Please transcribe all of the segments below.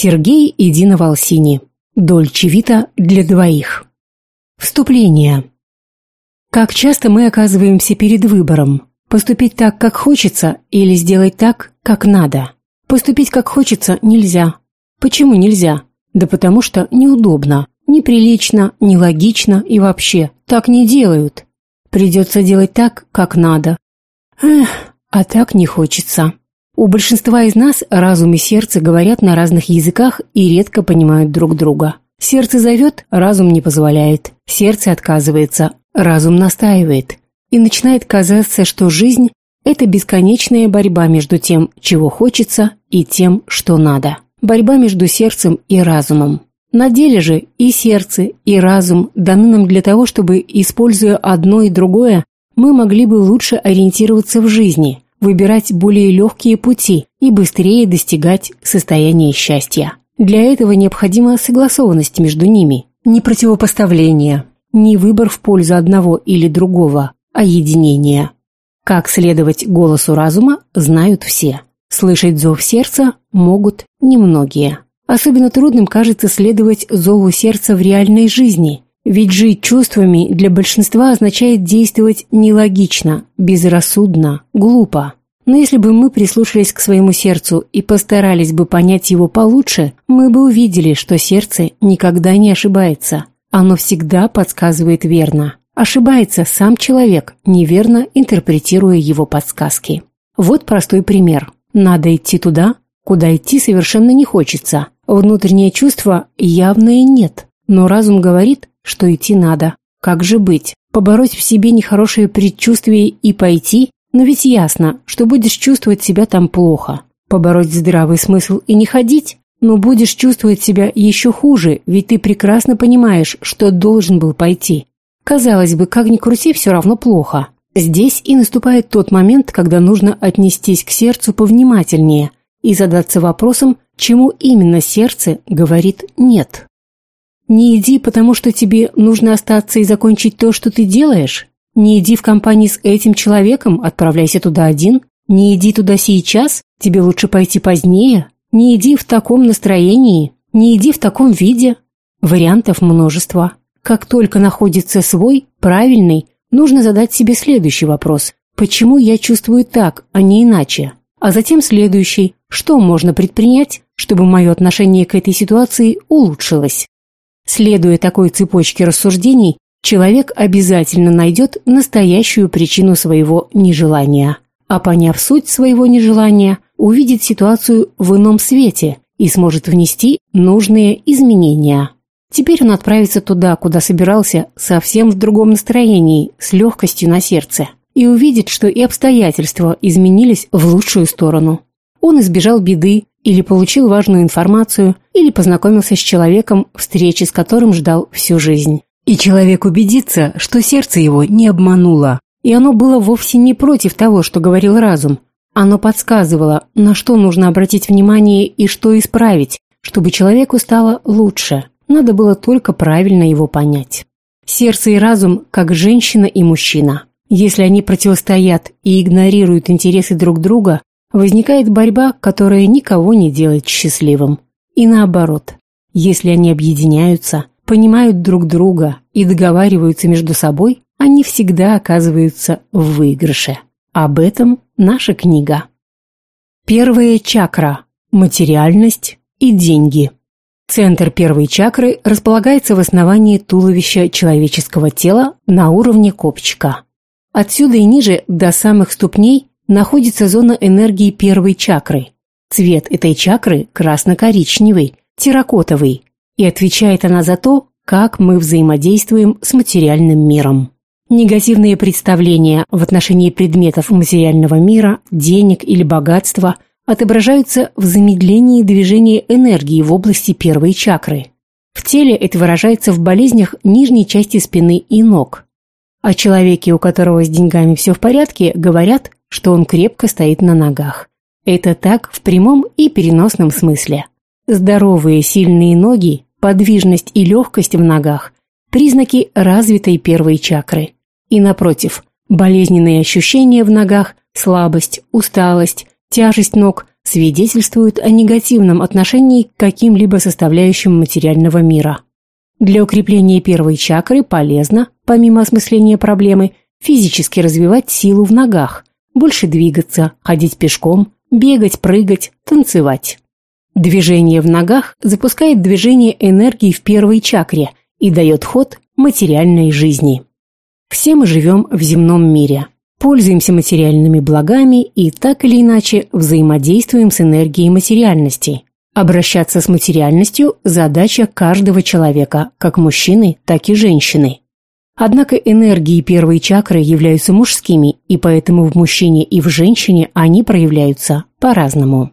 Сергей и Дина Волсини. Дольче Вита для двоих. Вступление. Как часто мы оказываемся перед выбором – поступить так, как хочется, или сделать так, как надо. Поступить как хочется нельзя. Почему нельзя? Да потому что неудобно, неприлично, нелогично и вообще. Так не делают. Придется делать так, как надо. Эх, а так не хочется. У большинства из нас разум и сердце говорят на разных языках и редко понимают друг друга. Сердце зовет, разум не позволяет. Сердце отказывается, разум настаивает. И начинает казаться, что жизнь – это бесконечная борьба между тем, чего хочется, и тем, что надо. Борьба между сердцем и разумом. На деле же и сердце, и разум даны нам для того, чтобы, используя одно и другое, мы могли бы лучше ориентироваться в жизни, выбирать более легкие пути и быстрее достигать состояния счастья. Для этого необходима согласованность между ними, не противопоставление, не выбор в пользу одного или другого, а единение. Как следовать голосу разума, знают все. Слышать зов сердца могут немногие. Особенно трудным кажется следовать зову сердца в реальной жизни, ведь жить чувствами для большинства означает действовать нелогично, безрассудно, глупо. Но если бы мы прислушались к своему сердцу и постарались бы понять его получше, мы бы увидели, что сердце никогда не ошибается. Оно всегда подсказывает верно. Ошибается сам человек, неверно интерпретируя его подсказки. Вот простой пример. Надо идти туда, куда идти совершенно не хочется, Внутреннее чувство явное нет, но разум говорит, что идти надо. Как же быть? Побороть в себе нехорошее предчувствие и пойти? Но ведь ясно, что будешь чувствовать себя там плохо. Побороть здравый смысл и не ходить? Но будешь чувствовать себя еще хуже, ведь ты прекрасно понимаешь, что должен был пойти. Казалось бы, как ни крути, все равно плохо. Здесь и наступает тот момент, когда нужно отнестись к сердцу повнимательнее и задаться вопросом, чему именно сердце говорит «нет». Не иди, потому что тебе нужно остаться и закончить то, что ты делаешь. Не иди в компании с этим человеком, отправляйся туда один. Не иди туда сейчас, тебе лучше пойти позднее. Не иди в таком настроении, не иди в таком виде. Вариантов множество. Как только находится свой, правильный, нужно задать себе следующий вопрос. Почему я чувствую так, а не иначе? А затем следующий. Что можно предпринять, чтобы мое отношение к этой ситуации улучшилось? Следуя такой цепочке рассуждений, человек обязательно найдет настоящую причину своего нежелания. А поняв суть своего нежелания, увидит ситуацию в ином свете и сможет внести нужные изменения. Теперь он отправится туда, куда собирался, совсем в другом настроении, с легкостью на сердце и увидит, что и обстоятельства изменились в лучшую сторону. Он избежал беды, или получил важную информацию, или познакомился с человеком, встречи с которым ждал всю жизнь. И человек убедится, что сердце его не обмануло, и оно было вовсе не против того, что говорил разум. Оно подсказывало, на что нужно обратить внимание и что исправить, чтобы человеку стало лучше. Надо было только правильно его понять. Сердце и разум, как женщина и мужчина. Если они противостоят и игнорируют интересы друг друга, возникает борьба, которая никого не делает счастливым. И наоборот, если они объединяются, понимают друг друга и договариваются между собой, они всегда оказываются в выигрыше. Об этом наша книга. Первая чакра – материальность и деньги. Центр первой чакры располагается в основании туловища человеческого тела на уровне копчика. Отсюда и ниже, до самых ступней, находится зона энергии первой чакры. Цвет этой чакры красно-коричневый, терракотовый, и отвечает она за то, как мы взаимодействуем с материальным миром. Негативные представления в отношении предметов материального мира, денег или богатства отображаются в замедлении движения энергии в области первой чакры. В теле это выражается в болезнях нижней части спины и ног. О человеке, у которого с деньгами все в порядке, говорят, что он крепко стоит на ногах. Это так в прямом и переносном смысле. Здоровые сильные ноги, подвижность и легкость в ногах – признаки развитой первой чакры. И напротив, болезненные ощущения в ногах, слабость, усталость, тяжесть ног, свидетельствуют о негативном отношении к каким-либо составляющим материального мира. Для укрепления первой чакры полезно, помимо осмысления проблемы, физически развивать силу в ногах, больше двигаться, ходить пешком, бегать, прыгать, танцевать. Движение в ногах запускает движение энергии в первой чакре и дает ход материальной жизни. Все мы живем в земном мире, пользуемся материальными благами и так или иначе взаимодействуем с энергией материальности. Обращаться с материальностью – задача каждого человека, как мужчины, так и женщины. Однако энергии первой чакры являются мужскими, и поэтому в мужчине и в женщине они проявляются по-разному.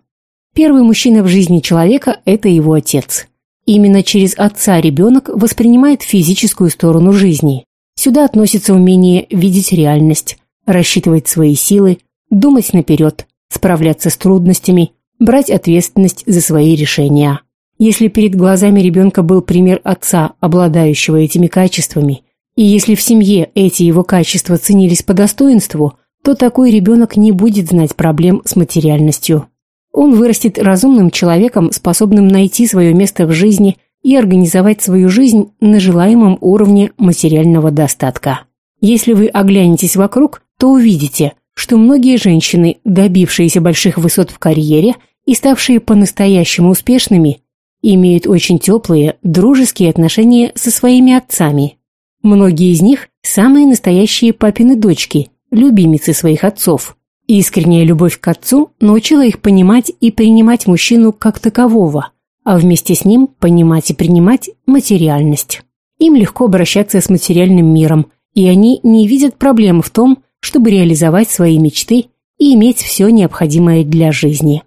Первый мужчина в жизни человека – это его отец. Именно через отца ребенок воспринимает физическую сторону жизни. Сюда относится умение видеть реальность, рассчитывать свои силы, думать наперед, справляться с трудностями, брать ответственность за свои решения. Если перед глазами ребенка был пример отца, обладающего этими качествами, и если в семье эти его качества ценились по достоинству, то такой ребенок не будет знать проблем с материальностью. Он вырастет разумным человеком, способным найти свое место в жизни и организовать свою жизнь на желаемом уровне материального достатка. Если вы оглянетесь вокруг, то увидите, что многие женщины, добившиеся больших высот в карьере и ставшие по-настоящему успешными, имеют очень теплые, дружеские отношения со своими отцами. Многие из них – самые настоящие папины дочки, любимицы своих отцов. Искренняя любовь к отцу научила их понимать и принимать мужчину как такового, а вместе с ним понимать и принимать материальность. Им легко обращаться с материальным миром, и они не видят проблем в том, чтобы реализовать свои мечты и иметь все необходимое для жизни.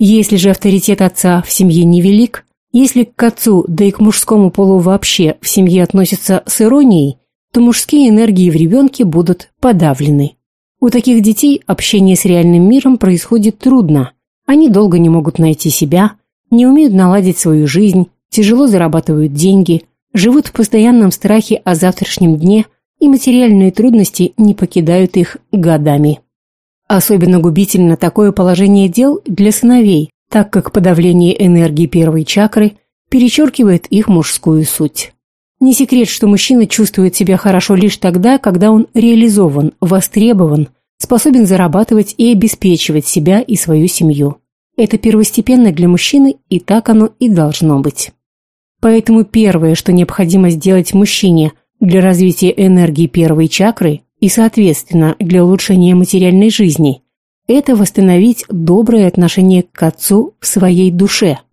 Если же авторитет отца в семье невелик, если к отцу, да и к мужскому полу вообще в семье относятся с иронией, то мужские энергии в ребенке будут подавлены. У таких детей общение с реальным миром происходит трудно. Они долго не могут найти себя, не умеют наладить свою жизнь, тяжело зарабатывают деньги, живут в постоянном страхе о завтрашнем дне, и материальные трудности не покидают их годами. Особенно губительно такое положение дел для сыновей, так как подавление энергии первой чакры перечеркивает их мужскую суть. Не секрет, что мужчина чувствует себя хорошо лишь тогда, когда он реализован, востребован, способен зарабатывать и обеспечивать себя и свою семью. Это первостепенно для мужчины, и так оно и должно быть. Поэтому первое, что необходимо сделать мужчине для развития энергии первой чакры и, соответственно, для улучшения материальной жизни, это восстановить доброе отношение к отцу в своей душе –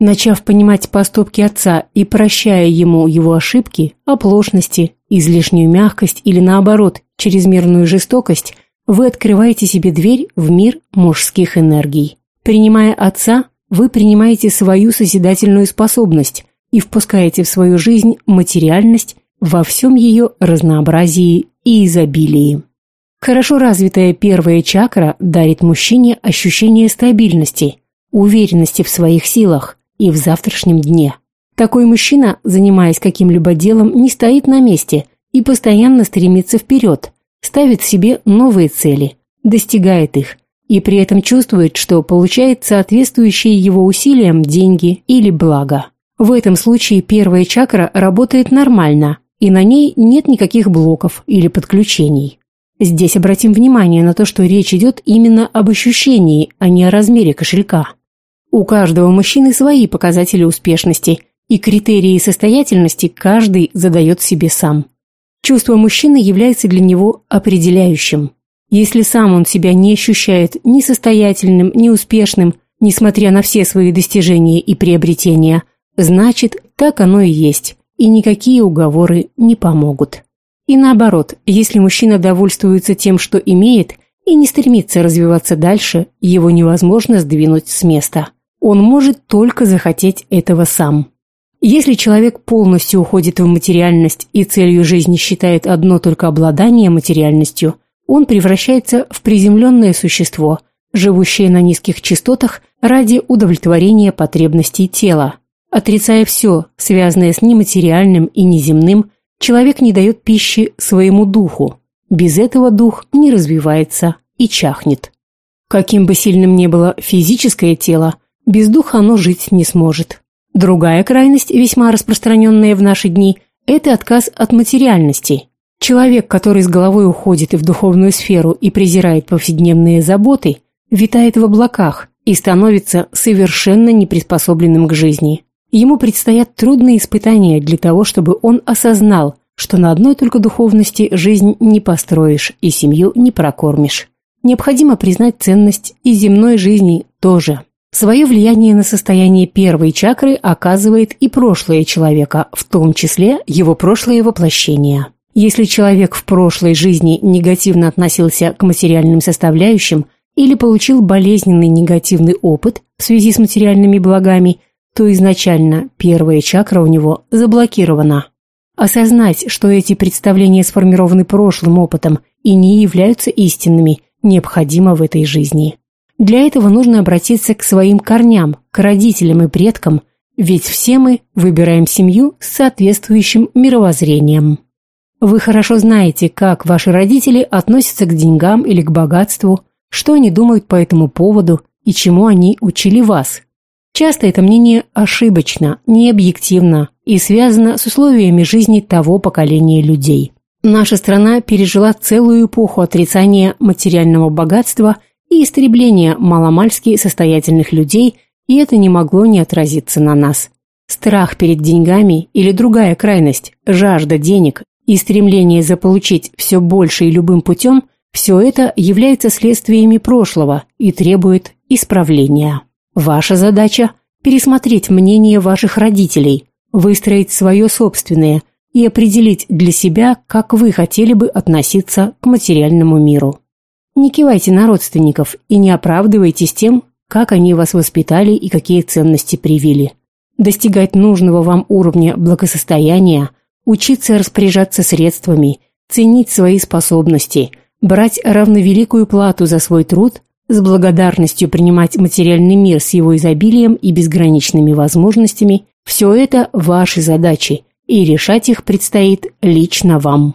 Начав понимать поступки отца и прощая ему его ошибки, оплошности, излишнюю мягкость или наоборот, чрезмерную жестокость, вы открываете себе дверь в мир мужских энергий. Принимая отца, вы принимаете свою созидательную способность и впускаете в свою жизнь материальность во всем ее разнообразии и изобилии. Хорошо развитая первая чакра дарит мужчине ощущение стабильности, уверенности в своих силах, и в завтрашнем дне. Такой мужчина, занимаясь каким-либо делом, не стоит на месте и постоянно стремится вперед, ставит себе новые цели, достигает их и при этом чувствует, что получает соответствующие его усилиям деньги или благо. В этом случае первая чакра работает нормально, и на ней нет никаких блоков или подключений. Здесь обратим внимание на то, что речь идет именно об ощущении, а не о размере кошелька. У каждого мужчины свои показатели успешности, и критерии состоятельности каждый задает себе сам. Чувство мужчины является для него определяющим. Если сам он себя не ощущает ни состоятельным, ни успешным, несмотря на все свои достижения и приобретения, значит, так оно и есть, и никакие уговоры не помогут. И наоборот, если мужчина довольствуется тем, что имеет, и не стремится развиваться дальше, его невозможно сдвинуть с места. Он может только захотеть этого сам. Если человек полностью уходит в материальность и целью жизни считает одно только обладание материальностью, он превращается в приземленное существо, живущее на низких частотах ради удовлетворения потребностей тела. Отрицая все, связанное с нематериальным и неземным, человек не дает пищи своему духу. Без этого дух не развивается и чахнет. Каким бы сильным ни было физическое тело, без духа оно жить не сможет. Другая крайность, весьма распространенная в наши дни, это отказ от материальности. Человек, который с головой уходит в духовную сферу и презирает повседневные заботы, витает в облаках и становится совершенно неприспособленным к жизни. Ему предстоят трудные испытания для того, чтобы он осознал, что на одной только духовности жизнь не построишь и семью не прокормишь. Необходимо признать ценность и земной жизни тоже. Свое влияние на состояние первой чакры оказывает и прошлое человека, в том числе его прошлое воплощение. Если человек в прошлой жизни негативно относился к материальным составляющим или получил болезненный негативный опыт в связи с материальными благами, то изначально первая чакра у него заблокирована. Осознать, что эти представления сформированы прошлым опытом и не являются истинными, необходимо в этой жизни. Для этого нужно обратиться к своим корням, к родителям и предкам, ведь все мы выбираем семью с соответствующим мировоззрением. Вы хорошо знаете, как ваши родители относятся к деньгам или к богатству, что они думают по этому поводу и чему они учили вас. Часто это мнение ошибочно, необъективно и связано с условиями жизни того поколения людей. Наша страна пережила целую эпоху отрицания материального богатства – и истребление маломальски состоятельных людей, и это не могло не отразиться на нас. Страх перед деньгами или другая крайность, жажда денег и стремление заполучить все больше и любым путем – все это является следствиями прошлого и требует исправления. Ваша задача – пересмотреть мнение ваших родителей, выстроить свое собственное и определить для себя, как вы хотели бы относиться к материальному миру. Не кивайте на родственников и не оправдывайтесь тем, как они вас воспитали и какие ценности привили. Достигать нужного вам уровня благосостояния, учиться распоряжаться средствами, ценить свои способности, брать равновеликую плату за свой труд, с благодарностью принимать материальный мир с его изобилием и безграничными возможностями – все это ваши задачи, и решать их предстоит лично вам.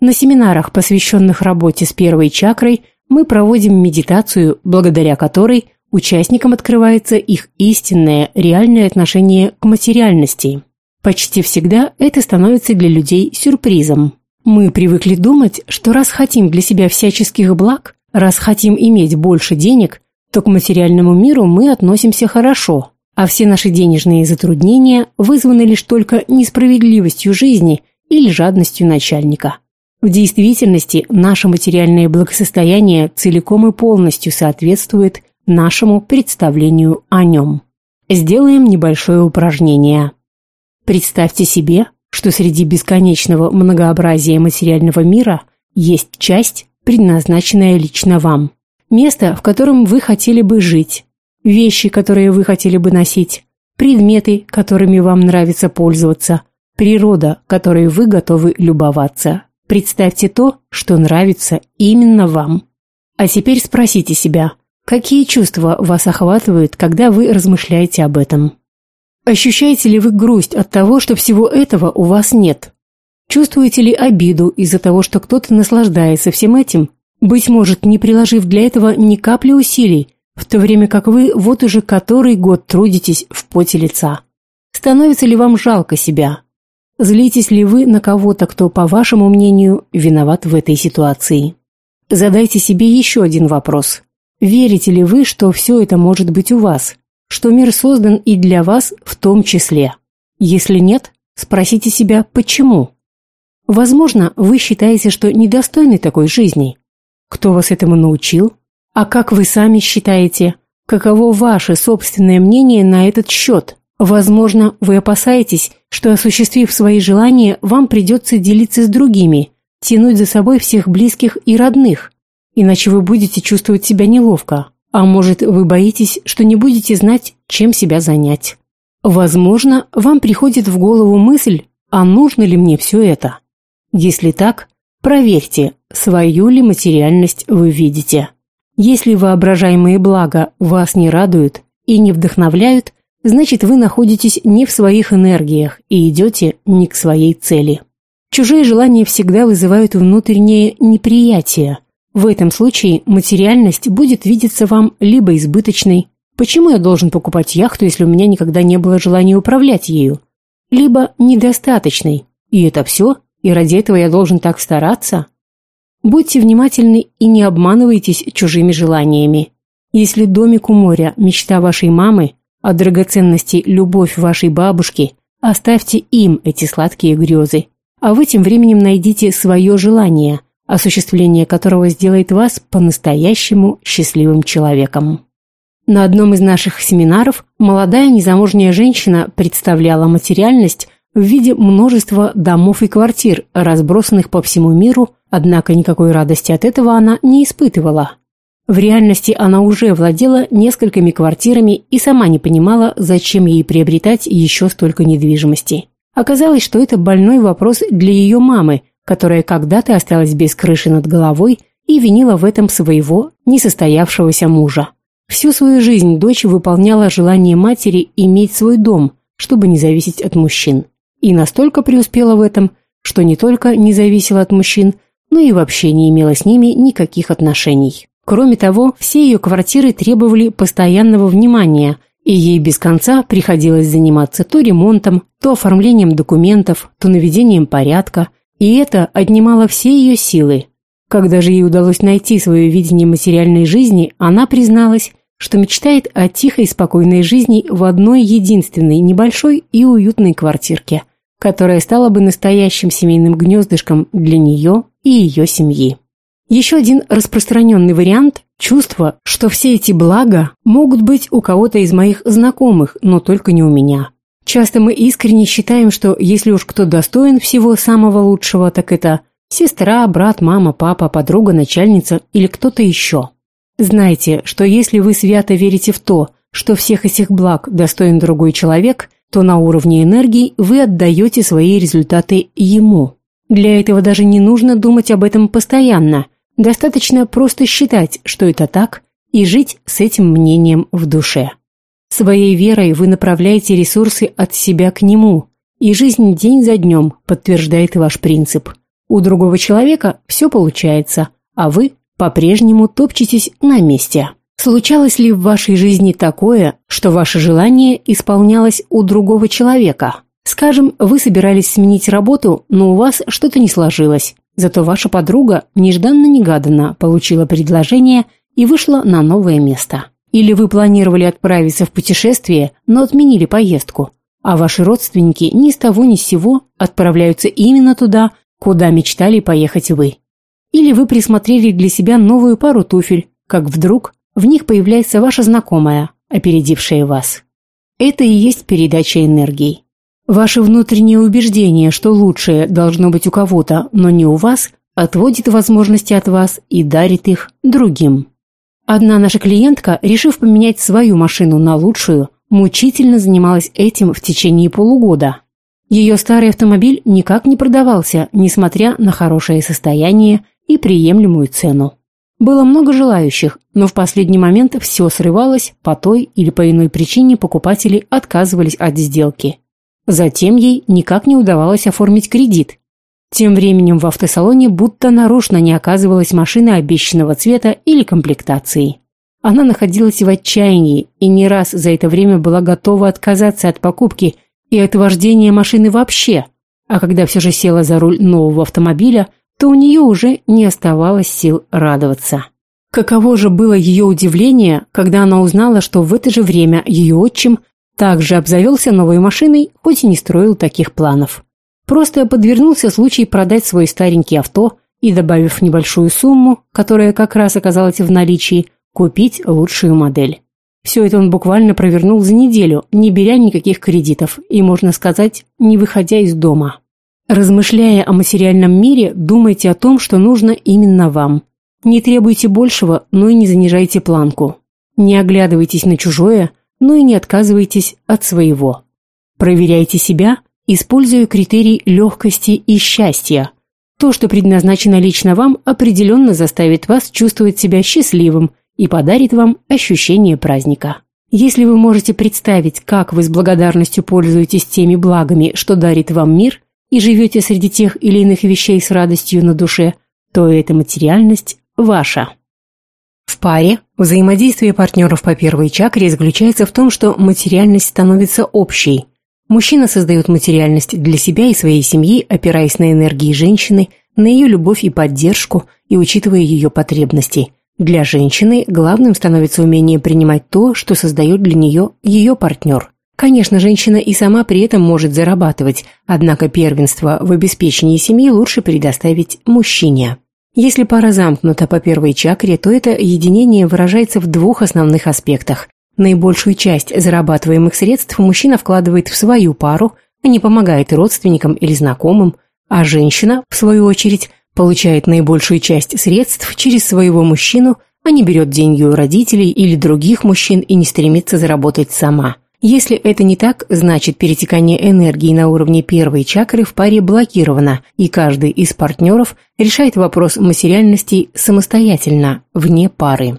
На семинарах, посвященных работе с первой чакрой, мы проводим медитацию, благодаря которой участникам открывается их истинное, реальное отношение к материальности. Почти всегда это становится для людей сюрпризом. Мы привыкли думать, что раз хотим для себя всяческих благ, раз хотим иметь больше денег, то к материальному миру мы относимся хорошо, а все наши денежные затруднения вызваны лишь только несправедливостью жизни или жадностью начальника. В действительности наше материальное благосостояние целиком и полностью соответствует нашему представлению о нем. Сделаем небольшое упражнение. Представьте себе, что среди бесконечного многообразия материального мира есть часть, предназначенная лично вам. Место, в котором вы хотели бы жить, вещи, которые вы хотели бы носить, предметы, которыми вам нравится пользоваться, природа, которой вы готовы любоваться. Представьте то, что нравится именно вам. А теперь спросите себя, какие чувства вас охватывают, когда вы размышляете об этом? Ощущаете ли вы грусть от того, что всего этого у вас нет? Чувствуете ли обиду из-за того, что кто-то наслаждается всем этим, быть может, не приложив для этого ни капли усилий, в то время как вы вот уже который год трудитесь в поте лица? Становится ли вам жалко себя? Злитесь ли вы на кого-то, кто, по вашему мнению, виноват в этой ситуации? Задайте себе еще один вопрос. Верите ли вы, что все это может быть у вас? Что мир создан и для вас в том числе? Если нет, спросите себя, почему? Возможно, вы считаете, что недостойны такой жизни. Кто вас этому научил? А как вы сами считаете? Каково ваше собственное мнение на этот счет? Возможно, вы опасаетесь, что, осуществив свои желания, вам придется делиться с другими, тянуть за собой всех близких и родных, иначе вы будете чувствовать себя неловко. А может, вы боитесь, что не будете знать, чем себя занять. Возможно, вам приходит в голову мысль, а нужно ли мне все это? Если так, проверьте, свою ли материальность вы видите. Если воображаемые блага вас не радуют и не вдохновляют, значит вы находитесь не в своих энергиях и идете не к своей цели. Чужие желания всегда вызывают внутреннее неприятие. В этом случае материальность будет видеться вам либо избыточной, почему я должен покупать яхту, если у меня никогда не было желания управлять ею, либо недостаточной, и это все, и ради этого я должен так стараться. Будьте внимательны и не обманывайтесь чужими желаниями. Если домик у моря – мечта вашей мамы, а драгоценности – любовь вашей бабушки, оставьте им эти сладкие грезы. А вы тем временем найдите свое желание, осуществление которого сделает вас по-настоящему счастливым человеком. На одном из наших семинаров молодая незамужняя женщина представляла материальность в виде множества домов и квартир, разбросанных по всему миру, однако никакой радости от этого она не испытывала. В реальности она уже владела несколькими квартирами и сама не понимала, зачем ей приобретать еще столько недвижимости. Оказалось, что это больной вопрос для ее мамы, которая когда-то осталась без крыши над головой и винила в этом своего несостоявшегося мужа. Всю свою жизнь дочь выполняла желание матери иметь свой дом, чтобы не зависеть от мужчин. И настолько преуспела в этом, что не только не зависела от мужчин, но и вообще не имела с ними никаких отношений. Кроме того, все ее квартиры требовали постоянного внимания, и ей без конца приходилось заниматься то ремонтом, то оформлением документов, то наведением порядка, и это отнимало все ее силы. Когда же ей удалось найти свое видение материальной жизни, она призналась, что мечтает о тихой и спокойной жизни в одной единственной небольшой и уютной квартирке, которая стала бы настоящим семейным гнездышком для нее и ее семьи. Еще один распространенный вариант – чувство, что все эти блага могут быть у кого-то из моих знакомых, но только не у меня. Часто мы искренне считаем, что если уж кто достоин всего самого лучшего, так это сестра, брат, мама, папа, подруга, начальница или кто-то еще. Знайте, что если вы свято верите в то, что всех этих благ достоин другой человек, то на уровне энергии вы отдаете свои результаты ему. Для этого даже не нужно думать об этом постоянно – Достаточно просто считать, что это так, и жить с этим мнением в душе. Своей верой вы направляете ресурсы от себя к нему, и жизнь день за днем подтверждает ваш принцип. У другого человека все получается, а вы по-прежнему топчетесь на месте. Случалось ли в вашей жизни такое, что ваше желание исполнялось у другого человека? Скажем, вы собирались сменить работу, но у вас что-то не сложилось. Зато ваша подруга нежданно-негаданно получила предложение и вышла на новое место. Или вы планировали отправиться в путешествие, но отменили поездку, а ваши родственники ни с того ни с сего отправляются именно туда, куда мечтали поехать вы. Или вы присмотрели для себя новую пару туфель, как вдруг в них появляется ваша знакомая, опередившая вас. Это и есть передача энергии. Ваше внутреннее убеждение, что лучшее должно быть у кого-то, но не у вас, отводит возможности от вас и дарит их другим. Одна наша клиентка, решив поменять свою машину на лучшую, мучительно занималась этим в течение полугода. Ее старый автомобиль никак не продавался, несмотря на хорошее состояние и приемлемую цену. Было много желающих, но в последний момент все срывалось, по той или по иной причине покупатели отказывались от сделки. Затем ей никак не удавалось оформить кредит. Тем временем в автосалоне будто нарочно не оказывалась машина обещанного цвета или комплектации. Она находилась в отчаянии и не раз за это время была готова отказаться от покупки и от вождения машины вообще. А когда все же села за руль нового автомобиля, то у нее уже не оставалось сил радоваться. Каково же было ее удивление, когда она узнала, что в это же время ее отчим также обзавелся новой машиной, хоть и не строил таких планов. Просто подвернулся случай продать свой старенький авто и, добавив небольшую сумму, которая как раз оказалась в наличии, купить лучшую модель. Все это он буквально провернул за неделю, не беря никаких кредитов и, можно сказать, не выходя из дома. Размышляя о материальном мире, думайте о том, что нужно именно вам. Не требуйте большего, но и не занижайте планку. Не оглядывайтесь на чужое – но и не отказывайтесь от своего. Проверяйте себя, используя критерий легкости и счастья. То, что предназначено лично вам, определенно заставит вас чувствовать себя счастливым и подарит вам ощущение праздника. Если вы можете представить, как вы с благодарностью пользуетесь теми благами, что дарит вам мир, и живете среди тех или иных вещей с радостью на душе, то эта материальность ваша. В паре взаимодействие партнеров по первой чакре заключается в том, что материальность становится общей. Мужчина создает материальность для себя и своей семьи, опираясь на энергии женщины, на ее любовь и поддержку и учитывая ее потребности. Для женщины главным становится умение принимать то, что создает для нее ее партнер. Конечно, женщина и сама при этом может зарабатывать, однако первенство в обеспечении семьи лучше предоставить мужчине. Если пара замкнута по первой чакре, то это единение выражается в двух основных аспектах. Наибольшую часть зарабатываемых средств мужчина вкладывает в свою пару, а не помогает родственникам или знакомым, а женщина, в свою очередь, получает наибольшую часть средств через своего мужчину, а не берет деньги у родителей или других мужчин и не стремится заработать сама. Если это не так, значит перетекание энергии на уровне первой чакры в паре блокировано, и каждый из партнеров решает вопрос материальности самостоятельно, вне пары.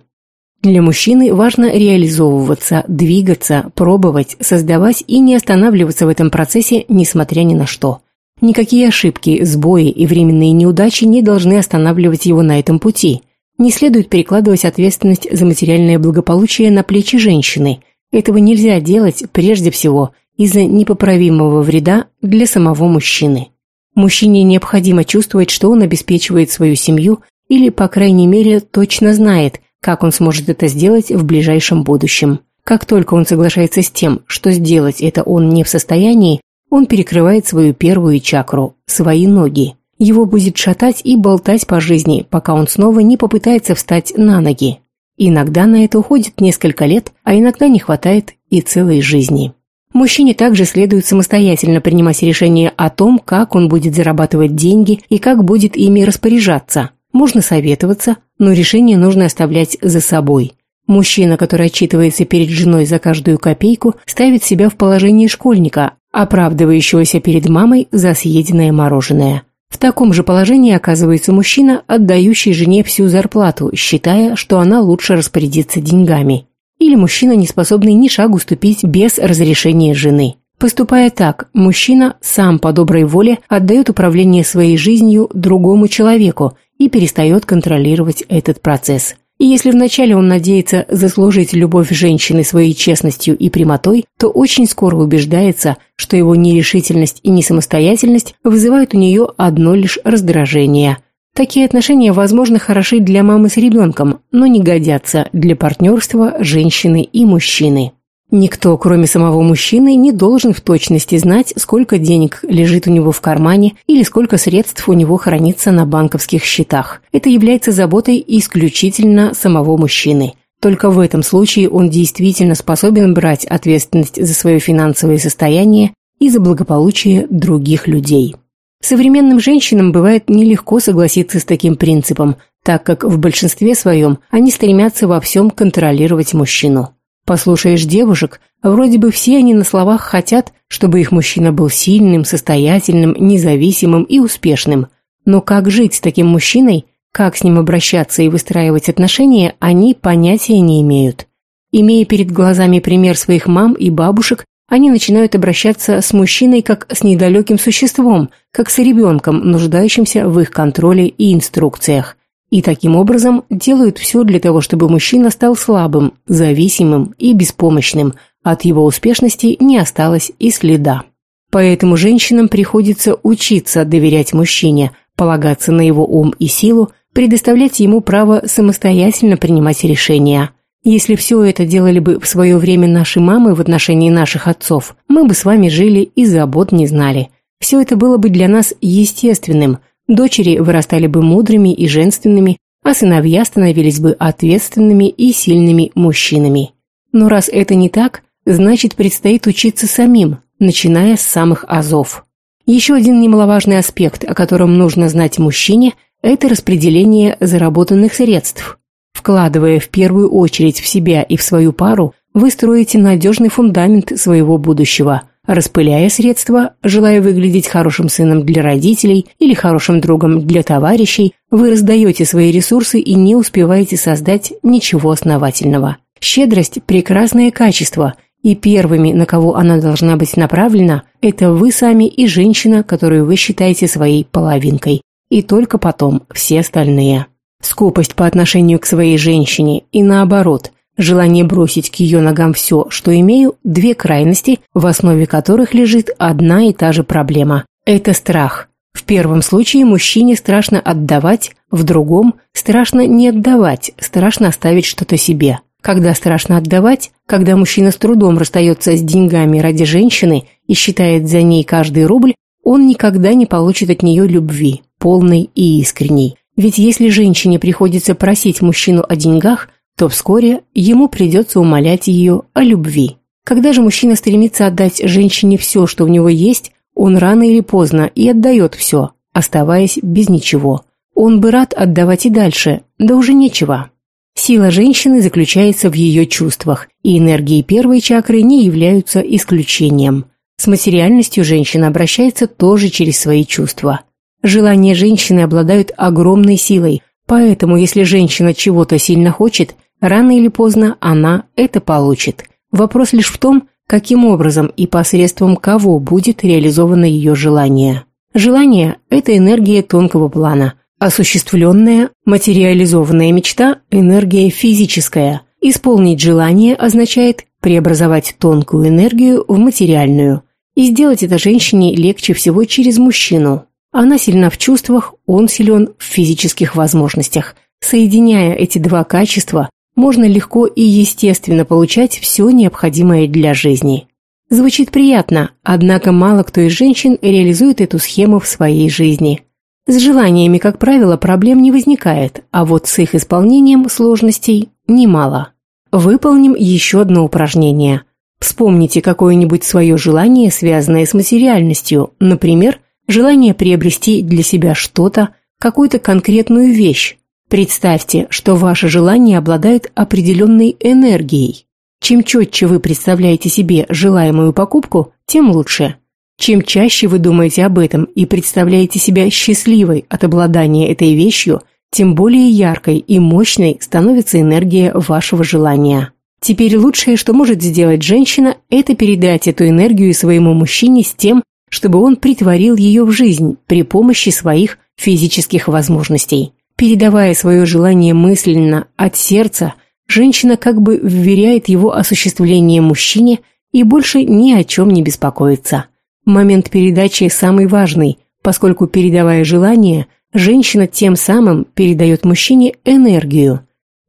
Для мужчины важно реализовываться, двигаться, пробовать, создавать и не останавливаться в этом процессе, несмотря ни на что. Никакие ошибки, сбои и временные неудачи не должны останавливать его на этом пути. Не следует перекладывать ответственность за материальное благополучие на плечи женщины – этого нельзя делать прежде всего из-за непоправимого вреда для самого мужчины. Мужчине необходимо чувствовать, что он обеспечивает свою семью или, по крайней мере, точно знает, как он сможет это сделать в ближайшем будущем. Как только он соглашается с тем, что сделать это он не в состоянии, он перекрывает свою первую чакру – свои ноги. Его будет шатать и болтать по жизни, пока он снова не попытается встать на ноги. Иногда на это уходит несколько лет, а иногда не хватает и целой жизни. Мужчине также следует самостоятельно принимать решение о том, как он будет зарабатывать деньги и как будет ими распоряжаться. Можно советоваться, но решение нужно оставлять за собой. Мужчина, который отчитывается перед женой за каждую копейку, ставит себя в положение школьника, оправдывающегося перед мамой за съеденное мороженое. В таком же положении оказывается мужчина, отдающий жене всю зарплату, считая, что она лучше распорядится деньгами. Или мужчина, не способный ни шагу ступить без разрешения жены. Поступая так, мужчина сам по доброй воле отдает управление своей жизнью другому человеку и перестает контролировать этот процесс. И если вначале он надеется заслужить любовь женщины своей честностью и прямотой, то очень скоро убеждается, что его нерешительность и несамостоятельность вызывают у нее одно лишь раздражение. Такие отношения, возможно, хороши для мамы с ребенком, но не годятся для партнерства женщины и мужчины. Никто, кроме самого мужчины, не должен в точности знать, сколько денег лежит у него в кармане или сколько средств у него хранится на банковских счетах. Это является заботой исключительно самого мужчины. Только в этом случае он действительно способен брать ответственность за свое финансовое состояние и за благополучие других людей. Современным женщинам бывает нелегко согласиться с таким принципом, так как в большинстве своем они стремятся во всем контролировать мужчину. Послушаешь девушек, вроде бы все они на словах хотят, чтобы их мужчина был сильным, состоятельным, независимым и успешным. Но как жить с таким мужчиной, как с ним обращаться и выстраивать отношения, они понятия не имеют. Имея перед глазами пример своих мам и бабушек, они начинают обращаться с мужчиной как с недалеким существом, как с ребенком, нуждающимся в их контроле и инструкциях и таким образом делают все для того, чтобы мужчина стал слабым, зависимым и беспомощным, от его успешности не осталось и следа. Поэтому женщинам приходится учиться доверять мужчине, полагаться на его ум и силу, предоставлять ему право самостоятельно принимать решения. Если все это делали бы в свое время наши мамы в отношении наших отцов, мы бы с вами жили и забот не знали. Все это было бы для нас естественным – Дочери вырастали бы мудрыми и женственными, а сыновья становились бы ответственными и сильными мужчинами. Но раз это не так, значит предстоит учиться самим, начиная с самых азов. Еще один немаловажный аспект, о котором нужно знать мужчине, это распределение заработанных средств. Вкладывая в первую очередь в себя и в свою пару, вы строите надежный фундамент своего будущего – распыляя средства, желая выглядеть хорошим сыном для родителей или хорошим другом для товарищей, вы раздаете свои ресурсы и не успеваете создать ничего основательного. Щедрость – прекрасное качество, и первыми, на кого она должна быть направлена, это вы сами и женщина, которую вы считаете своей половинкой, и только потом все остальные. Скупость по отношению к своей женщине и наоборот, желание бросить к ее ногам все, что имею, две крайности, в основе которых лежит одна и та же проблема. Это страх. В первом случае мужчине страшно отдавать, в другом – страшно не отдавать, страшно оставить что-то себе. Когда страшно отдавать, когда мужчина с трудом расстается с деньгами ради женщины и считает за ней каждый рубль, он никогда не получит от нее любви, полной и искренней. Ведь если женщине приходится просить мужчину о деньгах, то вскоре ему придется умолять ее о любви. Когда же мужчина стремится отдать женщине все, что у него есть, он рано или поздно и отдает все, оставаясь без ничего. Он бы рад отдавать и дальше, да уже нечего. Сила женщины заключается в ее чувствах, и энергии первой чакры не являются исключением. С материальностью женщина обращается тоже через свои чувства. Желания женщины обладают огромной силой, поэтому если женщина чего-то сильно хочет, рано или поздно она это получит. Вопрос лишь в том, каким образом и посредством кого будет реализовано ее желание. Желание – это энергия тонкого плана – Осуществленная, материализованная мечта – энергия физическая. Исполнить желание означает преобразовать тонкую энергию в материальную. И сделать это женщине легче всего через мужчину. Она сильна в чувствах, он силен в физических возможностях. Соединяя эти два качества, можно легко и естественно получать все необходимое для жизни. Звучит приятно, однако мало кто из женщин реализует эту схему в своей жизни. С желаниями, как правило, проблем не возникает, а вот с их исполнением сложностей немало. Выполним еще одно упражнение. Вспомните какое-нибудь свое желание, связанное с материальностью, например, желание приобрести для себя что-то, какую-то конкретную вещь. Представьте, что ваше желание обладает определенной энергией. Чем четче вы представляете себе желаемую покупку, тем лучше. Чем чаще вы думаете об этом и представляете себя счастливой от обладания этой вещью, тем более яркой и мощной становится энергия вашего желания. Теперь лучшее, что может сделать женщина, это передать эту энергию своему мужчине с тем, чтобы он притворил ее в жизнь при помощи своих физических возможностей. Передавая свое желание мысленно от сердца, женщина как бы вверяет его осуществление мужчине и больше ни о чем не беспокоится. Момент передачи самый важный, поскольку, передавая желание, женщина тем самым передает мужчине энергию.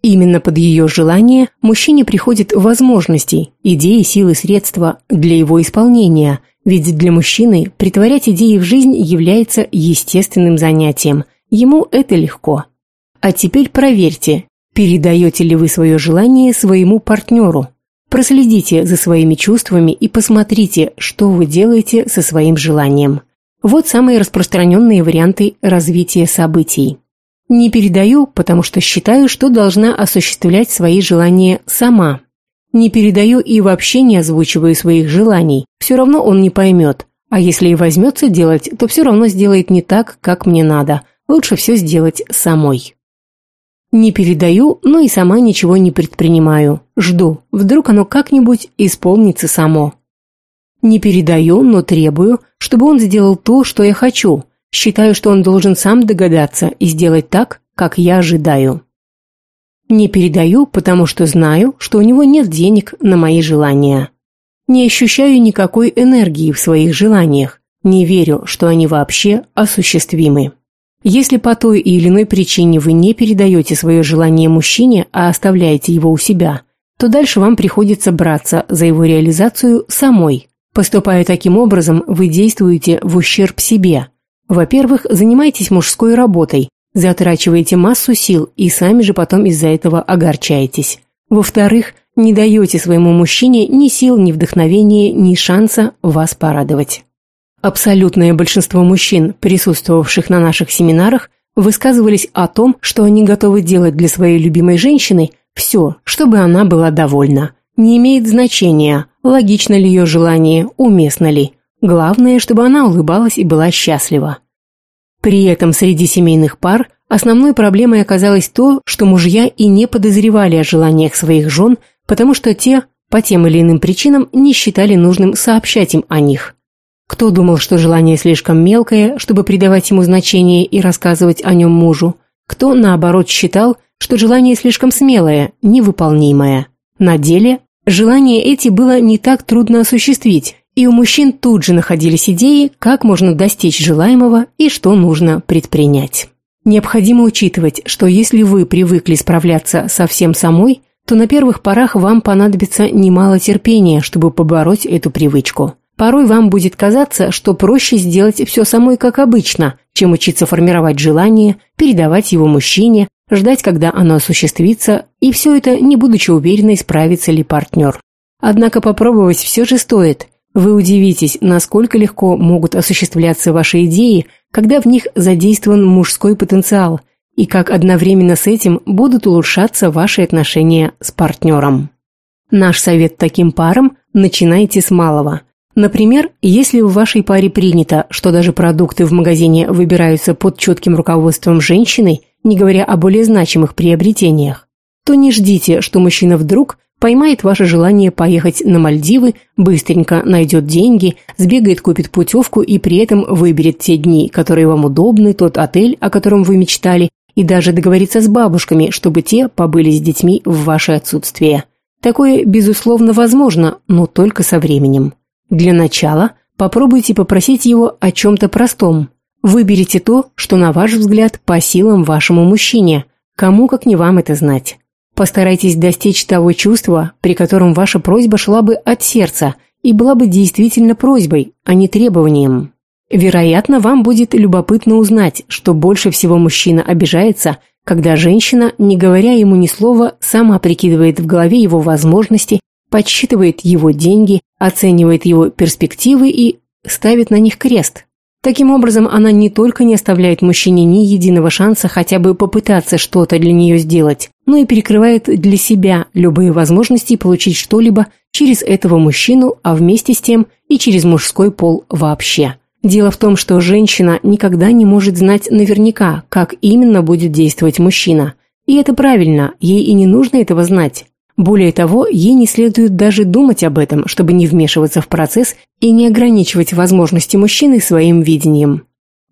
Именно под ее желание мужчине приходят возможности, идеи, силы, средства для его исполнения, ведь для мужчины притворять идеи в жизнь является естественным занятием, ему это легко. А теперь проверьте, передаете ли вы свое желание своему партнеру. Проследите за своими чувствами и посмотрите, что вы делаете со своим желанием. Вот самые распространенные варианты развития событий. Не передаю, потому что считаю, что должна осуществлять свои желания сама. Не передаю и вообще не озвучиваю своих желаний, все равно он не поймет. А если и возьмется делать, то все равно сделает не так, как мне надо. Лучше все сделать самой. Не передаю, но и сама ничего не предпринимаю. Жду, вдруг оно как-нибудь исполнится само. Не передаю, но требую, чтобы он сделал то, что я хочу. Считаю, что он должен сам догадаться и сделать так, как я ожидаю. Не передаю, потому что знаю, что у него нет денег на мои желания. Не ощущаю никакой энергии в своих желаниях, не верю, что они вообще осуществимы. Если по той или иной причине вы не передаете свое желание мужчине, а оставляете его у себя, то дальше вам приходится браться за его реализацию самой. Поступая таким образом, вы действуете в ущерб себе. Во-первых, занимайтесь мужской работой, затрачиваете массу сил и сами же потом из-за этого огорчаетесь. Во-вторых, не даете своему мужчине ни сил, ни вдохновения, ни шанса вас порадовать. Абсолютное большинство мужчин, присутствовавших на наших семинарах, высказывались о том, что они готовы делать для своей любимой женщины все, чтобы она была довольна. Не имеет значения, логично ли ее желание, уместно ли. Главное, чтобы она улыбалась и была счастлива. При этом среди семейных пар основной проблемой оказалось то, что мужья и не подозревали о желаниях своих жен, потому что те, по тем или иным причинам, не считали нужным сообщать им о них. Кто думал, что желание слишком мелкое, чтобы придавать ему значение и рассказывать о нем мужу? кто, наоборот, считал, что желание слишком смелое, невыполнимое. На деле желания эти было не так трудно осуществить, и у мужчин тут же находились идеи, как можно достичь желаемого и что нужно предпринять. Необходимо учитывать, что если вы привыкли справляться со всем самой, то на первых порах вам понадобится немало терпения, чтобы побороть эту привычку. Порой вам будет казаться, что проще сделать все самой как обычно, чем учиться формировать желание, передавать его мужчине, ждать, когда оно осуществится, и все это, не будучи уверенной, справится ли партнер. Однако попробовать все же стоит. Вы удивитесь, насколько легко могут осуществляться ваши идеи, когда в них задействован мужской потенциал, и как одновременно с этим будут улучшаться ваши отношения с партнером. Наш совет таким парам – начинайте с малого. Например, если в вашей паре принято, что даже продукты в магазине выбираются под четким руководством женщины, не говоря о более значимых приобретениях, то не ждите, что мужчина вдруг поймает ваше желание поехать на Мальдивы, быстренько найдет деньги, сбегает, купит путевку и при этом выберет те дни, которые вам удобны, тот отель, о котором вы мечтали, и даже договориться с бабушками, чтобы те побыли с детьми в ваше отсутствие. Такое, безусловно, возможно, но только со временем. Для начала попробуйте попросить его о чем-то простом. Выберите то, что, на ваш взгляд, по силам вашему мужчине. Кому, как не вам, это знать. Постарайтесь достичь того чувства, при котором ваша просьба шла бы от сердца и была бы действительно просьбой, а не требованием. Вероятно, вам будет любопытно узнать, что больше всего мужчина обижается, когда женщина, не говоря ему ни слова, сама прикидывает в голове его возможности подсчитывает его деньги, оценивает его перспективы и ставит на них крест. Таким образом, она не только не оставляет мужчине ни единого шанса хотя бы попытаться что-то для нее сделать, но и перекрывает для себя любые возможности получить что-либо через этого мужчину, а вместе с тем и через мужской пол вообще. Дело в том, что женщина никогда не может знать наверняка, как именно будет действовать мужчина. И это правильно, ей и не нужно этого знать. Более того, ей не следует даже думать об этом, чтобы не вмешиваться в процесс и не ограничивать возможности мужчины своим видением.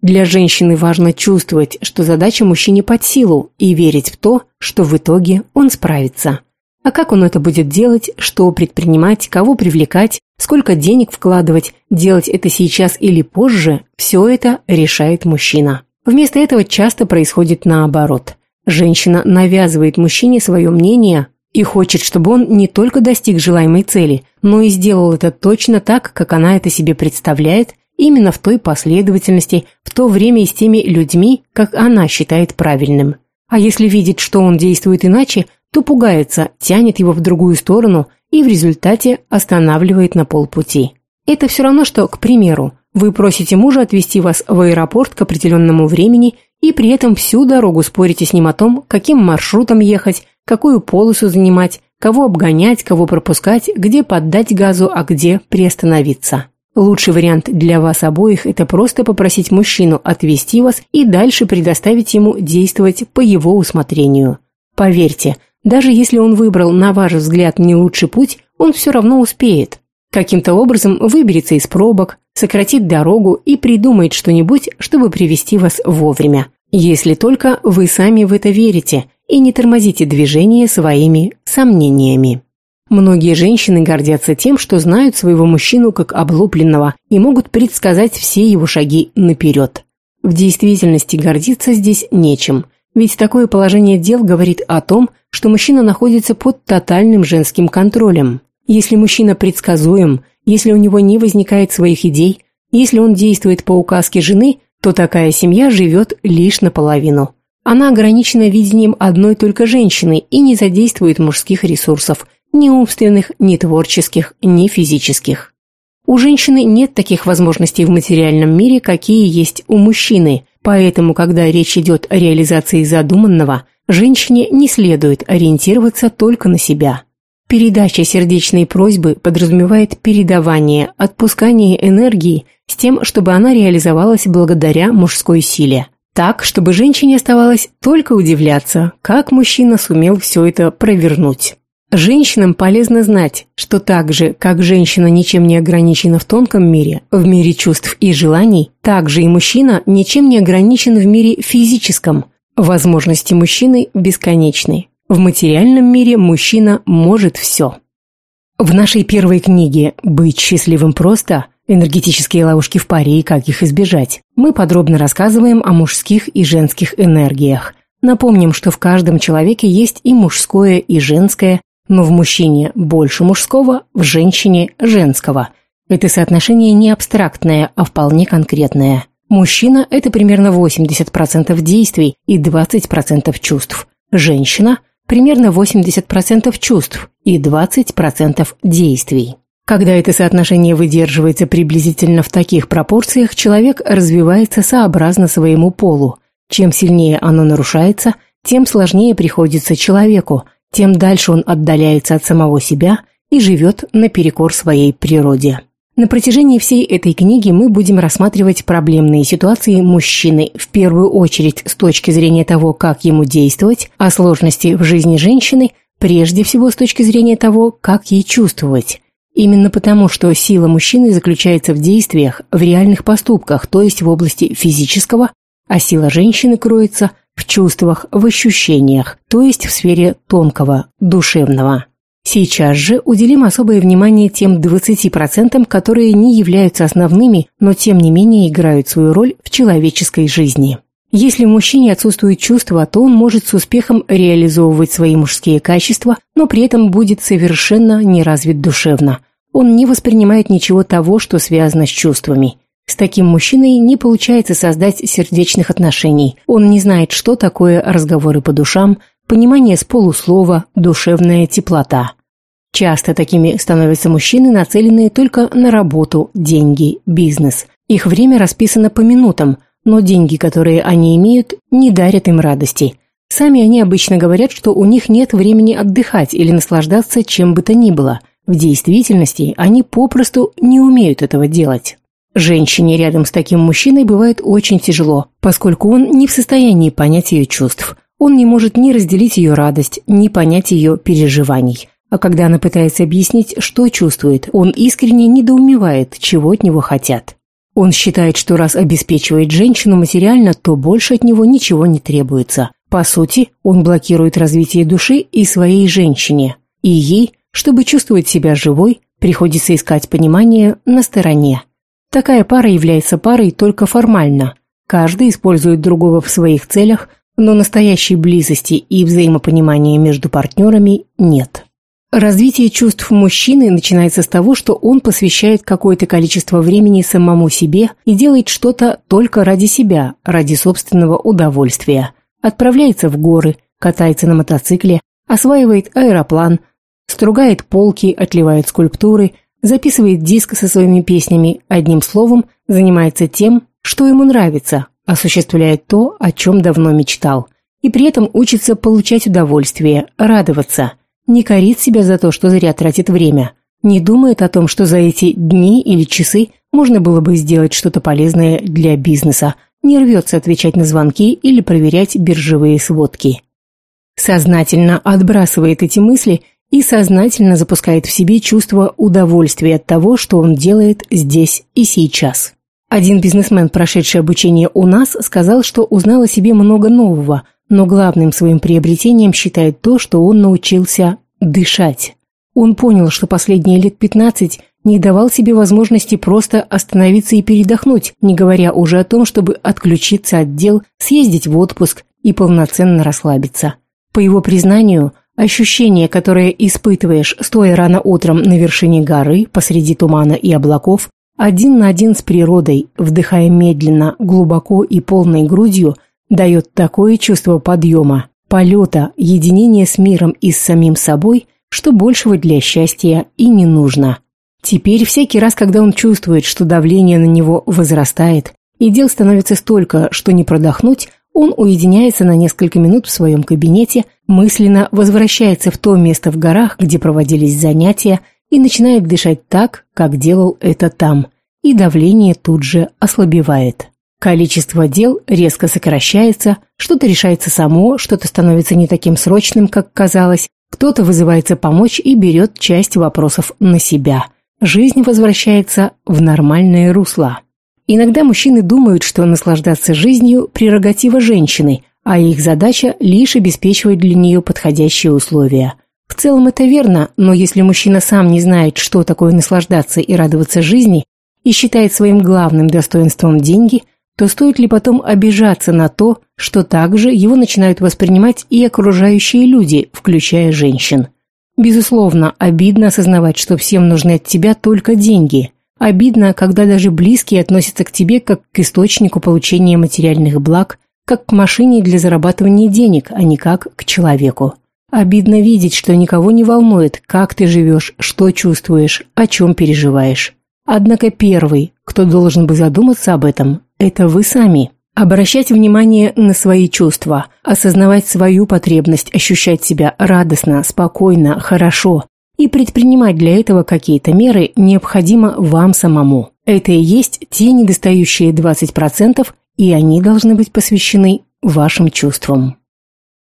Для женщины важно чувствовать, что задача мужчине под силу, и верить в то, что в итоге он справится. А как он это будет делать, что предпринимать, кого привлекать, сколько денег вкладывать, делать это сейчас или позже, все это решает мужчина. Вместо этого часто происходит наоборот. Женщина навязывает мужчине свое мнение, и хочет, чтобы он не только достиг желаемой цели, но и сделал это точно так, как она это себе представляет, именно в той последовательности, в то время и с теми людьми, как она считает правильным. А если видит, что он действует иначе, то пугается, тянет его в другую сторону и в результате останавливает на полпути. Это все равно, что, к примеру, вы просите мужа отвезти вас в аэропорт к определенному времени и при этом всю дорогу спорите с ним о том, каким маршрутом ехать, какую полосу занимать, кого обгонять, кого пропускать, где поддать газу, а где приостановиться. Лучший вариант для вас обоих – это просто попросить мужчину отвести вас и дальше предоставить ему действовать по его усмотрению. Поверьте, даже если он выбрал, на ваш взгляд, не лучший путь, он все равно успеет. Каким-то образом выберется из пробок, сократит дорогу и придумает что-нибудь, чтобы привести вас вовремя. Если только вы сами в это верите и не тормозите движение своими сомнениями. Многие женщины гордятся тем, что знают своего мужчину как облупленного и могут предсказать все его шаги наперед. В действительности гордиться здесь нечем, ведь такое положение дел говорит о том, что мужчина находится под тотальным женским контролем. Если мужчина предсказуем, если у него не возникает своих идей, если он действует по указке жены, то такая семья живет лишь наполовину. Она ограничена видением одной только женщины и не задействует мужских ресурсов, ни умственных, ни творческих, ни физических. У женщины нет таких возможностей в материальном мире, какие есть у мужчины, поэтому, когда речь идет о реализации задуманного, женщине не следует ориентироваться только на себя. Передача сердечной просьбы подразумевает передавание, отпускание энергии с тем, чтобы она реализовалась благодаря мужской силе. Так, чтобы женщине оставалось только удивляться, как мужчина сумел все это провернуть. Женщинам полезно знать, что так же, как женщина ничем не ограничена в тонком мире, в мире чувств и желаний, так же и мужчина ничем не ограничен в мире физическом. Возможности мужчины бесконечны. В материальном мире мужчина может все. В нашей первой книге «Быть счастливым просто» энергетические ловушки в паре и как их избежать, мы подробно рассказываем о мужских и женских энергиях. Напомним, что в каждом человеке есть и мужское, и женское, но в мужчине больше мужского, в женщине – женского. Это соотношение не абстрактное, а вполне конкретное. Мужчина – это примерно 80% действий и 20% чувств. Женщина – примерно 80% чувств и 20% действий. Когда это соотношение выдерживается приблизительно в таких пропорциях, человек развивается сообразно своему полу. Чем сильнее оно нарушается, тем сложнее приходится человеку, тем дальше он отдаляется от самого себя и живет наперекор своей природе. На протяжении всей этой книги мы будем рассматривать проблемные ситуации мужчины, в первую очередь с точки зрения того, как ему действовать, а сложности в жизни женщины прежде всего с точки зрения того, как ей чувствовать. Именно потому, что сила мужчины заключается в действиях, в реальных поступках, то есть в области физического, а сила женщины кроется в чувствах, в ощущениях, то есть в сфере тонкого, душевного. Сейчас же уделим особое внимание тем 20%, которые не являются основными, но тем не менее играют свою роль в человеческой жизни. Если в мужчине отсутствует чувство, то он может с успехом реализовывать свои мужские качества, но при этом будет совершенно не развит душевно. Он не воспринимает ничего того, что связано с чувствами. С таким мужчиной не получается создать сердечных отношений. Он не знает, что такое разговоры по душам, понимание с полуслова, душевная теплота. Часто такими становятся мужчины, нацеленные только на работу, деньги, бизнес. Их время расписано по минутам, но деньги, которые они имеют, не дарят им радости. Сами они обычно говорят, что у них нет времени отдыхать или наслаждаться чем бы то ни было. В действительности они попросту не умеют этого делать. Женщине рядом с таким мужчиной бывает очень тяжело, поскольку он не в состоянии понять ее чувств. Он не может ни разделить ее радость, ни понять ее переживаний. А когда она пытается объяснить, что чувствует, он искренне недоумевает, чего от него хотят. Он считает, что раз обеспечивает женщину материально, то больше от него ничего не требуется. По сути, он блокирует развитие души и своей женщине. И ей, чтобы чувствовать себя живой, приходится искать понимание на стороне. Такая пара является парой только формально. Каждый использует другого в своих целях, но настоящей близости и взаимопонимания между партнерами нет. Развитие чувств мужчины начинается с того, что он посвящает какое-то количество времени самому себе и делает что-то только ради себя, ради собственного удовольствия. Отправляется в горы, катается на мотоцикле, осваивает аэроплан, стругает полки, отливает скульптуры, записывает диск со своими песнями, одним словом, занимается тем, что ему нравится, осуществляет то, о чем давно мечтал, и при этом учится получать удовольствие, радоваться, не корит себя за то, что зря тратит время, не думает о том, что за эти дни или часы можно было бы сделать что-то полезное для бизнеса, не рвется отвечать на звонки или проверять биржевые сводки. Сознательно отбрасывает эти мысли и сознательно запускает в себе чувство удовольствия от того, что он делает здесь и сейчас. Один бизнесмен, прошедший обучение у нас, сказал, что узнал о себе много нового, но главным своим приобретением считает то, что он научился дышать. Он понял, что последние лет 15 не давал себе возможности просто остановиться и передохнуть, не говоря уже о том, чтобы отключиться от дел, съездить в отпуск и полноценно расслабиться. По его признанию, ощущение, которое испытываешь, стоя рано утром на вершине горы, посреди тумана и облаков, один на один с природой, вдыхая медленно, глубоко и полной грудью, дает такое чувство подъема, полета, единения с миром и с самим собой, что большего для счастья и не нужно. Теперь всякий раз, когда он чувствует, что давление на него возрастает, и дел становится столько, что не продохнуть, он уединяется на несколько минут в своем кабинете, мысленно возвращается в то место в горах, где проводились занятия, и начинает дышать так, как делал это там, и давление тут же ослабевает. Количество дел резко сокращается, что-то решается само, что-то становится не таким срочным, как казалось, кто-то вызывается помочь и берет часть вопросов на себя. Жизнь возвращается в нормальное русло. Иногда мужчины думают, что наслаждаться жизнью – прерогатива женщины, а их задача лишь обеспечивать для нее подходящие условия. В целом это верно, но если мужчина сам не знает, что такое наслаждаться и радоваться жизни, и считает своим главным достоинством деньги, то стоит ли потом обижаться на то, что также его начинают воспринимать и окружающие люди, включая женщин? Безусловно, обидно осознавать, что всем нужны от тебя только деньги. Обидно, когда даже близкие относятся к тебе как к источнику получения материальных благ, как к машине для зарабатывания денег, а не как к человеку. Обидно видеть, что никого не волнует, как ты живешь, что чувствуешь, о чем переживаешь. Однако первый, кто должен бы задуматься об этом, это вы сами. Обращать внимание на свои чувства, осознавать свою потребность ощущать себя радостно, спокойно, хорошо и предпринимать для этого какие-то меры необходимо вам самому. Это и есть те недостающие 20%, и они должны быть посвящены вашим чувствам.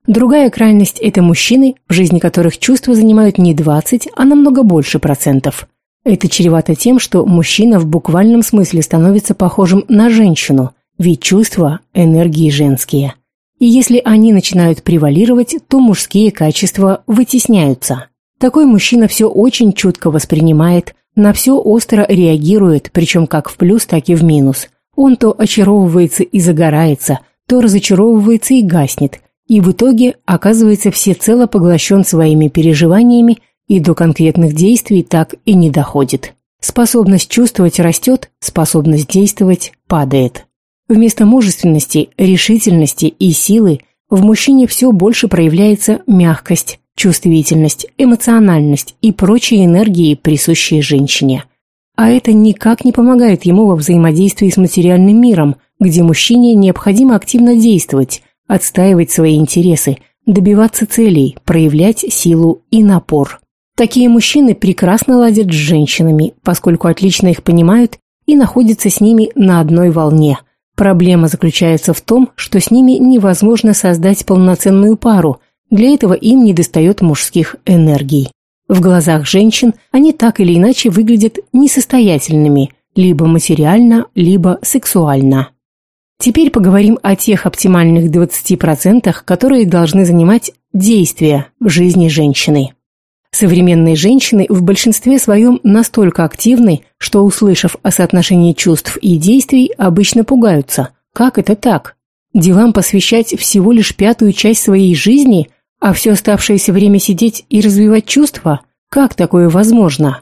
Другая крайность – это мужчины, в жизни которых чувства занимают не 20, а намного больше процентов. Это чревато тем, что мужчина в буквальном смысле становится похожим на женщину, ведь чувства – энергии женские. И если они начинают превалировать, то мужские качества вытесняются. Такой мужчина все очень чутко воспринимает, на все остро реагирует, причем как в плюс, так и в минус. Он то очаровывается и загорается, то разочаровывается и гаснет, и в итоге оказывается всецело поглощен своими переживаниями и до конкретных действий так и не доходит. Способность чувствовать растет, способность действовать падает. Вместо мужественности, решительности и силы в мужчине все больше проявляется мягкость, чувствительность, эмоциональность и прочие энергии, присущие женщине. А это никак не помогает ему во взаимодействии с материальным миром, где мужчине необходимо активно действовать, отстаивать свои интересы, добиваться целей, проявлять силу и напор. Такие мужчины прекрасно ладят с женщинами, поскольку отлично их понимают и находятся с ними на одной волне. Проблема заключается в том, что с ними невозможно создать полноценную пару, для этого им недостает мужских энергий. В глазах женщин они так или иначе выглядят несостоятельными, либо материально, либо сексуально. Теперь поговорим о тех оптимальных 20%, которые должны занимать действия в жизни женщины. Современные женщины в большинстве своем настолько активны, что, услышав о соотношении чувств и действий, обычно пугаются. Как это так? Делам посвящать всего лишь пятую часть своей жизни, а все оставшееся время сидеть и развивать чувства? Как такое возможно?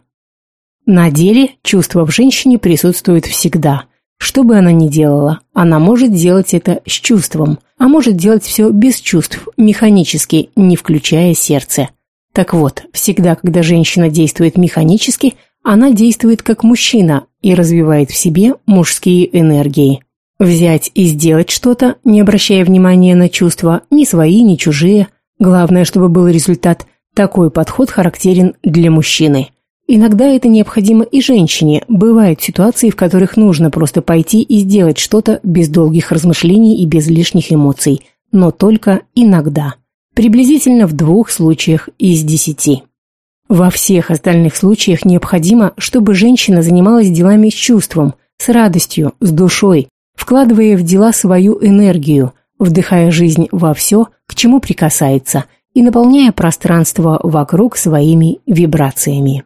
На деле чувства в женщине присутствуют всегда – что бы она ни делала, она может делать это с чувством, а может делать все без чувств, механически, не включая сердце. Так вот, всегда, когда женщина действует механически, она действует как мужчина и развивает в себе мужские энергии. Взять и сделать что-то, не обращая внимания на чувства, ни свои, ни чужие. Главное, чтобы был результат. Такой подход характерен для мужчины. Иногда это необходимо и женщине. Бывают ситуации, в которых нужно просто пойти и сделать что-то без долгих размышлений и без лишних эмоций. Но только иногда. Приблизительно в двух случаях из десяти. Во всех остальных случаях необходимо, чтобы женщина занималась делами с чувством, с радостью, с душой, вкладывая в дела свою энергию, вдыхая жизнь во все, к чему прикасается, и наполняя пространство вокруг своими вибрациями.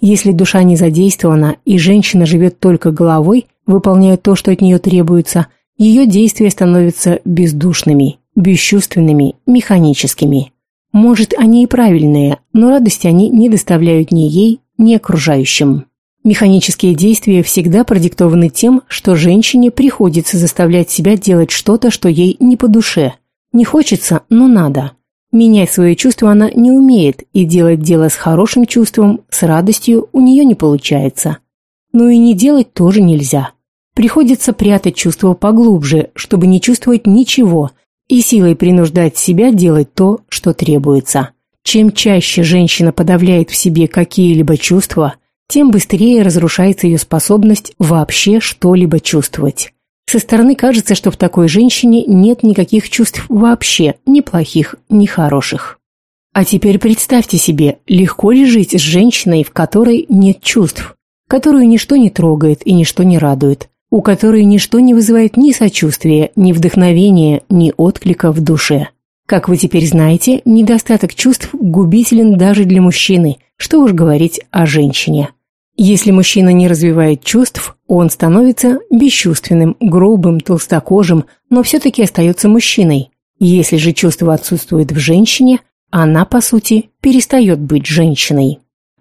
Если душа не задействована и женщина живет только головой, выполняя то, что от нее требуется, ее действия становятся бездушными, бесчувственными, механическими. Может, они и правильные, но радости они не доставляют ни ей, ни окружающим. Механические действия всегда продиктованы тем, что женщине приходится заставлять себя делать что-то, что ей не по душе. Не хочется, но надо. Менять свои чувства она не умеет, и делать дело с хорошим чувством, с радостью у нее не получается. Но и не делать тоже нельзя. Приходится прятать чувства поглубже, чтобы не чувствовать ничего, и силой принуждать себя делать то, что требуется. Чем чаще женщина подавляет в себе какие-либо чувства, тем быстрее разрушается ее способность вообще что-либо чувствовать. Со стороны кажется, что в такой женщине нет никаких чувств вообще, ни плохих, ни хороших. А теперь представьте себе, легко ли жить с женщиной, в которой нет чувств, которую ничто не трогает и ничто не радует, у которой ничто не вызывает ни сочувствия, ни вдохновения, ни отклика в душе. Как вы теперь знаете, недостаток чувств губителен даже для мужчины, что уж говорить о женщине. Если мужчина не развивает чувств, он становится бесчувственным, грубым, толстокожим, но все-таки остается мужчиной. Если же чувства отсутствуют в женщине, она, по сути, перестает быть женщиной.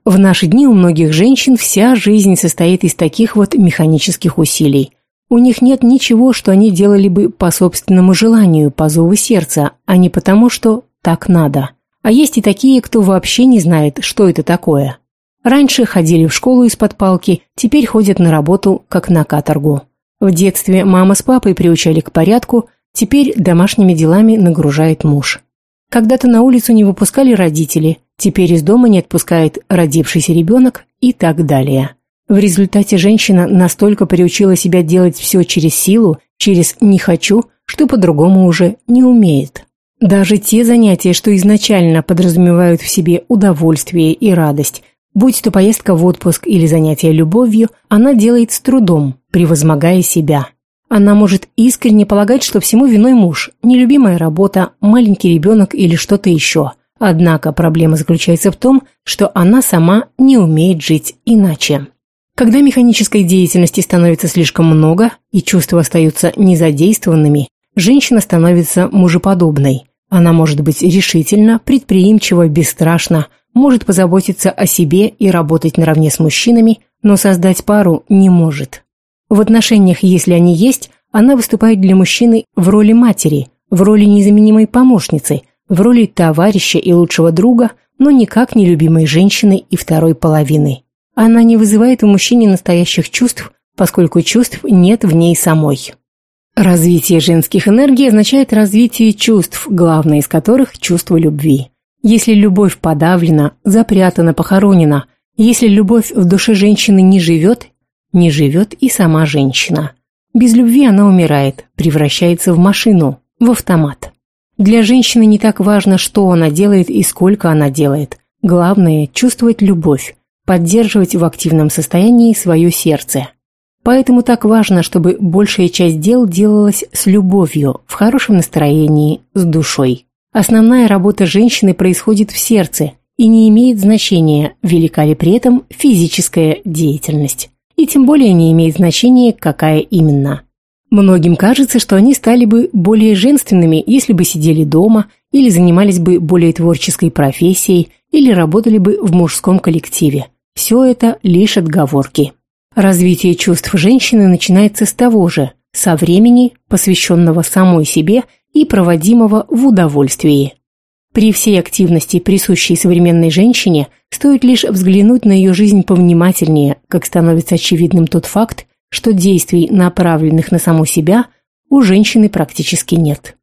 В наши дни у многих женщин вся жизнь состоит из таких вот механических усилий. У них нет ничего, что они делали бы по собственному желанию, по зову сердца, а не потому, что так надо. А есть и такие, кто вообще не знает, что это такое. Раньше ходили в школу из-под палки, теперь ходят на работу, как на каторгу. В детстве мама с папой приучали к порядку, теперь домашними делами нагружает муж. Когда-то на улицу не выпускали родители, теперь из дома не отпускает родившийся ребенок и так далее. В результате женщина настолько приучила себя делать все через силу, через «не хочу», что по-другому уже не умеет. Даже те занятия, что изначально подразумевают в себе удовольствие и радость, будь то поездка в отпуск или занятие любовью, она делает с трудом, превозмогая себя. Она может искренне полагать, что всему виной муж, нелюбимая работа, маленький ребенок или что-то еще. Однако проблема заключается в том, что она сама не умеет жить иначе. Когда механической деятельности становится слишком много и чувства остаются незадействованными, женщина становится мужеподобной. Она может быть решительна, предприимчива, бесстрашна, может позаботиться о себе и работать наравне с мужчинами, но создать пару не может. В отношениях, если они есть, она выступает для мужчины в роли матери, в роли незаменимой помощницы, в роли товарища и лучшего друга, но никак не любимой женщины и второй половины. Она не вызывает у мужчины настоящих чувств, поскольку чувств нет в ней самой. Развитие женских энергий означает развитие чувств, главное из которых – чувство любви. Если любовь подавлена, запрятана, похоронена, если любовь в душе женщины не живет, не живет и сама женщина. Без любви она умирает, превращается в машину, в автомат. Для женщины не так важно, что она делает и сколько она делает. Главное – чувствовать любовь, поддерживать в активном состоянии свое сердце. Поэтому так важно, чтобы большая часть дел делалась с любовью, в хорошем настроении, с душой. Основная работа женщины происходит в сердце и не имеет значения, велика ли при этом физическая деятельность и тем более не имеет значения, какая именно. Многим кажется, что они стали бы более женственными, если бы сидели дома, или занимались бы более творческой профессией, или работали бы в мужском коллективе. Все это лишь отговорки. Развитие чувств женщины начинается с того же, со времени, посвященного самой себе и проводимого в удовольствии. При всей активности, присущей современной женщине, стоит лишь взглянуть на ее жизнь повнимательнее, как становится очевидным тот факт, что действий, направленных на саму себя, у женщины практически нет.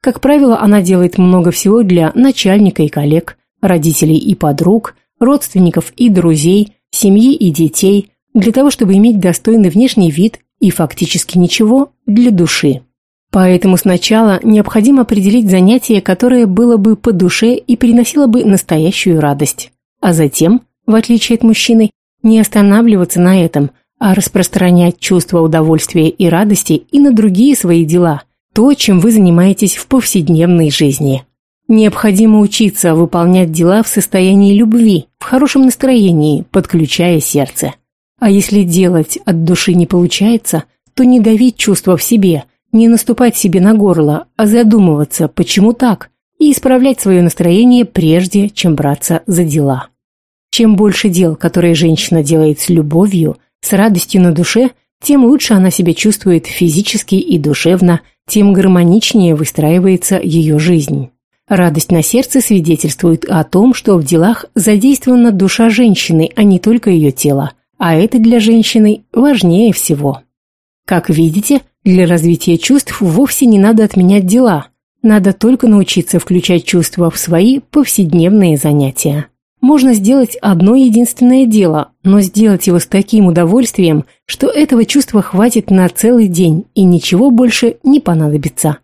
Как правило, она делает много всего для начальника и коллег, родителей и подруг, родственников и друзей, семьи и детей, для того, чтобы иметь достойный внешний вид и фактически ничего для души. Поэтому сначала необходимо определить занятие, которое было бы по душе и приносило бы настоящую радость. А затем, в отличие от мужчины, не останавливаться на этом, а распространять чувство удовольствия и радости и на другие свои дела, то, чем вы занимаетесь в повседневной жизни. Необходимо учиться выполнять дела в состоянии любви, в хорошем настроении, подключая сердце. А если делать от души не получается, то не давить чувства в себе – не наступать себе на горло, а задумываться, почему так, и исправлять свое настроение прежде, чем браться за дела. Чем больше дел, которые женщина делает с любовью, с радостью на душе, тем лучше она себя чувствует физически и душевно, тем гармоничнее выстраивается ее жизнь. Радость на сердце свидетельствует о том, что в делах задействована душа женщины, а не только ее тело, а это для женщины важнее всего. Как видите, для развития чувств вовсе не надо отменять дела. Надо только научиться включать чувства в свои повседневные занятия. Можно сделать одно единственное дело, но сделать его с таким удовольствием, что этого чувства хватит на целый день и ничего больше не понадобится.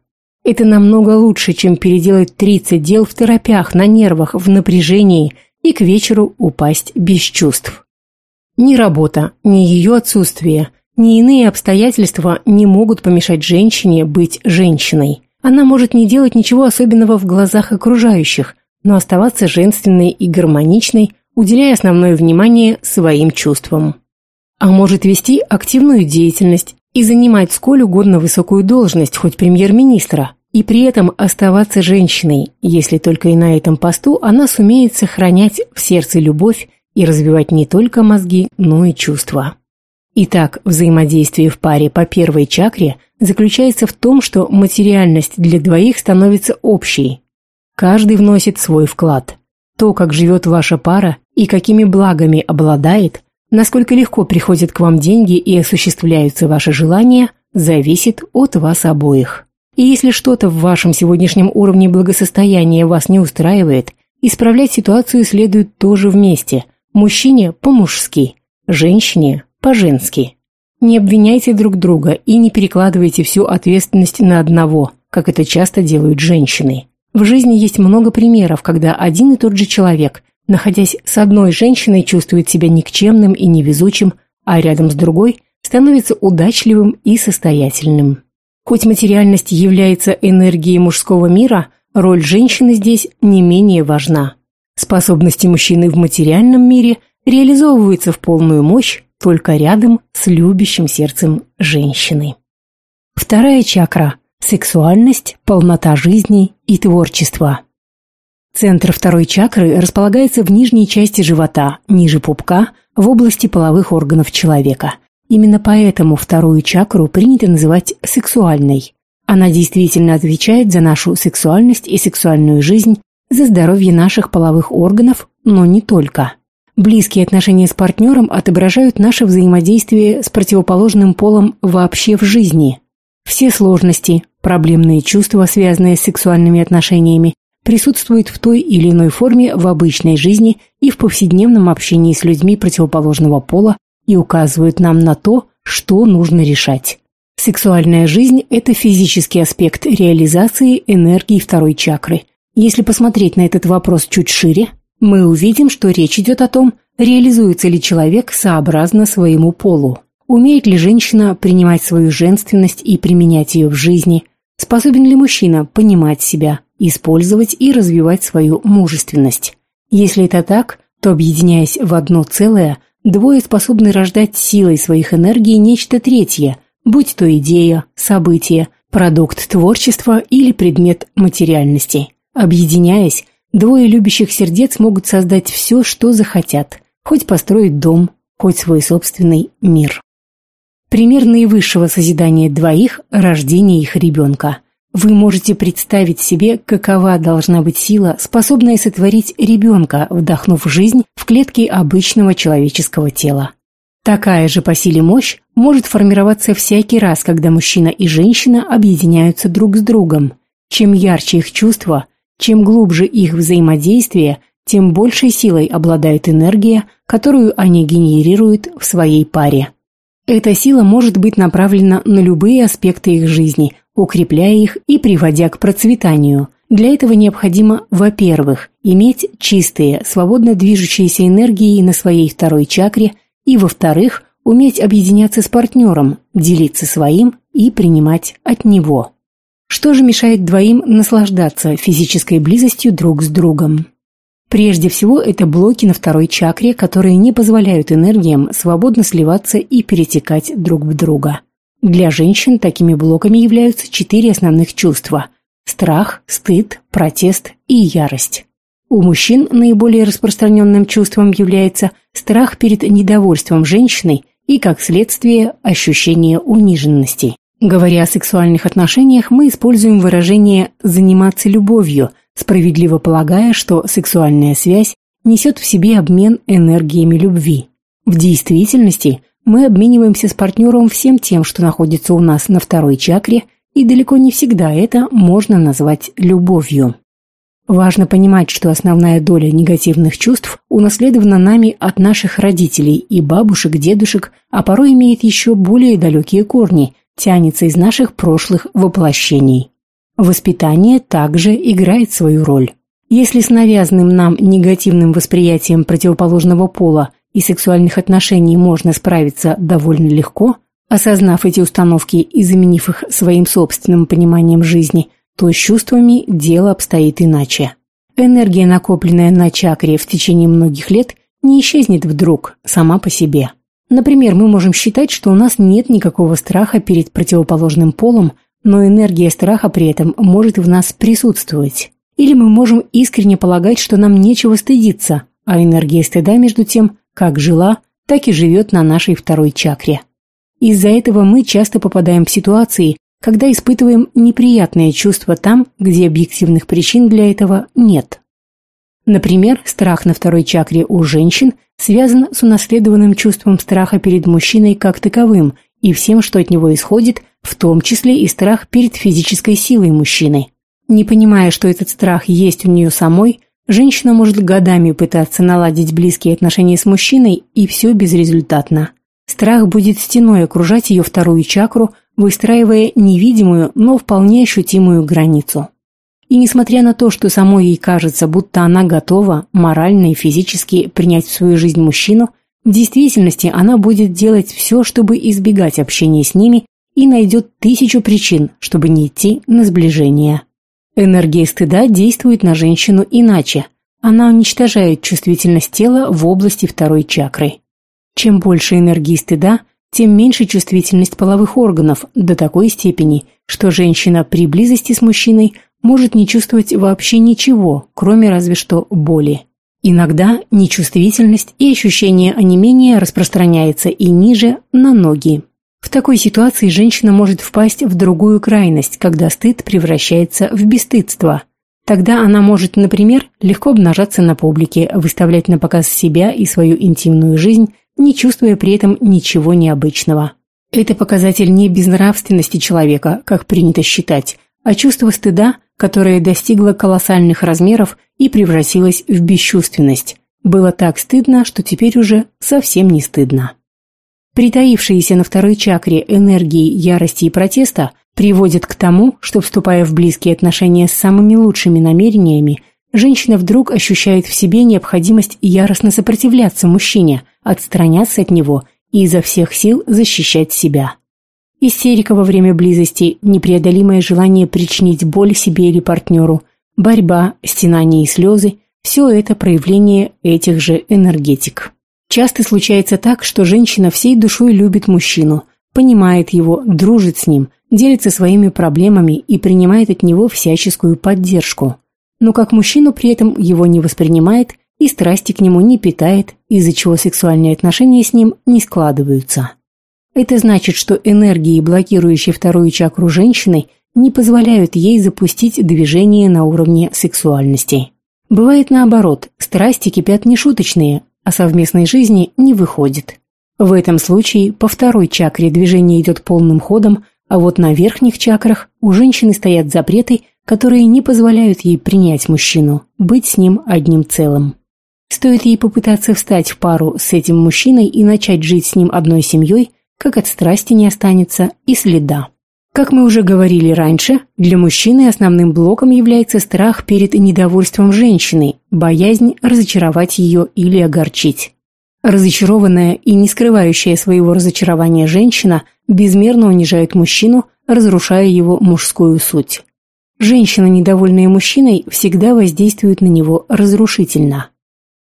Это намного лучше, чем переделать 30 дел в торопях, на нервах, в напряжении и к вечеру упасть без чувств. Ни работа, ни ее отсутствие – Ни иные обстоятельства не могут помешать женщине быть женщиной. Она может не делать ничего особенного в глазах окружающих, но оставаться женственной и гармоничной, уделяя основное внимание своим чувствам. А может вести активную деятельность и занимать сколь угодно высокую должность, хоть премьер-министра, и при этом оставаться женщиной, если только и на этом посту она сумеет сохранять в сердце любовь и развивать не только мозги, но и чувства. Итак, взаимодействие в паре по первой чакре заключается в том, что материальность для двоих становится общей. Каждый вносит свой вклад. То, как живет ваша пара и какими благами обладает, насколько легко приходят к вам деньги и осуществляются ваши желания, зависит от вас обоих. И если что-то в вашем сегодняшнем уровне благосостояния вас не устраивает, исправлять ситуацию следует тоже вместе. Мужчине по-мужски, женщине по-женски. Не обвиняйте друг друга и не перекладывайте всю ответственность на одного, как это часто делают женщины. В жизни есть много примеров, когда один и тот же человек, находясь с одной женщиной, чувствует себя никчемным и невезучим, а рядом с другой становится удачливым и состоятельным. Хоть материальность является энергией мужского мира, роль женщины здесь не менее важна. Способности мужчины в материальном мире реализовываются в полную мощь только рядом с любящим сердцем женщины. Вторая чакра – сексуальность, полнота жизни и творчество. Центр второй чакры располагается в нижней части живота, ниже пупка, в области половых органов человека. Именно поэтому вторую чакру принято называть сексуальной. Она действительно отвечает за нашу сексуальность и сексуальную жизнь, за здоровье наших половых органов, но не только. Близкие отношения с партнером отображают наше взаимодействие с противоположным полом вообще в жизни. Все сложности, проблемные чувства, связанные с сексуальными отношениями, присутствуют в той или иной форме в обычной жизни и в повседневном общении с людьми противоположного пола и указывают нам на то, что нужно решать. Сексуальная жизнь – это физический аспект реализации энергии второй чакры. Если посмотреть на этот вопрос чуть шире, мы увидим, что речь идет о том, реализуется ли человек сообразно своему полу. Умеет ли женщина принимать свою женственность и применять ее в жизни? Способен ли мужчина понимать себя, использовать и развивать свою мужественность? Если это так, то, объединяясь в одно целое, двое способны рождать силой своих энергий нечто третье, будь то идея, событие, продукт творчества или предмет материальности. Объединяясь, Двое любящих сердец могут создать все, что захотят, хоть построить дом, хоть свой собственный мир. Пример наивысшего созидания двоих – рождение их ребенка. Вы можете представить себе, какова должна быть сила, способная сотворить ребенка, вдохнув жизнь в клетки обычного человеческого тела. Такая же по силе мощь может формироваться всякий раз, когда мужчина и женщина объединяются друг с другом. Чем ярче их чувства, чем глубже их взаимодействие, тем большей силой обладает энергия, которую они генерируют в своей паре. Эта сила может быть направлена на любые аспекты их жизни, укрепляя их и приводя к процветанию. Для этого необходимо, во-первых, иметь чистые, свободно движущиеся энергии на своей второй чакре, и, во-вторых, уметь объединяться с партнером, делиться своим и принимать от него. Что же мешает двоим наслаждаться физической близостью друг с другом? Прежде всего, это блоки на второй чакре, которые не позволяют энергиям свободно сливаться и перетекать друг в друга. Для женщин такими блоками являются четыре основных чувства – страх, стыд, протест и ярость. У мужчин наиболее распространенным чувством является страх перед недовольством женщиной и, как следствие, ощущение униженности. Говоря о сексуальных отношениях, мы используем выражение «заниматься любовью», справедливо полагая, что сексуальная связь несет в себе обмен энергиями любви. В действительности мы обмениваемся с партнером всем тем, что находится у нас на второй чакре, и далеко не всегда это можно назвать любовью. Важно понимать, что основная доля негативных чувств унаследована нами от наших родителей и бабушек, дедушек, а порой имеет еще более далекие корни – тянется из наших прошлых воплощений. Воспитание также играет свою роль. Если с навязанным нам негативным восприятием противоположного пола и сексуальных отношений можно справиться довольно легко, Осознав эти установки и заменив их своим собственным пониманием жизни, то с чувствами дело обстоит иначе. Энергия, накопленная на чакре в течение многих лет, не исчезнет вдруг, сама по себе. Например, мы можем считать, что у нас нет никакого страха перед противоположным полом, но энергия страха при этом может в нас присутствовать. Или мы можем искренне полагать, что нам нечего стыдиться, а энергия стыда, между тем, как жила, так и живет на нашей второй чакре. Из-за этого мы часто попадаем в ситуации, когда испытываем неприятные чувства там, где объективных причин для этого нет. Например, страх на второй чакре у женщин связан с унаследованным чувством страха перед мужчиной как таковым и всем, что от него исходит, в том числе и страх перед физической силой мужчины. Не понимая, что этот страх есть у нее самой, женщина может годами пытаться наладить близкие отношения с мужчиной, и все безрезультатно. Страх будет стеной окружать ее вторую чакру, выстраивая невидимую, но вполне ощутимую границу. И несмотря на то, что самой ей кажется, будто она готова морально и физически принять в свою жизнь мужчину, в действительности она будет делать все, чтобы избегать общения с ними и найдет тысячу причин, чтобы не идти на сближение. Энергия стыда действует на женщину иначе. Она уничтожает чувствительность тела в области второй чакры. Чем больше энергии стыда, тем меньше чувствительность половых органов до такой степени, что женщина при близости с мужчиной может не чувствовать вообще ничего, кроме разве что боли. Иногда нечувствительность и ощущение онемения распространяется и ниже, на ноги. В такой ситуации женщина может впасть в другую крайность, когда стыд превращается в бесстыдство. Тогда она может, например, легко обнажаться на публике, выставлять на показ себя и свою интимную жизнь, не чувствуя при этом ничего необычного. Это показатель не безнравственности человека, как принято считать, а чувство стыда, которое достигло колоссальных размеров и превратилось в бесчувственность. Было так стыдно, что теперь уже совсем не стыдно. Притаившиеся на второй чакре энергии ярости и протеста приводят к тому, что, вступая в близкие отношения с самыми лучшими намерениями, женщина вдруг ощущает в себе необходимость яростно сопротивляться мужчине, отстраняться от него и изо всех сил защищать себя. Истерика во время близости, непреодолимое желание причинить боль себе или партнеру, борьба, стенание и слезы – все это проявление этих же энергетик. Часто случается так, что женщина всей душой любит мужчину, понимает его, дружит с ним, делится своими проблемами и принимает от него всяческую поддержку. Но как мужчину при этом его не воспринимает и страсти к нему не питает, из-за чего сексуальные отношения с ним не складываются. Это значит, что энергии, блокирующие вторую чакру женщины, не позволяют ей запустить движение на уровне сексуальности. Бывает наоборот, страсти кипят нешуточные, а совместной жизни не выходит. В этом случае по второй чакре движение идет полным ходом, а вот на верхних чакрах у женщины стоят запреты, которые не позволяют ей принять мужчину, быть с ним одним целым. Стоит ей попытаться встать в пару с этим мужчиной и начать жить с ним одной семьей, как от страсти не останется и следа. Как мы уже говорили раньше, для мужчины основным блоком является страх перед недовольством женщины, боязнь разочаровать ее или огорчить. Разочарованная и не скрывающая своего разочарования женщина безмерно унижает мужчину, разрушая его мужскую суть. Женщина, недовольная мужчиной, всегда воздействует на него разрушительно.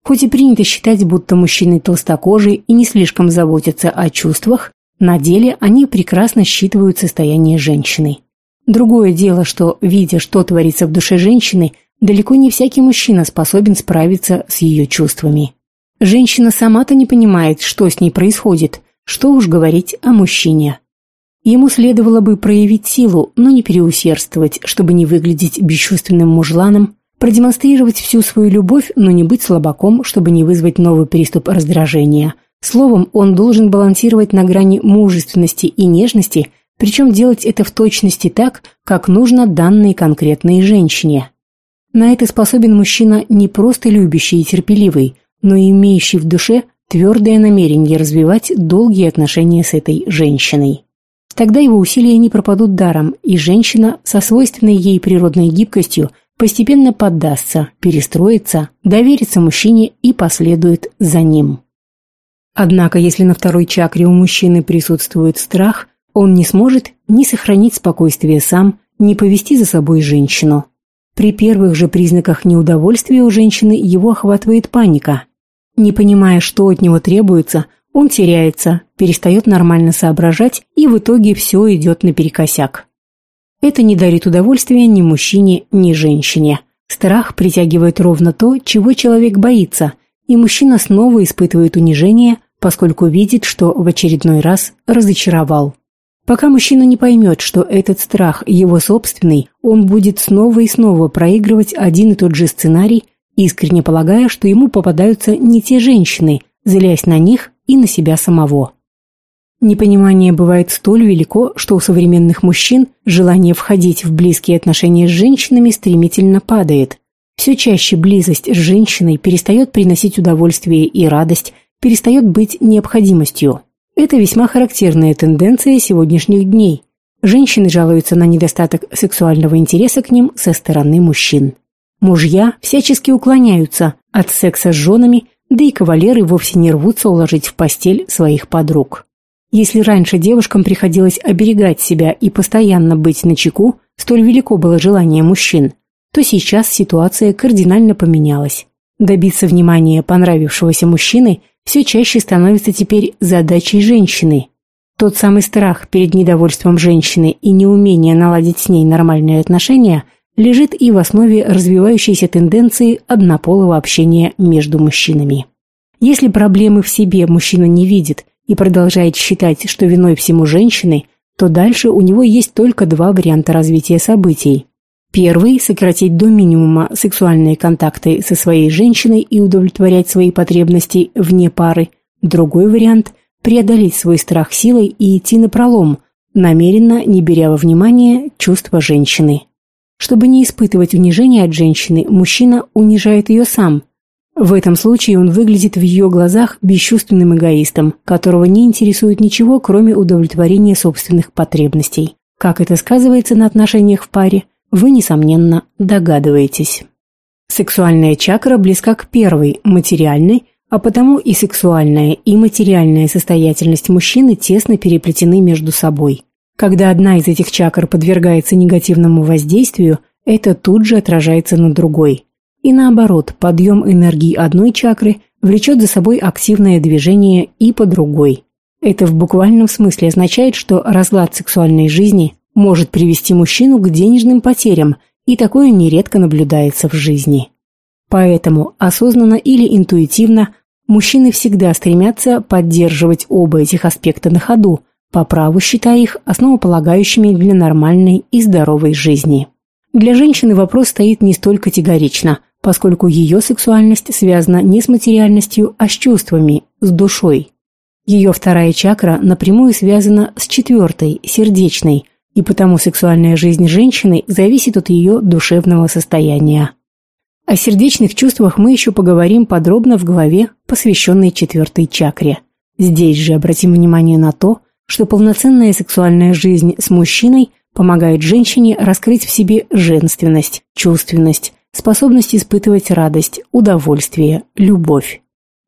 Хоть и принято считать, будто мужчины толстокожие и не слишком заботятся о чувствах, на деле они прекрасно считывают состояние женщины. Другое дело, что, видя, что творится в душе женщины, далеко не всякий мужчина способен справиться с ее чувствами. Женщина сама-то не понимает, что с ней происходит, что уж говорить о мужчине. Ему следовало бы проявить силу, но не переусердствовать, чтобы не выглядеть бесчувственным мужланом, продемонстрировать всю свою любовь, но не быть слабаком, чтобы не вызвать новый приступ раздражения – Словом, он должен балансировать на грани мужественности и нежности, причем делать это в точности так, как нужно данной конкретной женщине. На это способен мужчина не просто любящий и терпеливый, но и имеющий в душе твердое намерение развивать долгие отношения с этой женщиной. Тогда его усилия не пропадут даром, и женщина со свойственной ей природной гибкостью постепенно поддастся, перестроится, доверится мужчине и последует за ним. Однако, если на второй чакре у мужчины присутствует страх, он не сможет ни сохранить спокойствие сам, ни повести за собой женщину. При первых же признаках неудовольствия у женщины его охватывает паника. Не понимая, что от него требуется, он теряется, перестает нормально соображать, и в итоге все идет наперекосяк. Это не дарит удовольствия ни мужчине, ни женщине. Страх притягивает ровно то, чего человек боится, и мужчина снова испытывает унижение, поскольку видит, что в очередной раз разочаровал. Пока мужчина не поймет, что этот страх его собственный, он будет снова и снова проигрывать один и тот же сценарий, искренне полагая, что ему попадаются не те женщины, злясь на них и на себя самого. Непонимание бывает столь велико, что у современных мужчин желание входить в близкие отношения с женщинами стремительно падает. Все чаще близость с женщиной перестает приносить удовольствие и радость, перестает быть необходимостью. Это весьма характерная тенденция сегодняшних дней. Женщины жалуются на недостаток сексуального интереса к ним со стороны мужчин. Мужья всячески уклоняются от секса с женами, да и кавалеры вовсе не рвутся уложить в постель своих подруг. Если раньше девушкам приходилось оберегать себя и постоянно быть начеку, столь велико было желание мужчин, то сейчас ситуация кардинально поменялась. Добиться внимания понравившегося мужчины все чаще становится теперь задачей женщины. Тот самый страх перед недовольством женщины и неумение наладить с ней нормальные отношения лежит и в основе развивающейся тенденции однополого общения между мужчинами. Если проблемы в себе мужчина не видит и продолжает считать, что виной всему женщины, то дальше у него есть только два варианта развития событий. Первый – сократить до минимума сексуальные контакты со своей женщиной и удовлетворять свои потребности вне пары. Другой вариант – преодолеть свой страх силой и идти на пролом, намеренно не беря во внимание чувства женщины. Чтобы не испытывать унижения от женщины, мужчина унижает ее сам – в этом случае он выглядит в ее глазах бесчувственным эгоистом, которого не интересует ничего, кроме удовлетворения собственных потребностей. Как это сказывается на отношениях в паре, вы, несомненно, догадываетесь. Сексуальная чакра близка к первой, материальной, а потому и сексуальная, и материальная состоятельность мужчины тесно переплетены между собой. Когда одна из этих чакр подвергается негативному воздействию, это тут же отражается на другой. И наоборот, подъем энергии одной чакры влечет за собой активное движение и по другой. Это в буквальном смысле означает, что разлад сексуальной жизни может привести мужчину к денежным потерям, и такое нередко наблюдается в жизни. Поэтому, осознанно или интуитивно, мужчины всегда стремятся поддерживать оба этих аспекта на ходу, по праву считая их основополагающими для нормальной и здоровой жизни. Для женщины вопрос стоит не столь категорично, поскольку ее сексуальность связана не с материальностью, а с чувствами, с душой. Ее вторая чакра напрямую связана с четвертой, сердечной, и потому сексуальная жизнь женщины зависит от ее душевного состояния. О сердечных чувствах мы еще поговорим подробно в главе, посвященной четвертой чакре. Здесь же обратим внимание на то, что полноценная сексуальная жизнь с мужчиной помогает женщине раскрыть в себе женственность, чувственность, способность испытывать радость, удовольствие, любовь.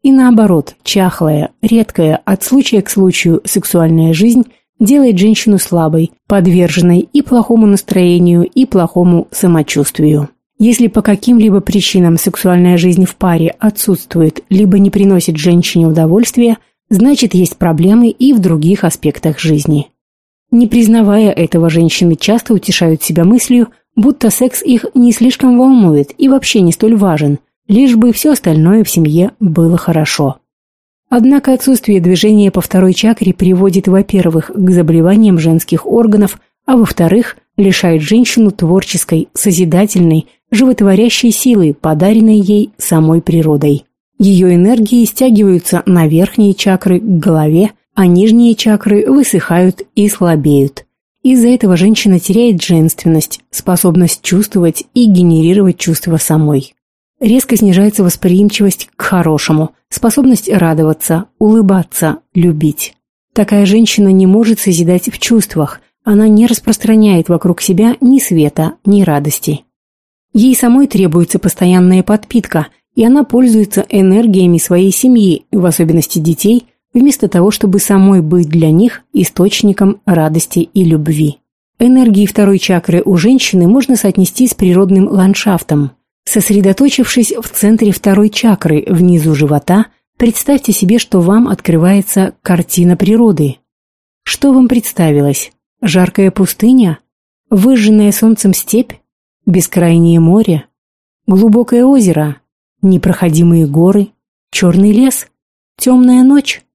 И наоборот, чахлая, редкая, от случая к случаю сексуальная жизнь делает женщину слабой, подверженной и плохому настроению, и плохому самочувствию. Если по каким-либо причинам сексуальная жизнь в паре отсутствует, либо не приносит женщине удовольствия, значит есть проблемы и в других аспектах жизни. Не признавая этого, женщины часто утешают себя мыслью, будто секс их не слишком волнует и вообще не столь важен, лишь бы все остальное в семье было хорошо. Однако отсутствие движения по второй чакре приводит, во-первых, к заболеваниям женских органов, а во-вторых, лишает женщину творческой, созидательной, животворящей силы, подаренной ей самой природой. Ее энергии стягиваются на верхние чакры к голове, а нижние чакры высыхают и слабеют. Из-за этого женщина теряет женственность, способность чувствовать и генерировать чувства самой. Резко снижается восприимчивость к хорошему, способность радоваться, улыбаться, любить. Такая женщина не может созидать в чувствах, она не распространяет вокруг себя ни света, ни радости. Ей самой требуется постоянная подпитка, и она пользуется энергиями своей семьи, в особенности детей, вместо того, чтобы самой быть для них источником радости и любви. Энергии второй чакры у женщины можно соотнести с природным ландшафтом. Сосредоточившись в центре второй чакры, внизу живота, представьте себе, что вам открывается картина природы. Что вам представилось? Жаркая пустыня? Выжженная солнцем степь? Бескрайнее море? Глубокое озеро? Непроходимые горы? Черный лес? Темная ночь?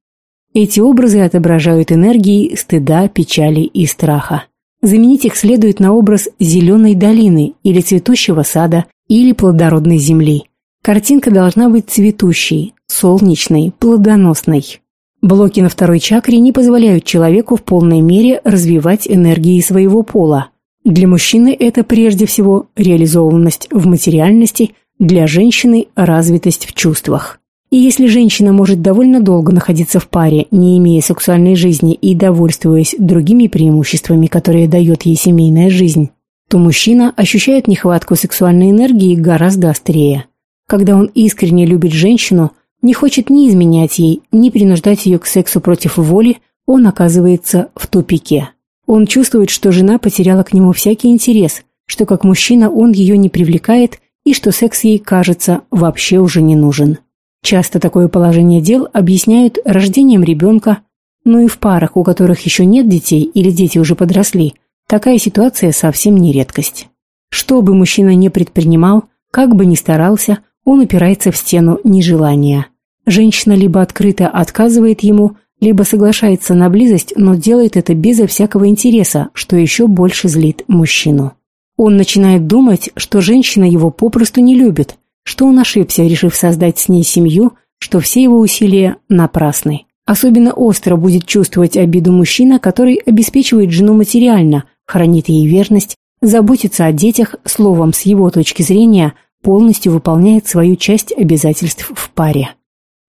Эти образы отображают энергии стыда, печали и страха. Заменить их следует на образ зеленой долины или цветущего сада или плодородной земли. Картинка должна быть цветущей, солнечной, плодоносной. Блоки на второй чакре не позволяют человеку в полной мере развивать энергии своего пола. Для мужчины это прежде всего реализованность в материальности, для женщины – развитость в чувствах. И если женщина может довольно долго находиться в паре, не имея сексуальной жизни и довольствуясь другими преимуществами, которые дает ей семейная жизнь, то мужчина ощущает нехватку сексуальной энергии гораздо острее. Когда он искренне любит женщину, не хочет ни изменять ей, ни принуждать ее к сексу против воли, он оказывается в тупике. Он чувствует, что жена потеряла к нему всякий интерес, что как мужчина он ее не привлекает и что секс ей, кажется, вообще уже не нужен. Часто такое положение дел объясняют рождением ребенка, но и в парах, у которых еще нет детей или дети уже подросли, такая ситуация совсем не редкость. Что бы мужчина не предпринимал, как бы ни старался, он упирается в стену нежелания. Женщина либо открыто отказывает ему, либо соглашается на близость, но делает это безо всякого интереса, что еще больше злит мужчину. Он начинает думать, что женщина его попросту не любит, что он ошибся, решив создать с ней семью, что все его усилия напрасны. Особенно остро будет чувствовать обиду мужчина, который обеспечивает жену материально, хранит ей верность, заботится о детях, словом, с его точки зрения, полностью выполняет свою часть обязательств в паре.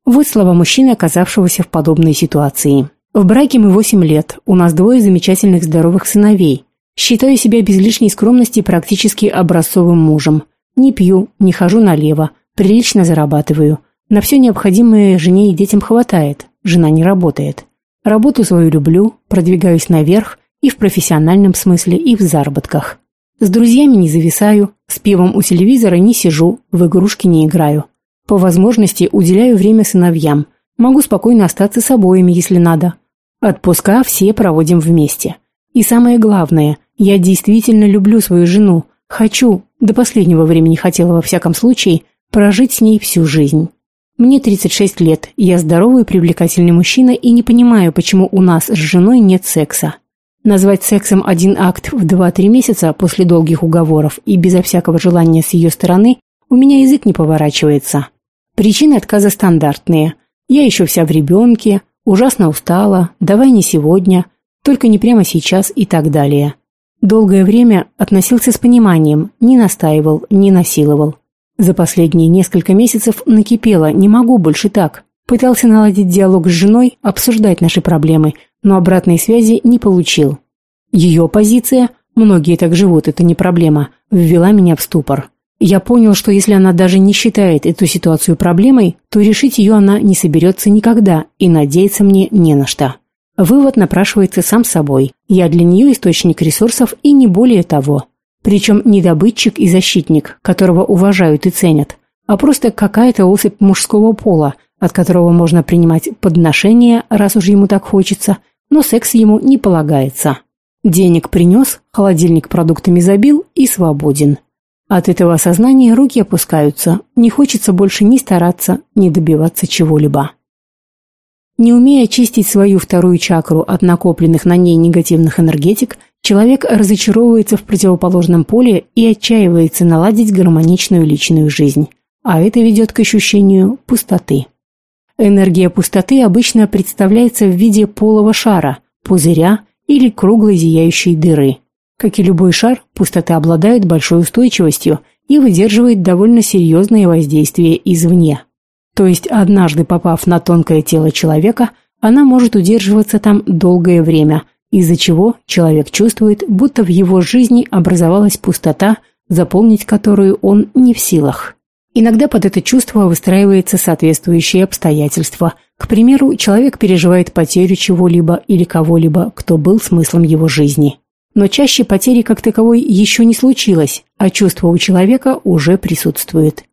Вот слова мужчины, оказавшегося в подобной ситуации. «В браке мы 8 лет, у нас двое замечательных здоровых сыновей. Считаю себя без лишней скромности практически образцовым мужем. Не пью, не хожу налево, прилично зарабатываю. На все необходимое жене и детям хватает, жена не работает. Работу свою люблю, продвигаюсь наверх и в профессиональном смысле, и в заработках. С друзьями не зависаю, с пивом у телевизора не сижу, в игрушки не играю. По возможности уделяю время сыновьям. Могу спокойно остаться с обоими, если надо. Отпуска все проводим вместе. И самое главное, я действительно люблю свою жену, хочу, до последнего времени хотела, во всяком случае, прожить с ней всю жизнь. Мне 36 лет, я здоровый привлекательный мужчина и не понимаю, почему у нас с женой нет секса. Назвать сексом один акт в 2-3 месяца после долгих уговоров и безо всякого желания с ее стороны у меня язык не поворачивается. Причины отказа стандартные. Я еще вся в ребенке, ужасно устала, давай не сегодня, только не прямо сейчас и так далее. Долгое время относился с пониманием, не настаивал, не насиловал. За последние несколько месяцев накипело, не могу больше так. Пытался наладить диалог с женой, обсуждать наши проблемы, но обратной связи не получил. Ее позиция «многие так живут, это не проблема» ввела меня в ступор. Я понял, что если она даже не считает эту ситуацию проблемой, то решить ее она не соберется никогда и надеяться мне не на что. Вывод напрашивается сам собой. Я для нее источник ресурсов и не более того. Причем не добытчик и защитник, которого уважают и ценят, а просто какая-то особь мужского пола, от которого можно принимать подношения, раз уж ему так хочется, но секс ему не полагается. Денег принес, холодильник продуктами забил и свободен. От этого осознания руки опускаются, не хочется больше ни стараться, ни добиваться чего-либо. Не умея очистить свою вторую чакру от накопленных на ней негативных энергетик, человек разочаровывается в противоположном поле и отчаивается наладить гармоничную личную жизнь. А это ведет к ощущению пустоты. Энергия пустоты обычно представляется в виде полого шара, пузыря или круглой зияющей дыры. Как и любой шар, пустота обладает большой устойчивостью и выдерживает довольно серьезные воздействия извне. То есть, однажды попав на тонкое тело человека, она может удерживаться там долгое время, из-за чего человек чувствует, будто в его жизни образовалась пустота, заполнить которую он не в силах. Иногда под это чувство выстраивается соответствующие обстоятельства, К примеру, человек переживает потерю чего-либо или кого-либо, кто был смыслом его жизни. Но чаще потери как таковой еще не случилось, а чувство у человека уже присутствует.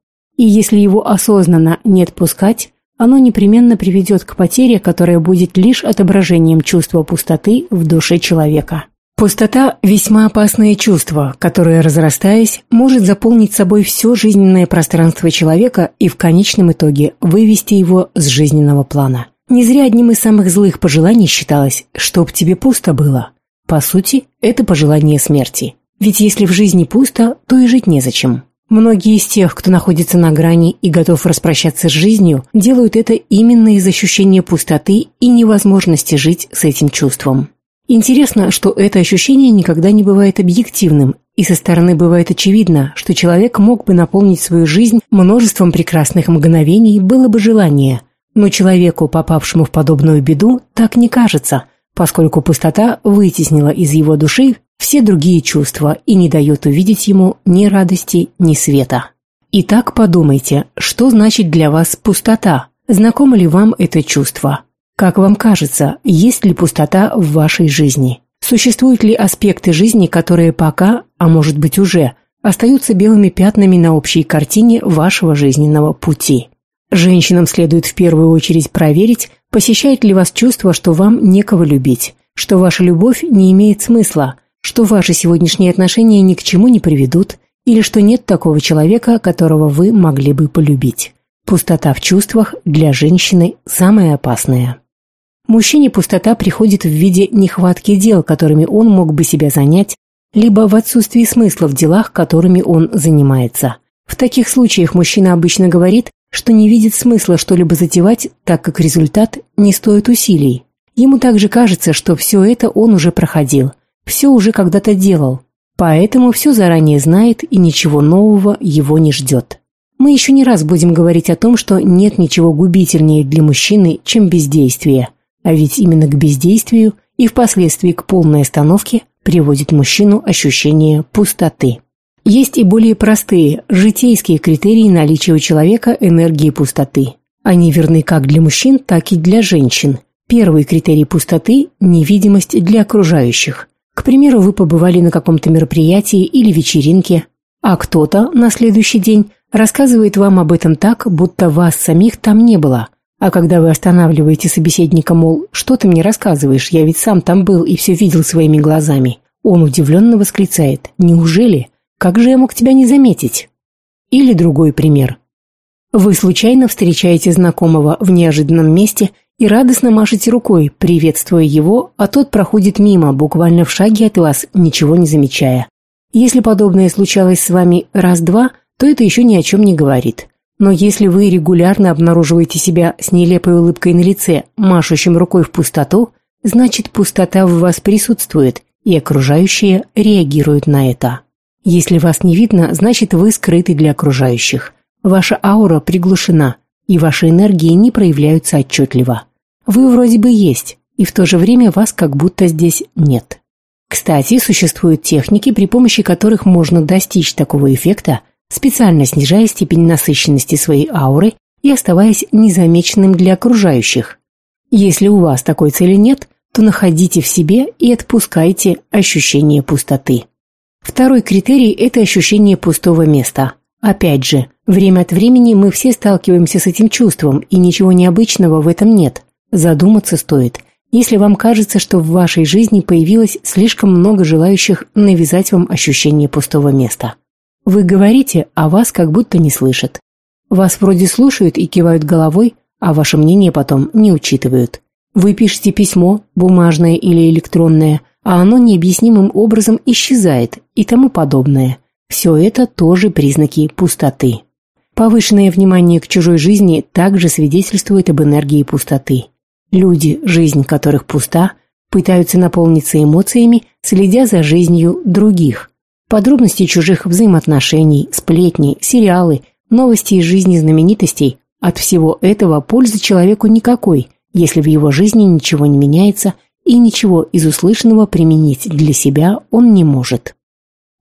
И если его осознанно не отпускать, оно непременно приведет к потере, которая будет лишь отображением чувства пустоты в душе человека. Пустота – весьма опасное чувство, которое, разрастаясь, может заполнить собой все жизненное пространство человека и в конечном итоге вывести его с жизненного плана. Не зря одним из самых злых пожеланий считалось «чтоб тебе пусто было». По сути, это пожелание смерти. Ведь если в жизни пусто, то и жить незачем. Многие из тех, кто находится на грани и готов распрощаться с жизнью, делают это именно из ощущения пустоты и невозможности жить с этим чувством. Интересно, что это ощущение никогда не бывает объективным, и со стороны бывает очевидно, что человек мог бы наполнить свою жизнь множеством прекрасных мгновений, было бы желание. Но человеку, попавшему в подобную беду, так не кажется, поскольку пустота вытеснила из его души все другие чувства и не дает увидеть ему ни радости, ни света. Итак, подумайте, что значит для вас пустота? Знакомо ли вам это чувство? Как вам кажется, есть ли пустота в вашей жизни? Существуют ли аспекты жизни, которые пока, а может быть уже, остаются белыми пятнами на общей картине вашего жизненного пути? Женщинам следует в первую очередь проверить, посещает ли вас чувство, что вам некого любить, что ваша любовь не имеет смысла, что ваши сегодняшние отношения ни к чему не приведут, или что нет такого человека, которого вы могли бы полюбить. Пустота в чувствах для женщины самая опасная. Мужчине пустота приходит в виде нехватки дел, которыми он мог бы себя занять, либо в отсутствии смысла в делах, которыми он занимается. В таких случаях мужчина обычно говорит, что не видит смысла что-либо затевать, так как результат не стоит усилий. Ему также кажется, что все это он уже проходил, все уже когда-то делал, поэтому все заранее знает и ничего нового его не ждет. Мы еще не раз будем говорить о том, что нет ничего губительнее для мужчины, чем бездействие – а ведь именно к бездействию и впоследствии к полной остановке приводит мужчину ощущение пустоты. Есть и более простые, житейские критерии наличия у человека энергии пустоты. Они верны как для мужчин, так и для женщин. Первый критерий пустоты – невидимость для окружающих. К примеру, вы побывали на каком-то мероприятии или вечеринке, а кто-то на следующий день рассказывает вам об этом так, будто вас самих там не было – а когда вы останавливаете собеседника, мол, что ты мне рассказываешь, я ведь сам там был и все видел своими глазами, он удивленно восклицает «Неужели? Как же я мог тебя не заметить?» Или другой пример. Вы случайно встречаете знакомого в неожиданном месте и радостно машете рукой, приветствуя его, а тот проходит мимо, буквально в шаге от вас, ничего не замечая. Если подобное случалось с вами раз-два, то это еще ни о чем не говорит. Но если вы регулярно обнаруживаете себя с нелепой улыбкой на лице, машущим рукой в пустоту, значит пустота в вас присутствует, и окружающие реагируют на это. Если вас не видно, значит вы скрыты для окружающих. Ваша аура приглушена, и ваши энергии не проявляются отчетливо. Вы вроде бы есть, и в то же время вас как будто здесь нет. Кстати, существуют техники, при помощи которых можно достичь такого эффекта, специально снижая степень насыщенности своей ауры и оставаясь незамеченным для окружающих. Если у вас такой цели нет, то находите в себе и отпускайте ощущение пустоты. Второй критерий – это ощущение пустого места. Опять же, время от времени мы все сталкиваемся с этим чувством, и ничего необычного в этом нет. Задуматься стоит, если вам кажется, что в вашей жизни появилось слишком много желающих навязать вам ощущение пустого места. Вы говорите, а вас как будто не слышат. Вас вроде слушают и кивают головой, а ваше мнение потом не учитывают. Вы пишете письмо, бумажное или электронное, а оно необъяснимым образом исчезает и тому подобное. Все это тоже признаки пустоты. Повышенное внимание к чужой жизни также свидетельствует об энергии пустоты. Люди, жизнь которых пуста, пытаются наполниться эмоциями, следя за жизнью других, Подробности чужих взаимоотношений, сплетни, сериалы, новости из жизни знаменитостей – от всего этого пользы человеку никакой, если в его жизни ничего не меняется и ничего из услышанного применить для себя он не может.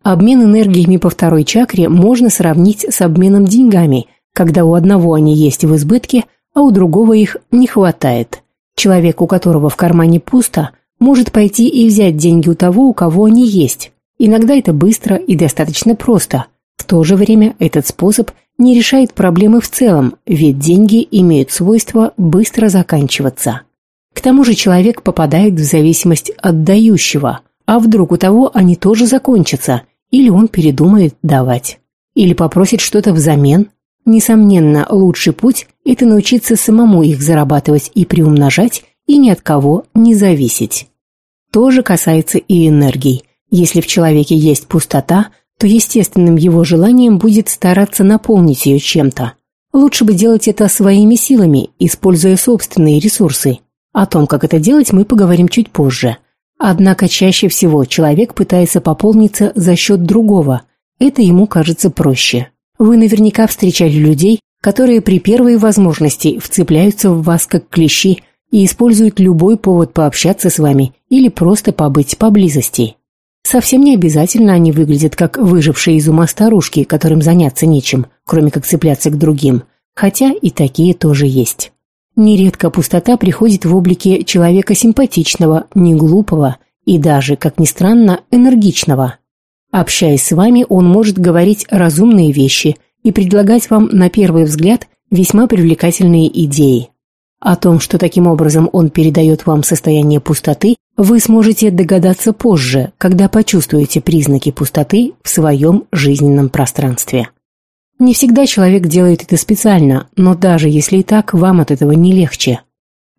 Обмен энергиями по второй чакре можно сравнить с обменом деньгами, когда у одного они есть в избытке, а у другого их не хватает. Человек, у которого в кармане пусто, может пойти и взять деньги у того, у кого они есть. Иногда это быстро и достаточно просто. В то же время этот способ не решает проблемы в целом, ведь деньги имеют свойство быстро заканчиваться. К тому же человек попадает в зависимость от дающего, а вдруг у того они тоже закончатся, или он передумает давать, или попросит что-то взамен. Несомненно, лучший путь – это научиться самому их зарабатывать и приумножать, и ни от кого не зависеть. То же касается и энергий. Если в человеке есть пустота, то естественным его желанием будет стараться наполнить ее чем-то. Лучше бы делать это своими силами, используя собственные ресурсы. О том, как это делать, мы поговорим чуть позже. Однако чаще всего человек пытается пополниться за счет другого. Это ему кажется проще. Вы наверняка встречали людей, которые при первой возможности вцепляются в вас как клещи и используют любой повод пообщаться с вами или просто побыть поблизости. Совсем не обязательно они выглядят как выжившие из ума старушки, которым заняться нечем, кроме как цепляться к другим, хотя и такие тоже есть. Нередко пустота приходит в облике человека симпатичного, неглупого и даже, как ни странно, энергичного. Общаясь с вами, он может говорить разумные вещи и предлагать вам, на первый взгляд, весьма привлекательные идеи. О том, что таким образом он передает вам состояние пустоты, вы сможете догадаться позже, когда почувствуете признаки пустоты в своем жизненном пространстве. Не всегда человек делает это специально, но даже если и так, вам от этого не легче.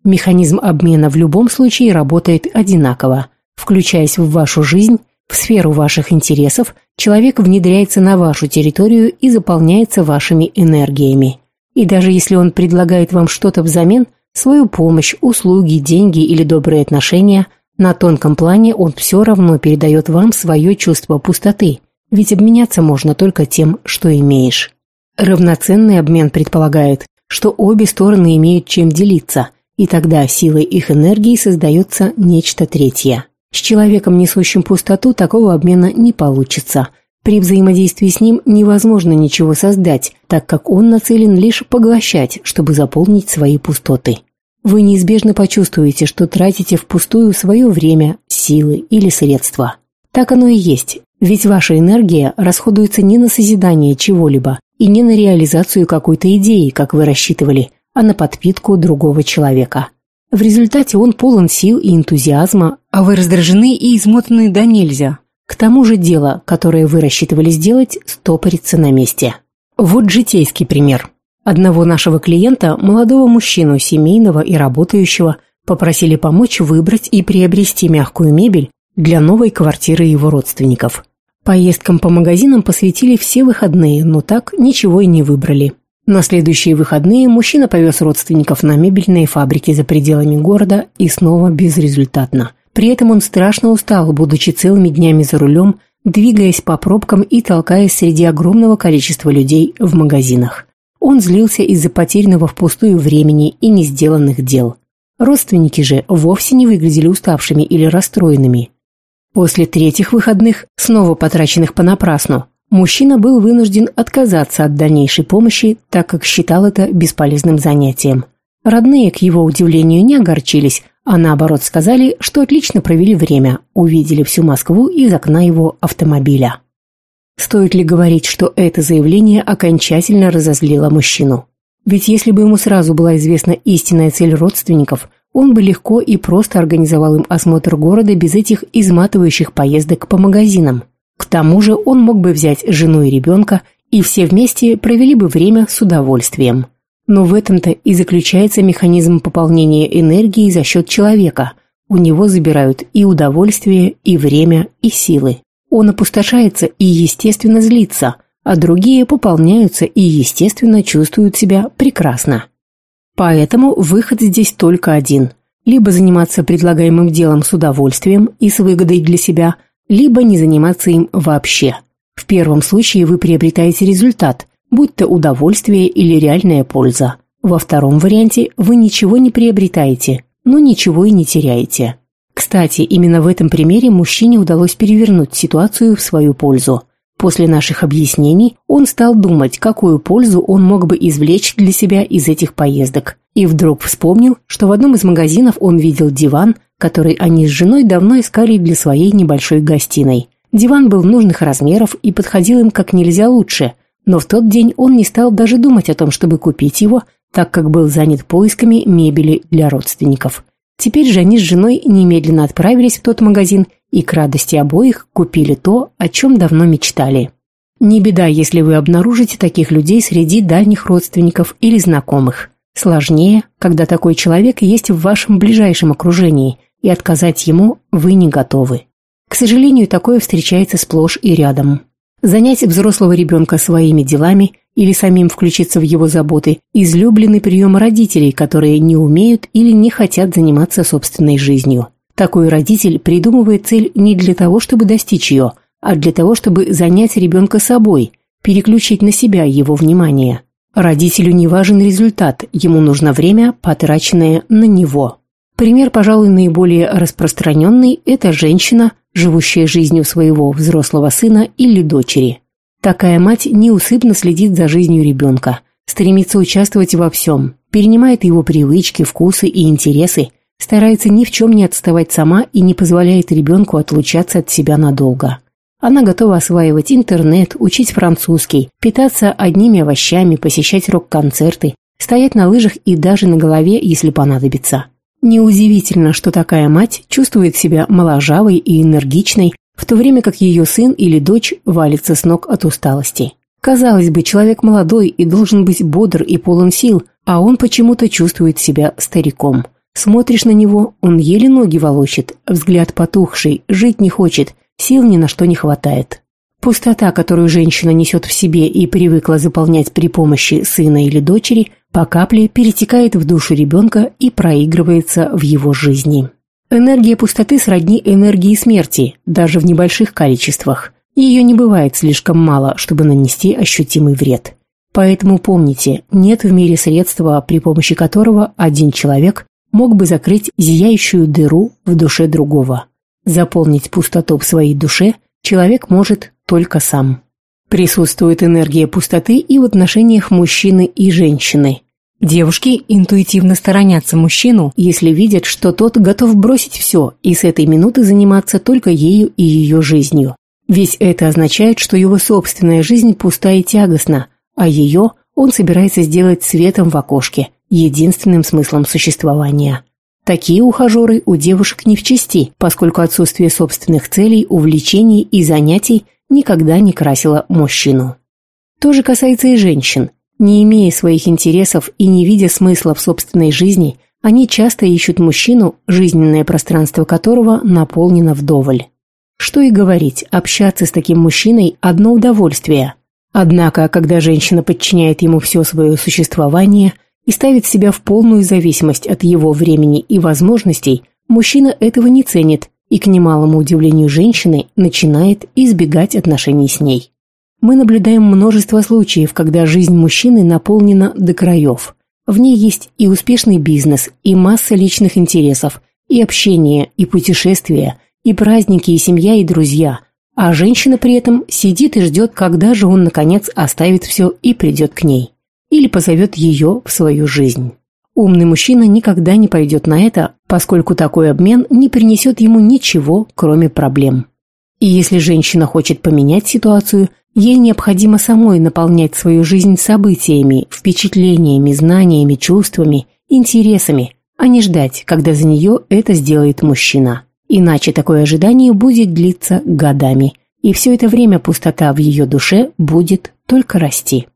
Механизм обмена в любом случае работает одинаково. Включаясь в вашу жизнь, в сферу ваших интересов, человек внедряется на вашу территорию и заполняется вашими энергиями. И даже если он предлагает вам что-то взамен, свою помощь, услуги, деньги или добрые отношения, на тонком плане он все равно передает вам свое чувство пустоты, ведь обменяться можно только тем, что имеешь. Равноценный обмен предполагает, что обе стороны имеют чем делиться, и тогда силой их энергии создается нечто третье. С человеком, несущим пустоту, такого обмена не получится – при взаимодействии с ним невозможно ничего создать, так как он нацелен лишь поглощать, чтобы заполнить свои пустоты. Вы неизбежно почувствуете, что тратите впустую свое время, силы или средства. Так оно и есть, ведь ваша энергия расходуется не на созидание чего-либо и не на реализацию какой-то идеи, как вы рассчитывали, а на подпитку другого человека. В результате он полон сил и энтузиазма, а вы раздражены и измотаны до нельзя, к тому же дело, которое вы рассчитывали сделать, стопорится на месте. Вот житейский пример. Одного нашего клиента, молодого мужчину, семейного и работающего, попросили помочь выбрать и приобрести мягкую мебель для новой квартиры его родственников. Поездкам по магазинам посвятили все выходные, но так ничего и не выбрали. На следующие выходные мужчина повез родственников на мебельные фабрики за пределами города и снова безрезультатно – при этом он страшно устал, будучи целыми днями за рулем, двигаясь по пробкам и толкаясь среди огромного количества людей в магазинах. Он злился из-за потерянного впустую времени и не сделанных дел. Родственники же вовсе не выглядели уставшими или расстроенными. После третьих выходных, снова потраченных понапрасну, мужчина был вынужден отказаться от дальнейшей помощи, так как считал это бесполезным занятием. Родные, к его удивлению, не огорчились, а наоборот сказали, что отлично провели время, увидели всю Москву из окна его автомобиля. Стоит ли говорить, что это заявление окончательно разозлило мужчину? Ведь если бы ему сразу была известна истинная цель родственников, он бы легко и просто организовал им осмотр города без этих изматывающих поездок по магазинам. К тому же он мог бы взять жену и ребенка, и все вместе провели бы время с удовольствием. Но в этом-то и заключается механизм пополнения энергии за счет человека. У него забирают и удовольствие, и время, и силы. Он опустошается и, естественно, злится, а другие пополняются и, естественно, чувствуют себя прекрасно. Поэтому выход здесь только один. Либо заниматься предлагаемым делом с удовольствием и с выгодой для себя, либо не заниматься им вообще. В первом случае вы приобретаете результат, будь то удовольствие или реальная польза. Во втором варианте вы ничего не приобретаете, но ничего и не теряете. Кстати, именно в этом примере мужчине удалось перевернуть ситуацию в свою пользу. После наших объяснений он стал думать, какую пользу он мог бы извлечь для себя из этих поездок. И вдруг вспомнил, что в одном из магазинов он видел диван, который они с женой давно искали для своей небольшой гостиной. Диван был нужных размеров и подходил им как нельзя лучше, но в тот день он не стал даже думать о том, чтобы купить его, так как был занят поисками мебели для родственников. Теперь же они с женой немедленно отправились в тот магазин и к радости обоих купили то, о чем давно мечтали. Не беда, если вы обнаружите таких людей среди дальних родственников или знакомых. Сложнее, когда такой человек есть в вашем ближайшем окружении, и отказать ему вы не готовы. К сожалению, такое встречается сплошь и рядом. Занять взрослого ребенка своими делами или самим включиться в его заботы – излюбленный прием родителей, которые не умеют или не хотят заниматься собственной жизнью. Такой родитель придумывает цель не для того, чтобы достичь ее, а для того, чтобы занять ребенка собой, переключить на себя его внимание. Родителю не важен результат, ему нужно время, потраченное на него. Пример, пожалуй, наиболее распространенный – это женщина, живущая жизнью своего взрослого сына или дочери. Такая мать неусыпно следит за жизнью ребенка, стремится участвовать во всем, перенимает его привычки, вкусы и интересы, старается ни в чем не отставать сама и не позволяет ребенку отлучаться от себя надолго. Она готова осваивать интернет, учить французский, питаться одними овощами, посещать рок-концерты, стоять на лыжах и даже на голове, если понадобится. Неудивительно, что такая мать чувствует себя моложавой и энергичной, в то время как ее сын или дочь валится с ног от усталости. Казалось бы, человек молодой и должен быть бодр и полон сил, а он почему-то чувствует себя стариком. Смотришь на него, он еле ноги волочит, взгляд потухший, жить не хочет, сил ни на что не хватает. Пустота, которую женщина несет в себе и привыкла заполнять при помощи сына или дочери, по капле перетекает в душу ребенка и проигрывается в его жизни. Энергия пустоты сродни энергии смерти, даже в небольших количествах. Ее не бывает слишком мало, чтобы нанести ощутимый вред. Поэтому помните, нет в мире средства, при помощи которого один человек мог бы закрыть зияющую дыру в душе другого. Заполнить пустоту в своей душе человек может только сам. Присутствует энергия пустоты и в отношениях мужчины и женщины. Девушки интуитивно сторонятся мужчину, если видят, что тот готов бросить все и с этой минуты заниматься только ею и ее жизнью. Ведь это означает, что его собственная жизнь пуста и тягостна, а ее он собирается сделать светом в окошке, единственным смыслом существования. Такие ухажеры у девушек не в чести, поскольку отсутствие собственных целей, увлечений и занятий никогда не красило мужчину. То же касается и женщин. Не имея своих интересов и не видя смысла в собственной жизни, они часто ищут мужчину, жизненное пространство которого наполнено вдоволь. Что и говорить, общаться с таким мужчиной – одно удовольствие. Однако, когда женщина подчиняет ему все свое существование – и ставит себя в полную зависимость от его времени и возможностей, мужчина этого не ценит и, к немалому удивлению женщины, начинает избегать отношений с ней. Мы наблюдаем множество случаев, когда жизнь мужчины наполнена до краев. В ней есть и успешный бизнес, и масса личных интересов, и общение, и путешествия, и праздники, и семья, и друзья. А женщина при этом сидит и ждет, когда же он, наконец, оставит все и придет к ней или позовет ее в свою жизнь. Умный мужчина никогда не пойдет на это, поскольку такой обмен не принесет ему ничего, кроме проблем. И если женщина хочет поменять ситуацию, ей необходимо самой наполнять свою жизнь событиями, впечатлениями, знаниями, чувствами, интересами, а не ждать, когда за нее это сделает мужчина. Иначе такое ожидание будет длиться годами, и все это время пустота в ее душе будет только расти.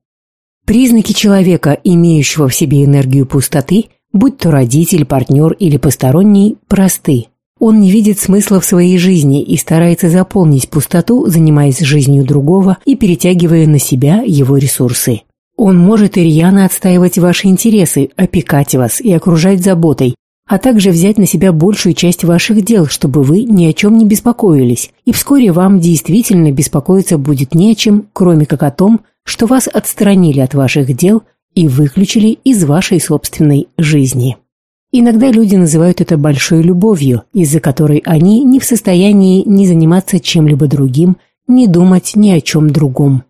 Признаки человека, имеющего в себе энергию пустоты, будь то родитель, партнер или посторонний, просты. Он не видит смысла в своей жизни и старается заполнить пустоту, занимаясь жизнью другого и перетягивая на себя его ресурсы. Он может и рьяно отстаивать ваши интересы, опекать вас и окружать заботой, а также взять на себя большую часть ваших дел, чтобы вы ни о чем не беспокоились, и вскоре вам действительно беспокоиться будет не о чем, кроме как о том, что вас отстранили от ваших дел и выключили из вашей собственной жизни. Иногда люди называют это большой любовью, из-за которой они не в состоянии ни заниматься чем-либо другим, не думать ни о чем другом.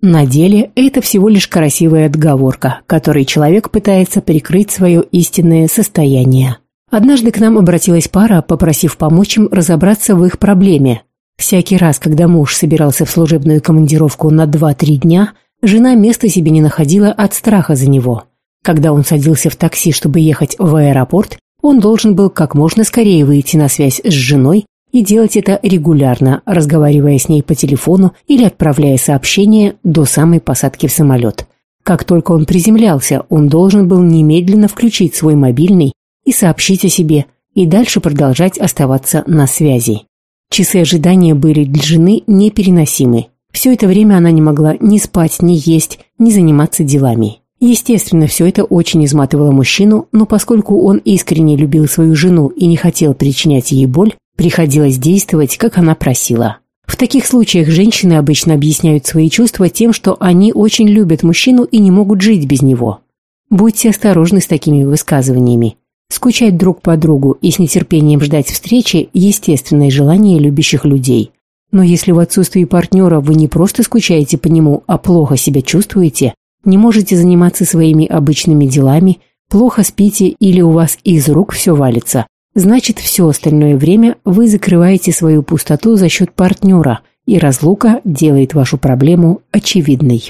На деле это всего лишь красивая отговорка, которой человек пытается прикрыть свое истинное состояние. Однажды к нам обратилась пара, попросив помочь им разобраться в их проблеме. Всякий раз, когда муж собирался в служебную командировку на 2-3 дня, жена места себе не находила от страха за него. Когда он садился в такси, чтобы ехать в аэропорт, он должен был как можно скорее выйти на связь с женой и делать это регулярно, разговаривая с ней по телефону или отправляя сообщения до самой посадки в самолет. Как только он приземлялся, он должен был немедленно включить свой мобильный и сообщить о себе, и дальше продолжать оставаться на связи. Часы ожидания были для жены непереносимы. Все это время она не могла ни спать, ни есть, ни заниматься делами. Естественно, все это очень изматывало мужчину, но поскольку он искренне любил свою жену и не хотел причинять ей боль, приходилось действовать, как она просила. В таких случаях женщины обычно объясняют свои чувства тем, что они очень любят мужчину и не могут жить без него. Будьте осторожны с такими высказываниями. Скучать друг по другу и с нетерпением ждать встречи – естественное желание любящих людей. Но если в отсутствии партнера вы не просто скучаете по нему, а плохо себя чувствуете, не можете заниматься своими обычными делами, плохо спите или у вас из рук все валится, значит все остальное время вы закрываете свою пустоту за счет партнера, и разлука делает вашу проблему очевидной.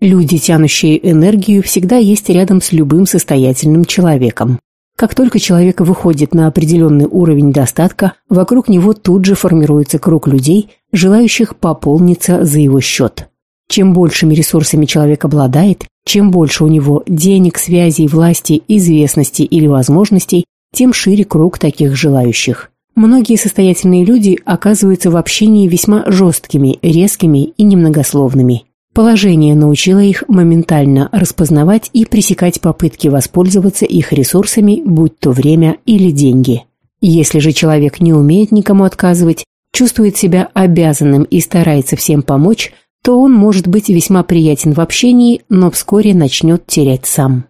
Люди, тянущие энергию, всегда есть рядом с любым состоятельным человеком. Как только человек выходит на определенный уровень достатка, вокруг него тут же формируется круг людей, желающих пополниться за его счет. Чем большими ресурсами человек обладает, чем больше у него денег, связей, власти, известности или возможностей, тем шире круг таких желающих. Многие состоятельные люди оказываются в общении весьма жесткими, резкими и немногословными. Положение научило их моментально распознавать и пресекать попытки воспользоваться их ресурсами, будь то время или деньги. Если же человек не умеет никому отказывать, чувствует себя обязанным и старается всем помочь, то он может быть весьма приятен в общении, но вскоре начнет терять сам.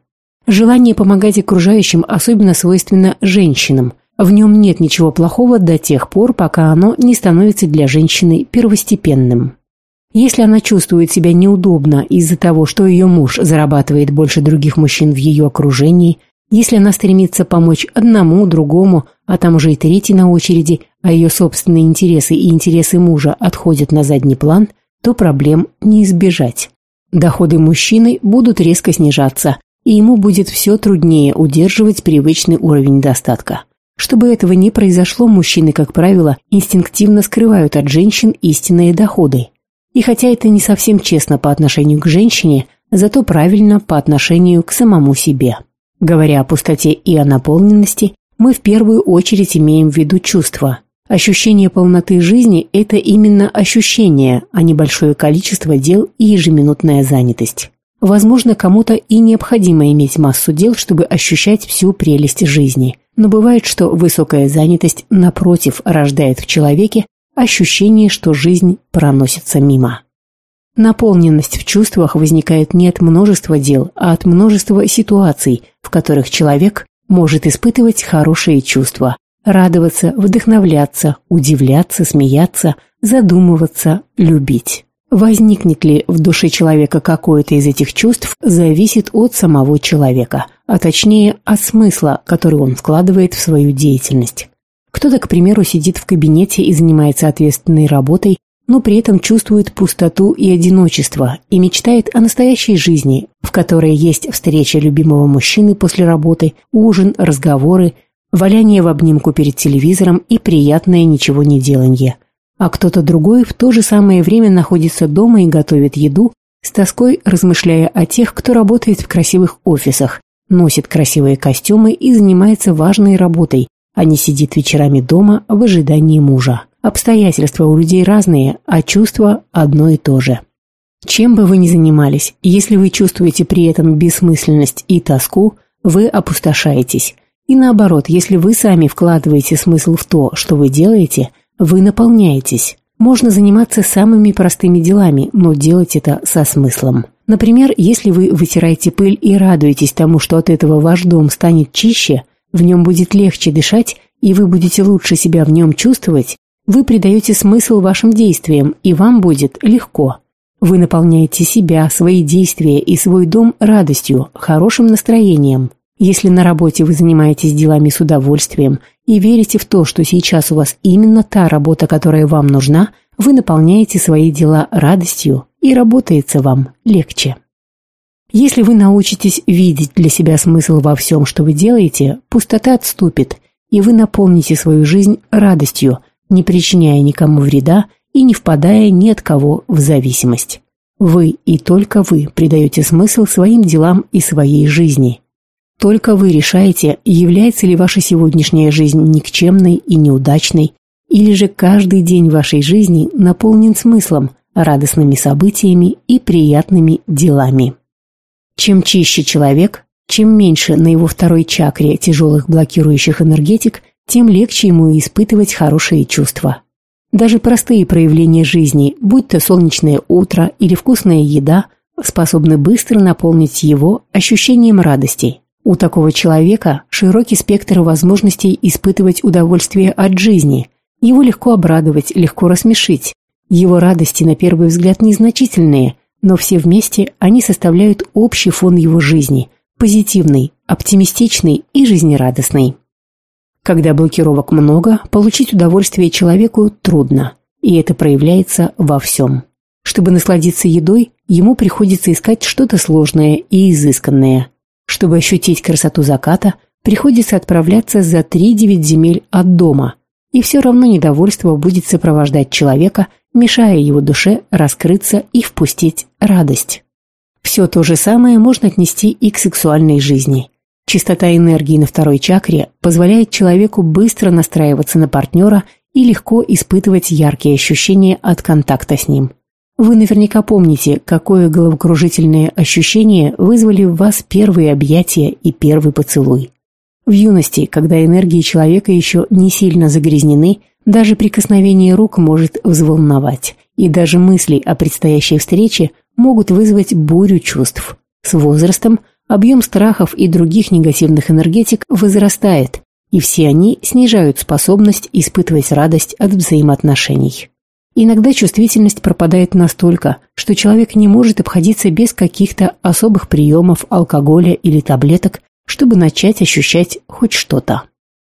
Желание помогать окружающим особенно свойственно женщинам. В нем нет ничего плохого до тех пор, пока оно не становится для женщины первостепенным. Если она чувствует себя неудобно из-за того, что ее муж зарабатывает больше других мужчин в ее окружении, если она стремится помочь одному, другому, а там уже и третий на очереди, а ее собственные интересы и интересы мужа отходят на задний план – то проблем не избежать. Доходы мужчины будут резко снижаться, и ему будет все труднее удерживать привычный уровень достатка. Чтобы этого не произошло, мужчины, как правило, инстинктивно скрывают от женщин истинные доходы. И хотя это не совсем честно по отношению к женщине, зато правильно по отношению к самому себе. Говоря о пустоте и о наполненности, мы в первую очередь имеем в виду чувства, Ощущение полноты жизни – это именно ощущение, а не большое количество дел и ежеминутная занятость. Возможно, кому-то и необходимо иметь массу дел, чтобы ощущать всю прелесть жизни. Но бывает, что высокая занятость, напротив, рождает в человеке ощущение, что жизнь проносится мимо. Наполненность в чувствах возникает не от множества дел, а от множества ситуаций, в которых человек может испытывать хорошие чувства, радоваться, вдохновляться, удивляться, смеяться, задумываться, любить. Возникнет ли в душе человека какое-то из этих чувств, зависит от самого человека, а точнее от смысла, который он вкладывает в свою деятельность. Кто-то, к примеру, сидит в кабинете и занимается ответственной работой, но при этом чувствует пустоту и одиночество и мечтает о настоящей жизни, в которой есть встреча любимого мужчины после работы, ужин, разговоры, валяние в обнимку перед телевизором и приятное ничего не деланье. А кто-то другой в то же самое время находится дома и готовит еду, с тоской размышляя о тех, кто работает в красивых офисах, носит красивые костюмы и занимается важной работой, а не сидит вечерами дома в ожидании мужа. Обстоятельства у людей разные, а чувства одно и то же. Чем бы вы ни занимались, если вы чувствуете при этом бессмысленность и тоску, вы опустошаетесь. И наоборот, если вы сами вкладываете смысл в то, что вы делаете, вы наполняетесь. Можно заниматься самыми простыми делами, но делать это со смыслом. Например, если вы вытираете пыль и радуетесь тому, что от этого ваш дом станет чище, в нем будет легче дышать, и вы будете лучше себя в нем чувствовать, Вы придаете смысл вашим действиям, и вам будет легко. Вы наполняете себя, свои действия и свой дом радостью, хорошим настроением. Если на работе вы занимаетесь делами с удовольствием и верите в то, что сейчас у вас именно та работа, которая вам нужна, вы наполняете свои дела радостью, и работается вам легче. Если вы научитесь видеть для себя смысл во всем, что вы делаете, пустота отступит, и вы наполните свою жизнь радостью, не причиняя никому вреда и не впадая ни от кого в зависимость. Вы и только вы придаете смысл своим делам и своей жизни. Только вы решаете, является ли ваша сегодняшняя жизнь никчемной и неудачной, или же каждый день вашей жизни наполнен смыслом, радостными событиями и приятными делами. Чем чище человек, чем меньше на его второй чакре тяжелых блокирующих энергетик, тем легче ему испытывать хорошие чувства. Даже простые проявления жизни, будь то солнечное утро или вкусная еда, способны быстро наполнить его ощущением радости. У такого человека широкий спектр возможностей испытывать удовольствие от жизни. Его легко обрадовать, легко рассмешить. Его радости, на первый взгляд, незначительные, но все вместе они составляют общий фон его жизни, позитивный, оптимистичный и жизнерадостный. Когда блокировок много, получить удовольствие человеку трудно, и это проявляется во всем. Чтобы насладиться едой, ему приходится искать что-то сложное и изысканное. Чтобы ощутить красоту заката, приходится отправляться за 3-9 земель от дома, и все равно недовольство будет сопровождать человека, мешая его душе раскрыться и впустить радость. Все то же самое можно отнести и к сексуальной жизни. Чистота энергии на второй чакре позволяет человеку быстро настраиваться на партнера и легко испытывать яркие ощущения от контакта с ним. Вы наверняка помните, какое головокружительное ощущение вызвали в вас первые объятия и первый поцелуй. В юности, когда энергии человека еще не сильно загрязнены, даже прикосновение рук может взволновать, и даже мысли о предстоящей встрече могут вызвать бурю чувств. С возрастом – объем страхов и других негативных энергетик возрастает, и все они снижают способность испытывать радость от взаимоотношений. Иногда чувствительность пропадает настолько, что человек не может обходиться без каких-то особых приемов алкоголя или таблеток, чтобы начать ощущать хоть что-то.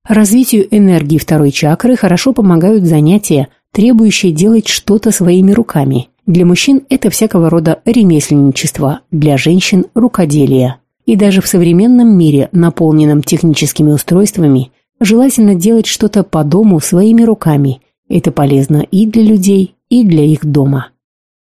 Развитию энергии второй чакры хорошо помогают занятия, требующие делать что-то своими руками. Для мужчин это всякого рода ремесленничество, для женщин – рукоделие. И даже в современном мире, наполненном техническими устройствами, желательно делать что-то по дому своими руками. Это полезно и для людей, и для их дома.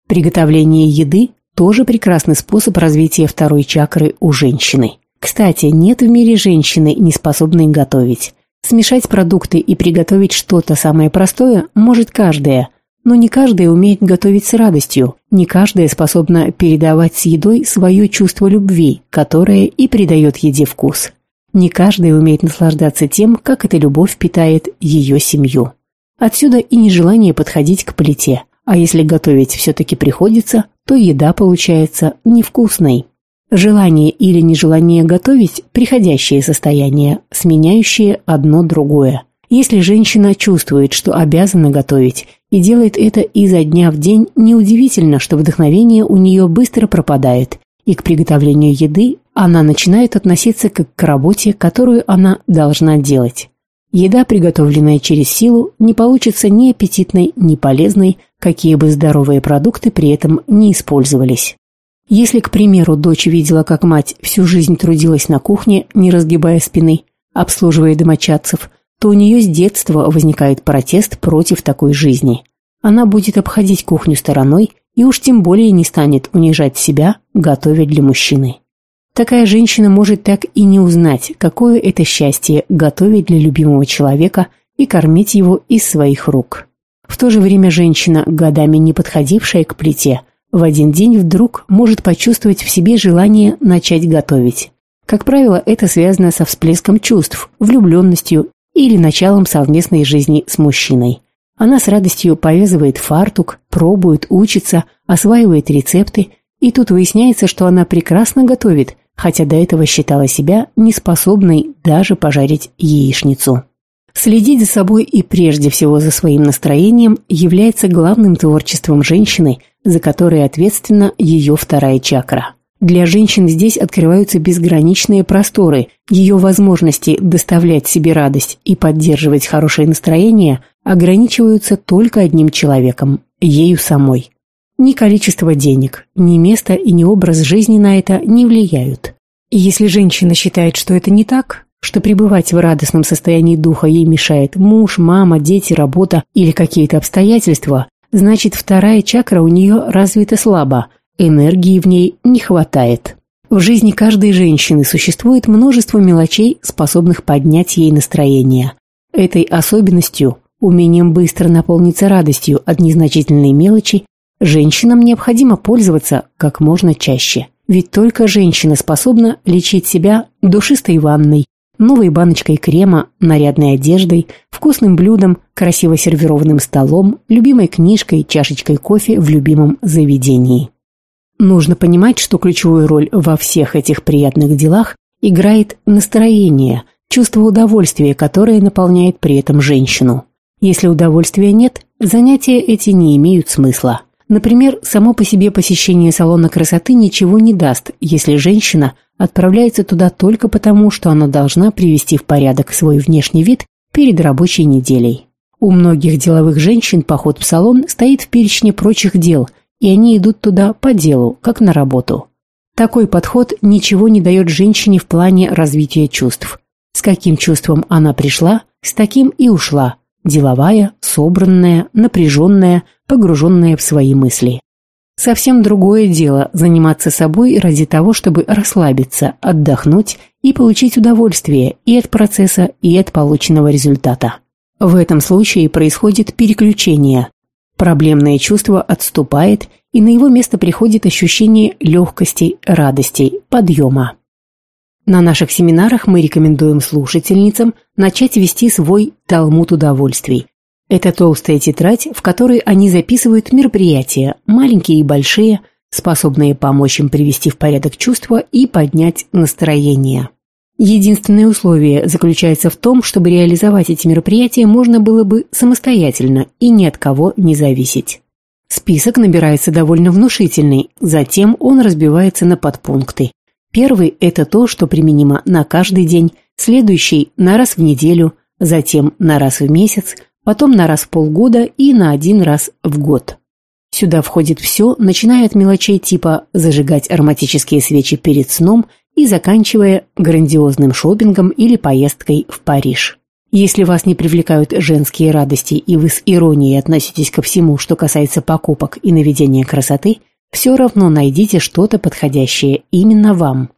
Приготовление еды – тоже прекрасный способ развития второй чакры у женщины. Кстати, нет в мире женщины, не способной готовить. Смешать продукты и приготовить что-то самое простое может каждая, но не каждая умеет готовить с радостью, не каждая способна передавать с едой свое чувство любви, которое и придает еде вкус. Не каждая умеет наслаждаться тем, как эта любовь питает ее семью. Отсюда и нежелание подходить к плите. А если готовить все-таки приходится, то еда получается невкусной. Желание или нежелание готовить – приходящее состояние, сменяющее одно другое. Если женщина чувствует, что обязана готовить, и делает это изо дня в день, неудивительно, что вдохновение у нее быстро пропадает, и к приготовлению еды она начинает относиться как к работе, которую она должна делать. Еда, приготовленная через силу, не получится ни аппетитной, ни полезной, какие бы здоровые продукты при этом не использовались. Если, к примеру, дочь видела, как мать всю жизнь трудилась на кухне, не разгибая спины, обслуживая домочадцев, то у нее с детства возникает протест против такой жизни. Она будет обходить кухню стороной и уж тем более не станет унижать себя, готовя для мужчины. Такая женщина может так и не узнать, какое это счастье готовить для любимого человека и кормить его из своих рук. В то же время женщина, годами не подходившая к плите, в один день вдруг может почувствовать в себе желание начать готовить. Как правило, это связано со всплеском чувств, влюбленностью или началом совместной жизни с мужчиной. Она с радостью повязывает фартук, пробует, учится, осваивает рецепты, и тут выясняется, что она прекрасно готовит, хотя до этого считала себя неспособной даже пожарить яичницу. Следить за собой и прежде всего за своим настроением является главным творчеством женщины, за которое ответственна ее вторая чакра. Для женщин здесь открываются безграничные просторы, ее возможности доставлять себе радость и поддерживать хорошее настроение ограничиваются только одним человеком – ею самой. Ни количество денег, ни место и ни образ жизни на это не влияют. И если женщина считает, что это не так, что пребывать в радостном состоянии духа ей мешает муж, мама, дети, работа или какие-то обстоятельства, значит вторая чакра у нее развита слабо, энергии в ней не хватает. В жизни каждой женщины существует множество мелочей, способных поднять ей настроение. Этой особенностью, умением быстро наполниться радостью от незначительной мелочи, женщинам необходимо пользоваться как можно чаще. Ведь только женщина способна лечить себя душистой ванной, новой баночкой крема, нарядной одеждой, вкусным блюдом, красиво сервированным столом, любимой книжкой, чашечкой кофе в любимом заведении. Нужно понимать, что ключевую роль во всех этих приятных делах играет настроение, чувство удовольствия, которое наполняет при этом женщину. Если удовольствия нет, занятия эти не имеют смысла. Например, само по себе посещение салона красоты ничего не даст, если женщина отправляется туда только потому, что она должна привести в порядок свой внешний вид перед рабочей неделей. У многих деловых женщин поход в салон стоит в перечне прочих дел, и они идут туда по делу, как на работу. Такой подход ничего не дает женщине в плане развития чувств. С каким чувством она пришла, с таким и ушла. Деловая, собранная, напряженная, погруженная в свои мысли. Совсем другое дело заниматься собой ради того, чтобы расслабиться, отдохнуть и получить удовольствие и от процесса, и от полученного результата. В этом случае происходит переключение. Проблемное чувство отступает, и на его место приходит ощущение легкости, радости, подъема. На наших семинарах мы рекомендуем слушательницам начать вести свой талмуд удовольствий, это толстая тетрадь, в которой они записывают мероприятия, маленькие и большие, способные помочь им привести в порядок чувства и поднять настроение. Единственное условие заключается в том, чтобы реализовать эти мероприятия можно было бы самостоятельно и ни от кого не зависеть. Список набирается довольно внушительный, затем он разбивается на подпункты. Первый – это то, что применимо на каждый день, следующий – на раз в неделю, затем на раз в месяц – потом на раз в полгода и на один раз в год. Сюда входит все, начиная от мелочей типа зажигать ароматические свечи перед сном и заканчивая грандиозным шопингом или поездкой в Париж. Если вас не привлекают женские радости и вы с иронией относитесь ко всему, что касается покупок и наведения красоты, все равно найдите что-то подходящее именно вам.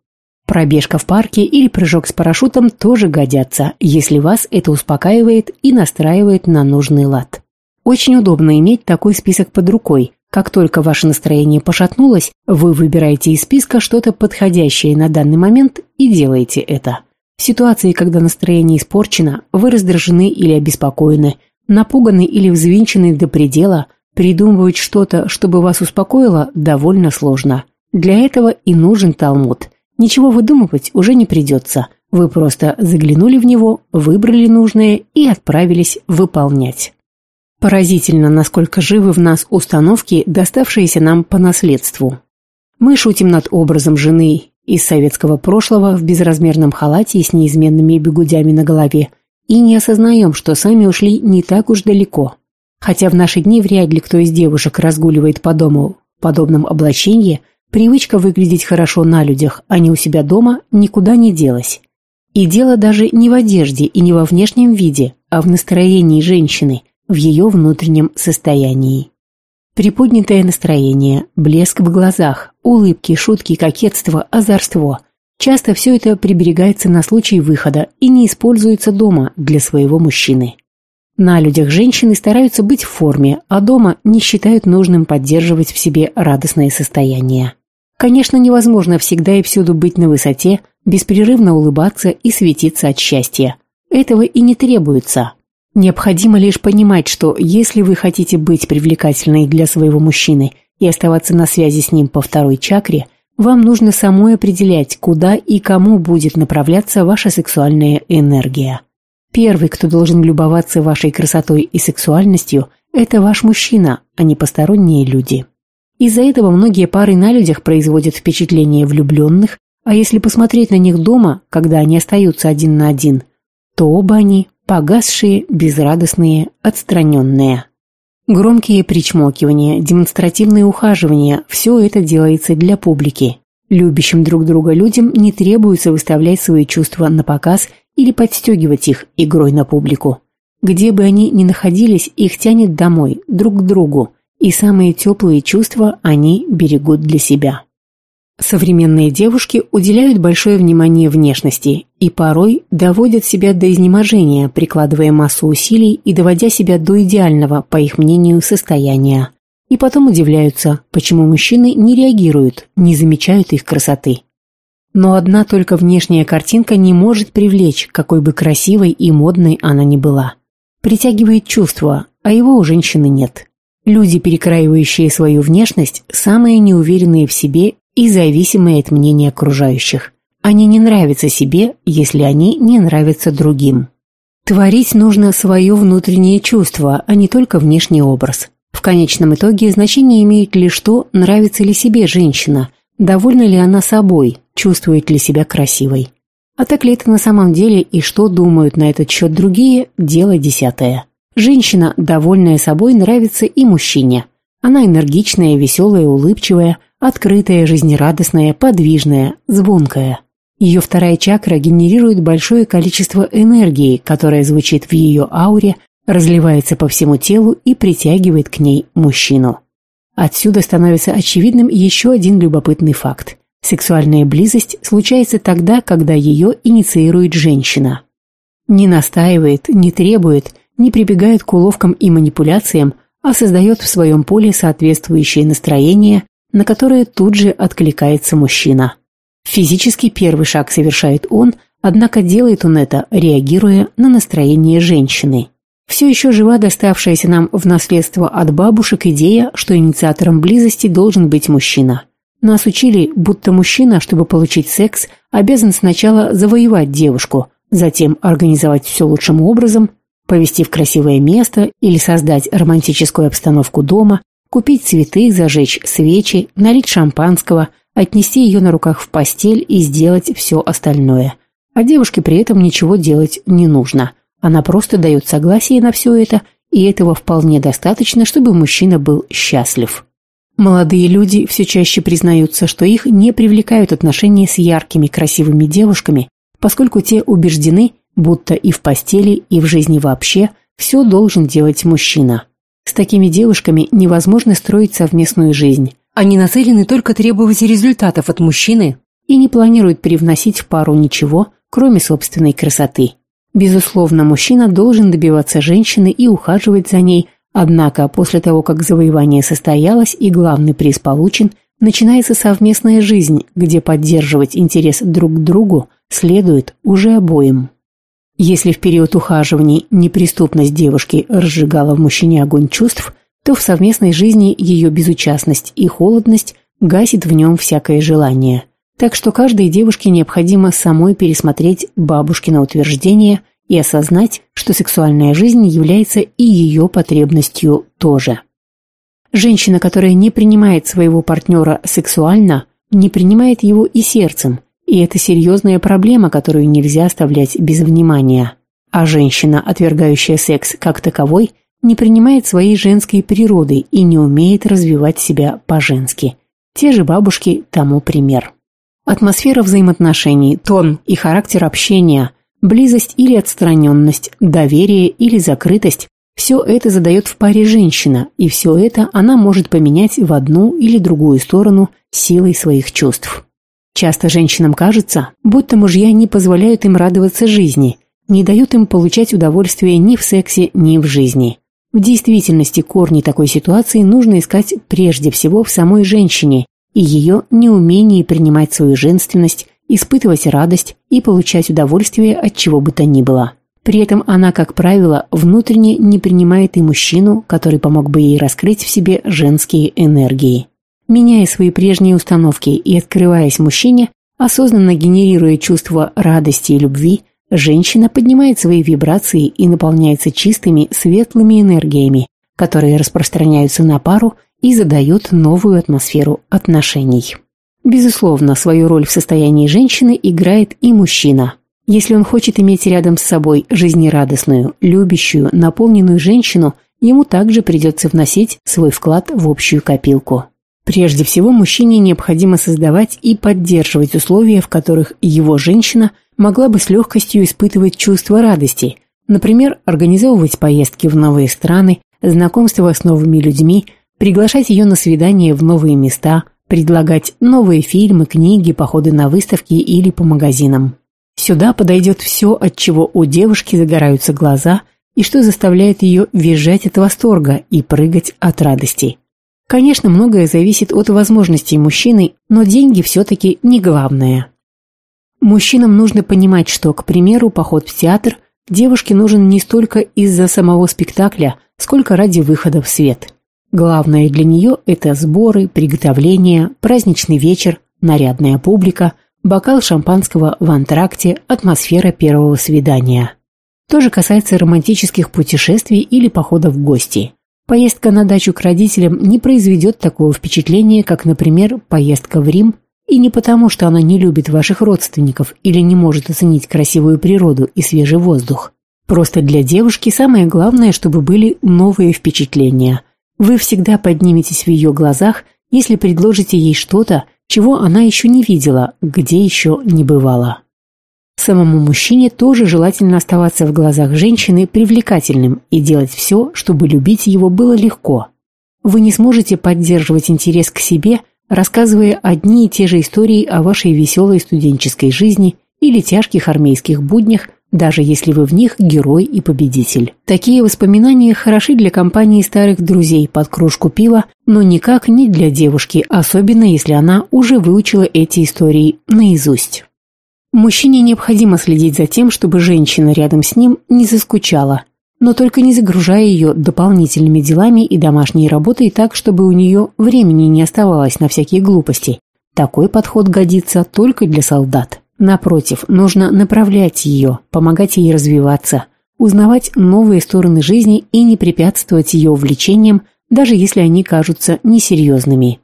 Пробежка в парке или прыжок с парашютом тоже годятся, если вас это успокаивает и настраивает на нужный лад. Очень удобно иметь такой список под рукой. Как только ваше настроение пошатнулось, вы выбираете из списка что-то подходящее на данный момент и делаете это. В ситуации, когда настроение испорчено, вы раздражены или обеспокоены, напуганы или взвинчены до предела, придумывать что-то, чтобы вас успокоило, довольно сложно. Для этого и нужен Талмуд – Ничего выдумывать уже не придется. Вы просто заглянули в него, выбрали нужное и отправились выполнять. Поразительно, насколько живы в нас установки, доставшиеся нам по наследству. Мы шутим над образом жены из советского прошлого в безразмерном халате и с неизменными бегудями на голове и не осознаем, что сами ушли не так уж далеко. Хотя в наши дни вряд ли кто из девушек разгуливает по дому в подобном облачении, Привычка выглядеть хорошо на людях, а не у себя дома, никуда не делась. И дело даже не в одежде и не во внешнем виде, а в настроении женщины, в ее внутреннем состоянии. Приподнятое настроение, блеск в глазах, улыбки, шутки, кокетство, озорство. Часто все это приберегается на случай выхода и не используется дома для своего мужчины. На людях женщины стараются быть в форме, а дома не считают нужным поддерживать в себе радостное состояние. Конечно, невозможно всегда и всюду быть на высоте, беспрерывно улыбаться и светиться от счастья. Этого и не требуется. Необходимо лишь понимать, что если вы хотите быть привлекательной для своего мужчины и оставаться на связи с ним по второй чакре, вам нужно самой определять, куда и кому будет направляться ваша сексуальная энергия. Первый, кто должен любоваться вашей красотой и сексуальностью, это ваш мужчина, а не посторонние люди. Из-за этого многие пары на людях производят впечатление влюбленных, а если посмотреть на них дома, когда они остаются один на один, то оба они погасшие, безрадостные, отстраненные. Громкие причмокивания, демонстративные ухаживания – все это делается для публики. Любящим друг друга людям не требуется выставлять свои чувства на показ или подстегивать их игрой на публику. Где бы они ни находились, их тянет домой, друг к другу, и самые теплые чувства они берегут для себя. Современные девушки уделяют большое внимание внешности и порой доводят себя до изнеможения, прикладывая массу усилий и доводя себя до идеального, по их мнению, состояния. И потом удивляются, почему мужчины не реагируют, не замечают их красоты. Но одна только внешняя картинка не может привлечь, какой бы красивой и модной она ни была. Притягивает чувство, а его у женщины нет. Люди, перекраивающие свою внешность, самые неуверенные в себе и зависимые от мнения окружающих. Они не нравятся себе, если они не нравятся другим. Творить нужно свое внутреннее чувство, а не только внешний образ. В конечном итоге значение имеет лишь то, нравится ли себе женщина, довольна ли она собой, чувствует ли себя красивой. А так ли это на самом деле и что думают на этот счет другие – дело десятое. Женщина, довольная собой, нравится и мужчине. Она энергичная, веселая, улыбчивая, открытая, жизнерадостная, подвижная, звонкая. Ее вторая чакра генерирует большое количество энергии, которая звучит в ее ауре, разливается по всему телу и притягивает к ней мужчину. Отсюда становится очевидным еще один любопытный факт. Сексуальная близость случается тогда, когда ее инициирует женщина. Не настаивает, не требует, не прибегает к уловкам и манипуляциям, а создает в своем поле соответствующее настроение, на которое тут же откликается мужчина. Физически первый шаг совершает он, однако делает он это, реагируя на настроение женщины. Все еще жива доставшаяся нам в наследство от бабушек идея, что инициатором близости должен быть мужчина. Нас учили, будто мужчина, чтобы получить секс, обязан сначала завоевать девушку, затем организовать все лучшим образом, повести в красивое место или создать романтическую обстановку дома, купить цветы, зажечь свечи, налить шампанского, отнести ее на руках в постель и сделать все остальное. А девушке при этом ничего делать не нужно – она просто дает согласие на все это, и этого вполне достаточно, чтобы мужчина был счастлив. Молодые люди все чаще признаются, что их не привлекают отношения с яркими, красивыми девушками, поскольку те убеждены, будто и в постели, и в жизни вообще все должен делать мужчина. С такими девушками невозможно строить совместную жизнь. Они нацелены только требовать результатов от мужчины и не планируют привносить в пару ничего, кроме собственной красоты. Безусловно, мужчина должен добиваться женщины и ухаживать за ней, однако после того, как завоевание состоялось и главный приз получен, начинается совместная жизнь, где поддерживать интерес друг к другу следует уже обоим. Если в период ухаживаний неприступность девушки разжигала в мужчине огонь чувств, то в совместной жизни ее безучастность и холодность гасит в нем всякое желание – так что каждой девушке необходимо самой пересмотреть бабушкино утверждение и осознать, что сексуальная жизнь является и ее потребностью тоже. Женщина, которая не принимает своего партнера сексуально, не принимает его и сердцем, и это серьезная проблема, которую нельзя оставлять без внимания. А женщина, отвергающая секс как таковой, не принимает своей женской природы и не умеет развивать себя по-женски. Те же бабушки тому пример. Атмосфера взаимоотношений, тон и характер общения, близость или отстраненность, доверие или закрытость – все это задает в паре женщина, и все это она может поменять в одну или другую сторону силой своих чувств. Часто женщинам кажется, будто мужья не позволяют им радоваться жизни, не дают им получать удовольствие ни в сексе, ни в жизни. В действительности корни такой ситуации нужно искать прежде всего в самой женщине и ее неумении принимать свою женственность, испытывать радость и получать удовольствие от чего бы то ни было. При этом она, как правило, внутренне не принимает и мужчину, который помог бы ей раскрыть в себе женские энергии. Меняя свои прежние установки и открываясь мужчине, осознанно генерируя чувство радости и любви, женщина поднимает свои вибрации и наполняется чистыми, светлыми энергиями, которые распространяются на пару и задают новую атмосферу отношений. Безусловно, свою роль в состоянии женщины играет и мужчина. Если он хочет иметь рядом с собой жизнерадостную, любящую, наполненную женщину, ему также придется вносить свой вклад в общую копилку. Прежде всего, мужчине необходимо создавать и поддерживать условия, в которых его женщина могла бы с легкостью испытывать чувство радости, например, организовывать поездки в новые страны, знакомство с новыми людьми, приглашать ее на свидания в новые места, предлагать новые фильмы, книги, походы на выставки или по магазинам. Сюда подойдет все, от чего у девушки загораются глаза и что заставляет ее визжать от восторга и прыгать от радости. Конечно, многое зависит от возможностей мужчины, но деньги все-таки не главное. Мужчинам нужно понимать, что, к примеру, поход в театр девушке нужен не столько из-за самого спектакля, сколько ради выхода в свет. Главное для нее – это сборы, приготовления, праздничный вечер, нарядная публика, бокал шампанского в антракте, атмосфера первого свидания. То же касается романтических путешествий или походов в гости. Поездка на дачу к родителям не произведет такого впечатления, как, например, поездка в Рим, и не потому, что она не любит ваших родственников или не может оценить красивую природу и свежий воздух. Просто для девушки самое главное, чтобы были новые впечатления. Вы всегда подниметесь в ее глазах, если предложите ей что-то, чего она еще не видела, где еще не бывала. Самому мужчине тоже желательно оставаться в глазах женщины привлекательным и делать все, чтобы любить его было легко. Вы не сможете поддерживать интерес к себе, рассказывая одни и те же истории о вашей веселой студенческой жизни или тяжких армейских буднях, даже если вы в них герой и победитель. Такие воспоминания хороши для компании старых друзей под кружку пива, но никак не для девушки, особенно если она уже выучила эти истории наизусть. Мужчине необходимо следить за тем, чтобы женщина рядом с ним не заскучала, но только не загружая ее дополнительными делами и домашней работой так, чтобы у нее времени не оставалось на всякие глупости. Такой подход годится только для солдат. Напротив, нужно направлять ее, помогать ей развиваться, узнавать новые стороны жизни и не препятствовать ее увлечениям, даже если они кажутся несерьезными.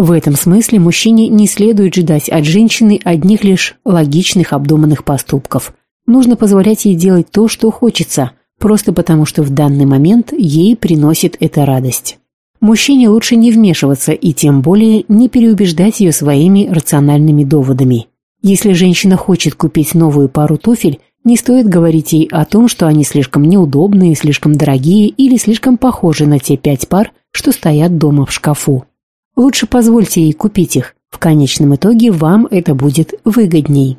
В этом смысле мужчине не следует ждать от женщины одних лишь логичных обдуманных поступков. Нужно позволять ей делать то, что хочется, просто потому что в данный момент ей приносит это радость. Мужчине лучше не вмешиваться и тем более не переубеждать ее своими рациональными доводами. Если женщина хочет купить новую пару туфель, не стоит говорить ей о том, что они слишком неудобные, слишком дорогие или слишком похожи на те пять пар, что стоят дома в шкафу. Лучше позвольте ей купить их. В конечном итоге вам это будет выгодней.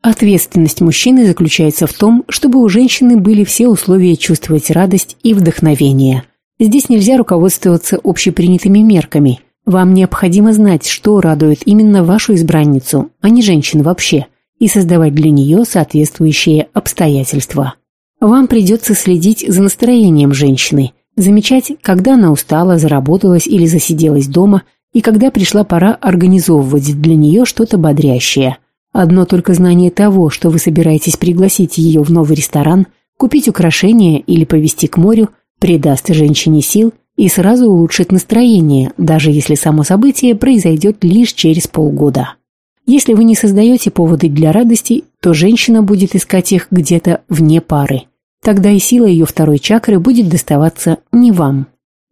Ответственность мужчины заключается в том, чтобы у женщины были все условия чувствовать радость и вдохновение. Здесь нельзя руководствоваться общепринятыми мерками. Вам необходимо знать, что радует именно вашу избранницу, а не женщин вообще, и создавать для нее соответствующие обстоятельства. Вам придется следить за настроением женщины, замечать, когда она устала, заработалась или засиделась дома – и когда пришла пора организовывать для нее что-то бодрящее. Одно только знание того, что вы собираетесь пригласить ее в новый ресторан, купить украшения или повезти к морю, придаст женщине сил и сразу улучшит настроение, даже если само событие произойдет лишь через полгода. Если вы не создаете поводы для радости, то женщина будет искать их где-то вне пары. Тогда и сила ее второй чакры будет доставаться не вам.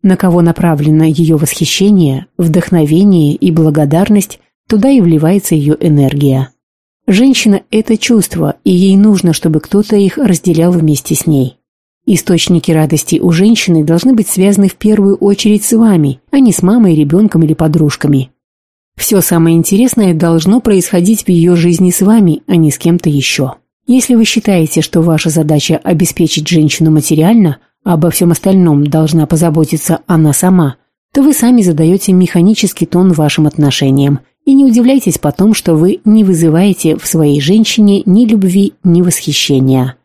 На кого направлено ее восхищение, вдохновение и благодарность, туда и вливается ее энергия. Женщина – это чувство, и ей нужно, чтобы кто-то их разделял вместе с ней. Источники радости у женщины должны быть связаны в первую очередь с вами, а не с мамой, ребенком или подружками. Все самое интересное должно происходить в ее жизни с вами, а не с кем-то еще. Если вы считаете, что ваша задача обеспечить женщину материально – обо всем остальном должна позаботиться она сама, то вы сами задаете механический тон вашим отношениям, и не удивляйтесь потом, что вы не вызываете в своей женщине ни любви, ни восхищения.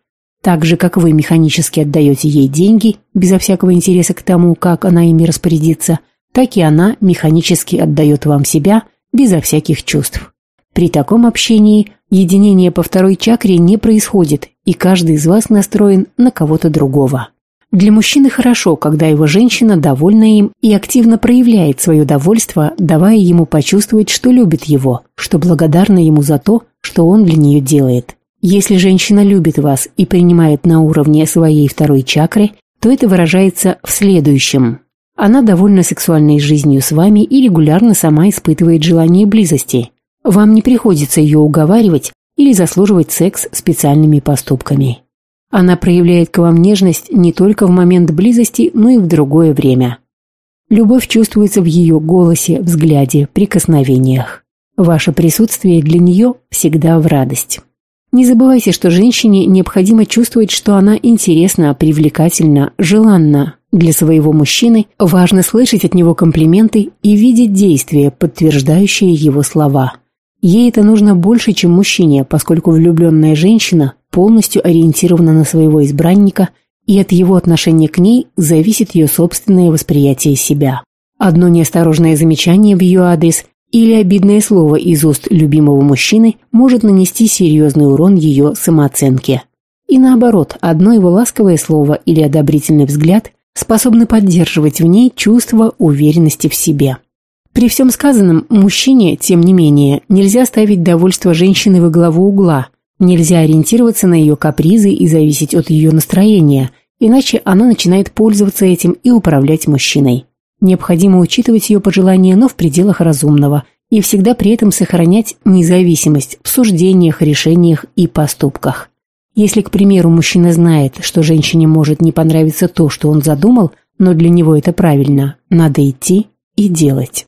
Так же, как вы механически отдаете ей деньги, безо всякого интереса к тому, как она ими распорядится, так и она механически отдает вам себя, безо всяких чувств. При таком общении единение по второй чакре не происходит, и каждый из вас настроен на кого-то другого. Для мужчины хорошо, когда его женщина довольна им и активно проявляет свое довольство, давая ему почувствовать, что любит его, что благодарна ему за то, что он для нее делает. Если женщина любит вас и принимает на уровне своей второй чакры, то это выражается в следующем. Она довольна сексуальной жизнью с вами и регулярно сама испытывает желание близости. Вам не приходится ее уговаривать или заслуживать секс специальными поступками. Она проявляет к вам нежность не только в момент близости, но и в другое время. Любовь чувствуется в ее голосе, взгляде, прикосновениях. Ваше присутствие для нее всегда в радость. Не забывайте, что женщине необходимо чувствовать, что она интересна, привлекательна, желанна. Для своего мужчины важно слышать от него комплименты и видеть действия, подтверждающие его слова. Ей это нужно больше, чем мужчине, поскольку влюбленная женщина полностью ориентирована на своего избранника, и от его отношения к ней зависит ее собственное восприятие себя. Одно неосторожное замечание в ее адрес или обидное слово из уст любимого мужчины может нанести серьезный урон ее самооценке. И наоборот, одно его ласковое слово или одобрительный взгляд способны поддерживать в ней чувство уверенности в себе. При всем сказанном, мужчине, тем не менее, нельзя ставить довольство женщины во главу угла, нельзя ориентироваться на ее капризы и зависеть от ее настроения, иначе она начинает пользоваться этим и управлять мужчиной. Необходимо учитывать ее пожелания, но в пределах разумного, и всегда при этом сохранять независимость в суждениях, решениях и поступках. Если, к примеру, мужчина знает, что женщине может не понравиться то, что он задумал, но для него это правильно, надо идти и делать.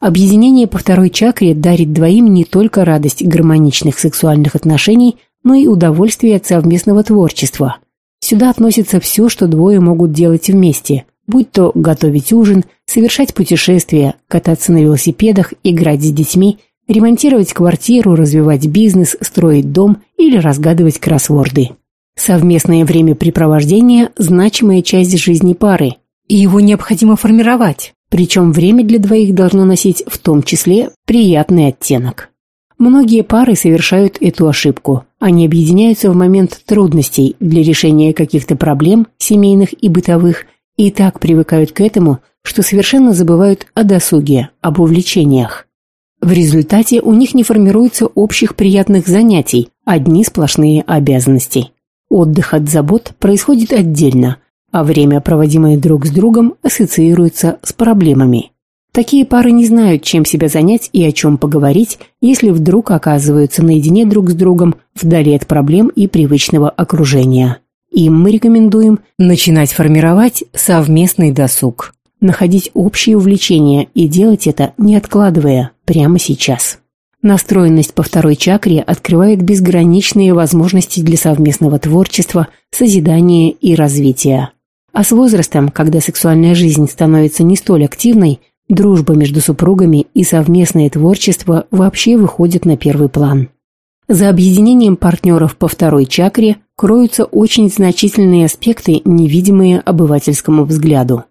Объединение по второй чакре дарит двоим не только радость гармоничных сексуальных отношений, но и удовольствие от совместного творчества. Сюда относится все, что двое могут делать вместе, будь то готовить ужин, совершать путешествия, кататься на велосипедах, играть с детьми, ремонтировать квартиру, развивать бизнес, строить дом или разгадывать кроссворды. Совместное времяпрепровождение – значимая часть жизни пары, и его необходимо формировать, причем время для двоих должно носить в том числе приятный оттенок. Многие пары совершают эту ошибку. Они объединяются в момент трудностей для решения каких-то проблем, семейных и бытовых, и так привыкают к этому, что совершенно забывают о досуге, об увлечениях. В результате у них не формируется общих приятных занятий, одни сплошные обязанности. Отдых от забот происходит отдельно, а время, проводимое друг с другом, ассоциируется с проблемами. Такие пары не знают, чем себя занять и о чем поговорить, если вдруг оказываются наедине друг с другом, вдали от проблем и привычного окружения. Им мы рекомендуем начинать формировать совместный досуг, находить общие увлечения и делать это, не откладывая, прямо сейчас. Настроенность по второй чакре открывает безграничные возможности для совместного творчества, созидания и развития. А с возрастом, когда сексуальная жизнь становится не столь активной, дружба между супругами и совместное творчество вообще выходят на первый план. За объединением партнеров по второй чакре кроются очень значительные аспекты, невидимые обывательскому взгляду.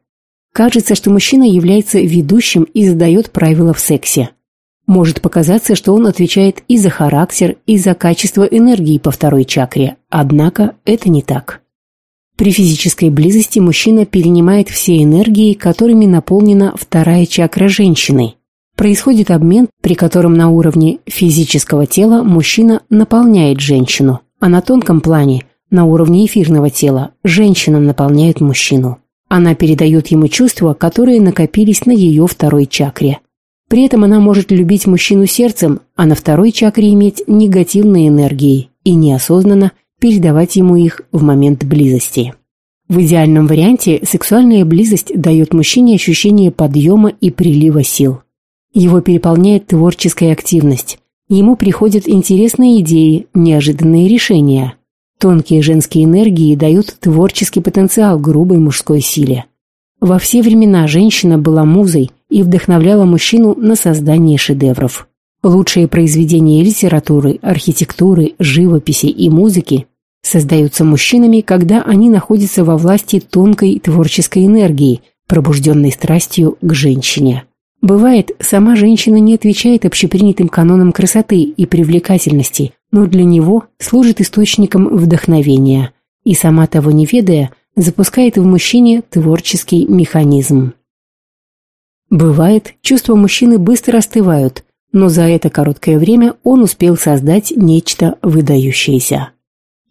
Кажется, что мужчина является ведущим и задает правила в сексе. Может показаться, что он отвечает и за характер, и за качество энергии по второй чакре, однако это не так. При физической близости мужчина перенимает все энергии, которыми наполнена вторая чакра женщины, Происходит обмен, при котором на уровне физического тела мужчина наполняет женщину, а на тонком плане, на уровне эфирного тела, женщина наполняет мужчину. Она передает ему чувства, которые накопились на ее второй чакре. При этом она может любить мужчину сердцем, а на второй чакре иметь негативные энергии и неосознанно передавать ему их в момент близости. В идеальном варианте сексуальная близость дает мужчине ощущение подъема и прилива сил. Его переполняет творческая активность. Ему приходят интересные идеи, неожиданные решения. Тонкие женские энергии дают творческий потенциал грубой мужской силе. Во все времена женщина была музой и вдохновляла мужчину на создание шедевров. Лучшие произведения литературы, архитектуры, живописи и музыки создаются мужчинами, когда они находятся во власти тонкой творческой энергии, пробужденной страстью к женщине. Бывает, сама женщина не отвечает общепринятым канонам красоты и привлекательности, но для него служит источником вдохновения и, сама того не ведая, запускает в мужчине творческий механизм. Бывает, чувства мужчины быстро остывают, но за это короткое время он успел создать нечто выдающееся.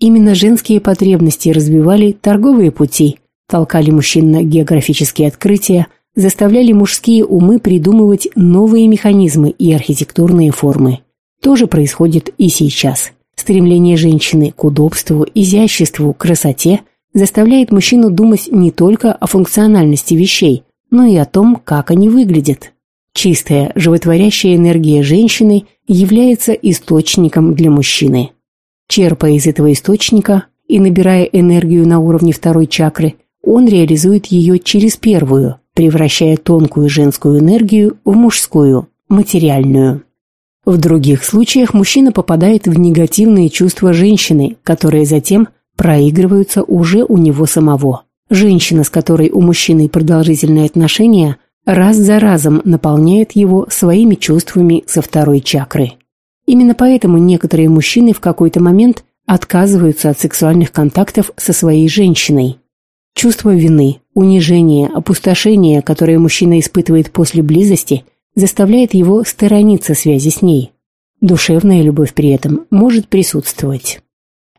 Именно женские потребности развивали торговые пути, толкали мужчин на географические открытия, заставляли мужские умы придумывать новые механизмы и архитектурные формы. То же происходит и сейчас. Стремление женщины к удобству, изяществу, красоте заставляет мужчину думать не только о функциональности вещей, но и о том, как они выглядят. Чистая, животворящая энергия женщины является источником для мужчины. Черпая из этого источника и набирая энергию на уровне второй чакры, он реализует ее через первую, превращая тонкую женскую энергию в мужскую, материальную. В других случаях мужчина попадает в негативные чувства женщины, которые затем проигрываются уже у него самого. Женщина, с которой у мужчины продолжительные отношения, раз за разом наполняет его своими чувствами со второй чакры. Именно поэтому некоторые мужчины в какой-то момент отказываются от сексуальных контактов со своей женщиной, Чувство вины, унижения, опустошения, которое мужчина испытывает после близости, заставляет его сторониться связи с ней. Душевная любовь при этом может присутствовать.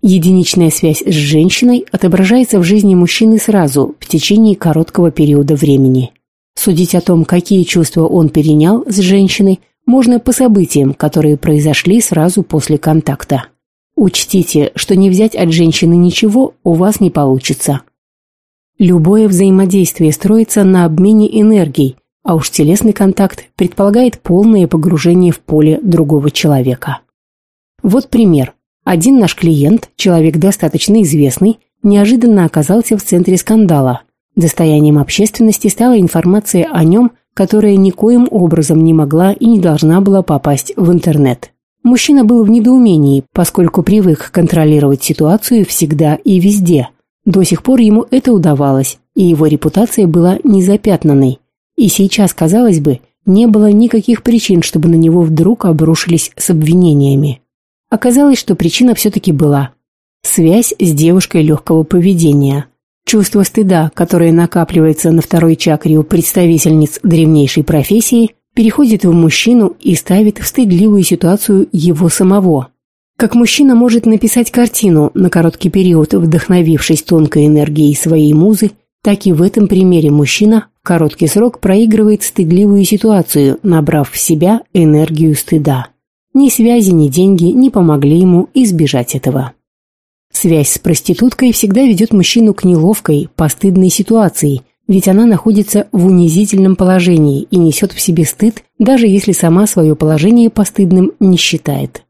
Единичная связь с женщиной отображается в жизни мужчины сразу, в течение короткого периода времени. Судить о том, какие чувства он перенял с женщиной, можно по событиям, которые произошли сразу после контакта. Учтите, что не взять от женщины ничего у вас не получится. Любое взаимодействие строится на обмене энергией, а уж телесный контакт предполагает полное погружение в поле другого человека. Вот пример. Один наш клиент, человек достаточно известный, неожиданно оказался в центре скандала. Достоянием общественности стала информация о нем, которая никоим образом не могла и не должна была попасть в интернет. Мужчина был в недоумении, поскольку привык контролировать ситуацию всегда и везде – до сих пор ему это удавалось, и его репутация была незапятнанной. И сейчас, казалось бы, не было никаких причин, чтобы на него вдруг обрушились с обвинениями. Оказалось, что причина все-таки была. Связь с девушкой легкого поведения. Чувство стыда, которое накапливается на второй чакре у представительниц древнейшей профессии, переходит в мужчину и ставит в стыдливую ситуацию его самого. Как мужчина может написать картину, на короткий период вдохновившись тонкой энергией своей музы, так и в этом примере мужчина в короткий срок проигрывает стыдливую ситуацию, набрав в себя энергию стыда. Ни связи, ни деньги не помогли ему избежать этого. Связь с проституткой всегда ведет мужчину к неловкой, постыдной ситуации, ведь она находится в унизительном положении и несет в себе стыд, даже если сама свое положение постыдным не считает.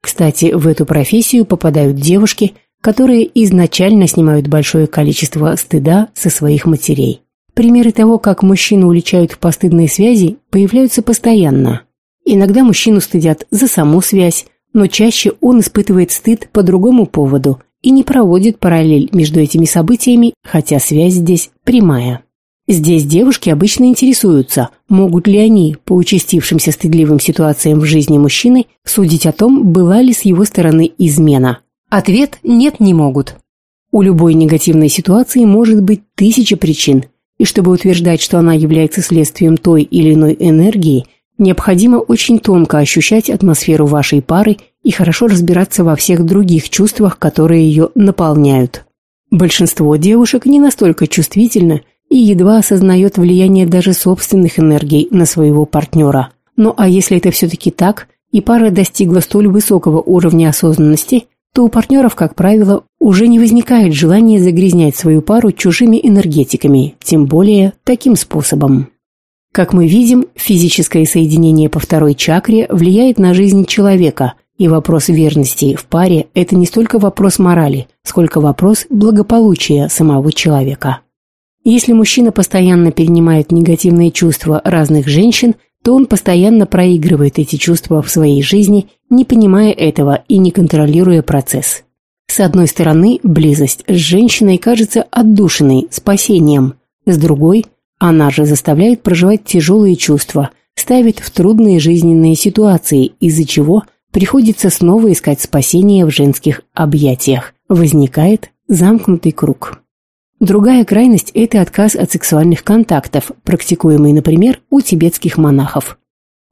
Кстати, в эту профессию попадают девушки, которые изначально снимают большое количество стыда со своих матерей. Примеры того, как мужчину уличают в постыдной связи, появляются постоянно. Иногда мужчину стыдят за саму связь, но чаще он испытывает стыд по другому поводу и не проводит параллель между этими событиями, хотя связь здесь прямая. Здесь девушки обычно интересуются, могут ли они, по участившимся стыдливым ситуациям в жизни мужчины, судить о том, была ли с его стороны измена. Ответ – нет, не могут. У любой негативной ситуации может быть тысяча причин, и чтобы утверждать, что она является следствием той или иной энергии, необходимо очень тонко ощущать атмосферу вашей пары и хорошо разбираться во всех других чувствах, которые ее наполняют. Большинство девушек не настолько чувствительны, и едва осознает влияние даже собственных энергий на своего партнера. Ну а если это все-таки так, и пара достигла столь высокого уровня осознанности, то у партнеров, как правило, уже не возникает желания загрязнять свою пару чужими энергетиками, тем более таким способом. Как мы видим, физическое соединение по второй чакре влияет на жизнь человека, и вопрос верности в паре – это не столько вопрос морали, сколько вопрос благополучия самого человека. Если мужчина постоянно перенимает негативные чувства разных женщин, то он постоянно проигрывает эти чувства в своей жизни, не понимая этого и не контролируя процесс. С одной стороны, близость с женщиной кажется отдушиной, спасением. С другой, она же заставляет проживать тяжелые чувства, ставит в трудные жизненные ситуации, из-за чего приходится снова искать спасение в женских объятиях. Возникает замкнутый круг. Другая крайность – это отказ от сексуальных контактов, практикуемый, например, у тибетских монахов.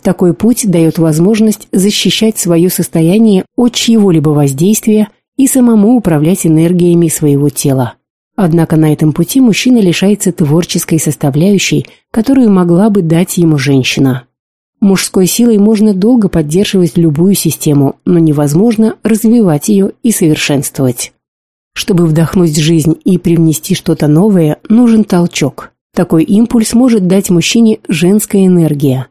Такой путь дает возможность защищать свое состояние от чьего-либо воздействия и самому управлять энергиями своего тела. Однако на этом пути мужчина лишается творческой составляющей, которую могла бы дать ему женщина. Мужской силой можно долго поддерживать любую систему, но невозможно развивать ее и совершенствовать. Чтобы вдохнуть жизнь и привнести что-то новое, нужен толчок. Такой импульс может дать мужчине женская энергия.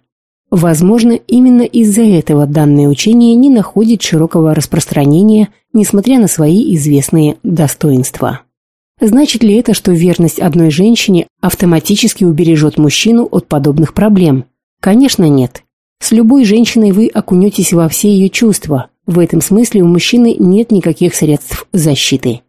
Возможно, именно из-за этого данное учение не находит широкого распространения, несмотря на свои известные достоинства. Значит ли это, что верность одной женщине автоматически убережет мужчину от подобных проблем? Конечно, нет. С любой женщиной вы окунетесь во все ее чувства. В этом смысле у мужчины нет никаких средств защиты.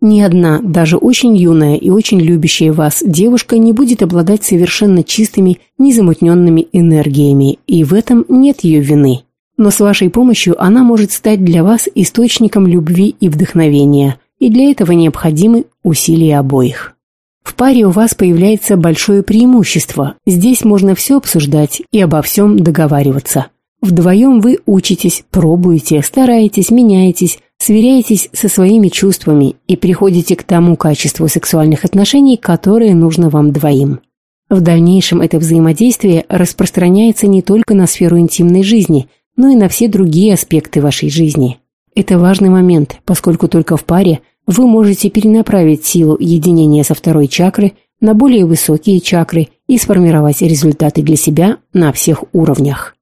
Ни одна, даже очень юная и очень любящая вас девушка не будет обладать совершенно чистыми, незамутненными энергиями, и в этом нет ее вины. Но с вашей помощью она может стать для вас источником любви и вдохновения, и для этого необходимы усилия обоих. В паре у вас появляется большое преимущество. Здесь можно все обсуждать и обо всем договариваться. Вдвоем вы учитесь, пробуете, стараетесь, меняетесь, сверяетесь со своими чувствами и приходите к тому качеству сексуальных отношений, которое нужно вам двоим. В дальнейшем это взаимодействие распространяется не только на сферу интимной жизни, но и на все другие аспекты вашей жизни. Это важный момент, поскольку только в паре вы можете перенаправить силу единения со второй чакры на более высокие чакры и сформировать результаты для себя на всех уровнях.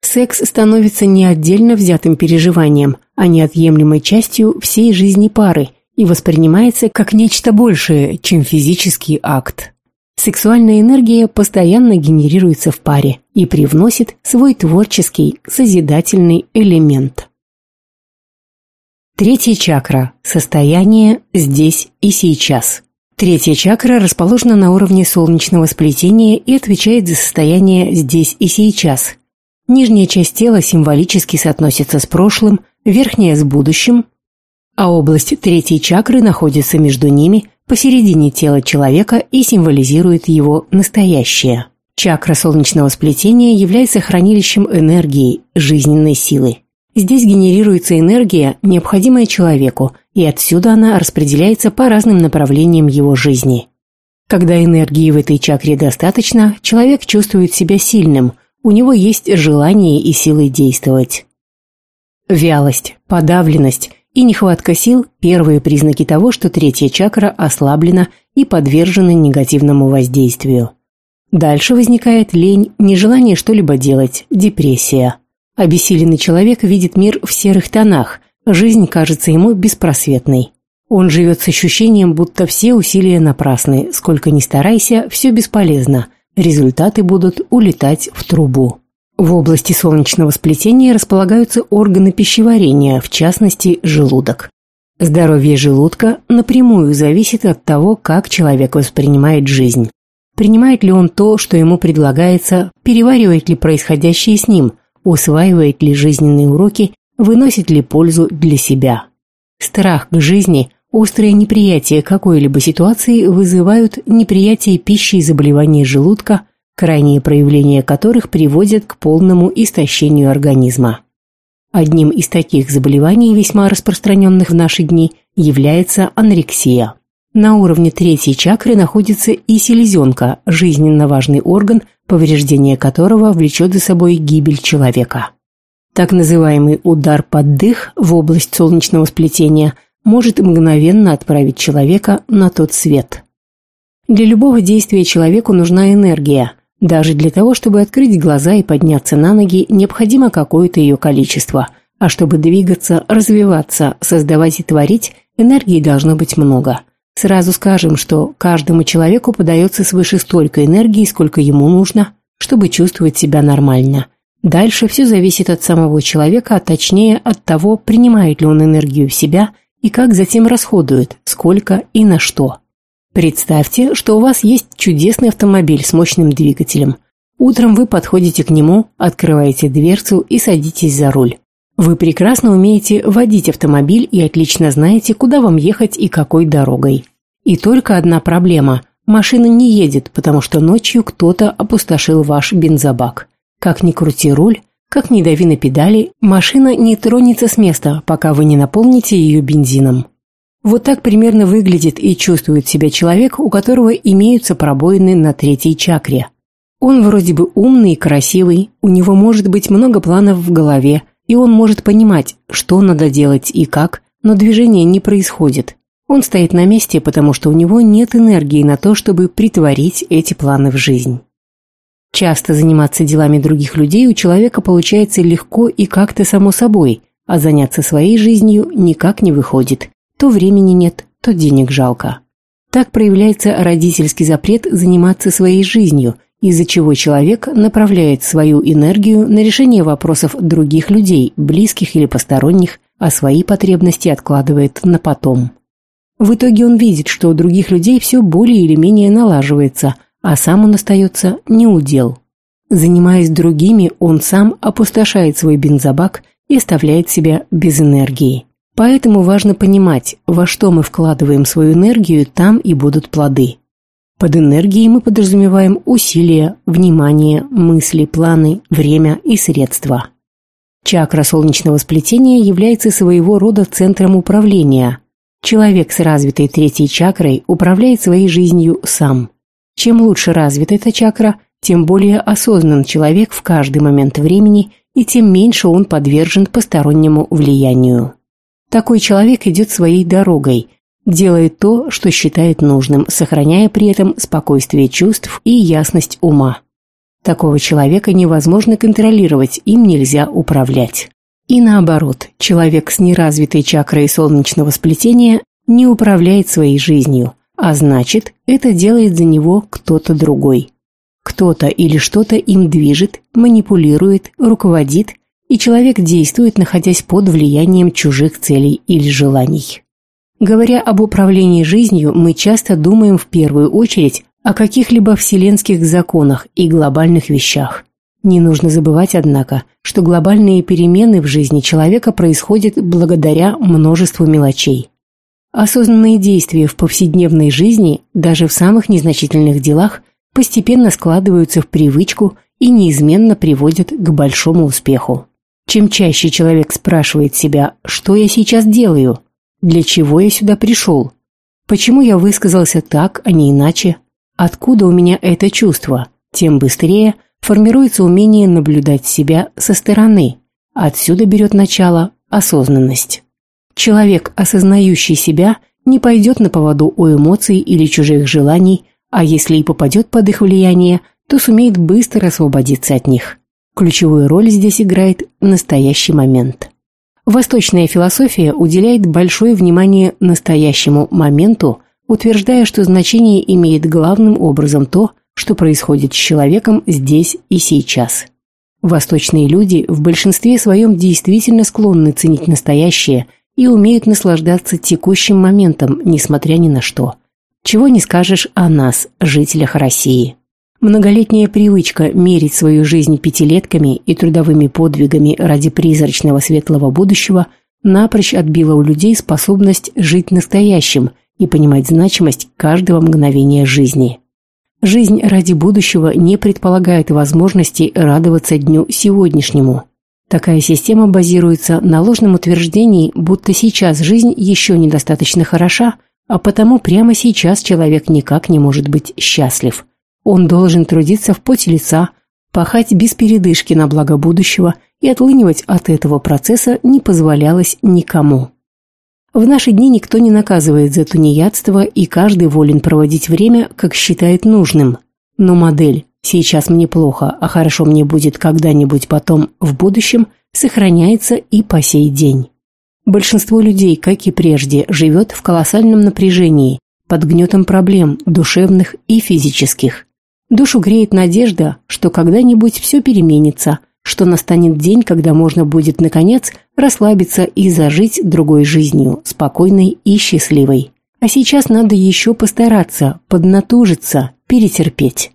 Секс становится не отдельно взятым переживанием, а неотъемлемой частью всей жизни пары и воспринимается как нечто большее, чем физический акт. Сексуальная энергия постоянно генерируется в паре и привносит свой творческий, созидательный элемент. Третья чакра – состояние здесь и сейчас. Третья чакра расположена на уровне солнечного сплетения и отвечает за состояние здесь и сейчас. Нижняя часть тела символически соотносится с прошлым, верхняя – с будущим, а область третьей чакры находится между ними посередине тела человека и символизирует его настоящее. Чакра солнечного сплетения является хранилищем энергии, жизненной силы. Здесь генерируется энергия, необходимая человеку, и отсюда она распределяется по разным направлениям его жизни. Когда энергии в этой чакре достаточно, человек чувствует себя сильным, у него есть желание и силы действовать. Вялость, подавленность и нехватка сил – первые признаки того, что третья чакра ослаблена и подвержена негативному воздействию. Дальше возникает лень, нежелание что-либо делать, депрессия. Обессиленный человек видит мир в серых тонах, жизнь кажется ему беспросветной. Он живет с ощущением, будто все усилия напрасны, сколько ни старайся, все бесполезно, результаты будут улетать в трубу. В области солнечного сплетения располагаются органы пищеварения, в частности, желудок. Здоровье желудка напрямую зависит от того, как человек воспринимает жизнь. Принимает ли он то, что ему предлагается, переваривает ли происходящее с ним – усваивает ли жизненные уроки, выносит ли пользу для себя. Страх к жизни, острое неприятие какой-либо ситуации вызывают неприятие пищи и заболевания желудка, крайние проявления которых приводят к полному истощению организма. Одним из таких заболеваний, весьма распространенных в наши дни, является анорексия. На уровне третьей чакры находится и селезенка, жизненно важный орган, повреждение которого влечет за собой гибель человека. Так называемый удар под дых в область солнечного сплетения может мгновенно отправить человека на тот свет. Для любого действия человеку нужна энергия. Даже для того, чтобы открыть глаза и подняться на ноги, необходимо какое-то ее количество. А чтобы двигаться, развиваться, создавать и творить, энергии должно быть много – Сразу скажем, что каждому человеку подается свыше столько энергии, сколько ему нужно, чтобы чувствовать себя нормально. Дальше все зависит от самого человека, а точнее от того, принимает ли он энергию в себя и как затем расходует, сколько и на что. Представьте, что у вас есть чудесный автомобиль с мощным двигателем. Утром вы подходите к нему, открываете дверцу и садитесь за руль. Вы прекрасно умеете водить автомобиль и отлично знаете, куда вам ехать и какой дорогой. И только одна проблема – машина не едет, потому что ночью кто-то опустошил ваш бензобак. Как ни крути руль, как ни дави на педали, машина не тронется с места, пока вы не наполните ее бензином. Вот так примерно выглядит и чувствует себя человек, у которого имеются пробоины на третьей чакре. Он вроде бы умный и красивый, у него может быть много планов в голове, и он может понимать, что надо делать и как, но движение не происходит. Он стоит на месте, потому что у него нет энергии на то, чтобы притворить эти планы в жизнь. Часто заниматься делами других людей у человека получается легко и как-то само собой, а заняться своей жизнью никак не выходит. То времени нет, то денег жалко. Так проявляется родительский запрет заниматься своей жизнью, из-за чего человек направляет свою энергию на решение вопросов других людей, близких или посторонних, а свои потребности откладывает на потом. В итоге он видит, что у других людей все более или менее налаживается, а сам он остается неудел. Занимаясь другими, он сам опустошает свой бензобак и оставляет себя без энергии. Поэтому важно понимать, во что мы вкладываем свою энергию, там и будут плоды. Под энергией мы подразумеваем усилия, внимание, мысли, планы, время и средства. Чакра солнечного сплетения является своего рода центром управления. Человек с развитой третьей чакрой управляет своей жизнью сам. Чем лучше развита эта чакра, тем более осознан человек в каждый момент времени и тем меньше он подвержен постороннему влиянию. Такой человек идет своей дорогой, делает то, что считает нужным, сохраняя при этом спокойствие чувств и ясность ума. Такого человека невозможно контролировать, им нельзя управлять. И наоборот, человек с неразвитой чакрой солнечного сплетения не управляет своей жизнью, а значит, это делает за него кто-то другой. Кто-то или что-то им движет, манипулирует, руководит, и человек действует, находясь под влиянием чужих целей или желаний. Говоря об управлении жизнью, мы часто думаем в первую очередь о каких-либо вселенских законах и глобальных вещах. Не нужно забывать, однако, что глобальные перемены в жизни человека происходят благодаря множеству мелочей. Осознанные действия в повседневной жизни, даже в самых незначительных делах, постепенно складываются в привычку и неизменно приводят к большому успеху. Чем чаще человек спрашивает себя «что я сейчас делаю?», для чего я сюда пришел? Почему я высказался так, а не иначе? Откуда у меня это чувство? Тем быстрее формируется умение наблюдать себя со стороны. Отсюда берет начало осознанность. Человек, осознающий себя, не пойдет на поводу у эмоций или чужих желаний, а если и попадет под их влияние, то сумеет быстро освободиться от них. Ключевую роль здесь играет настоящий момент. Восточная философия уделяет большое внимание настоящему моменту, утверждая, что значение имеет главным образом то, что происходит с человеком здесь и сейчас. Восточные люди в большинстве своем действительно склонны ценить настоящее и умеют наслаждаться текущим моментом, несмотря ни на что. Чего не скажешь о нас, жителях России. Многолетняя привычка мерить свою жизнь пятилетками и трудовыми подвигами ради призрачного светлого будущего напрочь отбила у людей способность жить настоящим и понимать значимость каждого мгновения жизни. Жизнь ради будущего не предполагает возможности радоваться дню сегодняшнему. Такая система базируется на ложном утверждении, будто сейчас жизнь еще недостаточно хороша, а потому прямо сейчас человек никак не может быть счастлив – он должен трудиться в поте лица, пахать без передышки на благо будущего, и отлынивать от этого процесса не позволялось никому. В наши дни никто не наказывает за тунеядство, и каждый волен проводить время, как считает нужным. Но модель «сейчас мне плохо, а хорошо мне будет когда-нибудь потом, в будущем» сохраняется и по сей день. Большинство людей, как и прежде, живет в колоссальном напряжении, под гнетом проблем, душевных и физических. Душу греет надежда, что когда-нибудь все переменится, что настанет день, когда можно будет, наконец, расслабиться и зажить другой жизнью, спокойной и счастливой. А сейчас надо еще постараться, поднатужиться, перетерпеть.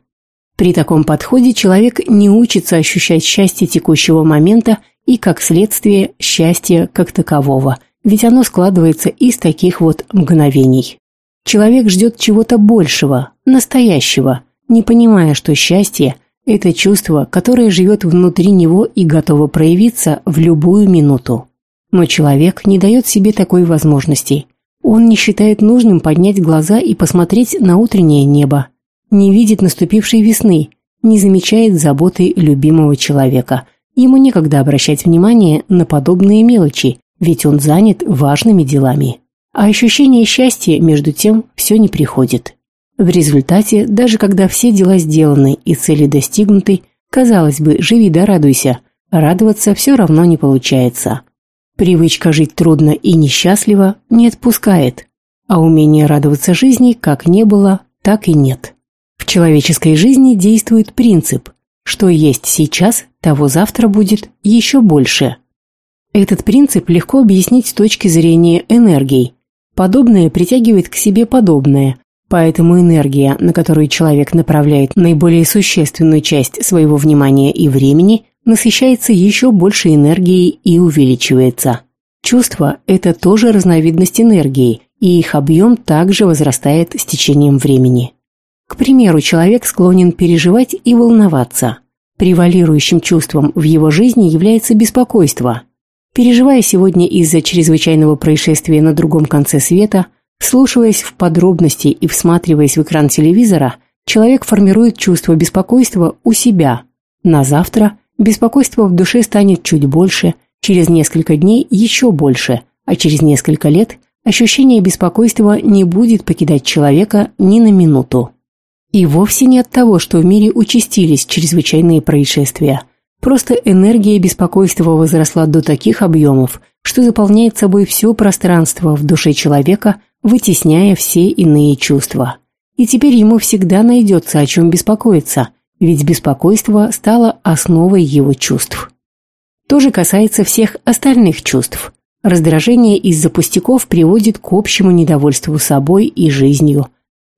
При таком подходе человек не учится ощущать счастье текущего момента и, как следствие, счастье как такового, ведь оно складывается из таких вот мгновений. Человек ждет чего-то большего, настоящего, не понимая, что счастье – это чувство, которое живет внутри него и готово проявиться в любую минуту. Но человек не дает себе такой возможности. Он не считает нужным поднять глаза и посмотреть на утреннее небо, не видит наступившей весны, не замечает заботы любимого человека. Ему некогда обращать внимание на подобные мелочи, ведь он занят важными делами. А ощущение счастья, между тем, все не приходит. В результате, даже когда все дела сделаны и цели достигнуты, казалось бы, живи да радуйся, радоваться все равно не получается. Привычка жить трудно и несчастливо не отпускает, а умение радоваться жизни как не было, так и нет. В человеческой жизни действует принцип «что есть сейчас, того завтра будет еще больше». Этот принцип легко объяснить с точки зрения энергий. Подобное притягивает к себе подобное, поэтому энергия, на которую человек направляет наиболее существенную часть своего внимания и времени, насыщается еще больше энергией и увеличивается. Чувства – это тоже разновидность энергии, и их объем также возрастает с течением времени. К примеру, человек склонен переживать и волноваться. Превалирующим чувством в его жизни является беспокойство – Переживая сегодня из-за чрезвычайного происшествия на другом конце света, слушаясь в подробности и всматриваясь в экран телевизора, человек формирует чувство беспокойства у себя. На завтра беспокойство в душе станет чуть больше, через несколько дней еще больше, а через несколько лет ощущение беспокойства не будет покидать человека ни на минуту. И вовсе не от того, что в мире участились чрезвычайные происшествия – Просто энергия беспокойства возросла до таких объемов, что заполняет собой все пространство в душе человека, вытесняя все иные чувства. И теперь ему всегда найдется о чем беспокоиться, ведь беспокойство стало основой его чувств. То же касается всех остальных чувств. Раздражение из-за пустяков приводит к общему недовольству собой и жизнью.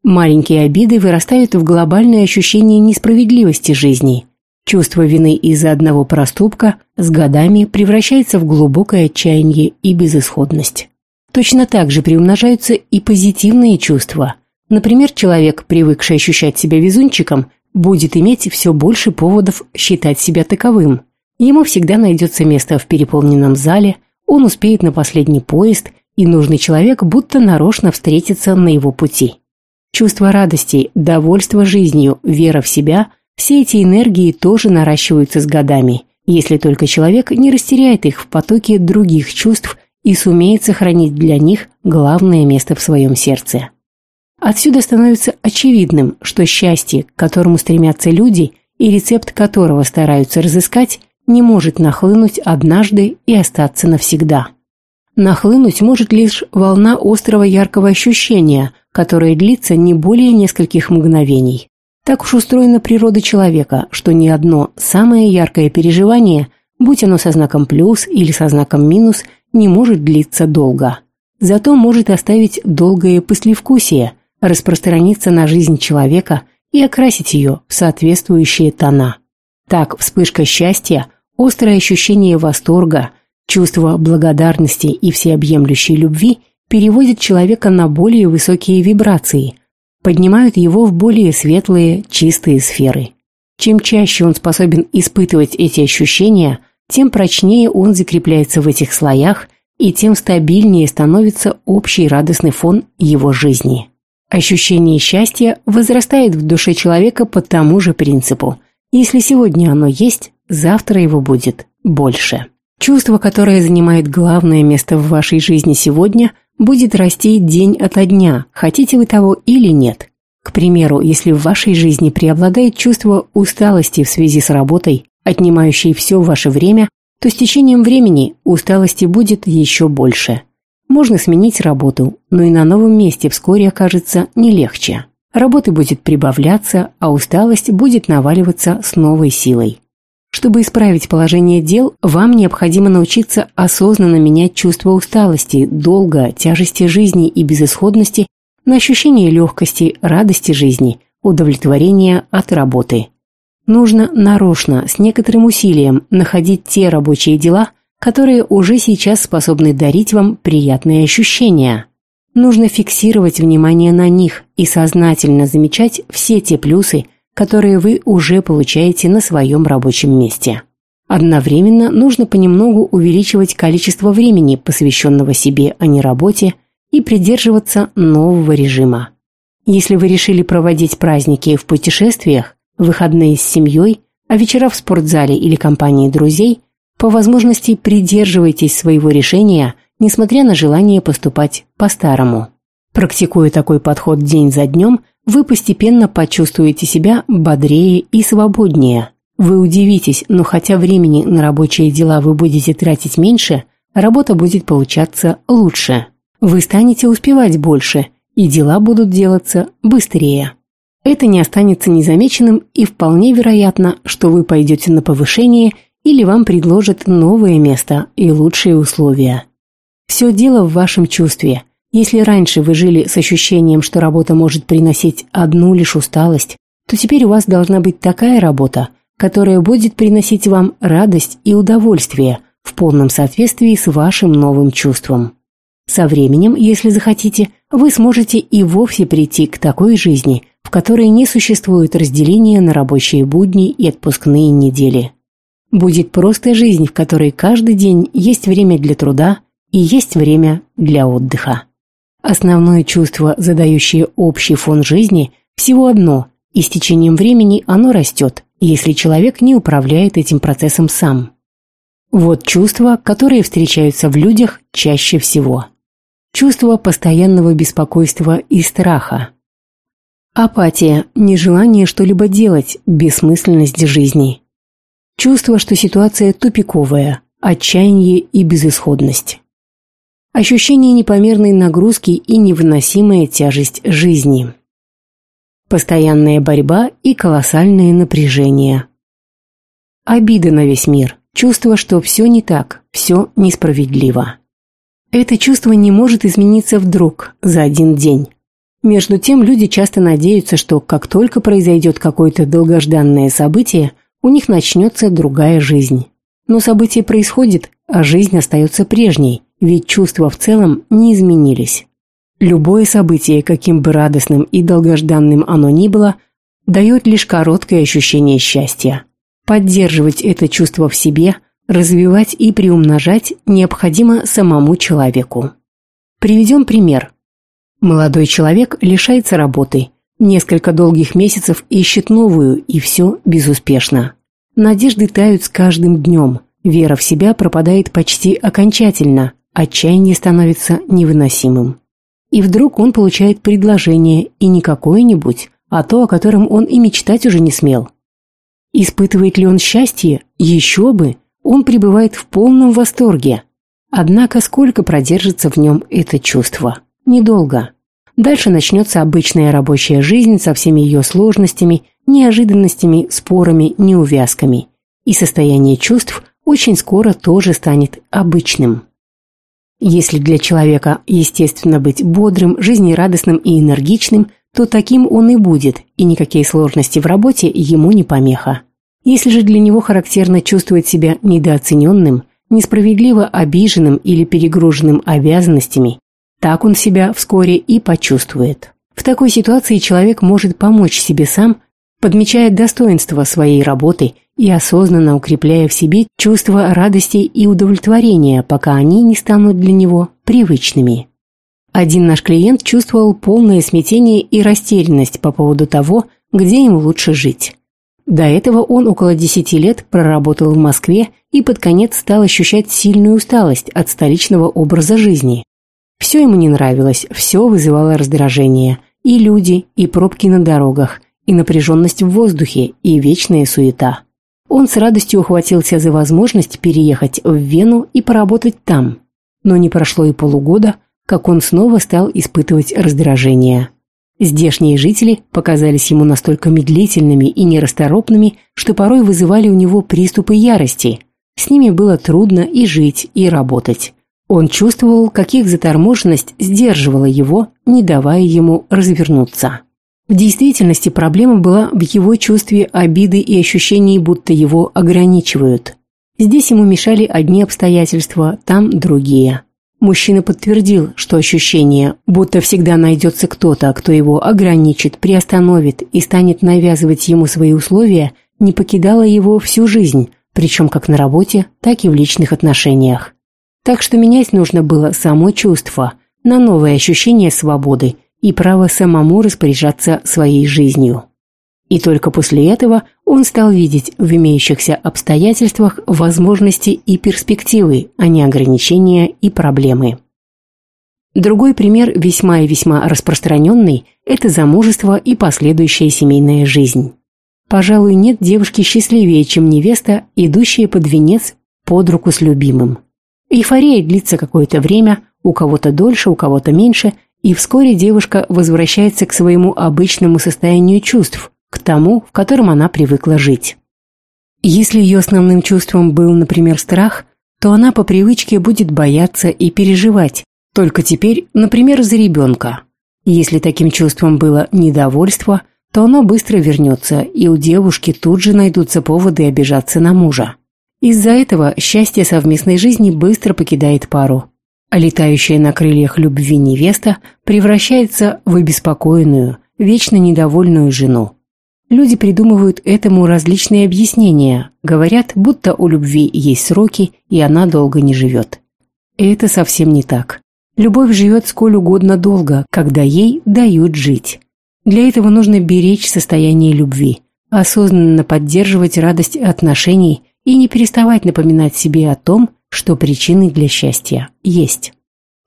Маленькие обиды вырастают в глобальное ощущение несправедливости жизни – Чувство вины из-за одного проступка с годами превращается в глубокое отчаяние и безысходность. Точно так же приумножаются и позитивные чувства. Например, человек, привыкший ощущать себя везунчиком, будет иметь все больше поводов считать себя таковым. Ему всегда найдется место в переполненном зале, он успеет на последний поезд, и нужный человек будто нарочно встретится на его пути. Чувство радости, довольство жизнью, вера в себя – все эти энергии тоже наращиваются с годами, если только человек не растеряет их в потоке других чувств и сумеет сохранить для них главное место в своем сердце. Отсюда становится очевидным, что счастье, к которому стремятся люди и рецепт которого стараются разыскать, не может нахлынуть однажды и остаться навсегда. Нахлынуть может лишь волна острого яркого ощущения, которое длится не более нескольких мгновений. Так уж устроена природа человека, что ни одно самое яркое переживание, будь оно со знаком плюс или со знаком минус, не может длиться долго. Зато может оставить долгое послевкусие, распространиться на жизнь человека и окрасить ее в соответствующие тона. Так вспышка счастья, острое ощущение восторга, чувство благодарности и всеобъемлющей любви переводит человека на более высокие вибрации – поднимают его в более светлые, чистые сферы. Чем чаще он способен испытывать эти ощущения, тем прочнее он закрепляется в этих слоях и тем стабильнее становится общий радостный фон его жизни. Ощущение счастья возрастает в душе человека по тому же принципу. Если сегодня оно есть, завтра его будет больше. Чувство, которое занимает главное место в вашей жизни сегодня, будет расти день ото дня, хотите вы того или нет. К примеру, если в вашей жизни преобладает чувство усталости в связи с работой, отнимающей все ваше время, то с течением времени усталости будет еще больше. Можно сменить работу, но и на новом месте вскоре окажется не легче. Работы будет прибавляться, а усталость будет наваливаться с новой силой. Чтобы исправить положение дел, вам необходимо научиться осознанно менять чувство усталости, долга, тяжести жизни и безысходности на ощущение легкости, радости жизни, удовлетворения от работы. Нужно нарочно, с некоторым усилием, находить те рабочие дела, которые уже сейчас способны дарить вам приятные ощущения. Нужно фиксировать внимание на них и сознательно замечать все те плюсы, которые вы уже получаете на своем рабочем месте. Одновременно нужно понемногу увеличивать количество времени, посвященного себе, а не работе, и придерживаться нового режима. Если вы решили проводить праздники в путешествиях, выходные с семьей, а вечера в спортзале или компании друзей, по возможности придерживайтесь своего решения, несмотря на желание поступать по-старому. Практикуя такой подход день за днем, вы постепенно почувствуете себя бодрее и свободнее, вы удивитесь, но хотя времени на рабочие дела вы будете тратить меньше, работа будет получаться лучше. Вы станете успевать больше, и дела будут делаться быстрее. Это не останется незамеченным и вполне вероятно, что вы пойдете на повышение или вам предложат новое место и лучшие условия. Все дело в вашем чувстве. Если раньше вы жили с ощущением, что работа может приносить одну лишь усталость, то теперь у вас должна быть такая работа – которое будет приносить вам радость и удовольствие в полном соответствии с вашим новым чувством. Со временем, если захотите, вы сможете и вовсе прийти к такой жизни, в которой не существует разделения на рабочие будни и отпускные недели. Будет просто жизнь, в которой каждый день есть время для труда и есть время для отдыха. Основное чувство, задающее общий фон жизни, всего одно, и с течением времени оно растет, если человек не управляет этим процессом сам. Вот чувства, которые встречаются в людях чаще всего. Чувство постоянного беспокойства и страха. Апатия, нежелание что-либо делать, бессмысленность жизни. Чувство, что ситуация тупиковая, отчаяние и безысходность. Ощущение непомерной нагрузки и невыносимая тяжесть жизни. Постоянная борьба и колоссальное напряжение. Обида на весь мир, чувство, что все не так, все несправедливо. Это чувство не может измениться вдруг, за один день. Между тем люди часто надеются, что как только произойдет какое-то долгожданное событие, у них начнется другая жизнь. Но событие происходит, а жизнь остается прежней, ведь чувства в целом не изменились. Любое событие, каким бы радостным и долгожданным оно ни было, дает лишь короткое ощущение счастья. Поддерживать это чувство в себе, развивать и приумножать необходимо самому человеку. Приведем пример. Молодой человек лишается работы, несколько долгих месяцев ищет новую, и все безуспешно. Надежды тают с каждым днем, вера в себя пропадает почти окончательно, отчаяние становится невыносимым. И вдруг он получает предложение, и не какое-нибудь, а то, о котором он и мечтать уже не смел. Испытывает ли он счастье? Еще бы! Он пребывает в полном восторге. Однако сколько продержится в нем это чувство? Недолго. Дальше начнется обычная рабочая жизнь со всеми ее сложностями, неожиданностями, спорами, неувязками. И состояние чувств очень скоро тоже станет обычным. Если для человека естественно быть бодрым, жизнерадостным и энергичным, то таким он и будет, и никакие сложности в работе ему не помеха. Если же для него характерно чувствовать себя недооцененным, несправедливо обиженным или перегруженным обязанностями, так он себя вскоре и почувствует. В такой ситуации человек может помочь себе сам, подмечая достоинства своей работы и осознанно укрепляя в себе чувство радости и удовлетворения, пока они не станут для него привычными. Один наш клиент чувствовал полное смятение и растерянность по поводу того, где им лучше жить. До этого он около 10 лет проработал в Москве и под конец стал ощущать сильную усталость от столичного образа жизни. Все ему не нравилось, все вызывало раздражение. И люди, и пробки на дорогах, и напряженность в воздухе, и вечная суета. Он с радостью ухватился за возможность переехать в Вену и поработать там. Но не прошло и полугода, как он снова стал испытывать раздражение. Здешние жители показались ему настолько медлительными и нерасторопными, что порой вызывали у него приступы ярости. С ними было трудно и жить, и работать. Он чувствовал, как их заторможенность сдерживала его, не давая ему развернуться. В действительности проблема была в его чувстве обиды и ощущении, будто его ограничивают. Здесь ему мешали одни обстоятельства, там другие. Мужчина подтвердил, что ощущение, будто всегда найдется кто-то, кто его ограничит, приостановит и станет навязывать ему свои условия, не покидало его всю жизнь, причем как на работе, так и в личных отношениях. Так что менять нужно было само чувство на новое ощущение свободы и право самому распоряжаться своей жизнью. И только после этого он стал видеть в имеющихся обстоятельствах возможности и перспективы, а не ограничения и проблемы. Другой пример, весьма и весьма распространенный, это замужество и последующая семейная жизнь. Пожалуй, нет девушки счастливее, чем невеста, идущая под венец под руку с любимым. Эйфория длится какое-то время, у кого-то дольше, у кого-то меньше, и вскоре девушка возвращается к своему обычному состоянию чувств, к тому, в котором она привыкла жить. Если ее основным чувством был, например, страх, то она по привычке будет бояться и переживать, только теперь, например, за ребенка. Если таким чувством было недовольство, то оно быстро вернется, и у девушки тут же найдутся поводы обижаться на мужа. Из-за этого счастье совместной жизни быстро покидает пару, а летающая на крыльях любви невеста превращается в обеспокоенную, вечно недовольную жену. Люди придумывают этому различные объяснения, говорят, будто у любви есть сроки, и она долго не живет. Это совсем не так. Любовь живет сколь угодно долго, когда ей дают жить. Для этого нужно беречь состояние любви, осознанно поддерживать радость отношений и не переставать напоминать себе о том, что причины для счастья есть.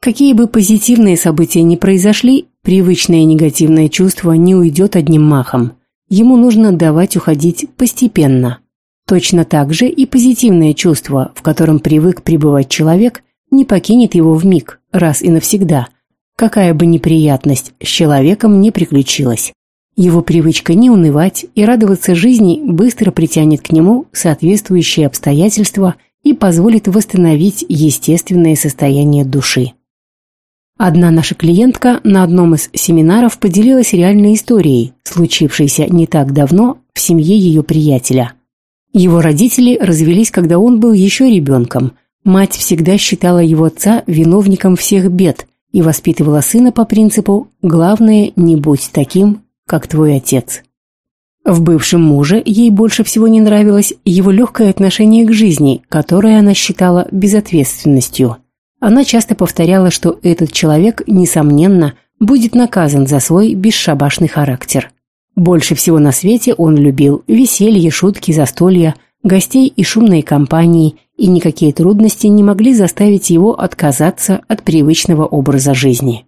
Какие бы позитивные события ни произошли, привычное негативное чувство не уйдет одним махом. Ему нужно давать уходить постепенно. Точно так же и позитивное чувство, в котором привык пребывать человек, не покинет его в миг, раз и навсегда. Какая бы неприятность с человеком не приключилась. Его привычка не унывать и радоваться жизни быстро притянет к нему соответствующие обстоятельства и позволит восстановить естественное состояние души. Одна наша клиентка на одном из семинаров поделилась реальной историей, случившейся не так давно в семье ее приятеля. Его родители развелись, когда он был еще ребенком. Мать всегда считала его отца виновником всех бед и воспитывала сына по принципу «главное, не будь таким, как твой отец». В бывшем муже ей больше всего не нравилось его легкое отношение к жизни, которое она считала безответственностью. Она часто повторяла, что этот человек, несомненно, будет наказан за свой бесшабашный характер. Больше всего на свете он любил веселье, шутки, застолья, гостей и шумные компании, и никакие трудности не могли заставить его отказаться от привычного образа жизни.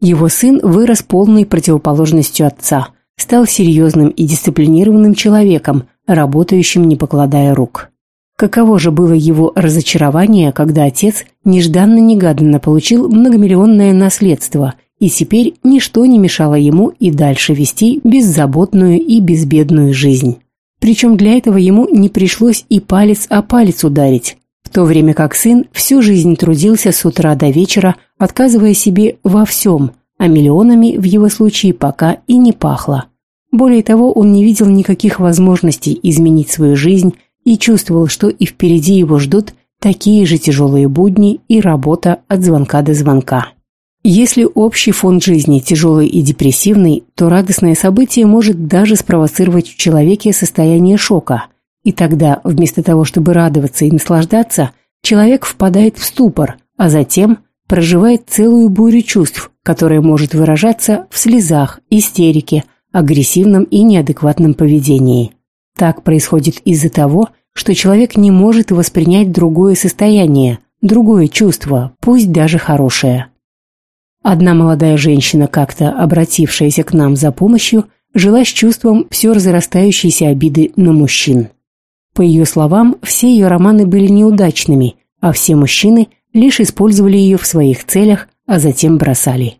Его сын вырос полной противоположностью отца – стал серьезным и дисциплинированным человеком, работающим не покладая рук. Каково же было его разочарование, когда отец нежданно-негаданно получил многомиллионное наследство, и теперь ничто не мешало ему и дальше вести беззаботную и безбедную жизнь. Причем для этого ему не пришлось и палец о палец ударить, то время как сын всю жизнь трудился с утра до вечера, отказывая себе во всем, а миллионами в его случае пока и не пахло. Более того, он не видел никаких возможностей изменить свою жизнь и чувствовал, что и впереди его ждут такие же тяжелые будни и работа от звонка до звонка. Если общий фон жизни тяжелый и депрессивный, то радостное событие может даже спровоцировать в человеке состояние шока. И тогда, вместо того, чтобы радоваться и наслаждаться, человек впадает в ступор, а затем проживает целую бурю чувств, которая может выражаться в слезах, истерике, агрессивном и неадекватном поведении. Так происходит из-за того, что человек не может воспринять другое состояние, другое чувство, пусть даже хорошее. Одна молодая женщина, как-то обратившаяся к нам за помощью, жила с чувством все разрастающейся обиды на мужчин. По ее словам, все ее романы были неудачными, а все мужчины лишь использовали ее в своих целях, а затем бросали.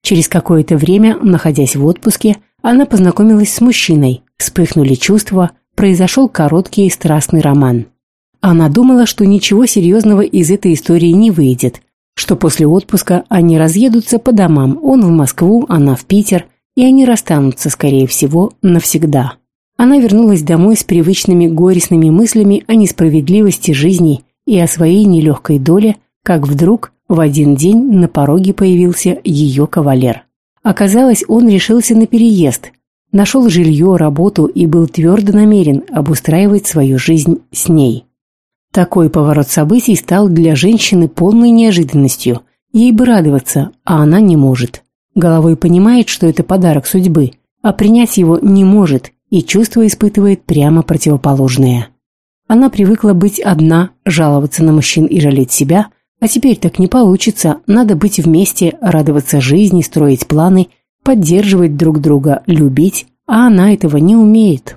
Через какое-то время, находясь в отпуске, она познакомилась с мужчиной, вспыхнули чувства, произошел короткий и страстный роман. Она думала, что ничего серьезного из этой истории не выйдет, что после отпуска они разъедутся по домам, он в Москву, она в Питер, и они расстанутся, скорее всего, навсегда. Она вернулась домой с привычными горестными мыслями о несправедливости жизни и о своей нелегкой доле, как вдруг в один день на пороге появился ее кавалер. Оказалось, он решился на переезд, нашел жилье, работу и был твердо намерен обустраивать свою жизнь с ней. Такой поворот событий стал для женщины полной неожиданностью. Ей бы радоваться, а она не может. Головой понимает, что это подарок судьбы, а принять его не может и чувство испытывает прямо противоположное. Она привыкла быть одна, жаловаться на мужчин и жалеть себя, а теперь так не получится, надо быть вместе, радоваться жизни, строить планы, поддерживать друг друга, любить, а она этого не умеет.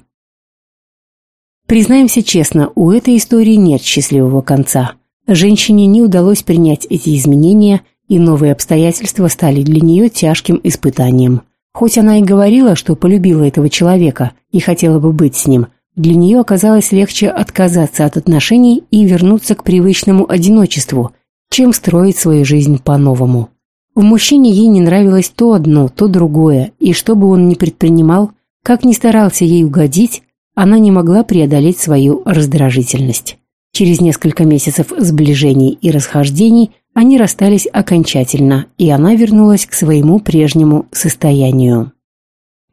Признаемся честно, у этой истории нет счастливого конца. Женщине не удалось принять эти изменения, и новые обстоятельства стали для нее тяжким испытанием. Хоть она и говорила, что полюбила этого человека и хотела бы быть с ним, для нее оказалось легче отказаться от отношений и вернуться к привычному одиночеству, чем строить свою жизнь по-новому. В мужчине ей не нравилось то одно, то другое, и что бы он ни предпринимал, как ни старался ей угодить, она не могла преодолеть свою раздражительность. Через несколько месяцев сближений и расхождений они расстались окончательно, и она вернулась к своему прежнему состоянию.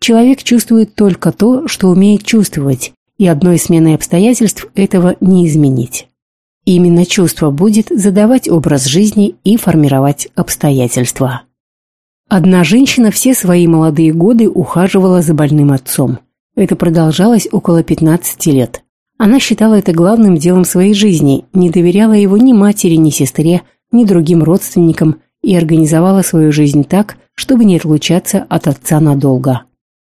Человек чувствует только то, что умеет чувствовать, и одной сменой обстоятельств этого не изменить. Именно чувство будет задавать образ жизни и формировать обстоятельства. Одна женщина все свои молодые годы ухаживала за больным отцом. Это продолжалось около 15 лет. Она считала это главным делом своей жизни, не доверяла его ни матери, ни сестре, ни другим родственникам и организовала свою жизнь так, чтобы не отлучаться от отца надолго.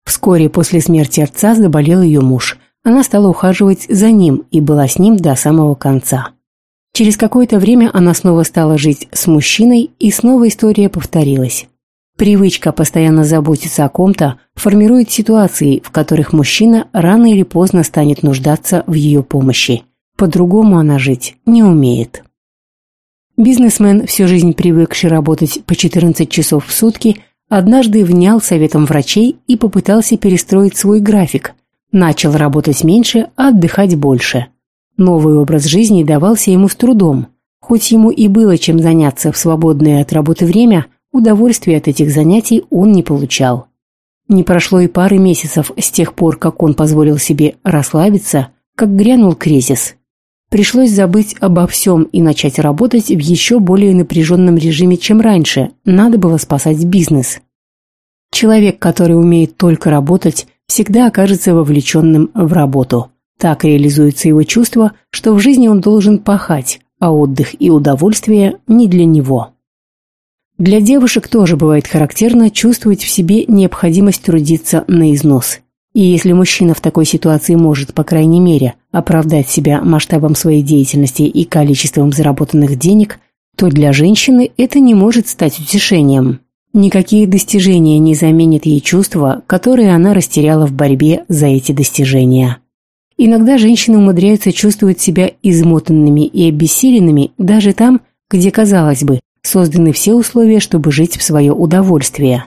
Вскоре после смерти отца заболел ее муж. Она стала ухаживать за ним и была с ним до самого конца. Через какое-то время она снова стала жить с мужчиной, и снова история повторилась. Привычка постоянно заботиться о ком-то формирует ситуации, в которых мужчина рано или поздно станет нуждаться в ее помощи. По-другому она жить не умеет. Бизнесмен, всю жизнь привыкший работать по 14 часов в сутки, однажды внял советом врачей и попытался перестроить свой график. Начал работать меньше, а отдыхать больше. Новый образ жизни давался ему с трудом. Хоть ему и было чем заняться в свободное от работы время, Удовольствия от этих занятий он не получал. Не прошло и пары месяцев с тех пор, как он позволил себе расслабиться, как грянул кризис. Пришлось забыть обо всем и начать работать в еще более напряженном режиме, чем раньше. Надо было спасать бизнес. Человек, который умеет только работать, всегда окажется вовлеченным в работу. Так реализуется его чувство, что в жизни он должен пахать, а отдых и удовольствие не для него. Для девушек тоже бывает характерно чувствовать в себе необходимость трудиться на износ. И если мужчина в такой ситуации может, по крайней мере, оправдать себя масштабом своей деятельности и количеством заработанных денег, то для женщины это не может стать утешением. Никакие достижения не заменят ей чувства, которые она растеряла в борьбе за эти достижения. Иногда женщины умудряются чувствовать себя измотанными и обессиленными даже там, где, казалось бы, созданы все условия, чтобы жить в свое удовольствие.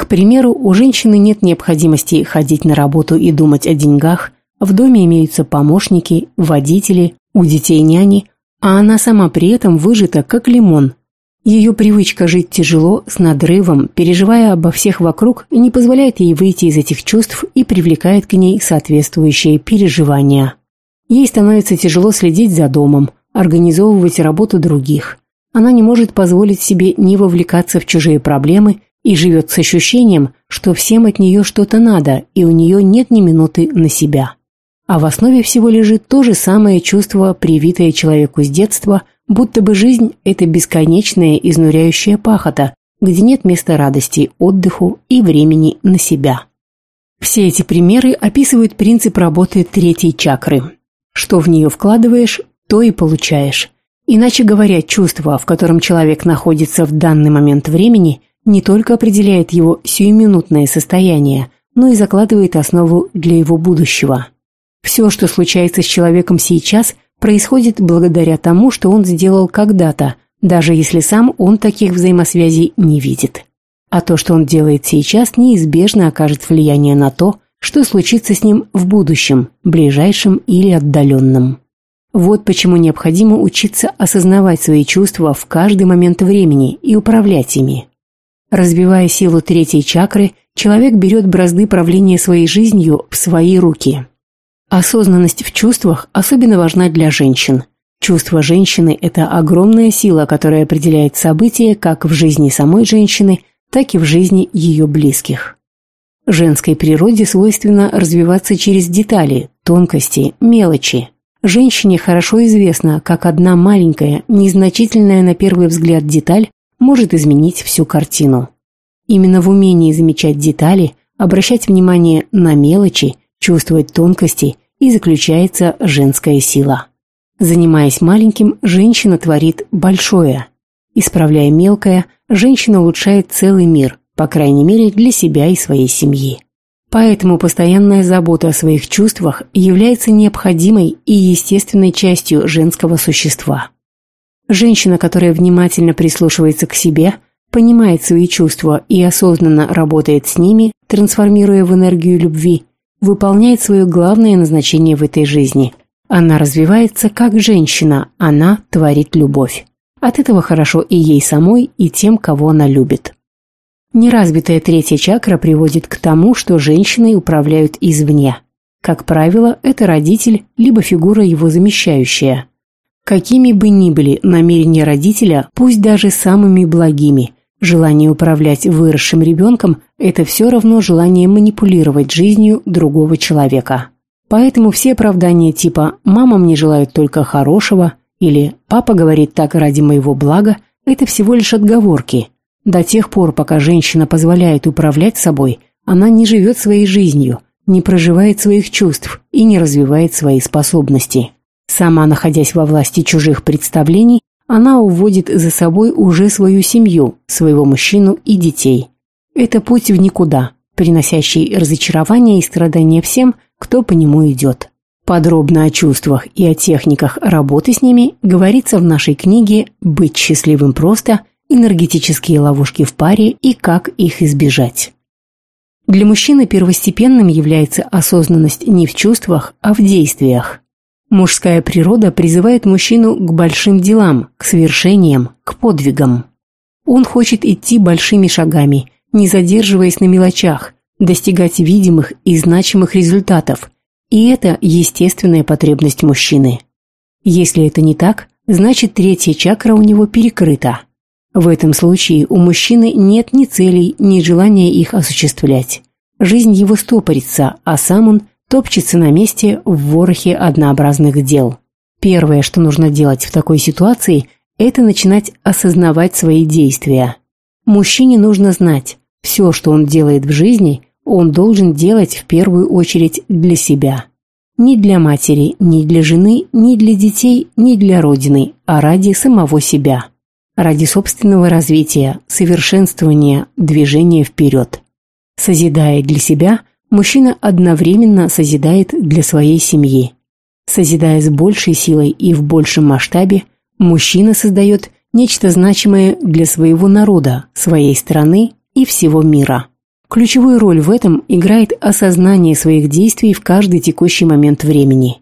К примеру, у женщины нет необходимости ходить на работу и думать о деньгах, в доме имеются помощники, водители, у детей няни, а она сама при этом выжита, как лимон. Ее привычка жить тяжело, с надрывом, переживая обо всех вокруг, не позволяет ей выйти из этих чувств и привлекает к ней соответствующие переживания. Ей становится тяжело следить за домом, организовывать работу других. Она не может позволить себе не вовлекаться в чужие проблемы и живет с ощущением, что всем от нее что-то надо, и у нее нет ни минуты на себя. А в основе всего лежит то же самое чувство, привитое человеку с детства, будто бы жизнь – это бесконечная изнуряющая пахота, где нет места радости, отдыху и времени на себя. Все эти примеры описывают принцип работы третьей чакры. Что в нее вкладываешь, то и получаешь. Иначе говоря, чувство, в котором человек находится в данный момент времени, не только определяет его сиюминутное состояние, но и закладывает основу для его будущего. Все, что случается с человеком сейчас, происходит благодаря тому, что он сделал когда-то, даже если сам он таких взаимосвязей не видит. А то, что он делает сейчас, неизбежно окажет влияние на то, что случится с ним в будущем, ближайшем или отдаленном. Вот почему необходимо учиться осознавать свои чувства в каждый момент времени и управлять ими. Развивая силу третьей чакры, человек берет бразды правления своей жизнью в свои руки. Осознанность в чувствах особенно важна для женщин. Чувство женщины – это огромная сила, которая определяет события как в жизни самой женщины, так и в жизни ее близких. Женской природе свойственно развиваться через детали, тонкости, мелочи. Женщине хорошо известно, как одна маленькая, незначительная на первый взгляд деталь может изменить всю картину. Именно в умении замечать детали, обращать внимание на мелочи, чувствовать тонкости и заключается женская сила. Занимаясь маленьким, женщина творит большое. Исправляя мелкое, женщина улучшает целый мир, по крайней мере для себя и своей семьи. Поэтому постоянная забота о своих чувствах является необходимой и естественной частью женского существа. Женщина, которая внимательно прислушивается к себе, понимает свои чувства и осознанно работает с ними, трансформируя в энергию любви, выполняет свое главное назначение в этой жизни. Она развивается как женщина, она творит любовь. От этого хорошо и ей самой, и тем, кого она любит. Неразвитая третья чакра приводит к тому, что женщиной управляют извне. Как правило, это родитель, либо фигура его замещающая. Какими бы ни были намерения родителя, пусть даже самыми благими, желание управлять выросшим ребенком – это все равно желание манипулировать жизнью другого человека. Поэтому все оправдания типа «мама мне желает только хорошего» или «папа говорит так ради моего блага» – это всего лишь отговорки. До тех пор, пока женщина позволяет управлять собой, она не живет своей жизнью, не проживает своих чувств и не развивает свои способности. Сама находясь во власти чужих представлений, она уводит за собой уже свою семью, своего мужчину и детей. Это путь в никуда, приносящий разочарование и страдания всем, кто по нему идет. Подробно о чувствах и о техниках работы с ними говорится в нашей книге «Быть счастливым просто. Энергетические ловушки в паре и как их избежать». Для мужчины первостепенным является осознанность не в чувствах, а в действиях. Мужская природа призывает мужчину к большим делам, к свершениям, к подвигам. Он хочет идти большими шагами, не задерживаясь на мелочах, достигать видимых и значимых результатов, и это естественная потребность мужчины. Если это не так, значит третья чакра у него перекрыта. В этом случае у мужчины нет ни целей, ни желания их осуществлять. Жизнь его стопорится, а сам он топчется на месте в ворохе однообразных дел. Первое, что нужно делать в такой ситуации, это начинать осознавать свои действия. Мужчине нужно знать, все, что он делает в жизни, он должен делать в первую очередь для себя. Не для матери, не для жены, не для детей, не для родины, а ради самого себя. Ради собственного развития, совершенствования, движения вперед. Созидая для себя, мужчина одновременно созидает для своей семьи. Созидая с большей силой и в большем масштабе, мужчина создает нечто значимое для своего народа, своей страны и всего мира. Ключевую роль в этом играет осознание своих действий в каждый текущий момент времени.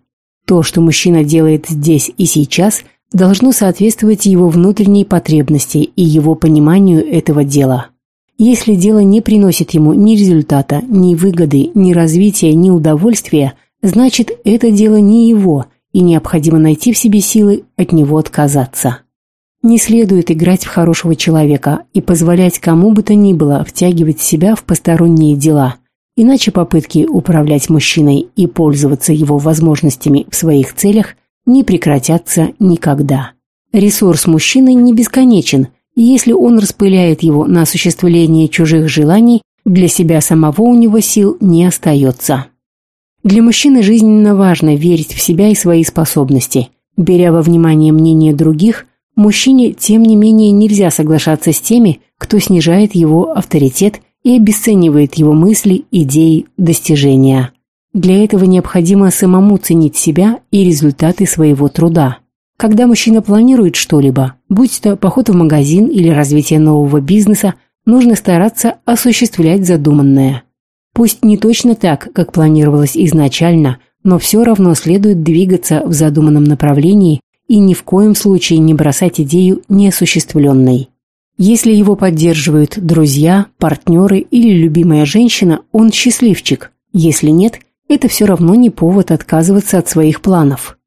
То, что мужчина делает здесь и сейчас, должно соответствовать его внутренней потребности и его пониманию этого дела. Если дело не приносит ему ни результата, ни выгоды, ни развития, ни удовольствия, значит, это дело не его, и необходимо найти в себе силы от него отказаться. Не следует играть в хорошего человека и позволять кому бы то ни было втягивать себя в посторонние дела, иначе попытки управлять мужчиной и пользоваться его возможностями в своих целях не прекратятся никогда. Ресурс мужчины не бесконечен, и если он распыляет его на осуществление чужих желаний, для себя самого у него сил не остается. Для мужчины жизненно важно верить в себя и свои способности. Беря во внимание мнение других, Мужчине, тем не менее, нельзя соглашаться с теми, кто снижает его авторитет и обесценивает его мысли, идеи, достижения. Для этого необходимо самому ценить себя и результаты своего труда. Когда мужчина планирует что-либо, будь то поход в магазин или развитие нового бизнеса, нужно стараться осуществлять задуманное. Пусть не точно так, как планировалось изначально, но все равно следует двигаться в задуманном направлении и ни в коем случае не бросать идею неосуществленной. Если его поддерживают друзья, партнеры или любимая женщина, он счастливчик. Если нет, это все равно не повод отказываться от своих планов.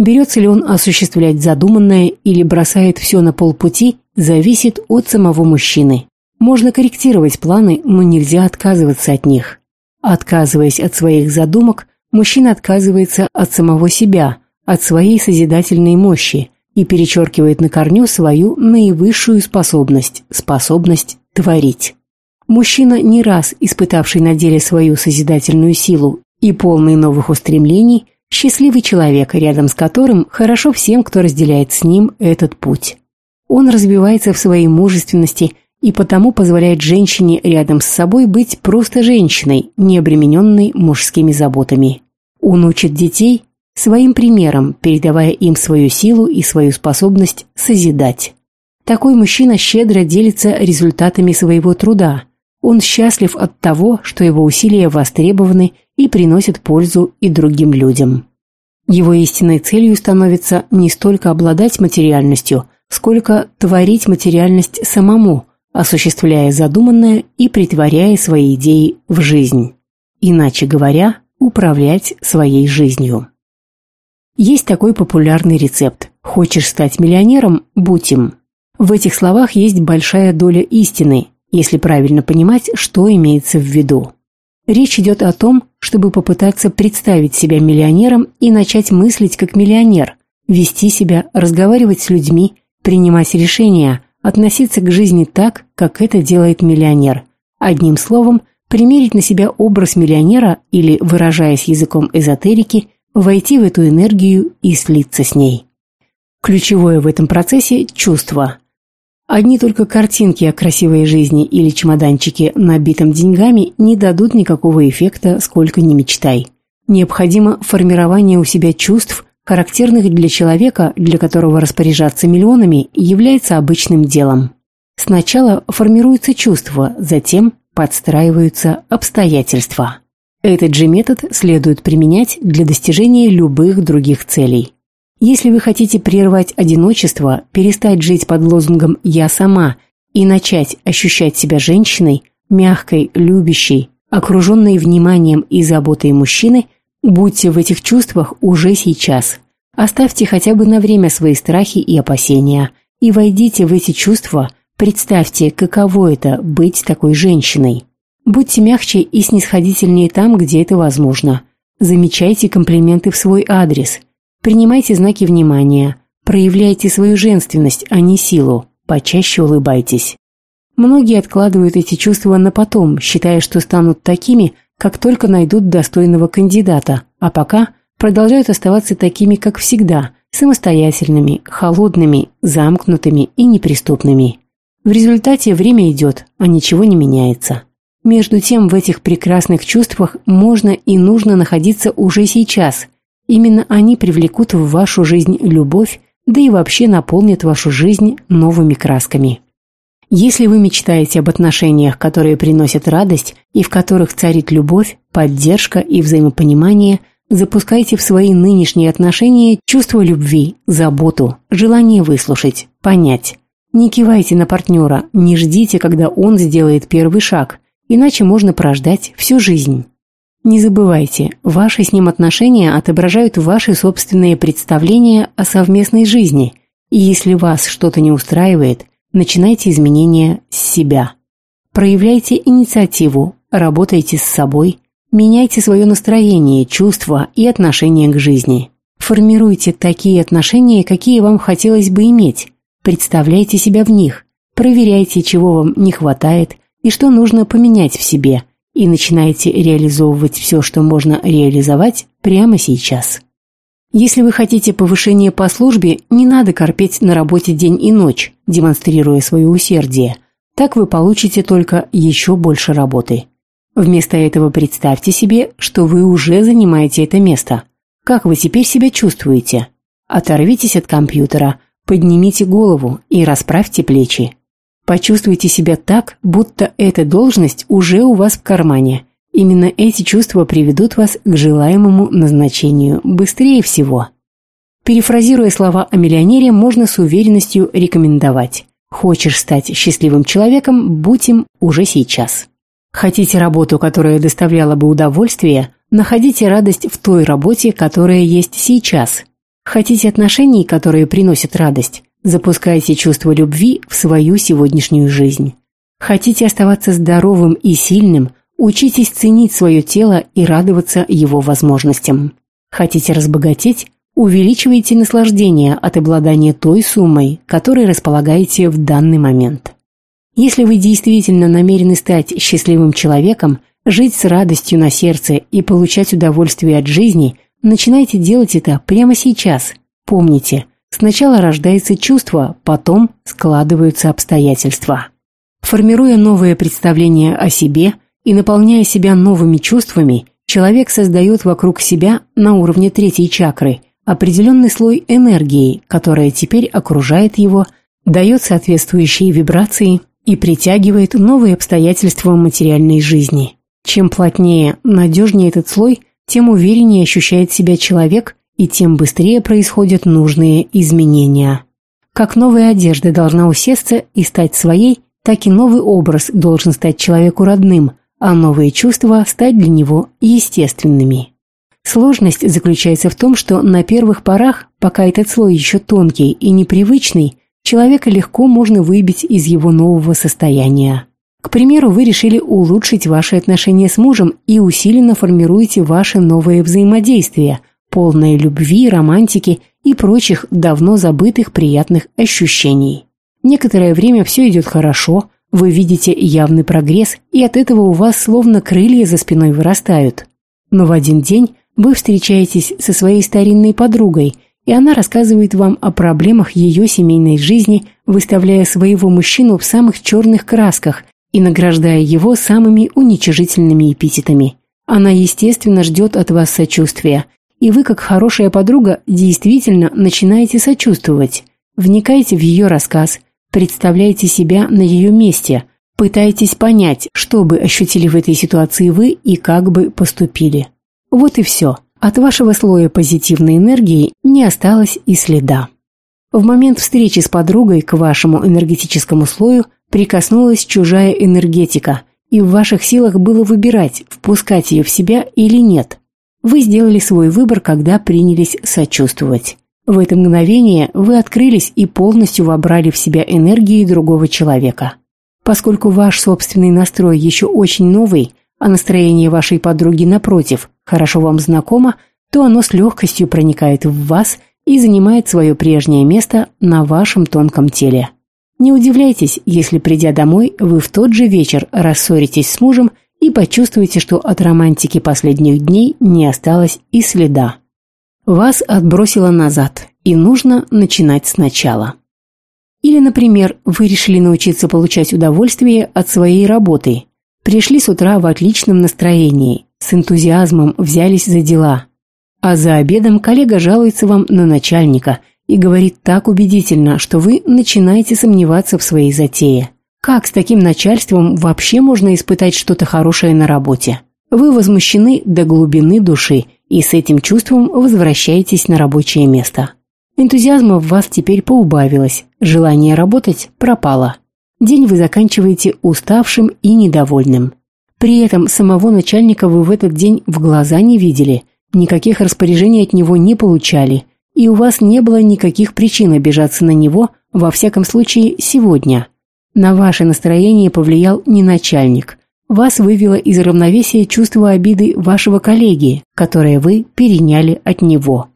Берется ли он осуществлять задуманное или бросает все на полпути, зависит от самого мужчины. Можно корректировать планы, но нельзя отказываться от них. Отказываясь от своих задумок, мужчина отказывается от самого себя, от своей созидательной мощи – и перечеркивает на корню свою наивысшую способность – способность творить. Мужчина, не раз испытавший на деле свою созидательную силу и полный новых устремлений, счастливый человек, рядом с которым хорошо всем, кто разделяет с ним этот путь. Он развивается в своей мужественности и потому позволяет женщине рядом с собой быть просто женщиной, не обремененной мужскими заботами. Он учит детей своим примером, передавая им свою силу и свою способность созидать. Такой мужчина щедро делится результатами своего труда. Он счастлив от того, что его усилия востребованы и приносят пользу и другим людям. Его истинной целью становится не столько обладать материальностью, сколько творить материальность самому, осуществляя задуманное и притворяя свои идеи в жизнь. Иначе говоря, управлять своей жизнью. Есть такой популярный рецепт. Хочешь стать миллионером – будь им. В этих словах есть большая доля истины, если правильно понимать, что имеется в виду. Речь идет о том, чтобы попытаться представить себя миллионером и начать мыслить как миллионер, вести себя, разговаривать с людьми, принимать решения, относиться к жизни так, как это делает миллионер. Одним словом, примерить на себя образ миллионера или, выражаясь языком эзотерики – войти в эту энергию и слиться с ней. Ключевое в этом процессе – чувство. Одни только картинки о красивой жизни или чемоданчике, набитом деньгами, не дадут никакого эффекта, сколько ни мечтай. Необходимо формирование у себя чувств, характерных для человека, для которого распоряжаться миллионами является обычным делом. Сначала формируются чувства, затем подстраиваются обстоятельства. Этот же метод следует применять для достижения любых других целей. Если вы хотите прервать одиночество, перестать жить под лозунгом «я сама» и начать ощущать себя женщиной, мягкой, любящей, окруженной вниманием и заботой мужчины, будьте в этих чувствах уже сейчас. Оставьте хотя бы на время свои страхи и опасения и войдите в эти чувства, представьте, каково это быть такой женщиной. Будьте мягче и снисходительнее там, где это возможно. Замечайте комплименты в свой адрес. Принимайте знаки внимания. Проявляйте свою женственность, а не силу. Почаще улыбайтесь. Многие откладывают эти чувства на потом, считая, что станут такими, как только найдут достойного кандидата, а пока продолжают оставаться такими, как всегда, самостоятельными, холодными, замкнутыми и неприступными. В результате время идет, а ничего не меняется. Между тем, в этих прекрасных чувствах можно и нужно находиться уже сейчас. Именно они привлекут в вашу жизнь любовь, да и вообще наполнят вашу жизнь новыми красками. Если вы мечтаете об отношениях, которые приносят радость и в которых царит любовь, поддержка и взаимопонимание, запускайте в свои нынешние отношения чувство любви, заботу, желание выслушать, понять. Не кивайте на партнера, не ждите, когда он сделает первый шаг – иначе можно прождать всю жизнь. Не забывайте, ваши с ним отношения отображают ваши собственные представления о совместной жизни, и если вас что-то не устраивает, начинайте изменения с себя. Проявляйте инициативу, работайте с собой, меняйте свое настроение, чувства и отношение к жизни. Формируйте такие отношения, какие вам хотелось бы иметь, представляйте себя в них, проверяйте, чего вам не хватает, и что нужно поменять в себе, и начинаете реализовывать все, что можно реализовать прямо сейчас. Если вы хотите повышения по службе, не надо корпеть на работе день и ночь, демонстрируя свое усердие. Так вы получите только еще больше работы. Вместо этого представьте себе, что вы уже занимаете это место. Как вы теперь себя чувствуете? Оторвитесь от компьютера, поднимите голову и расправьте плечи. Почувствуйте себя так, будто эта должность уже у вас в кармане. Именно эти чувства приведут вас к желаемому назначению быстрее всего. Перефразируя слова о миллионере, можно с уверенностью рекомендовать. Хочешь стать счастливым человеком, будь им уже сейчас. Хотите работу, которая доставляла бы удовольствие, находите радость в той работе, которая есть сейчас. Хотите отношений, которые приносят радость, запускайте чувство любви в свою сегодняшнюю жизнь. Хотите оставаться здоровым и сильным, учитесь ценить свое тело и радоваться его возможностям. Хотите разбогатеть, увеличивайте наслаждение от обладания той суммой, которой располагаете в данный момент. Если вы действительно намерены стать счастливым человеком, жить с радостью на сердце и получать удовольствие от жизни, начинайте делать это прямо сейчас. Помните, сначала рождается чувство, потом складываются обстоятельства. Формируя новое представление о себе и наполняя себя новыми чувствами, человек создает вокруг себя на уровне третьей чакры – определенный слой энергии, которая теперь окружает его, дает соответствующие вибрации и притягивает новые обстоятельства материальной жизни. Чем плотнее, надежнее этот слой, тем увереннее ощущает себя человек и тем быстрее происходят нужные изменения. Как новая одежда должна усесться и стать своей, так и новый образ должен стать человеку родным, а новые чувства стать для него естественными. Сложность заключается в том, что на первых порах, пока этот слой еще тонкий и непривычный, человека легко можно выбить из его нового состояния. К примеру, вы решили улучшить ваши отношения с мужем и усиленно формируете ваше новое взаимодействие, полное любви, романтики и прочих давно забытых приятных ощущений. Некоторое время все идет хорошо, вы видите явный прогресс, и от этого у вас словно крылья за спиной вырастают. Но в один день вы встречаетесь со своей старинной подругой, и она рассказывает вам о проблемах ее семейной жизни, выставляя своего мужчину в самых черных красках и награждая его самыми уничижительными эпитетами. Она, естественно, ждет от вас сочувствия, и вы, как хорошая подруга, действительно начинаете сочувствовать. Вникайте в ее рассказ, представляете себя на ее месте, пытаетесь понять, что бы ощутили в этой ситуации вы и как бы поступили. Вот и все. От вашего слоя позитивной энергии не осталось и следа. В момент встречи с подругой к вашему энергетическому слою прикоснулась чужая энергетика, и в ваших силах было выбирать, впускать ее в себя или нет. Вы сделали свой выбор, когда принялись сочувствовать. В это мгновение вы открылись и полностью вобрали в себя энергии другого человека. Поскольку ваш собственный настрой еще очень новый, а настроение вашей подруги, напротив, хорошо вам знакомо, то оно с легкостью проникает в вас и занимает свое прежнее место на вашем тонком теле. Не удивляйтесь, если, придя домой, вы в тот же вечер рассоритесь с мужем и почувствуете, что от романтики последних дней не осталось и следа. Вас отбросило назад, и нужно начинать сначала. Или, например, вы решили научиться получать удовольствие от своей работы, Пришли с утра в отличном настроении, с энтузиазмом взялись за дела. А за обедом коллега жалуется вам на начальника и говорит так убедительно, что вы начинаете сомневаться в своей затее. Как с таким начальством вообще можно испытать что-то хорошее на работе? Вы возмущены до глубины души и с этим чувством возвращаетесь на рабочее место. Энтузиазма в вас теперь поубавилось, желание работать пропало. День вы заканчиваете уставшим и недовольным. При этом самого начальника вы в этот день в глаза не видели, никаких распоряжений от него не получали, и у вас не было никаких причин обижаться на него, во всяком случае, сегодня. На ваше настроение повлиял не начальник. Вас вывело из равновесия чувство обиды вашего коллеги, которое вы переняли от него.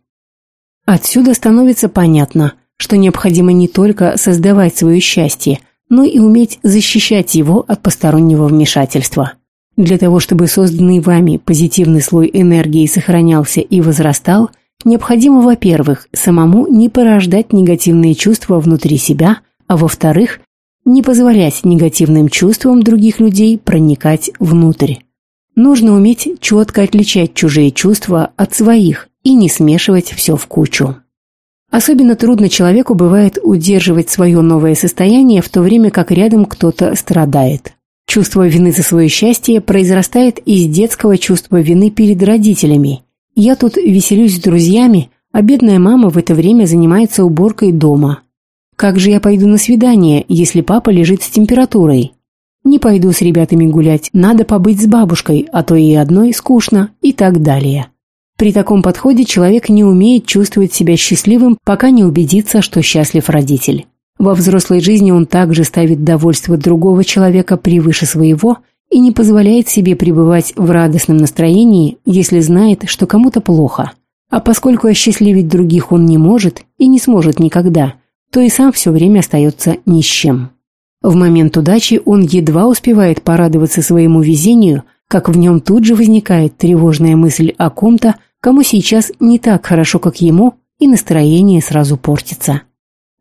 Отсюда становится понятно, что необходимо не только создавать свое счастье – но и уметь защищать его от постороннего вмешательства. Для того, чтобы созданный вами позитивный слой энергии сохранялся и возрастал, необходимо, во-первых, самому не порождать негативные чувства внутри себя, а во-вторых, не позволять негативным чувствам других людей проникать внутрь. Нужно уметь четко отличать чужие чувства от своих и не смешивать все в кучу. Особенно трудно человеку бывает удерживать свое новое состояние, в то время как рядом кто-то страдает. Чувство вины за свое счастье произрастает из детского чувства вины перед родителями. Я тут веселюсь с друзьями, а бедная мама в это время занимается уборкой дома. Как же я пойду на свидание, если папа лежит с температурой? Не пойду с ребятами гулять, надо побыть с бабушкой, а то и одной скучно и так далее. При таком подходе человек не умеет чувствовать себя счастливым, пока не убедится, что счастлив родитель. Во взрослой жизни он также ставит довольство другого человека превыше своего и не позволяет себе пребывать в радостном настроении, если знает, что кому-то плохо. А поскольку осчастливить других он не может и не сможет никогда, то и сам все время остается ни с чем. В момент удачи он едва успевает порадоваться своему везению, как в нем тут же возникает тревожная мысль о ком-то, кому сейчас не так хорошо, как ему, и настроение сразу портится.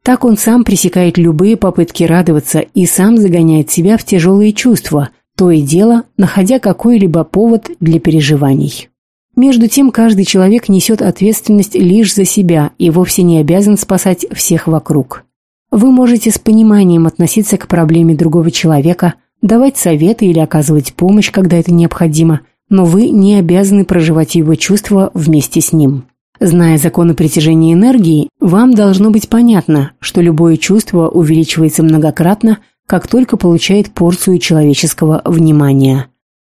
Так он сам пресекает любые попытки радоваться и сам загоняет себя в тяжелые чувства, то и дело, находя какой-либо повод для переживаний. Между тем, каждый человек несет ответственность лишь за себя и вовсе не обязан спасать всех вокруг. Вы можете с пониманием относиться к проблеме другого человека, давать советы или оказывать помощь, когда это необходимо, но вы не обязаны проживать его чувства вместе с ним. Зная законы притяжения энергии, вам должно быть понятно, что любое чувство увеличивается многократно, как только получает порцию человеческого внимания.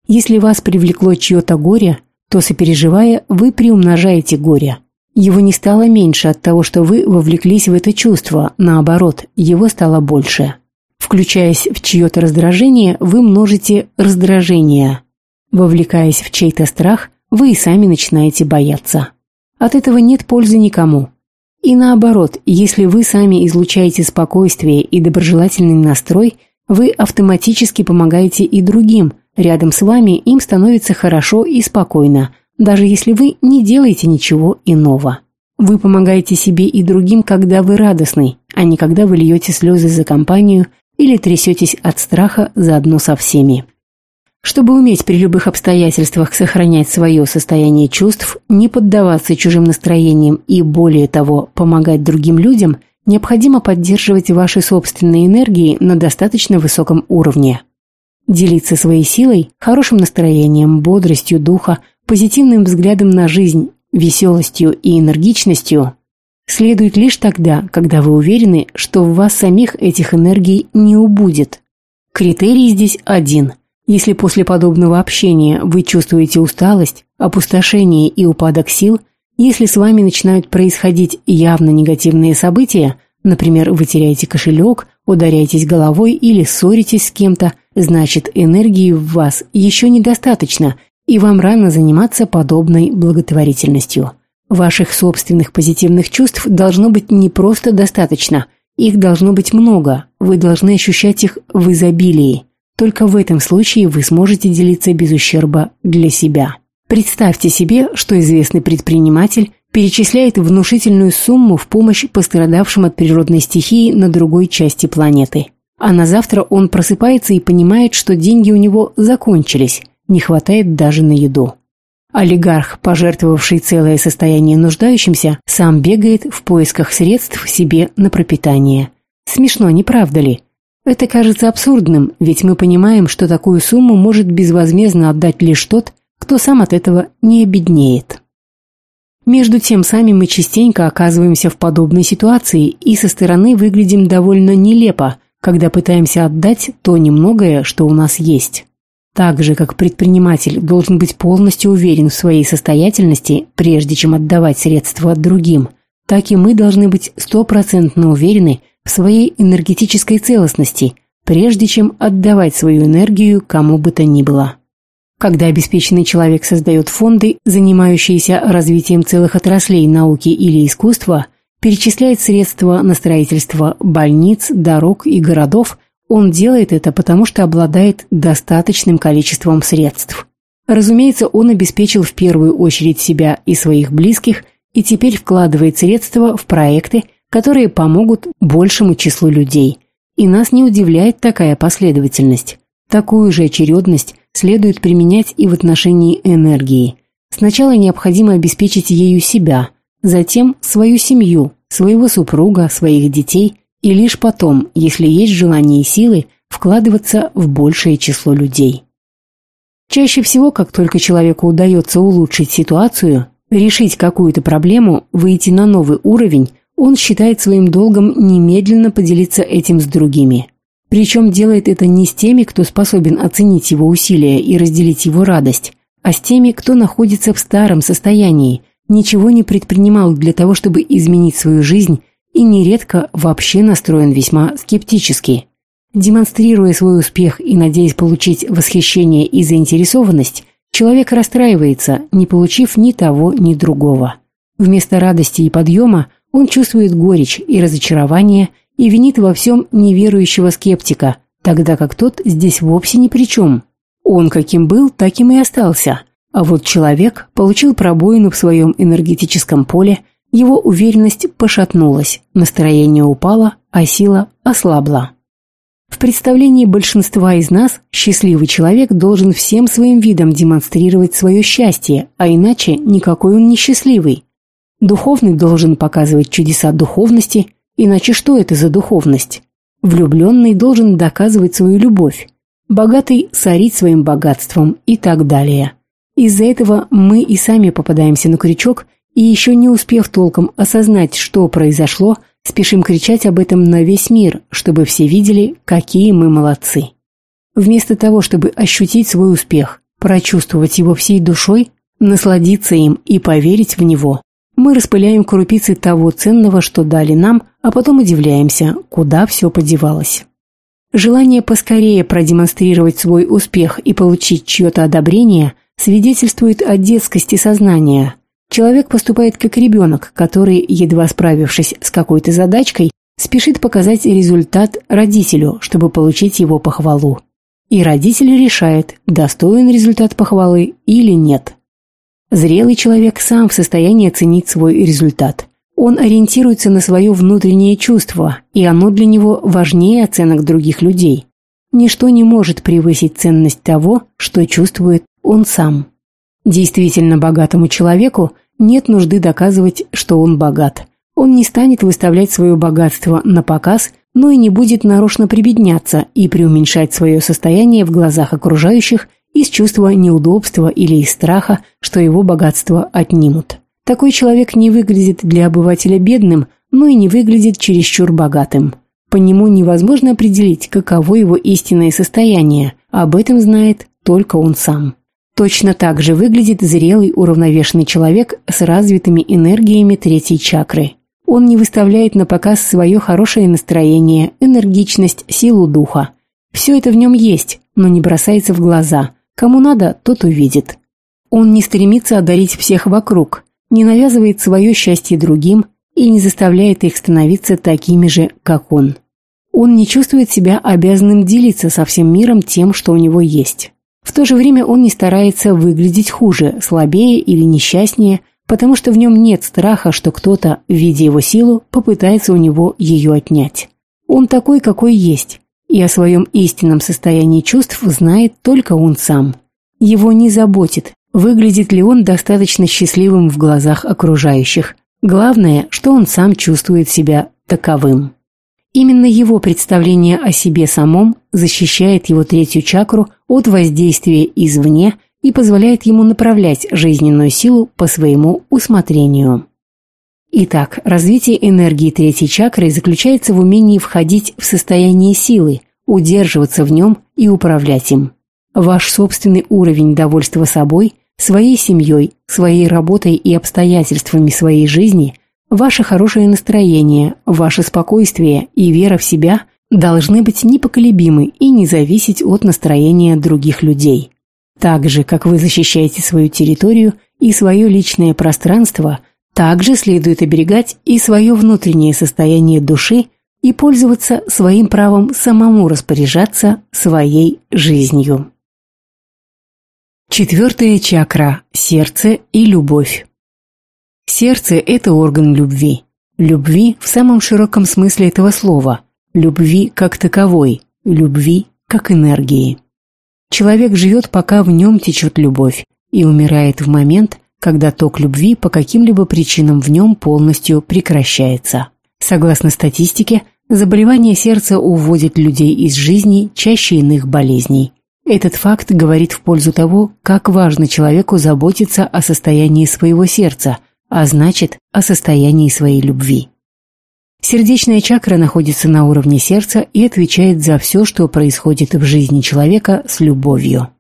Если вас привлекло чье-то горе, то, сопереживая, вы приумножаете горе. Его не стало меньше от того, что вы вовлеклись в это чувство, наоборот, его стало больше. Включаясь в чье-то раздражение, вы множите раздражение. Вовлекаясь в чей-то страх, вы и сами начинаете бояться. От этого нет пользы никому. И наоборот, если вы сами излучаете спокойствие и доброжелательный настрой, вы автоматически помогаете и другим, рядом с вами им становится хорошо и спокойно, даже если вы не делаете ничего иного. Вы помогаете себе и другим, когда вы радостны, а не когда вы льете слезы за компанию или трясетесь от страха заодно со всеми. Чтобы уметь при любых обстоятельствах сохранять свое состояние чувств, не поддаваться чужим настроениям и, более того, помогать другим людям, необходимо поддерживать ваши собственные энергии на достаточно высоком уровне. Делиться своей силой, хорошим настроением, бодростью духа, позитивным взглядом на жизнь, веселостью и энергичностью следует лишь тогда, когда вы уверены, что в вас самих этих энергий не убудет. Критерий здесь один – если после подобного общения вы чувствуете усталость, опустошение и упадок сил, если с вами начинают происходить явно негативные события, например, вы теряете кошелек, ударяетесь головой или ссоритесь с кем-то, значит энергии в вас еще недостаточно, и вам рано заниматься подобной благотворительностью. Ваших собственных позитивных чувств должно быть не просто достаточно, их должно быть много, вы должны ощущать их в изобилии. Только в этом случае вы сможете делиться без ущерба для себя. Представьте себе, что известный предприниматель перечисляет внушительную сумму в помощь пострадавшим от природной стихии на другой части планеты. А на завтра он просыпается и понимает, что деньги у него закончились, не хватает даже на еду. Олигарх, пожертвовавший целое состояние нуждающимся, сам бегает в поисках средств себе на пропитание. Смешно, не правда ли? Это кажется абсурдным, ведь мы понимаем, что такую сумму может безвозмездно отдать лишь тот, кто сам от этого не обеднеет. Между тем, сами мы частенько оказываемся в подобной ситуации и со стороны выглядим довольно нелепо, когда пытаемся отдать то немногое, что у нас есть. Так же, как предприниматель должен быть полностью уверен в своей состоятельности, прежде чем отдавать средства другим, так и мы должны быть стопроцентно уверены, в своей энергетической целостности, прежде чем отдавать свою энергию кому бы то ни было. Когда обеспеченный человек создает фонды, занимающиеся развитием целых отраслей науки или искусства, перечисляет средства на строительство больниц, дорог и городов, он делает это потому, что обладает достаточным количеством средств. Разумеется, он обеспечил в первую очередь себя и своих близких и теперь вкладывает средства в проекты, которые помогут большему числу людей. И нас не удивляет такая последовательность. Такую же очередность следует применять и в отношении энергии. Сначала необходимо обеспечить ею себя, затем свою семью, своего супруга, своих детей и лишь потом, если есть желание и силы, вкладываться в большее число людей. Чаще всего, как только человеку удается улучшить ситуацию, решить какую-то проблему, выйти на новый уровень, он считает своим долгом немедленно поделиться этим с другими. Причем делает это не с теми, кто способен оценить его усилия и разделить его радость, а с теми, кто находится в старом состоянии, ничего не предпринимал для того, чтобы изменить свою жизнь и нередко вообще настроен весьма скептически. Демонстрируя свой успех и надеясь получить восхищение и заинтересованность, человек расстраивается, не получив ни того, ни другого. Вместо радости и подъема он чувствует горечь и разочарование и винит во всем неверующего скептика, тогда как тот здесь вовсе ни при чем. Он каким был, таким и остался. А вот человек получил пробоину в своем энергетическом поле, его уверенность пошатнулась, настроение упало, а сила ослабла. В представлении большинства из нас счастливый человек должен всем своим видом демонстрировать свое счастье, а иначе никакой он не счастливый. Духовный должен показывать чудеса духовности, иначе что это за духовность? Влюбленный должен доказывать свою любовь, богатый – сорить своим богатством и так далее. Из-за этого мы и сами попадаемся на крючок, и еще не успев толком осознать, что произошло – Спешим кричать об этом на весь мир, чтобы все видели, какие мы молодцы. Вместо того, чтобы ощутить свой успех, прочувствовать его всей душой, насладиться им и поверить в него, мы распыляем крупицы того ценного, что дали нам, а потом удивляемся, куда все подевалось. Желание поскорее продемонстрировать свой успех и получить чье-то одобрение свидетельствует о детскости сознания, Человек поступает как ребенок, который, едва справившись с какой-то задачкой, спешит показать результат родителю, чтобы получить его похвалу. И родитель решает, достоин результат похвалы или нет. Зрелый человек сам в состоянии оценить свой результат. Он ориентируется на свое внутреннее чувство, и оно для него важнее оценок других людей. Ничто не может превысить ценность того, что чувствует он сам. Действительно богатому человеку нет нужды доказывать, что он богат. Он не станет выставлять свое богатство на показ, но и не будет нарочно прибедняться и преуменьшать свое состояние в глазах окружающих из чувства неудобства или из страха, что его богатство отнимут. Такой человек не выглядит для обывателя бедным, но и не выглядит чересчур богатым. По нему невозможно определить, каково его истинное состояние, об этом знает только он сам. Точно так же выглядит зрелый уравновешенный человек с развитыми энергиями третьей чакры. Он не выставляет на показ свое хорошее настроение, энергичность, силу духа. Все это в нем есть, но не бросается в глаза. Кому надо, тот увидит. Он не стремится одарить всех вокруг, не навязывает свое счастье другим и не заставляет их становиться такими же, как он. Он не чувствует себя обязанным делиться со всем миром тем, что у него есть. В то же время он не старается выглядеть хуже, слабее или несчастнее, потому что в нем нет страха, что кто-то, видя его силу, попытается у него ее отнять. Он такой, какой есть, и о своем истинном состоянии чувств знает только он сам. Его не заботит, выглядит ли он достаточно счастливым в глазах окружающих. Главное, что он сам чувствует себя таковым. Именно его представление о себе самом защищает его третью чакру от воздействия извне и позволяет ему направлять жизненную силу по своему усмотрению. Итак, развитие энергии третьей чакры заключается в умении входить в состояние силы, удерживаться в нем и управлять им. Ваш собственный уровень довольства собой, своей семьей, своей работой и обстоятельствами своей жизни Ваше хорошее настроение, ваше спокойствие и вера в себя должны быть непоколебимы и не зависеть от настроения других людей. Так же, как вы защищаете свою территорию и свое личное пространство, также следует оберегать и свое внутреннее состояние души и пользоваться своим правом самому распоряжаться своей жизнью. Четвертая чакра – сердце и любовь. Сердце – это орган любви. Любви в самом широком смысле этого слова. Любви как таковой. Любви как энергии. Человек живет, пока в нем течет любовь, и умирает в момент, когда ток любви по каким-либо причинам в нем полностью прекращается. Согласно статистике, заболевание сердца уводит людей из жизни чаще иных болезней. Этот факт говорит в пользу того, как важно человеку заботиться о состоянии своего сердца, а значит, о состоянии своей любви. Сердечная чакра находится на уровне сердца и отвечает за все, что происходит в жизни человека с любовью.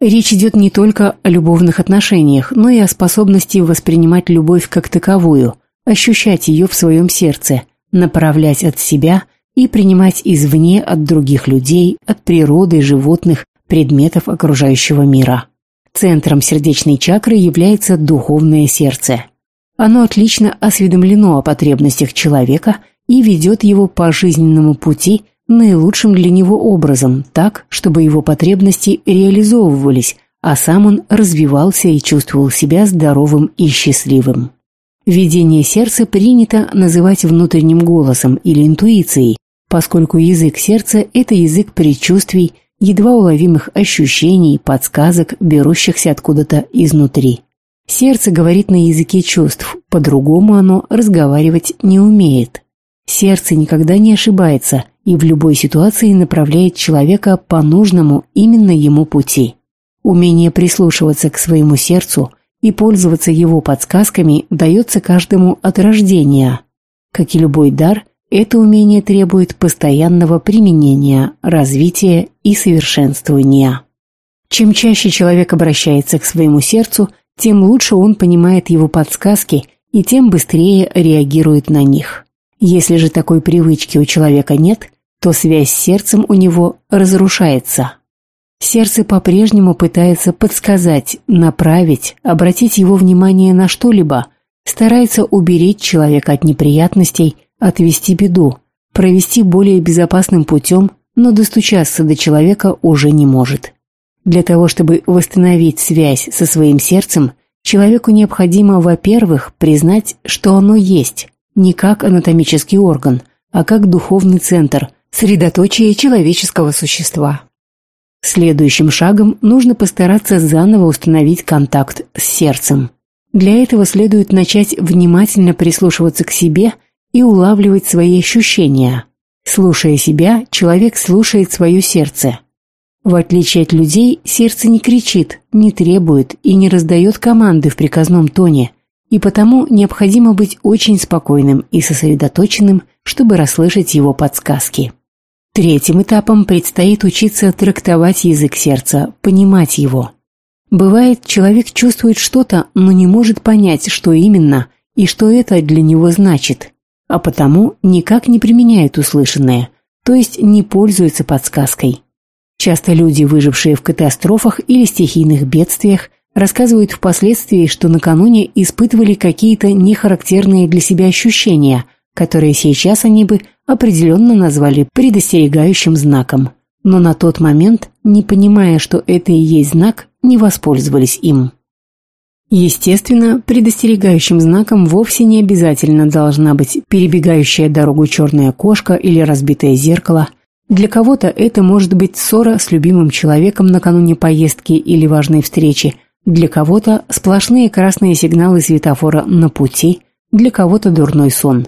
Речь идет не только о любовных отношениях, но и о способности воспринимать любовь как таковую, ощущать ее в своем сердце, направлять от себя и принимать извне от других людей, от природы, животных, предметов окружающего мира. Центром сердечной чакры является духовное сердце. Оно отлично осведомлено о потребностях человека и ведет его по жизненному пути наилучшим для него образом, так, чтобы его потребности реализовывались, а сам он развивался и чувствовал себя здоровым и счастливым. Видение сердца принято называть внутренним голосом или интуицией, поскольку язык сердца – это язык предчувствий, едва уловимых ощущений, подсказок, берущихся откуда-то изнутри. Сердце говорит на языке чувств, по-другому оно разговаривать не умеет. Сердце никогда не ошибается и в любой ситуации направляет человека по нужному именно ему пути. Умение прислушиваться к своему сердцу и пользоваться его подсказками дается каждому от рождения. Как и любой дар, это умение требует постоянного применения, развития и совершенствования. Чем чаще человек обращается к своему сердцу, тем лучше он понимает его подсказки и тем быстрее реагирует на них. Если же такой привычки у человека нет, то связь с сердцем у него разрушается. Сердце по-прежнему пытается подсказать, направить, обратить его внимание на что-либо, старается уберечь человека от неприятностей, отвести беду, провести более безопасным путем, но достучаться до человека уже не может. Для того, чтобы восстановить связь со своим сердцем, человеку необходимо, во-первых, признать, что оно есть, не как анатомический орган, а как духовный центр, средоточие человеческого существа. Следующим шагом нужно постараться заново установить контакт с сердцем. Для этого следует начать внимательно прислушиваться к себе и улавливать свои ощущения. Слушая себя, человек слушает свое сердце. В отличие от людей, сердце не кричит, не требует и не раздает команды в приказном тоне, и потому необходимо быть очень спокойным и сосредоточенным, чтобы расслышать его подсказки. Третьим этапом предстоит учиться трактовать язык сердца, понимать его. Бывает, человек чувствует что-то, но не может понять, что именно и что это для него значит, а потому никак не применяет услышанное, то есть не пользуется подсказкой. Часто люди, выжившие в катастрофах или стихийных бедствиях, рассказывают впоследствии, что накануне испытывали какие-то нехарактерные для себя ощущения, которые сейчас они бы определенно назвали предостерегающим знаком. Но на тот момент, не понимая, что это и есть знак, не воспользовались им. Естественно, предостерегающим знаком вовсе не обязательно должна быть перебегающая дорогу черная кошка или разбитое зеркало, для кого-то это может быть ссора с любимым человеком накануне поездки или важной встречи, для кого-то сплошные красные сигналы светофора на пути, для кого-то дурной сон.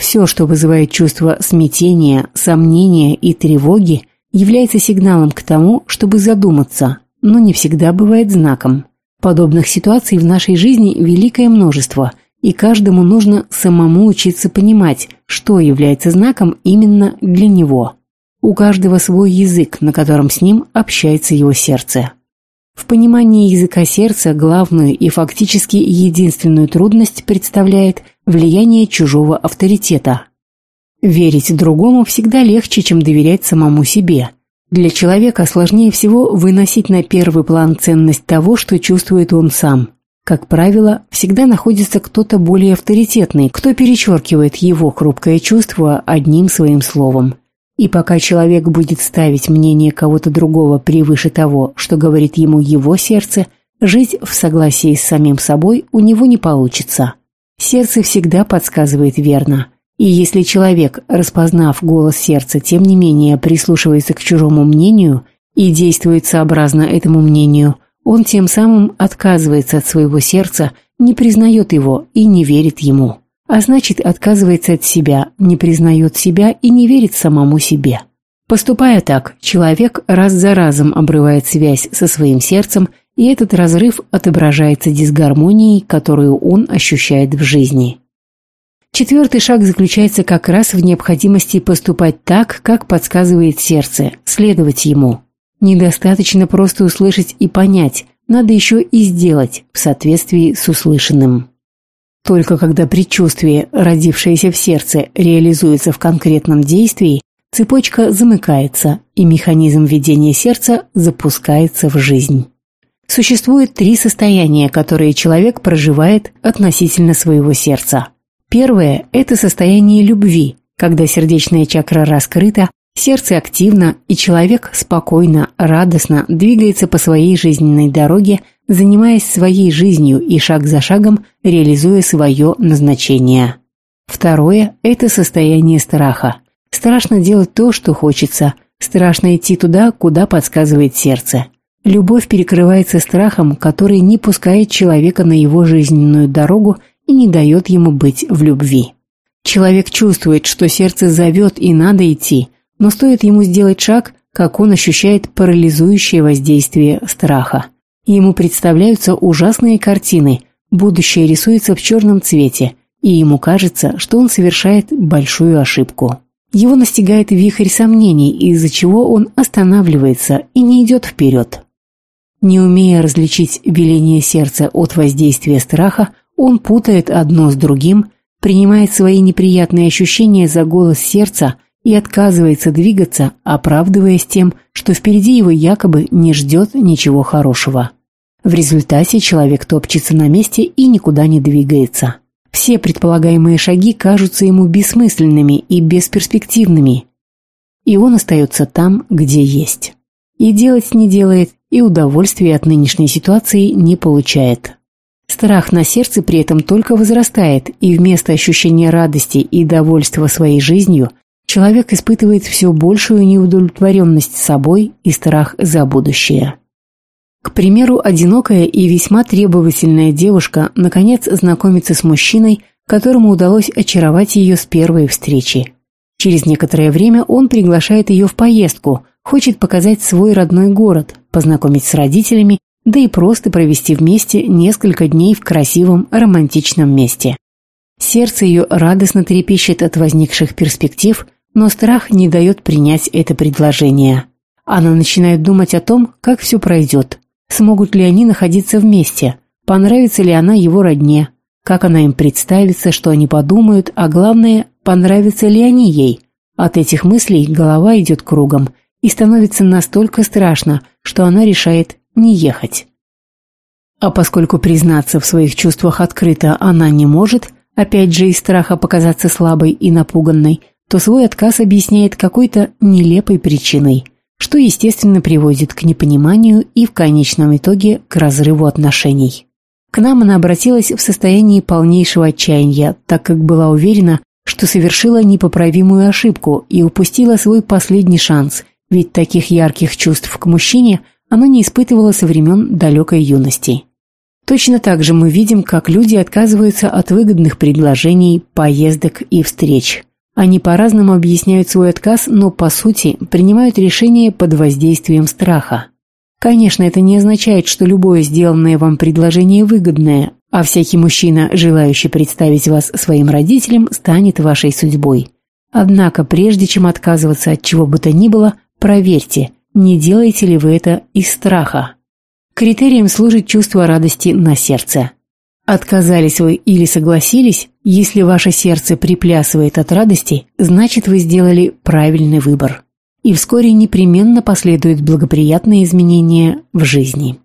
Все, что вызывает чувство смятения, сомнения и тревоги, является сигналом к тому, чтобы задуматься, но не всегда бывает знаком. Подобных ситуаций в нашей жизни великое множество, и каждому нужно самому учиться понимать, что является знаком именно для него. У каждого свой язык, на котором с ним общается его сердце. В понимании языка сердца главную и фактически единственную трудность представляет влияние чужого авторитета. Верить другому всегда легче, чем доверять самому себе. Для человека сложнее всего выносить на первый план ценность того, что чувствует он сам. Как правило, всегда находится кто-то более авторитетный, кто перечеркивает его хрупкое чувство одним своим словом. И пока человек будет ставить мнение кого-то другого превыше того, что говорит ему его сердце, жить в согласии с самим собой у него не получится. Сердце всегда подсказывает верно. И если человек, распознав голос сердца, тем не менее прислушивается к чужому мнению и действует сообразно этому мнению, он тем самым отказывается от своего сердца не признает его и не верит ему, а значит отказывается от себя, не признает себя и не верит самому себе. Поступая так, человек раз за разом обрывает связь со своим сердцем, и этот разрыв отображается дисгармонией, которую он ощущает в жизни. Четвертый шаг заключается как раз в необходимости поступать так, как подсказывает сердце, следовать ему. Недостаточно просто услышать и понять, надо еще и сделать в соответствии с услышанным. Только когда предчувствие, родившееся в сердце, реализуется в конкретном действии, цепочка замыкается, и механизм ведения сердца запускается в жизнь. Существует три состояния, которые человек проживает относительно своего сердца. Первое – это состояние любви, когда сердечная чакра раскрыта, сердце активно, и человек спокойно, радостно двигается по своей жизненной дороге, занимаясь своей жизнью и шаг за шагом реализуя свое назначение. Второе – это состояние страха. Страшно делать то, что хочется, страшно идти туда, куда подсказывает сердце. Любовь перекрывается страхом, который не пускает человека на его жизненную дорогу и не дает ему быть в любви. Человек чувствует, что сердце зовет и надо идти, но стоит ему сделать шаг, как он ощущает парализующее воздействие страха. Ему представляются ужасные картины, будущее рисуется в черном цвете, и ему кажется, что он совершает большую ошибку. Его настигает вихрь сомнений, из-за чего он останавливается и не идет вперед. Не умея различить веление сердца от воздействия страха, он путает одно с другим, принимает свои неприятные ощущения за голос сердца и отказывается двигаться, оправдываясь тем, что впереди его якобы не ждет ничего хорошего. В результате человек топчется на месте и никуда не двигается. Все предполагаемые шаги кажутся ему бессмысленными и бесперспективными, и он остается там, где есть. И делать не делает, и удовольствия от нынешней ситуации не получает. Страх на сердце при этом только возрастает, и вместо ощущения радости и довольства своей жизнью человек испытывает все большую неудовлетворенность собой и страх за будущее. К примеру, одинокая и весьма требовательная девушка наконец знакомится с мужчиной, которому удалось очаровать ее с первой встречи. Через некоторое время он приглашает ее в поездку, хочет показать свой родной город, познакомить с родителями да и просто провести вместе несколько дней в красивом романтичном месте. Сердце ее радостно трепещет от возникших перспектив, но страх не дает принять это предложение. Она начинает думать о том, как все пройдет, смогут ли они находиться вместе, понравится ли она его родне, как она им представится, что они подумают, а главное, понравятся ли они ей. От этих мыслей голова идет кругом, и становится настолько страшно, что она решает не ехать. А поскольку признаться в своих чувствах открыто она не может, опять же из страха показаться слабой и напуганной, то свой отказ объясняет какой-то нелепой причиной, что, естественно, приводит к непониманию и в конечном итоге к разрыву отношений. К нам она обратилась в состоянии полнейшего отчаяния, так как была уверена, что совершила непоправимую ошибку и упустила свой последний шанс, ведь таких ярких чувств к мужчине она не испытывала со времен далекой юности. Точно так же мы видим, как люди отказываются от выгодных предложений, поездок и встреч. Они по-разному объясняют свой отказ, но по сути принимают решение под воздействием страха. Конечно, это не означает, что любое сделанное вам предложение выгодное, а всякий мужчина, желающий представить вас своим родителям, станет вашей судьбой. Однако, прежде чем отказываться от чего бы то ни было, проверьте, не делаете ли вы это из страха. Критерием служит чувство радости на сердце. Отказались вы или согласились, если ваше сердце приплясывает от радости, значит вы сделали правильный выбор. И вскоре непременно последуют благоприятные изменения в жизни.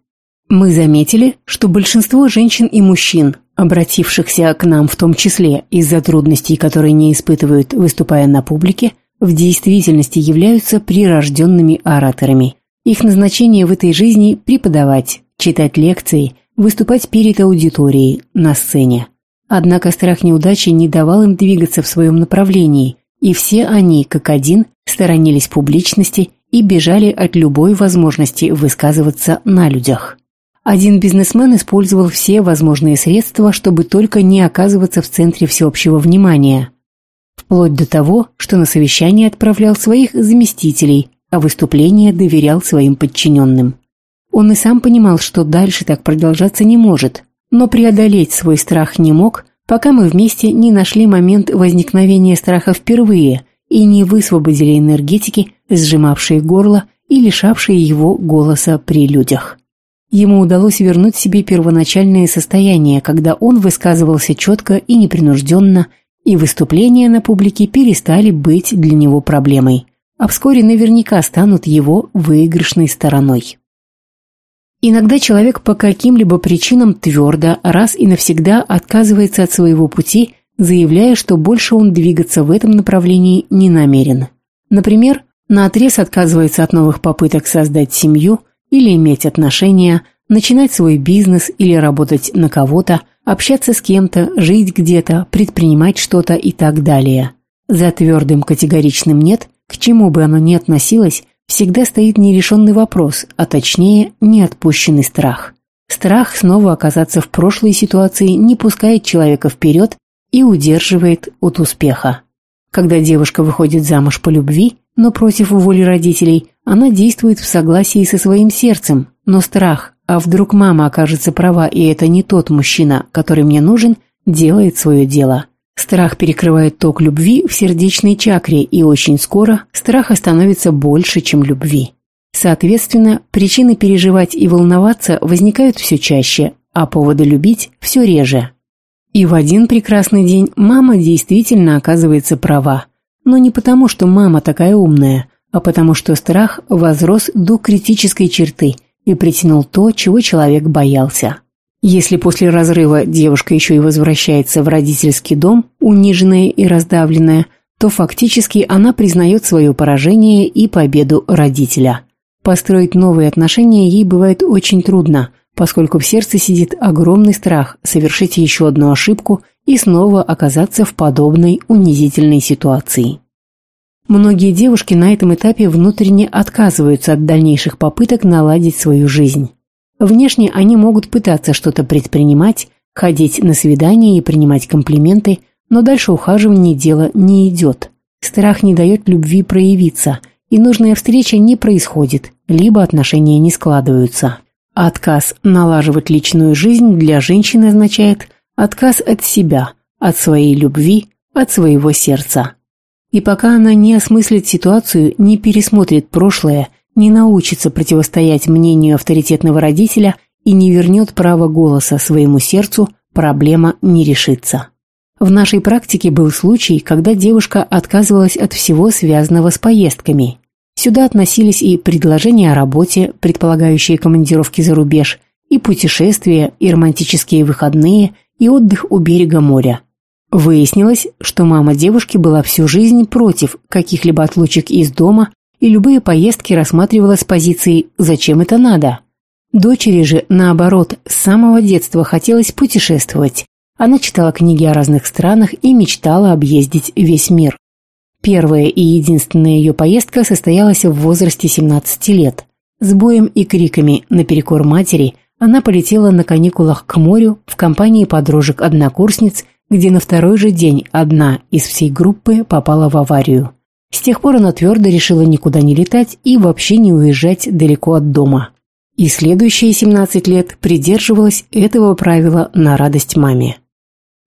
Мы заметили, что большинство женщин и мужчин, обратившихся к нам в том числе из-за трудностей, которые не испытывают, выступая на публике, в действительности являются прирожденными ораторами. Их назначение в этой жизни – преподавать, читать лекции, выступать перед аудиторией, на сцене. Однако страх неудачи не давал им двигаться в своем направлении, и все они, как один, сторонились публичности и бежали от любой возможности высказываться на людях. Один бизнесмен использовал все возможные средства, чтобы только не оказываться в центре всеобщего внимания. Вплоть до того, что на совещание отправлял своих заместителей, а выступления доверял своим подчиненным. Он и сам понимал, что дальше так продолжаться не может, но преодолеть свой страх не мог, пока мы вместе не нашли момент возникновения страха впервые и не высвободили энергетики, сжимавшие горло и лишавшие его голоса при людях. Ему удалось вернуть себе первоначальное состояние, когда он высказывался четко и непринужденно, и выступления на публике перестали быть для него проблемой, а вскоре наверняка станут его выигрышной стороной. Иногда человек по каким-либо причинам твердо, раз и навсегда отказывается от своего пути, заявляя, что больше он двигаться в этом направлении не намерен. Например, наотрез отказывается от новых попыток создать семью или иметь отношения, начинать свой бизнес или работать на кого-то, общаться с кем-то, жить где-то, предпринимать что-то и так далее. За твердым категоричным «нет», к чему бы оно ни относилось, всегда стоит нерешенный вопрос, а точнее, неотпущенный страх. Страх снова оказаться в прошлой ситуации не пускает человека вперед и удерживает от успеха. Когда девушка выходит замуж по любви, но против воли родителей, она действует в согласии со своим сердцем, но страх, а вдруг мама окажется права и это не тот мужчина, который мне нужен, делает свое дело. Страх перекрывает ток любви в сердечной чакре, и очень скоро страха становится больше, чем любви. Соответственно, причины переживать и волноваться возникают все чаще, а поводы любить все реже. И в один прекрасный день мама действительно оказывается права. Но не потому, что мама такая умная, а потому что страх возрос до критической черты и притянул то, чего человек боялся. Если после разрыва девушка еще и возвращается в родительский дом, униженная и раздавленная, то фактически она признает свое поражение и победу родителя. Построить новые отношения ей бывает очень трудно, поскольку в сердце сидит огромный страх совершить еще одну ошибку и снова оказаться в подобной унизительной ситуации. Многие девушки на этом этапе внутренне отказываются от дальнейших попыток наладить свою жизнь. Внешне они могут пытаться что-то предпринимать, ходить на свидания и принимать комплименты, но дальше ухаживание дело не идет. Страх не дает любви проявиться, и нужная встреча не происходит, либо отношения не складываются. Отказ налаживать личную жизнь для женщины означает отказ от себя, от своей любви, от своего сердца. И пока она не осмыслит ситуацию, не пересмотрит прошлое, не научится противостоять мнению авторитетного родителя и не вернет право голоса своему сердцу, проблема не решится. В нашей практике был случай, когда девушка отказывалась от всего связанного с поездками. Сюда относились и предложения о работе, предполагающие командировки за рубеж, и путешествия, и романтические выходные, и отдых у берега моря. Выяснилось, что мама девушки была всю жизнь против каких-либо отлучек из дома и любые поездки рассматривала с позиции «зачем это надо?». Дочери же, наоборот, с самого детства хотелось путешествовать. Она читала книги о разных странах и мечтала объездить весь мир. Первая и единственная ее поездка состоялась в возрасте 17 лет. С боем и криками наперекор матери она полетела на каникулах к морю в компании подружек-однокурсниц, где на второй же день одна из всей группы попала в аварию. С тех пор она твердо решила никуда не летать и вообще не уезжать далеко от дома. И следующие 17 лет придерживалась этого правила на радость маме.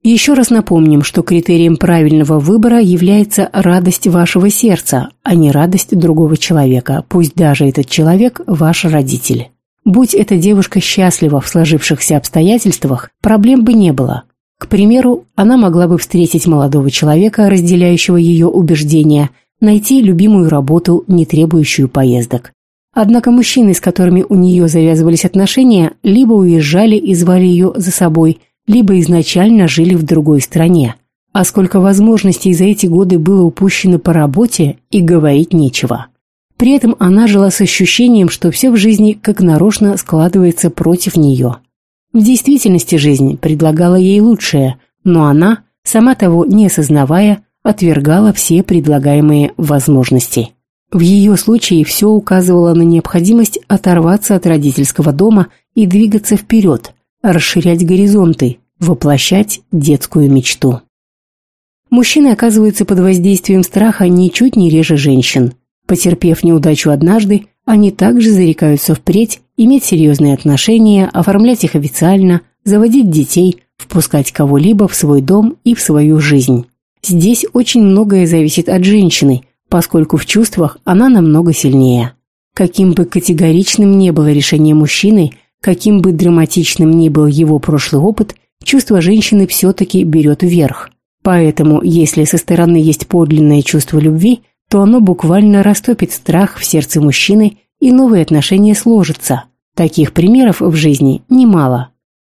Еще раз напомним, что критерием правильного выбора является радость вашего сердца, а не радость другого человека, пусть даже этот человек – ваш родитель. Будь эта девушка счастлива в сложившихся обстоятельствах, проблем бы не было. К примеру, она могла бы встретить молодого человека, разделяющего ее убеждения – найти любимую работу, не требующую поездок. Однако мужчины, с которыми у нее завязывались отношения, либо уезжали и звали ее за собой, либо изначально жили в другой стране. А сколько возможностей за эти годы было упущено по работе, и говорить нечего. При этом она жила с ощущением, что все в жизни как нарочно складывается против нее. В действительности жизнь предлагала ей лучшее, но она, сама того не осознавая, отвергала все предлагаемые возможности. В ее случае все указывало на необходимость оторваться от родительского дома и двигаться вперед, расширять горизонты, воплощать детскую мечту. Мужчины оказываются под воздействием страха ничуть не реже женщин. Потерпев неудачу однажды, они также зарекаются впредь иметь серьезные отношения, оформлять их официально, заводить детей, впускать кого-либо в свой дом и в свою жизнь. Здесь очень многое зависит от женщины, поскольку в чувствах она намного сильнее. Каким бы категоричным не было решение мужчины, каким бы драматичным ни был его прошлый опыт, чувство женщины все-таки берет вверх. Поэтому, если со стороны есть подлинное чувство любви, то оно буквально растопит страх в сердце мужчины, и новые отношения сложатся. Таких примеров в жизни немало.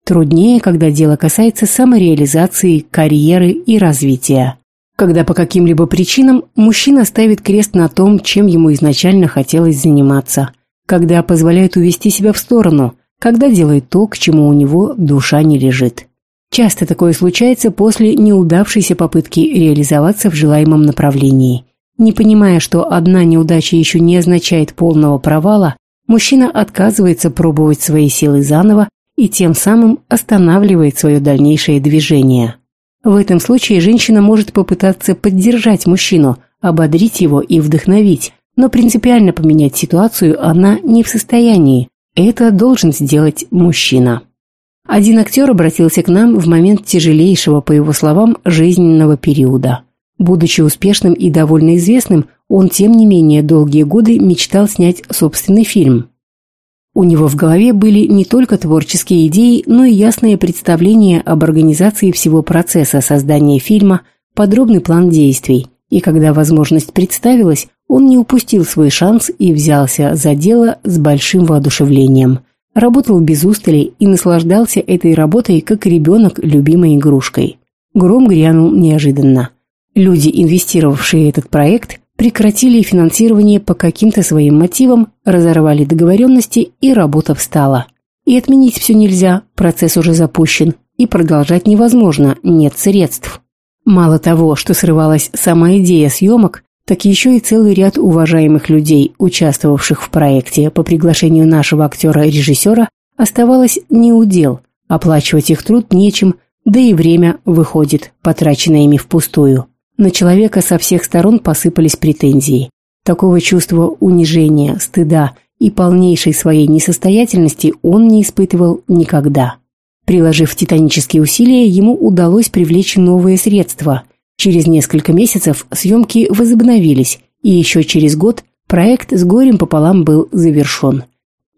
Труднее, когда дело касается самореализации, карьеры и развития. Когда по каким-либо причинам мужчина ставит крест на том, чем ему изначально хотелось заниматься. Когда позволяет увести себя в сторону, когда делает то, к чему у него душа не лежит. Часто такое случается после неудавшейся попытки реализоваться в желаемом направлении. Не понимая, что одна неудача еще не означает полного провала, мужчина отказывается пробовать свои силы заново и тем самым останавливает свое дальнейшее движение. В этом случае женщина может попытаться поддержать мужчину, ободрить его и вдохновить, но принципиально поменять ситуацию она не в состоянии. Это должен сделать мужчина. Один актер обратился к нам в момент тяжелейшего, по его словам, жизненного периода. Будучи успешным и довольно известным, он, тем не менее, долгие годы мечтал снять собственный фильм. У него в голове были не только творческие идеи, но и ясное представление об организации всего процесса создания фильма, подробный план действий. И когда возможность представилась, он не упустил свой шанс и взялся за дело с большим воодушевлением. Работал без устали и наслаждался этой работой, как ребенок любимой игрушкой. Гром грянул неожиданно. Люди, инвестировавшие этот проект, прекратили финансирование по каким-то своим мотивам, разорвали договоренности и работа встала. И отменить все нельзя, процесс уже запущен, и продолжать невозможно, нет средств. Мало того, что срывалась сама идея съемок, так еще и целый ряд уважаемых людей, участвовавших в проекте по приглашению нашего актера-режиссера, оставалось неудел, оплачивать их труд нечем, да и время выходит, потраченное ими впустую. На человека со всех сторон посыпались претензии. Такого чувства унижения, стыда и полнейшей своей несостоятельности он не испытывал никогда. Приложив титанические усилия, ему удалось привлечь новые средства. Через несколько месяцев съемки возобновились, и еще через год проект с горем пополам был завершен.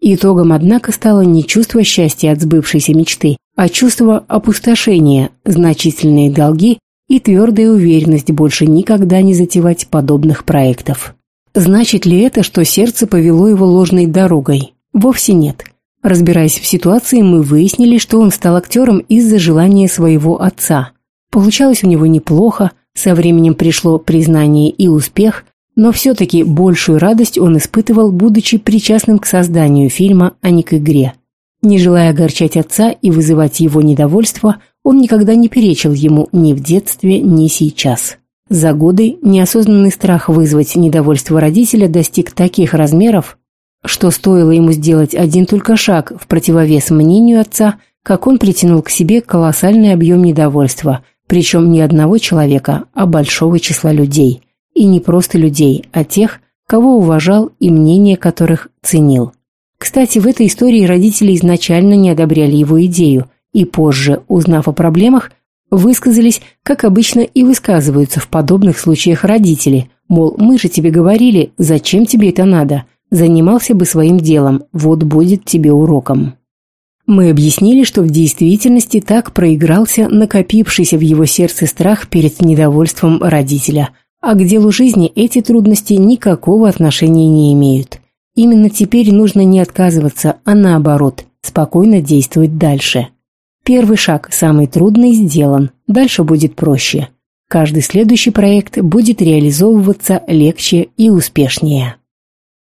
Итогом, однако, стало не чувство счастья от сбывшейся мечты, а чувство опустошения, значительные долги и твердая уверенность больше никогда не затевать подобных проектов. Значит ли это, что сердце повело его ложной дорогой? Вовсе нет. Разбираясь в ситуации, мы выяснили, что он стал актером из-за желания своего отца. Получалось у него неплохо, со временем пришло признание и успех, но все-таки большую радость он испытывал, будучи причастным к созданию фильма, а не к игре. Не желая огорчать отца и вызывать его недовольство, он никогда не перечил ему ни в детстве, ни сейчас. За годы неосознанный страх вызвать недовольство родителя достиг таких размеров, что стоило ему сделать один только шаг в противовес мнению отца, как он притянул к себе колоссальный объем недовольства, причем не одного человека, а большого числа людей. И не просто людей, а тех, кого уважал и мнение которых ценил. Кстати, в этой истории родители изначально не одобряли его идею, и позже, узнав о проблемах, высказались, как обычно и высказываются в подобных случаях родители, мол, мы же тебе говорили, зачем тебе это надо, занимался бы своим делом, вот будет тебе уроком. Мы объяснили, что в действительности так проигрался накопившийся в его сердце страх перед недовольством родителя, а к делу жизни эти трудности никакого отношения не имеют. Именно теперь нужно не отказываться, а наоборот, спокойно действовать дальше. Первый шаг, самый трудный, сделан. Дальше будет проще. Каждый следующий проект будет реализовываться легче и успешнее.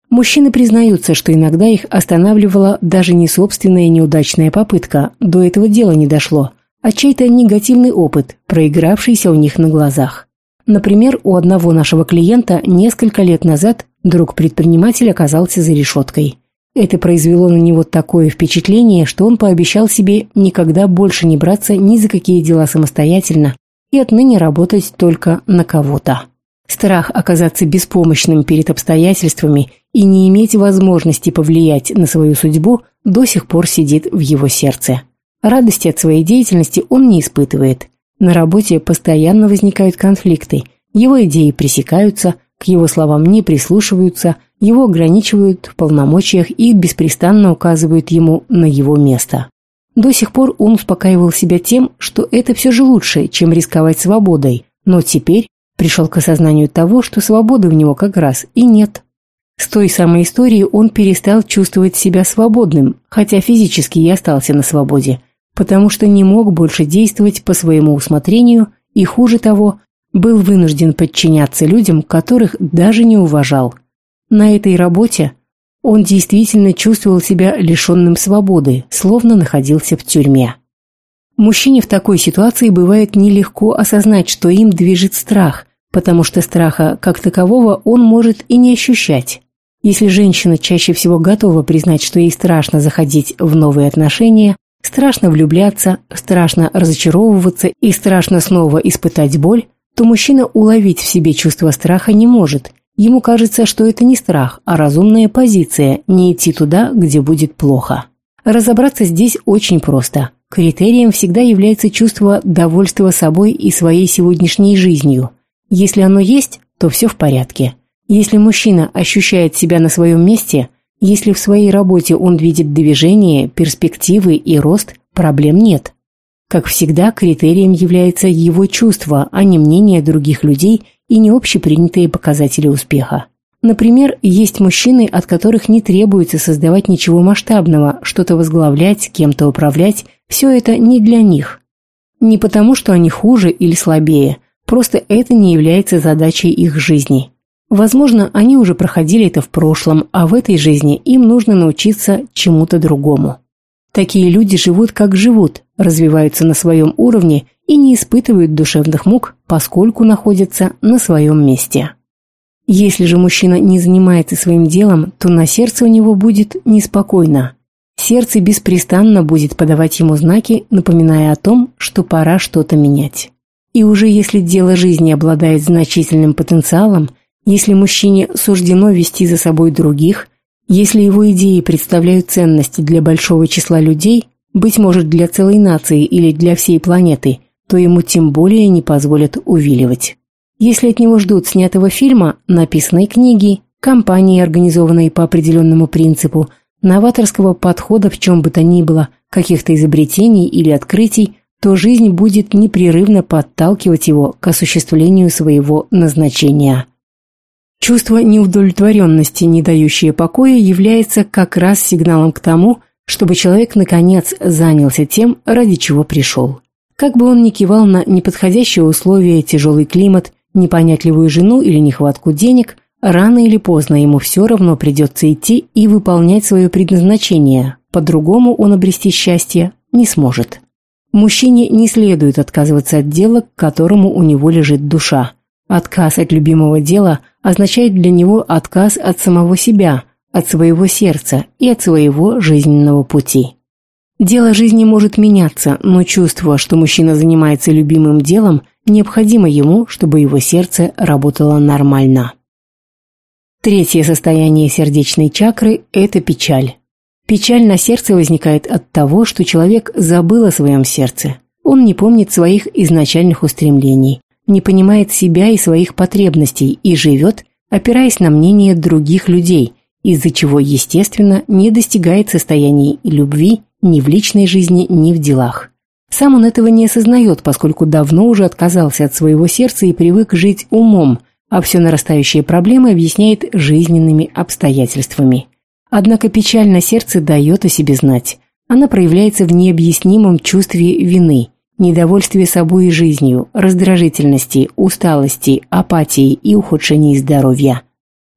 Мужчины признаются, что иногда их останавливала даже не собственная неудачная попытка, до этого дела не дошло, а чей-то негативный опыт, проигравшийся у них на глазах. Например, у одного нашего клиента несколько лет назад друг предпринимателя оказался за решеткой. Это произвело на него такое впечатление, что он пообещал себе никогда больше не браться ни за какие дела самостоятельно и отныне работать только на кого-то. Страх оказаться беспомощным перед обстоятельствами и не иметь возможности повлиять на свою судьбу до сих пор сидит в его сердце. Радости от своей деятельности он не испытывает. На работе постоянно возникают конфликты, его идеи пресекаются, к его словам не прислушиваются, его ограничивают в полномочиях и беспрестанно указывают ему на его место. До сих пор он успокаивал себя тем, что это все же лучше, чем рисковать свободой, но теперь пришел к осознанию того, что свободы у него как раз и нет. С той самой истории он перестал чувствовать себя свободным, хотя физически и остался на свободе, потому что не мог больше действовать по своему усмотрению и, хуже того, был вынужден подчиняться людям, которых даже не уважал. На этой работе он действительно чувствовал себя лишенным свободы, словно находился в тюрьме. Мужчине в такой ситуации бывает нелегко осознать, что им движет страх, потому что страха как такового он может и не ощущать. Если женщина чаще всего готова признать, что ей страшно заходить в новые отношения, страшно влюбляться, страшно разочаровываться и страшно снова испытать боль, то мужчина уловить в себе чувство страха не может. Ему кажется, что это не страх, а разумная позиция не идти туда, где будет плохо. Разобраться здесь очень просто. Критерием всегда является чувство довольства собой и своей сегодняшней жизнью. Если оно есть, то все в порядке. Если мужчина ощущает себя на своем месте, если в своей работе он видит движение, перспективы и рост, проблем нет. Как всегда, критерием является его чувство, а не мнение других людей и не общепринятые показатели успеха. Например, есть мужчины, от которых не требуется создавать ничего масштабного, что-то возглавлять, кем-то управлять, все это не для них. Не потому, что они хуже или слабее, просто это не является задачей их жизни. Возможно, они уже проходили это в прошлом, а в этой жизни им нужно научиться чему-то другому. Такие люди живут как живут, развиваются на своем уровне и не испытывают душевных мук, поскольку находятся на своем месте. Если же мужчина не занимается своим делом, то на сердце у него будет неспокойно. Сердце беспрестанно будет подавать ему знаки, напоминая о том, что пора что-то менять. И уже если дело жизни обладает значительным потенциалом, если мужчине суждено вести за собой других, если его идеи представляют ценности для большого числа людей, быть может для целой нации или для всей планеты, то ему тем более не позволят увиливать. Если от него ждут снятого фильма, написанной книги, кампании, организованной по определенному принципу, новаторского подхода в чем бы то ни было, каких-то изобретений или открытий, то жизнь будет непрерывно подталкивать его к осуществлению своего назначения. Чувство неудовлетворенности, не дающее покоя, является как раз сигналом к тому, чтобы человек наконец занялся тем, ради чего пришел. Как бы он ни кивал на неподходящие условия, тяжелый климат, непонятливую жену или нехватку денег, рано или поздно ему все равно придется идти и выполнять свое предназначение, по-другому он обрести счастье не сможет. Мужчине не следует отказываться от дела, к которому у него лежит душа. Отказ от любимого дела означает для него отказ от самого себя, от своего сердца и от своего жизненного пути. Дело жизни может меняться, но чувство, что мужчина занимается любимым делом, необходимо ему, чтобы его сердце работало нормально. Третье состояние сердечной чакры – это печаль. Печаль на сердце возникает от того, что человек забыл о своем сердце. Он не помнит своих изначальных устремлений, не понимает себя и своих потребностей и живет, опираясь на мнение других людей, из-за чего, естественно, не достигает состояний любви ни в личной жизни, ни в делах. Сам он этого не осознает, поскольку давно уже отказался от своего сердца и привык жить умом, а все нарастающие проблемы объясняет жизненными обстоятельствами. Однако печаль на сердце дает о себе знать. Она проявляется в необъяснимом чувстве вины – недовольстве собой и жизнью, раздражительности, усталости, апатии и ухудшении здоровья.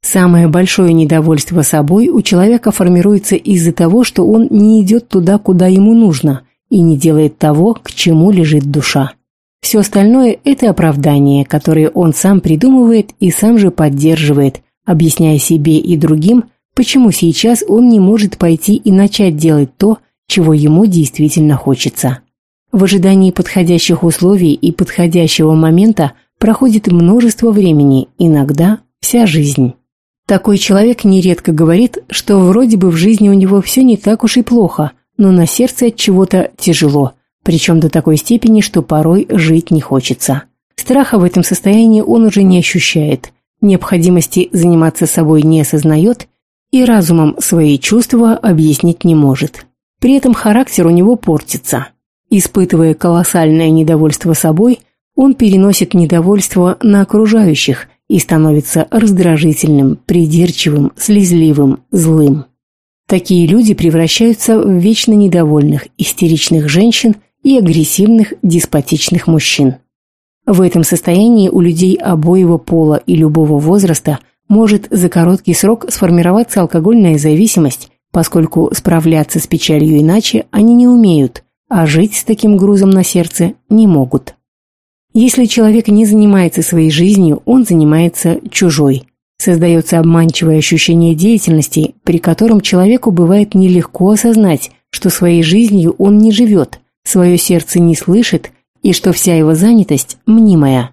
Самое большое недовольство собой у человека формируется из-за того, что он не идет туда, куда ему нужно, и не делает того, к чему лежит душа. Все остальное – это оправдание, которое он сам придумывает и сам же поддерживает, объясняя себе и другим, Почему сейчас он не может пойти и начать делать то, чего ему действительно хочется? В ожидании подходящих условий и подходящего момента проходит множество времени, иногда вся жизнь. Такой человек нередко говорит, что вроде бы в жизни у него все не так уж и плохо, но на сердце от чего-то тяжело, причем до такой степени, что порой жить не хочется. Страха в этом состоянии он уже не ощущает, необходимости заниматься собой не осознает и разумом свои чувства объяснить не может. При этом характер у него портится. Испытывая колоссальное недовольство собой, он переносит недовольство на окружающих и становится раздражительным, придирчивым, слезливым, злым. Такие люди превращаются в вечно недовольных, истеричных женщин и агрессивных, деспотичных мужчин. В этом состоянии у людей обоего пола и любого возраста может за короткий срок сформироваться алкогольная зависимость, поскольку справляться с печалью иначе они не умеют, а жить с таким грузом на сердце не могут. Если человек не занимается своей жизнью, он занимается чужой. Создается обманчивое ощущение деятельности, при котором человеку бывает нелегко осознать, что своей жизнью он не живет, свое сердце не слышит и что вся его занятость мнимая.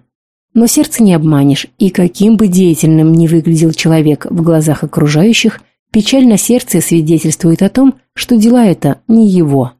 Но сердце не обманешь, и каким бы деятельным ни выглядел человек в глазах окружающих, печаль на сердце свидетельствует о том, что дела это не его.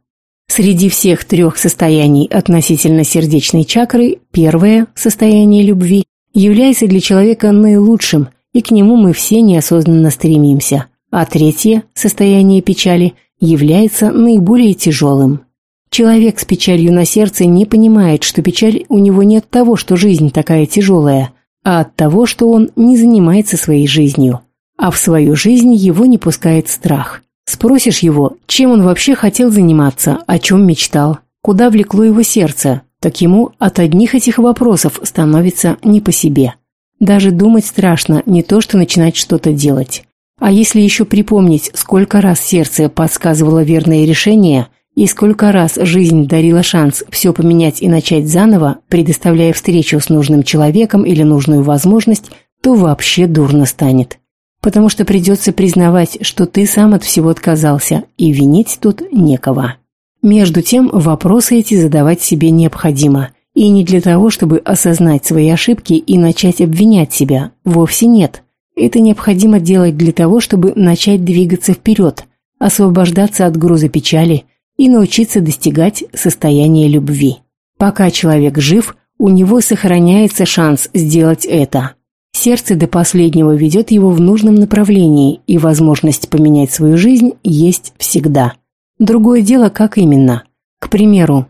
Среди всех трех состояний относительно сердечной чакры первое, состояние любви, является для человека наилучшим, и к нему мы все неосознанно стремимся, а третье, состояние печали, является наиболее тяжелым. Человек с печалью на сердце не понимает, что печаль у него не от того, что жизнь такая тяжелая, а от того, что он не занимается своей жизнью, а в свою жизнь его не пускает страх – Спросишь его, чем он вообще хотел заниматься, о чем мечтал, куда влекло его сердце, так ему от одних этих вопросов становится не по себе. Даже думать страшно, не то что начинать что-то делать. А если еще припомнить, сколько раз сердце подсказывало верное решение и сколько раз жизнь дарила шанс все поменять и начать заново, предоставляя встречу с нужным человеком или нужную возможность, то вообще дурно станет потому что придется признавать, что ты сам от всего отказался, и винить тут некого. Между тем, вопросы эти задавать себе необходимо, и не для того, чтобы осознать свои ошибки и начать обвинять себя, вовсе нет. Это необходимо делать для того, чтобы начать двигаться вперед, освобождаться от груза печали и научиться достигать состояния любви. Пока человек жив, у него сохраняется шанс сделать это – Сердце до последнего ведет его в нужном направлении, и возможность поменять свою жизнь есть всегда. Другое дело, как именно. К примеру,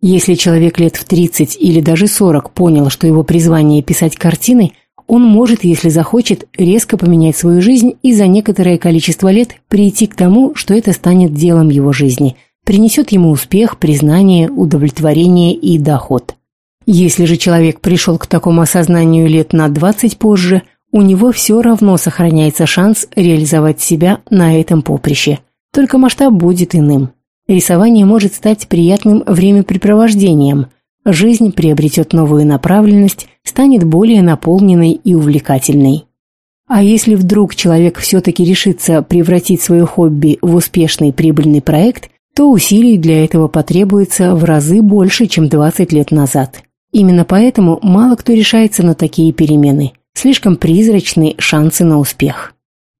если человек лет в 30 или даже 40 понял, что его призвание писать картины, он может, если захочет, резко поменять свою жизнь и за некоторое количество лет прийти к тому, что это станет делом его жизни, принесет ему успех, признание, удовлетворение и доход. Если же человек пришел к такому осознанию лет на 20 позже, у него все равно сохраняется шанс реализовать себя на этом поприще. Только масштаб будет иным. Рисование может стать приятным времяпрепровождением. Жизнь приобретет новую направленность, станет более наполненной и увлекательной. А если вдруг человек все-таки решится превратить свое хобби в успешный прибыльный проект, то усилий для этого потребуется в разы больше, чем 20 лет назад. Именно поэтому мало кто решается на такие перемены. Слишком призрачны шансы на успех.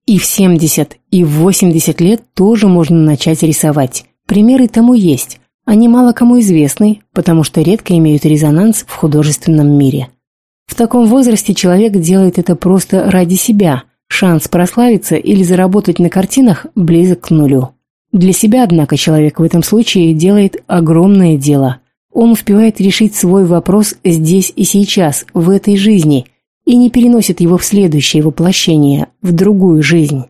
И в 70, и в 80 лет тоже можно начать рисовать. Примеры тому есть. Они мало кому известны, потому что редко имеют резонанс в художественном мире. В таком возрасте человек делает это просто ради себя. Шанс прославиться или заработать на картинах близок к нулю. Для себя, однако, человек в этом случае делает огромное дело – он успевает решить свой вопрос здесь и сейчас, в этой жизни, и не переносит его в следующее воплощение, в другую жизнь.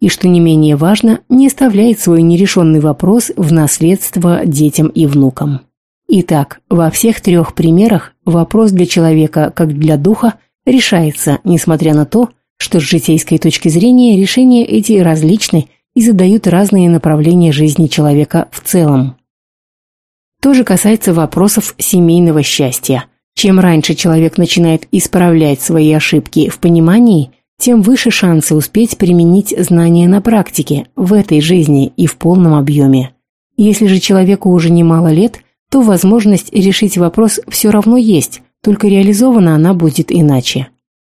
И, что не менее важно, не оставляет свой нерешенный вопрос в наследство детям и внукам. Итак, во всех трех примерах вопрос для человека, как для духа, решается, несмотря на то, что с житейской точки зрения решения эти различны и задают разные направления жизни человека в целом. То же касается вопросов семейного счастья. Чем раньше человек начинает исправлять свои ошибки в понимании, тем выше шансы успеть применить знания на практике, в этой жизни и в полном объеме. Если же человеку уже немало лет, то возможность решить вопрос все равно есть, только реализована она будет иначе.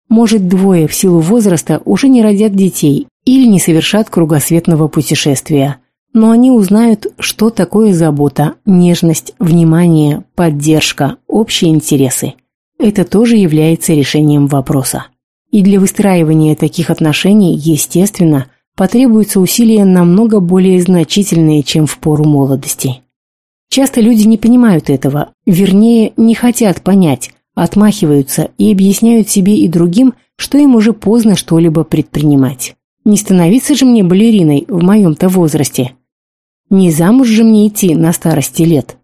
Может, двое в силу возраста уже не родят детей или не совершат кругосветного путешествия, но они узнают, что такое забота, нежность, внимание, поддержка, общие интересы. Это тоже является решением вопроса. И для выстраивания таких отношений, естественно, потребуются усилия намного более значительные, чем в пору молодости. Часто люди не понимают этого, вернее, не хотят понять, отмахиваются и объясняют себе и другим, что им уже поздно что-либо предпринимать. Не становиться же мне балериной в моем-то возрасте. Не замуж же мне идти на старости лет.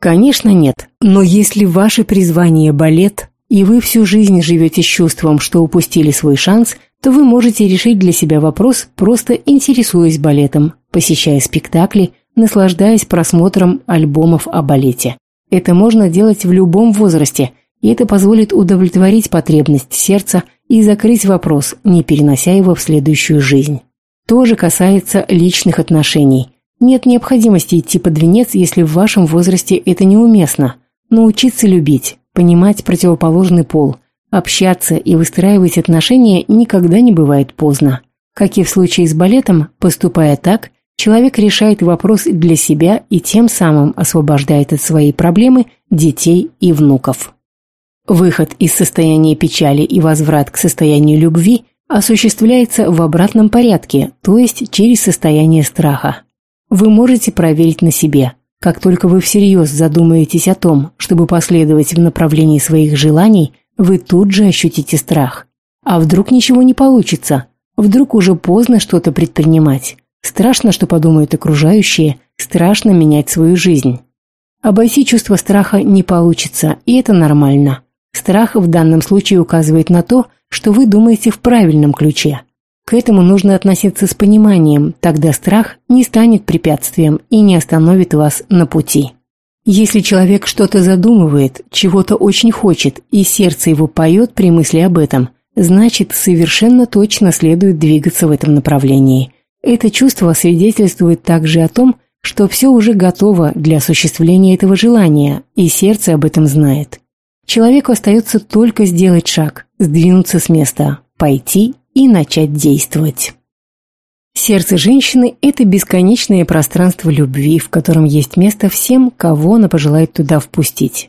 Конечно, нет. Но если ваше призвание – балет, и вы всю жизнь живете с чувством, что упустили свой шанс, то вы можете решить для себя вопрос, просто интересуясь балетом, посещая спектакли, наслаждаясь просмотром альбомов о балете. Это можно делать в любом возрасте, и это позволит удовлетворить потребность сердца и закрыть вопрос, не перенося его в следующую жизнь. То же касается личных отношений. Нет необходимости идти под венец, если в вашем возрасте это неуместно. Научиться любить, понимать противоположный пол, общаться и выстраивать отношения никогда не бывает поздно. Как и в случае с балетом, поступая так, человек решает вопрос для себя и тем самым освобождает от своей проблемы детей и внуков. Выход из состояния печали и возврат к состоянию любви осуществляется в обратном порядке, то есть через состояние страха. Вы можете проверить на себе. Как только вы всерьез задумаетесь о том, чтобы последовать в направлении своих желаний, вы тут же ощутите страх. А вдруг ничего не получится? Вдруг уже поздно что-то предпринимать? Страшно, что подумают окружающие, страшно менять свою жизнь. Обойти чувство страха не получится, и это нормально. Страх в данном случае указывает на то, что вы думаете в правильном ключе. К этому нужно относиться с пониманием, тогда страх не станет препятствием и не остановит вас на пути. Если человек что-то задумывает, чего-то очень хочет, и сердце его поет при мысли об этом, значит, совершенно точно следует двигаться в этом направлении. Это чувство свидетельствует также о том, что все уже готово для осуществления этого желания, и сердце об этом знает. Человеку остается только сделать шаг, сдвинуться с места, пойти и начать действовать. Сердце женщины – это бесконечное пространство любви, в котором есть место всем, кого она пожелает туда впустить.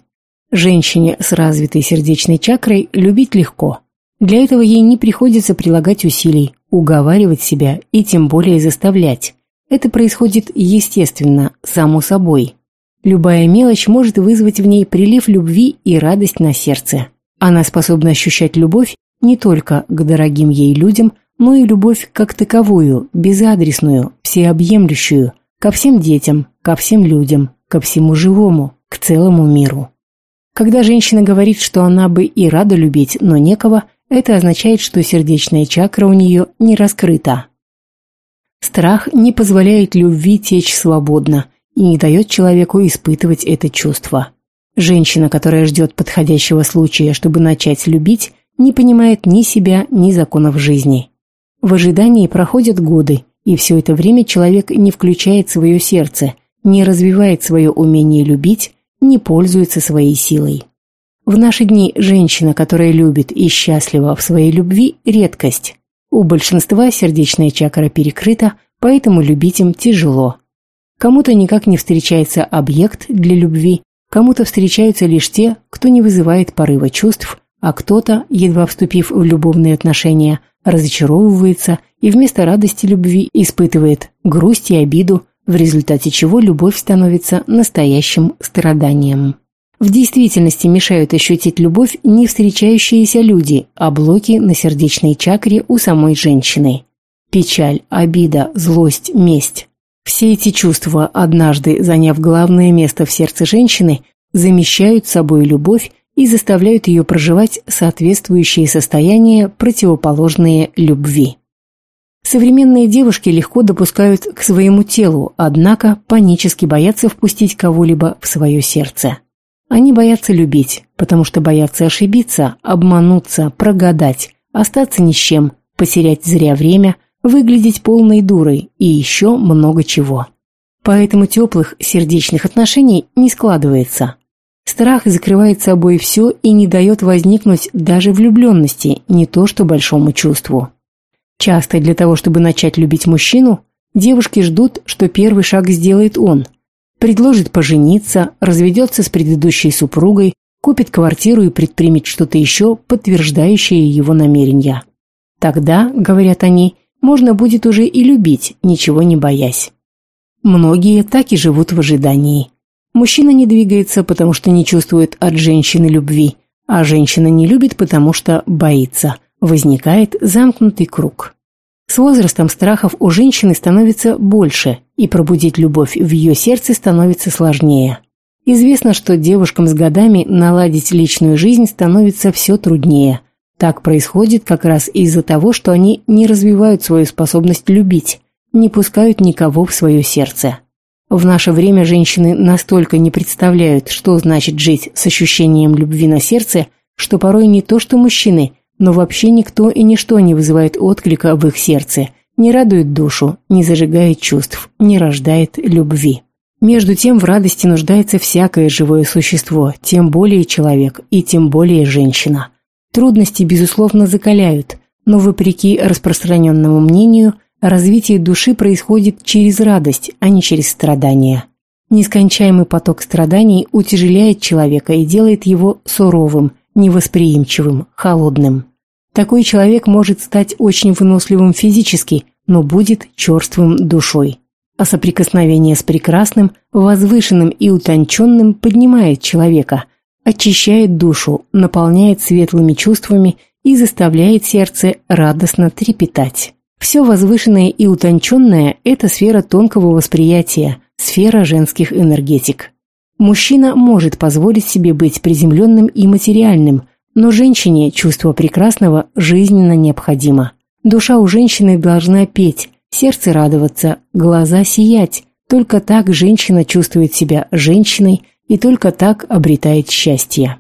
Женщине с развитой сердечной чакрой любить легко. Для этого ей не приходится прилагать усилий, уговаривать себя и тем более заставлять. Это происходит естественно, само собой. Любая мелочь может вызвать в ней прилив любви и радость на сердце. Она способна ощущать любовь не только к дорогим ей людям, но и любовь как таковую, безадресную, всеобъемлющую, ко всем детям, ко всем людям, ко всему живому, к целому миру. Когда женщина говорит, что она бы и рада любить, но некого, это означает, что сердечная чакра у нее не раскрыта. Страх не позволяет любви течь свободно и не дает человеку испытывать это чувство. Женщина, которая ждет подходящего случая, чтобы начать любить, не понимает ни себя, ни законов жизни. В ожидании проходят годы, и все это время человек не включает свое сердце, не развивает свое умение любить, не пользуется своей силой. В наши дни женщина, которая любит и счастлива в своей любви – редкость. У большинства сердечная чакра перекрыта, поэтому любить им тяжело. Кому-то никак не встречается объект для любви, кому-то встречаются лишь те, кто не вызывает порыва чувств, а кто-то, едва вступив в любовные отношения, разочаровывается и вместо радости любви испытывает грусть и обиду, в результате чего любовь становится настоящим страданием. В действительности мешают ощутить любовь не встречающиеся люди, а блоки на сердечной чакре у самой женщины. Печаль, обида, злость, месть. Все эти чувства, однажды заняв главное место в сердце женщины, замещают собой любовь и заставляют ее проживать соответствующие состояния, противоположные любви. Современные девушки легко допускают к своему телу, однако панически боятся впустить кого-либо в свое сердце. Они боятся любить, потому что боятся ошибиться, обмануться, прогадать, остаться ни с чем, потерять зря время, выглядеть полной дурой и еще много чего. Поэтому теплых сердечных отношений не складывается. Страх закрывает собой все и не дает возникнуть даже влюбленности, не то что большому чувству. Часто для того, чтобы начать любить мужчину, девушки ждут, что первый шаг сделает он. Предложит пожениться, разведется с предыдущей супругой, купит квартиру и предпримет что-то еще, подтверждающее его намерения. Тогда, говорят они, можно будет уже и любить, ничего не боясь. Многие так и живут в ожидании. Мужчина не двигается, потому что не чувствует от женщины любви, а женщина не любит, потому что боится. Возникает замкнутый круг. С возрастом страхов у женщины становится больше, и пробудить любовь в ее сердце становится сложнее. Известно, что девушкам с годами наладить личную жизнь становится все труднее. Так происходит как раз из-за того, что они не развивают свою способность любить, не пускают никого в свое сердце. В наше время женщины настолько не представляют, что значит жить с ощущением любви на сердце, что порой не то что мужчины, но вообще никто и ничто не вызывает отклика в их сердце, не радует душу, не зажигает чувств, не рождает любви. Между тем в радости нуждается всякое живое существо, тем более человек и тем более женщина. Трудности, безусловно, закаляют, но вопреки распространенному мнению, развитие души происходит через радость, а не через страдания. Нескончаемый поток страданий утяжеляет человека и делает его суровым, невосприимчивым, холодным. Такой человек может стать очень выносливым физически, но будет черствым душой а соприкосновение с прекрасным, возвышенным и утонченным поднимает человека, очищает душу, наполняет светлыми чувствами и заставляет сердце радостно трепетать. Все возвышенное и утонченное – это сфера тонкого восприятия, сфера женских энергетик. Мужчина может позволить себе быть приземленным и материальным, но женщине чувство прекрасного жизненно необходимо. Душа у женщины должна петь, сердце радоваться, глаза сиять. Только так женщина чувствует себя женщиной и только так обретает счастье.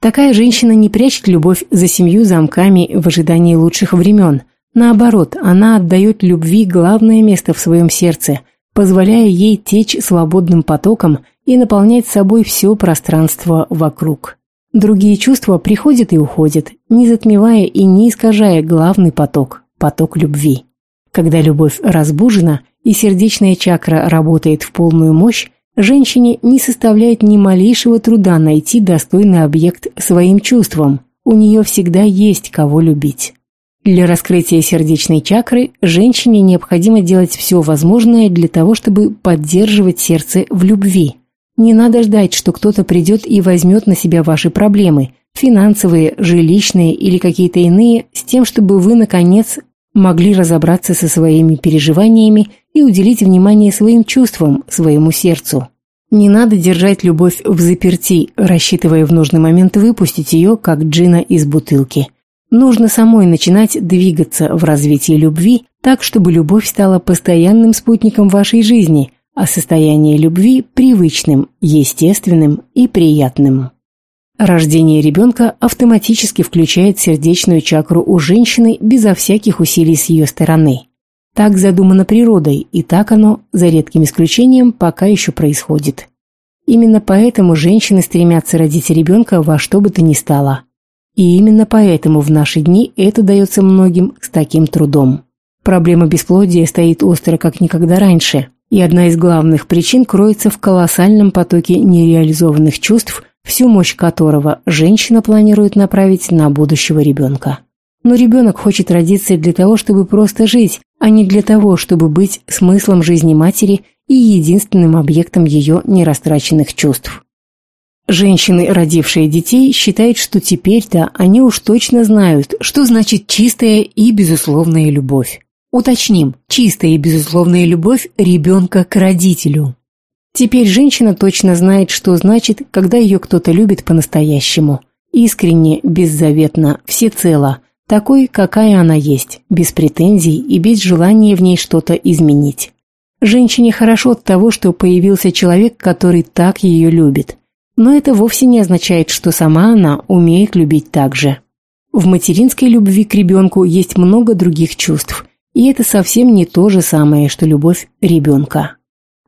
Такая женщина не прячет любовь за семью замками в ожидании лучших времен. Наоборот, она отдает любви главное место в своем сердце, позволяя ей течь свободным потоком и наполнять собой все пространство вокруг. Другие чувства приходят и уходят, не затмевая и не искажая главный поток – поток любви. Когда любовь разбужена и сердечная чакра работает в полную мощь, женщине не составляет ни малейшего труда найти достойный объект своим чувствам. У нее всегда есть кого любить. Для раскрытия сердечной чакры женщине необходимо делать все возможное для того, чтобы поддерживать сердце в любви. Не надо ждать, что кто-то придет и возьмет на себя ваши проблемы, финансовые, жилищные или какие-то иные, с тем, чтобы вы, наконец, могли разобраться со своими переживаниями и уделить внимание своим чувствам, своему сердцу. Не надо держать любовь в заперти, рассчитывая в нужный момент выпустить ее, как джина из бутылки. Нужно самой начинать двигаться в развитии любви так, чтобы любовь стала постоянным спутником вашей жизни, а состояние любви – привычным, естественным и приятным. Рождение ребенка автоматически включает сердечную чакру у женщины безо всяких усилий с ее стороны. Так задумано природой, и так оно, за редким исключением, пока еще происходит. Именно поэтому женщины стремятся родить ребенка во что бы то ни стало. И именно поэтому в наши дни это дается многим с таким трудом. Проблема бесплодия стоит остро как никогда раньше, и одна из главных причин кроется в колоссальном потоке нереализованных чувств – всю мощь которого женщина планирует направить на будущего ребенка. Но ребенок хочет родиться для того, чтобы просто жить, а не для того, чтобы быть смыслом жизни матери и единственным объектом ее нерастраченных чувств. Женщины, родившие детей, считают, что теперь-то они уж точно знают, что значит чистая и безусловная любовь. Уточним, чистая и безусловная любовь ребенка к родителю. Теперь женщина точно знает, что значит, когда ее кто-то любит по-настоящему. Искренне, беззаветно, всецело, такой, какая она есть, без претензий и без желания в ней что-то изменить. Женщине хорошо от того, что появился человек, который так ее любит. Но это вовсе не означает, что сама она умеет любить так же. В материнской любви к ребенку есть много других чувств, и это совсем не то же самое, что любовь ребенка.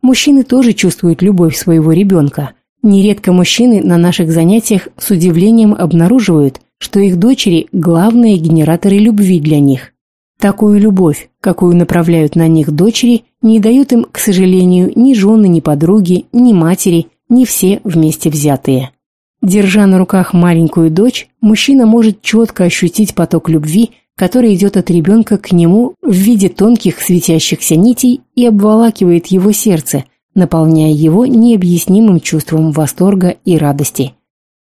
Мужчины тоже чувствуют любовь своего ребенка. Нередко мужчины на наших занятиях с удивлением обнаруживают, что их дочери – главные генераторы любви для них. Такую любовь, какую направляют на них дочери, не дают им, к сожалению, ни жены, ни подруги, ни матери, ни все вместе взятые. Держа на руках маленькую дочь, мужчина может четко ощутить поток любви, который идет от ребенка к нему в виде тонких светящихся нитей и обволакивает его сердце, наполняя его необъяснимым чувством восторга и радости.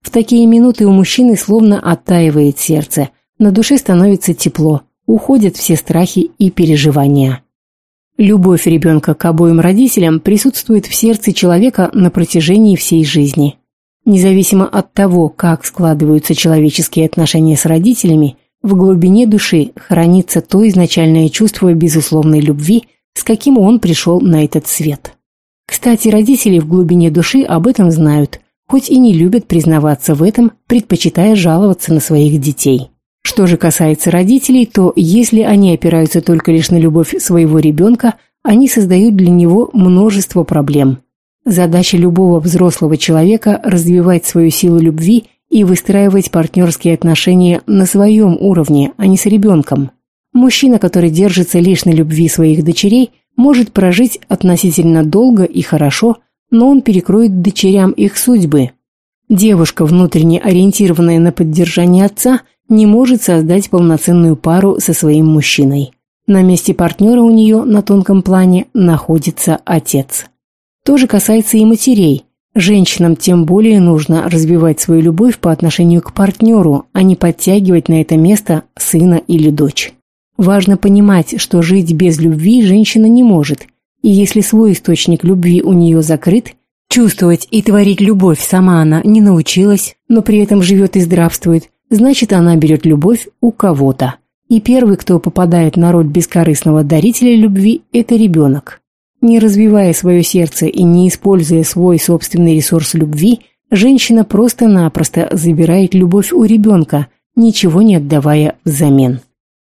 В такие минуты у мужчины словно оттаивает сердце, на душе становится тепло, уходят все страхи и переживания. Любовь ребенка к обоим родителям присутствует в сердце человека на протяжении всей жизни. Независимо от того, как складываются человеческие отношения с родителями, в глубине души хранится то изначальное чувство безусловной любви, с каким он пришел на этот свет. Кстати, родители в глубине души об этом знают, хоть и не любят признаваться в этом, предпочитая жаловаться на своих детей. Что же касается родителей, то если они опираются только лишь на любовь своего ребенка, они создают для него множество проблем. Задача любого взрослого человека – развивать свою силу любви и выстраивать партнерские отношения на своем уровне, а не с ребенком. Мужчина, который держится лишь на любви своих дочерей, может прожить относительно долго и хорошо, но он перекроет дочерям их судьбы. Девушка, внутренне ориентированная на поддержание отца, не может создать полноценную пару со своим мужчиной. На месте партнера у нее на тонком плане находится отец. То же касается и матерей. Женщинам тем более нужно развивать свою любовь по отношению к партнеру, а не подтягивать на это место сына или дочь. Важно понимать, что жить без любви женщина не может, и если свой источник любви у нее закрыт, чувствовать и творить любовь сама она не научилась, но при этом живет и здравствует, значит она берет любовь у кого-то. И первый, кто попадает на роль бескорыстного дарителя любви, это ребенок. Не развивая свое сердце и не используя свой собственный ресурс любви, женщина просто-напросто забирает любовь у ребенка, ничего не отдавая взамен.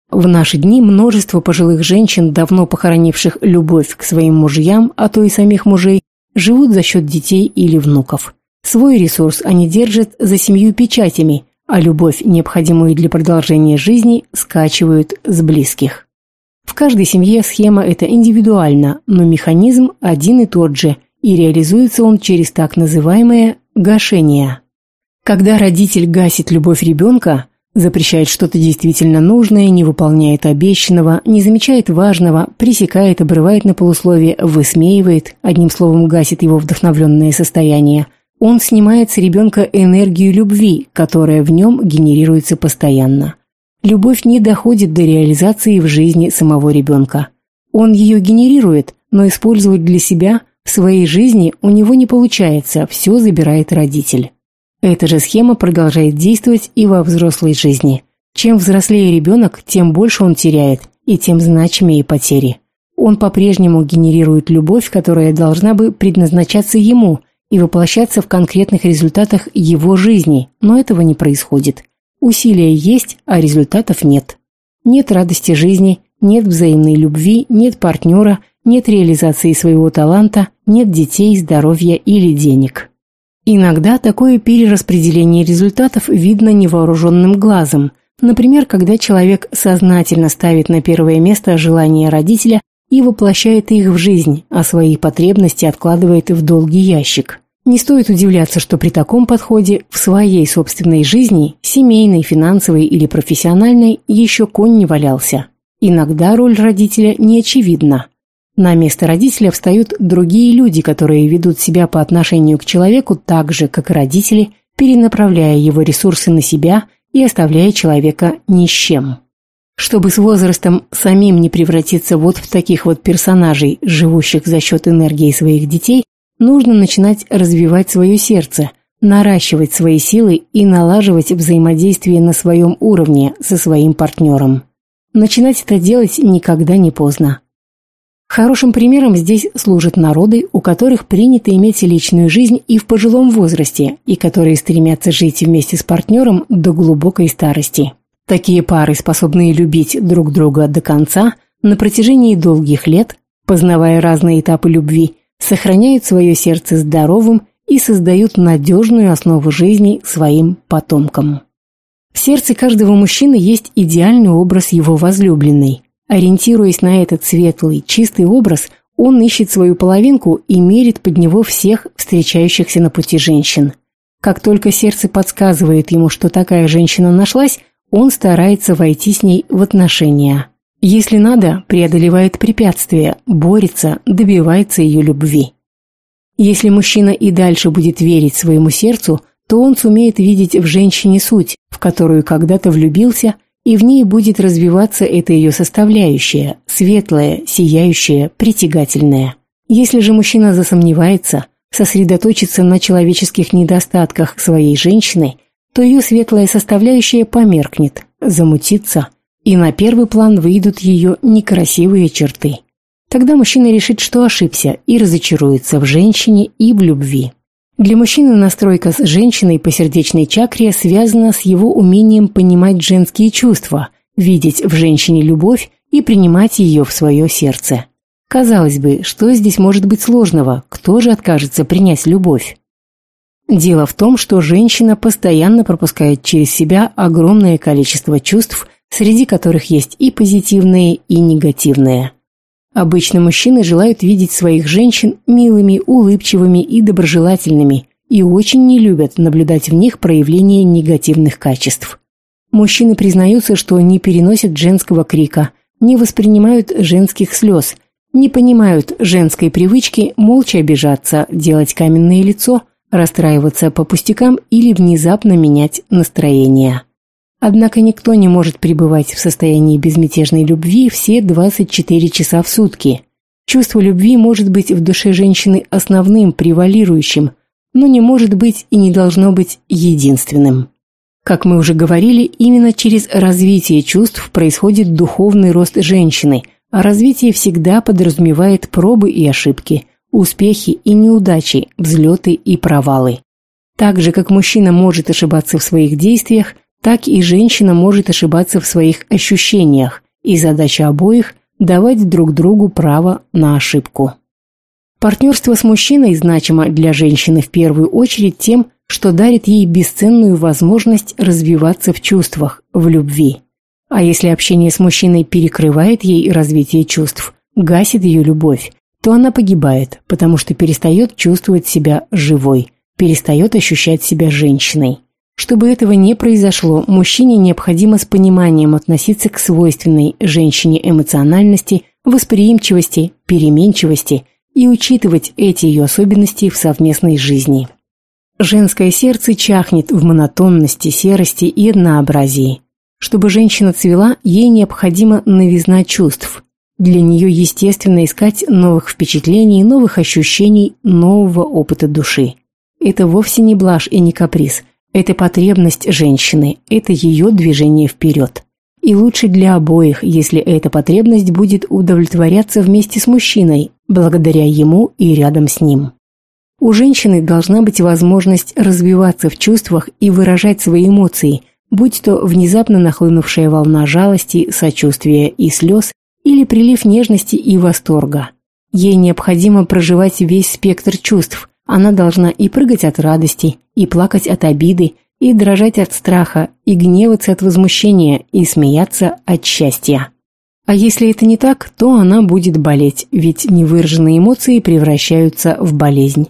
В наши дни множество пожилых женщин, давно похоронивших любовь к своим мужьям, а то и самих мужей, живут за счет детей или внуков. Свой ресурс они держат за семью печатями – а любовь, необходимую для продолжения жизни, скачивают с близких. В каждой семье схема эта индивидуальна, но механизм один и тот же, и реализуется он через так называемое гашение. Когда родитель гасит любовь ребенка, запрещает что-то действительно нужное, не выполняет обещанного, не замечает важного, пресекает, обрывает на полусловие, высмеивает, одним словом гасит его вдохновленное состояние – он снимает с ребенка энергию любви, которая в нем генерируется постоянно. Любовь не доходит до реализации в жизни самого ребенка. Он ее генерирует, но использовать для себя в своей жизни у него не получается, все забирает родитель. Эта же схема продолжает действовать и во взрослой жизни. Чем взрослее ребенок, тем больше он теряет, и тем значимее потери. Он по-прежнему генерирует любовь, которая должна бы предназначаться ему – и воплощаться в конкретных результатах его жизни, но этого не происходит. Усилия есть, а результатов нет. Нет радости жизни, нет взаимной любви, нет партнера, нет реализации своего таланта, нет детей, здоровья или денег. Иногда такое перераспределение результатов видно невооруженным глазом. Например, когда человек сознательно ставит на первое место желания родителя и воплощает их в жизнь, а свои потребности откладывает в долгий ящик. Не стоит удивляться, что при таком подходе в своей собственной жизни, семейной, финансовой или профессиональной, еще конь не валялся. Иногда роль родителя не очевидна. На место родителя встают другие люди, которые ведут себя по отношению к человеку так же, как и родители, перенаправляя его ресурсы на себя и оставляя человека ни с чем. Чтобы с возрастом самим не превратиться вот в таких вот персонажей, живущих за счет энергии своих детей, нужно начинать развивать свое сердце, наращивать свои силы и налаживать взаимодействие на своем уровне со своим партнером. Начинать это делать никогда не поздно. Хорошим примером здесь служат народы, у которых принято иметь личную жизнь и в пожилом возрасте, и которые стремятся жить вместе с партнером до глубокой старости. Такие пары, способные любить друг друга до конца, на протяжении долгих лет, познавая разные этапы любви, сохраняют свое сердце здоровым и создают надежную основу жизни своим потомкам. В сердце каждого мужчины есть идеальный образ его возлюбленной. Ориентируясь на этот светлый, чистый образ, он ищет свою половинку и мерит под него всех встречающихся на пути женщин. Как только сердце подсказывает ему, что такая женщина нашлась, он старается войти с ней в отношения. Если надо, преодолевает препятствия, борется, добивается ее любви. Если мужчина и дальше будет верить своему сердцу, то он сумеет видеть в женщине суть, в которую когда-то влюбился, и в ней будет развиваться эта ее составляющая, светлая, сияющая, притягательная. Если же мужчина засомневается, сосредоточится на человеческих недостатках своей женщины, то ее светлая составляющая померкнет, замутится – и на первый план выйдут ее некрасивые черты. Тогда мужчина решит, что ошибся, и разочаруется в женщине и в любви. Для мужчины настройка с женщиной по сердечной чакре связана с его умением понимать женские чувства, видеть в женщине любовь и принимать ее в свое сердце. Казалось бы, что здесь может быть сложного, кто же откажется принять любовь? Дело в том, что женщина постоянно пропускает через себя огромное количество чувств среди которых есть и позитивные, и негативные. Обычно мужчины желают видеть своих женщин милыми, улыбчивыми и доброжелательными и очень не любят наблюдать в них проявление негативных качеств. Мужчины признаются, что не переносят женского крика, не воспринимают женских слез, не понимают женской привычки молча обижаться, делать каменное лицо, расстраиваться по пустякам или внезапно менять настроение. Однако никто не может пребывать в состоянии безмятежной любви все 24 часа в сутки. Чувство любви может быть в душе женщины основным, превалирующим, но не может быть и не должно быть единственным. Как мы уже говорили, именно через развитие чувств происходит духовный рост женщины, а развитие всегда подразумевает пробы и ошибки, успехи и неудачи, взлеты и провалы. Так же, как мужчина может ошибаться в своих действиях, так и женщина может ошибаться в своих ощущениях, и задача обоих – давать друг другу право на ошибку. Партнерство с мужчиной значимо для женщины в первую очередь тем, что дарит ей бесценную возможность развиваться в чувствах, в любви. А если общение с мужчиной перекрывает ей развитие чувств, гасит ее любовь, то она погибает, потому что перестает чувствовать себя живой, перестает ощущать себя женщиной. Чтобы этого не произошло, мужчине необходимо с пониманием относиться к свойственной женщине эмоциональности, восприимчивости, переменчивости и учитывать эти ее особенности в совместной жизни. Женское сердце чахнет в монотонности, серости и однообразии. Чтобы женщина цвела, ей необходима новизна чувств. Для нее естественно искать новых впечатлений, новых ощущений, нового опыта души. Это вовсе не блажь и не каприз – это потребность женщины, это ее движение вперед. И лучше для обоих, если эта потребность будет удовлетворяться вместе с мужчиной, благодаря ему и рядом с ним. У женщины должна быть возможность развиваться в чувствах и выражать свои эмоции, будь то внезапно нахлынувшая волна жалости, сочувствия и слез, или прилив нежности и восторга. Ей необходимо проживать весь спектр чувств, она должна и прыгать от радости, и плакать от обиды, и дрожать от страха, и гневаться от возмущения, и смеяться от счастья. А если это не так, то она будет болеть, ведь невыраженные эмоции превращаются в болезнь.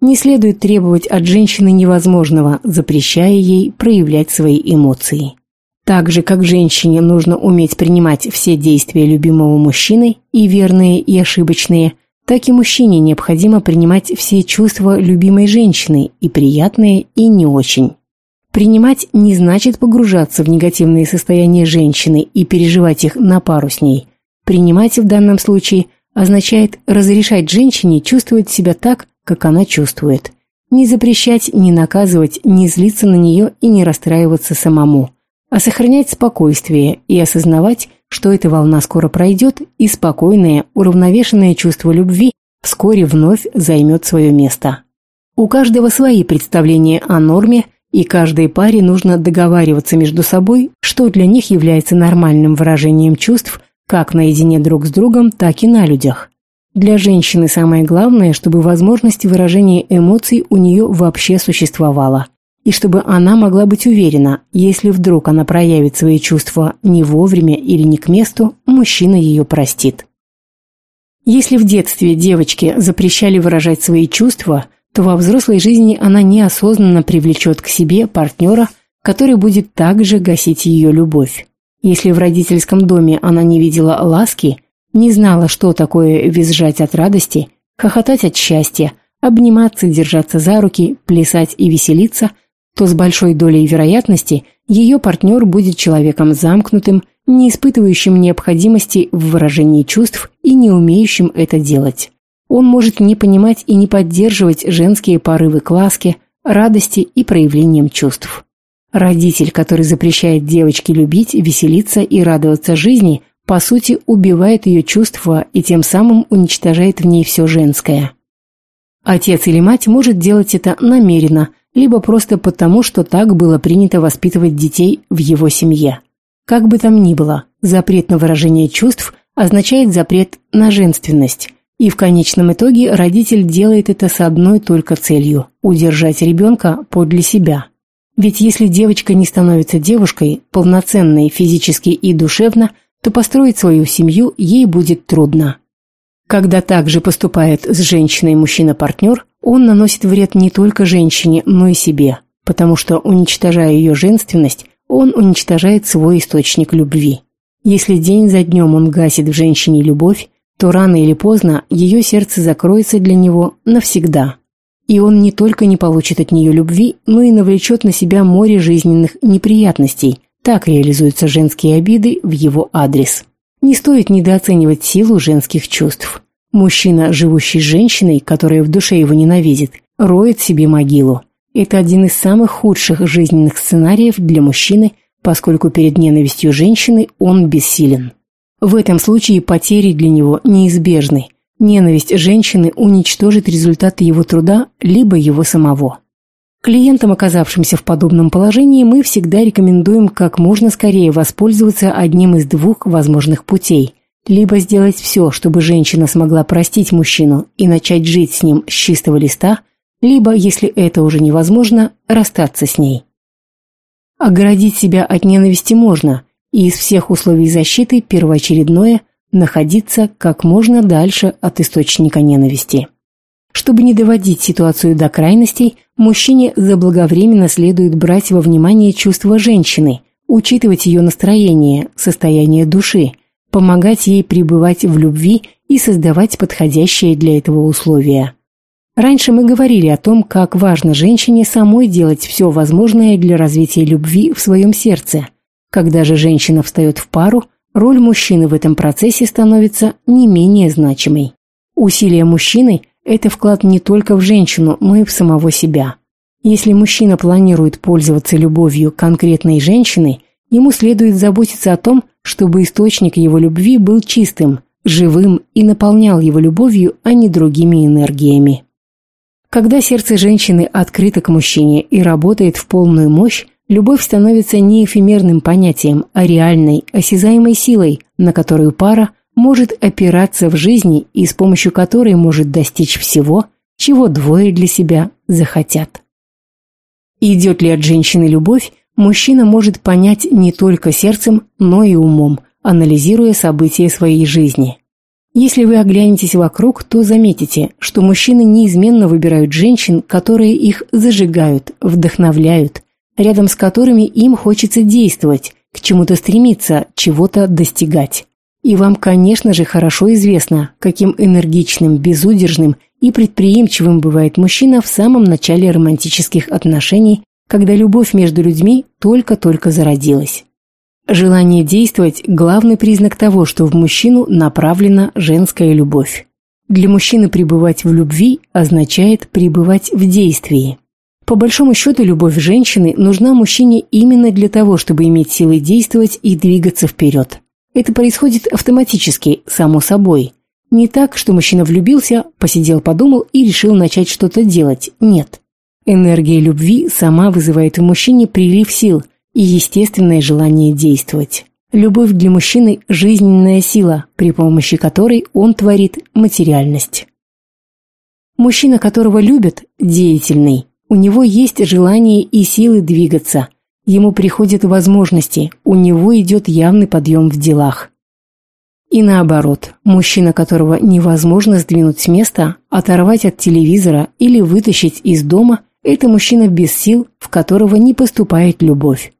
Не следует требовать от женщины невозможного, запрещая ей проявлять свои эмоции. Так же, как женщине нужно уметь принимать все действия любимого мужчины, и верные, и ошибочные, так и мужчине необходимо принимать все чувства любимой женщины, и приятные, и не очень. Принимать не значит погружаться в негативные состояния женщины и переживать их на пару с ней. Принимать в данном случае означает разрешать женщине чувствовать себя так, как она чувствует. Не запрещать, не наказывать, не злиться на нее и не расстраиваться самому, а сохранять спокойствие и осознавать, что эта волна скоро пройдет, и спокойное, уравновешенное чувство любви вскоре вновь займет свое место. У каждого свои представления о норме, и каждой паре нужно договариваться между собой, что для них является нормальным выражением чувств как наедине друг с другом, так и на людях. Для женщины самое главное, чтобы возможность выражения эмоций у нее вообще существовала. И чтобы она могла быть уверена, если вдруг она проявит свои чувства не вовремя или не к месту, мужчина ее простит. Если в детстве девочке запрещали выражать свои чувства, то во взрослой жизни она неосознанно привлечет к себе партнера, который будет также гасить ее любовь. Если в родительском доме она не видела ласки, не знала, что такое визжать от радости, хохотать от счастья, обниматься, держаться за руки, плясать и веселиться, то с большой долей вероятности ее партнер будет человеком замкнутым, не испытывающим необходимости в выражении чувств и не умеющим это делать. Он может не понимать и не поддерживать женские порывы к ласке, радости и проявлением чувств. Родитель, который запрещает девочке любить, веселиться и радоваться жизни, по сути, убивает ее чувства и тем самым уничтожает в ней все женское. Отец или мать может делать это намеренно, либо просто потому, что так было принято воспитывать детей в его семье. Как бы там ни было, запрет на выражение чувств означает запрет на женственность, и в конечном итоге родитель делает это с одной только целью – удержать ребенка подле себя. Ведь если девочка не становится девушкой, полноценной физически и душевно, то построить свою семью ей будет трудно. Когда также поступает с женщиной мужчина-партнер, он наносит вред не только женщине, но и себе, потому что, уничтожая ее женственность, он уничтожает свой источник любви. Если день за днем он гасит в женщине любовь, то рано или поздно ее сердце закроется для него навсегда и он не только не получит от нее любви, но и навлечет на себя море жизненных неприятностей. Так реализуются женские обиды в его адрес. Не стоит недооценивать силу женских чувств. Мужчина, живущий с женщиной, которая в душе его ненавидит, роет себе могилу. Это один из самых худших жизненных сценариев для мужчины, поскольку перед ненавистью женщины он бессилен. В этом случае потери для него неизбежны – Ненависть женщины уничтожит результаты его труда, либо его самого. Клиентам, оказавшимся в подобном положении, мы всегда рекомендуем как можно скорее воспользоваться одним из двух возможных путей. Либо сделать все, чтобы женщина смогла простить мужчину и начать жить с ним с чистого листа, либо, если это уже невозможно, расстаться с ней. Оградить себя от ненависти можно, и из всех условий защиты первоочередное находиться как можно дальше от источника ненависти. Чтобы не доводить ситуацию до крайностей, мужчине заблаговременно следует брать во внимание чувства женщины, учитывать ее настроение, состояние души, помогать ей пребывать в любви и создавать подходящие для этого условия. Раньше мы говорили о том, как важно женщине самой делать все возможное для развития любви в своем сердце. Когда же женщина встает в пару – роль мужчины в этом процессе становится не менее значимой. Усилия мужчины – это вклад не только в женщину, но и в самого себя. Если мужчина планирует пользоваться любовью конкретной женщины, ему следует заботиться о том, чтобы источник его любви был чистым, живым и наполнял его любовью, а не другими энергиями. Когда сердце женщины открыто к мужчине и работает в полную мощь, Любовь становится не эфемерным понятием, а реальной, осязаемой силой, на которую пара может опираться в жизни и с помощью которой может достичь всего, чего двое для себя захотят. Идет ли от женщины любовь, мужчина может понять не только сердцем, но и умом, анализируя события своей жизни. Если вы оглянетесь вокруг, то заметите, что мужчины неизменно выбирают женщин, которые их зажигают, вдохновляют, рядом с которыми им хочется действовать, к чему-то стремиться, чего-то достигать. И вам, конечно же, хорошо известно, каким энергичным, безудержным и предприимчивым бывает мужчина в самом начале романтических отношений, когда любовь между людьми только-только зародилась. Желание действовать – главный признак того, что в мужчину направлена женская любовь. Для мужчины пребывать в любви означает пребывать в действии. По большому счету, любовь женщины нужна мужчине именно для того, чтобы иметь силы действовать и двигаться вперед. Это происходит автоматически, само собой. Не так, что мужчина влюбился, посидел, подумал и решил начать что-то делать. Нет. Энергия любви сама вызывает в мужчине прилив сил и естественное желание действовать. Любовь для мужчины – жизненная сила, при помощи которой он творит материальность. Мужчина, которого любят, деятельный. У него есть желание и силы двигаться. Ему приходят возможности, у него идет явный подъем в делах. И наоборот, мужчина, которого невозможно сдвинуть с места, оторвать от телевизора или вытащить из дома, это мужчина без сил, в которого не поступает любовь.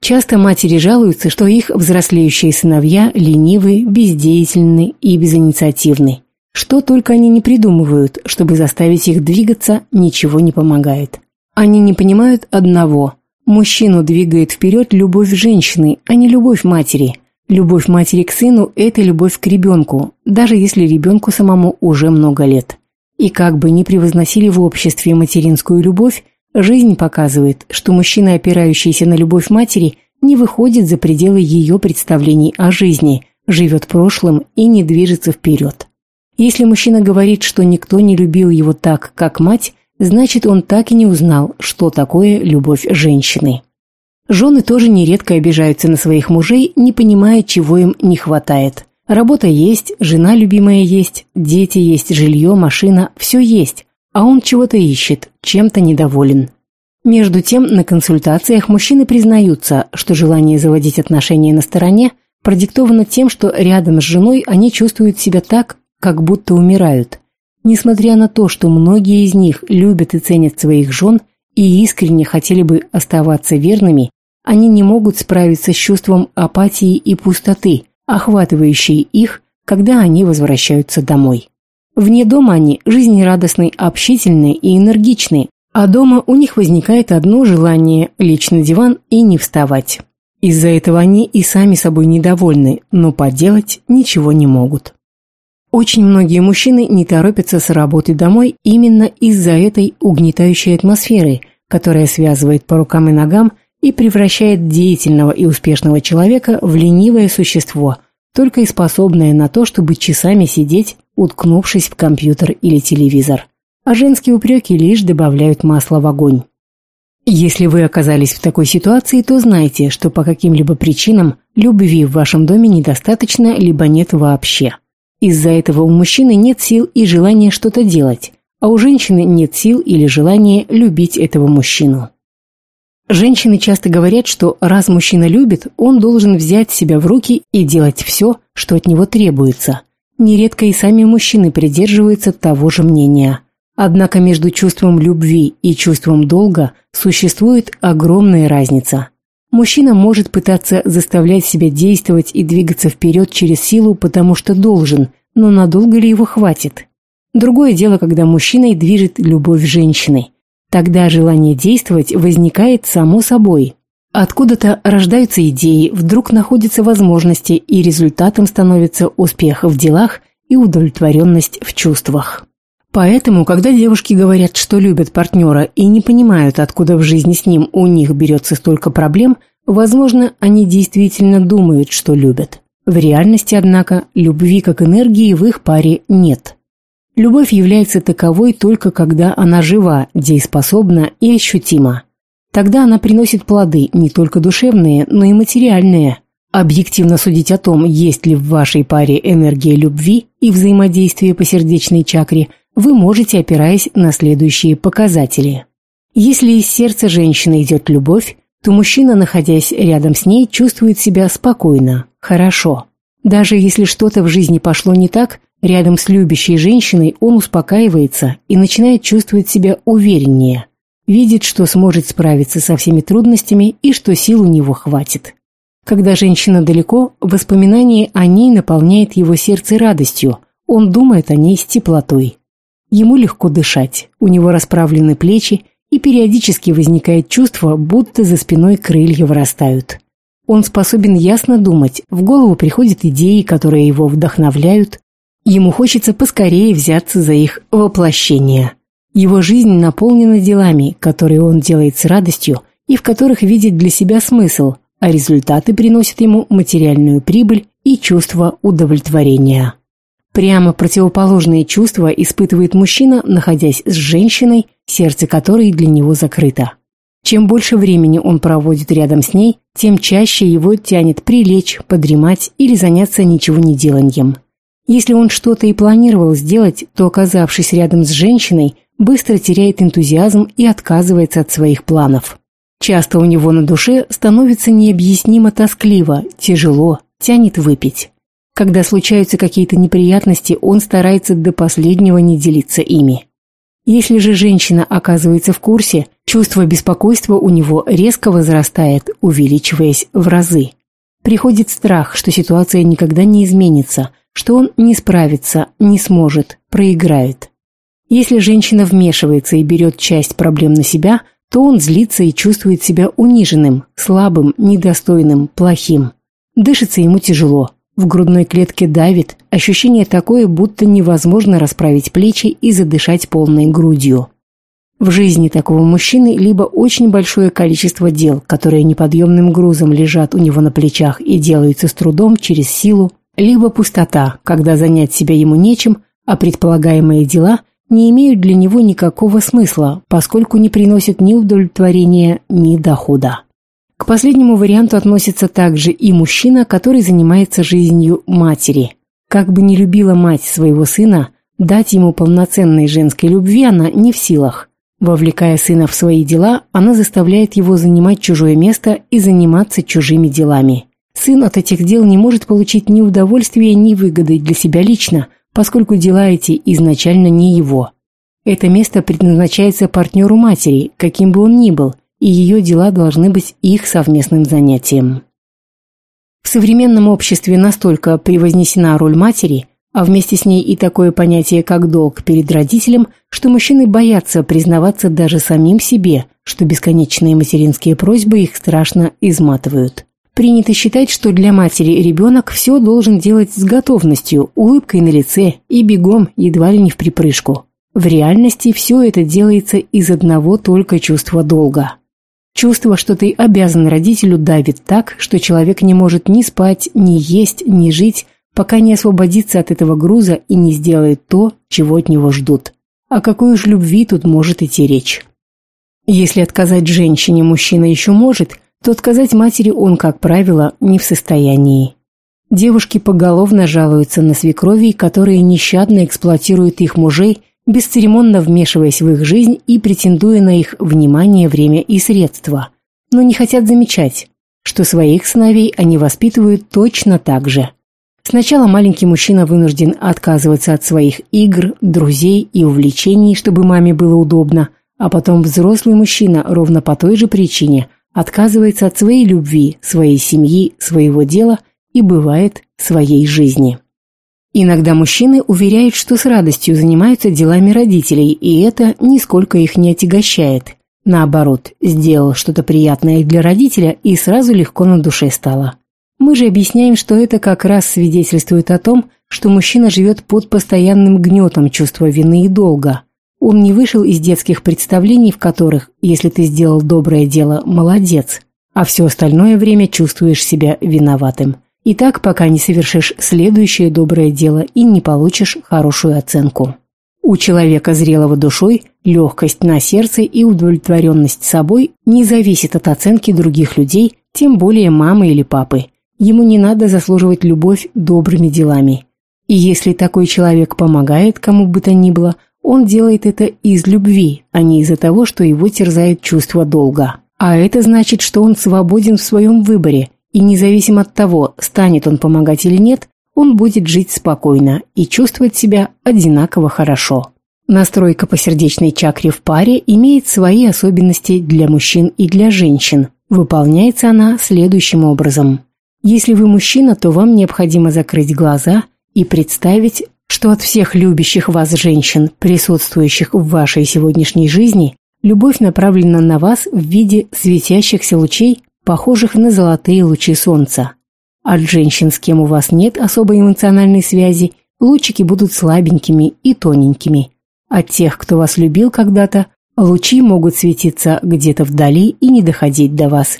Часто матери жалуются, что их взрослеющие сыновья ленивы, бездеятельны и безинициативны. Что только они не придумывают, чтобы заставить их двигаться, ничего не помогает. Они не понимают одного. Мужчину двигает вперед любовь женщины, а не любовь матери. Любовь матери к сыну – это любовь к ребенку, даже если ребенку самому уже много лет. И как бы ни превозносили в обществе материнскую любовь, жизнь показывает, что мужчина, опирающийся на любовь матери, не выходит за пределы ее представлений о жизни, живет прошлым и не движется вперед. Если мужчина говорит, что никто не любил его так, как мать, значит он так и не узнал, что такое любовь женщины. Жены тоже нередко обижаются на своих мужей, не понимая, чего им не хватает. Работа есть, жена любимая есть, дети есть, жилье, машина – все есть, а он чего-то ищет, чем-то недоволен. Между тем, на консультациях мужчины признаются, что желание заводить отношения на стороне продиктовано тем, что рядом с женой они чувствуют себя так, как будто умирают. Несмотря на то, что многие из них любят и ценят своих жен и искренне хотели бы оставаться верными, они не могут справиться с чувством апатии и пустоты, охватывающей их, когда они возвращаются домой. Вне дома они жизнерадостны, общительны и энергичны, а дома у них возникает одно желание – лечь на диван и не вставать. Из-за этого они и сами собой недовольны, но поделать ничего не могут. Очень многие мужчины не торопятся с работы домой именно из-за этой угнетающей атмосферы, которая связывает по рукам и ногам и превращает деятельного и успешного человека в ленивое существо, только и способное на то, чтобы часами сидеть, уткнувшись в компьютер или телевизор. А женские упреки лишь добавляют масла в огонь. Если вы оказались в такой ситуации, то знайте, что по каким-либо причинам любви в вашем доме недостаточно, либо нет вообще. Из-за этого у мужчины нет сил и желания что-то делать, а у женщины нет сил или желания любить этого мужчину. Женщины часто говорят, что раз мужчина любит, он должен взять себя в руки и делать все, что от него требуется. Нередко и сами мужчины придерживаются того же мнения. Однако между чувством любви и чувством долга существует огромная разница – Мужчина может пытаться заставлять себя действовать и двигаться вперед через силу, потому что должен, но надолго ли его хватит? Другое дело, когда мужчиной движет любовь женщины. Тогда желание действовать возникает само собой. Откуда-то рождаются идеи, вдруг находятся возможности, и результатом становится успех в делах и удовлетворенность в чувствах. Поэтому, когда девушки говорят, что любят партнера и не понимают, откуда в жизни с ним у них берется столько проблем, возможно, они действительно думают, что любят. В реальности, однако, любви как энергии в их паре нет. Любовь является таковой только когда она жива, дееспособна и ощутима. Тогда она приносит плоды не только душевные, но и материальные. Объективно судить о том, есть ли в вашей паре энергия любви и взаимодействие по сердечной чакре – вы можете, опираясь на следующие показатели. Если из сердца женщины идет любовь, то мужчина, находясь рядом с ней, чувствует себя спокойно, хорошо. Даже если что-то в жизни пошло не так, рядом с любящей женщиной он успокаивается и начинает чувствовать себя увереннее, видит, что сможет справиться со всеми трудностями и что сил у него хватит. Когда женщина далеко, воспоминание о ней наполняет его сердце радостью, он думает о ней с теплотой. Ему легко дышать, у него расправлены плечи, и периодически возникает чувство, будто за спиной крылья вырастают. Он способен ясно думать, в голову приходят идеи, которые его вдохновляют. Ему хочется поскорее взяться за их воплощение. Его жизнь наполнена делами, которые он делает с радостью и в которых видит для себя смысл, а результаты приносят ему материальную прибыль и чувство удовлетворения. Прямо противоположные чувства испытывает мужчина, находясь с женщиной, сердце которой для него закрыто. Чем больше времени он проводит рядом с ней, тем чаще его тянет прилечь, подремать или заняться ничего не деланием. Если он что-то и планировал сделать, то, оказавшись рядом с женщиной, быстро теряет энтузиазм и отказывается от своих планов. Часто у него на душе становится необъяснимо тоскливо, тяжело, тянет выпить. Когда случаются какие-то неприятности, он старается до последнего не делиться ими. Если же женщина оказывается в курсе, чувство беспокойства у него резко возрастает, увеличиваясь в разы. Приходит страх, что ситуация никогда не изменится, что он не справится, не сможет, проиграет. Если женщина вмешивается и берет часть проблем на себя, то он злится и чувствует себя униженным, слабым, недостойным, плохим. Дышится ему тяжело, в грудной клетке давит, ощущение такое, будто невозможно расправить плечи и задышать полной грудью. В жизни такого мужчины либо очень большое количество дел, которые неподъемным грузом лежат у него на плечах и делаются с трудом через силу, либо пустота, когда занять себя ему нечем, а предполагаемые дела не имеют для него никакого смысла, поскольку не приносят ни удовлетворения, ни дохода. К последнему варианту относится также и мужчина, который занимается жизнью матери. Как бы не любила мать своего сына, дать ему полноценной женской любви она не в силах. Вовлекая сына в свои дела, она заставляет его занимать чужое место и заниматься чужими делами. Сын от этих дел не может получить ни удовольствия, ни выгоды для себя лично, поскольку дела эти изначально не его. Это место предназначается партнеру матери, каким бы он ни был – и ее дела должны быть их совместным занятием. В современном обществе настолько превознесена роль матери, а вместе с ней и такое понятие, как долг перед родителем, что мужчины боятся признаваться даже самим себе, что бесконечные материнские просьбы их страшно изматывают. Принято считать, что для матери ребенок все должен делать с готовностью, улыбкой на лице и бегом, едва ли не в припрыжку. В реальности все это делается из одного только чувства долга. Чувство, что ты обязан родителю, давит так, что человек не может ни спать, ни есть, ни жить, пока не освободится от этого груза и не сделает то, чего от него ждут. О какой уж любви тут может идти речь? Если отказать женщине мужчина еще может, то отказать матери он, как правило, не в состоянии. Девушки поголовно жалуются на свекровей, которые нещадно эксплуатируют их мужей бесцеремонно вмешиваясь в их жизнь и претендуя на их внимание, время и средства, но не хотят замечать, что своих сыновей они воспитывают точно так же. Сначала маленький мужчина вынужден отказываться от своих игр, друзей и увлечений, чтобы маме было удобно, а потом взрослый мужчина ровно по той же причине отказывается от своей любви, своей семьи, своего дела и бывает своей жизни. Иногда мужчины уверяют, что с радостью занимаются делами родителей, и это нисколько их не отягощает. Наоборот, сделал что-то приятное для родителя, и сразу легко на душе стало. Мы же объясняем, что это как раз свидетельствует о том, что мужчина живет под постоянным гнетом чувства вины и долга. Он не вышел из детских представлений, в которых, если ты сделал доброе дело, молодец, а все остальное время чувствуешь себя виноватым. И так, пока не совершишь следующее доброе дело и не получишь хорошую оценку. У человека зрелого душой легкость на сердце и удовлетворенность собой не зависит от оценки других людей, тем более мамы или папы. Ему не надо заслуживать любовь добрыми делами. И если такой человек помогает кому бы то ни было, он делает это из любви, а не из-за того, что его терзает чувство долга. А это значит, что он свободен в своем выборе – и независимо от того, станет он помогать или нет, он будет жить спокойно и чувствовать себя одинаково хорошо. Настройка по сердечной чакре в паре имеет свои особенности для мужчин и для женщин. Выполняется она следующим образом. Если вы мужчина, то вам необходимо закрыть глаза и представить, что от всех любящих вас женщин, присутствующих в вашей сегодняшней жизни, любовь направлена на вас в виде светящихся лучей похожих на золотые лучи солнца. От женщин, с кем у вас нет особой эмоциональной связи, лучики будут слабенькими и тоненькими. От тех, кто вас любил когда-то, лучи могут светиться где-то вдали и не доходить до вас.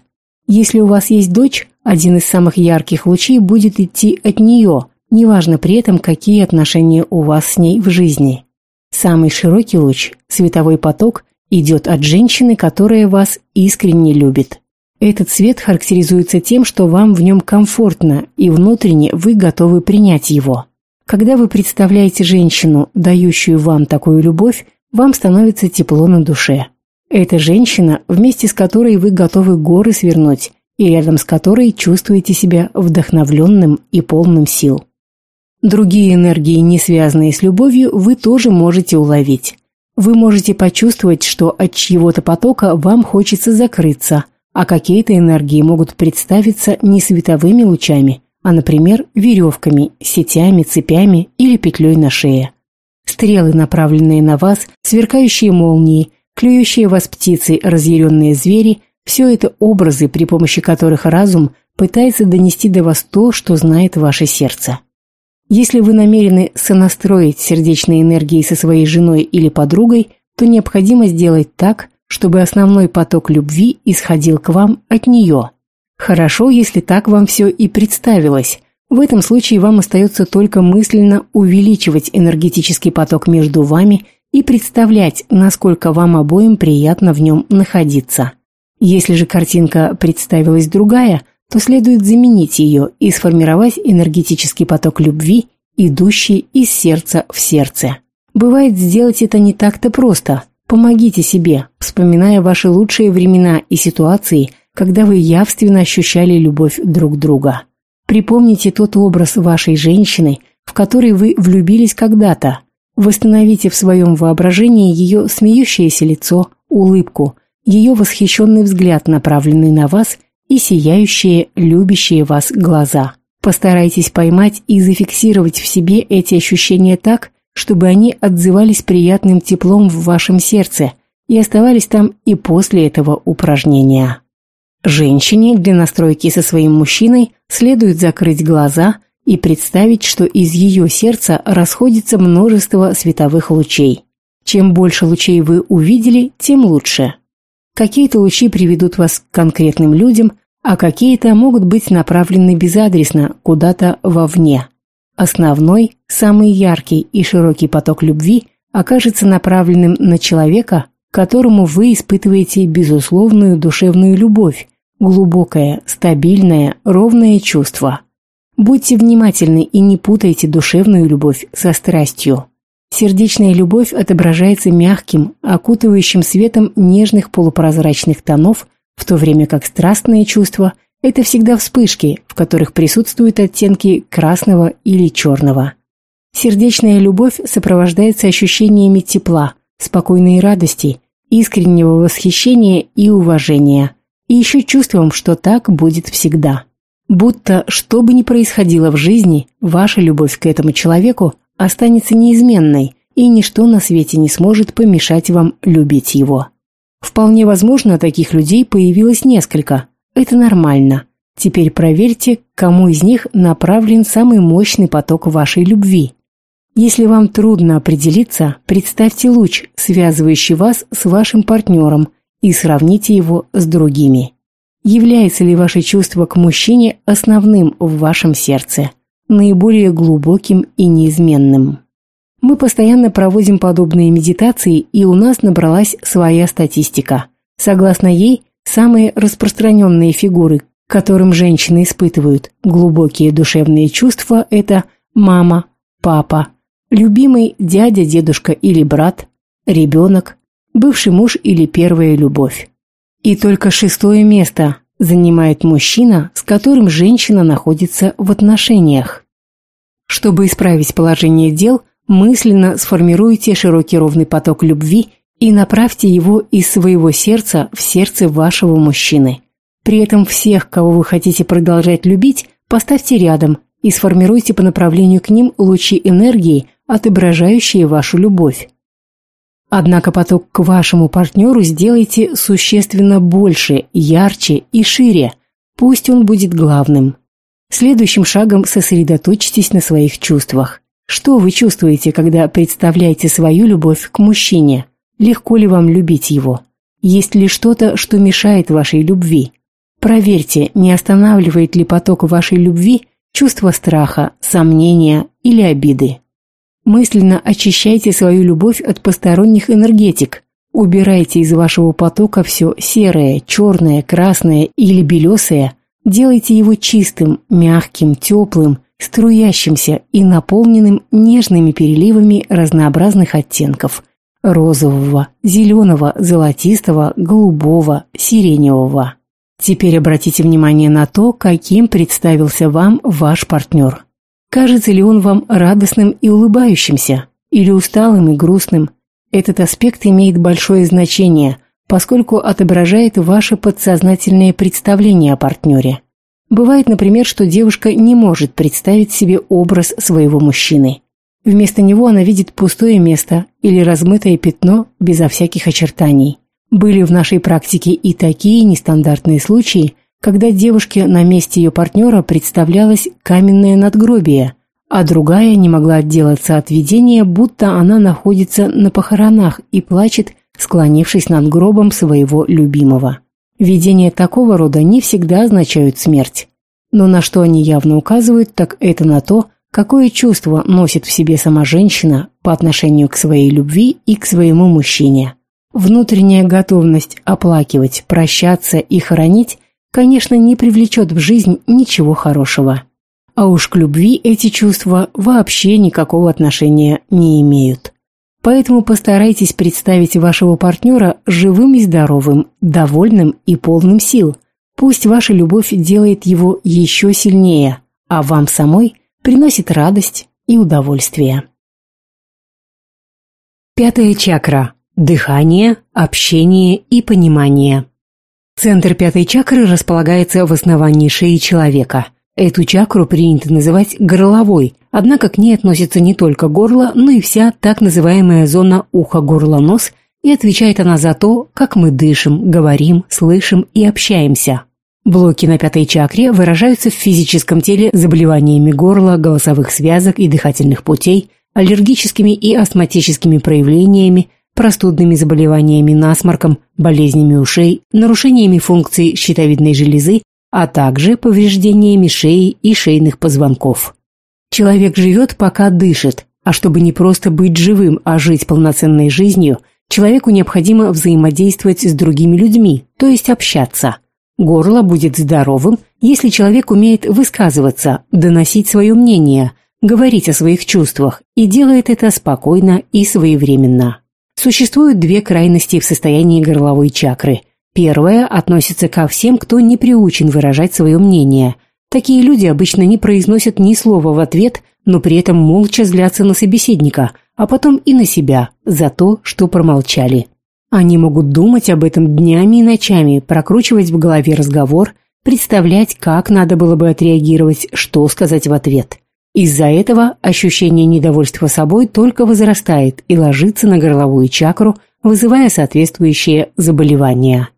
Если у вас есть дочь, один из самых ярких лучей будет идти от нее, неважно при этом, какие отношения у вас с ней в жизни. Самый широкий луч, световой поток, идет от женщины, которая вас искренне любит. Этот цвет характеризуется тем, что вам в нем комфортно и внутренне вы готовы принять его. Когда вы представляете женщину, дающую вам такую любовь, вам становится тепло на душе. Это женщина, вместе с которой вы готовы горы свернуть и рядом с которой чувствуете себя вдохновленным и полным сил. Другие энергии, не связанные с любовью, вы тоже можете уловить. Вы можете почувствовать, что от чьего-то потока вам хочется закрыться, а какие-то энергии могут представиться не световыми лучами, а, например, веревками, сетями, цепями или петлей на шее. Стрелы, направленные на вас, сверкающие молнии, клюющие вас птицы, разъяренные звери – все это образы, при помощи которых разум пытается донести до вас то, что знает ваше сердце. Если вы намерены сонастроить сердечные энергии со своей женой или подругой, то необходимо сделать так, чтобы основной поток любви исходил к вам от нее. Хорошо, если так вам все и представилось. В этом случае вам остается только мысленно увеличивать энергетический поток между вами и представлять, насколько вам обоим приятно в нем находиться. Если же картинка представилась другая – то следует заменить ее и сформировать энергетический поток любви, идущий из сердца в сердце. Бывает, сделать это не так-то просто. Помогите себе, вспоминая ваши лучшие времена и ситуации, когда вы явственно ощущали любовь друг друга. Припомните тот образ вашей женщины, в который вы влюбились когда-то. Восстановите в своем воображении ее смеющееся лицо, улыбку, ее восхищенный взгляд, направленный на вас и сияющие, любящие вас глаза. Постарайтесь поймать и зафиксировать в себе эти ощущения так, чтобы они отзывались приятным теплом в вашем сердце и оставались там и после этого упражнения. Женщине для настройки со своим мужчиной следует закрыть глаза и представить, что из ее сердца расходится множество световых лучей. Чем больше лучей вы увидели, тем лучше. Какие-то лучи приведут вас к конкретным людям, а какие-то могут быть направлены безадресно, куда-то вовне. Основной, самый яркий и широкий поток любви окажется направленным на человека, которому вы испытываете безусловную душевную любовь, глубокое, стабильное, ровное чувство. Будьте внимательны и не путайте душевную любовь со страстью. Сердечная любовь отображается мягким, окутывающим светом нежных полупрозрачных тонов, в то время как страстные чувства – это всегда вспышки, в которых присутствуют оттенки красного или черного. Сердечная любовь сопровождается ощущениями тепла, спокойной радости, искреннего восхищения и уважения, и еще чувством, что так будет всегда. Будто, что бы ни происходило в жизни, ваша любовь к этому человеку останется неизменной, и ничто на свете не сможет помешать вам любить его. Вполне возможно, таких людей появилось несколько. Это нормально. Теперь проверьте, кому из них направлен самый мощный поток вашей любви. Если вам трудно определиться, представьте луч, связывающий вас с вашим партнером, и сравните его с другими. Является ли ваше чувство к мужчине основным в вашем сердце? Наиболее глубоким и неизменным. Мы постоянно проводим подобные медитации, и у нас набралась своя статистика. Согласно ей, самые распространенные фигуры, которым женщины испытывают глубокие душевные чувства, это мама, папа, любимый дядя, дедушка или брат, ребенок, бывший муж или первая любовь. И только шестое место занимает мужчина, с которым женщина находится в отношениях. Чтобы исправить положение дел, мысленно сформируйте широкий ровный поток любви и направьте его из своего сердца в сердце вашего мужчины. При этом всех, кого вы хотите продолжать любить, поставьте рядом и сформируйте по направлению к ним лучи энергии, отображающие вашу любовь. Однако поток к вашему партнеру сделайте существенно больше, ярче и шире. Пусть он будет главным. Следующим шагом сосредоточьтесь на своих чувствах. Что вы чувствуете, когда представляете свою любовь к мужчине? Легко ли вам любить его? Есть ли что-то, что мешает вашей любви? Проверьте, не останавливает ли поток вашей любви чувство страха, сомнения или обиды. Мысленно очищайте свою любовь от посторонних энергетик. Убирайте из вашего потока все серое, черное, красное или белесое. Делайте его чистым, мягким, теплым, струящимся и наполненным нежными переливами разнообразных оттенков – розового, зеленого, золотистого, голубого, сиреневого. Теперь обратите внимание на то, каким представился вам ваш партнер. Кажется ли он вам радостным и улыбающимся, или усталым и грустным? Этот аспект имеет большое значение, поскольку отображает ваше подсознательное представление о партнере. Бывает, например, что девушка не может представить себе образ своего мужчины. Вместо него она видит пустое место или размытое пятно безо всяких очертаний. Были в нашей практике и такие нестандартные случаи, когда девушке на месте ее партнера представлялось каменное надгробие, а другая не могла отделаться от видения, будто она находится на похоронах и плачет, склонившись над гробом своего любимого. Видения такого рода не всегда означают смерть. Но на что они явно указывают, так это на то, какое чувство носит в себе сама женщина по отношению к своей любви и к своему мужчине. Внутренняя готовность оплакивать, прощаться и хоронить, конечно, не привлечет в жизнь ничего хорошего. А уж к любви эти чувства вообще никакого отношения не имеют. Поэтому постарайтесь представить вашего партнера живым и здоровым, довольным и полным сил. Пусть ваша любовь делает его еще сильнее, а вам самой приносит радость и удовольствие. Пятая чакра Дыхание, общение и понимание. Центр пятой чакры располагается в основании шеи человека. Эту чакру принято называть горловой, однако к ней относится не только горло, но и вся так называемая зона ухо-горло-нос, и отвечает она за то, как мы дышим, говорим, слышим и общаемся. Блоки на пятой чакре выражаются в физическом теле заболеваниями горла, голосовых связок и дыхательных путей, аллергическими и астматическими проявлениями, простудными заболеваниями насморком, болезнями ушей, нарушениями функций щитовидной железы, а также повреждениями шеи и шейных позвонков. Человек живет, пока дышит, а чтобы не просто быть живым, а жить полноценной жизнью, человеку необходимо взаимодействовать с другими людьми, то есть общаться. Горло будет здоровым, если человек умеет высказываться, доносить свое мнение, говорить о своих чувствах и делает это спокойно и своевременно. Существуют две крайности в состоянии горловой чакры. Первая относится ко всем, кто не приучен выражать свое мнение. Такие люди обычно не произносят ни слова в ответ, но при этом молча злятся на собеседника, а потом и на себя за то, что промолчали. Они могут думать об этом днями и ночами, прокручивать в голове разговор, представлять, как надо было бы отреагировать, что сказать в ответ. Из-за этого ощущение недовольства собой только возрастает и ложится на горловую чакру, вызывая соответствующие заболевания.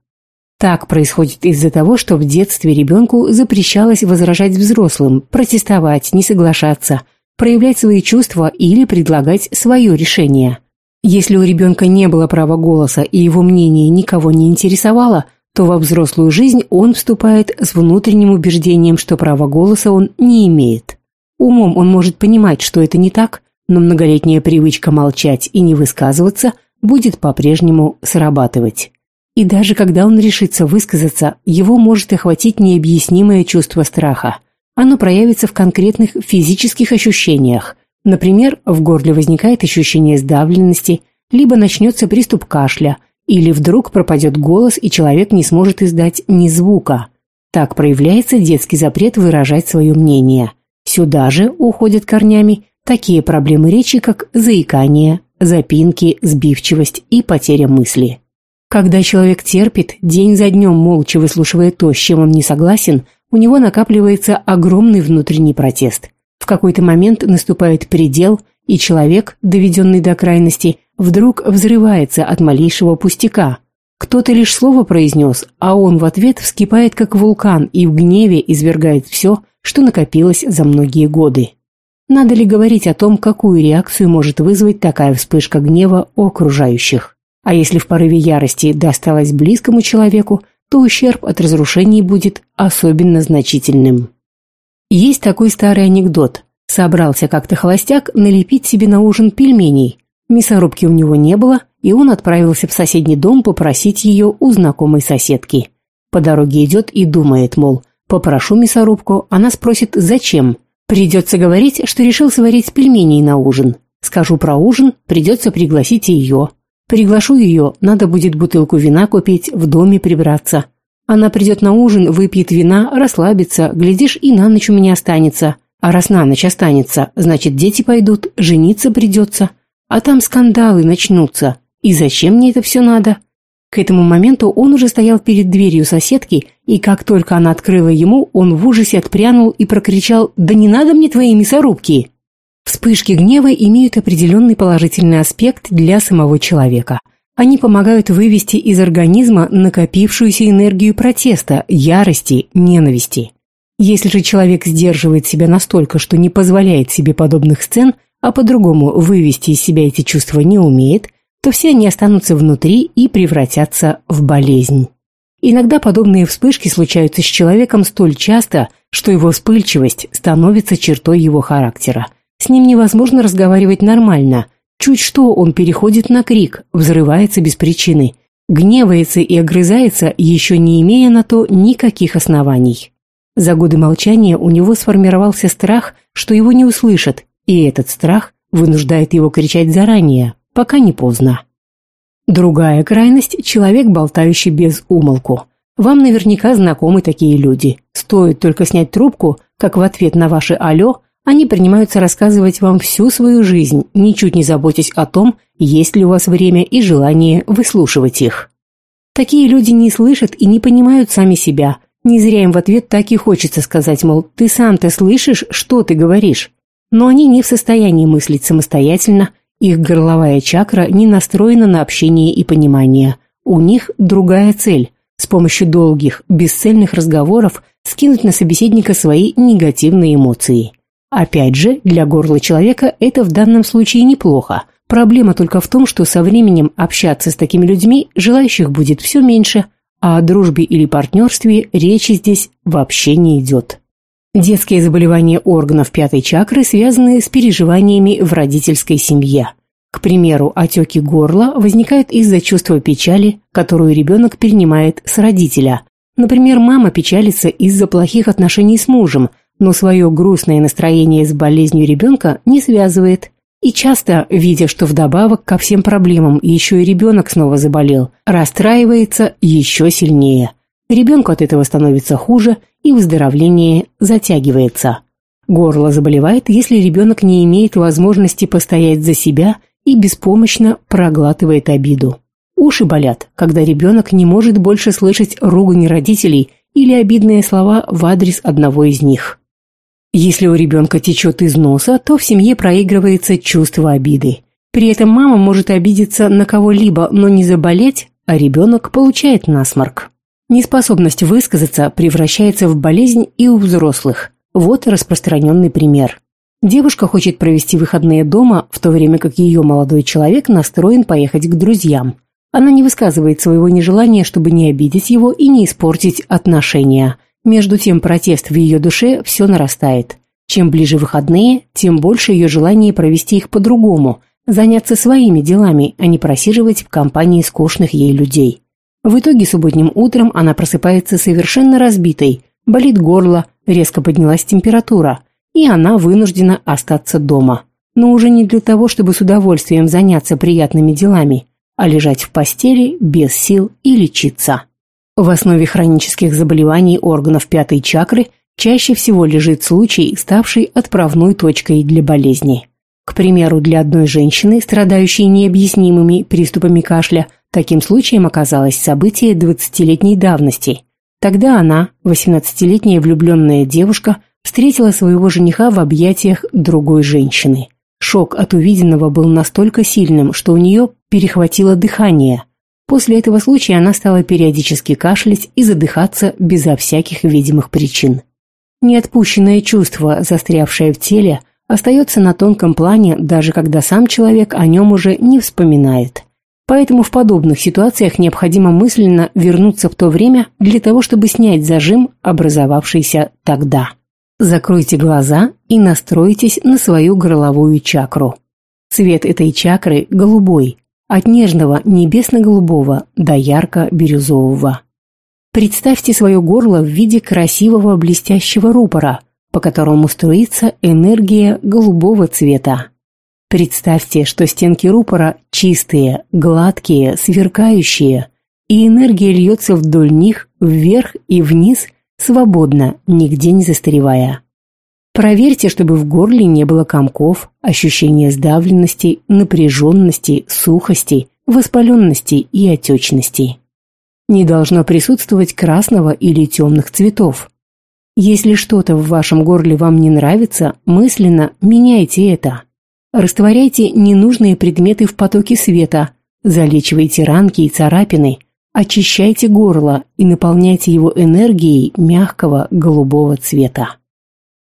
Так происходит из-за того, что в детстве ребенку запрещалось возражать взрослым, протестовать, не соглашаться, проявлять свои чувства или предлагать свое решение. Если у ребенка не было права голоса и его мнение никого не интересовало, то во взрослую жизнь он вступает с внутренним убеждением, что права голоса он не имеет. Умом он может понимать, что это не так, но многолетняя привычка молчать и не высказываться будет по-прежнему срабатывать. И даже когда он решится высказаться, его может охватить необъяснимое чувство страха. Оно проявится в конкретных физических ощущениях. Например, в горле возникает ощущение сдавленности, либо начнется приступ кашля, или вдруг пропадет голос, и человек не сможет издать ни звука. Так проявляется детский запрет выражать свое мнение – Сюда же уходят корнями такие проблемы речи, как заикание, запинки, сбивчивость и потеря мысли. Когда человек терпит, день за днем молча выслушивая то, с чем он не согласен, у него накапливается огромный внутренний протест. В какой-то момент наступает предел, и человек, доведенный до крайности, вдруг взрывается от малейшего пустяка. Кто-то лишь слово произнес, а он в ответ вскипает как вулкан и в гневе извергает все, что накопилось за многие годы. Надо ли говорить о том, какую реакцию может вызвать такая вспышка гнева у окружающих? А если в порыве ярости досталось близкому человеку, то ущерб от разрушений будет особенно значительным. Есть такой старый анекдот. Собрался как-то холостяк налепить себе на ужин пельменей. Мясорубки у него не было, и он отправился в соседний дом попросить ее у знакомой соседки. По дороге идет и думает, мол, попрошу мясорубку, она спросит «зачем?». Придется говорить, что решил сварить пельмени на ужин. Скажу про ужин, придется пригласить ее. Приглашу ее, надо будет бутылку вина купить, в доме прибраться. Она придет на ужин, выпьет вина, расслабится, глядишь, и на ночь у меня останется. А раз на ночь останется, значит, дети пойдут, жениться придется. А там скандалы начнутся. И зачем мне это все надо? К этому моменту он уже стоял перед дверью соседки, и как только она открыла ему, он в ужасе отпрянул и прокричал «Да не надо мне твои мясорубки!» Вспышки гнева имеют определенный положительный аспект для самого человека. Они помогают вывести из организма накопившуюся энергию протеста, ярости, ненависти. Если же человек сдерживает себя настолько, что не позволяет себе подобных сцен, а по-другому вывести из себя эти чувства не умеет – то все они останутся внутри и превратятся в болезнь. Иногда подобные вспышки случаются с человеком столь часто, что его вспыльчивость становится чертой его характера. С ним невозможно разговаривать нормально. Чуть что он переходит на крик, взрывается без причины, гневается и огрызается, еще не имея на то никаких оснований. За годы молчания у него сформировался страх, что его не услышат, и этот страх вынуждает его кричать заранее, пока не поздно. Другая крайность – человек, болтающий без умолку. Вам наверняка знакомы такие люди. Стоит только снять трубку, как в ответ на ваше «алло» они принимаются рассказывать вам всю свою жизнь, ничуть не заботясь о том, есть ли у вас время и желание выслушивать их. Такие люди не слышат и не понимают сами себя. Не зря им в ответ так и хочется сказать, мол, ты сам-то слышишь, что ты говоришь. Но они не в состоянии мыслить самостоятельно, их горловая чакра не настроена на общение и понимание. У них другая цель – с помощью долгих, бесцельных разговоров скинуть на собеседника свои негативные эмоции. Опять же, для горла человека это в данном случае неплохо. Проблема только в том, что со временем общаться с такими людьми желающих будет все меньше, а о дружбе или партнерстве речи здесь вообще не идет. Детские заболевания органов пятой чакры связаны с переживаниями в родительской семье. К примеру, отеки горла возникают из-за чувства печали, которую ребенок перенимает с родителя. Например, мама печалится из-за плохих отношений с мужем, но свое грустное настроение с болезнью ребенка не связывает. И часто, видя, что вдобавок ко всем проблемам еще и ребенок снова заболел, расстраивается еще сильнее. Ребенку от этого становится хуже, и выздоровление затягивается. Горло заболевает, если ребенок не имеет возможности постоять за себя и беспомощно проглатывает обиду. Уши болят, когда ребенок не может больше слышать ругань родителей или обидные слова в адрес одного из них. Если у ребенка течет из носа, то в семье проигрывается чувство обиды. При этом мама может обидеться на кого-либо, но не заболеть, а ребенок получает насморк. Неспособность высказаться превращается в болезнь и у взрослых. Вот распространенный пример. Девушка хочет провести выходные дома, в то время как ее молодой человек настроен поехать к друзьям. Она не высказывает своего нежелания, чтобы не обидеть его и не испортить отношения. Между тем протест в ее душе все нарастает. Чем ближе выходные, тем больше ее желание провести их по-другому, заняться своими делами, а не просиживать в компании скучных ей людей. В итоге субботним утром она просыпается совершенно разбитой, болит горло, резко поднялась температура, и она вынуждена остаться дома. Но уже не для того, чтобы с удовольствием заняться приятными делами, а лежать в постели без сил и лечиться. В основе хронических заболеваний органов пятой чакры чаще всего лежит случай, ставший отправной точкой для болезни. К примеру, для одной женщины, страдающей необъяснимыми приступами кашля, Таким случаем оказалось событие двадцатилетней давности. Тогда она, восемнадцатилетняя влюбленная девушка, встретила своего жениха в объятиях другой женщины. Шок от увиденного был настолько сильным, что у нее перехватило дыхание. После этого случая она стала периодически кашлять и задыхаться безо всяких видимых причин. Неотпущенное чувство, застрявшее в теле, остается на тонком плане, даже когда сам человек о нем уже не вспоминает. Поэтому в подобных ситуациях необходимо мысленно вернуться в то время для того, чтобы снять зажим, образовавшийся тогда. Закройте глаза и настройтесь на свою горловую чакру. Цвет этой чакры голубой. от нежного небесно-голубого до ярко-бирюзового. Представьте свое горло в виде красивого блестящего рупора, по которому струится энергия голубого цвета. Представьте, что стенки рупора чистые, гладкие, сверкающие, и энергия льется вдоль них, вверх и вниз, свободно, нигде не застаревая. Проверьте, чтобы в горле не было комков, ощущения сдавленности, напряженности, сухости, воспаленности и отечности. Не должно присутствовать красного или темных цветов. Если что-то в вашем горле вам не нравится, мысленно меняйте это. Растворяйте ненужные предметы в потоке света, залечивайте ранки и царапины, очищайте горло и наполняйте его энергией мягкого голубого цвета.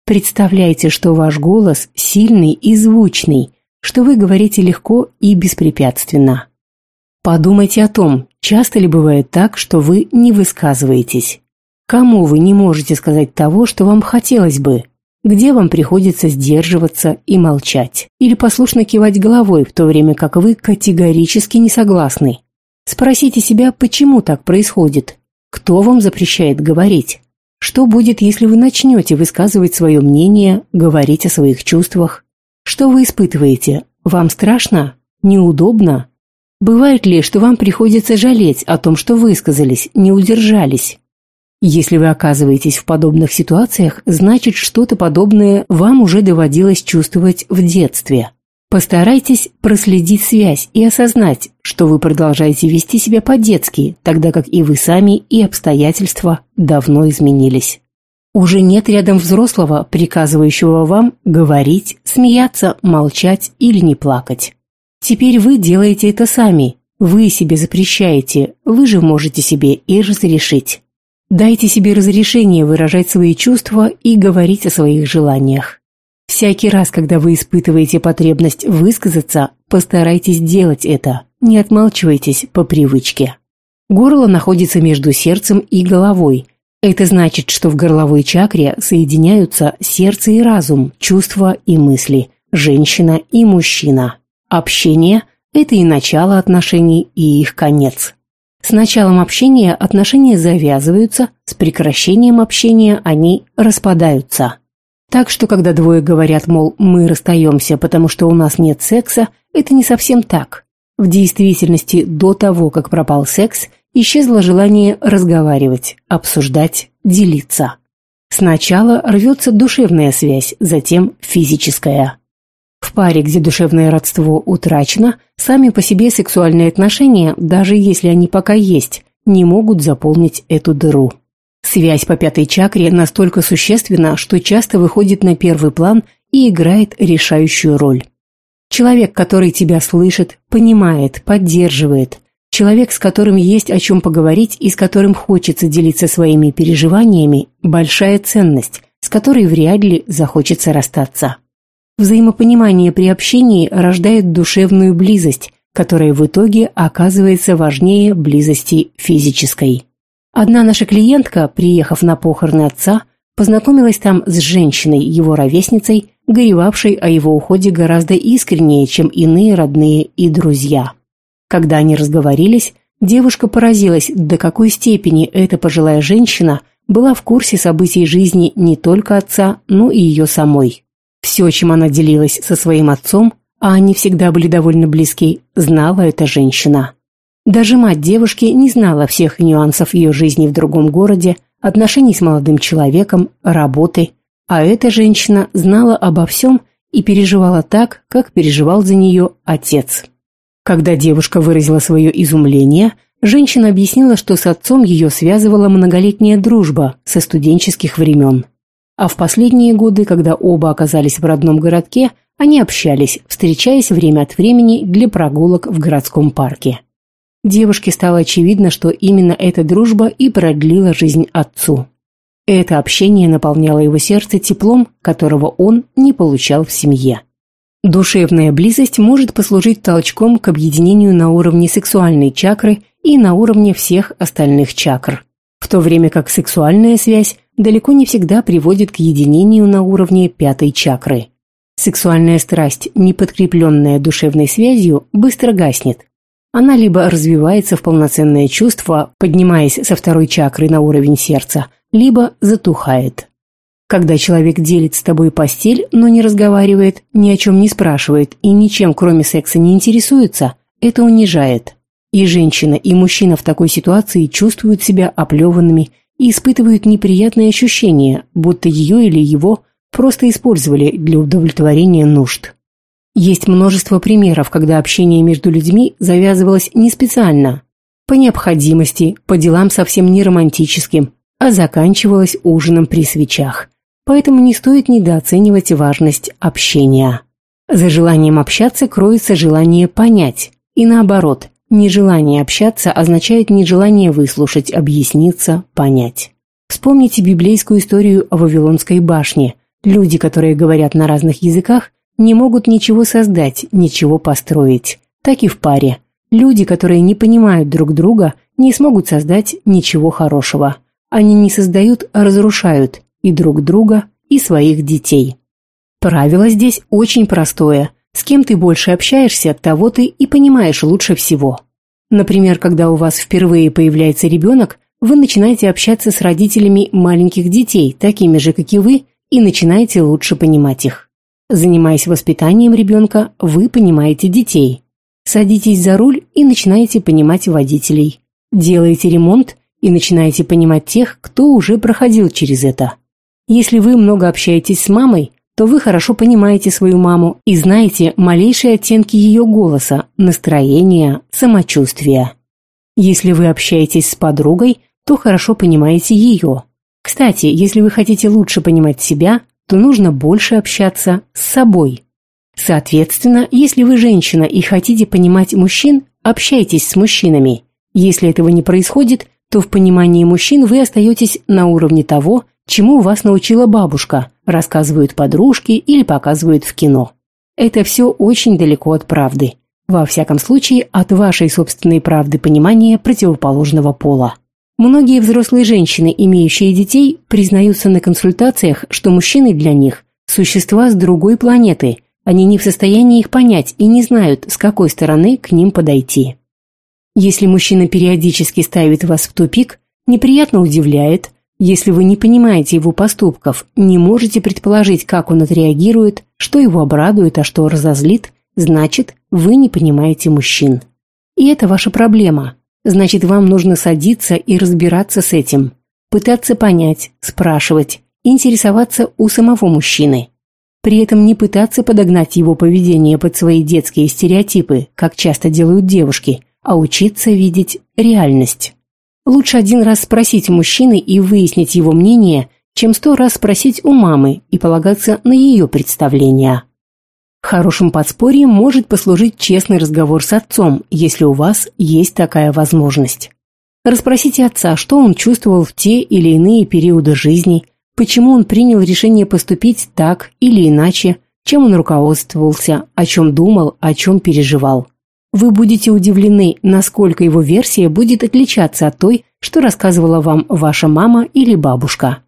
Представляйте, что ваш голос сильный и звучный, что вы говорите легко и беспрепятственно. Подумайте о том, часто ли бывает так, что вы не высказываетесь. Кому вы не можете сказать того, что вам хотелось бы? Где вам приходится сдерживаться и молчать? Или послушно кивать головой, в то время как вы категорически не согласны? Спросите себя, почему так происходит? Кто вам запрещает говорить? Что будет, если вы начнете высказывать свое мнение, говорить о своих чувствах? Что вы испытываете? Вам страшно? Неудобно? Бывает ли, что вам приходится жалеть о том, что высказались, не удержались? Если вы оказываетесь в подобных ситуациях, значит, что-то подобное вам уже доводилось чувствовать в детстве. Постарайтесь проследить связь и осознать, что вы продолжаете вести себя по-детски, тогда как и вы сами, и обстоятельства давно изменились. Уже нет рядом взрослого, приказывающего вам говорить, смеяться, молчать или не плакать. Теперь вы делаете это сами, вы себе запрещаете, вы же можете себе и разрешить. Дайте себе разрешение выражать свои чувства и говорить о своих желаниях. Всякий раз, когда вы испытываете потребность высказаться, постарайтесь делать это, не отмалчивайтесь по привычке. Горло находится между сердцем и головой. Это значит, что в горловой чакре соединяются сердце и разум, чувства и мысли, женщина и мужчина. Общение – это и начало отношений, и их конец. С началом общения отношения завязываются, с прекращением общения они распадаются. Так что, когда двое говорят, мол, мы расстаемся, потому что у нас нет секса, это не совсем так. В действительности, до того, как пропал секс, исчезло желание разговаривать, обсуждать, делиться. Сначала рвется душевная связь, затем физическая. В паре, где душевное родство утрачено, сами по себе сексуальные отношения, даже если они пока есть, не могут заполнить эту дыру. Связь по пятой чакре настолько существенна, что часто выходит на первый план и играет решающую роль. Человек, который тебя слышит, понимает, поддерживает, человек, с которым есть о чем поговорить и с которым хочется делиться своими переживаниями – большая ценность, с которой вряд ли захочется расстаться. Взаимопонимание при общении рождает душевную близость, которая в итоге оказывается важнее близости физической. Одна наша клиентка, приехав на похороны отца, познакомилась там с женщиной, его ровесницей, горевавшей о его уходе гораздо искреннее, чем иные родные и друзья. Когда они разговорились, девушка поразилась, до какой степени эта пожилая женщина была в курсе событий жизни не только отца, но и ее самой. Все, чем она делилась со своим отцом, а они всегда были довольно близки, знала эта женщина. Даже мать девушки не знала всех нюансов ее жизни в другом городе, отношений с молодым человеком, работы, а эта женщина знала обо всем и переживала так, как переживал за нее отец. Когда девушка выразила свое изумление, женщина объяснила, что с отцом ее связывала многолетняя дружба со студенческих времен. А в последние годы, когда оба оказались в родном городке, они общались, встречаясь время от времени для прогулок в городском парке. Девушке стало очевидно, что именно эта дружба и продлила жизнь отцу. Это общение наполняло его сердце теплом, которого он не получал в семье. Душевная близость может послужить толчком к объединению на уровне сексуальной чакры и на уровне всех остальных чакр, в то время как сексуальная связь далеко не всегда приводит к единению на уровне пятой чакры. Сексуальная страсть, не подкрепленная душевной связью, быстро гаснет, Она либо развивается в полноценное чувство, поднимаясь со второй чакры на уровень сердца, либо затухает. Когда человек делит с тобой постель, но не разговаривает, ни о чем не спрашивает и ничем, кроме секса, не интересуется, это унижает. И женщина, и мужчина в такой ситуации чувствуют себя оплеванными и испытывают неприятные ощущения, будто ее или его просто использовали для удовлетворения нужд. Есть множество примеров, когда общение между людьми завязывалось не специально, по необходимости, по делам совсем не романтическим, а заканчивалось ужином при свечах. Поэтому не стоит недооценивать важность общения. За желанием общаться кроется желание понять. И наоборот, нежелание общаться означает нежелание выслушать, объясниться, понять. Вспомните библейскую историю о Вавилонской башне. Люди, которые говорят на разных языках, не могут ничего создать, ничего построить. Так и в паре. Люди, которые не понимают друг друга, не смогут создать ничего хорошего. Они не создают, а разрушают и друг друга, и своих детей. Правило здесь очень простое. С кем ты больше общаешься, того ты и понимаешь лучше всего. Например, когда у вас впервые появляется ребенок, вы начинаете общаться с родителями маленьких детей, такими же, как и вы, и начинаете лучше понимать их. Занимаясь воспитанием ребенка, вы понимаете детей. Садитесь за руль и начинаете понимать водителей. Делаете ремонт и начинаете понимать тех, кто уже проходил через это. Если вы много общаетесь с мамой, то вы хорошо понимаете свою маму и знаете малейшие оттенки ее голоса, настроения, самочувствия. Если вы общаетесь с подругой, то хорошо понимаете ее. Кстати, если вы хотите лучше понимать себя, то нужно больше общаться с собой. Соответственно, если вы женщина и хотите понимать мужчин, общайтесь с мужчинами. Если этого не происходит, то в понимании мужчин вы остаетесь на уровне того, чему вас научила бабушка, рассказывают подружки или показывают в кино. Это все очень далеко от правды. Во всяком случае, от вашей собственной правды понимания противоположного пола. Многие взрослые женщины, имеющие детей, признаются на консультациях, что мужчины для них – существа с другой планеты, они не в состоянии их понять и не знают, с какой стороны к ним подойти. Если мужчина периодически ставит вас в тупик, неприятно удивляет, если вы не понимаете его поступков, не можете предположить, как он отреагирует, что его обрадует, а что разозлит, значит, вы не понимаете мужчин. И это ваша проблема. Значит, вам нужно садиться и разбираться с этим, пытаться понять, спрашивать, интересоваться у самого мужчины. При этом не пытаться подогнать его поведение под свои детские стереотипы, как часто делают девушки, а учиться видеть реальность. Лучше один раз спросить мужчины и выяснить его мнение, чем сто раз спросить у мамы и полагаться на ее представления. Хорошим подспорьем может послужить честный разговор с отцом, если у вас есть такая возможность. Расспросите отца, что он чувствовал в те или иные периоды жизни, почему он принял решение поступить так или иначе, чем он руководствовался, о чем думал, о чем переживал. Вы будете удивлены, насколько его версия будет отличаться от той, что рассказывала вам ваша мама или бабушка.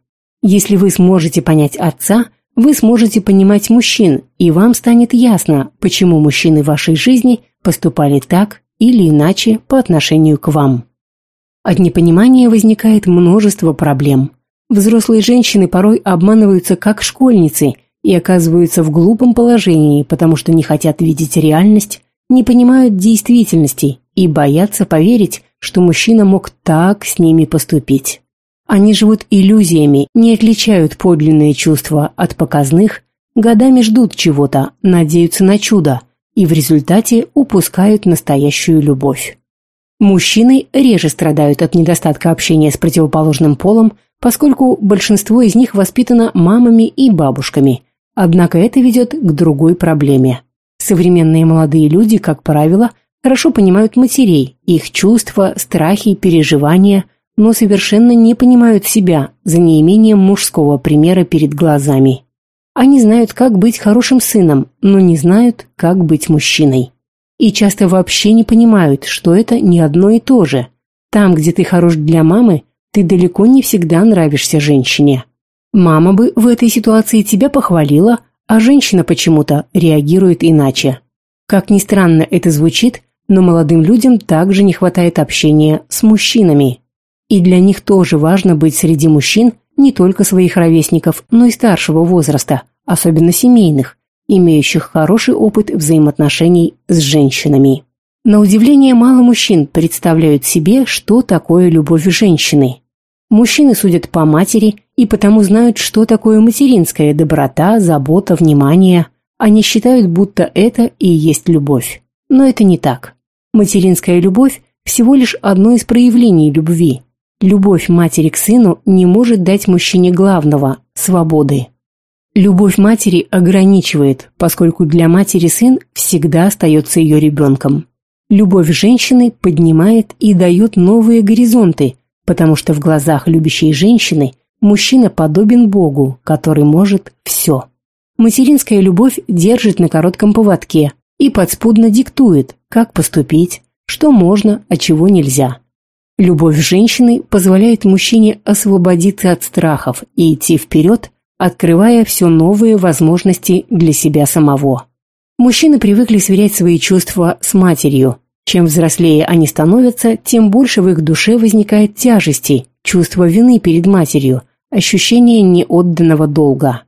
Если вы сможете понять отца, вы сможете понимать мужчин, и вам станет ясно, почему мужчины вашей жизни поступали так или иначе по отношению к вам. От непонимания возникает множество проблем. Взрослые женщины порой обманываются как школьницы и оказываются в глупом положении, потому что не хотят видеть реальность, не понимают действительности и боятся поверить, что мужчина мог так с ними поступить. Они живут иллюзиями, не отличают подлинные чувства от показных, годами ждут чего-то, надеются на чудо и в результате упускают настоящую любовь. Мужчины реже страдают от недостатка общения с противоположным полом, поскольку большинство из них воспитано мамами и бабушками. Однако это ведет к другой проблеме. Современные молодые люди, как правило, хорошо понимают матерей, их чувства, страхи, переживания – но совершенно не понимают себя за неимением мужского примера перед глазами. Они знают, как быть хорошим сыном, но не знают, как быть мужчиной. И часто вообще не понимают, что это не одно и то же. Там, где ты хорош для мамы, ты далеко не всегда нравишься женщине. Мама бы в этой ситуации тебя похвалила, а женщина почему-то реагирует иначе. Как ни странно это звучит, Но молодым людям также не хватает общения с мужчинами. И для них тоже важно быть среди мужчин не только своих ровесников, но и старшего возраста, особенно семейных, имеющих хороший опыт взаимоотношений с женщинами. На удивление мало мужчин представляют себе, что такое любовь женщины. Мужчины судят по матери и потому знают, что такое материнская доброта, забота, внимание. Они считают, будто это и есть любовь. Но это не так. Материнская любовь всего лишь одно из проявлений любви. Любовь матери к сыну не может дать мужчине главного – свободы. Любовь матери ограничивает, поскольку для матери сын всегда остается ее ребенком. Любовь женщины поднимает и дает новые горизонты, потому что в глазах любящей женщины мужчина подобен Богу, который может все. Материнская любовь держит на коротком поводке, и подспудно диктует, как поступить, что можно, а чего нельзя. Любовь женщины позволяет мужчине освободиться от страхов и идти вперед, открывая все новые возможности для себя самого. Мужчины привыкли сверять свои чувства с матерью. Чем взрослее они становятся, тем больше в их душе возникает тяжести, чувство вины перед матерью, ощущение неотданного долга.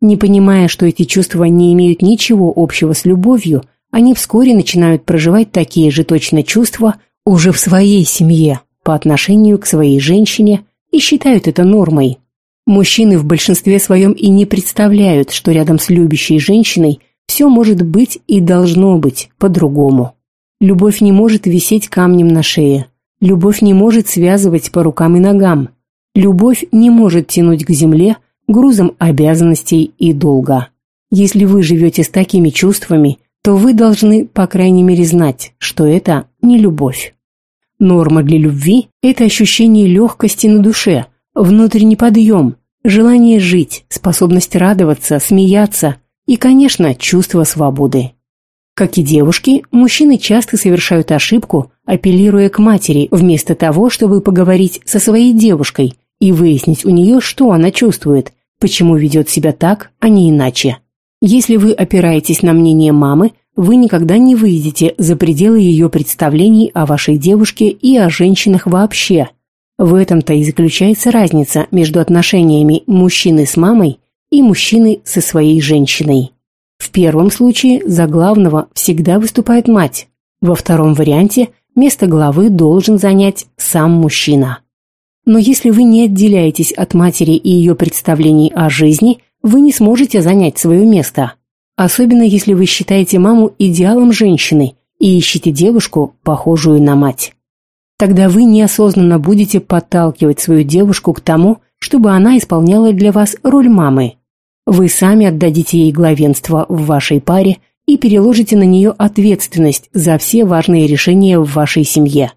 Не понимая, что эти чувства не имеют ничего общего с любовью, они вскоре начинают проживать такие же точно чувства уже в своей семье по отношению к своей женщине и считают это нормой. Мужчины в большинстве своем и не представляют, что рядом с любящей женщиной все может быть и должно быть по-другому. Любовь не может висеть камнем на шее. Любовь не может связывать по рукам и ногам. Любовь не может тянуть к земле грузом обязанностей и долга. Если вы живете с такими чувствами, то вы должны, по крайней мере, знать, что это не любовь. Норма для любви – это ощущение легкости на душе, внутренний подъем, желание жить, способность радоваться, смеяться и, конечно, чувство свободы. Как и девушки, мужчины часто совершают ошибку, апеллируя к матери, вместо того, чтобы поговорить со своей девушкой и выяснить у нее, что она чувствует, почему ведет себя так, а не иначе. Если вы опираетесь на мнение мамы, вы никогда не выйдете за пределы ее представлений о вашей девушке и о женщинах вообще. В этом-то и заключается разница между отношениями мужчины с мамой и мужчины со своей женщиной. В первом случае за главного всегда выступает мать, во втором варианте место главы должен занять сам мужчина. Но если вы не отделяетесь от матери и ее представлений о жизни – вы не сможете занять свое место. Особенно если вы считаете маму идеалом женщины и ищете девушку, похожую на мать. Тогда вы неосознанно будете подталкивать свою девушку к тому, чтобы она исполняла для вас роль мамы. Вы сами отдадите ей главенство в вашей паре и переложите на нее ответственность за все важные решения в вашей семье.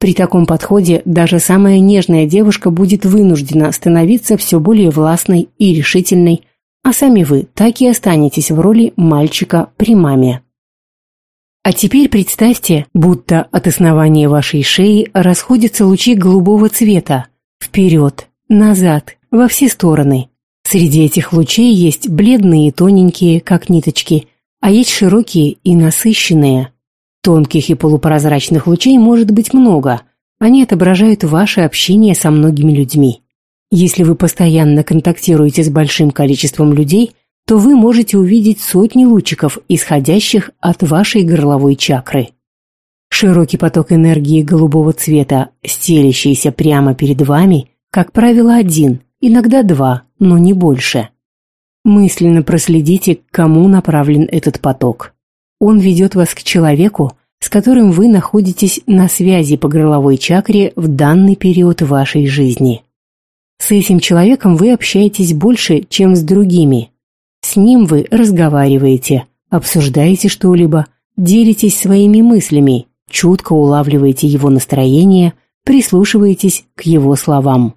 При таком подходе даже самая нежная девушка будет вынуждена становиться все более властной и решительной, а сами вы так и останетесь в роли мальчика при маме. А теперь представьте, будто от основания вашей шеи расходятся лучи голубого цвета. Вперед, назад, во все стороны. Среди этих лучей есть бледные и тоненькие, как ниточки, а есть широкие и насыщенные. Тонких и полупрозрачных лучей может быть много. Они отображают ваше общение со многими людьми. Если вы постоянно контактируете с большим количеством людей, то вы можете увидеть сотни лучиков, исходящих от вашей горловой чакры. Широкий поток энергии голубого цвета, стелящийся прямо перед вами, как правило, один, иногда два, но не больше. Мысленно проследите, к кому направлен этот поток. Он ведет вас к человеку, с которым вы находитесь на связи по горловой чакре в данный период вашей жизни. С этим человеком вы общаетесь больше, чем с другими. С ним вы разговариваете, обсуждаете что-либо, делитесь своими мыслями, чутко улавливаете его настроение, прислушиваетесь к его словам.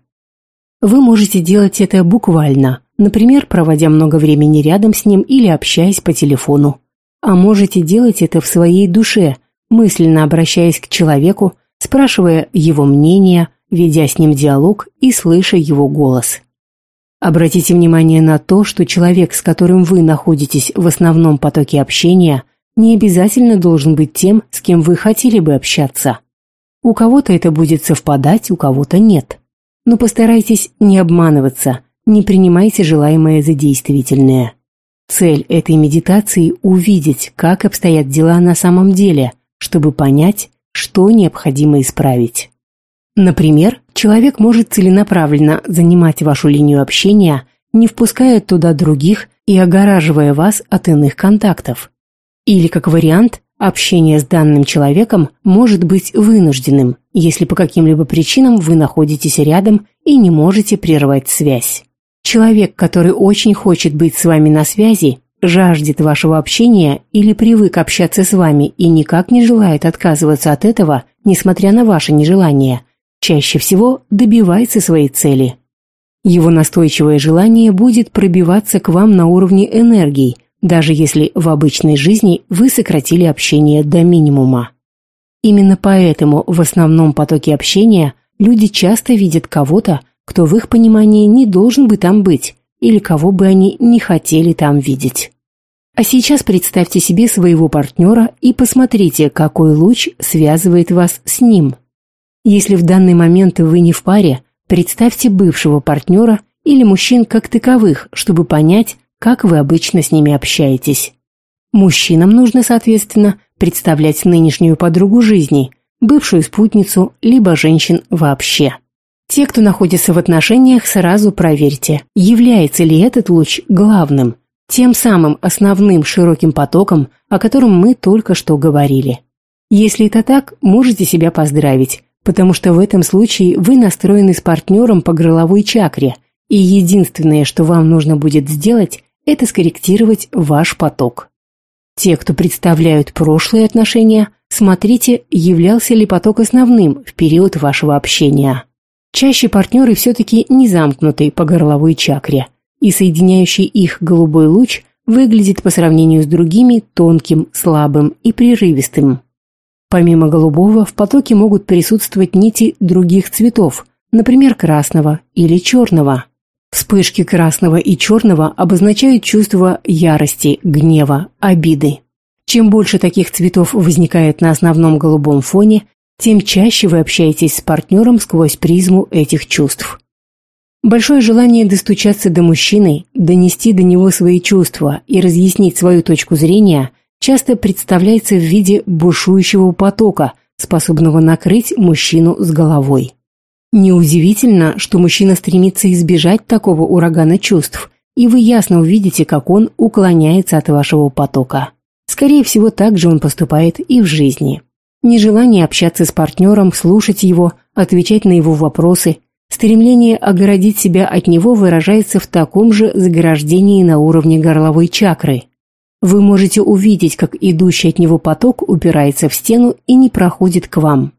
Вы можете делать это буквально, например, проводя много времени рядом с ним или общаясь по телефону а можете делать это в своей душе, мысленно обращаясь к человеку, спрашивая его мнение, ведя с ним диалог и слыша его голос. Обратите внимание на то, что человек, с которым вы находитесь в основном потоке общения, не обязательно должен быть тем, с кем вы хотели бы общаться. У кого-то это будет совпадать, у кого-то нет. Но постарайтесь не обманываться, не принимайте желаемое за действительное. Цель этой медитации – увидеть, как обстоят дела на самом деле, чтобы понять, что необходимо исправить. Например, человек может целенаправленно занимать вашу линию общения, не впуская туда других и огораживая вас от иных контактов. Или, как вариант, общение с данным человеком может быть вынужденным, если по каким-либо причинам вы находитесь рядом и не можете прервать связь. Человек, который очень хочет быть с вами на связи, жаждет вашего общения или привык общаться с вами и никак не желает отказываться от этого, несмотря на ваше нежелание, чаще всего добивается своей цели. Его настойчивое желание будет пробиваться к вам на уровне энергии, даже если в обычной жизни вы сократили общение до минимума. Именно поэтому в основном потоке общения люди часто видят кого-то, кто в их понимании не должен бы там быть, или кого бы они не хотели там видеть. А сейчас представьте себе своего партнера и посмотрите, какой луч связывает вас с ним. Если в данный момент вы не в паре, представьте бывшего партнера или мужчин как таковых, чтобы понять, как вы обычно с ними общаетесь. Мужчинам нужно, соответственно, представлять нынешнюю подругу жизни, бывшую спутницу, либо женщин вообще. Те, кто находится в отношениях, сразу проверьте, является ли этот луч главным – тем самым основным широким потоком, о котором мы только что говорили. Если это так, можете себя поздравить, потому что в этом случае вы настроены с партнером по горловой чакре, и единственное, что вам нужно будет сделать, это скорректировать ваш поток. Те, кто представляют прошлые отношения, смотрите, являлся ли поток основным в период вашего общения. Чаще партнеры все-таки не замкнуты по горловой чакре – и соединяющий их голубой луч выглядит по сравнению с другими тонким, слабым и прерывистым. Помимо голубого в потоке могут присутствовать нити других цветов, например, красного или черного. Вспышки красного и черного обозначают чувство ярости, гнева, обиды. Чем больше таких цветов возникает на основном голубом фоне, тем чаще вы общаетесь с партнером сквозь призму этих чувств. Большое желание достучаться до мужчины, донести до него свои чувства и разъяснить свою точку зрения часто представляется в виде бушующего потока, способного накрыть мужчину с головой. Неудивительно, что мужчина стремится избежать такого урагана чувств, и вы ясно увидите, как он уклоняется от вашего потока. Скорее всего, так же он поступает и в жизни. Нежелание общаться с партнером, слушать его, отвечать на его вопросы, Стремление огородить себя от него выражается в таком же заграждении на уровне горловой чакры. Вы можете увидеть, как идущий от него поток упирается в стену и не проходит к вам.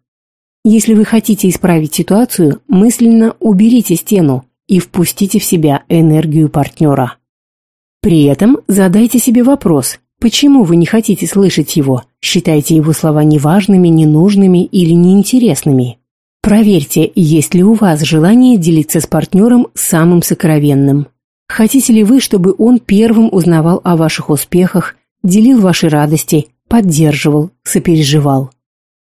Если вы хотите исправить ситуацию, мысленно уберите стену и впустите в себя энергию партнера. При этом задайте себе вопрос, почему вы не хотите слышать его, считаете его слова неважными, ненужными или неинтересными. Проверьте, есть ли у вас желание делиться с партнером самым сокровенным. Хотите ли вы, чтобы он первым узнавал о ваших успехах, делил ваши радости, поддерживал, сопереживал?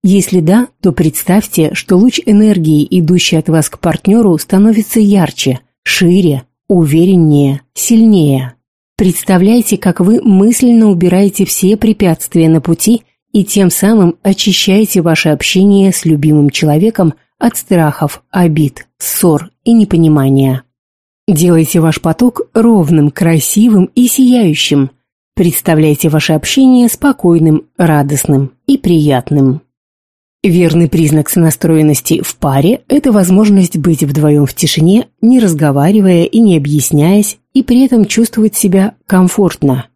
Если да, то представьте, что луч энергии, идущий от вас к партнеру, становится ярче, шире, увереннее, сильнее. Представляйте, как вы мысленно убираете все препятствия на пути и тем самым очищаете ваше общение с любимым человеком от страхов, обид, ссор и непонимания. Делайте ваш поток ровным, красивым и сияющим. Представляйте ваше общение спокойным, радостным и приятным. Верный признак сонастроенности в паре – это возможность быть вдвоем в тишине, не разговаривая и не объясняясь, и при этом чувствовать себя комфортно.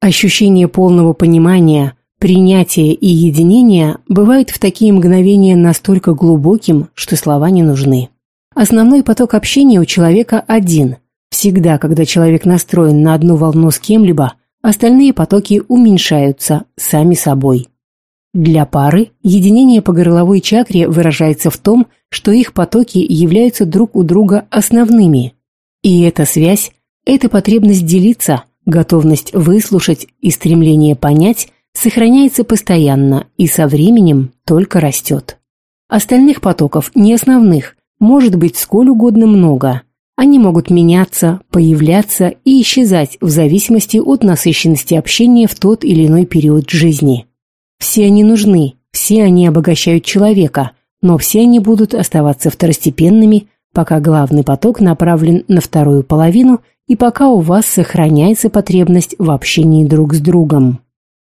Ощущение полного понимания, Принятие и единение бывают в такие мгновения настолько глубоким, что слова не нужны. Основной поток общения у человека один. Всегда, когда человек настроен на одну волну с кем-либо, остальные потоки уменьшаются сами собой. Для пары единение по горловой чакре выражается в том, что их потоки являются друг у друга основными. И эта связь – это потребность делиться, готовность выслушать и стремление понять сохраняется постоянно и со временем только растет. Остальных потоков, не основных, может быть сколь угодно много. Они могут меняться, появляться и исчезать в зависимости от насыщенности общения в тот или иной период жизни. Все они нужны, все они обогащают человека, но все они будут оставаться второстепенными, пока главный поток направлен на вторую половину и пока у вас сохраняется потребность в общении друг с другом.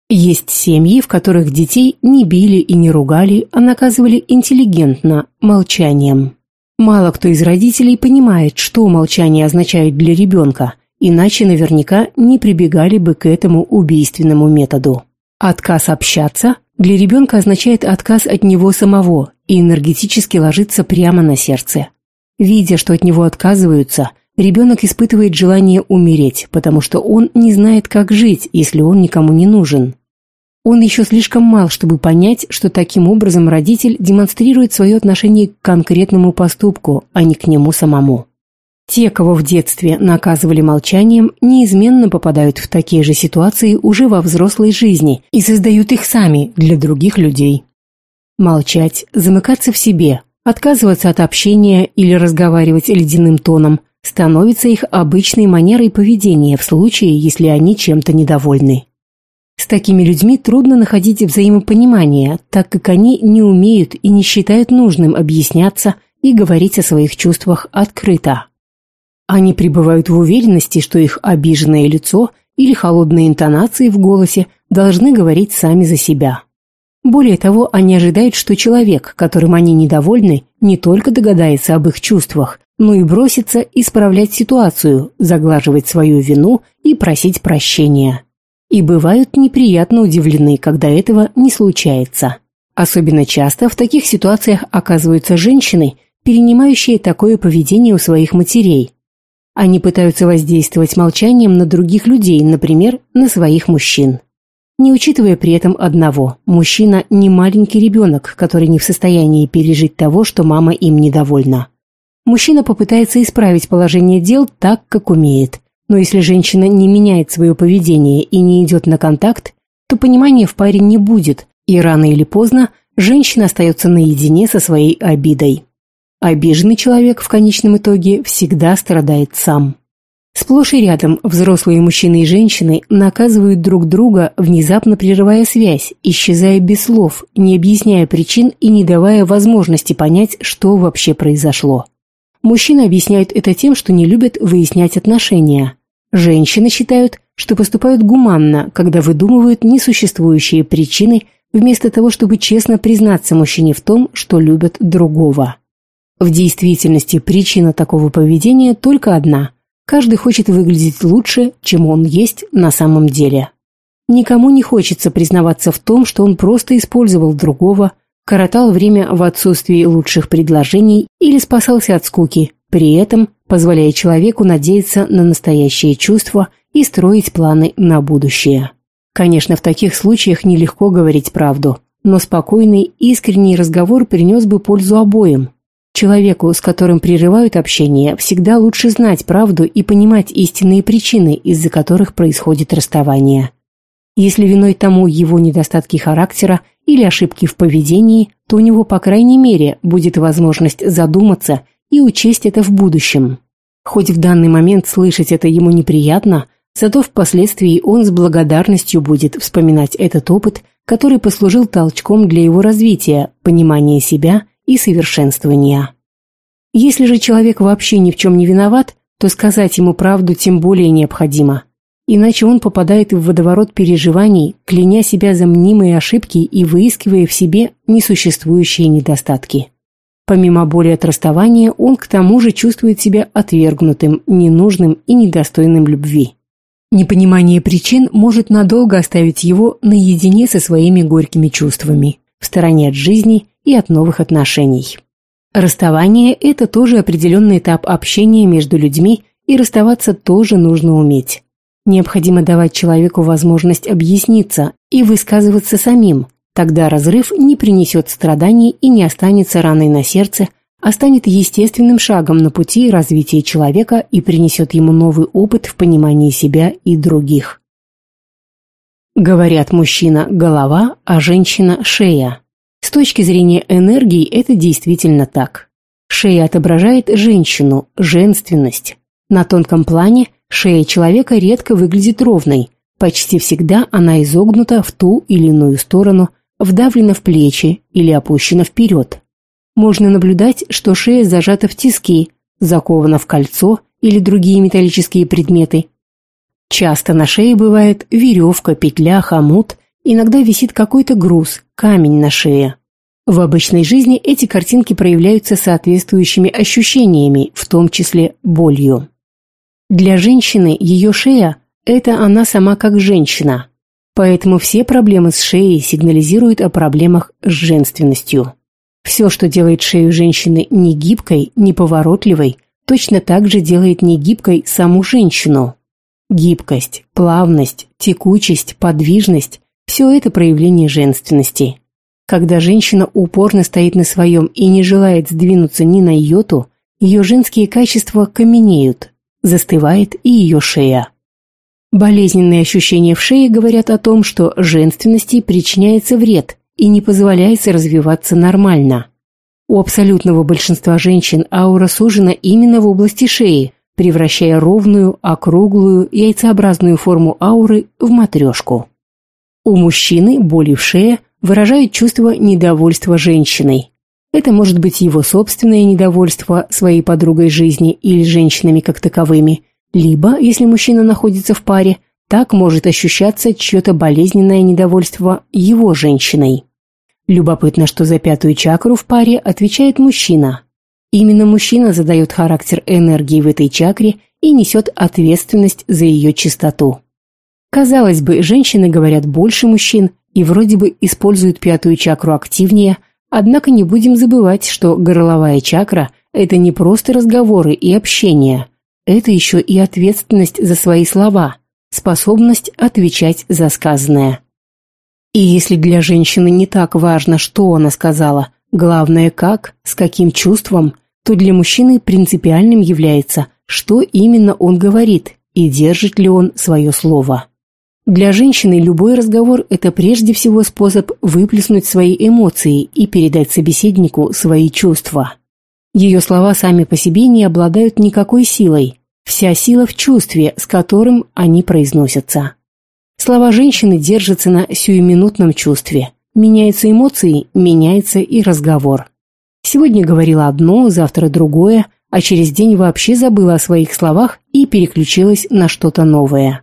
Есть семьи, в которых детей не били и не ругали, а наказывали интеллигентно, молчанием. Мало кто из родителей понимает, что молчание означает для ребенка, иначе наверняка не прибегали бы к этому убийственному методу. Отказ общаться для ребенка означает отказ от него самого и энергетически ложится прямо на сердце. Видя, что от него отказываются, ребенок испытывает желание умереть, потому что он не знает, как жить, если он никому не нужен. Он еще слишком мал, чтобы понять, что таким образом родитель демонстрирует свое отношение к конкретному поступку, а не к нему самому. Те, кого в детстве наказывали молчанием, неизменно попадают в такие же ситуации уже во взрослой жизни и создают их сами для других людей. Молчать, замыкаться в себе, отказываться от общения или разговаривать ледяным тоном становится их обычной манерой поведения в случае, если они чем-то недовольны. С такими людьми трудно находить взаимопонимание, так как они не умеют и не считают нужным объясняться и говорить о своих чувствах открыто. Они пребывают в уверенности, что их обиженное лицо или холодные интонации в голосе должны говорить сами за себя. Более того, они ожидают, что человек, которым они недовольны, не только догадается об их чувствах, но и бросится исправлять ситуацию, заглаживать свою вину и просить прощения и бывают неприятно удивлены, когда этого не случается. Особенно часто в таких ситуациях оказываются женщины, перенимающие такое поведение у своих матерей. Они пытаются воздействовать молчанием на других людей, например, на своих мужчин. Не учитывая при этом одного, мужчина не маленький ребенок, который не в состоянии пережить того, что мама им недовольна. Мужчина попытается исправить положение дел так, как умеет, но если женщина не меняет свое поведение и не идет на контакт, то понимания в паре не будет, и рано или поздно женщина остается наедине со своей обидой. Обиженный человек в конечном итоге всегда страдает сам. Сплошь и рядом взрослые мужчины и женщины наказывают друг друга, внезапно прерывая связь, исчезая без слов, не объясняя причин и не давая возможности понять, что вообще произошло. Мужчины объясняют это тем, что не любят выяснять отношения. Женщины считают, что поступают гуманно, когда выдумывают несуществующие причины, вместо того, чтобы честно признаться мужчине в том, что любят другого. В действительности причина такого поведения только одна. Каждый хочет выглядеть лучше, чем он есть на самом деле. Никому не хочется признаваться в том, что он просто использовал другого, коротал время в отсутствии лучших предложений или спасался от скуки, при этом позволяя человеку надеяться на настоящие чувства и строить планы на будущее. Конечно, в таких случаях нелегко говорить правду, но спокойный, искренний разговор принес бы пользу обоим. Человеку, с которым прерывают общение, всегда лучше знать правду и понимать истинные причины, из-за которых происходит расставание. Если виной тому его недостатки характера или ошибки в поведении, то у него, по крайней мере, будет возможность задуматься и учесть это в будущем. Хоть в данный момент слышать это ему неприятно, зато впоследствии он с благодарностью будет вспоминать этот опыт, который послужил толчком для его развития, понимания себя и совершенствования. Если же человек вообще ни в чем не виноват, то сказать ему правду тем более необходимо – Иначе он попадает в водоворот переживаний, кляня себя за мнимые ошибки и выискивая в себе несуществующие недостатки. Помимо боли от расставания, он к тому же чувствует себя отвергнутым, ненужным и недостойным любви. Непонимание причин может надолго оставить его наедине со своими горькими чувствами, в стороне от жизни и от новых отношений. Расставание – это тоже определенный этап общения между людьми, и расставаться тоже нужно уметь. Необходимо давать человеку возможность объясниться и высказываться самим. Тогда разрыв не принесет страданий и не останется раной на сердце, а станет естественным шагом на пути развития человека и принесет ему новый опыт в понимании себя и других. Говорят, мужчина – голова, а женщина – шея. С точки зрения энергии это действительно так. Шея отображает женщину, женственность. На тонком плане шея человека редко выглядит ровной. Почти всегда она изогнута в ту или иную сторону, вдавлена в плечи или опущена вперед. Можно наблюдать, что шея зажата в тиски, закована в кольцо или другие металлические предметы. Часто на шее бывает веревка, петля, хомут, иногда висит какой-то груз, камень на шее. В обычной жизни эти картинки проявляются соответствующими ощущениями, в том числе болью. Для женщины ее шея – это она сама как женщина. Поэтому все проблемы с шеей сигнализируют о проблемах с женственностью. Все, что делает шею женщины не гибкой, неповоротливой, точно так же делает не гибкой саму женщину. Гибкость, плавность, текучесть, подвижность – все это проявление женственности. Когда женщина упорно стоит на своем и не желает сдвинуться ни на йоту, ее женские качества каменеют, застывает и ее шея. Болезненные ощущения в шее говорят о том, что женственности причиняется вред и не позволяется развиваться нормально. У абсолютного большинства женщин аура сужена именно в области шеи, превращая ровную, округлую, яйцеобразную форму ауры в матрешку. У мужчины боли в шее выражает чувство недовольства женщиной. Это может быть его собственное недовольство своей подругой жизни или женщинами как таковыми, либо, если мужчина находится в паре, так может ощущаться чье-то болезненное недовольство его женщиной. Любопытно, что за пятую чакру в паре отвечает мужчина. Именно мужчина задает характер энергии в этой чакре и несет ответственность за ее чистоту. Казалось бы, женщины говорят больше мужчин, и вроде бы используют пятую чакру активнее, однако не будем забывать, что горловая чакра – это не просто разговоры и общение, это еще и ответственность за свои слова, способность отвечать за сказанное. И если для женщины не так важно, что она сказала, главное как, с каким чувством, то для мужчины принципиальным является, что именно он говорит и держит ли он свое слово. Для женщины любой разговор – это прежде всего способ выплеснуть свои эмоции и передать собеседнику свои чувства. Ее слова сами по себе не обладают никакой силой. Вся сила в чувстве, с которым они произносятся. Слова женщины держатся на сиюминутном чувстве. Меняются эмоции, меняется и разговор. Сегодня говорила одно, завтра другое, а через день вообще забыла о своих словах и переключилась на что-то новое.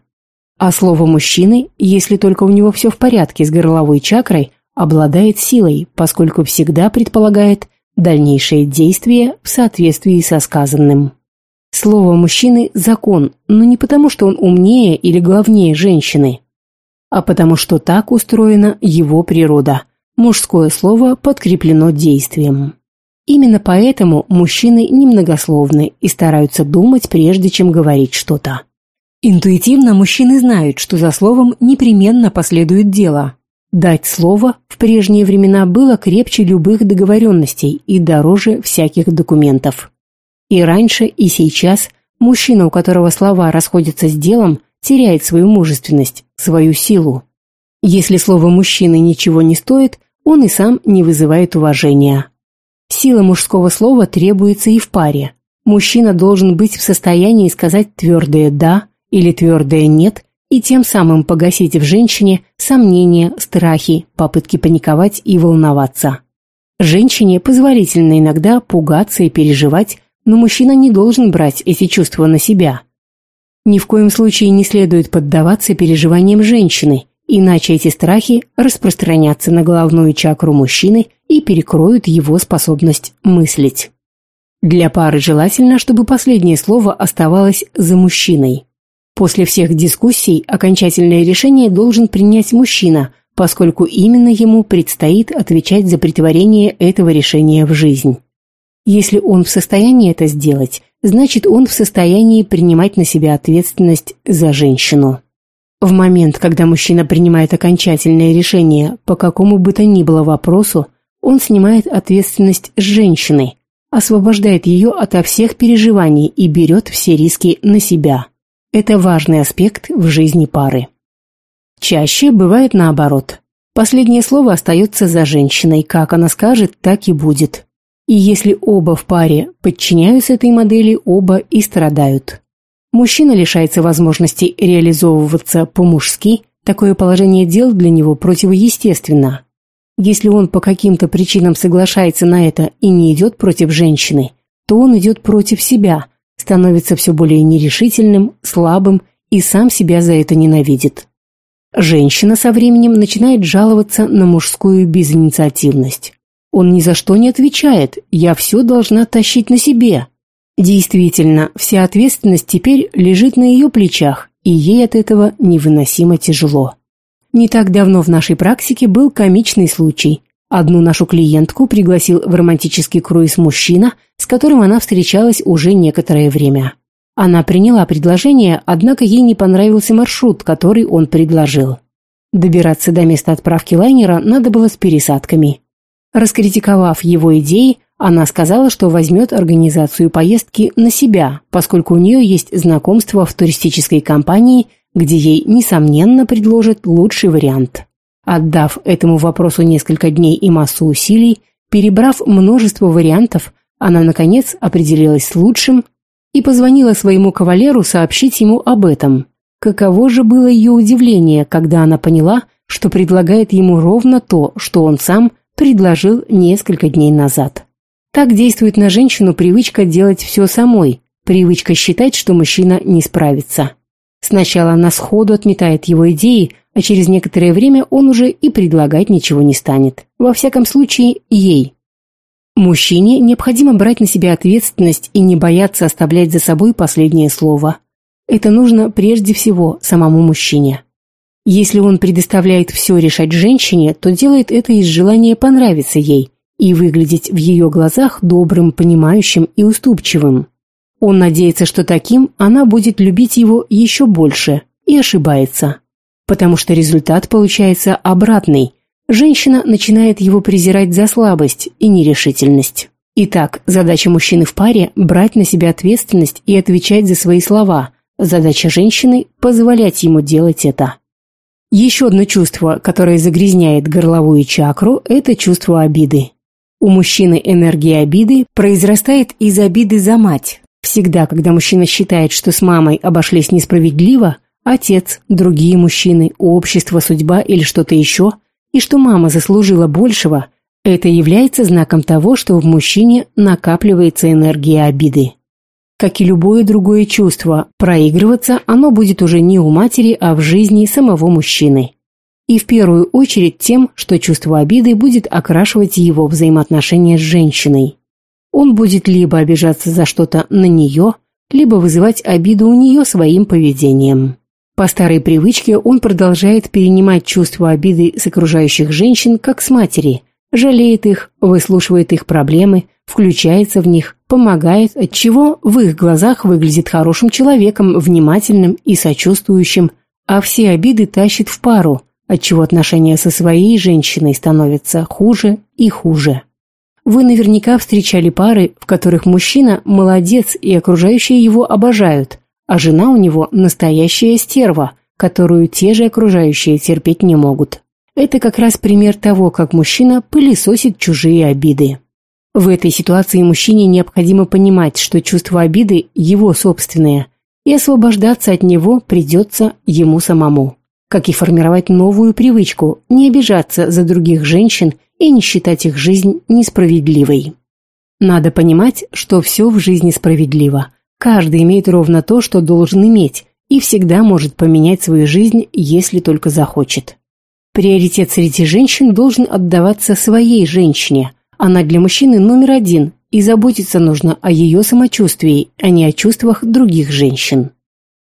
А слово мужчины, если только у него все в порядке с горловой чакрой, обладает силой, поскольку всегда предполагает дальнейшее действие в соответствии со сказанным. Слово мужчины – закон, но не потому, что он умнее или главнее женщины, а потому что так устроена его природа. Мужское слово подкреплено действием. Именно поэтому мужчины немногословны и стараются думать, прежде чем говорить что-то. Интуитивно мужчины знают, что за словом непременно последует дело. Дать слово в прежние времена было крепче любых договоренностей и дороже всяких документов. И раньше, и сейчас мужчина, у которого слова расходятся с делом, теряет свою мужественность, свою силу. Если слово мужчины ничего не стоит, он и сам не вызывает уважения. Сила мужского слова требуется и в паре. Мужчина должен быть в состоянии сказать твердое «да», или твердое «нет» и тем самым погасить в женщине сомнения, страхи, попытки паниковать и волноваться. Женщине позволительно иногда пугаться и переживать, но мужчина не должен брать эти чувства на себя. Ни в коем случае не следует поддаваться переживаниям женщины, иначе эти страхи распространятся на головную чакру мужчины и перекроют его способность мыслить. Для пары желательно, чтобы последнее слово оставалось за мужчиной. После всех дискуссий окончательное решение должен принять мужчина, поскольку именно ему предстоит отвечать за притворение этого решения в жизнь. Если он в состоянии это сделать, значит он в состоянии принимать на себя ответственность за женщину. В момент, когда мужчина принимает окончательное решение по какому бы то ни было вопросу, он снимает ответственность с женщины, освобождает ее ото всех переживаний и берет все риски на себя. Это важный аспект в жизни пары. Чаще бывает наоборот. Последнее слово остается за женщиной, как она скажет, так и будет. И если оба в паре подчиняются этой модели, оба и страдают. Мужчина лишается возможности реализовываться по-мужски, такое положение дел для него противоестественно. Если он по каким-то причинам соглашается на это и не идет против женщины, то он идет против себя, становится все более нерешительным, слабым и сам себя за это ненавидит. Женщина со временем начинает жаловаться на мужскую безинициативность. Он ни за что не отвечает, я все должна тащить на себе. Действительно, вся ответственность теперь лежит на ее плечах, и ей от этого невыносимо тяжело. Не так давно в нашей практике был комичный случай. Одну нашу клиентку пригласил в романтический круиз мужчина, с которым она встречалась уже некоторое время. Она приняла предложение, однако ей не понравился маршрут, который он предложил. Добираться до места отправки лайнера надо было с пересадками. Раскритиковав его идеи, она сказала, что возьмет организацию поездки на себя, поскольку у нее есть знакомство в туристической компании, где ей, несомненно, предложат лучший вариант. Отдав этому вопросу несколько дней и массу усилий, перебрав множество вариантов, она, наконец, определилась с лучшим и позвонила своему кавалеру сообщить ему об этом. Каково же было ее удивление, когда она поняла, что предлагает ему ровно то, что он сам – предложил несколько дней назад. Так действует на женщину привычка делать все самой, привычка считать, что мужчина не справится. Сначала она сходу отметает его идеи, а через некоторое время он уже и предлагать ничего не станет. Во всяком случае, ей. Мужчине необходимо брать на себя ответственность и не бояться оставлять за собой последнее слово. Это нужно прежде всего самому мужчине. Если он предоставляет все решать женщине, то делает это из желания понравиться ей и выглядеть в ее глазах добрым, понимающим и уступчивым. Он надеется, что таким она будет любить его еще больше, и ошибается. Потому что результат получается обратный. Женщина начинает его презирать за слабость и нерешительность. Итак, задача мужчины в паре – брать на себя ответственность и отвечать за свои слова. Задача женщины – позволять ему делать это. Еще одно чувство, которое загрязняет горловую чакру, это чувство обиды. У мужчины энергия обиды произрастает из обиды за мать. Всегда, когда мужчина считает, что с мамой обошлись несправедливо, отец, другие мужчины, общество, судьба или что-то еще, и что мама заслужила большего, это является знаком того, что в мужчине накапливается энергия обиды. Как и любое другое чувство, проигрываться оно будет уже не у матери, а в жизни самого мужчины. И в первую очередь тем, что чувство обиды будет окрашивать его взаимоотношения с женщиной. Он будет либо обижаться за что-то на нее, либо вызывать обиду у нее своим поведением. По старой привычке он продолжает перенимать чувство обиды с окружающих женщин, как с матери, жалеет их, выслушивает их проблемы, включается в них, помогает, отчего в их глазах выглядит хорошим человеком, внимательным и сочувствующим, а все обиды тащит в пару, отчего отношения со своей женщиной становятся хуже и хуже. Вы наверняка встречали пары, в которых мужчина молодец и окружающие его обожают, а жена у него настоящая стерва, которую те же окружающие терпеть не могут. Это как раз пример того, как мужчина пылесосит чужие обиды. В этой ситуации мужчине необходимо понимать, что чувство обиды – его собственное, и освобождаться от него придется ему самому. Как и формировать новую привычку – не обижаться за других женщин и не считать их жизнь несправедливой. Надо понимать, что все в жизни справедливо. Каждый имеет ровно то, что должен иметь, и всегда может поменять свою жизнь, если только захочет. Приоритет среди женщин должен отдаваться своей женщине – она для мужчины номер один, и заботиться нужно о ее самочувствии, а не о чувствах других женщин.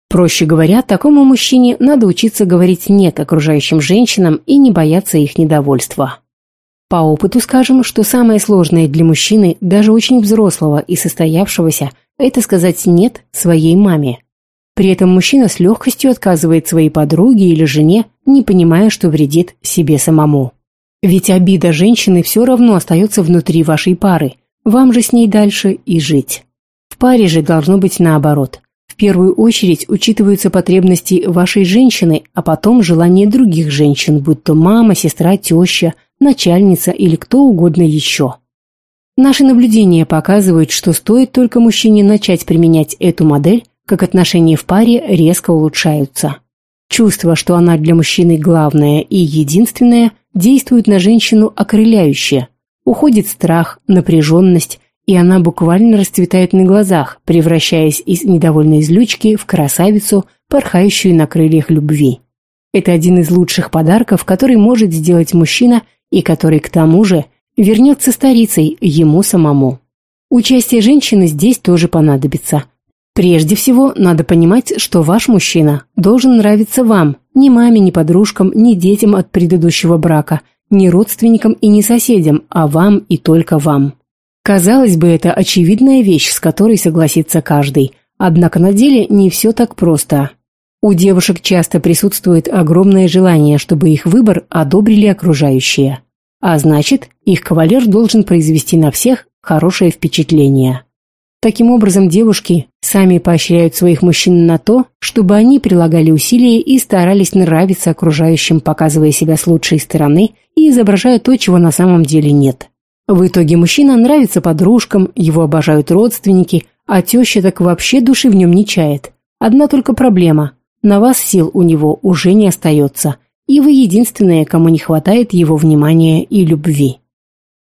Проще говоря, такому мужчине надо учиться говорить «нет» окружающим женщинам и не бояться их недовольства. По опыту скажем, что самое сложное для мужчины, даже очень взрослого и состоявшегося, это сказать «нет» своей маме. При этом мужчина с легкостью отказывает своей подруге или жене, не понимая, что вредит себе самому. Ведь обида женщины все равно остается внутри вашей пары. Вам же с ней дальше и жить. В паре же должно быть наоборот. В первую очередь учитываются потребности вашей женщины, а потом желания других женщин, будь то мама, сестра, теща, начальница или кто угодно еще. Наши наблюдения показывают, что стоит только мужчине начать применять эту модель, как отношения в паре резко улучшаются. Чувство, что она для мужчины главное и единственное, действует на женщину окрыляюще. Уходит страх, напряженность, и она буквально расцветает на глазах, превращаясь из недовольной злючки в красавицу, порхающую на крыльях любви. Это один из лучших подарков, который может сделать мужчина и который, к тому же, вернется старицей ему самому. Участие женщины здесь тоже понадобится. Прежде всего, надо понимать, что ваш мужчина должен нравиться вам, ни маме, ни подружкам, ни детям от предыдущего брака, ни родственникам и ни соседям, а вам и только вам. Казалось бы, это очевидная вещь, с которой согласится каждый. Однако на деле не все так просто. У девушек часто присутствует огромное желание, чтобы их выбор одобрили окружающие. А значит, их кавалер должен произвести на всех хорошее впечатление. Таким образом, девушки сами поощряют своих мужчин на то, чтобы они прилагали усилия и старались нравиться окружающим, показывая себя с лучшей стороны и изображая то, чего на самом деле нет. В итоге мужчина нравится подружкам, его обожают родственники, а теща так вообще души в нем не чает. Одна только проблема – на вас сил у него уже не остается, и вы единственные, кому не хватает его внимания и любви.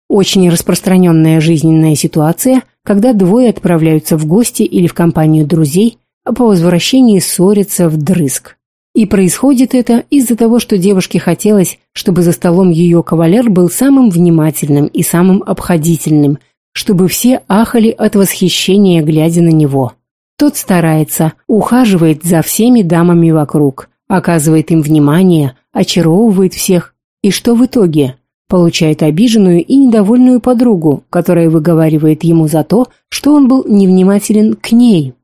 Очень распространенная жизненная ситуация, когда двое отправляются в гости или в компанию друзей, а по возвращении ссорятся вдрызг. И происходит это из-за того, что девушке хотелось, чтобы за столом ее кавалер был самым внимательным и самым обходительным, чтобы все ахали от восхищения, глядя на него. Тот старается, ухаживает за всеми дамами вокруг, оказывает им внимание, очаровывает всех. И что в итоге? Получает обиженную и недовольную подругу, которая выговаривает ему за то, что он был невнимателен к ней.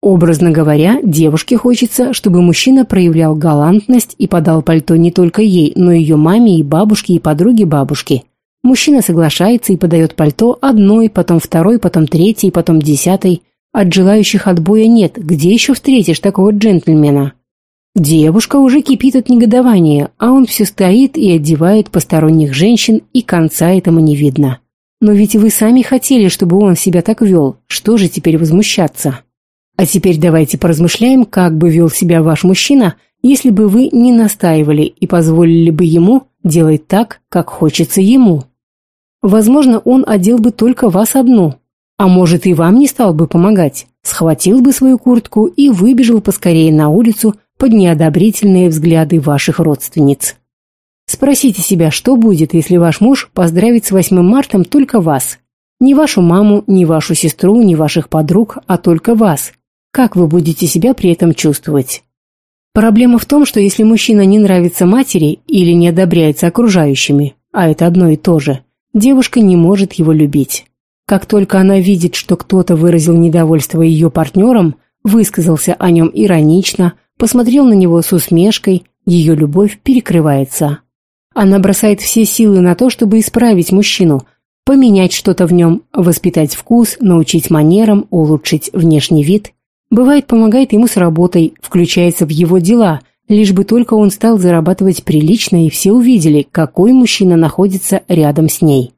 Образно говоря, девушке хочется, чтобы мужчина проявлял галантность и подал пальто не только ей, но и ее маме и бабушке и подруге бабушки. Мужчина соглашается и подает пальто одной, потом второй, потом третьей, потом десятой. От желающих отбоя нет, где еще встретишь такого джентльмена? Девушка уже кипит от негодования, а он все стоит и одевает посторонних женщин, и конца этому не видно. Но ведь вы сами хотели, чтобы он себя так вел, что же теперь возмущаться? А теперь давайте поразмышляем, как бы вел себя ваш мужчина, если бы вы не настаивали и позволили бы ему делать так, как хочется ему. Возможно, он одел бы только вас одну, а может и вам не стал бы помогать, схватил бы свою куртку и выбежал поскорее на улицу под неодобрительные взгляды ваших родственниц. Спросите себя, что будет, если ваш муж поздравит с 8 марта только вас. Не вашу маму, не вашу сестру, не ваших подруг, а только вас, как вы будете себя при этом чувствовать? Проблема в том, что если мужчина не нравится матери или не одобряется окружающими, а это одно и то же, девушка не может его любить. Как только она видит, что кто-то выразил недовольство ее партнером, высказался о нем иронично, посмотрел на него с усмешкой, ее любовь перекрывается. Она бросает все силы на то, чтобы исправить мужчину, поменять что-то в нем, воспитать вкус, научить манерам, улучшить внешний вид – Бывает, помогает ему с работой, включается в его дела, лишь бы только он стал зарабатывать прилично и все увидели, какой мужчина находится рядом с ней.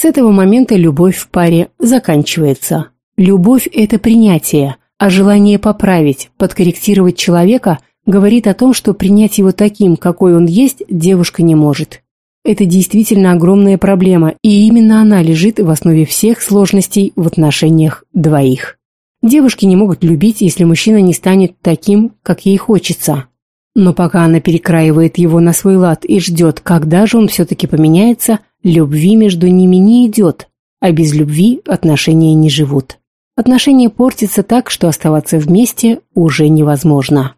С этого момента любовь в паре заканчивается. Любовь – это принятие, а желание поправить, подкорректировать человека говорит о том, что принять его таким, какой он есть, девушка не может. Это действительно огромная проблема, и именно она лежит в основе всех сложностей в отношениях двоих. Девушки не могут любить, если мужчина не станет таким, как ей хочется. Но пока она перекраивает его на свой лад и ждет, когда же он все-таки поменяется, любви между ними не идет, а без любви отношения не живут. Отношения портятся так, что оставаться вместе уже невозможно.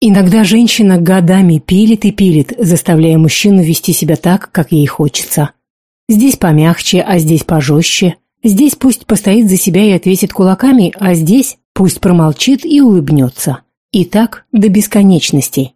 Иногда женщина годами пилит и пилит, заставляя мужчину вести себя так, как ей хочется. Здесь помягче, а здесь пожестче – Здесь пусть постоит за себя и ответит кулаками, а здесь пусть промолчит и улыбнется. И так до бесконечности.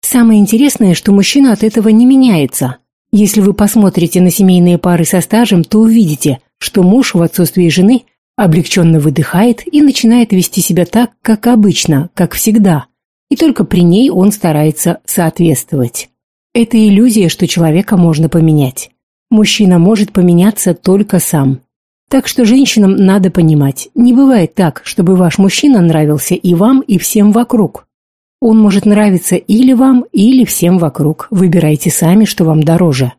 Самое интересное, что мужчина от этого не меняется. Если вы посмотрите на семейные пары со стажем, то увидите, что муж в отсутствии жены облегченно выдыхает и начинает вести себя так, как обычно, как всегда, и только при ней он старается соответствовать. Это иллюзия, что человека можно поменять. Мужчина может поменяться только сам. Так что женщинам надо понимать, не бывает так, чтобы ваш мужчина нравился и вам, и всем вокруг. Он может нравиться или вам, или всем вокруг. Выбирайте сами, что вам дороже.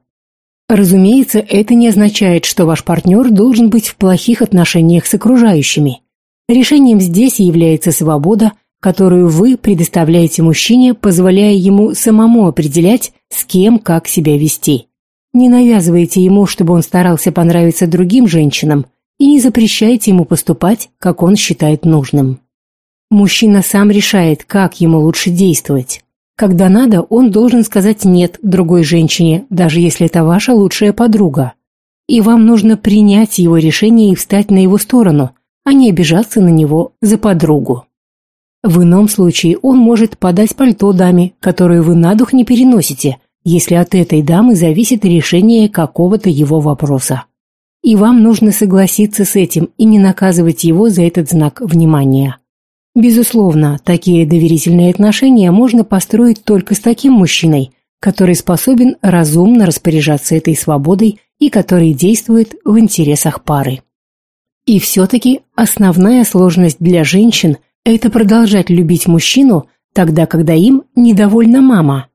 Разумеется, это не означает, что ваш партнер должен быть в плохих отношениях с окружающими. Решением здесь является свобода, которую вы предоставляете мужчине, позволяя ему самому определять, с кем как себя вести. Не навязывайте ему, чтобы он старался понравиться другим женщинам, и не запрещайте ему поступать, как он считает нужным. Мужчина сам решает, как ему лучше действовать. Когда надо, он должен сказать «нет» другой женщине, даже если это ваша лучшая подруга. И вам нужно принять его решение и встать на его сторону, а не обижаться на него за подругу. В ином случае он может подать пальто даме, которую вы на дух не переносите, если от этой дамы зависит решение какого-то его вопроса. И вам нужно согласиться с этим и не наказывать его за этот знак внимания. Безусловно, такие доверительные отношения можно построить только с таким мужчиной, который способен разумно распоряжаться этой свободой и который действует в интересах пары. И все-таки основная сложность для женщин – это продолжать любить мужчину тогда, когда им недовольна мама,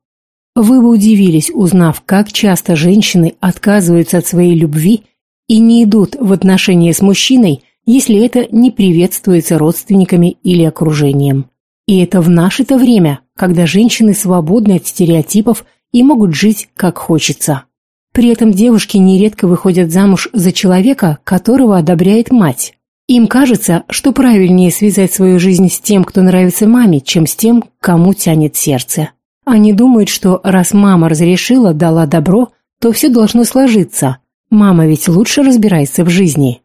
вы бы удивились, узнав, как часто женщины отказываются от своей любви и не идут в отношения с мужчиной, если это не приветствуется родственниками или окружением. И это в наше-то время, когда женщины свободны от стереотипов и могут жить как хочется. При этом девушки нередко выходят замуж за человека, которого одобряет мать. Им кажется, что правильнее связать свою жизнь с тем, кто нравится маме, чем с тем, кому тянет сердце. Они думают, что раз мама разрешила, дала добро, то все должно сложиться. Мама ведь лучше разбирается в жизни.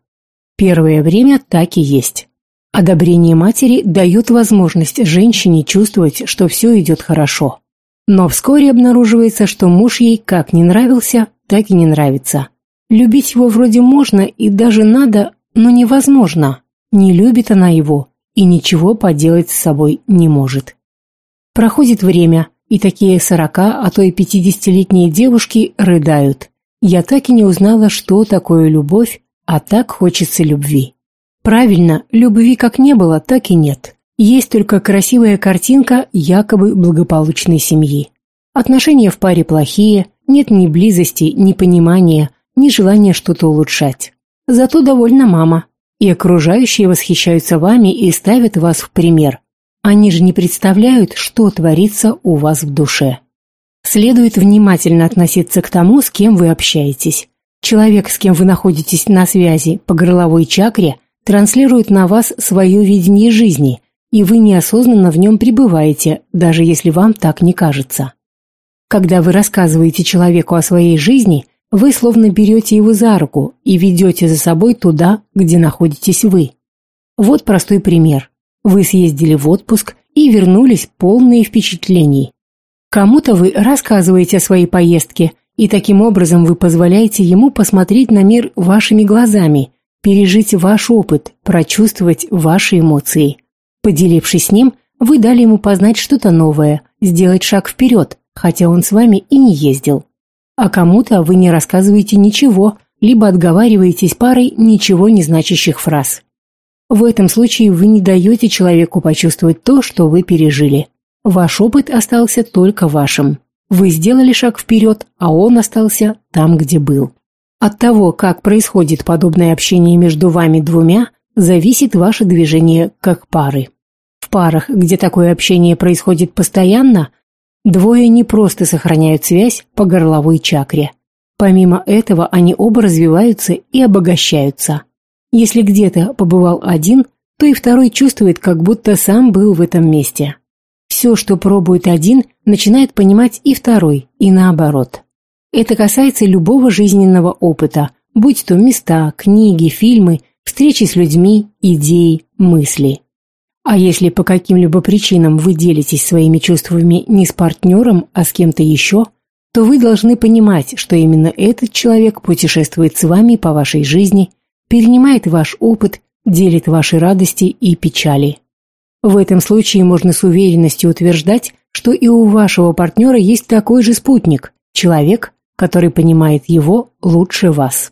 Первое время так и есть. Одобрение матери дает возможность женщине чувствовать, что все идет хорошо. Но вскоре обнаруживается, что муж ей как не нравился, так и не нравится. Любить его вроде можно и даже надо, но невозможно. Не любит она его и ничего поделать с собой не может. Проходит время, и такие сорока, а то и пятидесятилетние девушки рыдают. Я так и не узнала, что такое любовь, а так хочется любви. Правильно, любви как не было, так и нет. Есть только красивая картинка якобы благополучной семьи. Отношения в паре плохие, нет ни близости, ни понимания, ни желания что-то улучшать. Зато довольна мама, и окружающие восхищаются вами и ставят вас в пример. Они же не представляют, что творится у вас в душе. Следует внимательно относиться к тому, с кем вы общаетесь. Человек, с кем вы находитесь на связи по горловой чакре, транслирует на вас свое видение жизни, и вы неосознанно в нем пребываете, даже если вам так не кажется. Когда вы рассказываете человеку о своей жизни, вы словно берете его за руку и ведете за собой туда, где находитесь вы. Вот простой пример. Вы съездили в отпуск и вернулись полные впечатлений. Кому-то вы рассказываете о своей поездке, и таким образом вы позволяете ему посмотреть на мир вашими глазами, пережить ваш опыт, прочувствовать ваши эмоции. Поделившись с ним, вы дали ему познать что-то новое, сделать шаг вперед, хотя он с вами и не ездил. А кому-то вы не рассказываете ничего, либо отговариваетесь парой ничего не значащих фраз. В этом случае вы не даете человеку почувствовать то, что вы пережили. Ваш опыт остался только вашим. Вы сделали шаг вперед, а он остался там, где был. От того, как происходит подобное общение между вами двумя, зависит ваше движение как пары. В парах, где такое общение происходит постоянно, двое не просто сохраняют связь по горловой чакре. Помимо этого, они оба развиваются и обогащаются. Если где-то побывал один, то и второй чувствует, как будто сам был в этом месте. Все, что пробует один, начинает понимать и второй, и наоборот. Это касается любого жизненного опыта, будь то места, книги, фильмы, встречи с людьми, идеи, мысли. А если по каким-либо причинам вы делитесь своими чувствами не с партнером, а с кем-то еще, то вы должны понимать, что именно этот человек путешествует с вами по вашей жизни – перенимает ваш опыт, делит ваши радости и печали. В этом случае можно с уверенностью утверждать, что и у вашего партнера есть такой же спутник, человек, который понимает его лучше вас.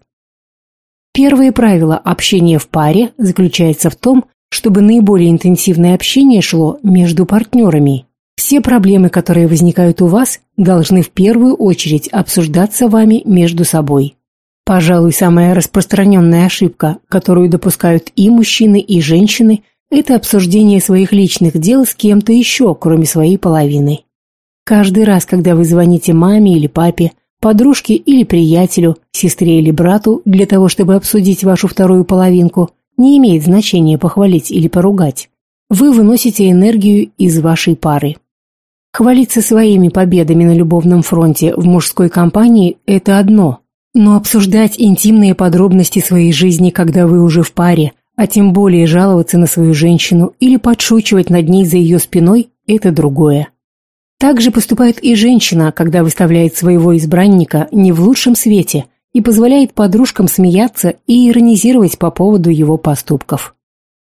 Первое правило общения в паре заключается в том, чтобы наиболее интенсивное общение шло между партнерами. Все проблемы, которые возникают у вас, должны в первую очередь обсуждаться вами между собой. Пожалуй, самая распространенная ошибка, которую допускают и мужчины, и женщины, это обсуждение своих личных дел с кем-то еще, кроме своей половины. Каждый раз, когда вы звоните маме или папе, подружке или приятелю, сестре или брату для того, чтобы обсудить вашу вторую половинку, не имеет значения похвалить или поругать. Вы выносите энергию из вашей пары. Хвалиться своими победами на любовном фронте в мужской компании – это одно, но обсуждать интимные подробности своей жизни, когда вы уже в паре, а тем более жаловаться на свою женщину или подшучивать над ней за ее спиной – это другое. Так же поступает и женщина, когда выставляет своего избранника не в лучшем свете и позволяет подружкам смеяться и иронизировать по поводу его поступков.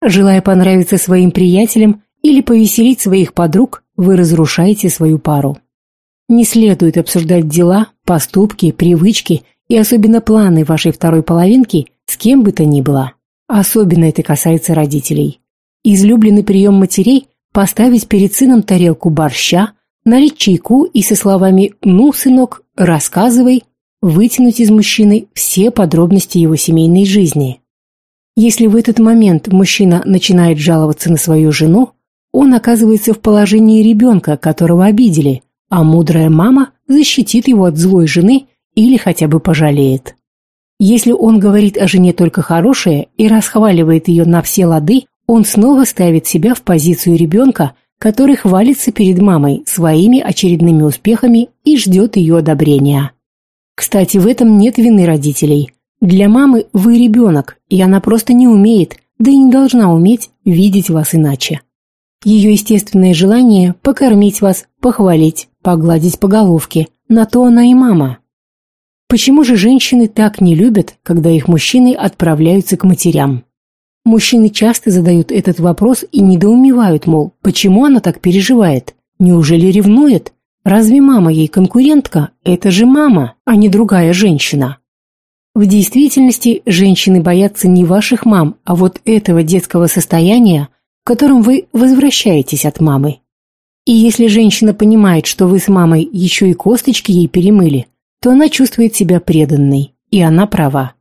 Желая понравиться своим приятелям или повеселить своих подруг, вы разрушаете свою пару. Не следует обсуждать дела, поступки, привычки и особенно планы вашей второй половинки с кем бы то ни было. Особенно это касается родителей. Излюбленный прием матерей – поставить перед сыном тарелку борща, налить чайку и со словами «Ну, сынок, рассказывай» вытянуть из мужчины все подробности его семейной жизни. Если в этот момент мужчина начинает жаловаться на свою жену, он оказывается в положении ребенка, которого обидели, а мудрая мама защитит его от злой жены или хотя бы пожалеет. Если он говорит о жене только хорошее и расхваливает ее на все лады, он снова ставит себя в позицию ребенка, который хвалится перед мамой своими очередными успехами и ждет ее одобрения. Кстати, в этом нет вины родителей. Для мамы вы ребенок, и она просто не умеет, да и не должна уметь видеть вас иначе. Ее естественное желание – покормить вас, похвалить, погладить по головке. На то она и мама. Почему же женщины так не любят, когда их мужчины отправляются к матерям? Мужчины часто задают этот вопрос и недоумевают, мол, почему она так переживает? Неужели ревнует? Разве мама ей конкурентка? Это же мама, а не другая женщина. В действительности женщины боятся не ваших мам, а вот этого детского состояния, в котором вы возвращаетесь от мамы. И если женщина понимает, что вы с мамой еще и косточки ей перемыли, то она чувствует себя преданной, и она права.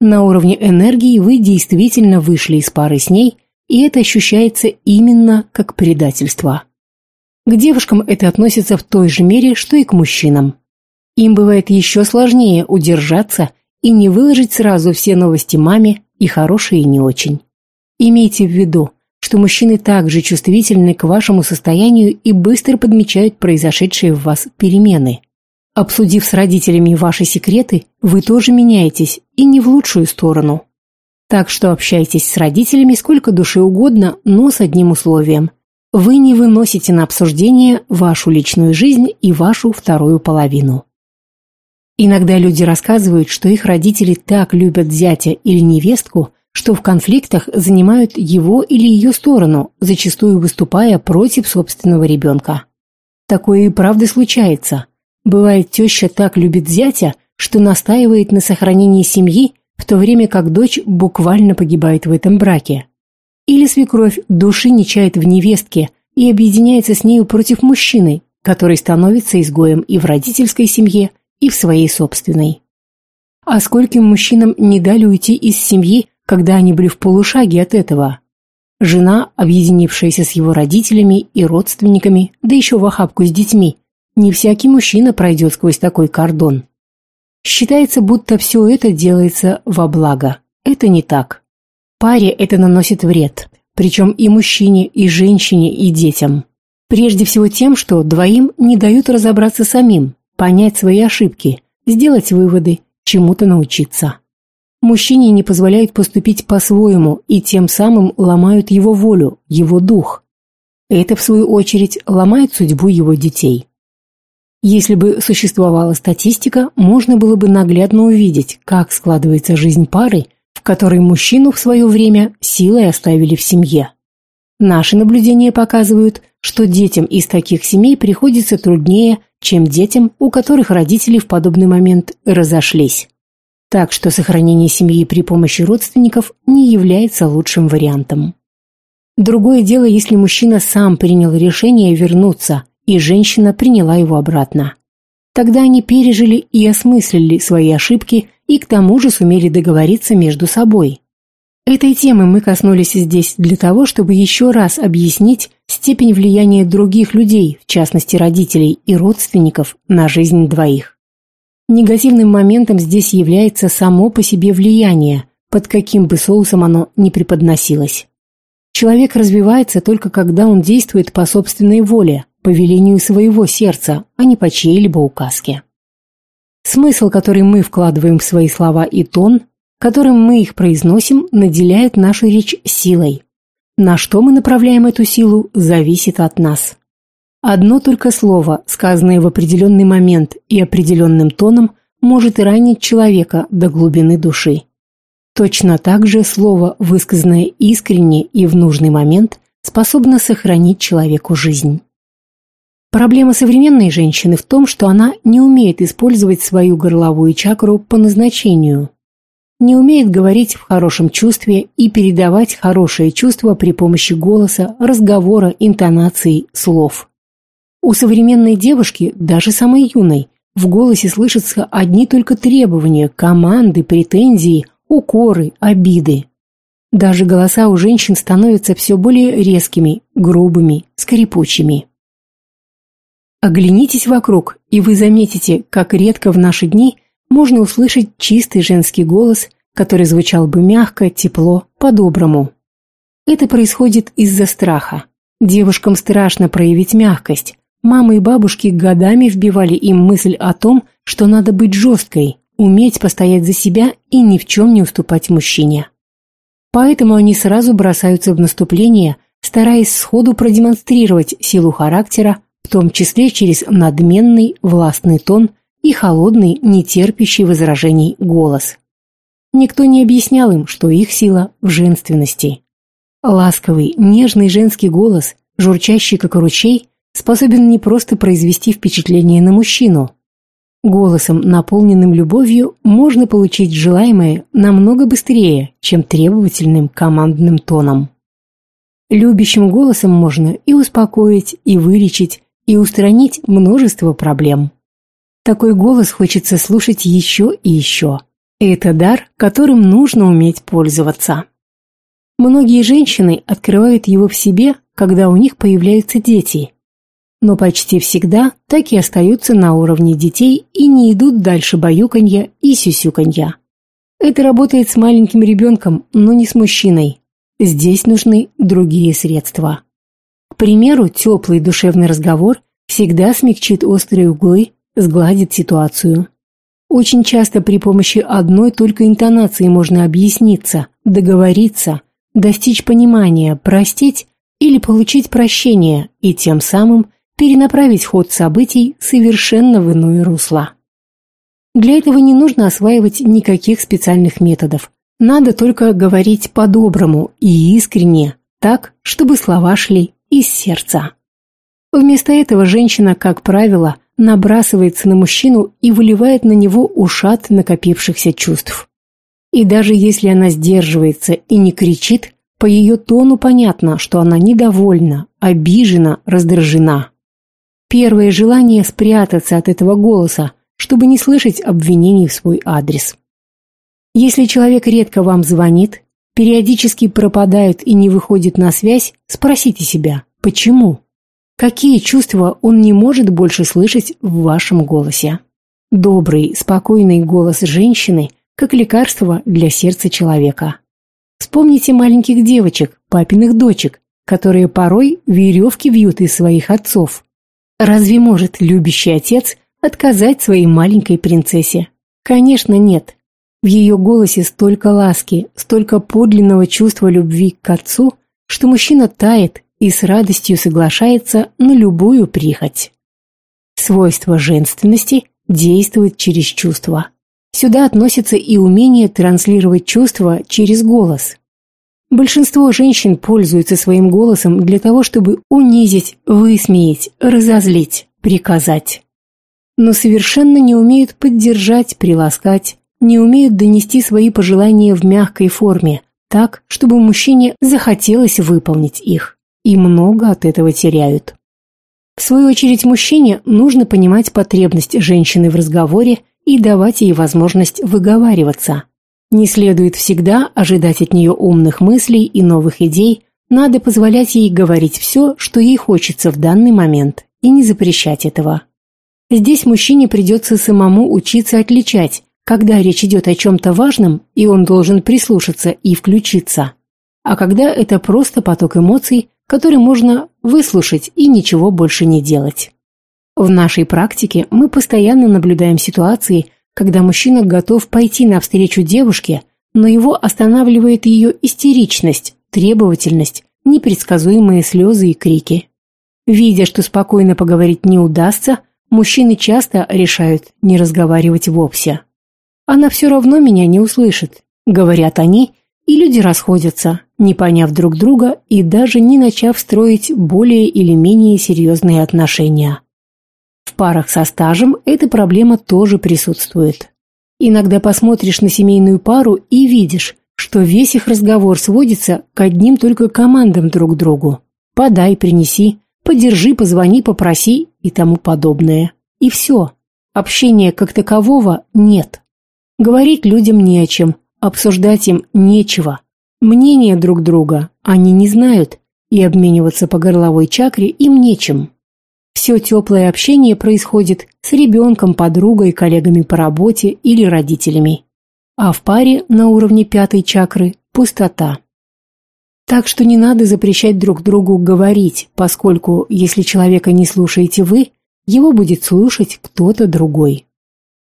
На уровне энергии вы действительно вышли из пары с ней, и это ощущается именно как предательство. К девушкам это относится в той же мере, что и к мужчинам. Им бывает еще сложнее удержаться и не выложить сразу все новости маме, и хорошие, и не очень. Имейте в виду, что мужчины также чувствительны к вашему состоянию и быстро подмечают произошедшие в вас перемены. Обсудив с родителями ваши секреты, вы тоже меняетесь, и не в лучшую сторону. Так что общайтесь с родителями сколько душе угодно, но с одним условием. Вы не выносите на обсуждение вашу личную жизнь и вашу вторую половину. Иногда люди рассказывают, что их родители так любят зятя или невестку, что в конфликтах занимают его или ее сторону, зачастую выступая против собственного ребенка. Такое и правда случается – Бывает, теща так любит зятя, что настаивает на сохранении семьи, в то время как дочь буквально погибает в этом браке. Или свекровь души не чает в невестке и объединяется с нею против мужчины, который становится изгоем и в родительской семье, и в своей собственной. А скольким мужчинам не дали уйти из семьи, когда они были в полушаге от этого? Жена, объединившаяся с его родителями и родственниками, да еще в охапку с детьми, не всякий мужчина пройдет сквозь такой кордон. Считается, будто все это делается во благо. Это не так. Паре это наносит вред, причем и мужчине, и женщине, и детям. Прежде всего тем, что двоим не дают разобраться самим, понять свои ошибки, сделать выводы, чему-то научиться. Мужчине не позволяют поступить по-своему и тем самым ломают его волю, его дух. Это, в свою очередь, ломает судьбу его детей. Если бы существовала статистика, можно было бы наглядно увидеть, как складывается жизнь пары, в которые мужчину в свое время силой оставили в семье. Наши наблюдения показывают, что детям из таких семей приходится труднее, чем детям, у которых родители в подобный момент разошлись. Так что сохранение семьи при помощи родственников не является лучшим вариантом. Другое дело, если мужчина сам принял решение вернуться, и женщина приняла его обратно. Тогда они пережили и осмыслили свои ошибки и к тому же сумели договориться между собой. Этой темы мы коснулись здесь для того, чтобы еще раз объяснить степень влияния других людей, в частности родителей и родственников, на жизнь двоих. Негативным моментом здесь является само по себе влияние, под каким бы соусом оно ни преподносилось. Человек развивается только когда он действует по собственной воле, по велению своего сердца, а не по чьей-либо указке. Смысл, который мы вкладываем в свои слова и тон, которым мы их произносим, наделяет нашу речь силой. На что мы направляем эту силу, зависит от нас. Одно только слово, сказанное в определенный момент и определенным тоном, может ранить человека до глубины души. Точно так же слово, высказанное искренне и в нужный момент, способно сохранить человеку жизнь. Проблема современной женщины в том, что она не умеет использовать свою горловую чакру по назначению. Не умеет говорить в хорошем чувстве и передавать хорошее чувство при помощи голоса, разговора, интонаций, слов. У современной девушки, даже самой юной, в голосе слышатся одни только требования, команды, претензии, укоры, обиды. Даже голоса у женщин становятся все более резкими, грубыми, скрипучими. Оглянитесь вокруг, и вы заметите, как редко в наши дни можно услышать чистый женский голос, который звучал бы мягко, тепло, по-доброму. Это происходит из-за страха. Девушкам страшно проявить мягкость. Мамы и бабушки годами вбивали им мысль о том, что надо быть жесткой, уметь постоять за себя и ни в чем не уступать мужчине. Поэтому они сразу бросаются в наступление, стараясь сходу продемонстрировать силу характера, в том числе через надменный властный тон и холодный, нетерпящий возражений голос. Никто не объяснял им, что их сила в женственности. Ласковый, нежный женский голос, журчащий как ручей, способен не просто произвести впечатление на мужчину. Голосом, наполненным любовью, можно получить желаемое намного быстрее, чем требовательным командным тоном. Любящим голосом можно и успокоить, и вылечить, и устранить множество проблем. Такой голос хочется слушать еще и еще. Это дар, которым нужно уметь пользоваться. Многие женщины открывают его в себе, когда у них появляются дети. Но почти всегда так и остаются на уровне детей и не идут дальше баюканья и сюсюканья. Это работает с маленьким ребенком, но не с мужчиной. Здесь нужны другие средства. Примеру, теплый душевный разговор всегда смягчит острые углы, сгладит ситуацию. Очень часто при помощи одной только интонации можно объясниться, договориться, достичь понимания, простить или получить прощение и тем самым перенаправить ход событий совершенно в иное русло. Для этого не нужно осваивать никаких специальных методов. Надо только говорить по-доброму и искренне, так, чтобы слова шли из сердца. Вместо этого женщина, как правило, набрасывается на мужчину и выливает на него ушат накопившихся чувств. И даже если она сдерживается и не кричит, по ее тону понятно, что она недовольна, обижена, раздражена. Первое желание спрятаться от этого голоса, чтобы не слышать обвинений в свой адрес. Если человек редко вам звонит, периодически пропадает и не выходит на связь, спросите себя, почему? Какие чувства он не может больше слышать в вашем голосе? Добрый, спокойный голос женщины как лекарство для сердца человека. Вспомните маленьких девочек, папиных дочек, которые порой веревки вьют из своих отцов. Разве может любящий отец отказать своей маленькой принцессе? Конечно, нет. В ее голосе столько ласки, столько подлинного чувства любви к отцу, что мужчина тает и с радостью соглашается на любую прихоть. Свойство женственности действует через чувства. Сюда относится и умение транслировать чувства через голос. Большинство женщин пользуются своим голосом для того, чтобы унизить, высмеять, разозлить, приказать. Но совершенно не умеют поддержать, приласкать, не умеют донести свои пожелания в мягкой форме, так, чтобы мужчине захотелось выполнить их, и много от этого теряют. В свою очередь, мужчине нужно понимать потребность женщины в разговоре и давать ей возможность выговариваться. Не следует всегда ожидать от нее умных мыслей и новых идей, надо позволять ей говорить все, что ей хочется в данный момент, и не запрещать этого. Здесь мужчине придется самому учиться отличать, когда речь идет о чем-то важном, и он должен прислушаться и включиться, а когда это просто поток эмоций, который можно выслушать и ничего больше не делать. В нашей практике мы постоянно наблюдаем ситуации, когда мужчина готов пойти навстречу девушке, но его останавливает ее истеричность, требовательность, непредсказуемые слезы и крики. Видя, что спокойно поговорить не удастся, мужчины часто решают не разговаривать вовсе. «Она все равно меня не услышит», — говорят они, и люди расходятся, не поняв друг друга и даже не начав строить более или менее серьезные отношения. В парах со стажем эта проблема тоже присутствует. Иногда посмотришь на семейную пару и видишь, что весь их разговор сводится к одним только командам друг другу. Подай, принеси, подержи, позвони, попроси и тому подобное. И все. Общения как такового нет. Говорить людям не о чем, Обсуждать им нечего. Мнения друг друга они не знают, и обмениваться по горловой чакре им нечем. Все теплое общение происходит с ребенком, подругой, коллегами по работе или родителями. А в паре на уровне пятой чакры – пустота. Так что не надо запрещать друг другу говорить, поскольку если человека не слушаете вы, его будет слушать кто-то другой.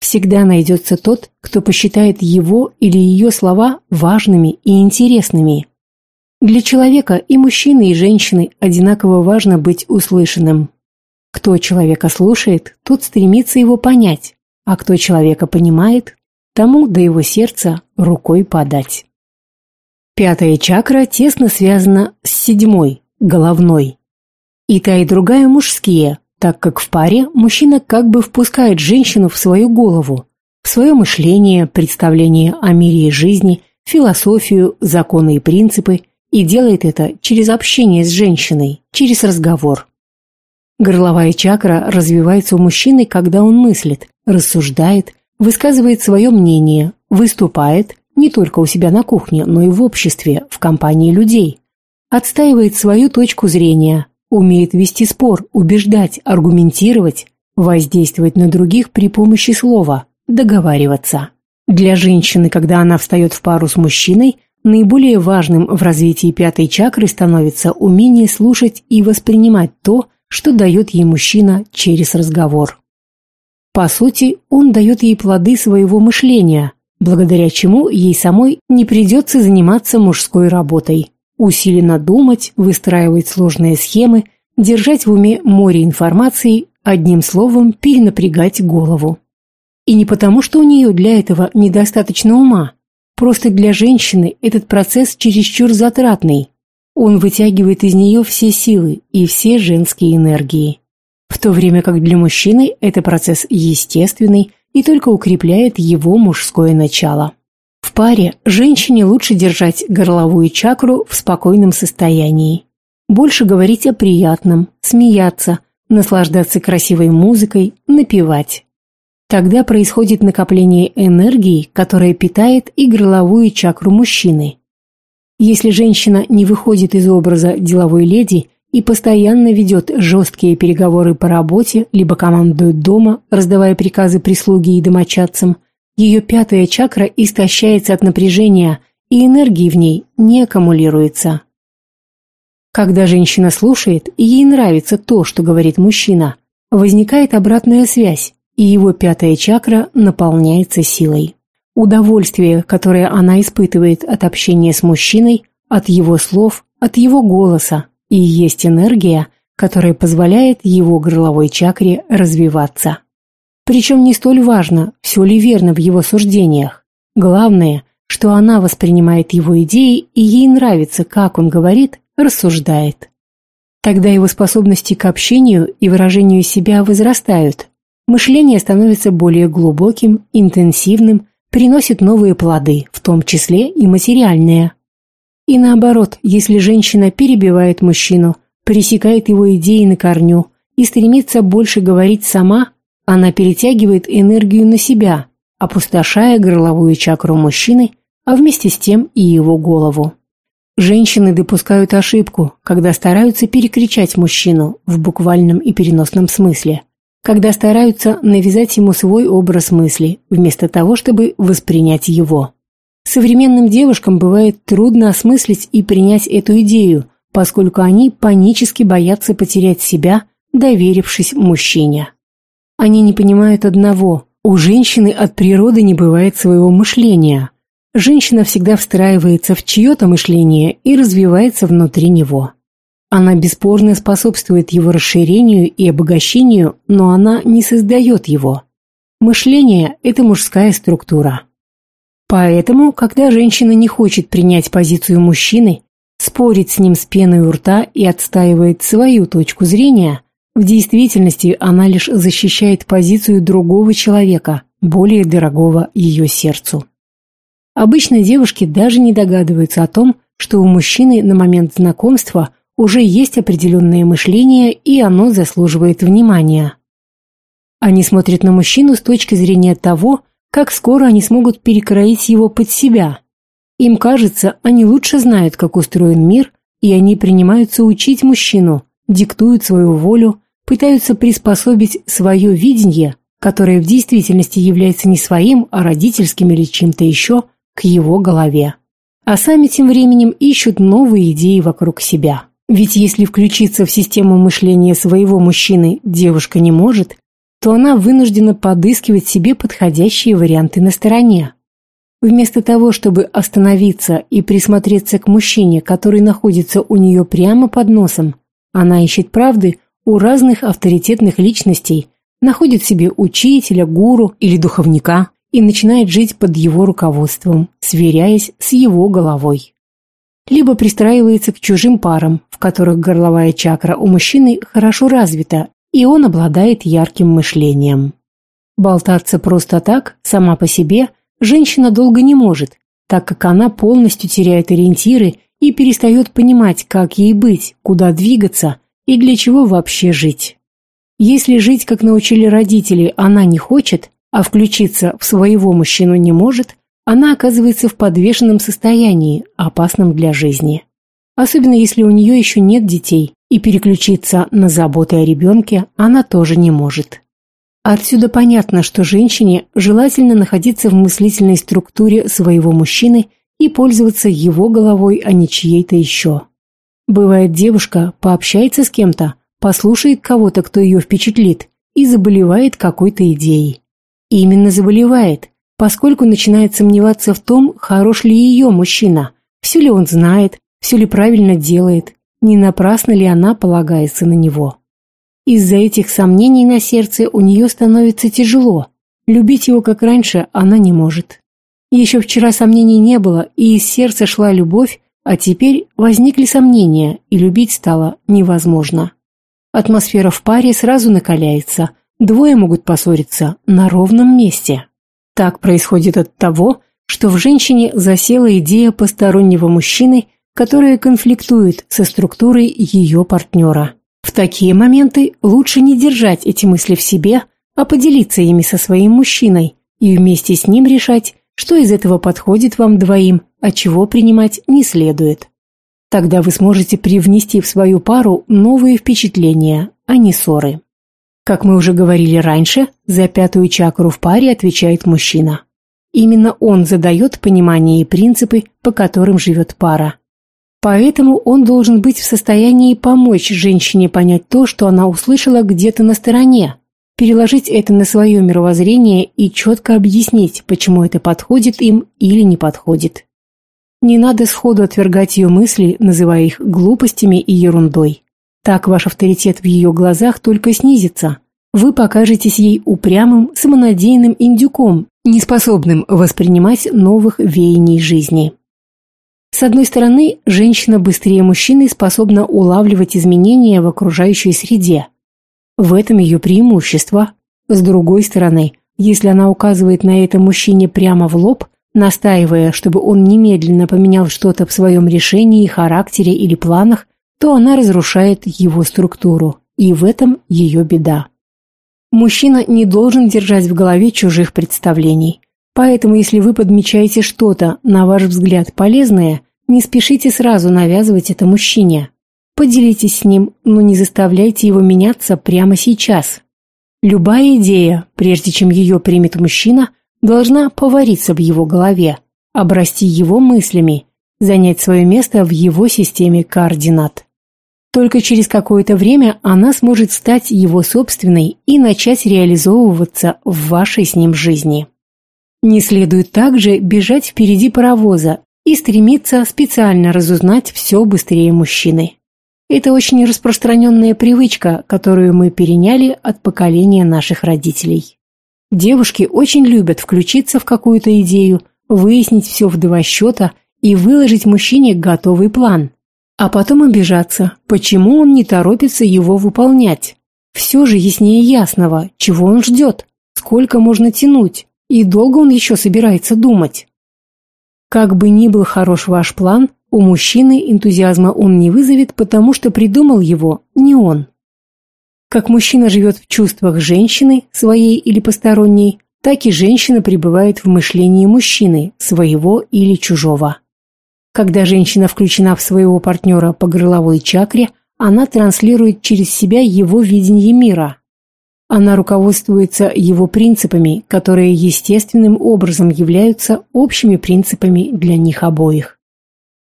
Всегда найдется тот, кто посчитает его или ее слова важными и интересными. Для человека и мужчины, и женщины одинаково важно быть услышанным. Кто человека слушает, тот стремится его понять, а кто человека понимает, тому до его сердца рукой подать. Пятая чакра тесно связана с седьмой, головной. И та, и другая мужские, так как в паре мужчина как бы впускает женщину в свою голову, в свое мышление, представление о мире и жизни, философию, законы и принципы, и делает это через общение с женщиной, через разговор. Горловая чакра развивается у мужчины, когда он мыслит, рассуждает, высказывает свое мнение, выступает не только у себя на кухне, но и в обществе, в компании людей, отстаивает свою точку зрения, умеет вести спор, убеждать, аргументировать, воздействовать на других при помощи слова, договариваться. Для женщины, когда она встает в пару с мужчиной, наиболее важным в развитии пятой чакры становится умение слушать и воспринимать то, что дает ей мужчина через разговор. По сути, он дает ей плоды своего мышления, благодаря чему ей самой не придется заниматься мужской работой усиленно думать, выстраивать сложные схемы, держать в уме море информации, одним словом, перенапрягать голову. И не потому, что у нее для этого недостаточно ума. Просто для женщины этот процесс чересчур затратный. Он вытягивает из нее все силы и все женские энергии. В то время как для мужчины это процесс естественный и только укрепляет его мужское начало. В паре женщине лучше держать горловую чакру в спокойном состоянии. Больше говорить о приятном, смеяться, наслаждаться красивой музыкой, напевать. Тогда происходит накопление энергии, которая питает и горловую чакру мужчины. Если женщина не выходит из образа деловой леди и постоянно ведет жесткие переговоры по работе, либо командует дома, раздавая приказы прислуге и домочадцам, ее пятая чакра истощается от напряжения, и энергии в ней не аккумулируется. Когда женщина слушает, и ей нравится то, что говорит мужчина, возникает обратная связь, и его пятая чакра наполняется силой. Удовольствие, которое она испытывает от общения с мужчиной, от его слов, от его голоса, и есть энергия, которая позволяет его горловой чакре развиваться. Причем не столь важно, все ли верно в его суждениях. Главное, что она воспринимает его идеи и ей нравится, как он говорит, рассуждает. Тогда его способности к общению и выражению себя возрастают. Мышление становится более глубоким, интенсивным, приносит новые плоды, в том числе и материальные. И наоборот, если женщина перебивает мужчину, пресекает его идеи на корню и стремится больше говорить сама, она перетягивает энергию на себя, опустошая горловую чакру мужчины, а вместе с тем и его голову. Женщины допускают ошибку, когда стараются перекричать мужчину в буквальном и переносном смысле, когда стараются навязать ему свой образ мысли, вместо того, чтобы воспринять его. Современным девушкам бывает трудно осмыслить и принять эту идею, поскольку они панически боятся потерять себя, доверившись мужчине. Они не понимают одного – у женщины от природы не бывает своего мышления. Женщина всегда встраивается в чье-то мышление и развивается внутри него. Она бесспорно способствует его расширению и обогащению, но она не создает его. Мышление – это мужская структура. Поэтому, когда женщина не хочет принять позицию мужчины, спорит с ним с пеной у рта и отстаивает свою точку зрения, в действительности она лишь защищает позицию другого человека, более дорогого ее сердцу. Обычно девушки даже не догадываются о том, что у мужчины на момент знакомства уже есть определенное мышление и оно заслуживает внимания. Они смотрят на мужчину с точки зрения того, как скоро они смогут перекроить его под себя. Им кажется, они лучше знают, как устроен мир, и они принимаются учить мужчину, диктуют свою волю, пытаются приспособить свое видение, которое в действительности является не своим, а родительским или чем-то еще, к его голове. А сами тем временем ищут новые идеи вокруг себя. Ведь если включиться в систему мышления своего мужчины девушка не может, то она вынуждена подыскивать себе подходящие варианты на стороне. Вместо того, чтобы остановиться и присмотреться к мужчине, который находится у нее прямо под носом, она ищет правды у разных авторитетных личностей, находит себе учителя, гуру или духовника и начинает жить под его руководством, сверяясь с его головой. Либо пристраивается к чужим парам, в которых горловая чакра у мужчины хорошо развита и он обладает ярким мышлением. Болтаться просто так, сама по себе, женщина долго не может, так как она полностью теряет ориентиры и перестает понимать, как ей быть, куда двигаться и для чего вообще жить. Если жить, как научили родители, она не хочет, а включиться в своего мужчину не может, она оказывается в подвешенном состоянии, опасном для жизни. Особенно если у нее еще нет детей и переключиться на заботы о ребенке она тоже не может. Отсюда понятно, что женщине желательно находиться в мыслительной структуре своего мужчины и пользоваться его головой, а не чьей-то еще. Бывает, девушка пообщается с кем-то, послушает кого-то, кто ее впечатлит, и заболевает какой-то идеей. Именно заболевает, поскольку начинает сомневаться в том, хорош ли ее мужчина, все ли он знает, все ли правильно делает, не напрасно ли она полагается на него. Из-за этих сомнений на сердце у нее становится тяжело. Любить его, как раньше, она не может. Еще вчера сомнений не было, и из сердца шла любовь, а теперь возникли сомнения, и любить стало невозможно. Атмосфера в паре сразу накаляется, двое могут поссориться на ровном месте. Так происходит от того, что в женщине засела идея постороннего мужчины которая конфликтует со структурой ее партнера. В такие моменты лучше не держать эти мысли в себе, а поделиться ими со своим мужчиной и вместе с ним решать, что из этого подходит вам двоим, а чего принимать не следует. Тогда вы сможете привнести в свою пару новые впечатления, а не ссоры. Как мы уже говорили раньше, за пятую чакру в паре отвечает мужчина. Именно он задает понимание и принципы, по которым живет пара. Поэтому он должен быть в состоянии помочь женщине понять то, что она услышала где-то на стороне, переложить это на свое мировоззрение и четко объяснить, почему это подходит им или не подходит. Не надо сходу отвергать ее мысли, называя их глупостями и ерундой. Так ваш авторитет в ее глазах только снизится, вы покажетесь ей упрямым, самонадеянным индюком, неспособным воспринимать новых веяний жизни. С одной стороны, женщина быстрее мужчины способна улавливать изменения в окружающей среде. В этом ее преимущество. С другой стороны, если она указывает на это мужчине прямо в лоб, настаивая, чтобы он немедленно поменял что-то в своем решении, характере или планах, то она разрушает его структуру, и в этом ее беда. Мужчина не должен держать в голове чужих представлений. Поэтому, если вы подмечаете что-то, на ваш взгляд, полезное, не спешите сразу навязывать это мужчине. Поделитесь с ним, но не заставляйте его меняться прямо сейчас. Любая идея, прежде чем ее примет мужчина, должна повариться в его голове, обрасти его мыслями, занять свое место в его системе координат. Только через какое-то время она сможет стать его собственной и начать реализовываться в вашей с ним жизни. Не следует также бежать впереди паровоза и стремиться специально разузнать все быстрее мужчины. Это очень распространенная привычка, которую мы переняли от поколения наших родителей. Девушки очень любят включиться в какую-то идею, выяснить все в два счета и выложить мужчине готовый план, а потом обижаться, почему он не торопится его выполнять. Все же яснее ясного, чего он ждет, сколько можно тянуть, и долго он еще собирается думать. Как бы ни был хорош ваш план, у мужчины энтузиазма он не вызовет, потому что придумал его не он. Как мужчина живет в чувствах женщины, своей или посторонней, так и женщина пребывает в мышлении мужчины, своего или чужого. Когда женщина включена в своего партнера по горловой чакре, она транслирует через себя его видение мира. Она руководствуется его принципами, которые естественным образом являются общими принципами для них обоих.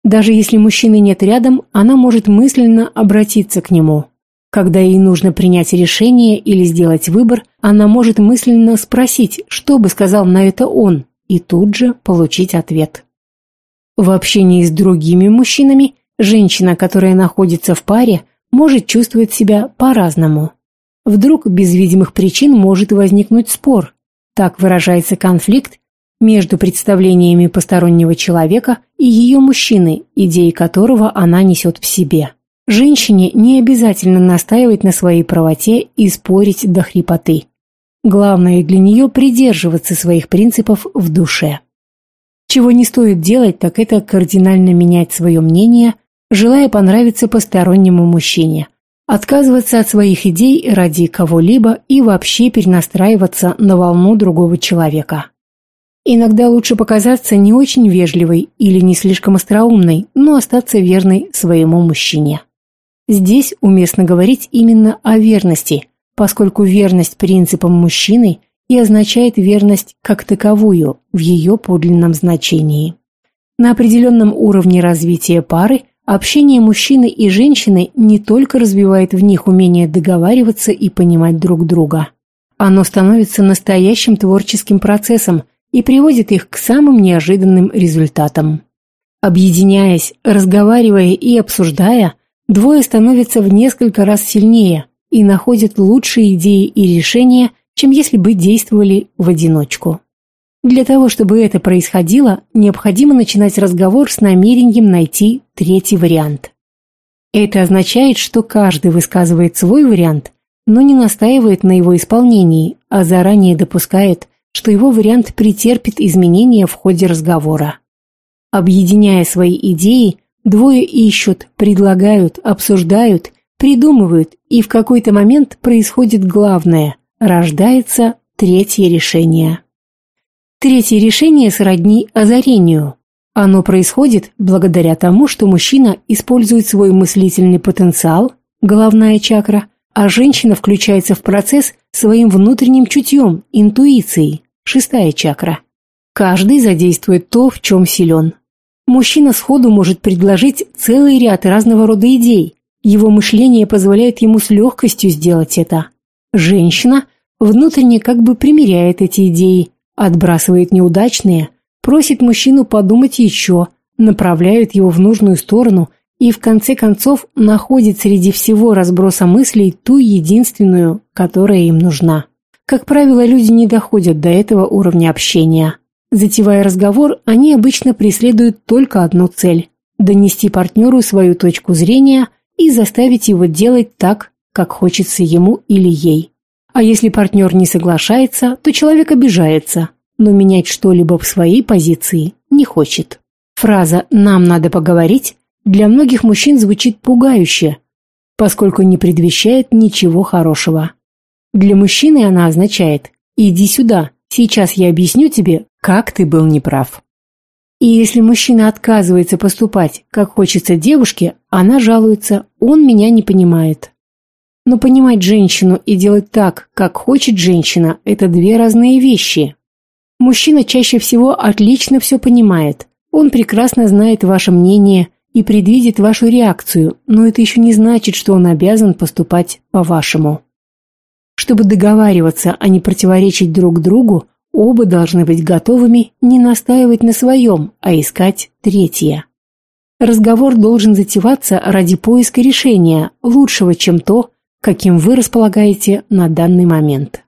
Даже если мужчины нет рядом, она может мысленно обратиться к нему. Когда ей нужно принять решение или сделать выбор, она может мысленно спросить, что бы сказал на это он, и тут же получить ответ. В общении с другими мужчинами женщина, которая находится в паре, может чувствовать себя по-разному. Вдруг без видимых причин может возникнуть спор. Так выражается конфликт между представлениями постороннего человека и ее мужчины, идеи которого она несет в себе. Женщине не обязательно настаивать на своей правоте и спорить до хрипоты. Главное для нее придерживаться своих принципов в душе. Чего не стоит делать, так это кардинально менять свое мнение, желая понравиться постороннему мужчине, отказываться от своих идей ради кого-либо и вообще перенастраиваться на волну другого человека. Иногда лучше показаться не очень вежливой или не слишком остроумной, но остаться верной своему мужчине. Здесь уместно говорить именно о верности, поскольку верность принципам мужчины и означает верность как таковую в ее подлинном значении. На определенном уровне развития пары общение мужчины и женщины не только развивает в них умение договариваться и понимать друг друга. Оно становится настоящим творческим процессом и приводит их к самым неожиданным результатам. Объединяясь, разговаривая и обсуждая, двое становятся в несколько раз сильнее и находят лучшие идеи и решения, чем если бы действовали в одиночку. Для того, чтобы это происходило, необходимо начинать разговор с намерением найти третий вариант. Это означает, что каждый высказывает свой вариант, но не настаивает на его исполнении, а заранее допускает, что его вариант претерпит изменения в ходе разговора. Объединяя свои идеи, двое ищут, предлагают, обсуждают, придумывают, и в какой-то момент происходит главное рождается третье решение. Третье решение сродни озарению. Оно происходит благодаря тому, что мужчина использует свой мыслительный потенциал, головная чакра, а женщина включается в процесс своим внутренним чутьем, интуицией, шестая чакра. Каждый задействует то, в чем силен. Мужчина сходу может предложить целый ряд разного рода идей. Его мышление позволяет ему с легкостью сделать это. Женщина внутренне как бы примеряет эти идеи, отбрасывает неудачные, просит мужчину подумать еще, направляет его в нужную сторону и в конце концов находит среди всего разброса мыслей ту единственную, которая им нужна. Как правило, люди не доходят до этого уровня общения. Затевая разговор, они обычно преследуют только одну цель – донести партнеру свою точку зрения и заставить его делать так, как хочется ему или ей. А если партнер не соглашается, то человек обижается, но менять что-либо в своей позиции не хочет. Фраза «нам надо поговорить» для многих мужчин звучит пугающе, поскольку не предвещает ничего хорошего. Для мужчины она означает «иди сюда, сейчас я объясню тебе, как ты был неправ». И если мужчина отказывается поступать, как хочется девушке, она жалуется «он меня не понимает». Но понимать женщину и делать так, как хочет женщина – это две разные вещи. Мужчина чаще всего отлично все понимает. Он прекрасно знает ваше мнение и предвидит вашу реакцию, но это еще не значит, что он обязан поступать по-вашему. Чтобы договариваться, а не противоречить друг другу, оба должны быть готовыми не настаивать на своем, а искать третье. Разговор должен затеваться ради поиска решения, лучшего, чем то, каким вы располагаете на данный момент.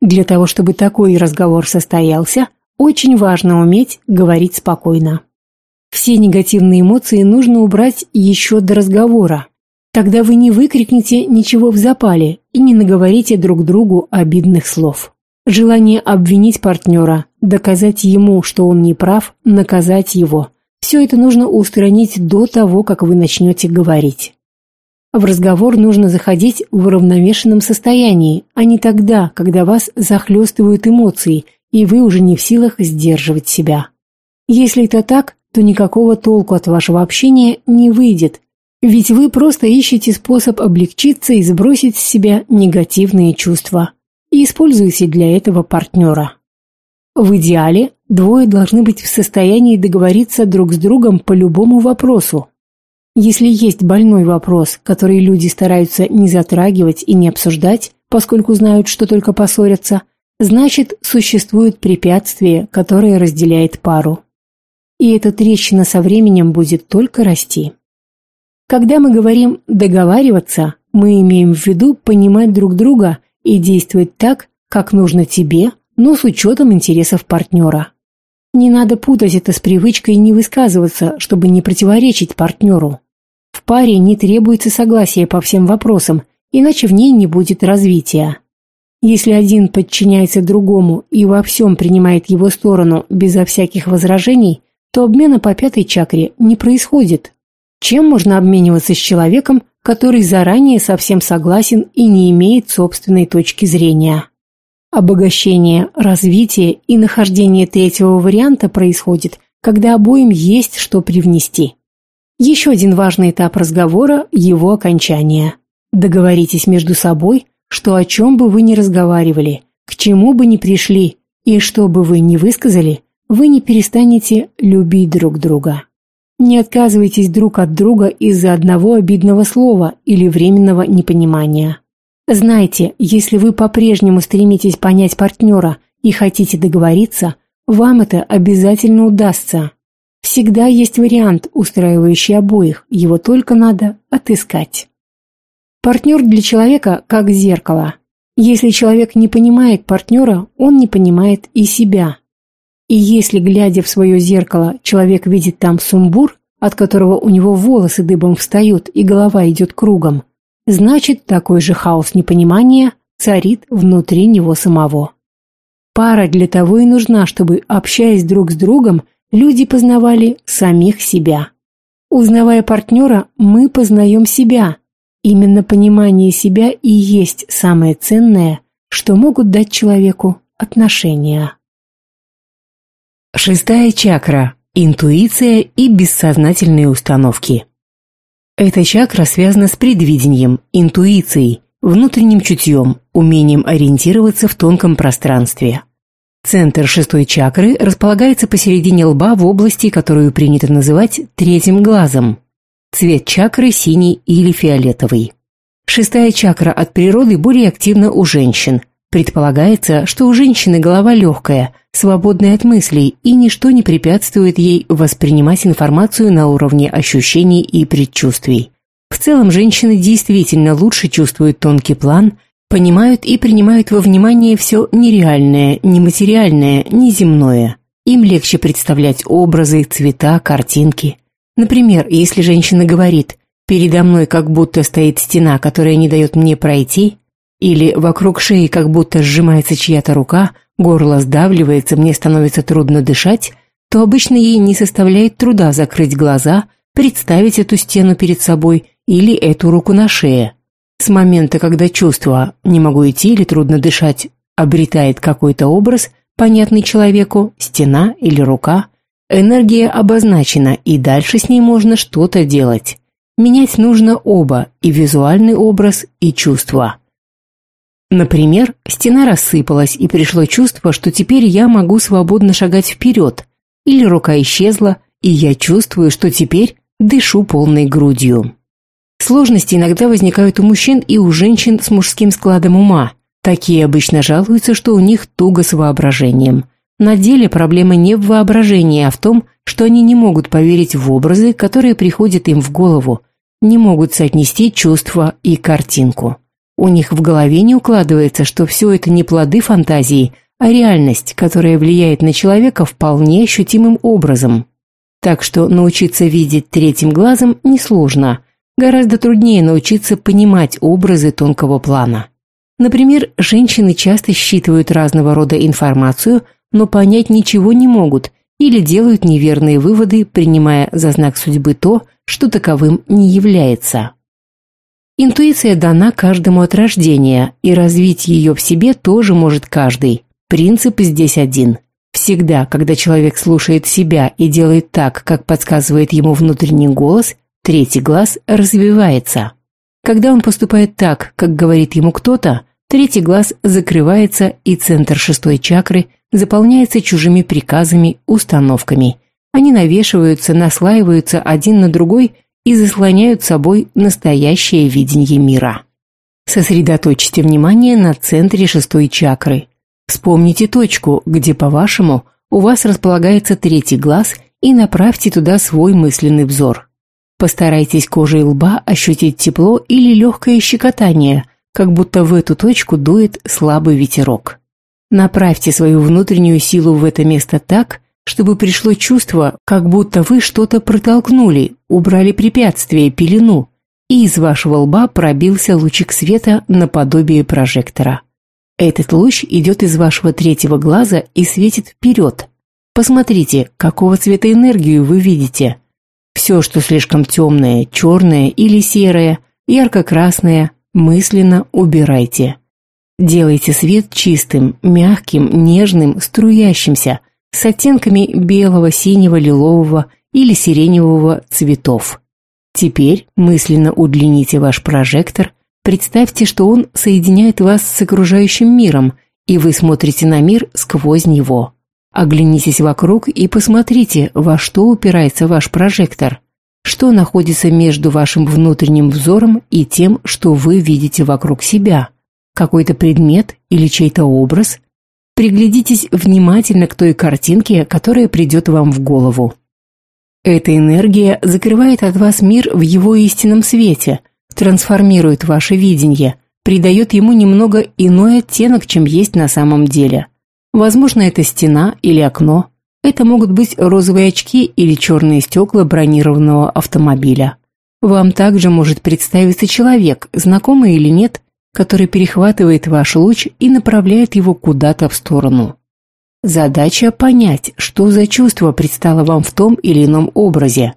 Для того, чтобы такой разговор состоялся, очень важно уметь говорить спокойно. Все негативные эмоции нужно убрать еще до разговора, Тогда вы не выкрикнете ничего в запале и не наговорите друг другу обидных слов. Желание обвинить партнера, доказать ему, что он не прав, наказать его – все это нужно устранить до того, как вы начнете говорить. В разговор нужно заходить в уравновешенном состоянии, а не тогда, когда вас захлестывают эмоции, и вы уже не в силах сдерживать себя. Если это так, то никакого толку от вашего общения не выйдет, ведь вы просто ищете способ облегчиться и сбросить с себя негативные чувства. И используете для этого партнера. В идеале двое должны быть в состоянии договориться друг с другом по любому вопросу. Если есть больной вопрос, который люди стараются не затрагивать и не обсуждать, поскольку знают, что только поссорятся, значит, существует препятствие, которое разделяет пару. И эта трещина со временем будет только расти. Когда мы говорим «договариваться», мы имеем в виду понимать друг друга и действовать так, как нужно тебе, но с учетом интересов партнера. Не надо путать это с привычкой не высказываться, чтобы не противоречить партнеру. В паре не требуется согласия по всем вопросам, иначе в ней не будет развития. Если один подчиняется другому и во всем принимает его сторону безо всяких возражений, то обмена по пятой чакре не происходит. Чем можно обмениваться с человеком, который заранее совсем согласен и не имеет собственной точки зрения? Обогащение, развитие и нахождение третьего варианта происходит, когда обоим есть что привнести. Еще один важный этап разговора – его окончание. Договоритесь между собой, что о чем бы вы ни разговаривали, к чему бы ни пришли и что бы вы ни высказали, вы не перестанете любить друг друга. Не отказывайтесь друг от друга из-за одного обидного слова или временного непонимания. Знайте, если вы по-прежнему стремитесь понять партнера и хотите договориться, вам это обязательно удастся. Всегда есть вариант, устраивающий обоих, его только надо отыскать. Партнер для человека как зеркало. Если человек не понимает партнера, он не понимает и себя. И если, глядя в свое зеркало, человек видит там сумбур, от которого у него волосы дыбом встают и голова идет кругом, значит, такой же хаос непонимания царит внутри него самого. Пара для того и нужна, чтобы, общаясь друг с другом, люди познавали самих себя. Узнавая партнера, мы познаем себя. Именно понимание себя и есть самое ценное, что могут дать человеку отношения. Шестая чакра. Интуиция и бессознательные установки. Эта чакра связана с предвидением, интуицией, внутренним чутьем, умением ориентироваться в тонком пространстве. Центр шестой чакры располагается посередине лба в области, которую принято называть третьим глазом. Цвет чакры синий или фиолетовый. Шестая чакра от природы более активна у женщин, Предполагается, что у женщины голова легкая, свободная от мыслей, и ничто не препятствует ей воспринимать информацию на уровне ощущений и предчувствий. В целом, женщины действительно лучше чувствуют тонкий план, понимают и принимают во внимание все нереальное, нематериальное, неземное. Им легче представлять образы, цвета, картинки. Например, если женщина говорит «передо мной как будто стоит стена, которая не дает мне пройти», или вокруг шеи как будто сжимается чья-то рука, горло сдавливается, мне становится трудно дышать, то обычно ей не составляет труда закрыть глаза, представить эту стену перед собой или эту руку на шее. С момента, когда чувство «не могу идти» или «трудно дышать» обретает какой-то образ, понятный человеку, стена или рука, энергия обозначена, и дальше с ней можно что-то делать. Менять нужно оба, и визуальный образ, и чувство. Например, стена рассыпалась, и пришло чувство, что теперь я могу свободно шагать вперед, или рука исчезла, и я чувствую, что теперь дышу полной грудью. Сложности иногда возникают у мужчин и у женщин с мужским складом ума. Такие обычно жалуются, что у них туго с воображением. На деле проблема не в воображении, а в том, что они не могут поверить в образы, которые приходят им в голову, не могут соотнести чувства и картинку. У них в голове не укладывается, что все это не плоды фантазии, а реальность, которая влияет на человека вполне ощутимым образом. Так что научиться видеть третьим глазом несложно. Гораздо труднее научиться понимать образы тонкого плана. Например, женщины часто считывают разного рода информацию, но понять ничего не могут или делают неверные выводы, принимая за знак судьбы то, что таковым не является. Интуиция дана каждому от рождения, и развить ее в себе тоже может каждый. Принцип здесь один. Всегда, когда человек слушает себя и делает так, как подсказывает ему внутренний голос, третий глаз развивается. Когда он поступает так, как говорит ему кто-то, третий глаз закрывается и центр шестой чакры заполняется чужими приказами, установками. Они навешиваются, наслаиваются один на другой – и заслоняют собой настоящее видение мира. Сосредоточьте внимание на центре шестой чакры. Вспомните точку, где, по-вашему, у вас располагается третий глаз и направьте туда свой мысленный взор. Постарайтесь кожей лба ощутить тепло или легкое щекотание, как будто в эту точку дует слабый ветерок. Направьте свою внутреннюю силу в это место так, чтобы пришло чувство, как будто вы что-то протолкнули, убрали препятствие, пелену, и из вашего лба пробился лучик света наподобие прожектора. Этот луч идет из вашего третьего глаза и светит вперед. Посмотрите, какого цвета энергию вы видите. Все, что слишком темное, черное или серое, ярко-красное, мысленно убирайте. Делайте свет чистым, мягким, нежным, струящимся, с оттенками белого, синего, лилового или сиреневого цветов. Теперь мысленно удлините ваш прожектор, представьте, что он соединяет вас с окружающим миром, и вы смотрите на мир сквозь него. Оглянитесь вокруг и посмотрите, во что упирается ваш прожектор, что находится между вашим внутренним взором и тем, что вы видите вокруг себя. Какой-то предмет или чей-то образ, Приглядитесь внимательно к той картинке, которая придет вам в голову. Эта энергия закрывает от вас мир в его истинном свете, трансформирует ваше видение, придает ему немного иной оттенок, чем есть на самом деле. Возможно, это стена или окно. Это могут быть розовые очки или черные стекла бронированного автомобиля. Вам также может представиться человек, знакомый или нет, который перехватывает ваш луч и направляет его куда-то в сторону. Задача понять, что за чувство предстало вам в том или ином образе.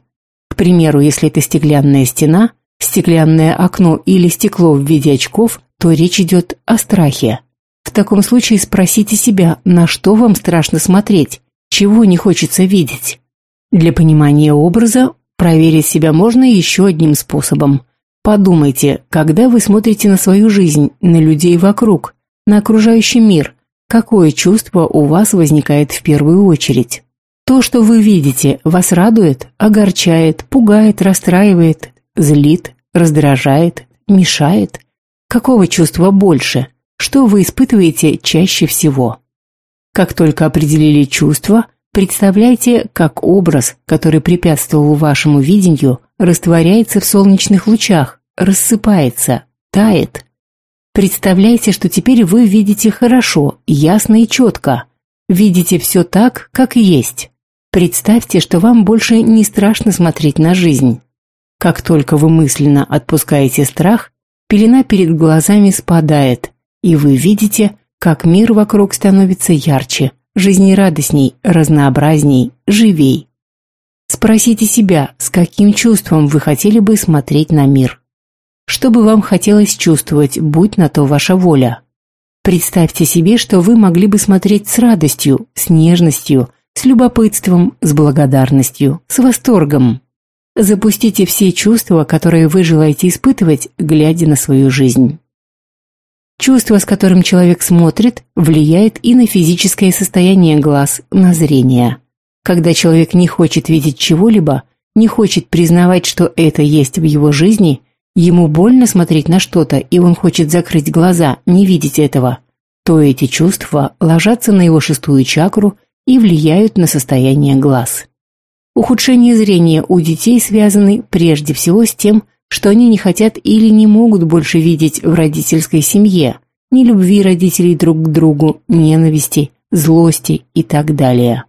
К примеру, если это стеклянная стена, стеклянное окно или стекло в виде очков, то речь идет о страхе. В таком случае спросите себя, на что вам страшно смотреть, чего не хочется видеть. Для понимания образа проверить себя можно еще одним способом. Подумайте, когда вы смотрите на свою жизнь, на людей вокруг, на окружающий мир, какое чувство у вас возникает в первую очередь? То, что вы видите, вас радует, огорчает, пугает, расстраивает, злит, раздражает, мешает? Какого чувства больше? что вы испытываете чаще всего. Как только определили чувство, представляйте, как образ, который препятствовал вашему видению, растворяется в солнечных лучах, рассыпается, тает. Представляйте, что теперь вы видите хорошо, ясно и четко. Видите все так, как есть. Представьте, что вам больше не страшно смотреть на жизнь. Как только вы мысленно отпускаете страх, пелена перед глазами спадает, и вы видите, как мир вокруг становится ярче, жизнерадостней, разнообразней, живей. Спросите себя, с каким чувством вы хотели бы смотреть на мир. Что бы вам хотелось чувствовать, будь на то ваша воля. Представьте себе, что вы могли бы смотреть с радостью, с нежностью, с любопытством, с благодарностью, с восторгом. Запустите все чувства, которые вы желаете испытывать, глядя на свою жизнь. Чувство, с которым человек смотрит, влияет и на физическое состояние глаз, на зрение. Когда человек не хочет видеть чего-либо, не хочет признавать, что это есть в его жизни, ему больно смотреть на что-то, и он хочет закрыть глаза, не видеть этого, то эти чувства ложатся на его шестую чакру и влияют на состояние глаз. Ухудшение зрения у детей связаны прежде всего с тем, что они не хотят или не могут больше видеть в родительской семье ни любви родителей друг к другу, ненависти, злости и так далее.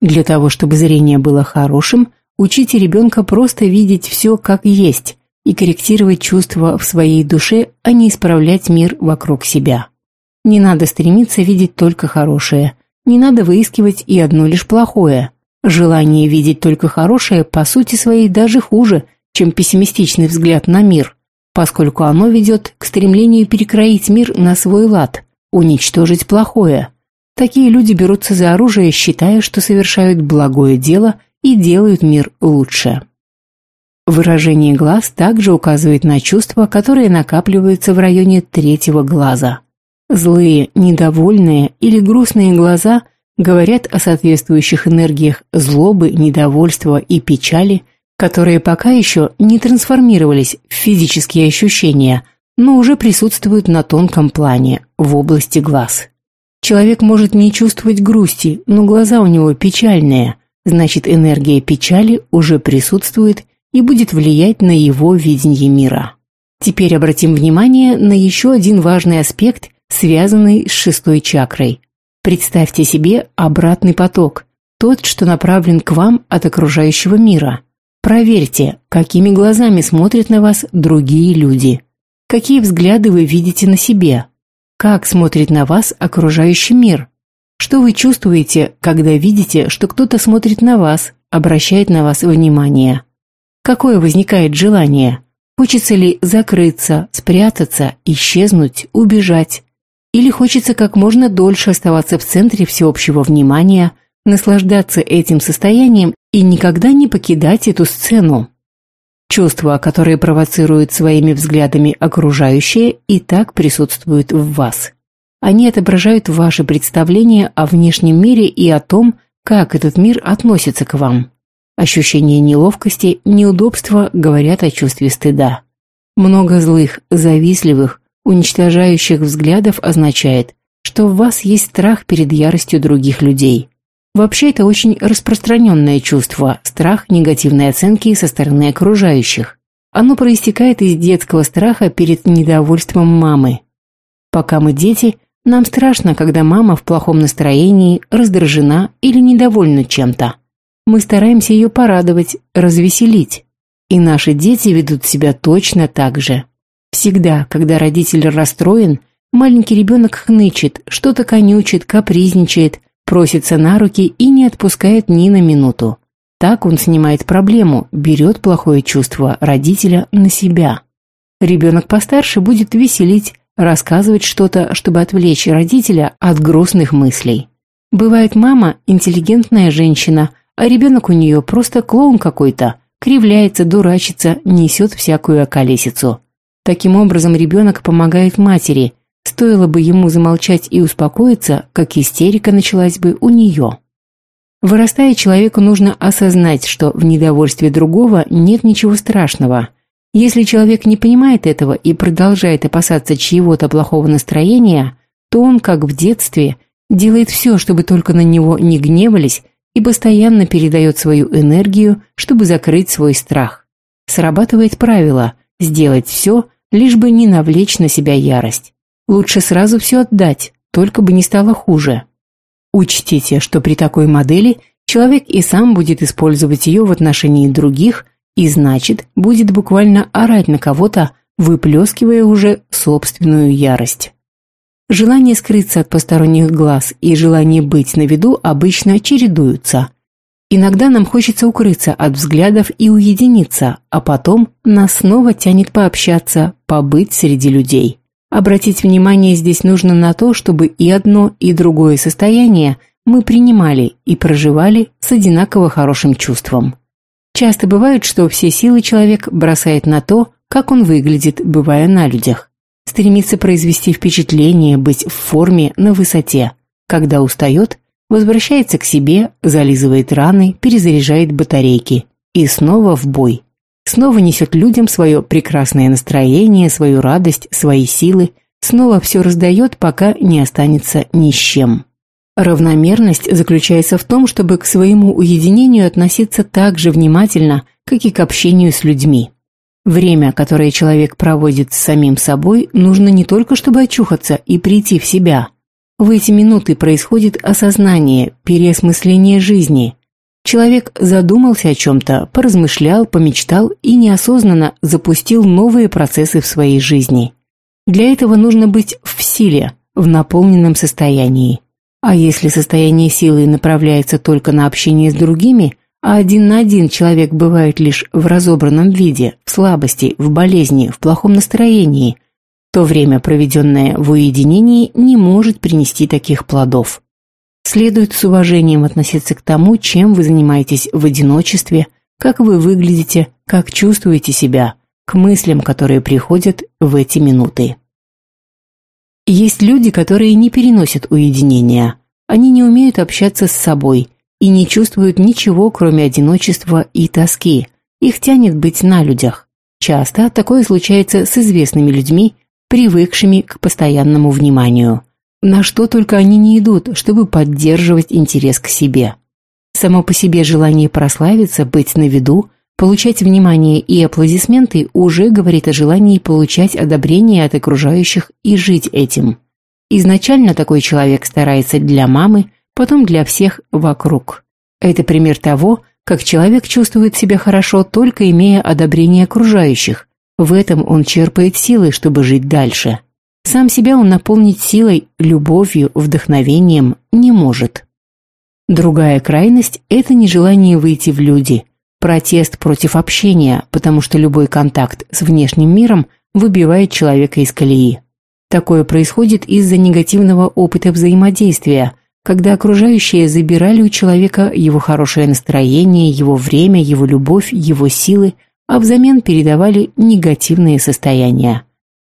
Для того, чтобы зрение было хорошим, учите ребенка просто видеть все как есть и корректировать чувства в своей душе, а не исправлять мир вокруг себя. Не надо стремиться видеть только хорошее, не надо выискивать и одно лишь плохое. Желание видеть только хорошее по сути своей даже хуже, чем пессимистичный взгляд на мир, поскольку оно ведет к стремлению перекроить мир на свой лад, уничтожить плохое. Такие люди берутся за оружие, считая, что совершают благое дело и делают мир лучше. Выражение глаз также указывает на чувства, которые накапливаются в районе третьего глаза. Злые, недовольные или грустные глаза говорят о соответствующих энергиях злобы, недовольства и печали – которые пока еще не трансформировались в физические ощущения, но уже присутствуют на тонком плане, в области глаз. Человек может не чувствовать грусти, но глаза у него печальные, значит энергия печали уже присутствует и будет влиять на его видение мира. Теперь обратим внимание на еще один важный аспект, связанный с шестой чакрой. Представьте себе обратный поток, тот, что направлен к вам от окружающего мира – Проверьте, какими глазами смотрят на вас другие люди. Какие взгляды вы видите на себе? Как смотрит на вас окружающий мир? Что вы чувствуете, когда видите, что кто-то смотрит на вас, обращает на вас внимание? Какое возникает желание? Хочется ли закрыться, спрятаться, исчезнуть, убежать? Или хочется как можно дольше оставаться в центре всеобщего внимания, наслаждаться этим состоянием и никогда не покидать эту сцену. Чувства, которые провоцируют своими взглядами окружающие, и так присутствуют в вас. Они отображают ваши представления о внешнем мире и о том, как этот мир относится к вам. Ощущение неловкости, неудобства говорят о чувстве стыда. Много злых, завистливых, уничтожающих взглядов означает, что в вас есть страх перед яростью других людей. Вообще это очень распространенное чувство – страх негативной оценки со стороны окружающих. Оно проистекает из детского страха перед недовольством мамы. Пока мы дети, нам страшно, когда мама в плохом настроении, раздражена или недовольна чем-то. Мы стараемся ее порадовать, развеселить. И наши дети ведут себя точно так же. Всегда, когда родитель расстроен, маленький ребенок хнычет, что-то конючит, капризничает, просится на руки и не отпускает ни на минуту. Так он снимает проблему, берет плохое чувство родителя на себя. Ребенок постарше будет веселить, рассказывать что-то, чтобы отвлечь родителя от грустных мыслей. Бывает мама – интеллигентная женщина, а ребенок у нее просто клоун какой-то, кривляется, дурачится, несет всякую околесицу. Таким образом ребенок помогает матери – Стоило бы ему замолчать и успокоиться, как истерика началась бы у нее. Вырастая, человеку нужно осознать, что в недовольстве другого нет ничего страшного. Если человек не понимает этого и продолжает опасаться чьего-то плохого настроения, то он, как в детстве, делает все, чтобы только на него не гневались и постоянно передает свою энергию, чтобы закрыть свой страх. Срабатывает правило «сделать все, лишь бы не навлечь на себя ярость». Лучше сразу все отдать, только бы не стало хуже. Учтите, что при такой модели человек и сам будет использовать ее в отношении других и, значит, будет буквально орать на кого-то, выплескивая уже собственную ярость. Желание скрыться от посторонних глаз и желание быть на виду обычно чередуются. Иногда нам хочется укрыться от взглядов и уединиться, а потом нас снова тянет пообщаться, побыть среди людей. Обратить внимание здесь нужно на то, чтобы и одно, и другое состояние мы принимали и проживали с одинаково хорошим чувством. Часто бывает, что все силы человек бросает на то, как он выглядит, бывая на людях. Стремится произвести впечатление, быть в форме, на высоте. Когда устает, возвращается к себе, зализывает раны, перезаряжает батарейки. И снова в бой снова несет людям свое прекрасное настроение, свою радость, свои силы, снова все раздает, пока не останется ни с чем. Равномерность заключается в том, чтобы к своему уединению относиться так же внимательно, как и к общению с людьми. Время, которое человек проводит с самим собой, нужно не только чтобы очухаться и прийти в себя. В эти минуты происходит осознание, переосмысление жизни, Человек задумался о чем-то, поразмышлял, помечтал и неосознанно запустил новые процессы в своей жизни. Для этого нужно быть в силе, в наполненном состоянии. А если состояние силы направляется только на общение с другими, а один на один человек бывает лишь в разобранном виде, в слабости, в болезни, в плохом настроении, то время, проведенное в уединении, не может принести таких плодов. Следует с уважением относиться к тому, чем вы занимаетесь в одиночестве, как вы выглядите, как чувствуете себя, к мыслям, которые приходят в эти минуты. Есть люди, которые не переносят уединения. Они не умеют общаться с собой и не чувствуют ничего, кроме одиночества и тоски. Их тянет быть на людях. Часто такое случается с известными людьми, привыкшими к постоянному вниманию – на что только они не идут, чтобы поддерживать интерес к себе. Само по себе желание прославиться, быть на виду, получать внимание и аплодисменты уже говорит о желании получать одобрение от окружающих и жить этим. Изначально такой человек старается для мамы, потом для всех вокруг. Это пример того, как человек чувствует себя хорошо, только имея одобрение окружающих. В этом он черпает силы, чтобы жить дальше. Сам себя он наполнить силой, любовью, вдохновением не может. Другая крайность – это нежелание выйти в люди, протест против общения, потому что любой контакт с внешним миром выбивает человека из колеи. Такое происходит из-за негативного опыта взаимодействия, когда окружающие забирали у человека его хорошее настроение, его время, его любовь, его силы, а взамен передавали негативные состояния.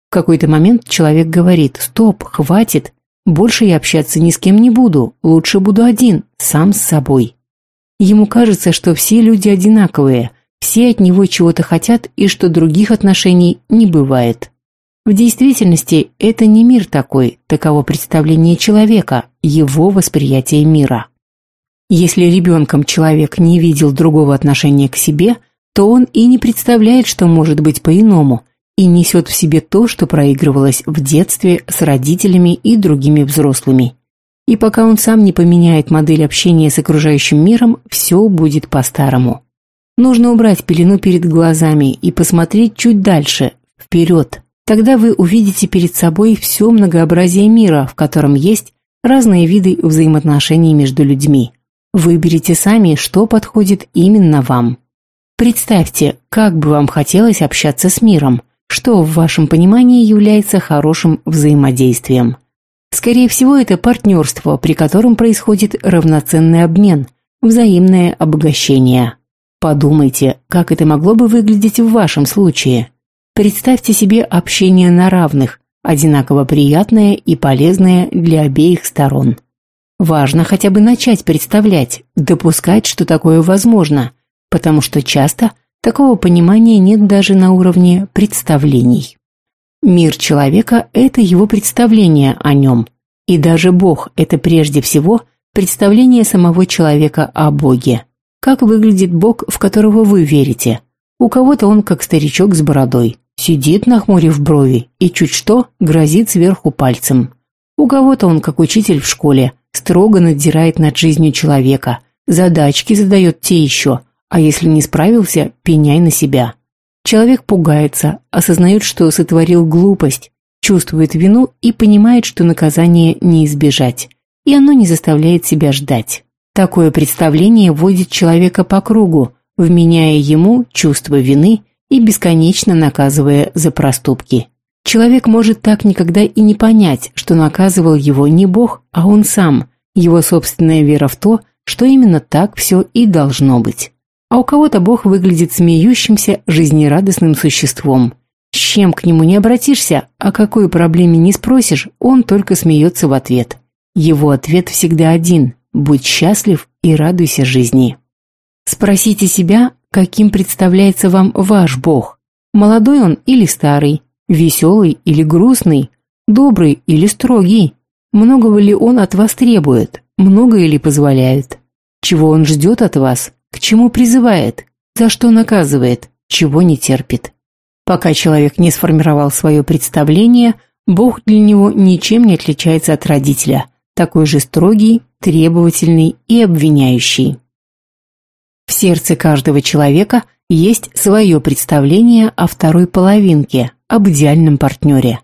В какой-то момент человек говорит «Стоп, хватит, больше я общаться ни с кем не буду, лучше буду один, сам с собой». Ему кажется, что все люди одинаковые, все от него чего-то хотят и что других отношений не бывает. В действительности это не мир такой, таково представление человека, его восприятие мира. Если ребенком человек не видел другого отношения к себе, то он и не представляет, что может быть по-иному, и несет в себе то, что проигрывалось в детстве с родителями и другими взрослыми. И пока он сам не поменяет модель общения с окружающим миром, все будет по-старому. Нужно убрать пелену перед глазами и посмотреть чуть дальше, вперед. Тогда вы увидите перед собой все многообразие мира, в котором есть разные виды взаимоотношений между людьми. Выберите сами, что подходит именно вам. Представьте, как бы вам хотелось общаться с миром – что в вашем понимании является хорошим взаимодействием? Скорее всего, это партнерство, при котором происходит равноценный обмен, взаимное обогащение. Подумайте, как это могло бы выглядеть в вашем случае. Представьте себе общение на равных, одинаково приятное и полезное для обеих сторон. Важно хотя бы начать представлять, допускать, что такое возможно, потому что часто Такого понимания нет даже на уровне представлений. Мир человека – это его представление о нем. И даже Бог – это прежде всего представление самого человека о Боге. Как выглядит Бог, в которого вы верите? У кого-то он как старичок с бородой. Сидит, нахмурив брови, и чуть что грозит сверху пальцем. У кого-то он как учитель в школе, строго надзирает над жизнью человека, задачки задает те еще, а если не справился, пеняй на себя. Человек пугается, осознает, что сотворил глупость, чувствует вину и понимает, что наказание не избежать, и оно не заставляет себя ждать. Такое представление вводит человека по кругу, вменяя ему чувство вины и бесконечно наказывая за проступки. Человек может так никогда и не понять, что наказывал его не Бог, а он сам, его собственная вера в то, что именно так все и должно быть. А у кого-то Бог выглядит смеющимся, жизнерадостным существом. С чем к нему не обратишься, о какой проблеме не спросишь, он только смеется в ответ. Его ответ всегда один – будь счастлив и радуйся жизни. Спросите себя, каким представляется вам ваш Бог. Молодой он или старый, веселый или грустный, добрый или строгий. Многого ли он от вас требует, многое ли позволяет? Чего он ждет от вас, к чему призывает, за что наказывает, чего не терпит. Пока человек не сформировал свое представление, Бог для него ничем не отличается от родителя, такой же строгий, требовательный и обвиняющий. В сердце каждого человека есть свое представление о второй половинке, об идеальном партнере.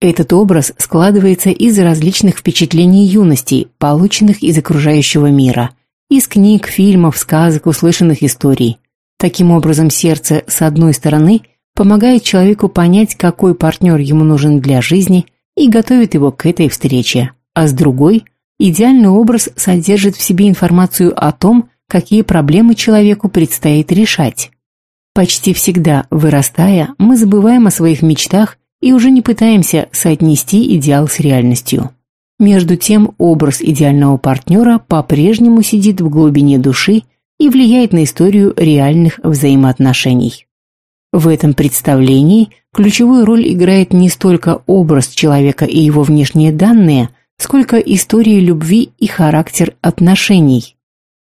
Этот образ складывается из различных впечатлений юности, полученных из окружающего мира, из книг, фильмов, сказок, услышанных историй. Таким образом, сердце, с одной стороны, помогает человеку понять, какой партнер ему нужен для жизни и готовит его к этой встрече, а с другой, идеальный образ содержит в себе информацию о том, какие проблемы человеку предстоит решать. Почти всегда, вырастая, мы забываем о своих мечтах и уже не пытаемся соотнести идеал с реальностью. Между тем, образ идеального партнера по-прежнему сидит в глубине души и влияет на историю реальных взаимоотношений. В этом представлении ключевую роль играет не столько образ человека и его внешние данные, сколько история любви и характер отношений.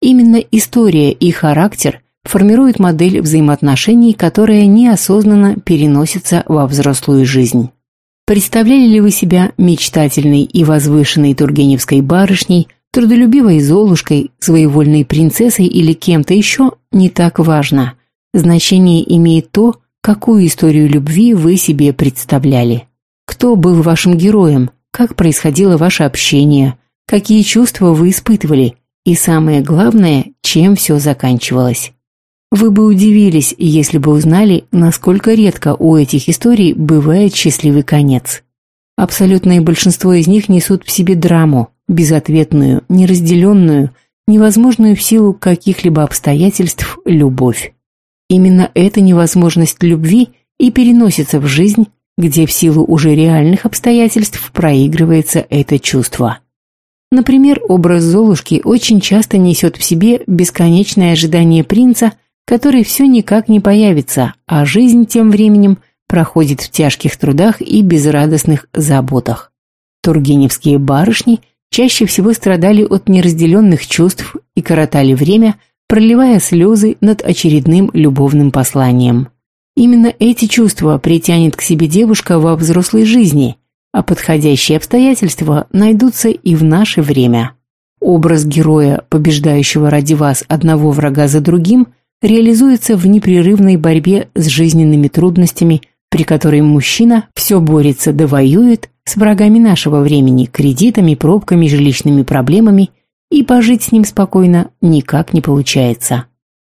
Именно история и характер формируют модель взаимоотношений, которая неосознанно переносится во взрослую жизнь. Представляли ли вы себя мечтательной и возвышенной тургеневской барышней, трудолюбивой золушкой, своевольной принцессой или кем-то еще, не так важно. Значение имеет то, какую историю любви вы себе представляли. Кто был вашим героем, как происходило ваше общение, какие чувства вы испытывали, и самое главное, чем все заканчивалось. Вы бы удивились, если бы узнали, насколько редко у этих историй бывает счастливый конец. Абсолютное большинство из них несут в себе драму, безответную, неразделенную, невозможную в силу каких-либо обстоятельств любовь. Именно эта невозможность любви и переносится в жизнь, где в силу уже реальных обстоятельств проигрывается это чувство. Например, образ Золушки очень часто несет в себе бесконечное ожидание принца, который все никак не появится, а жизнь тем временем проходит в тяжких трудах и безрадостных заботах. Тургеневские барышни чаще всего страдали от неразделенных чувств и коротали время, проливая слезы над очередным любовным посланием. Именно эти чувства притянет к себе девушка во взрослой жизни, а подходящие обстоятельства найдутся и в наше время. Образ героя, побеждающего ради вас одного врага за другим, реализуется в непрерывной борьбе с жизненными трудностями, при которой мужчина все борется да воюет с врагами нашего времени, кредитами, пробками, жилищными проблемами, и пожить с ним спокойно никак не получается.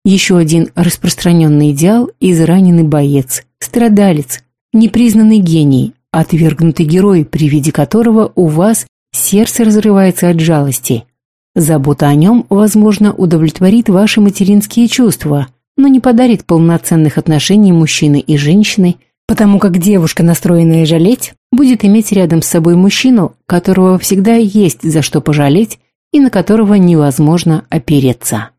Еще один распространенный идеал – израненный боец, страдалец, непризнанный гений, отвергнутый герой, при виде которого у вас сердце разрывается от жалости. Забота о нем, возможно, удовлетворит ваши материнские чувства, но не подарит полноценных отношений мужчины и женщины, потому как девушка, настроенная жалеть, будет иметь рядом с собой мужчину, которого всегда есть за что пожалеть и на которого невозможно опереться.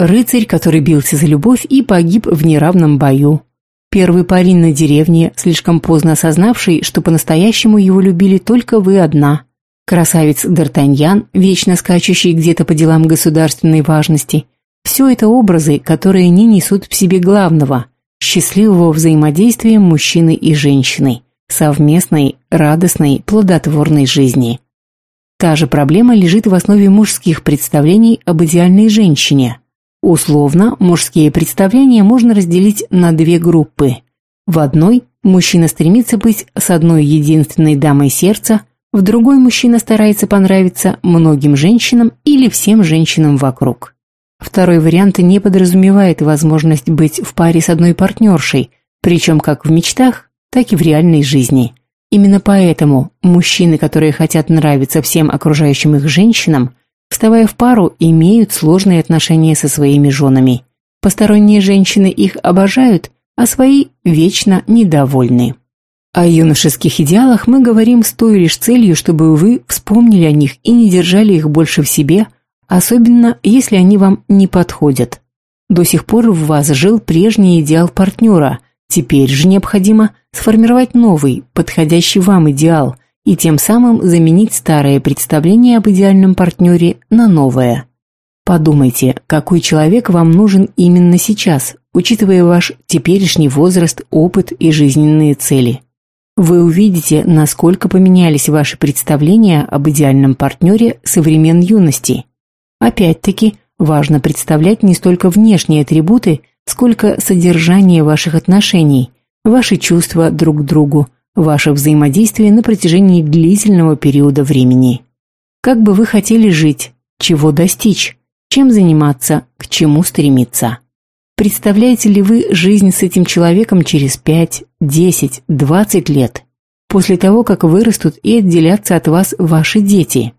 Рыцарь, который бился за любовь и погиб в неравном бою. Первый парень на деревне, слишком поздно осознавший, что по-настоящему его любили только вы одна. Красавец Д'Артаньян, вечно скачущий где-то по делам государственной важности. Все это образы, которые не несут в себе главного – счастливого взаимодействия мужчины и женщины, совместной, радостной, плодотворной жизни. Та же проблема лежит в основе мужских представлений об идеальной женщине. Условно, мужские представления можно разделить на две группы. В одной мужчина стремится быть с одной единственной дамой сердца, в другой мужчина старается понравиться многим женщинам или всем женщинам вокруг. Второй вариант не подразумевает возможность быть в паре с одной партнершей, причем как в мечтах, так и в реальной жизни – Именно поэтому мужчины, которые хотят нравиться всем окружающим их женщинам, вставая в пару, имеют сложные отношения со своими женами. Посторонние женщины их обожают, а свои вечно недовольны. О юношеских идеалах мы говорим с той лишь целью, чтобы вы вспомнили о них и не держали их больше в себе, особенно если они вам не подходят. До сих пор в вас жил прежний идеал партнера – Теперь же необходимо сформировать новый, подходящий вам идеал и тем самым заменить старое представление об идеальном партнере на новое. Подумайте, какой человек вам нужен именно сейчас, учитывая ваш теперешний возраст, опыт и жизненные цели. Вы увидите, насколько поменялись ваши представления об идеальном партнере со времен юности. Опять-таки, важно представлять не столько внешние атрибуты, сколько содержание ваших отношений, ваши чувства друг к другу, ваше взаимодействие на протяжении длительного периода времени. Как бы вы хотели жить, чего достичь, чем заниматься, к чему стремиться. Представляете ли вы жизнь с этим человеком через 5, 10, 20 лет, после того, как вырастут и отделятся от вас ваши дети?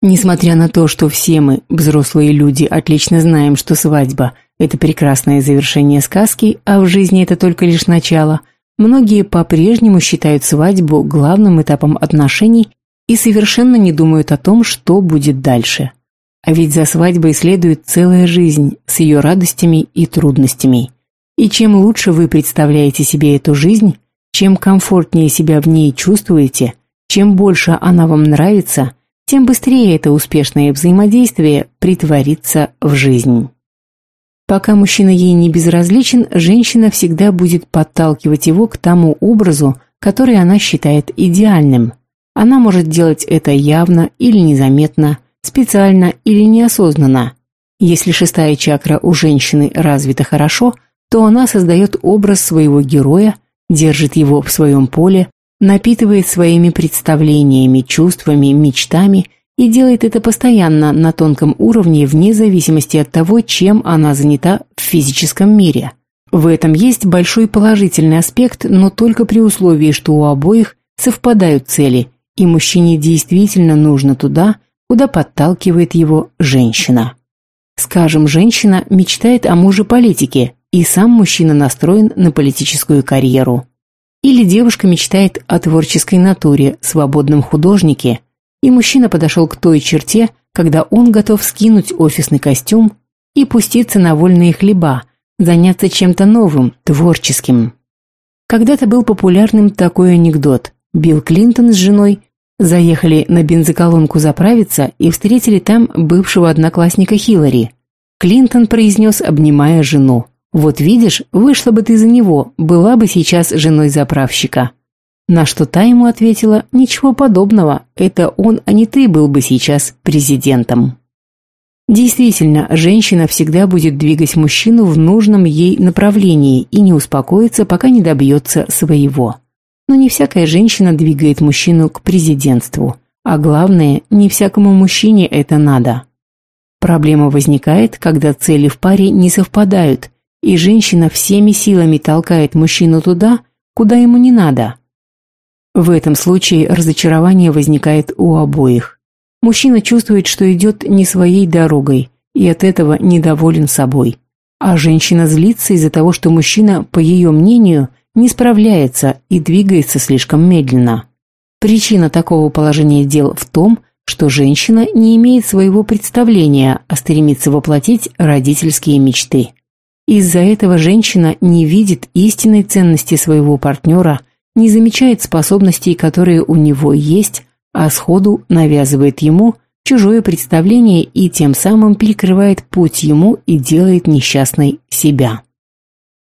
Несмотря на то, что все мы, взрослые люди, отлично знаем, что свадьба – это прекрасное завершение сказки, а в жизни это только лишь начало, многие по-прежнему считают свадьбу главным этапом отношений и совершенно не думают о том, что будет дальше. А ведь за свадьбой следует целая жизнь с ее радостями и трудностями. И чем лучше вы представляете себе эту жизнь, чем комфортнее себя в ней чувствуете, чем больше она вам нравится – тем быстрее это успешное взаимодействие притворится в жизнь. Пока мужчина ей не безразличен, женщина всегда будет подталкивать его к тому образу, который она считает идеальным. Она может делать это явно или незаметно, специально или неосознанно. Если шестая чакра у женщины развита хорошо, то она создает образ своего героя, держит его в своем поле, напитывает своими представлениями, чувствами, мечтами и делает это постоянно на тонком уровне вне зависимости от того, чем она занята в физическом мире. В этом есть большой положительный аспект, но только при условии, что у обоих совпадают цели, и мужчине действительно нужно туда, куда подталкивает его женщина. Скажем, женщина мечтает о муже-политике, и сам мужчина настроен на политическую карьеру. Или девушка мечтает о творческой натуре, свободном художнике, и мужчина подошел к той черте, когда он готов скинуть офисный костюм и пуститься на вольные хлеба, заняться чем-то новым, творческим. Когда-то был популярным такой анекдот. Билл Клинтон с женой заехали на бензоколонку заправиться и встретили там бывшего одноклассника Хиллари. Клинтон произнес, обнимая жену. «Вот видишь, вышла бы ты за него, была бы сейчас женой заправщика». На что та ему ответила, «Ничего подобного, это он, а не ты был бы сейчас президентом». Действительно, женщина всегда будет двигать мужчину в нужном ей направлении и не успокоится, пока не добьется своего. Но не всякая женщина двигает мужчину к президентству. А главное, не всякому мужчине это надо. Проблема возникает, когда цели в паре не совпадают, и женщина всеми силами толкает мужчину туда, куда ему не надо. В этом случае разочарование возникает у обоих. Мужчина чувствует, что идет не своей дорогой, и от этого недоволен собой. А женщина злится из-за того, что мужчина, по ее мнению, не справляется и двигается слишком медленно. Причина такого положения дел в том, что женщина не имеет своего представления, а стремится воплотить родительские мечты. Из-за этого женщина не видит истинной ценности своего партнера, не замечает способностей, которые у него есть, а сходу навязывает ему чужое представление и тем самым перекрывает путь ему и делает несчастной себя.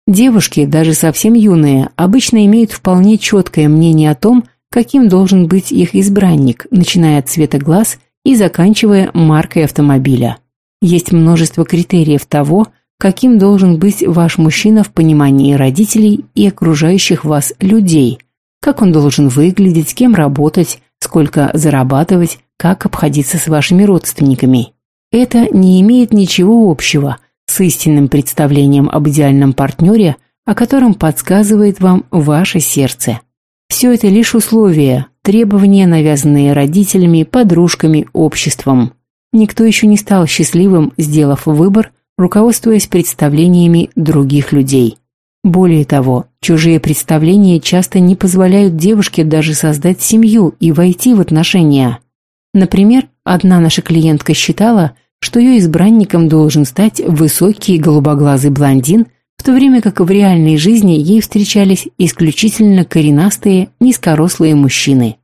Девушки, даже совсем юные, обычно имеют вполне четкое мнение о том, каким должен быть их избранник, начиная от цвета глаз и заканчивая маркой автомобиля. Есть множество критериев того, каким должен быть ваш мужчина в понимании родителей и окружающих вас людей, как он должен выглядеть, кем работать, сколько зарабатывать, как обходиться с вашими родственниками. Это не имеет ничего общего с истинным представлением об идеальном партнере, о котором подсказывает вам ваше сердце. Все это лишь условия, требования, навязанные родителями, подружками, обществом. Никто еще не стал счастливым, сделав выбор, руководствуясь представлениями других людей. Более того, чужие представления часто не позволяют девушке даже создать семью и войти в отношения. Например, одна наша клиентка считала, что ее избранником должен стать высокий голубоглазый блондин, в то время как в реальной жизни ей встречались исключительно коренастые, низкорослые мужчины.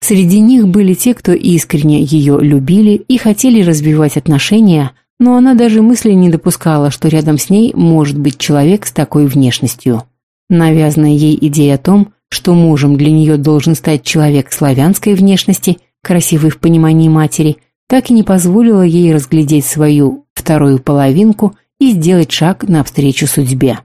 Среди них были те, кто искренне ее любили и хотели развивать отношения – но она даже мысли не допускала, что рядом с ней может быть человек с такой внешностью. Навязанная ей идея о том, что мужем для нее должен стать человек славянской внешности, красивый в понимании матери, так и не позволила ей разглядеть свою вторую половинку и сделать шаг навстречу судьбе.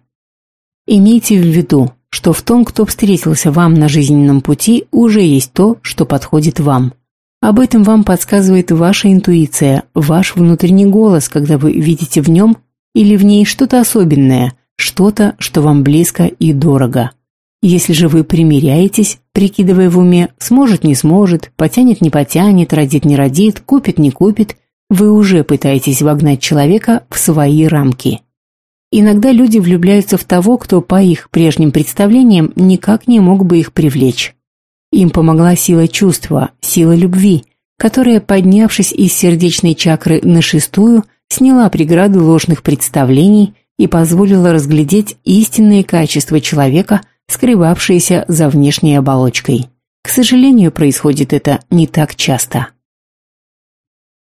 Имейте в виду, что в том, кто встретился вам на жизненном пути, уже есть то, что подходит вам. Об этом вам подсказывает ваша интуиция, ваш внутренний голос, когда вы видите в нем или в ней что-то особенное, что-то, что вам близко и дорого. Если же вы примиряетесь, прикидывая в уме, сможет, не сможет, потянет, не потянет, родит, не родит, купит, не купит, вы уже пытаетесь вогнать человека в свои рамки. Иногда люди влюбляются в того, кто по их прежним представлениям никак не мог бы их привлечь. Им помогла сила чувства, сила любви, которая, поднявшись из сердечной чакры на шестую, сняла преграды ложных представлений и позволила разглядеть истинные качества человека, скрывавшиеся за внешней оболочкой. К сожалению, происходит это не так часто.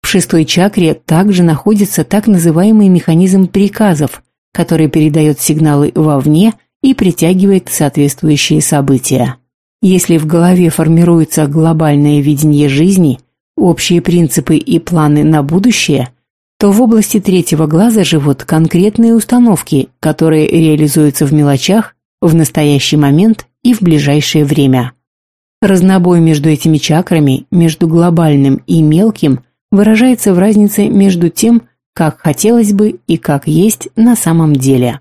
В шестой чакре также находится так называемый механизм приказов, который передает сигналы вовне и притягивает соответствующие события. Если в голове формируется глобальное видение жизни, общие принципы и планы на будущее, то в области третьего глаза живут конкретные установки, которые реализуются в мелочах, в настоящий момент и в ближайшее время. Разнобой между этими чакрами, между глобальным и мелким, выражается в разнице между тем, как хотелось бы и как есть на самом деле.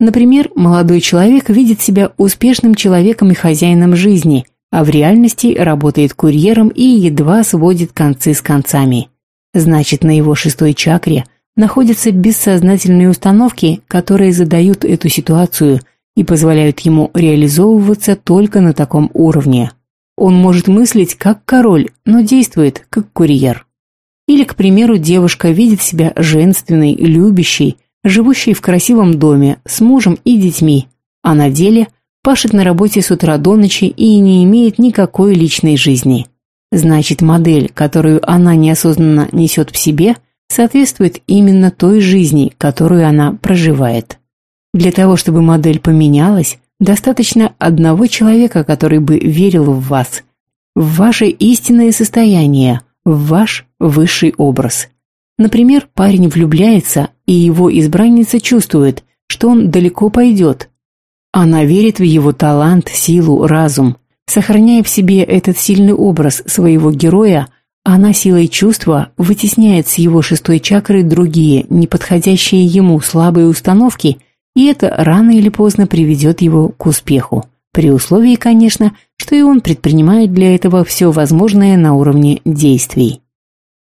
Например, молодой человек видит себя успешным человеком и хозяином жизни, а в реальности работает курьером и едва сводит концы с концами. Значит, на его шестой чакре находятся бессознательные установки, которые задают эту ситуацию и позволяют ему реализовываться только на таком уровне. Он может мыслить как король, но действует как курьер. Или, к примеру, девушка видит себя женственной, любящей, живущий в красивом доме с мужем и детьми, а на деле пашет на работе с утра до ночи и не имеет никакой личной жизни. Значит, модель, которую она неосознанно несет в себе, соответствует именно той жизни, которую она проживает. Для того, чтобы модель поменялась, достаточно одного человека, который бы верил в вас, в ваше истинное состояние, в ваш высший образ. Например, парень влюбляется, и его избранница чувствует, что он далеко пойдет. Она верит в его талант, силу, разум. Сохраняя в себе этот сильный образ своего героя, она силой чувства вытесняет с его шестой чакры другие, неподходящие ему слабые установки, и это рано или поздно приведет его к успеху. При условии, конечно, что и он предпринимает для этого все возможное на уровне действий.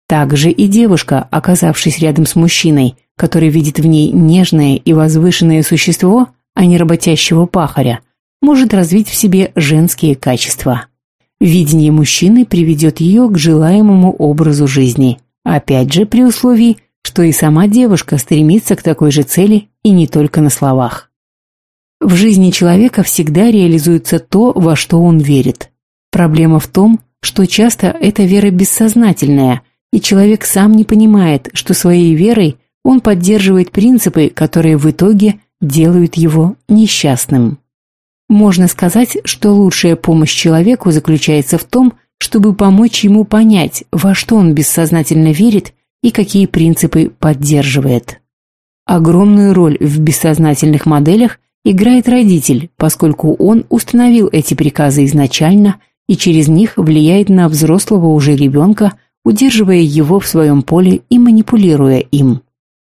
Также и девушка, оказавшись рядом с мужчиной, который видит в ней нежное и возвышенное существо, а не работящего пахаря, может развить в себе женские качества. видение мужчины приведет ее к желаемому образу жизни. Опять же, при условии, что и сама девушка стремится к такой же цели и не только на словах. В жизни человека всегда реализуется то, во что он верит. Проблема в том, что часто эта вера бессознательная, и человек сам не понимает, что своей верой он поддерживает принципы, которые в итоге делают его несчастным. Можно сказать, что лучшая помощь человеку заключается в том, чтобы помочь ему понять, во что он бессознательно верит и какие принципы поддерживает. Огромную роль в бессознательных моделях играет родитель, поскольку он установил эти приказы изначально и через них влияет на взрослого уже ребенка, удерживая его в своем поле и манипулируя им.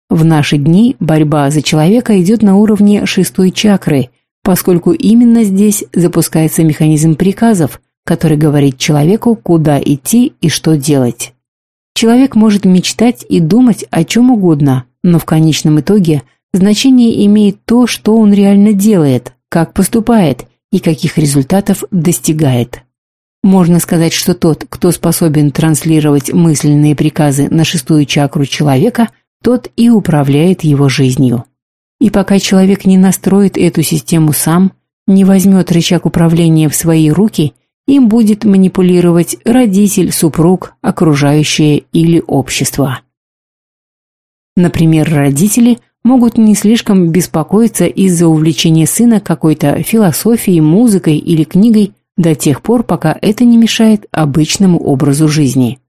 В наши дни борьба за человека идет на уровне шестой чакры, поскольку именно здесь запускается механизм приказов, который говорит человеку, куда идти и что делать. Человек может мечтать и думать о чем угодно, но в конечном итоге значение имеет то, что он реально делает, как поступает и каких результатов достигает. Можно сказать, что тот, кто способен транслировать мысленные приказы на шестую чакру человека, тот и управляет его жизнью. И пока человек не настроит эту систему сам, не возьмет рычаг управления в свои руки, им будет манипулировать родитель, супруг, окружающее или общество. Например, родители могут не слишком беспокоиться из-за увлечения сына какой-то философией, музыкой или книгой, до тех пор, пока это не мешает обычному образу жизни.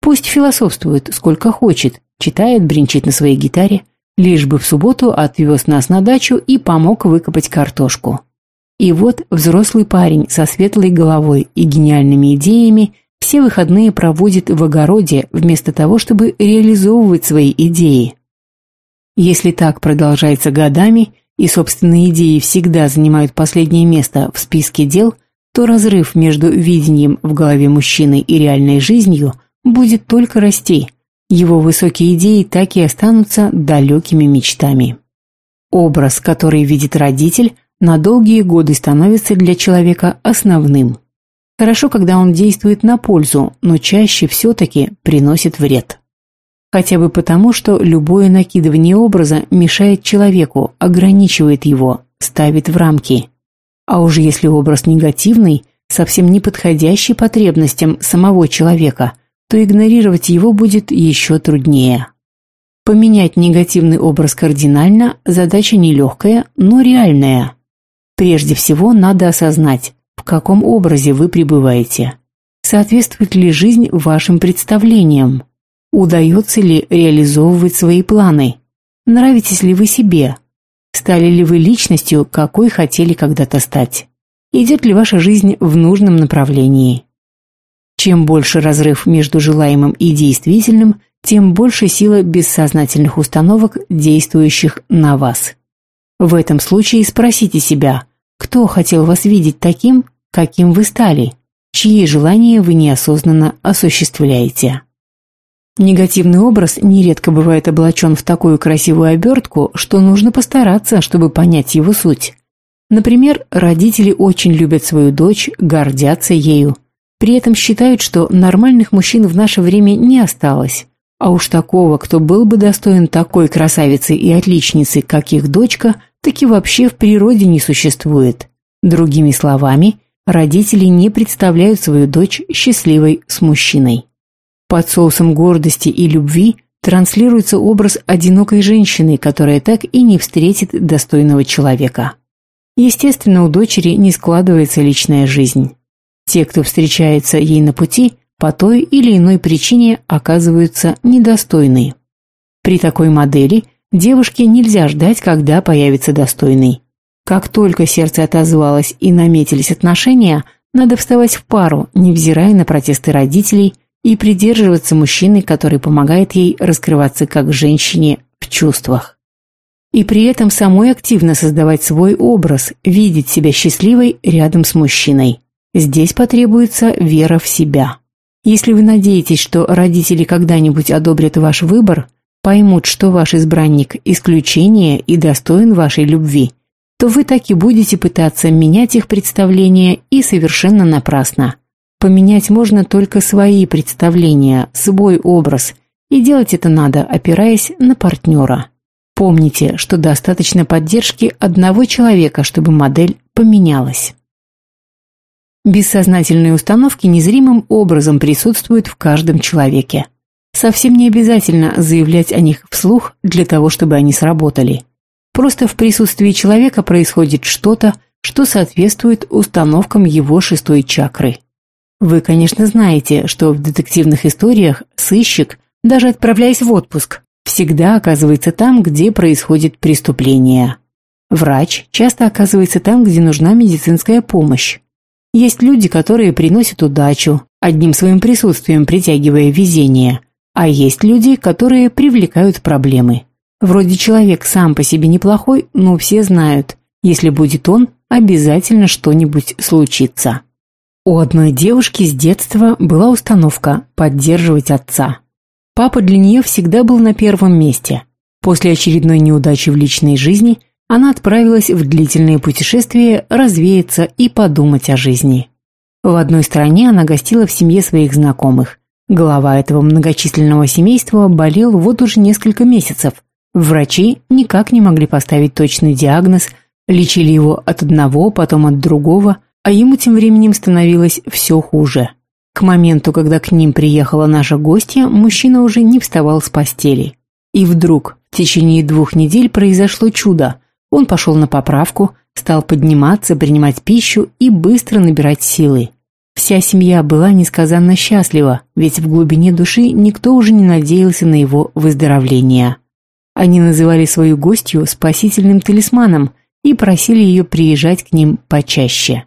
Пусть философствует сколько хочет, читает, бренчит на своей гитаре, лишь бы в субботу отвез нас на дачу и помог выкопать картошку. И вот взрослый парень со светлой головой и гениальными идеями все выходные проводит в огороде вместо того, чтобы реализовывать свои идеи. Если так продолжается годами, и собственные идеи всегда занимают последнее место в списке дел – то разрыв между видением в голове мужчины и реальной жизнью будет только расти. Его высокие идеи так и останутся далекими мечтами. Образ, который видит родитель, на долгие годы становится для человека основным. Хорошо, когда он действует на пользу, но чаще все-таки приносит вред. Хотя бы потому, что любое накидывание образа мешает человеку, ограничивает его, ставит в рамки. А уж если образ негативный, совсем не подходящий потребностям самого человека, то игнорировать его будет еще труднее. Поменять негативный образ кардинально – задача нелегкая, но реальная. Прежде всего надо осознать, в каком образе вы пребываете. Соответствует ли жизнь вашим представлениям? Удается ли реализовывать свои планы? Нравитесь ли вы себе? Стали ли вы личностью, какой хотели когда-то стать? Идет ли ваша жизнь в нужном направлении? Чем больше разрыв между желаемым и действительным, тем больше сила бессознательных установок, действующих на вас. В этом случае спросите себя, кто хотел вас видеть таким, каким вы стали, чьи желания вы неосознанно осуществляете. Негативный образ нередко бывает облачен в такую красивую обертку, что нужно постараться, чтобы понять его суть. Например, родители очень любят свою дочь, гордятся ею. При этом считают, что нормальных мужчин в наше время не осталось. А уж такого, кто был бы достоин такой красавицы и отличницы, как их дочка, таки вообще в природе не существует. Другими словами, родители не представляют свою дочь счастливой с мужчиной. Под соусом гордости и любви транслируется образ одинокой женщины, которая так и не встретит достойного человека. Естественно, у дочери не складывается личная жизнь. Те, кто встречается ей на пути, по той или иной причине оказываются недостойны. При такой модели девушке нельзя ждать, когда появится достойный. Как только сердце отозвалось и наметились отношения, надо вставать в пару, невзирая на протесты родителей – и придерживаться мужчины, который помогает ей раскрываться как женщине в чувствах. И при этом самой активно создавать свой образ, видеть себя счастливой рядом с мужчиной. Здесь потребуется вера в себя. Если вы надеетесь, что родители когда-нибудь одобрят ваш выбор, поймут, что ваш избранник – исключение и достоин вашей любви, то вы так и будете пытаться менять их представления и совершенно напрасно. Поменять можно только свои представления, свой образ, и делать это надо, опираясь на партнера. Помните, что достаточно поддержки одного человека, чтобы модель поменялась. Бессознательные установки незримым образом присутствуют в каждом человеке. Совсем не обязательно заявлять о них вслух для того, чтобы они сработали. Просто в присутствии человека происходит что-то, что соответствует установкам его шестой чакры. Вы, конечно, знаете, что в детективных историях сыщик, даже отправляясь в отпуск, всегда оказывается там, где происходит преступление. Врач часто оказывается там, где нужна медицинская помощь. Есть люди, которые приносят удачу, одним своим присутствием притягивая везение, а есть люди, которые привлекают проблемы. Вроде человек сам по себе неплохой, но все знают, если будет он, обязательно что-нибудь случится. У одной девушки с детства была установка поддерживать отца. Папа для нее всегда был на первом месте. После очередной неудачи в личной жизни она отправилась в длительное путешествие развеяться и подумать о жизни. В одной стране она гостила в семье своих знакомых. Глава этого многочисленного семейства болел вот уже несколько месяцев. Врачи никак не могли поставить точный диагноз, лечили его от одного, потом от другого – а ему тем временем становилось все хуже. К моменту, когда к ним приехала наша гостья, мужчина уже не вставал с постели. И вдруг, в течение двух недель произошло чудо. Он пошел на поправку, стал подниматься, принимать пищу и быстро набирать силы. Вся семья была несказанно счастлива, ведь в глубине души никто уже не надеялся на его выздоровление. Они называли свою гостью спасительным талисманом и просили ее приезжать к ним почаще.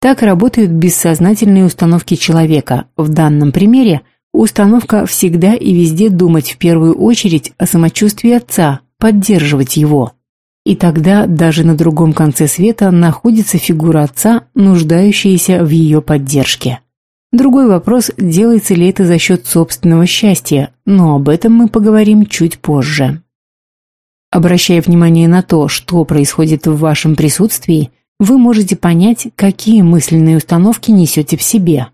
Так работают бессознательные установки человека. В данном примере установка всегда и везде думать в первую очередь о самочувствии отца, поддерживать его. И тогда даже на другом конце света находится фигура отца, нуждающаяся в ее поддержке. Другой вопрос, делается ли это за счет собственного счастья, но об этом мы поговорим чуть позже. Обращая внимание на то, что происходит в вашем присутствии, вы можете понять, какие мысленные установки несете в себе.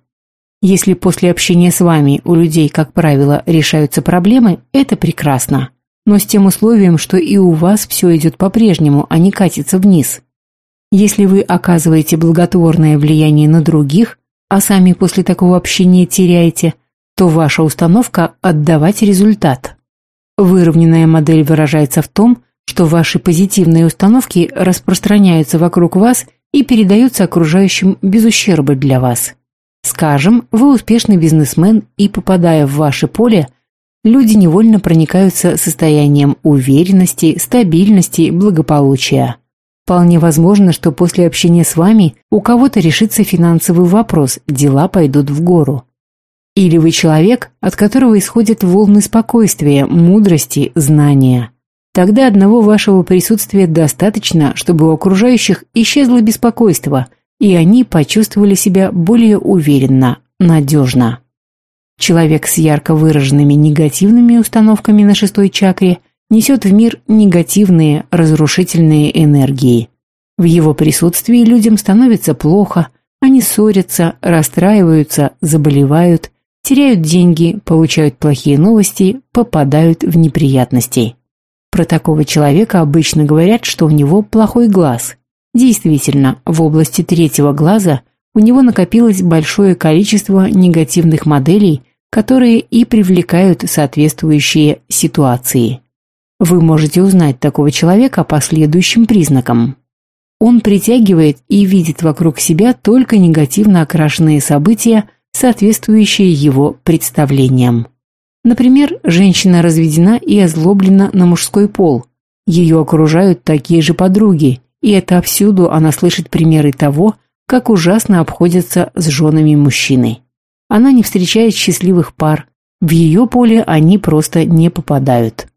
Если после общения с вами у людей, как правило, решаются проблемы, это прекрасно. Но с тем условием, что и у вас все идет по-прежнему, а не катится вниз. Если вы оказываете благотворное влияние на других, а сами после такого общения теряете, то ваша установка – отдавать результат. Выровненная модель выражается в том, что ваши позитивные установки распространяются вокруг вас и передаются окружающим без ущерба для вас. Скажем, вы успешный бизнесмен и, попадая в ваше поле, люди невольно проникаются состоянием уверенности, стабильности, благополучия. Вполне возможно, что после общения с вами у кого-то решится финансовый вопрос, дела пойдут в гору. Или вы человек, от которого исходят волны спокойствия, мудрости, знания. Тогда одного вашего присутствия достаточно, чтобы у окружающих исчезло беспокойство, и они почувствовали себя более уверенно, надежно. Человек с ярко выраженными негативными установками на шестой чакре несет в мир негативные, разрушительные энергии. В его присутствии людям становится плохо, они ссорятся, расстраиваются, заболевают, теряют деньги, получают плохие новости, попадают в неприятности. Про такого человека обычно говорят, что у него плохой глаз. Действительно, в области третьего глаза у него накопилось большое количество негативных моделей, которые и привлекают соответствующие ситуации. Вы можете узнать такого человека по следующим признакам. Он притягивает и видит вокруг себя только негативно окрашенные события, соответствующие его представлениям. Например, женщина разведена и озлоблена на мужской пол. Ее окружают такие же подруги, и это всюду она слышит примеры того, как ужасно обходятся с женами мужчины. Она не встречает счастливых пар, в ее поле они просто не попадают.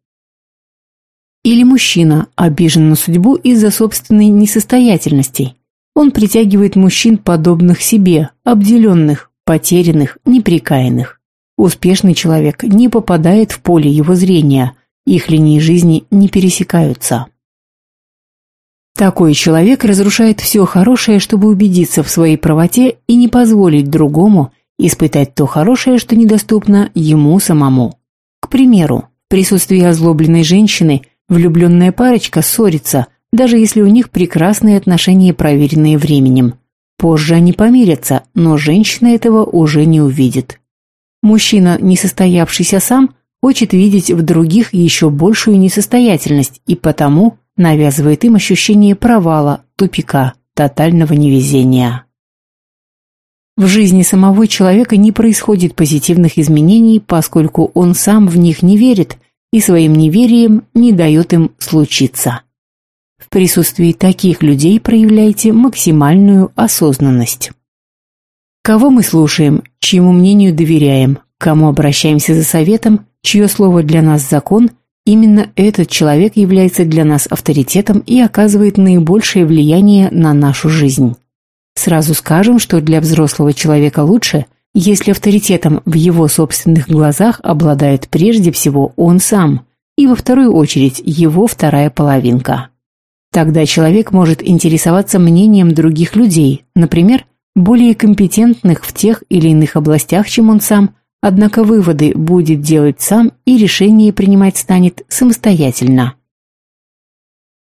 Или мужчина обижен на судьбу из-за собственной несостоятельности. Он притягивает мужчин, подобных себе, обделенных, потерянных, неприкаянных. Успешный человек не попадает в поле его зрения, их линии жизни не пересекаются. Такой человек разрушает все хорошее, чтобы убедиться в своей правоте и не позволить другому испытать то хорошее, что недоступно ему самому. К примеру, в присутствии озлобленной женщины влюбленная парочка ссорится, даже если у них прекрасные отношения, проверенные временем. Позже они помирятся, но женщина этого уже не увидит. Мужчина, несостоявшийся сам, хочет видеть в других еще большую несостоятельность и потому навязывает им ощущение провала, тупика, тотального невезения. В жизни самого человека не происходит позитивных изменений, поскольку он сам в них не верит и своим неверием не дает им случиться. В присутствии таких людей проявляйте максимальную осознанность. Кого мы слушаем, чьему мнению доверяем, кому обращаемся за советом, чье слово для нас закон, именно этот человек является для нас авторитетом и оказывает наибольшее влияние на нашу жизнь. Сразу скажем, что для взрослого человека лучше, если авторитетом в его собственных глазах обладает прежде всего он сам, и во вторую очередь его вторая половинка. Тогда человек может интересоваться мнением других людей, например, более компетентных в тех или иных областях, чем он сам, однако выводы будет делать сам и решение принимать станет самостоятельно.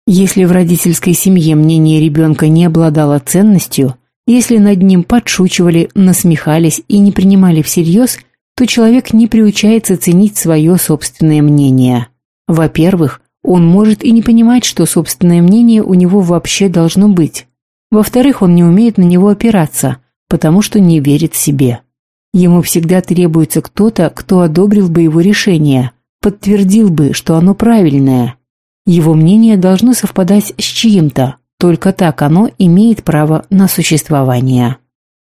Если в родительской семье мнение ребенка не обладало ценностью, если над ним подшучивали, насмехались и не принимали всерьез, то человек не приучается ценить свое собственное мнение. Во-первых, он может и не понимать, что собственное мнение у него вообще должно быть. Во-вторых, он не умеет на него опираться, потому что не верит себе. Ему всегда требуется кто-то, кто одобрил бы его решение, подтвердил бы, что оно правильное. Его мнение должно совпадать с чьим-то, только так оно имеет право на существование.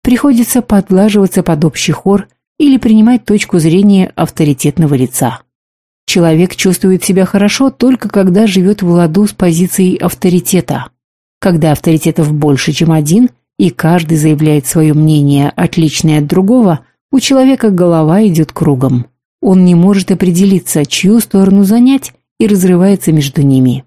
Приходится подлаживаться под общий хор или принимать точку зрения авторитетного лица. Человек чувствует себя хорошо только когда живет в ладу с позицией авторитета. Когда авторитетов больше, чем один, и каждый заявляет свое мнение, отличное от другого, у человека голова идет кругом. Он не может определиться, чью сторону занять, и разрывается между ними.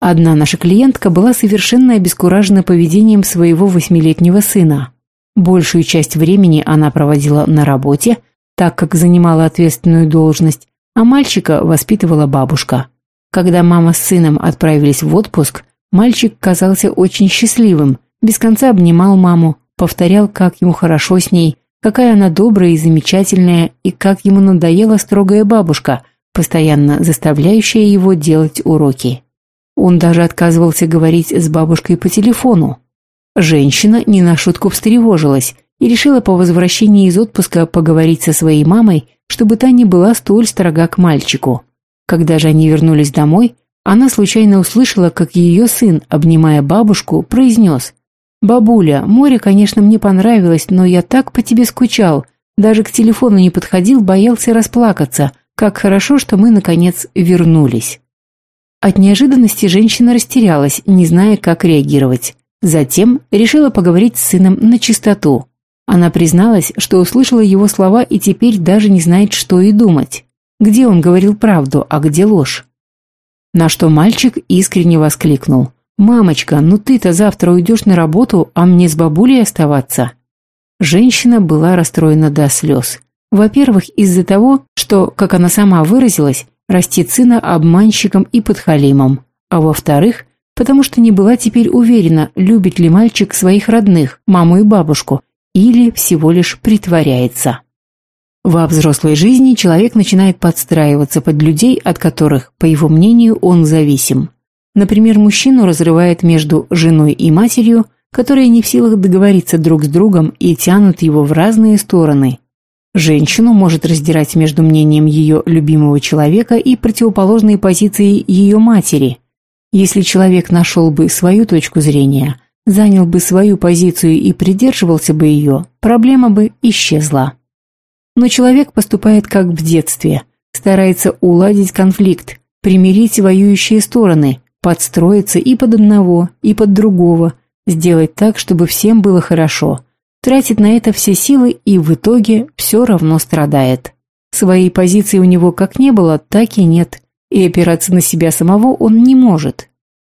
Одна наша клиентка была совершенно обескуражена поведением своего восьмилетнего сына. Большую часть времени она проводила на работе, так как занимала ответственную должность, а мальчика воспитывала бабушка. Когда мама с сыном отправились в отпуск, мальчик казался очень счастливым, без конца обнимал маму, повторял, как ему хорошо с ней, какая она добрая и замечательная, и как ему надоела строгая бабушка, постоянно заставляющая его делать уроки. Он даже отказывался говорить с бабушкой по телефону. Женщина не на шутку встревожилась и решила по возвращении из отпуска поговорить со своей мамой, чтобы та не была столь строга к мальчику. Когда же они вернулись домой, она случайно услышала, как ее сын, обнимая бабушку, произнес «Бабуля, море, конечно, мне понравилось, но я так по тебе скучал, даже к телефону не подходил, боялся расплакаться. Как хорошо, что мы, наконец, вернулись». От неожиданности женщина растерялась, не зная, как реагировать. Затем решила поговорить с сыном на чистоту. Она призналась, что услышала его слова и теперь даже не знает, что и думать. Где он говорил правду, а где ложь? На что мальчик искренне воскликнул. «Мамочка, ну ты-то завтра уйдешь на работу, а мне с бабулей оставаться?» Женщина была расстроена до слез. Во-первых, из-за того, что, как она сама выразилась, растит сына обманщиком и подхалимом, а во-вторых, потому что не была теперь уверена, любит ли мальчик своих родных, маму и бабушку, или всего лишь притворяется. Во взрослой жизни человек начинает подстраиваться под людей, от которых, по его мнению, он зависим. Например, мужчину разрывает между женой и матерью, которые не в силах договориться друг с другом и тянут его в разные стороны, Женщину может раздирать между мнением ее любимого человека и противоположной позицией ее матери. Если человек нашел бы свою точку зрения, занял бы свою позицию и придерживался бы ее, проблема бы исчезла. Но человек поступает как в детстве, старается уладить конфликт, примирить воюющие стороны, подстроиться и под одного, и под другого, сделать так, чтобы всем было хорошо – тратит на это все силы и в итоге все равно страдает. Своей позиции у него как не было, так и нет, и опираться на себя самого он не может.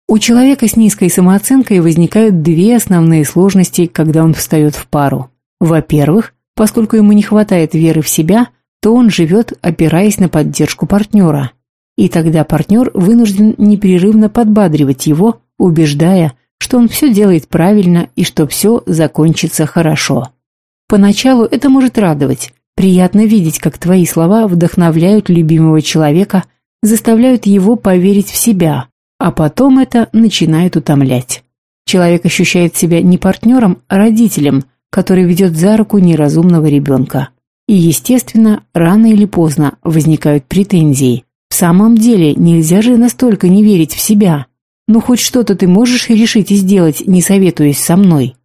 У человека с низкой самооценкой возникают две основные сложности, когда он встает в пару. Во-первых, поскольку ему не хватает веры в себя, то он живет, опираясь на поддержку партнера. И тогда партнер вынужден непрерывно подбадривать его, убеждая, что он все делает правильно и что все закончится хорошо. Поначалу это может радовать. Приятно видеть, как твои слова вдохновляют любимого человека, заставляют его поверить в себя, а потом это начинает утомлять. Человек ощущает себя не партнером, а родителем, который ведет за руку неразумного ребенка. И, естественно, рано или поздно возникают претензии. В самом деле, нельзя же настолько не верить в себя. Ну, хоть что-то ты можешь решить и сделать, не советуясь со мной.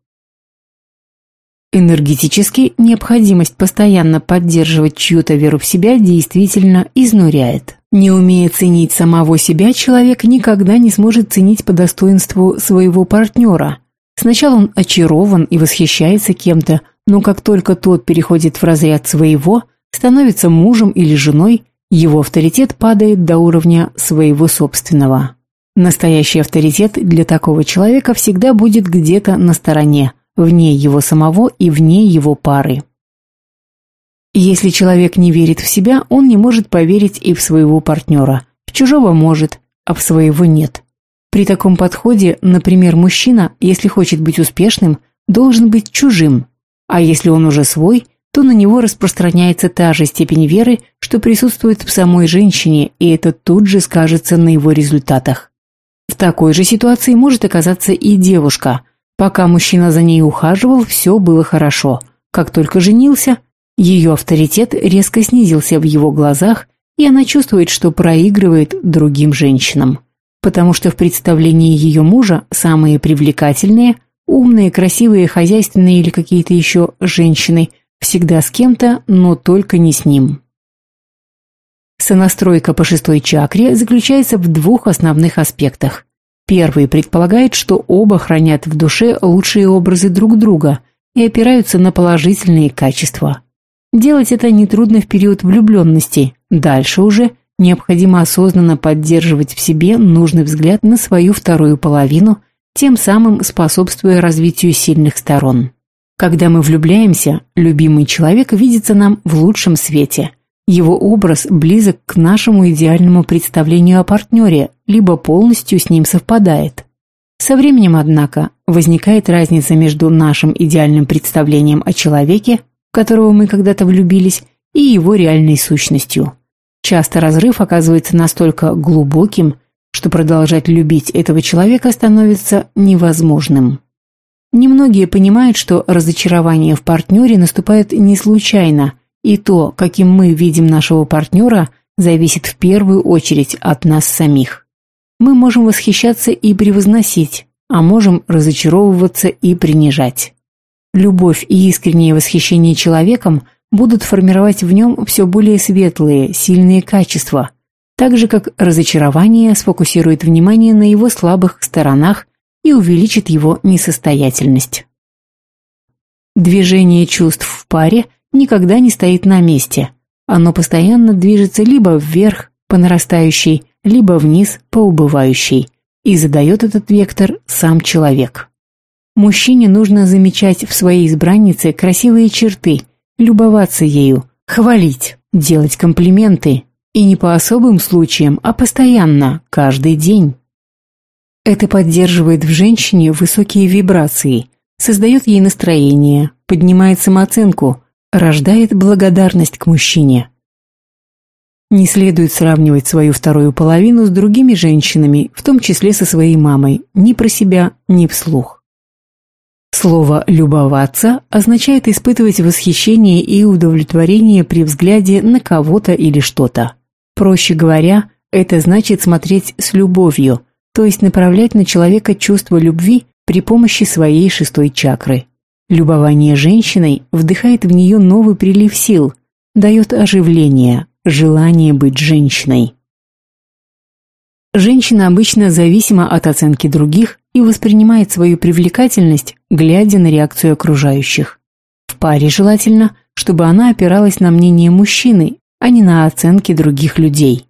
Энергетически необходимость постоянно поддерживать чью-то веру в себя действительно изнуряет. Не умея ценить самого себя, человек никогда не сможет ценить по достоинству своего партнера. Сначала он очарован и восхищается кем-то, но как только тот переходит в разряд своего, становится мужем или женой, его авторитет падает до уровня своего собственного. Настоящий авторитет для такого человека всегда будет где-то на стороне – вне его самого и вне его пары. Если человек не верит в себя, он не может поверить и в своего партнера. В чужого может, а в своего нет. При таком подходе, например, мужчина, если хочет быть успешным, должен быть чужим, а если он уже свой, то на него распространяется та же степень веры, что присутствует в самой женщине, и это тут же скажется на его результатах. В такой же ситуации может оказаться и девушка – Пока мужчина за ней ухаживал, все было хорошо. Как только женился, ее авторитет резко снизился в его глазах, и она чувствует, что проигрывает другим женщинам. Потому что в представлении ее мужа самые привлекательные, умные, красивые, хозяйственные или какие-то еще женщины всегда с кем-то, но только не с ним. Сонастройка по шестой чакре заключается в двух основных аспектах. Первый предполагает, что оба хранят в душе лучшие образы друг друга и опираются на положительные качества. Делать это нетрудно в период влюбленности. Дальше уже необходимо осознанно поддерживать в себе нужный взгляд на свою вторую половину, тем самым способствуя развитию сильных сторон. Когда мы влюбляемся, любимый человек видится нам в лучшем свете – его образ близок к нашему идеальному представлению о партнере, либо полностью с ним совпадает. Со временем, однако, возникает разница между нашим идеальным представлением о человеке, в которого мы когда-то влюбились, и его реальной сущностью. Часто разрыв оказывается настолько глубоким, что продолжать любить этого человека становится невозможным. Немногие понимают, что разочарование в партнере наступает не случайно – и то, каким мы видим нашего партнера, зависит в первую очередь от нас самих. Мы можем восхищаться и превозносить, а можем разочаровываться и принижать. Любовь и искреннее восхищение человеком будут формировать в нем все более светлые, сильные качества, так же как разочарование сфокусирует внимание на его слабых сторонах и увеличит его несостоятельность. Движение чувств в паре никогда не стоит на месте. Оно постоянно движется либо вверх по нарастающей, либо вниз по убывающей. И задает этот вектор сам человек. Мужчине нужно замечать в своей избраннице красивые черты, любоваться ею, хвалить, делать комплименты. И не по особым случаям, а постоянно, каждый день. Это поддерживает в женщине высокие вибрации, создает ей настроение, поднимает самооценку, рождает благодарность к мужчине. Не следует сравнивать свою вторую половину с другими женщинами, в том числе со своей мамой, ни про себя, ни вслух. Слово «любоваться» означает испытывать восхищение и удовлетворение при взгляде на кого-то или что-то. Проще говоря, это значит смотреть с любовью, то есть направлять на человека чувство любви при помощи своей шестой чакры. Любование женщиной вдыхает в нее новый прилив сил, дает оживление, желание быть женщиной. Женщина обычно зависима от оценки других и воспринимает свою привлекательность, глядя на реакцию окружающих. В паре желательно, чтобы она опиралась на мнение мужчины, а не на оценки других людей.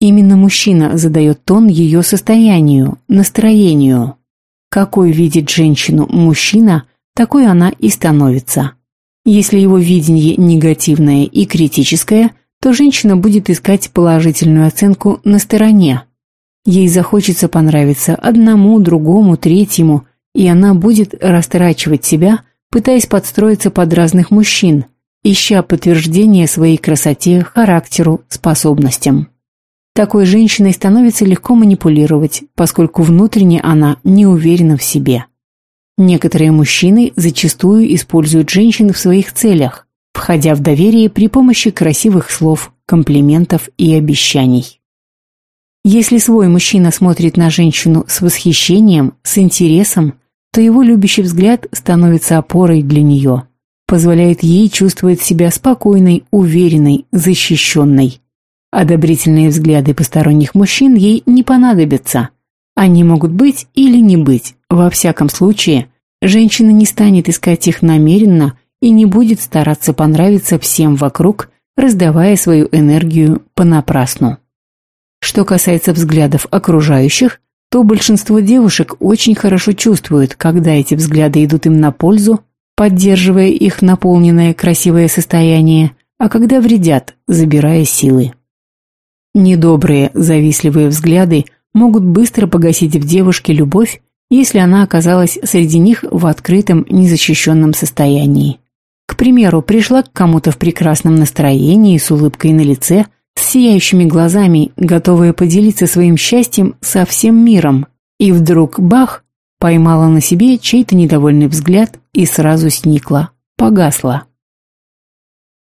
Именно мужчина задает тон ее состоянию, настроению. Какой видит женщину мужчина, такой она и становится. Если его видение негативное и критическое, то женщина будет искать положительную оценку на стороне. Ей захочется понравиться одному, другому, третьему, и она будет растрачивать себя, пытаясь подстроиться под разных мужчин, ища подтверждение своей красоте, характеру, способностям. Такой женщиной становится легко манипулировать, поскольку внутренне она не уверена в себе. Некоторые мужчины зачастую используют женщин в своих целях, входя в доверие при помощи красивых слов, комплиментов и обещаний. Если свой мужчина смотрит на женщину с восхищением, с интересом, то его любящий взгляд становится опорой для нее, позволяет ей чувствовать себя спокойной, уверенной, защищенной. Одобрительные взгляды посторонних мужчин ей не понадобятся. Они могут быть или не быть. Во всяком случае, женщина не станет искать их намеренно и не будет стараться понравиться всем вокруг, раздавая свою энергию понапрасну. Что касается взглядов окружающих, то большинство девушек очень хорошо чувствуют, когда эти взгляды идут им на пользу, поддерживая их наполненное красивое состояние, а когда вредят, забирая силы. Недобрые, завистливые взгляды могут быстро погасить в девушке любовь, если она оказалась среди них в открытом, незащищенном состоянии. К примеру, пришла к кому-то в прекрасном настроении, с улыбкой на лице, с сияющими глазами, готовая поделиться своим счастьем со всем миром, и вдруг, бах, поймала на себе чей-то недовольный взгляд и сразу сникла, погасла.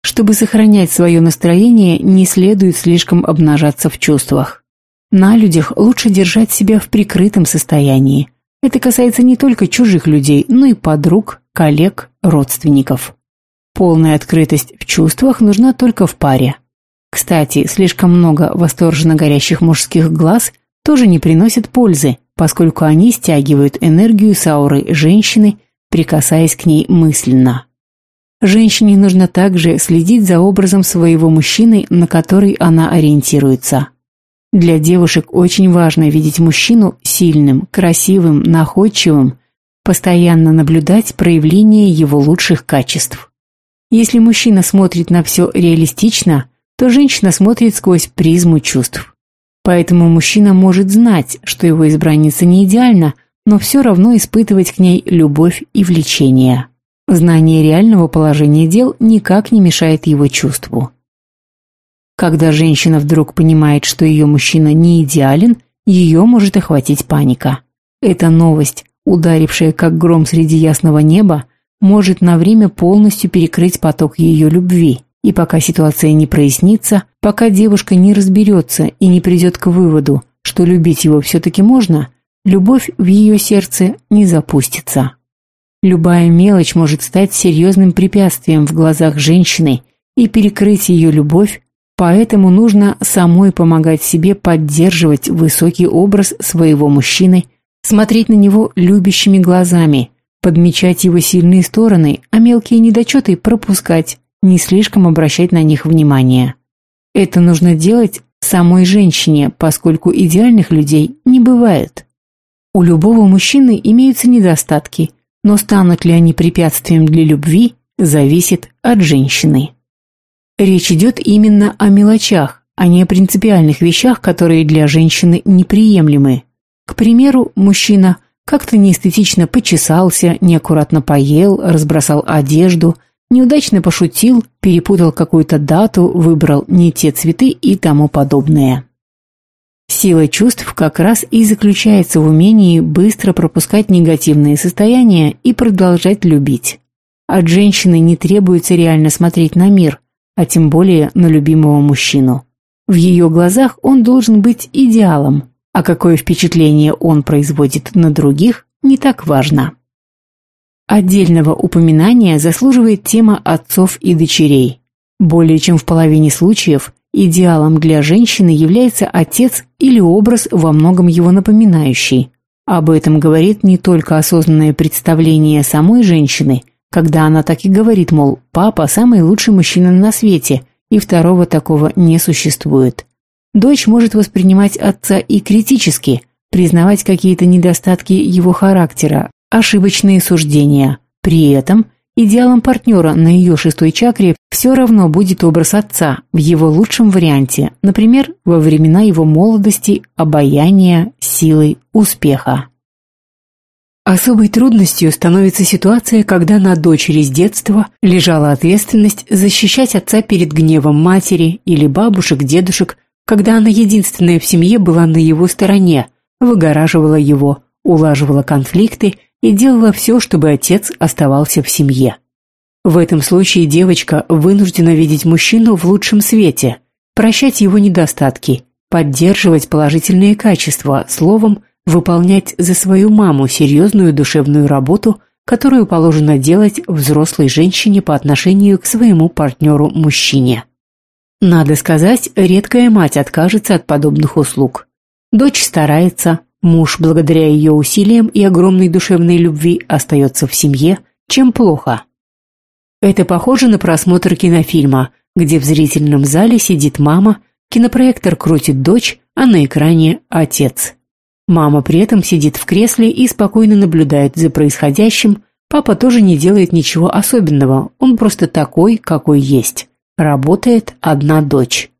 Чтобы сохранять свое настроение, не следует слишком обнажаться в чувствах. На людях лучше держать себя в прикрытом состоянии. Это касается не только чужих людей, но и подруг, коллег, родственников. Полная открытость в чувствах нужна только в паре. Кстати, слишком много восторженно горящих мужских глаз тоже не приносит пользы, поскольку они стягивают энергию с ауры женщины, прикасаясь к ней мысленно. Женщине нужно также следить за образом своего мужчины, на который она ориентируется. Для девушек очень важно видеть мужчину сильным, красивым, находчивым, постоянно наблюдать проявление его лучших качеств. Если мужчина смотрит на все реалистично, то женщина смотрит сквозь призму чувств. Поэтому мужчина может знать, что его избранница не идеальна, но все равно испытывать к ней любовь и влечение. Знание реального положения дел никак не мешает его чувству. Когда женщина вдруг понимает, что ее мужчина не идеален, ее может охватить паника. Эта новость, ударившая как гром среди ясного неба, может на время полностью перекрыть поток ее любви. И пока ситуация не прояснится, пока девушка не разберется и не придет к выводу, что любить его все-таки можно, любовь в ее сердце не запустится. Любая мелочь может стать серьезным препятствием в глазах женщины и перекрыть ее любовь, поэтому нужно самой помогать себе поддерживать высокий образ своего мужчины, смотреть на него любящими глазами, подмечать его сильные стороны, а мелкие недочеты пропускать, не слишком обращать на них внимание. Это нужно делать самой женщине, поскольку идеальных людей не бывает. У любого мужчины имеются недостатки – но станут ли они препятствием для любви, зависит от женщины. Речь идет именно о мелочах, а не о принципиальных вещах, которые для женщины неприемлемы. К примеру, мужчина как-то неэстетично почесался, неаккуратно поел, разбросал одежду, неудачно пошутил, перепутал какую-то дату, выбрал не те цветы и тому подобное. Сила чувств как раз и заключается в умении быстро пропускать негативные состояния и продолжать любить. От женщины не требуется реально смотреть на мир, а тем более на любимого мужчину. В ее глазах он должен быть идеалом, а какое впечатление он производит на других, не так важно. Отдельного упоминания заслуживает тема отцов и дочерей. Более чем в половине случаев Идеалом для женщины является отец или образ, во многом его напоминающий. Об этом говорит не только осознанное представление самой женщины, когда она так и говорит, мол, папа – самый лучший мужчина на свете, и второго такого не существует. дочь может воспринимать отца и критически, признавать какие-то недостатки его характера, ошибочные суждения. При этом идеалом партнера на ее шестой чакре все равно будет образ отца в его лучшем варианте, например, во времена его молодости, обаяния, силы, успеха. Особой трудностью становится ситуация, когда на дочери с детства лежала ответственность защищать отца перед гневом матери или бабушек, дедушек, когда она единственная в семье была на его стороне, выгораживала его, улаживала конфликты и делала все, чтобы отец оставался в семье. В этом случае девочка вынуждена видеть мужчину в лучшем свете, прощать его недостатки, поддерживать положительные качества, словом, выполнять за свою маму серьезную душевную работу, которую положено делать взрослой женщине по отношению к своему партнеру-мужчине. Надо сказать, редкая мать откажется от подобных услуг. Дочь старается, муж, благодаря ее усилиям и огромной душевной любви, остается в семье, чем плохо. Это похоже на просмотр кинофильма, где в зрительном зале сидит мама, кинопроектор крутит дочь, а на экране – отец. Мама при этом сидит в кресле и спокойно наблюдает за происходящим, папа тоже не делает ничего особенного, он просто такой, какой есть. Работает одна дочь.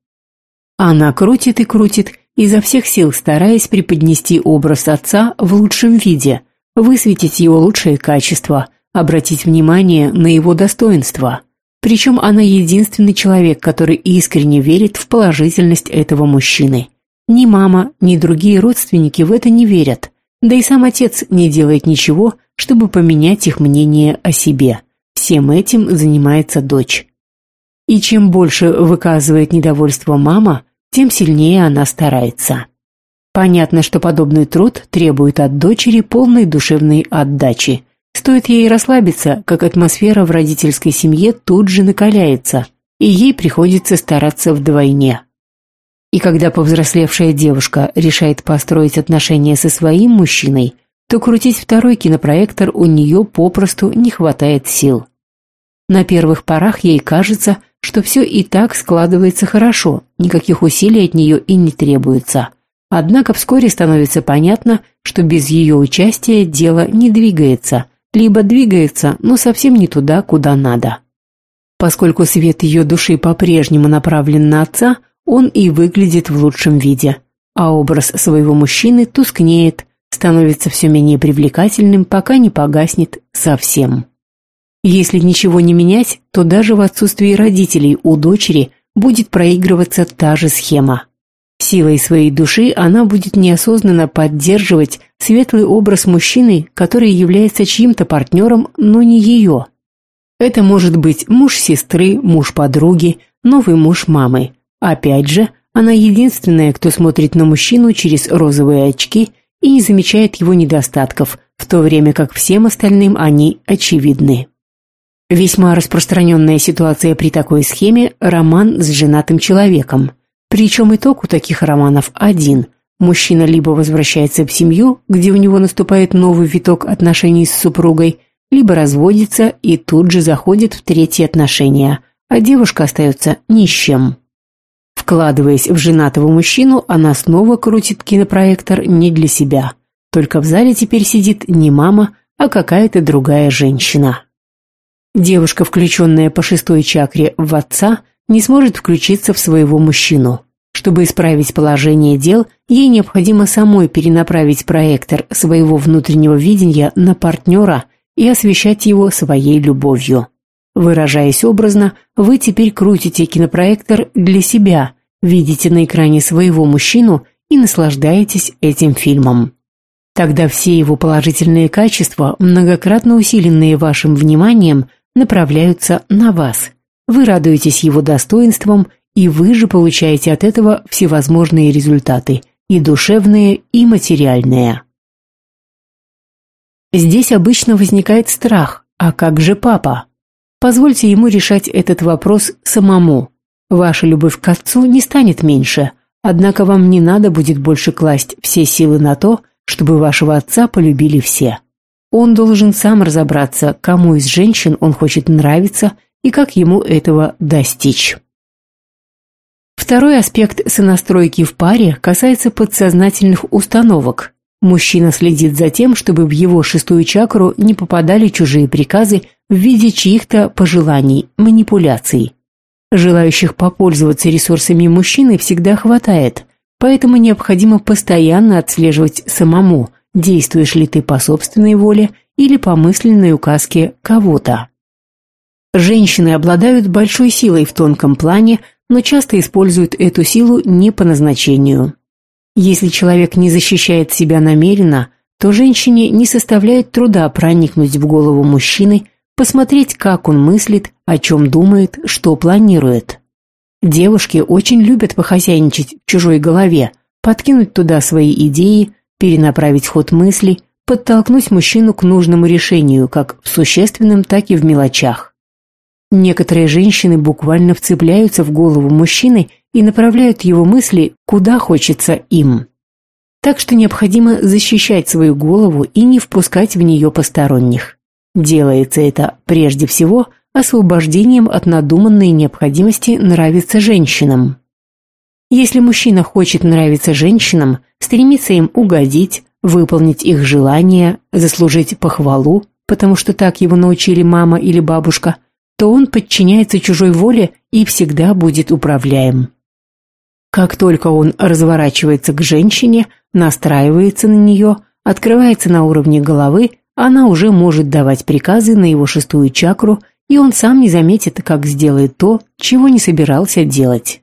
Она крутит и крутит, изо всех сил стараясь преподнести образ отца в лучшем виде, высветить его лучшие качества, обратить внимание на его достоинства. Причем она единственный человек, который искренне верит в положительность этого мужчины. Ни мама, ни другие родственники в это не верят, да и сам отец не делает ничего, чтобы поменять их мнение о себе. Всем этим занимается дочь. И чем больше выказывает недовольство мама, тем сильнее она старается. Понятно, что подобный труд требует от дочери полной душевной отдачи. Стоит ей расслабиться, как атмосфера в родительской семье тут же накаляется, и ей приходится стараться вдвойне. И когда повзрослевшая девушка решает построить отношения со своим мужчиной, то крутить второй кинопроектор у нее попросту не хватает сил. На первых порах ей кажется, что все и так складывается хорошо, никаких усилий от нее и не требуется. Однако вскоре становится понятно, что без ее участия дело не двигается, либо двигается, но совсем не туда, куда надо. Поскольку свет ее души по-прежнему направлен на отца – он и выглядит в лучшем виде, а образ своего мужчины тускнеет, становится все менее привлекательным, пока не погаснет совсем. Если ничего не менять, то даже в отсутствии родителей у дочери будет проигрываться та же схема. Силой своей души она будет неосознанно поддерживать светлый образ мужчины, который является чьим-то партнером, но не ее. Это может быть муж сестры, муж подруги, новый муж мамы. Опять же, она единственная, кто смотрит на мужчину через розовые очки и не замечает его недостатков, в то время как всем остальным они очевидны. Весьма распространенная ситуация при такой схеме – роман с женатым человеком. Причем итог у таких романов один. Мужчина либо возвращается в семью, где у него наступает новый виток отношений с супругой, либо разводится и тут же заходит в третьи отношения, а девушка остается ни с чем. Вкладываясь в женатого мужчину, она снова крутит кинопроектор не для себя. Только в зале теперь сидит не мама, а какая-то другая женщина. Девушка, включенная по шестой чакре в отца, не сможет включиться в своего мужчину. Чтобы исправить положение дел, ей необходимо самой перенаправить проектор своего внутреннего видения на партнера и освещать его своей любовью. Выражаясь образно, вы теперь крутите кинопроектор для себя, видите на экране своего мужчину и наслаждаетесь этим фильмом. Тогда все его положительные качества, многократно усиленные вашим вниманием, направляются на вас. Вы радуетесь его достоинствам, и вы же получаете от этого всевозможные результаты, и душевные, и материальные. Здесь обычно возникает страх, а как же папа? Позвольте ему решать этот вопрос самому. Ваша любовь к отцу не станет меньше, однако вам не надо будет больше класть все силы на то, чтобы вашего отца полюбили все. Он должен сам разобраться, кому из женщин он хочет нравиться и как ему этого достичь. Второй аспект сонастройки в паре касается подсознательных установок. Мужчина следит за тем, чтобы в его шестую чакру не попадали чужие приказы в виде чьих-то пожеланий, манипуляций. Желающих попользоваться ресурсами мужчины всегда хватает, поэтому необходимо постоянно отслеживать самому, действуешь ли ты по собственной воле или по мысленной указке кого-то. Женщины обладают большой силой в тонком плане, но часто используют эту силу не по назначению. Если человек не защищает себя намеренно, то женщине не составляет труда проникнуть в голову мужчины, посмотреть, как он мыслит, о чем думает, что планирует. Девушки очень любят похозяйничать в чужой голове, подкинуть туда свои идеи, перенаправить ход мысли, подтолкнуть мужчину к нужному решению, как в существенном, так и в мелочах. Некоторые женщины буквально вцепляются в голову мужчины и направляют его мысли, куда хочется им. Так что необходимо защищать свою голову и не впускать в нее посторонних. Делается это прежде всего освобождением от надуманной необходимости нравиться женщинам. Если мужчина хочет нравиться женщинам, стремится им угодить, выполнить их желания, заслужить похвалу, потому что так его научили мама или бабушка – то он подчиняется чужой воле и всегда будет управляем. Как только он разворачивается к женщине, настраивается на нее, открывается на уровне головы, она уже может давать приказы на его шестую чакру, и он сам не заметит, как сделает то, чего не собирался делать.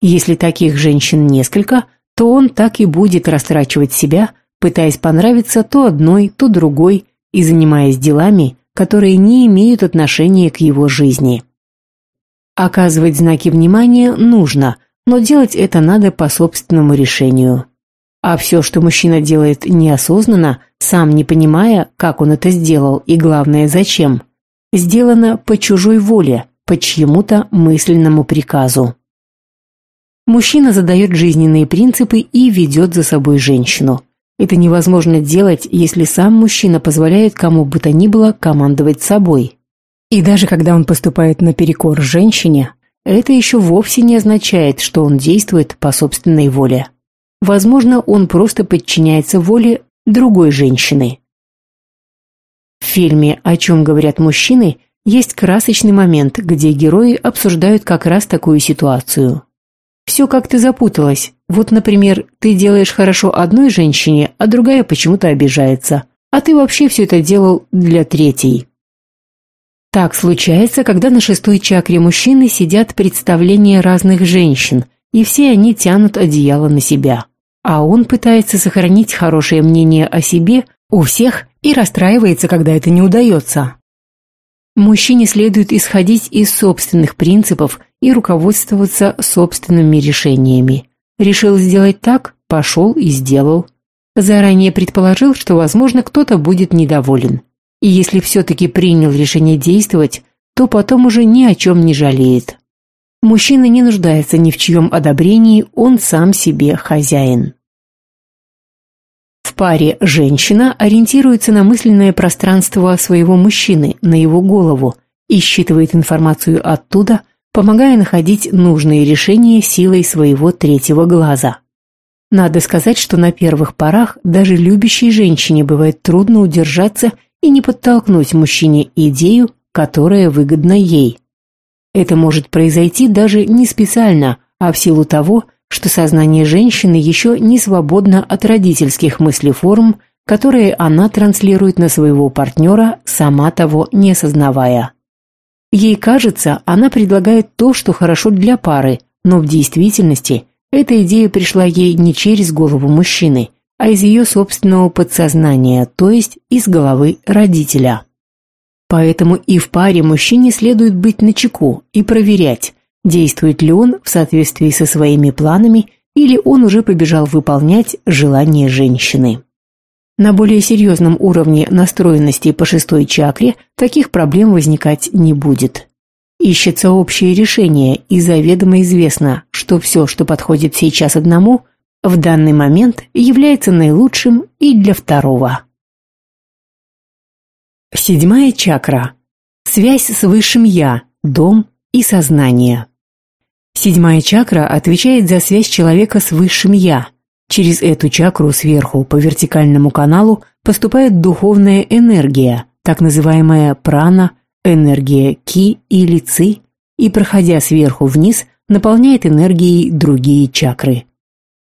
Если таких женщин несколько, то он так и будет растрачивать себя, пытаясь понравиться то одной, то другой, и занимаясь делами, которые не имеют отношения к его жизни. Оказывать знаки внимания нужно, но делать это надо по собственному решению. А все, что мужчина делает неосознанно, сам не понимая, как он это сделал и, главное, зачем, сделано по чужой воле, по чьему-то мысленному приказу. Мужчина задает жизненные принципы и ведет за собой женщину. Это невозможно делать, если сам мужчина позволяет кому бы то ни было командовать собой. И даже когда он поступает наперекор женщине, это еще вовсе не означает, что он действует по собственной воле. Возможно, он просто подчиняется воле другой женщины. В фильме «О чем говорят мужчины» есть красочный момент, где герои обсуждают как раз такую ситуацию. Все как-то запуталось. Вот, например, ты делаешь хорошо одной женщине, а другая почему-то обижается. А ты вообще все это делал для третьей. Так случается, когда на шестой чакре мужчины сидят представления разных женщин, и все они тянут одеяло на себя. А он пытается сохранить хорошее мнение о себе у всех и расстраивается, когда это не удается. Мужчине следует исходить из собственных принципов и руководствоваться собственными решениями. Решил сделать так, пошел и сделал. Заранее предположил, что, возможно, кто-то будет недоволен. И если все-таки принял решение действовать, то потом уже ни о чем не жалеет. Мужчина не нуждается ни в чьем одобрении, он сам себе хозяин. В паре женщина ориентируется на мысленное пространство своего мужчины, на его голову, и считывает информацию оттуда, помогая находить нужные решения силой своего третьего глаза. Надо сказать, что на первых порах даже любящей женщине бывает трудно удержаться и не подтолкнуть мужчине идею, которая выгодна ей. Это может произойти даже не специально, а в силу того, что сознание женщины еще не свободно от родительских мыслеформ, которые она транслирует на своего партнера, сама того не осознавая. Ей кажется, она предлагает то, что хорошо для пары, но в действительности эта идея пришла ей не через голову мужчины, а из ее собственного подсознания, то есть из головы родителя. Поэтому и в паре мужчине следует быть начеку и проверять, действует ли он в соответствии со своими планами или он уже побежал выполнять желание женщины. На более серьезном уровне настроенности по шестой чакре таких проблем возникать не будет. Ищется общее решение, и заведомо известно, что все, что подходит сейчас одному, в данный момент является наилучшим и для второго. Седьмая чакра. Связь с высшим «я», дом и сознание. Седьмая чакра отвечает за связь человека с высшим «я». Через эту чакру сверху по вертикальному каналу поступает духовная энергия, так называемая прана, энергия ки или ци, и, проходя сверху вниз, наполняет энергией другие чакры.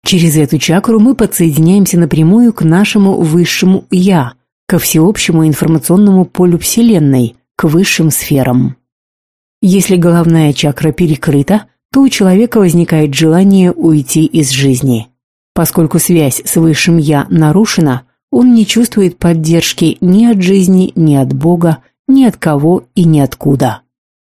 Через эту чакру мы подсоединяемся напрямую к нашему высшему «я», ко всеобщему информационному полю Вселенной, к высшим сферам. Если головная чакра перекрыта, то у человека возникает желание уйти из жизни. Поскольку связь с высшим «я» нарушена, он не чувствует поддержки ни от жизни, ни от Бога, ни от кого и ни откуда.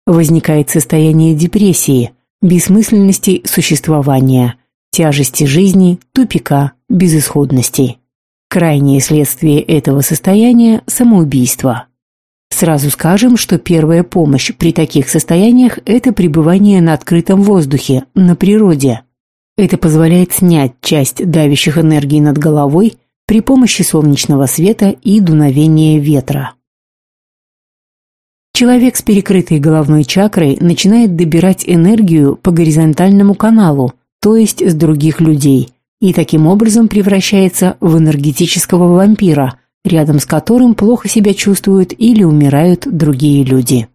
Возникает состояние депрессии, бессмысленности существования, тяжести жизни, тупика, безысходности. Крайнее следствие этого состояния – самоубийство. Сразу скажем, что первая помощь при таких состояниях – это пребывание на открытом воздухе, на природе. Это позволяет снять часть давящих энергий над головой при помощи солнечного света и дуновения ветра. Человек с перекрытой головной чакрой начинает добирать энергию по горизонтальному каналу, то есть с других людей, и таким образом превращается в энергетического вампира – рядом с которым плохо себя чувствуют или умирают другие люди.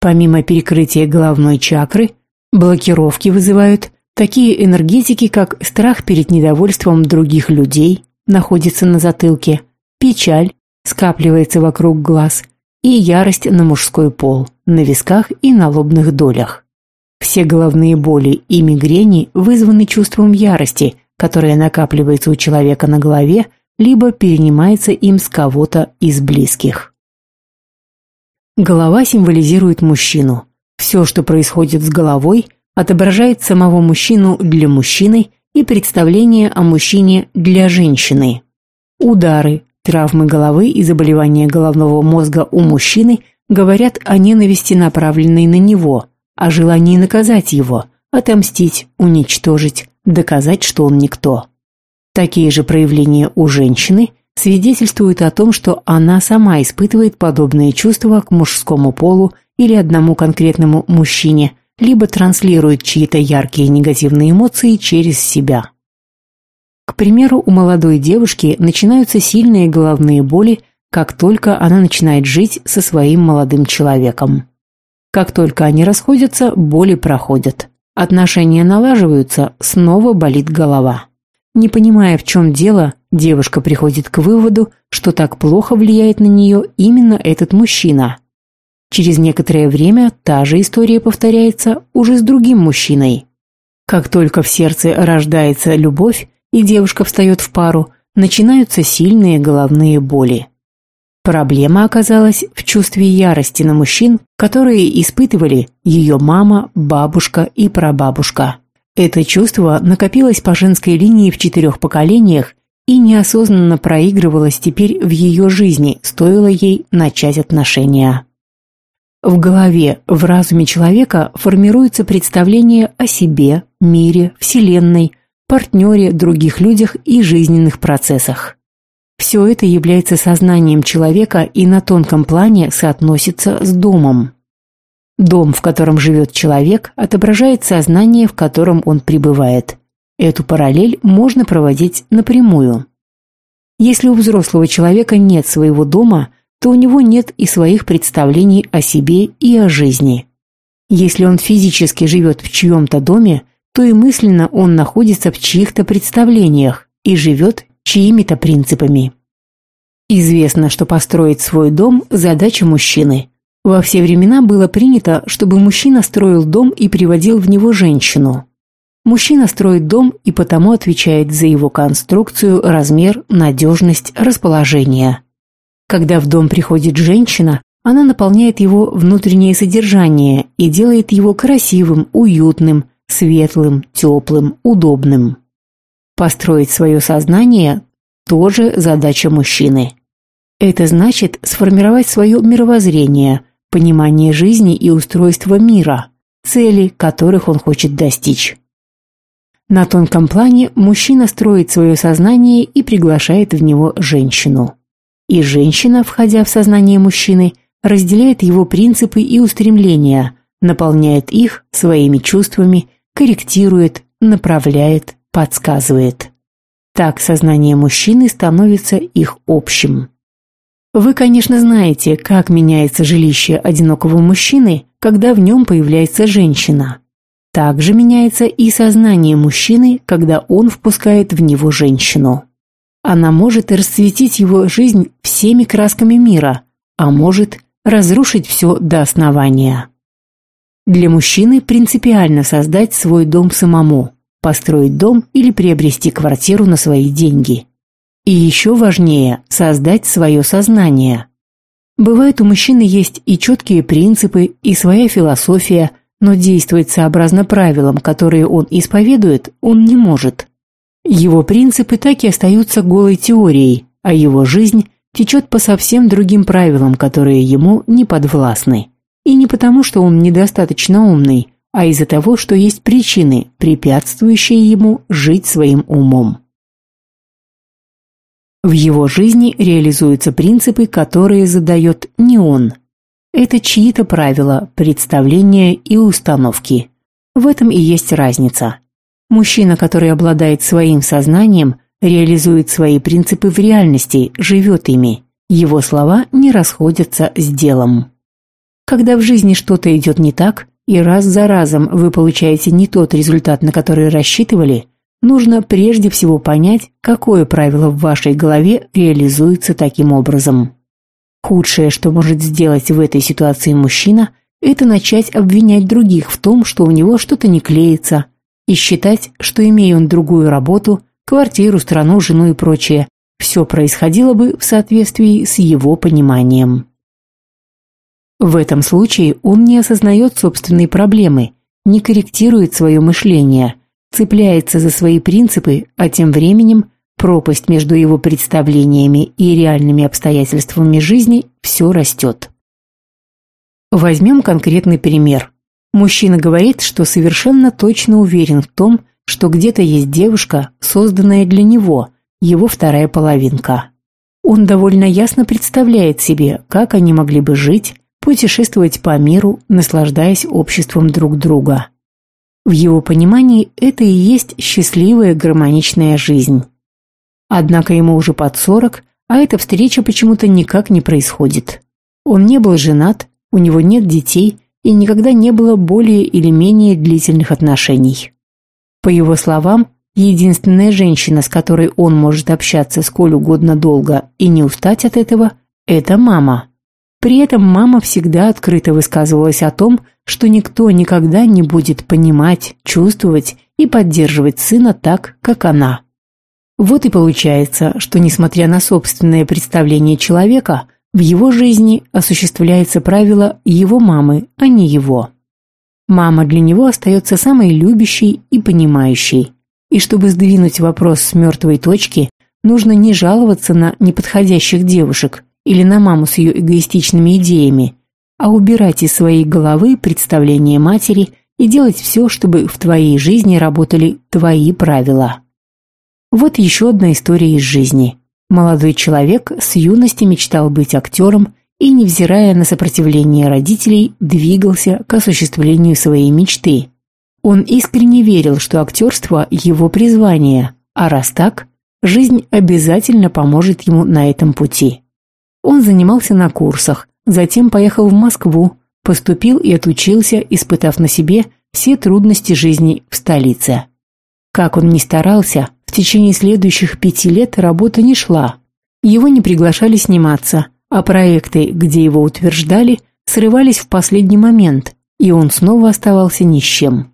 Помимо перекрытия головной чакры, блокировки вызывают такие энергетики, как страх перед недовольством других людей, находится на затылке, печаль, скапливается вокруг глаз, и ярость на мужской пол, на висках и на лобных долях. Все головные боли и мигрени вызваны чувством ярости, которое накапливается у человека на голове либо перенимается им с кого-то из близких. Голова символизирует мужчину. Все, что происходит с головой, отображает самого мужчину для мужчины и представление о мужчине для женщины. Удары, травмы головы и заболевания головного мозга у мужчины говорят о ненависти, направленной на него, о желании наказать его, отомстить, уничтожить, доказать, что он никто. Такие же проявления у женщины свидетельствуют о том, что она сама испытывает подобные чувства к мужскому полу или одному конкретному мужчине, либо транслирует чьи-то яркие негативные эмоции через себя. К примеру, у молодой девушки начинаются сильные головные боли, как только она начинает жить со своим молодым человеком. Как только они расходятся, боли проходят. Отношения налаживаются, снова болит голова. Не понимая, в чем дело, девушка приходит к выводу, что так плохо влияет на нее именно этот мужчина. Через некоторое время та же история повторяется уже с другим мужчиной. Как только в сердце рождается любовь, и девушка встает в пару, начинаются сильные головные боли. Проблема оказалась в чувстве ярости на мужчин, которые испытывали ее мама, бабушка и прабабушка. Это чувство накопилось по женской линии в четырех поколениях и неосознанно проигрывалось теперь в ее жизни, стоило ей начать отношения. В голове, в разуме человека формируется представление о себе, мире, Вселенной, партнере, других людях и жизненных процессах. Все это является сознанием человека и на тонком плане соотносится с домом. Дом, в котором живет человек, отображает сознание, в котором он пребывает. Эту параллель можно проводить напрямую. Если у взрослого человека нет своего дома, то у него нет и своих представлений о себе и о жизни. Если он физически живет в чьем-то доме, то и мысленно он находится в чьих-то представлениях и живет чьими-то принципами. Известно, что построить свой дом – задача мужчины – во все времена было принято, чтобы мужчина строил дом и приводил в него женщину. Мужчина строит дом и потому отвечает за его конструкцию, размер, надежность, расположение. Когда в дом приходит женщина, она наполняет его внутреннее содержание и делает его красивым, уютным, светлым, теплым, удобным. Построить свое сознание – тоже задача мужчины. Это значит сформировать свое мировоззрение, понимание жизни и устройства мира, цели, которых он хочет достичь. На тонком плане мужчина строит свое сознание и приглашает в него женщину. И женщина, входя в сознание мужчины, разделяет его принципы и устремления, наполняет их своими чувствами, корректирует, направляет, подсказывает. Так сознание мужчины становится их общим. Вы, конечно, знаете, как меняется жилище одинокого мужчины, когда в нем появляется женщина. Также меняется и сознание мужчины, когда он впускает в него женщину. Она может расцветить его жизнь всеми красками мира, а может разрушить все до основания. Для мужчины принципиально создать свой дом самому, построить дом или приобрести квартиру на свои деньги. И еще важнее – создать свое сознание. Бывает, у мужчины есть и четкие принципы, и своя философия, но действовать сообразно правилам, которые он исповедует, он не может. Его принципы так и остаются голой теорией, а его жизнь течет по совсем другим правилам, которые ему не подвластны. И не потому, что он недостаточно умный, а из-за того, что есть причины, препятствующие ему жить своим умом. В его жизни реализуются принципы, которые задает не он. Это чьи-то правила, представления и установки. В этом и есть разница. Мужчина, который обладает своим сознанием, реализует свои принципы в реальности, живет ими. Его слова не расходятся с делом. Когда в жизни что-то идет не так, и раз за разом вы получаете не тот результат, на который рассчитывали, нужно прежде всего понять, какое правило в вашей голове реализуется таким образом. Худшее, что может сделать в этой ситуации мужчина, это начать обвинять других в том, что у него что-то не клеится, и считать, что имея он другую работу, квартиру, страну, жену и прочее, все происходило бы в соответствии с его пониманием. В этом случае он не осознает собственные проблемы, не корректирует свое мышление, цепляется за свои принципы, а тем временем пропасть между его представлениями и реальными обстоятельствами жизни все растет. Возьмем конкретный пример. Мужчина говорит, что совершенно точно уверен в том, что где-то есть девушка, созданная для него, его вторая половинка. Он довольно ясно представляет себе, как они могли бы жить, путешествовать по миру, наслаждаясь обществом друг друга. В его понимании это и есть счастливая гармоничная жизнь. Однако ему уже под сорок, а эта встреча почему-то никак не происходит. Он не был женат, у него нет детей и никогда не было более или менее длительных отношений. По его словам, единственная женщина, с которой он может общаться сколь угодно долго и не устать от этого, это мама. При этом мама всегда открыто высказывалась о том, что никто никогда не будет понимать, чувствовать и поддерживать сына так, как она. Вот и получается, что несмотря на собственное представление человека, в его жизни осуществляется правило его мамы, а не его. Мама для него остается самой любящей и понимающей. И чтобы сдвинуть вопрос с мертвой точки, нужно не жаловаться на неподходящих девушек, или на маму с ее эгоистичными идеями, а убирать из своей головы представления матери и делать все, чтобы в твоей жизни работали твои правила. Вот еще одна история из жизни. Молодой человек с юности мечтал быть актером и, невзирая на сопротивление родителей, двигался к осуществлению своей мечты. Он искренне верил, что актерство – его призвание, а раз так, жизнь обязательно поможет ему на этом пути. Он занимался на курсах, затем поехал в Москву, поступил и отучился, испытав на себе все трудности жизни в столице. Как он ни старался, в течение следующих пяти лет работа не шла. Его не приглашали сниматься, а проекты, где его утверждали, срывались в последний момент, и он снова оставался ни с чем.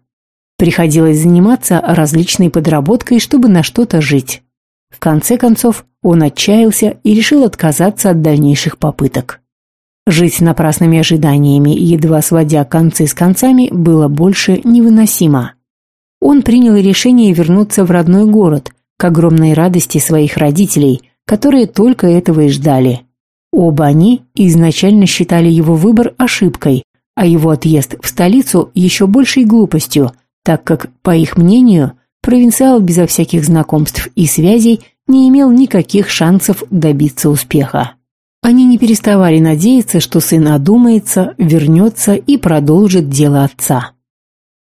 Приходилось заниматься различной подработкой, чтобы на что-то жить. В конце концов, он отчаялся и решил отказаться от дальнейших попыток. Жить напрасными ожиданиями, едва сводя концы с концами, было больше невыносимо. Он принял решение вернуться в родной город, к огромной радости своих родителей, которые только этого и ждали. Оба они изначально считали его выбор ошибкой, а его отъезд в столицу еще большей глупостью, так как, по их мнению, провинциал безо всяких знакомств и связей не имел никаких шансов добиться успеха. Они не переставали надеяться, что сын одумается, вернется и продолжит дело отца.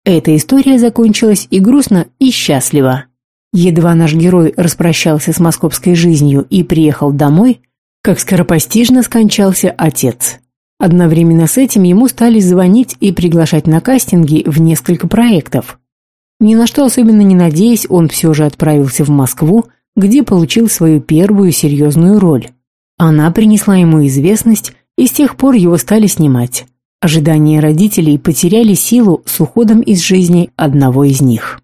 Эта история закончилась и грустно, и счастливо. Едва наш герой распрощался с московской жизнью и приехал домой, как скоропостижно скончался отец. Одновременно с этим ему стали звонить и приглашать на кастинги в несколько проектов. Ни на что особенно не надеясь, он все же отправился в Москву, где получил свою первую серьезную роль. Она принесла ему известность, и с тех пор его стали снимать. Ожидания родителей потеряли силу с уходом из жизни одного из них.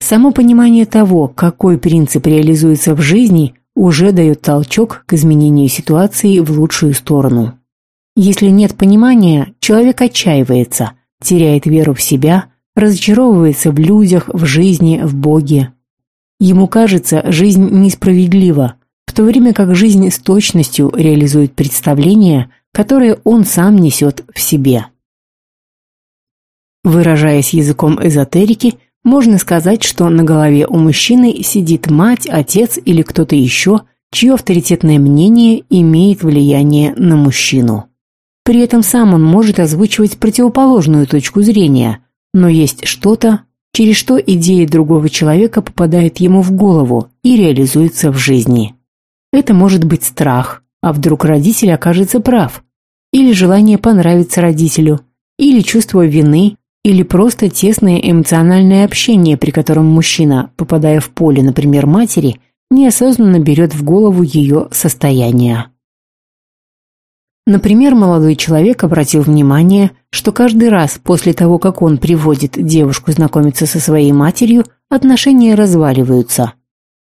Само понимание того, какой принцип реализуется в жизни, уже дает толчок к изменению ситуации в лучшую сторону. Если нет понимания, человек отчаивается, теряет веру в себя, разочаровывается в людях, в жизни, в Боге. Ему кажется, жизнь несправедлива, в то время как жизнь с точностью реализует представление, которое он сам несет в себе. Выражаясь языком эзотерики, можно сказать, что на голове у мужчины сидит мать, отец или кто-то еще, чье авторитетное мнение имеет влияние на мужчину. При этом сам он может озвучивать противоположную точку зрения, но есть что-то, через что идея другого человека попадает ему в голову и реализуется в жизни. Это может быть страх, а вдруг родитель окажется прав, или желание понравиться родителю, или чувство вины, или просто тесное эмоциональное общение, при котором мужчина, попадая в поле, например, матери, неосознанно берет в голову ее состояние. Например, молодой человек обратил внимание, что каждый раз после того, как он приводит девушку знакомиться со своей матерью, отношения разваливаются.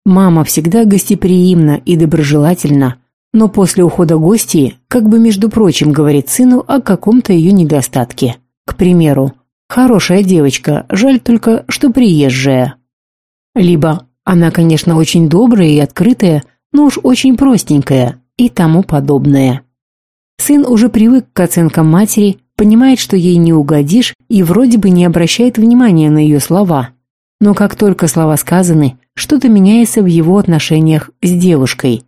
Мама всегда гостеприимна и доброжелательна, но после ухода гостей, как бы между прочим, говорит сыну о каком-то ее недостатке. К примеру, «Хорошая девочка, жаль только, что приезжая». Либо «Она, конечно, очень добрая и открытая, но уж очень простенькая» и тому подобное. Сын уже привык к оценкам матери, понимает, что ей не угодишь и вроде бы не обращает внимания на ее слова. Но как только слова сказаны, что-то меняется в его отношениях с девушкой.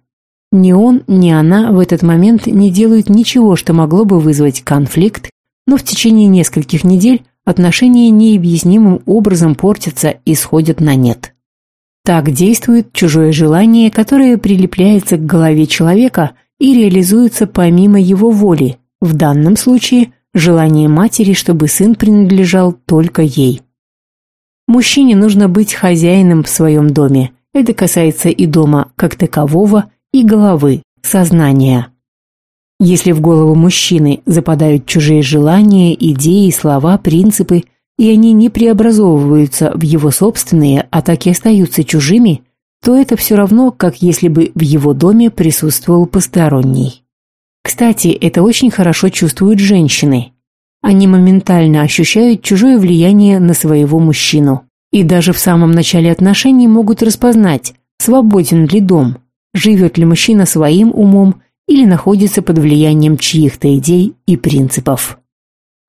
Ни он, ни она в этот момент не делают ничего, что могло бы вызвать конфликт, но в течение нескольких недель отношения необъяснимым образом портятся и сходят на нет. Так действует чужое желание, которое прилепляется к голове человека и реализуется помимо его воли, в данном случае желание матери, чтобы сын принадлежал только ей. Мужчине нужно быть хозяином в своем доме. Это касается и дома как такового, и головы, сознания. Если в голову мужчины западают чужие желания, идеи, слова, принципы, и они не преобразовываются в его собственные, а так и остаются чужими, то это все равно, как если бы в его доме присутствовал посторонний. Кстати, это очень хорошо чувствуют женщины. Они моментально ощущают чужое влияние на своего мужчину. И даже в самом начале отношений могут распознать, свободен ли дом, живет ли мужчина своим умом или находится под влиянием чьих-то идей и принципов.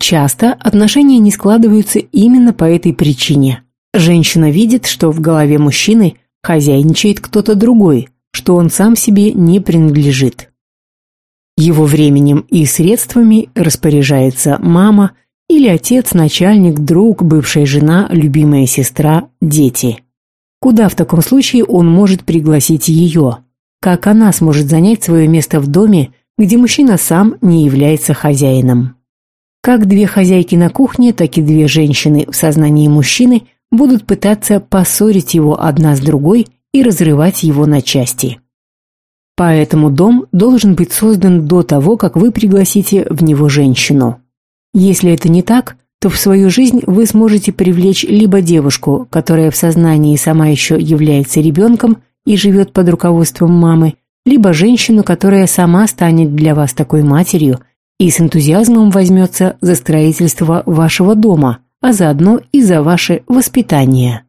Часто отношения не складываются именно по этой причине. Женщина видит, что в голове мужчины хозяйничает кто-то другой, что он сам себе не принадлежит. Его временем и средствами распоряжается мама или отец, начальник, друг, бывшая жена, любимая сестра, дети. Куда в таком случае он может пригласить ее? Как она сможет занять свое место в доме, где мужчина сам не является хозяином? Как две хозяйки на кухне, так и две женщины в сознании мужчины будут пытаться поссорить его одна с другой и разрывать его на части. Поэтому дом должен быть создан до того, как вы пригласите в него женщину. Если это не так, то в свою жизнь вы сможете привлечь либо девушку, которая в сознании сама еще является ребенком и живет под руководством мамы, либо женщину, которая сама станет для вас такой матерью и с энтузиазмом возьмется за строительство вашего дома, а заодно и за ваше воспитание.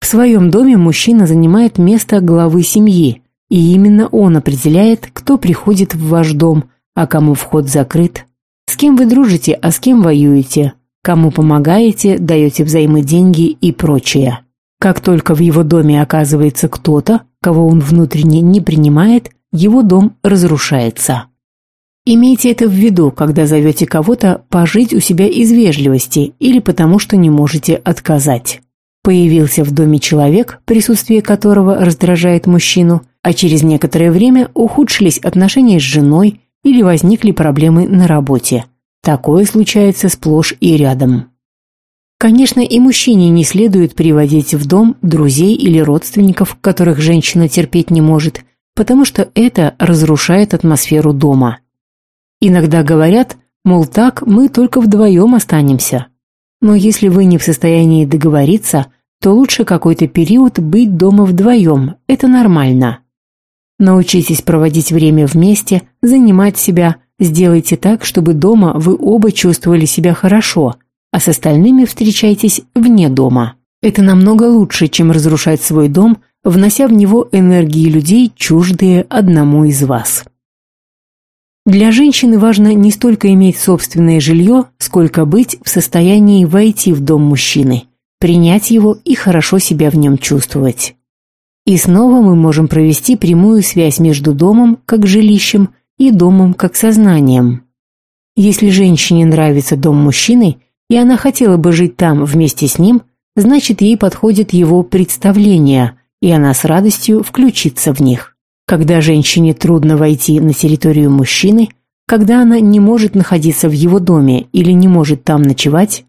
В своем доме мужчина занимает место главы семьи, и именно он определяет, кто приходит в ваш дом, а кому вход закрыт, с кем вы дружите, а с кем воюете, кому помогаете, даете взаймы деньги и прочее. Как только в его доме оказывается кто-то, кого он внутренне не принимает, его дом разрушается. Имейте это в виду, когда зовете кого-то пожить у себя из вежливости или потому, что не можете отказать. Появился в доме человек, присутствие которого раздражает мужчину, а через некоторое время ухудшились отношения с женой или возникли проблемы на работе. Такое случается сплошь и рядом. Конечно, и мужчине не следует приводить в дом друзей или родственников, которых женщина терпеть не может, потому что это разрушает атмосферу дома. Иногда говорят, мол, так мы только вдвоем останемся. Но если вы не в состоянии договориться, то лучше какой-то период быть дома вдвоем, это нормально. Научитесь проводить время вместе, занимать себя, сделайте так, чтобы дома вы оба чувствовали себя хорошо, а с остальными встречайтесь вне дома. Это намного лучше, чем разрушать свой дом, внося в него энергии людей, чуждые одному из вас. Для женщины важно не столько иметь собственное жилье, сколько быть в состоянии войти в дом мужчины, принять его и хорошо себя в нем чувствовать. И снова мы можем провести прямую связь между домом как жилищем и домом как сознанием. Если женщине нравится дом мужчины, и она хотела бы жить там вместе с ним, значит ей подходит его представление, и она с радостью включится в них когда женщине трудно войти на территорию мужчины, когда она не может находиться в его доме или не может там ночевать,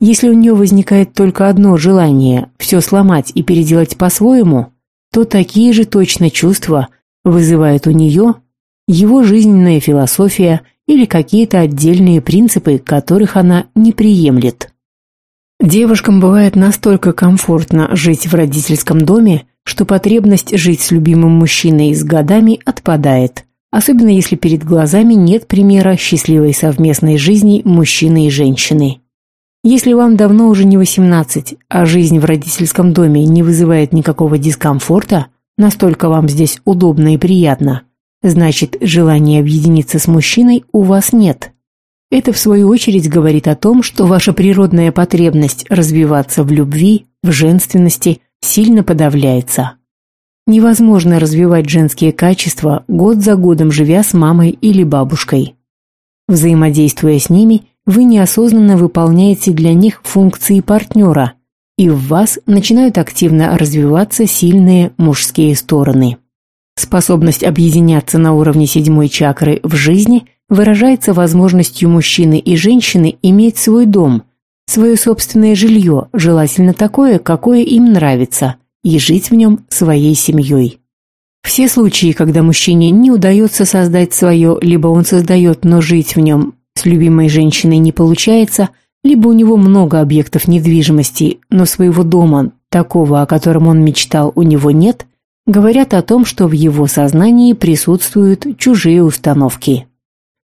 если у нее возникает только одно желание все сломать и переделать по-своему, то такие же точно чувства вызывает у нее его жизненная философия или какие-то отдельные принципы, которых она не приемлет. Девушкам бывает настолько комфортно жить в родительском доме, что потребность жить с любимым мужчиной с годами отпадает, особенно если перед глазами нет примера счастливой совместной жизни мужчины и женщины. Если вам давно уже не 18, а жизнь в родительском доме не вызывает никакого дискомфорта, настолько вам здесь удобно и приятно, значит, желания объединиться с мужчиной у вас нет. Это, в свою очередь, говорит о том, что ваша природная потребность развиваться в любви, в женственности сильно подавляется. Невозможно развивать женские качества, год за годом живя с мамой или бабушкой. Взаимодействуя с ними, вы неосознанно выполняете для них функции партнера, и в вас начинают активно развиваться сильные мужские стороны. Способность объединяться на уровне седьмой чакры в жизни выражается возможностью мужчины и женщины иметь свой дом – свое собственное жилье, желательно такое, какое им нравится, и жить в нем своей семьей. Все случаи, когда мужчине не удается создать свое, либо он создает, но жить в нем с любимой женщиной не получается, либо у него много объектов недвижимости, но своего дома, такого, о котором он мечтал, у него нет, говорят о том, что в его сознании присутствуют чужие установки.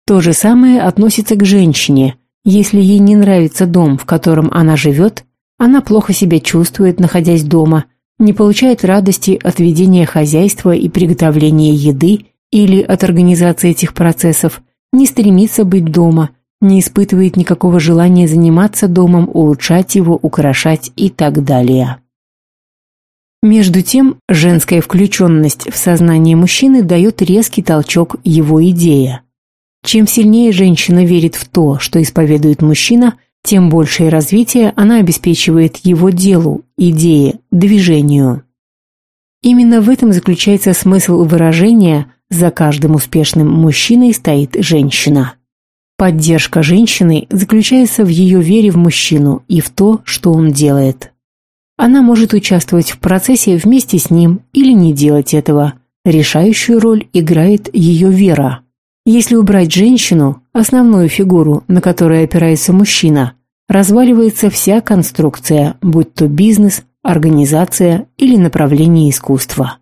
То же самое относится к женщине, если ей не нравится дом, в котором она живет, она плохо себя чувствует, находясь дома, не получает радости от ведения хозяйства и приготовления еды или от организации этих процессов, не стремится быть дома, не испытывает никакого желания заниматься домом, улучшать его, украшать и так далее. Между тем, женская включенность в сознание мужчины дает резкий толчок его идея. Чем сильнее женщина верит в то, что исповедует мужчина, тем большее развитие она обеспечивает его делу, идее, движению. Именно в этом заключается смысл выражения «за каждым успешным мужчиной стоит женщина». Поддержка женщины заключается в ее вере в мужчину и в то, что он делает. Она может участвовать в процессе вместе с ним или не делать этого. Решающую роль играет ее вера. Если убрать женщину, основную фигуру, на которой опирается мужчина, разваливается вся конструкция, будь то бизнес, организация или направление искусства.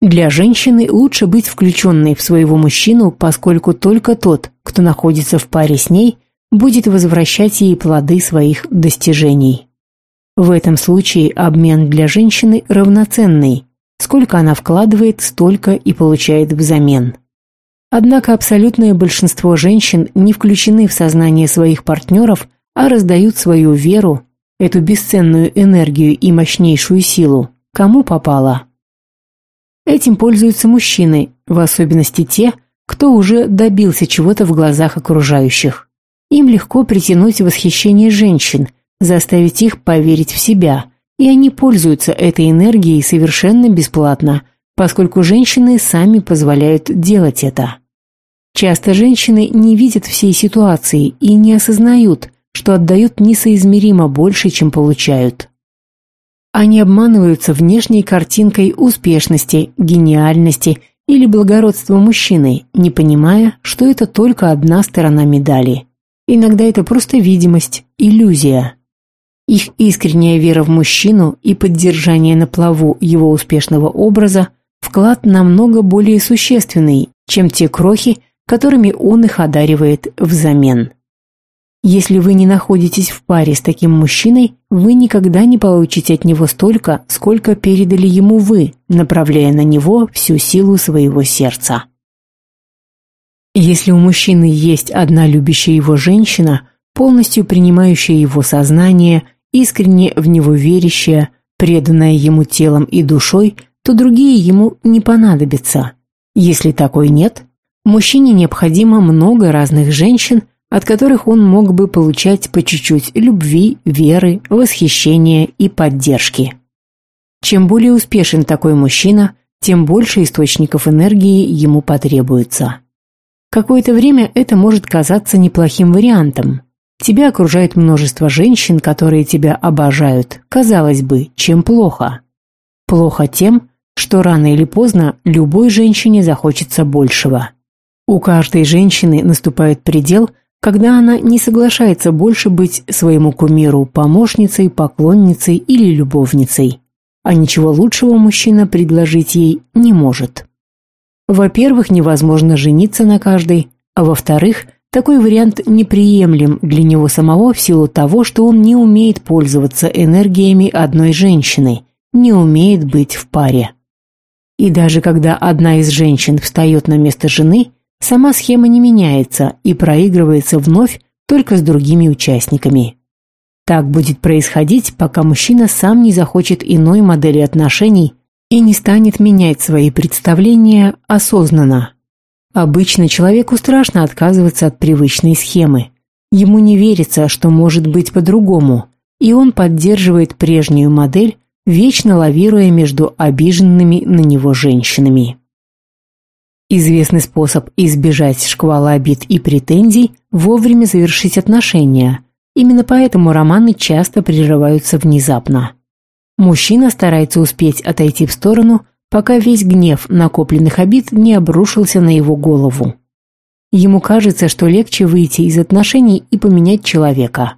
Для женщины лучше быть включенной в своего мужчину, поскольку только тот, кто находится в паре с ней, будет возвращать ей плоды своих достижений. В этом случае обмен для женщины равноценный. Сколько она вкладывает, столько и получает взамен. Однако абсолютное большинство женщин не включены в сознание своих партнеров, а раздают свою веру, эту бесценную энергию и мощнейшую силу, кому попало. Этим пользуются мужчины, в особенности те, кто уже добился чего-то в глазах окружающих. Им легко притянуть восхищение женщин, заставить их поверить в себя, и они пользуются этой энергией совершенно бесплатно, поскольку женщины сами позволяют делать это. Часто женщины не видят всей ситуации и не осознают, что отдают несоизмеримо больше, чем получают. Они обманываются внешней картинкой успешности, гениальности или благородства мужчины, не понимая, что это только одна сторона медали. Иногда это просто видимость, иллюзия. Их искренняя вера в мужчину и поддержание на плаву его успешного образа – вклад намного более существенный, чем те крохи, которыми он их одаривает взамен. Если вы не находитесь в паре с таким мужчиной, вы никогда не получите от него столько, сколько передали ему вы, направляя на него всю силу своего сердца. Если у мужчины есть одна любящая его женщина, полностью принимающая его сознание, искренне в него верящая, преданная ему телом и душой, то другие ему не понадобятся. Если такой нет, мужчине необходимо много разных женщин, от которых он мог бы получать по чуть-чуть любви, веры, восхищения и поддержки. Чем более успешен такой мужчина, тем больше источников энергии ему потребуется. Какое-то время это может казаться неплохим вариантом. Тебя окружает множество женщин, которые тебя обожают. Казалось бы, чем плохо? Плохо тем, что рано или поздно любой женщине захочется большего. У каждой женщины наступает предел – когда она не соглашается больше быть своему кумиру помощницей, поклонницей или любовницей, а ничего лучшего мужчина предложить ей не может. Во-первых, невозможно жениться на каждой, а во-вторых, такой вариант неприемлем для него самого в силу того, что он не умеет пользоваться энергиями одной женщины, не умеет быть в паре. И даже когда одна из женщин встает на место жены – Сама схема не меняется и проигрывается вновь только с другими участниками. Так будет происходить, пока мужчина сам не захочет иной модели отношений и не станет менять свои представления осознанно. Обычно человеку страшно отказываться от привычной схемы. Ему не верится, что может быть по-другому, и он поддерживает прежнюю модель, вечно лавируя между обиженными на него женщинами. Известный способ избежать шквала обид и претензий – вовремя завершить отношения. Именно поэтому романы часто прерываются внезапно. Мужчина старается успеть отойти в сторону, пока весь гнев накопленных обид не обрушился на его голову. Ему кажется, что легче выйти из отношений и поменять человека.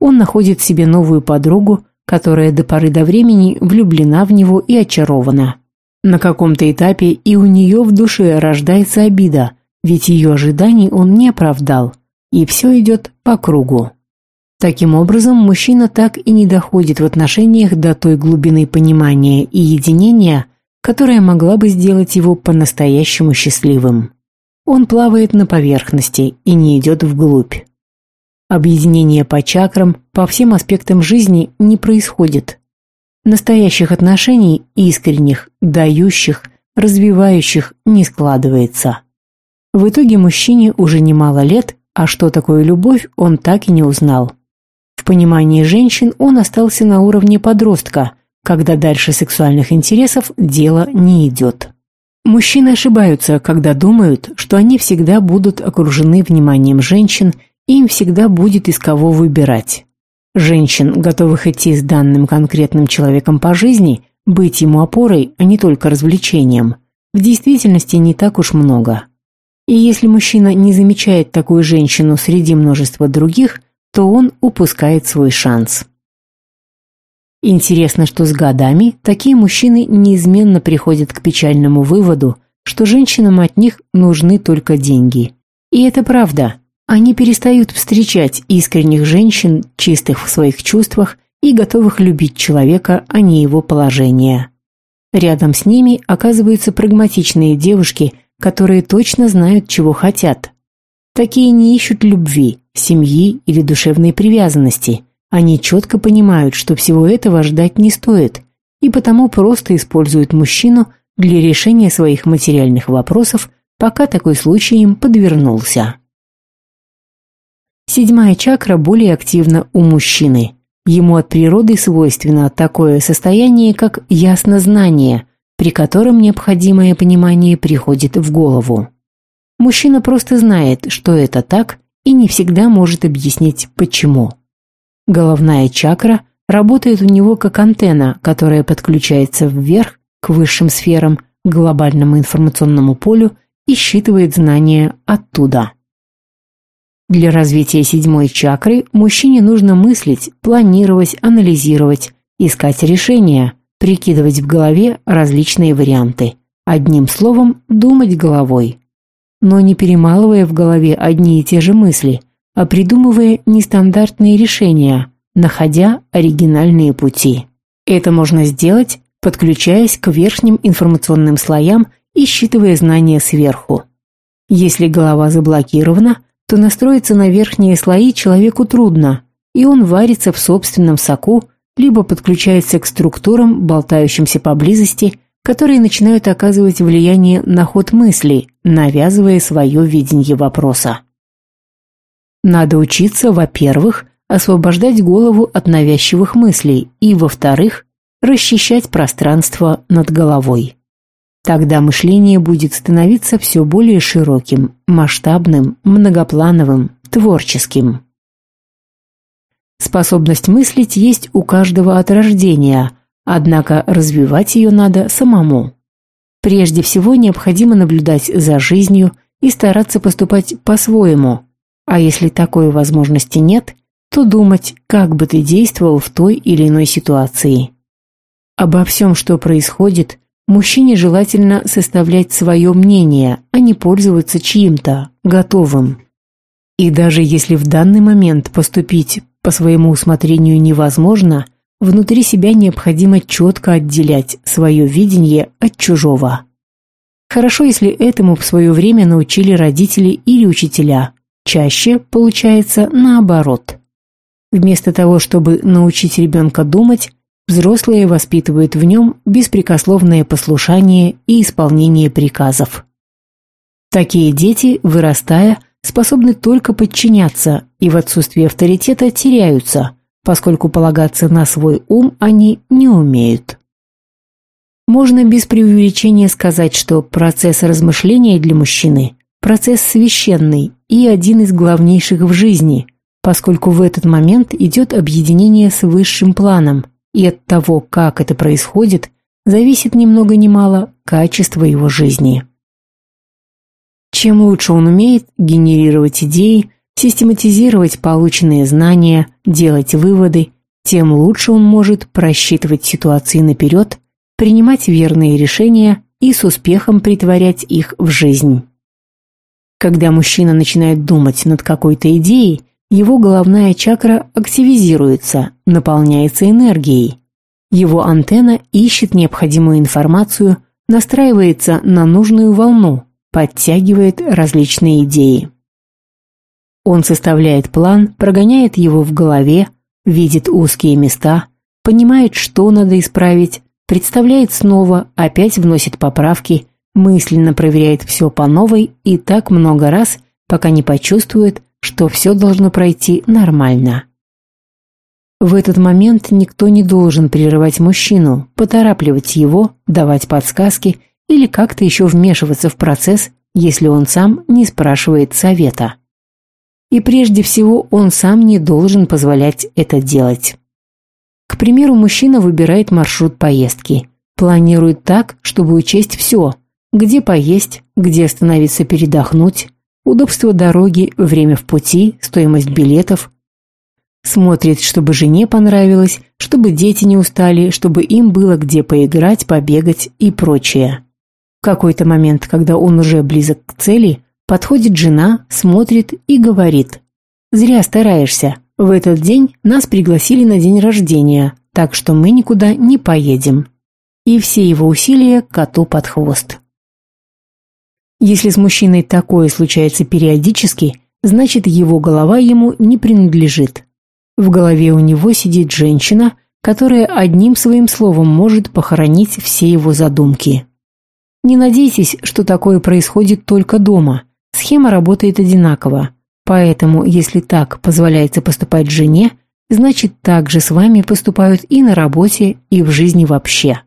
Он находит себе новую подругу, которая до поры до времени влюблена в него и очарована. На каком-то этапе и у нее в душе рождается обида, ведь ее ожиданий он не оправдал, и все идет по кругу. Таким образом, мужчина так и не доходит в отношениях до той глубины понимания и единения, которая могла бы сделать его по-настоящему счастливым. Он плавает на поверхности и не идет вглубь. Объединение по чакрам, по всем аспектам жизни не происходит. Настоящих отношений, искренних, дающих, развивающих, не складывается. В итоге мужчине уже немало лет, а что такое любовь, он так и не узнал. В понимании женщин он остался на уровне подростка, когда дальше сексуальных интересов дело не идет. Мужчины ошибаются, когда думают, что они всегда будут окружены вниманием женщин, им всегда будет из кого выбирать. Женщин, готовых идти с данным конкретным человеком по жизни, быть ему опорой, а не только развлечением, в действительности не так уж много. И если мужчина не замечает такую женщину среди множества других, то он упускает свой шанс. Интересно, что с годами такие мужчины неизменно приходят к печальному выводу, что женщинам от них нужны только деньги. И это правда. Они перестают встречать искренних женщин, чистых в своих чувствах и готовых любить человека, а не его положение. Рядом с ними оказываются прагматичные девушки, которые точно знают, чего хотят. Такие не ищут любви, семьи или душевной привязанности. Они четко понимают, что всего этого ждать не стоит, и потому просто используют мужчину, для решения своих материальных вопросов, пока такой случай им подвернулся. Седьмая чакра более активна у мужчины. Ему от природы свойственно такое состояние, как яснознание, при котором необходимое понимание приходит в голову. Мужчина просто знает, что это так, и не всегда может объяснить, почему. Головная чакра работает у него как антенна, которая подключается вверх к высшим сферам, к глобальному информационному полю и считывает знания оттуда. Для развития седьмой чакры мужчине нужно мыслить, планировать, анализировать, искать решения, прикидывать в голове различные варианты. Одним словом, думать головой. Но не перемалывая в голове одни и те же мысли, а придумывая нестандартные решения, находя оригинальные пути. Это можно сделать, подключаясь к верхним информационным слоям и считывая знания сверху. Если голова заблокирована – то настроиться на верхние слои человеку трудно, и он варится в собственном соку, либо подключается к структурам, болтающимся поблизости, которые начинают оказывать влияние на ход мысли, навязывая свое видение вопроса. Надо учиться, во-первых, освобождать голову от навязчивых мыслей и, во-вторых, расчищать пространство над головой. Тогда мышление будет становиться все более широким, масштабным, многоплановым, творческим. Способность мыслить есть у каждого от рождения, однако развивать ее надо самому. Прежде всего необходимо наблюдать за жизнью и стараться поступать по-своему, а если такой возможности нет, то думать, как бы ты действовал в той или иной ситуации. Обо всем, что происходит, Мужчине желательно составлять свое мнение, а не пользоваться чьим-то, готовым. И даже если в данный момент поступить по своему усмотрению невозможно, внутри себя необходимо четко отделять свое видение от чужого. Хорошо, если этому в свое время научили родители или учителя. Чаще получается наоборот. Вместо того, чтобы научить ребенка думать, Взрослые воспитывают в нем беспрекословное послушание и исполнение приказов. Такие дети, вырастая, способны только подчиняться и в отсутствие авторитета теряются, поскольку полагаться на свой ум они не умеют. Можно без преувеличения сказать, что процесс размышления для мужчины – процесс священный и один из главнейших в жизни, поскольку в этот момент идет объединение с высшим планом, и от того, как это происходит, зависит ни много ни мало качество его жизни. Чем лучше он умеет генерировать идеи, систематизировать полученные знания, делать выводы, тем лучше он может просчитывать ситуации наперед, принимать верные решения и с успехом притворять их в жизнь. Когда мужчина начинает думать над какой-то идеей, его головная чакра активизируется, наполняется энергией. Его антенна ищет необходимую информацию, настраивается на нужную волну, подтягивает различные идеи. Он составляет план, прогоняет его в голове, видит узкие места, понимает, что надо исправить, представляет снова, опять вносит поправки, мысленно проверяет все по новой и так много раз, пока не почувствует, что все должно пройти нормально. В этот момент никто не должен прерывать мужчину, поторапливать его, давать подсказки или как-то еще вмешиваться в процесс, если он сам не спрашивает совета. И прежде всего он сам не должен позволять это делать. К примеру, мужчина выбирает маршрут поездки, планирует так, чтобы учесть все, где поесть, где остановиться передохнуть, Удобство дороги, время в пути, стоимость билетов. Смотрит, чтобы жене понравилось, чтобы дети не устали, чтобы им было где поиграть, побегать и прочее. В какой-то момент, когда он уже близок к цели, подходит жена, смотрит и говорит. «Зря стараешься. В этот день нас пригласили на день рождения, так что мы никуда не поедем». И все его усилия коту под хвост. Если с мужчиной такое случается периодически, значит его голова ему не принадлежит. В голове у него сидит женщина, которая одним своим словом может похоронить все его задумки. Не надейтесь, что такое происходит только дома. Схема работает одинаково. Поэтому, если так позволяется поступать жене, значит так же с вами поступают и на работе, и в жизни вообще.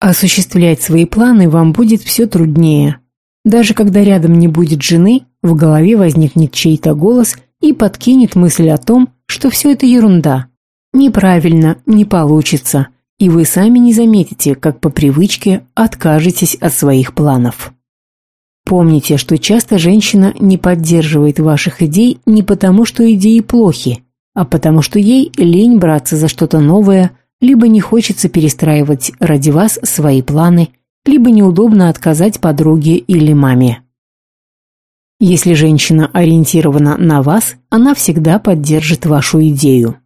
Осуществлять свои планы вам будет все труднее. Даже когда рядом не будет жены, в голове возникнет чей-то голос и подкинет мысль о том, что все это ерунда. Неправильно, не получится, и вы сами не заметите, как по привычке откажетесь от своих планов. Помните, что часто женщина не поддерживает ваших идей не потому, что идеи плохи, а потому что ей лень браться за что-то новое, либо не хочется перестраивать ради вас свои планы, либо неудобно отказать подруге или маме. Если женщина ориентирована на вас, она всегда поддержит вашу идею.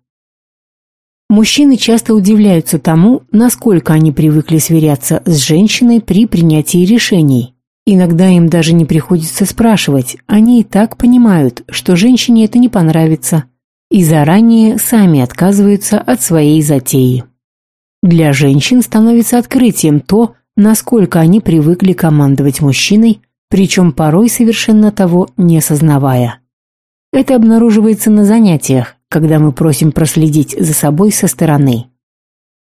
Мужчины часто удивляются тому, насколько они привыкли сверяться с женщиной при принятии решений. Иногда им даже не приходится спрашивать, они и так понимают, что женщине это не понравится, и заранее сами отказываются от своей затеи. Для женщин становится открытием то, насколько они привыкли командовать мужчиной, причем порой совершенно того не осознавая. Это обнаруживается на занятиях, когда мы просим проследить за собой со стороны.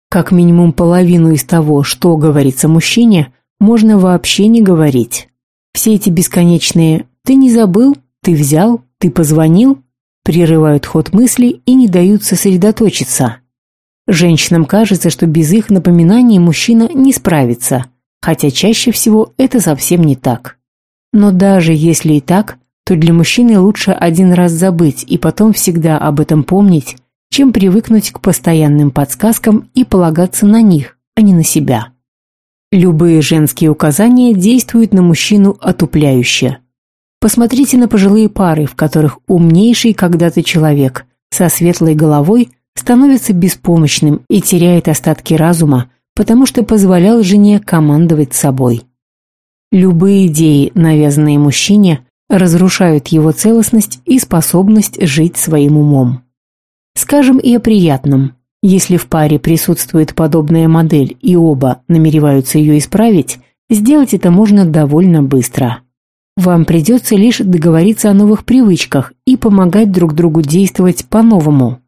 Как минимум половину из того, что говорится мужчине, можно вообще не говорить. Все эти бесконечные «ты не забыл», «ты взял», «ты позвонил» прерывают ход мысли и не дают сосредоточиться. Женщинам кажется, что без их напоминаний мужчина не справится, хотя чаще всего это совсем не так. Но даже если и так, то для мужчины лучше один раз забыть и потом всегда об этом помнить, чем привыкнуть к постоянным подсказкам и полагаться на них, а не на себя. Любые женские указания действуют на мужчину отупляюще. Посмотрите на пожилые пары, в которых умнейший когда-то человек со светлой головой становится беспомощным и теряет остатки разума, потому что позволял жене командовать собой. Любые идеи, навязанные мужчине, разрушают его целостность и способность жить своим умом. Скажем и о приятном. Если в паре присутствует подобная модель и оба намереваются ее исправить, сделать это можно довольно быстро. Вам придется лишь договориться о новых привычках и помогать друг другу действовать по-новому.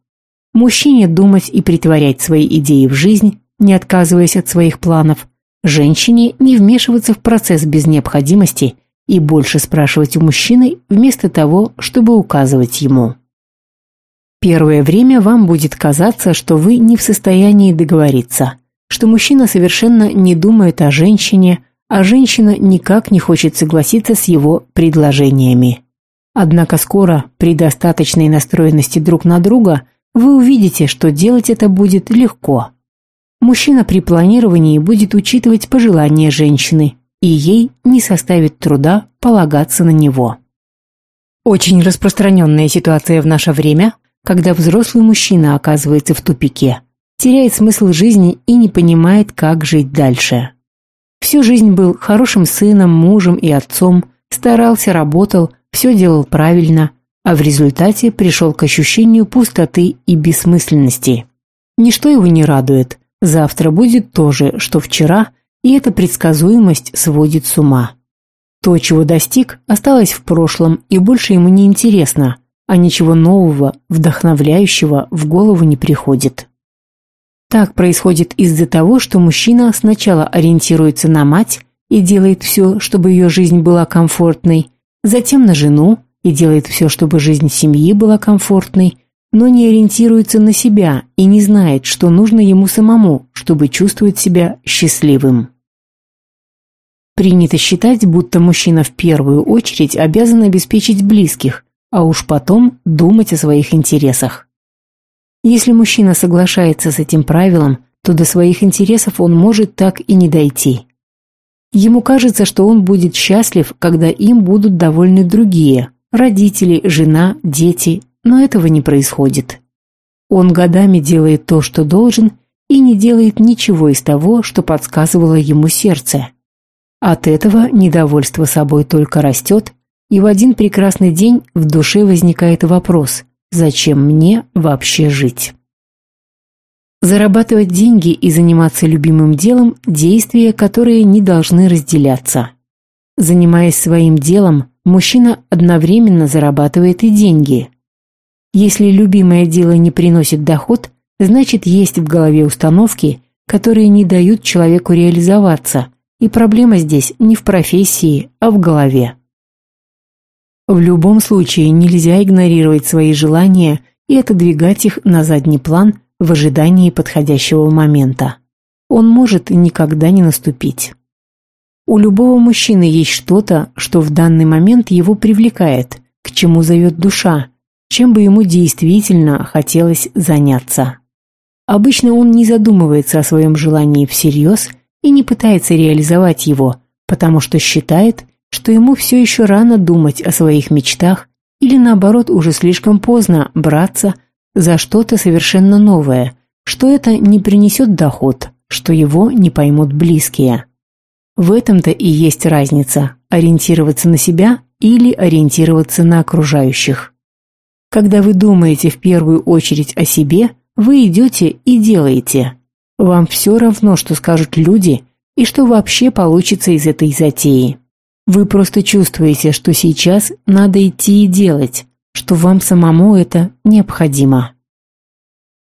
Мужчине думать и притворять свои идеи в жизнь, не отказываясь от своих планов. Женщине не вмешиваться в процесс без необходимости и больше спрашивать у мужчины вместо того, чтобы указывать ему. Первое время вам будет казаться, что вы не в состоянии договориться, что мужчина совершенно не думает о женщине, а женщина никак не хочет согласиться с его предложениями. Однако скоро, при достаточной настроенности друг на друга, вы увидите, что делать это будет легко. Мужчина при планировании будет учитывать пожелания женщины, и ей не составит труда полагаться на него. Очень распространенная ситуация в наше время – когда взрослый мужчина оказывается в тупике, теряет смысл жизни и не понимает, как жить дальше. Всю жизнь был хорошим сыном, мужем и отцом, старался, работал, все делал правильно, а в результате пришел к ощущению пустоты и бессмысленности. Ничто его не радует. Завтра будет то же, что вчера, и эта предсказуемость сводит с ума. То, чего достиг, осталось в прошлом и больше ему не интересно – а ничего нового, вдохновляющего в голову не приходит. Так происходит из-за того, что мужчина сначала ориентируется на мать и делает все, чтобы ее жизнь была комфортной, затем на жену и делает все, чтобы жизнь семьи была комфортной, но не ориентируется на себя и не знает, что нужно ему самому, чтобы чувствовать себя счастливым. Принято считать, будто мужчина в первую очередь обязан обеспечить близких, а уж потом думать о своих интересах. Если мужчина соглашается с этим правилом, то до своих интересов он может так и не дойти. Ему кажется, что он будет счастлив, когда им будут довольны другие – родители, жена, дети, но этого не происходит. Он годами делает то, что должен, и не делает ничего из того, что подсказывало ему сердце. От этого недовольство собой только растет, и в один прекрасный день в душе возникает вопрос, зачем мне вообще жить? Зарабатывать деньги и заниматься любимым делом – действия, которые не должны разделяться. Занимаясь своим делом, мужчина одновременно зарабатывает и деньги. Если любимое дело не приносит доход, значит есть в голове установки, которые не дают человеку реализоваться, и проблема здесь не в профессии, а в голове. В любом случае нельзя игнорировать свои желания и отодвигать их на задний план – в ожидании подходящего момента. Он может никогда не наступить. У любого мужчины есть что-то, что в данный момент его привлекает, к чему зовет душа, чем бы ему действительно хотелось заняться. Обычно он не задумывается о своем желании всерьез и не пытается реализовать его, потому что считает, что ему все еще рано думать о своих мечтах или наоборот уже слишком поздно браться за что-то совершенно новое, что это не принесет доход, что его не поймут близкие. В этом-то и есть разница – ориентироваться на себя или ориентироваться на окружающих. Когда вы думаете в первую очередь о себе, вы идете и делаете. Вам все равно, что скажут люди и что вообще получится из этой затеи. Вы просто чувствуете, что сейчас надо идти и делать, что вам самому это необходимо.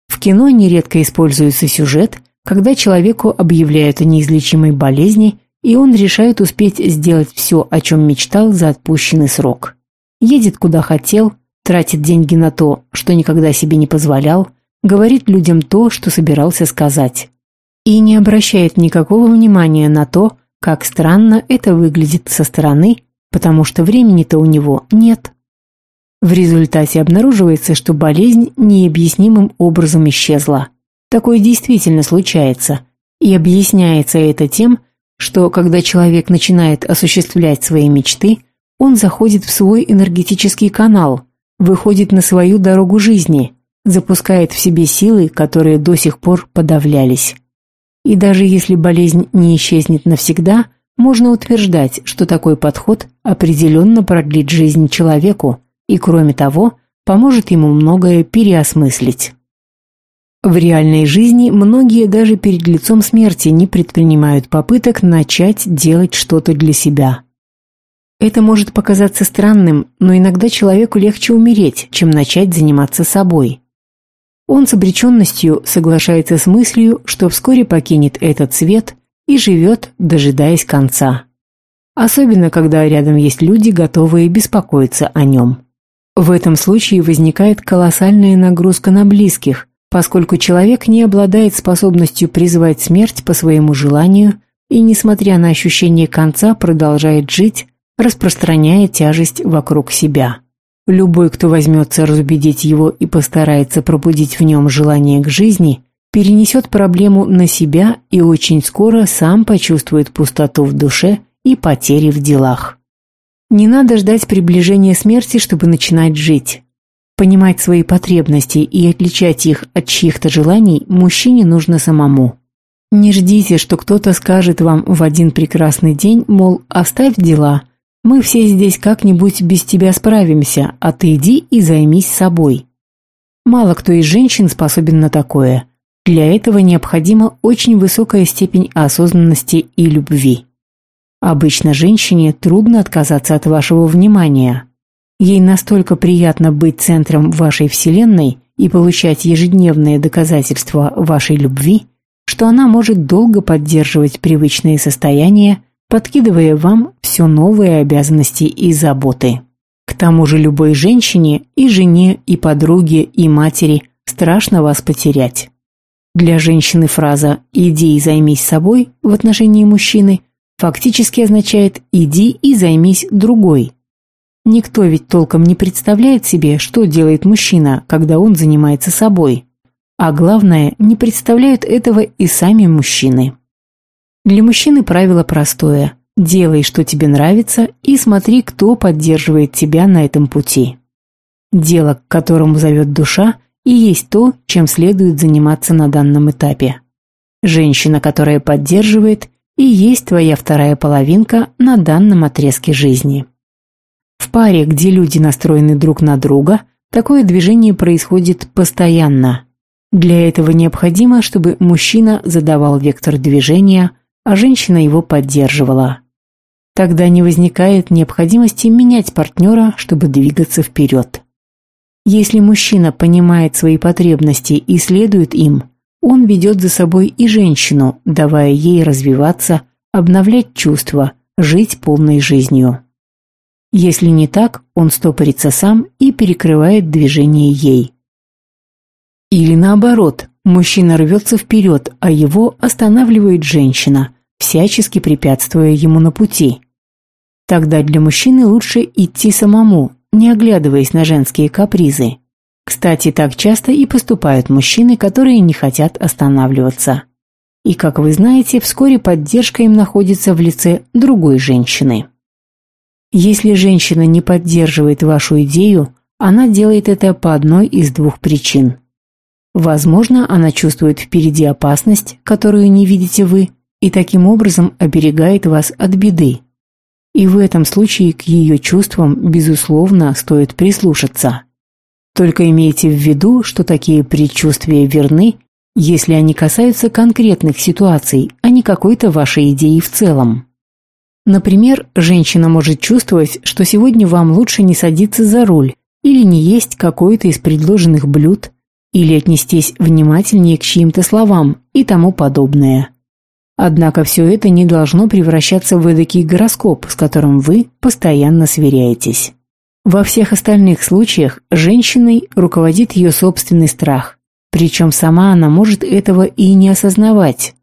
В кино нередко используется сюжет, когда человеку объявляют о неизлечимой болезни, и он решает успеть сделать все, о чем мечтал за отпущенный срок. Едет куда хотел, тратит деньги на то, что никогда себе не позволял, говорит людям то, что собирался сказать. И не обращает никакого внимания на то, как странно это выглядит со стороны, потому что времени-то у него нет. В результате обнаруживается, что болезнь необъяснимым образом исчезла. Такое действительно случается. И объясняется это тем, что когда человек начинает осуществлять свои мечты, он заходит в свой энергетический канал, выходит на свою дорогу жизни, запускает в себе силы, которые до сих пор подавлялись. И даже если болезнь не исчезнет навсегда, можно утверждать, что такой подход определенно продлит жизнь человеку, и, кроме того, поможет ему многое переосмыслить. В реальной жизни многие даже перед лицом смерти не предпринимают попыток начать делать что-то для себя. Это может показаться странным, но иногда человеку легче умереть, чем начать заниматься собой. Он с обреченностью соглашается с мыслью, что вскоре покинет этот свет и живет, дожидаясь конца. Особенно, когда рядом есть люди, готовые беспокоиться о нем. В этом случае возникает колоссальная нагрузка на близких, поскольку человек не обладает способностью призвать смерть по своему желанию и, несмотря на ощущение конца, продолжает жить, распространяя тяжесть вокруг себя. Любой, кто возьмется разубедить его и постарается пробудить в нем желание к жизни, перенесет проблему на себя и очень скоро сам почувствует пустоту в душе и потери в делах. Не надо ждать приближения смерти, чтобы начинать жить. Понимать свои потребности и отличать их от чьих-то желаний мужчине нужно самому. Не ждите, что кто-то скажет вам в один прекрасный день, мол, оставь дела, мы все здесь как-нибудь без тебя справимся, а ты иди и займись собой. Мало кто из женщин способен на такое. Для этого необходима очень высокая степень осознанности и любви. Обычно женщине трудно отказаться от вашего внимания. Ей настолько приятно быть центром вашей вселенной и получать ежедневные доказательства вашей любви, что она может долго поддерживать привычные состояния, подкидывая вам все новые обязанности и заботы. К тому же любой женщине, и жене, и подруге, и матери страшно вас потерять. Для женщины фраза «иди и займись собой» в отношении мужчины фактически означает «иди и займись другой». Никто ведь толком не представляет себе, что делает мужчина, когда он занимается собой. А главное, не представляют этого и сами мужчины. Для мужчины правило простое – делай, что тебе нравится, и смотри, кто поддерживает тебя на этом пути. Дело, к которому зовет душа, и есть то, чем следует заниматься на данном этапе. Женщина, которая поддерживает, и есть твоя вторая половинка на данном отрезке жизни. В паре, где люди настроены друг на друга, такое движение происходит постоянно. Для этого необходимо, чтобы мужчина задавал вектор движения, а женщина его поддерживала. Тогда не возникает необходимости менять партнера, чтобы двигаться вперед. Если мужчина понимает свои потребности и следует им, он ведет за собой и женщину, давая ей развиваться, обновлять чувства, жить полной жизнью. Если не так, он стопорится сам и перекрывает движение ей. Или наоборот, мужчина рвется вперед, а его останавливает женщина, всячески препятствуя ему на пути. Тогда для мужчины лучше идти самому, не оглядываясь на женские капризы. Кстати, так часто и поступают мужчины, которые не хотят останавливаться. И, как вы знаете, вскоре поддержка им находится в лице другой женщины. Если женщина не поддерживает вашу идею, она делает это по одной из двух причин. Возможно, она чувствует впереди опасность, которую не видите вы, и таким образом оберегает вас от беды. И в этом случае к ее чувствам, безусловно, стоит прислушаться. Только имейте в виду, что такие предчувствия верны, если они касаются конкретных ситуаций, а не какой-то вашей идеи в целом. Например, женщина может чувствовать, что сегодня вам лучше не садиться за руль или не есть какое-то из предложенных блюд, или отнестись внимательнее к чьим-то словам и тому подобное. Однако все это не должно превращаться в эдакий гороскоп, с которым вы постоянно сверяетесь. Во всех остальных случаях женщиной руководит ее собственный страх, причем сама она может этого и не осознавать.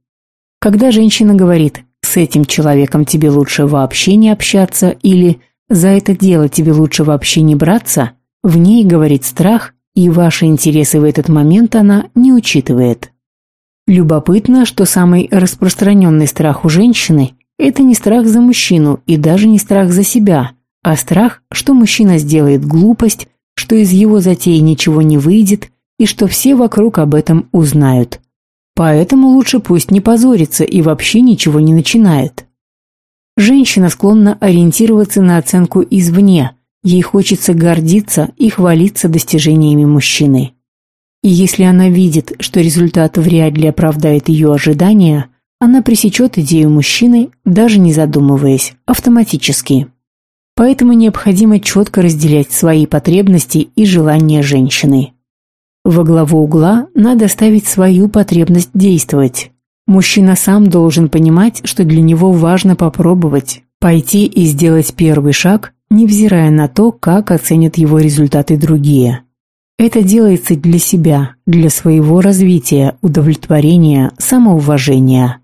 Когда женщина говорит «с этим человеком тебе лучше вообще не общаться» или «за это дело тебе лучше вообще не браться», в ней говорит страх, и ваши интересы в этот момент она не учитывает. Любопытно, что самый распространенный страх у женщины – это не страх за мужчину и даже не страх за себя, а страх, что мужчина сделает глупость, что из его затеи ничего не выйдет и что все вокруг об этом узнают. Поэтому лучше пусть не позорится и вообще ничего не начинает. Женщина склонна ориентироваться на оценку извне, ей хочется гордиться и хвалиться достижениями мужчины. И если она видит, что результат вряд ли оправдает ее ожидания, она пресечет идею мужчины, даже не задумываясь, автоматически. Поэтому необходимо четко разделять свои потребности и желания женщины. Во главу угла надо ставить свою потребность действовать. Мужчина сам должен понимать, что для него важно попробовать, пойти и сделать первый шаг, невзирая на то, как оценят его результаты другие. Это делается для себя, для своего развития, удовлетворения, самоуважения.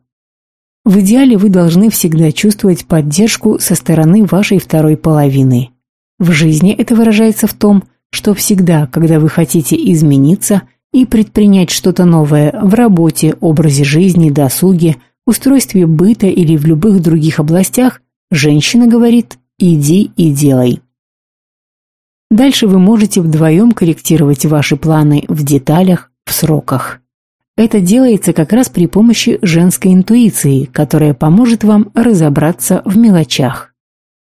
В идеале вы должны всегда чувствовать поддержку со стороны вашей второй половины. В жизни это выражается в том, что всегда, когда вы хотите измениться и предпринять что-то новое в работе, образе жизни, досуге, устройстве быта или в любых других областях, женщина говорит «иди и делай». Дальше вы можете вдвоем корректировать ваши планы в деталях, в сроках. Это делается как раз при помощи женской интуиции, которая поможет вам разобраться в мелочах.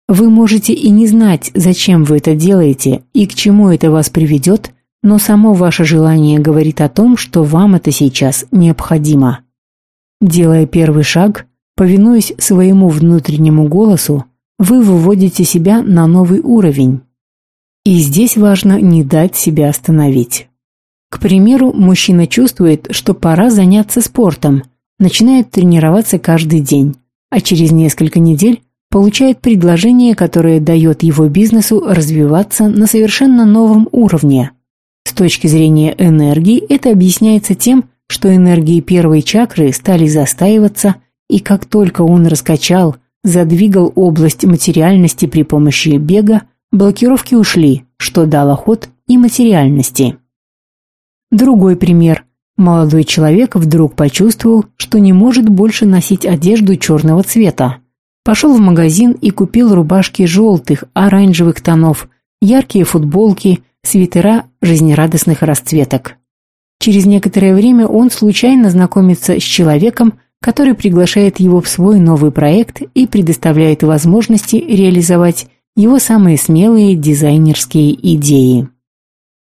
Вы можете и не знать, зачем вы это делаете и к чему это вас приведет, но само ваше желание говорит о том, что вам это сейчас необходимо. Делая первый шаг, повинуясь своему внутреннему голосу, вы выводите себя на новый уровень, и здесь важно не дать себя остановить. К примеру, мужчина чувствует, что пора заняться спортом, начинает тренироваться каждый день, а через несколько недель получает предложение, которое дает его бизнесу развиваться на совершенно новом уровне. С точки зрения энергии это объясняется тем, что энергии первой чакры стали застаиваться, и как только он раскачал, задвигал область материальности при помощи бега, Блокировки ушли, что дало ход и материальности. Другой пример. Молодой человек вдруг почувствовал, что не может больше носить одежду черного цвета. Пошел в магазин и купил рубашки желтых, оранжевых тонов, яркие футболки, свитера жизнерадостных расцветок. Через некоторое время он случайно знакомится с человеком, который приглашает его в свой новый проект и предоставляет возможности реализовать его самые смелые дизайнерские идеи.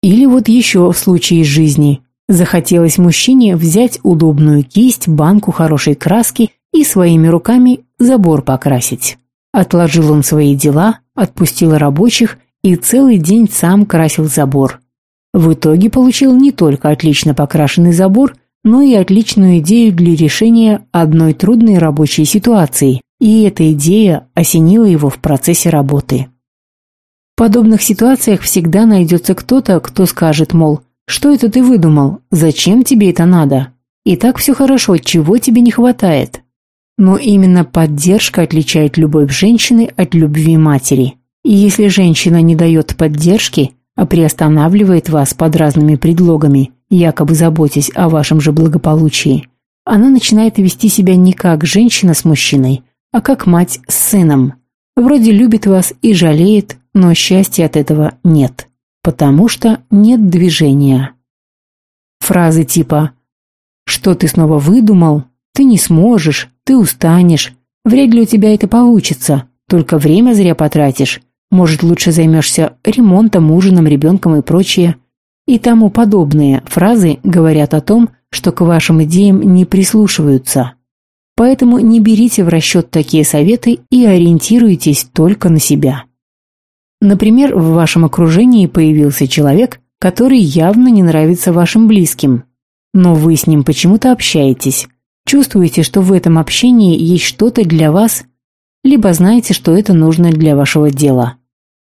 Или вот еще в случае из жизни. Захотелось мужчине взять удобную кисть, банку хорошей краски и своими руками забор покрасить. Отложил он свои дела, отпустил рабочих и целый день сам красил забор. В итоге получил не только отлично покрашенный забор, но и отличную идею для решения одной трудной рабочей ситуации, и эта идея осенила его в процессе работы. В подобных ситуациях всегда найдется кто-то, кто скажет, мол, что это ты выдумал, зачем тебе это надо? И так все хорошо, чего тебе не хватает? Но именно поддержка отличает любовь женщины от любви матери. И если женщина не дает поддержки, а приостанавливает вас под разными предлогами, якобы заботясь о вашем же благополучии, она начинает вести себя не как женщина с мужчиной, а как мать с сыном. Вроде любит вас и жалеет, но счастья от этого нет, потому что нет движения. Фразы типа «Что ты снова выдумал? Ты не сможешь, ты устанешь, вряд ли у тебя это получится, только время зря потратишь, может, лучше займешься ремонтом, ужином, ребенком и прочее». И тому подобные фразы говорят о том, что к вашим идеям не прислушиваются. Поэтому не берите в расчет такие советы и ориентируйтесь только на себя. Например, в вашем окружении появился человек, который явно не нравится вашим близким, но вы с ним почему-то общаетесь, чувствуете, что в этом общении есть что-то для вас, либо знаете, что это нужно для вашего дела.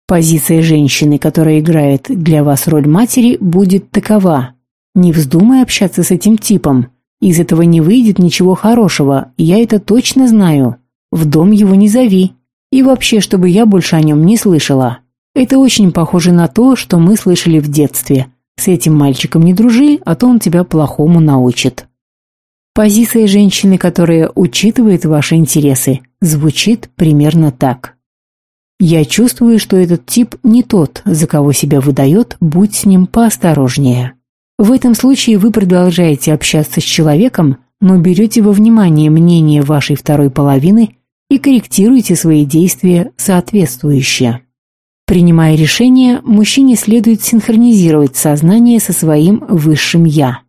Позиция женщины, которая играет для вас роль матери, будет такова. Не вздумай общаться с этим типом. Из этого не выйдет ничего хорошего, я это точно знаю. В дом его не зови. И вообще, чтобы я больше о нем не слышала. Это очень похоже на то, что мы слышали в детстве. С этим мальчиком не дружи, а то он тебя плохому научит. Позиция женщины, которая учитывает ваши интересы, звучит примерно так. Я чувствую, что этот тип не тот, за кого себя выдает, будь с ним поосторожнее. В этом случае вы продолжаете общаться с человеком, но берете во внимание мнение вашей второй половины и корректируете свои действия соответствующе. Принимая решение, мужчине следует синхронизировать сознание со своим высшим «я».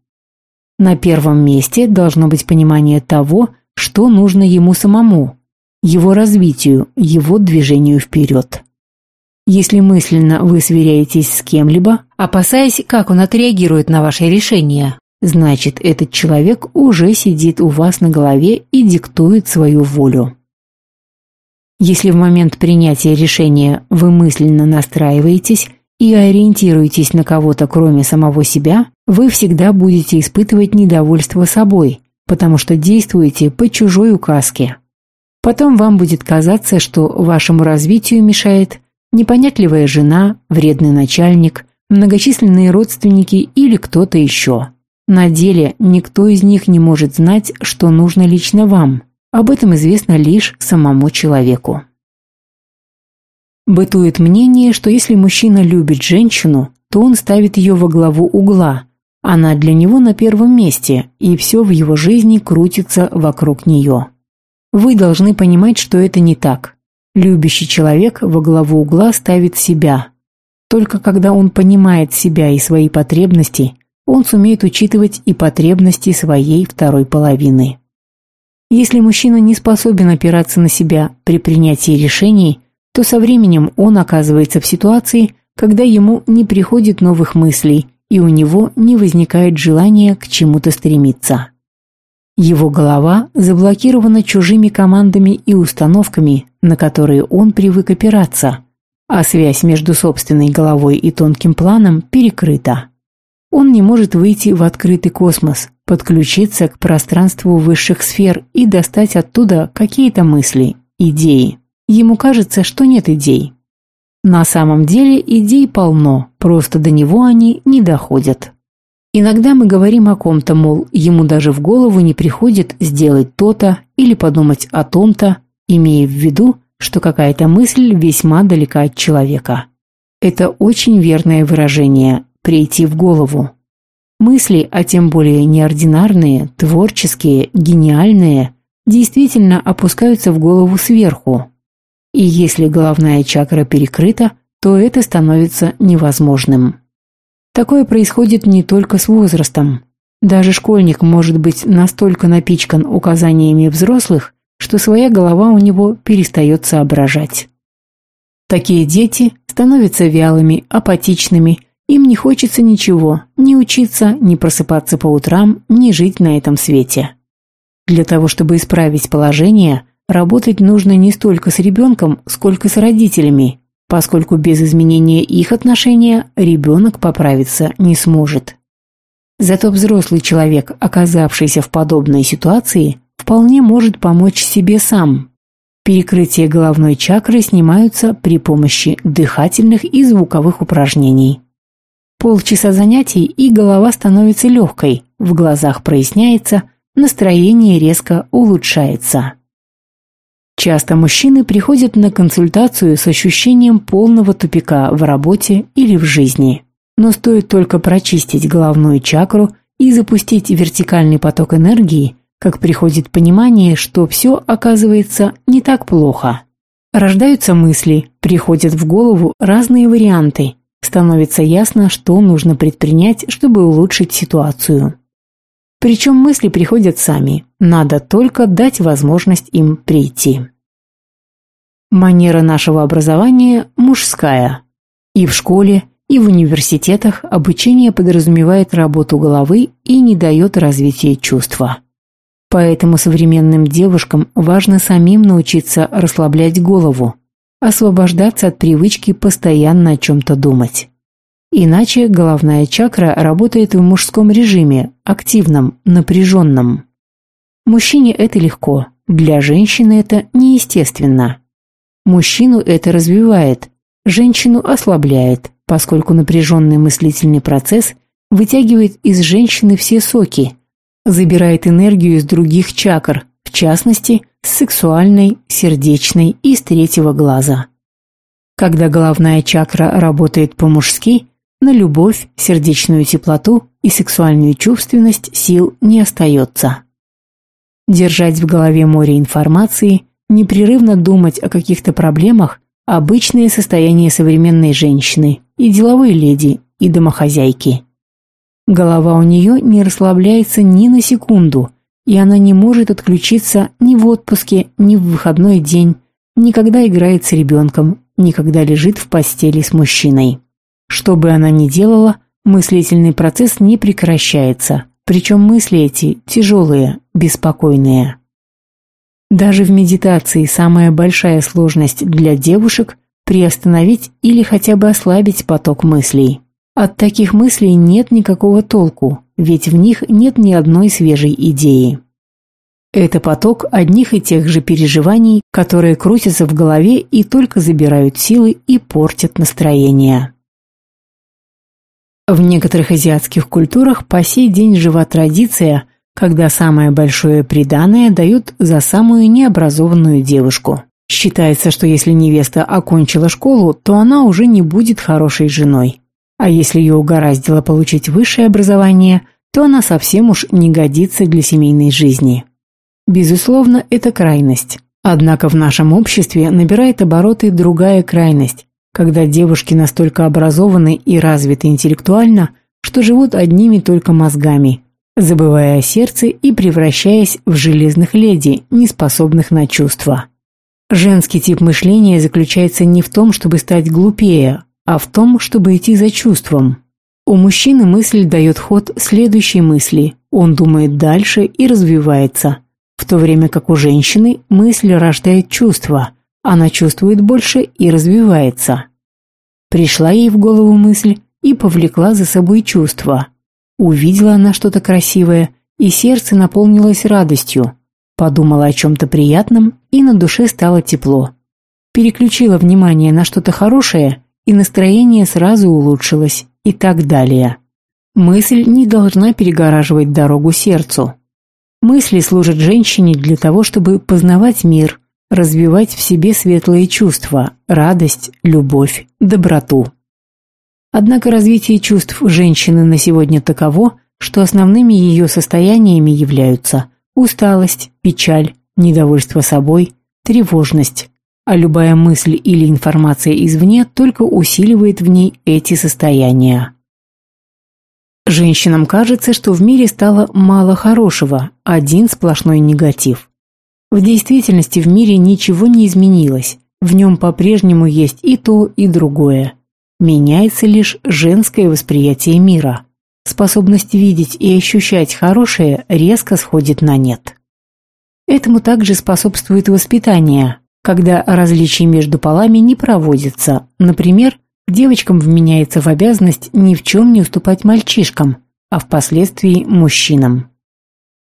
На первом месте должно быть понимание того, что нужно ему самому, его развитию, его движению вперед. Если мысленно вы сверяетесь с кем-либо, опасаясь, как он отреагирует на ваше решение, значит, этот человек уже сидит у вас на голове и диктует свою волю. Если в момент принятия решения вы мысленно настраиваетесь и ориентируетесь на кого-то кроме самого себя, вы всегда будете испытывать недовольство собой, потому что действуете по чужой указке. Потом вам будет казаться, что вашему развитию мешает непонятливая жена, вредный начальник, многочисленные родственники или кто-то еще. На деле никто из них не может знать, что нужно лично вам. Об этом известно лишь самому человеку. Бытует мнение, что если мужчина любит женщину, то он ставит ее во главу угла. Она для него на первом месте, и все в его жизни крутится вокруг нее. Вы должны понимать, что это не так. Любящий человек во главу угла ставит себя. Только когда он понимает себя и свои потребности, он сумеет учитывать и потребности своей второй половины. Если мужчина не способен опираться на себя при принятии решений, то со временем он оказывается в ситуации, когда ему не приходит новых мыслей и у него не возникает желания к чему-то стремиться. Его голова заблокирована чужими командами и установками, на которые он привык опираться, а связь между собственной головой и тонким планом перекрыта. Он не может выйти в открытый космос, подключиться к пространству высших сфер и достать оттуда какие-то мысли, идеи. Ему кажется, что нет идей. На самом деле идей полно, просто до него они не доходят. Иногда мы говорим о ком-то, мол, ему даже в голову не приходит сделать то-то или подумать о том-то, имея в виду, что какая-то мысль весьма далека от человека. Это очень верное выражение «прийти в голову». Мысли, а тем более неординарные, творческие, гениальные, действительно опускаются в голову сверху. И если головная чакра перекрыта, то это становится невозможным. Такое происходит не только с возрастом. Даже школьник может быть настолько напичкан указаниями взрослых, что своя голова у него перестает соображать. Такие дети становятся вялыми, апатичными, им не хочется ничего, ни учиться, ни просыпаться по утрам, ни жить на этом свете. Для того, чтобы исправить положение, работать нужно не столько с ребенком, сколько с родителями, поскольку без изменения их отношения ребенок поправиться не сможет. Зато взрослый человек, оказавшийся в подобной ситуации, вполне может помочь себе сам. Перекрытие головной чакры снимаются при помощи дыхательных и звуковых упражнений. Полчаса занятий, и голова становится легкой, в глазах проясняется, настроение резко улучшается. Часто мужчины приходят на консультацию с ощущением полного тупика в работе или в жизни. Но стоит только прочистить головную чакру и запустить вертикальный поток энергии, как приходит понимание, что все оказывается не так плохо. Рождаются мысли, приходят в голову разные варианты, становится ясно, что нужно предпринять, чтобы улучшить ситуацию. Причем мысли приходят сами, надо только дать возможность им прийти. Манера нашего образования мужская. И в школе, и в университетах обучение подразумевает работу головы и не дает развития чувства. Поэтому современным девушкам важно самим научиться расслаблять голову, освобождаться от привычки постоянно о чем-то думать. Иначе головная чакра работает в мужском режиме, активном, напряженном. Мужчине это легко, для женщины это неестественно. Мужчину это развивает, женщину ослабляет, поскольку напряженный мыслительный процесс вытягивает из женщины все соки, забирает энергию из других чакр, в частности, с сексуальной, сердечной и с третьего глаза. Когда головная чакра работает по-мужски, на любовь, сердечную теплоту и сексуальную чувственность сил не остается. Держать в голове море информации, непрерывно думать о каких-то проблемах – обычное состояние современной женщины, и деловой леди, и домохозяйки. Голова у нее не расслабляется ни на секунду, и она не может отключиться ни в отпуске, ни в выходной день, ни когда играет с ребенком, ни когда лежит в постели с мужчиной. Что бы она ни делала, мыслительный процесс не прекращается, причем мысли эти тяжелые, беспокойные. Даже в медитации самая большая сложность для девушек – приостановить или хотя бы ослабить поток мыслей. От таких мыслей нет никакого толку, ведь в них нет ни одной свежей идеи. Это поток одних и тех же переживаний, которые крутятся в голове и только забирают силы и портят настроение. В некоторых азиатских культурах по сей день жива традиция, когда самое большое приданое дают за самую необразованную девушку. Считается, что если невеста окончила школу, то она уже не будет хорошей женой. А если ее угораздило получить высшее образование, то она совсем уж не годится для семейной жизни. Безусловно, это крайность. Однако в нашем обществе набирает обороты другая крайность, когда девушки настолько образованы и развиты интеллектуально, что живут одними только мозгами, забывая о сердце и превращаясь в железных леди, не способных на чувства. Женский тип мышления заключается не в том, чтобы стать глупее, а в том, чтобы идти за чувством. У мужчины мысль дает ход следующей мысли, он думает дальше и развивается, в то время как у женщины мысль рождает чувство, она чувствует больше и развивается. Пришла ей в голову мысль и повлекла за собой чувство. Увидела она что-то красивое, и сердце наполнилось радостью. Подумала о чем-то приятном, и на душе стало тепло. Переключила внимание на что-то хорошее, и настроение сразу улучшилось, и так далее. Мысль не должна перегораживать дорогу сердцу. Мысли служат женщине для того, чтобы познавать мир, развивать в себе светлые чувства, радость, любовь, доброту. Однако развитие чувств женщины на сегодня таково, что основными ее состояниями являются усталость, печаль, недовольство собой, тревожность, а любая мысль или информация извне только усиливает в ней эти состояния. Женщинам кажется, что в мире стало мало хорошего, один сплошной негатив. В действительности в мире ничего не изменилось, в нем по-прежнему есть и то, и другое. Меняется лишь женское восприятие мира. Способность видеть и ощущать хорошее резко сходит на нет. Этому также способствует воспитание, когда различия между полами не проводятся. Например, девочкам вменяется в обязанность ни в чем не уступать мальчишкам, а впоследствии мужчинам.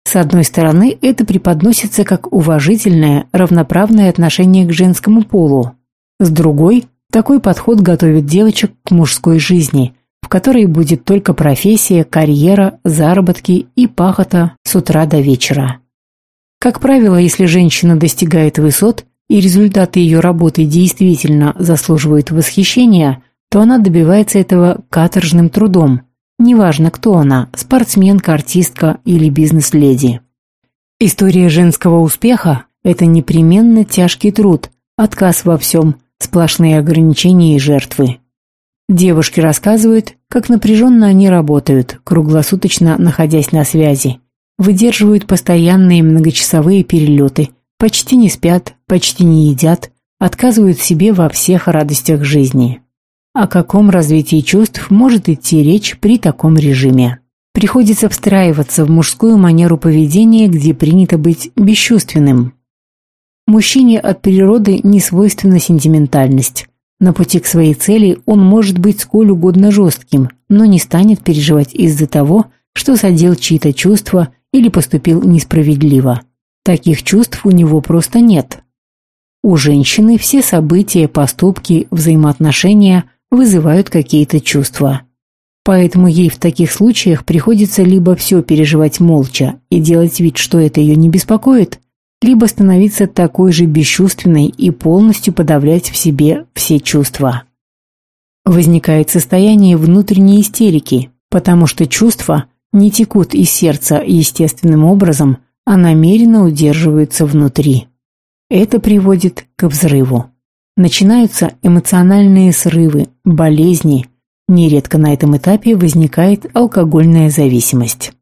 С одной стороны, это преподносится как уважительное, равноправное отношение к женскому полу. С другой, такой подход готовит девочек к мужской жизни, в которой будет только профессия, карьера, заработки и пахота с утра до вечера. Как правило, если женщина достигает высот и результаты ее работы действительно заслуживают восхищения, то она добивается этого каторжным трудом – Неважно, кто она – спортсменка, артистка или бизнес-леди. История женского успеха – это непременно тяжкий труд, отказ во всем, сплошные ограничения и жертвы. Девушки рассказывают, как напряженно они работают, круглосуточно находясь на связи. Выдерживают постоянные многочасовые перелеты, почти не спят, почти не едят, отказывают себе во всех радостях жизни. О каком развитии чувств может идти речь при таком режиме? Приходится встраиваться в мужскую манеру поведения, где принято быть бесчувственным. Мужчине от природы не свойственна сентиментальность. На пути к своей цели он может быть сколь угодно жестким, но не станет переживать из-за того, что задел чьи-то чувства или поступил несправедливо. Таких чувств у него просто нет. У женщины все события, поступки, взаимоотношения вызывают какие-то чувства. Поэтому ей в таких случаях приходится либо все переживать молча и делать вид, что это ее не беспокоит, либо становиться такой же бесчувственной и полностью подавлять в себе все чувства. Возникает состояние внутренней истерики, потому что чувства не текут из сердца естественным образом, а намеренно удерживаются внутри. Это приводит к взрыву. Начинаются эмоциональные срывы, болезни. Нередко на этом этапе возникает алкогольная зависимость.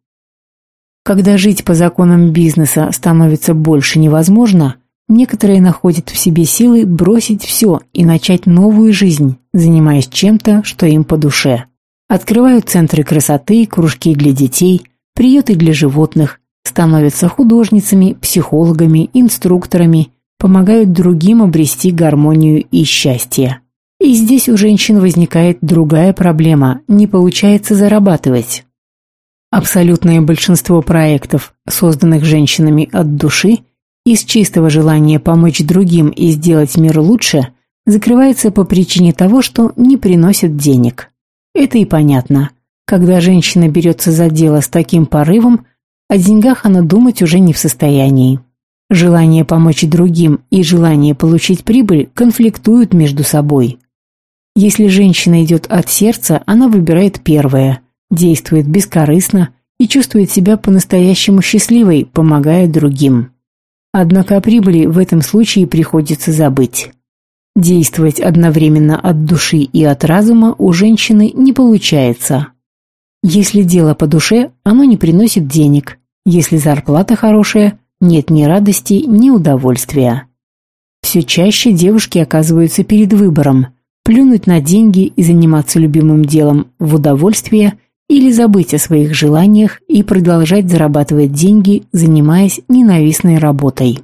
Когда жить по законам бизнеса становится больше невозможно, некоторые находят в себе силы бросить все и начать новую жизнь, занимаясь чем-то, что им по душе. Открывают центры красоты, кружки для детей, приюты для животных, становятся художницами, психологами, инструкторами – помогают другим обрести гармонию и счастье. И здесь у женщин возникает другая проблема – не получается зарабатывать. Абсолютное большинство проектов, созданных женщинами от души, из чистого желания помочь другим и сделать мир лучше, закрывается по причине того, что не приносят денег. Это и понятно. Когда женщина берется за дело с таким порывом, о деньгах она думать уже не в состоянии. Желание помочь другим и желание получить прибыль конфликтуют между собой. Если женщина идет от сердца, она выбирает первое, действует бескорыстно и чувствует себя по-настоящему счастливой, помогая другим. Однако о прибыли в этом случае приходится забыть. Действовать одновременно от души и от разума у женщины не получается. Если дело по душе, оно не приносит денег. Если зарплата хорошая, нет ни радости, ни удовольствия. Все чаще девушки оказываются перед выбором – плюнуть на деньги и заниматься любимым делом в удовольствие или забыть о своих желаниях и продолжать зарабатывать деньги, занимаясь ненавистной работой.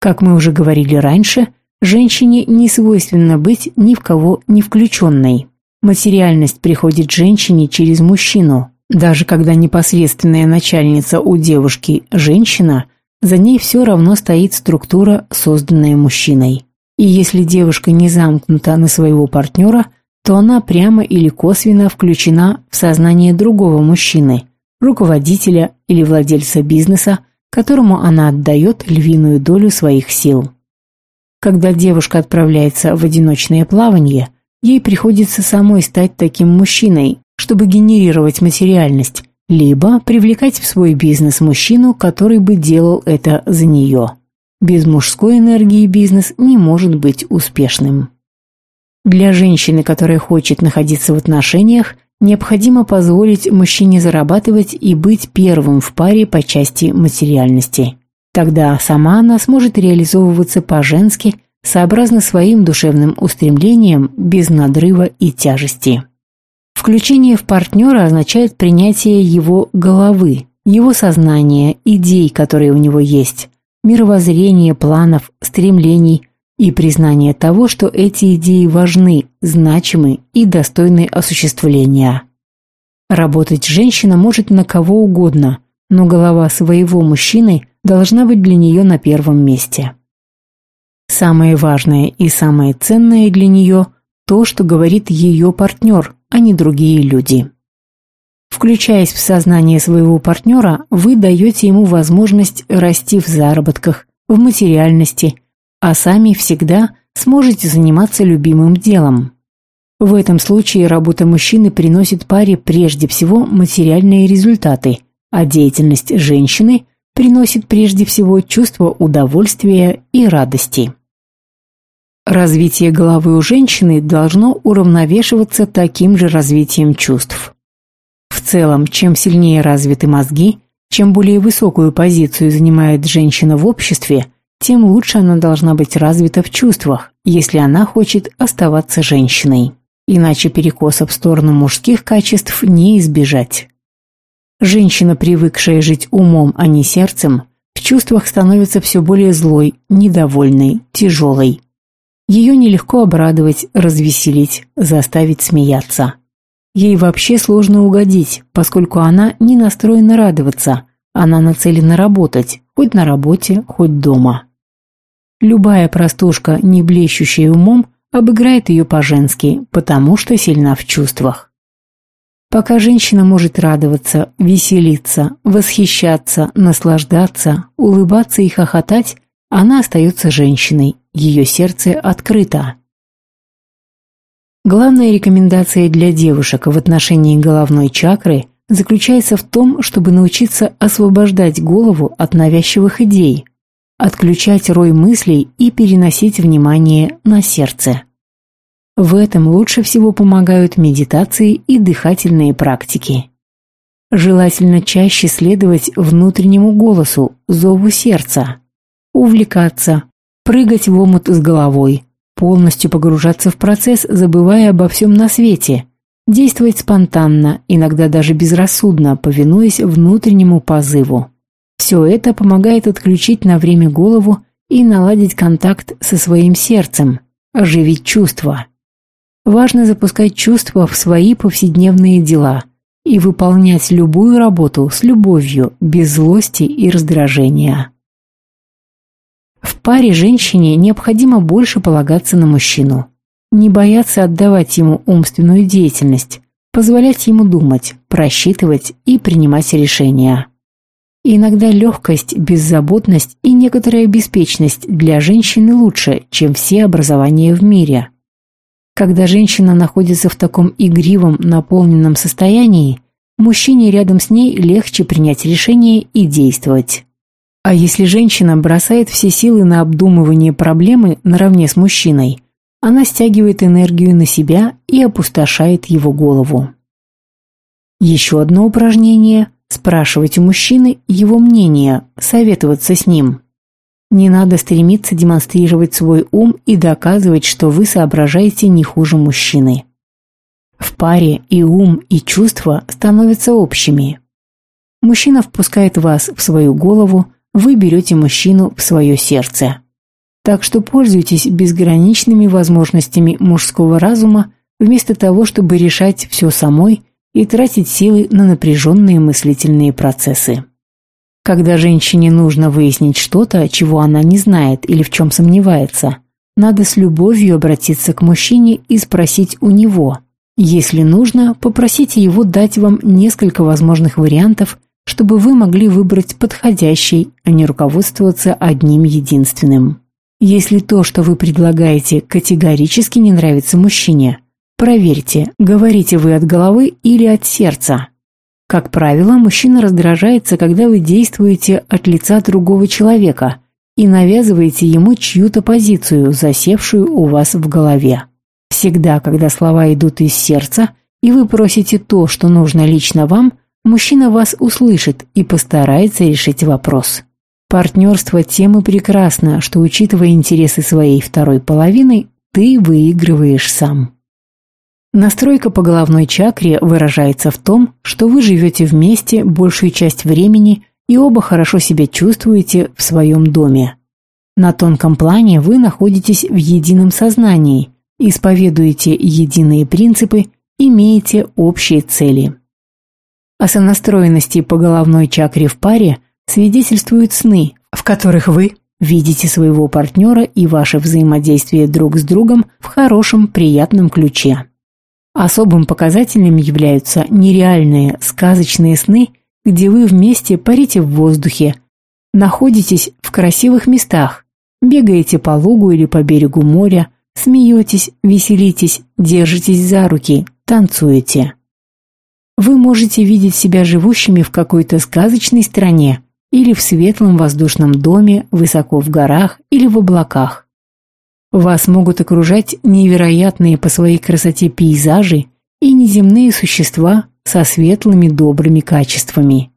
Как мы уже говорили раньше, женщине не свойственно быть ни в кого не включенной. Материальность приходит женщине через мужчину, даже когда непосредственная начальница у девушки – женщина, за ней все равно стоит структура, созданная мужчиной. И если девушка не замкнута на своего партнера, то она прямо или косвенно включена в сознание другого мужчины, руководителя или владельца бизнеса, которому она отдает львиную долю своих сил. Когда девушка отправляется в одиночное плавание, ей приходится самой стать таким мужчиной, чтобы генерировать материальность, либо привлекать в свой бизнес мужчину, который бы делал это за нее. Без мужской энергии бизнес не может быть успешным. Для женщины, которая хочет находиться в отношениях, Необходимо позволить мужчине зарабатывать и быть первым в паре по части материальности. Тогда сама она сможет реализовываться по-женски, сообразно своим душевным устремлениям, без надрыва и тяжести. Включение в партнера означает принятие его головы, его сознания, идей, которые у него есть, мировоззрения, планов, стремлений и признание того, что эти идеи важны, значимы и достойны осуществления. Работать женщина может на кого угодно, но голова своего мужчины должна быть для нее на первом месте. Самое важное и самое ценное для нее – то, что говорит ее партнер, а не другие люди. Включаясь в сознание своего партнера, вы даете ему возможность расти в заработках, в материальности, а сами всегда сможете заниматься любимым делом. В этом случае работа мужчины приносит паре прежде всего материальные результаты, а деятельность женщины приносит прежде всего чувство удовольствия и радости. Развитие головы у женщины должно уравновешиваться таким же развитием чувств. В целом, чем сильнее развиты мозги, чем более высокую позицию занимает женщина в обществе, тем лучше она должна быть развита в чувствах, если она хочет оставаться женщиной. Иначе перекоса в сторону мужских качеств не избежать. Женщина, привыкшая жить умом, а не сердцем, в чувствах становится все более злой, недовольной, тяжелой. Ее нелегко обрадовать, развеселить, заставить смеяться. Ей вообще сложно угодить, поскольку она не настроена радоваться, она нацелена работать, хоть на работе, хоть дома. Любая простушка, не блещущая умом, обыграет ее по-женски, потому что сильна в чувствах. Пока женщина может радоваться, веселиться, восхищаться, наслаждаться, улыбаться и хохотать, она остается женщиной, ее сердце открыто. Главная рекомендация для девушек в отношении головной чакры заключается в том, чтобы научиться освобождать голову от навязчивых идей, отключать рой мыслей и переносить внимание на сердце. В этом лучше всего помогают медитации и дыхательные практики. Желательно чаще следовать внутреннему голосу, зову сердца. Увлекаться, прыгать в омут с головой, полностью погружаться в процесс, забывая обо всем на свете, действовать спонтанно, иногда даже безрассудно, повинуясь внутреннему позыву. Все это помогает отключить на время голову и наладить контакт со своим сердцем, оживить чувства. Важно запускать чувства в свои повседневные дела и выполнять любую работу с любовью, без злости и раздражения. В паре женщине необходимо больше полагаться на мужчину. Не бояться отдавать ему умственную деятельность, позволять ему думать, просчитывать и принимать решения. иногда легкость, беззаботность и некоторая беспечность для женщины лучше, чем все образования в мире. Когда женщина находится в таком игривом, наполненном состоянии, мужчине рядом с ней легче принять решение и действовать. А если женщина бросает все силы на обдумывание проблемы наравне с мужчиной, она стягивает энергию на себя и опустошает его голову. Еще одно упражнение – спрашивать у мужчины его мнение, советоваться с ним. Не надо стремиться демонстрировать свой ум и доказывать, что вы соображаете не хуже мужчины. В паре и ум, и чувства становятся общими. Мужчина впускает вас в свою голову, вы берете мужчину в свое сердце. Так что пользуйтесь безграничными возможностями мужского разума вместо того, чтобы решать все самой и тратить силы на напряженные мыслительные процессы. Когда женщине нужно выяснить что-то, чего она не знает или в чем сомневается, надо с любовью обратиться к мужчине и спросить у него. Если нужно, попросите его дать вам несколько возможных вариантов, чтобы вы могли выбрать подходящий, а не руководствоваться одним единственным. Если то, что вы предлагаете, категорически не нравится мужчине, проверьте, говорите вы от головы или от сердца. Как правило, мужчина раздражается, когда вы действуете от лица другого человека и навязываете ему чью-то позицию, засевшую у вас в голове. Всегда, когда слова идут из сердца, и вы просите то, что нужно лично вам, мужчина вас услышит и постарается решить вопрос. Партнерство тем и прекрасно, что, учитывая интересы своей второй половины, ты выигрываешь сам. Настройка по головной чакре выражается в том, что вы живете вместе большую часть времени и оба хорошо себя чувствуете в своем доме. На тонком плане вы находитесь в едином сознании, исповедуете единые принципы, имеете общие цели. О сонастроенности по головной чакре в паре свидетельствуют сны, в которых вы видите своего партнера и ваше взаимодействие друг с другом в хорошем, приятном ключе. Особым показателем являются нереальные, сказочные сны, где вы вместе парите в воздухе, находитесь в красивых местах, бегаете по лугу или по берегу моря, смеетесь, веселитесь, держитесь за руки, танцуете. Вы можете видеть себя живущими в какой-то сказочной стране или в светлом воздушном доме, высоко в горах или в облаках. Вас могут окружать невероятные по своей красоте пейзажи и неземные существа со светлыми добрыми качествами.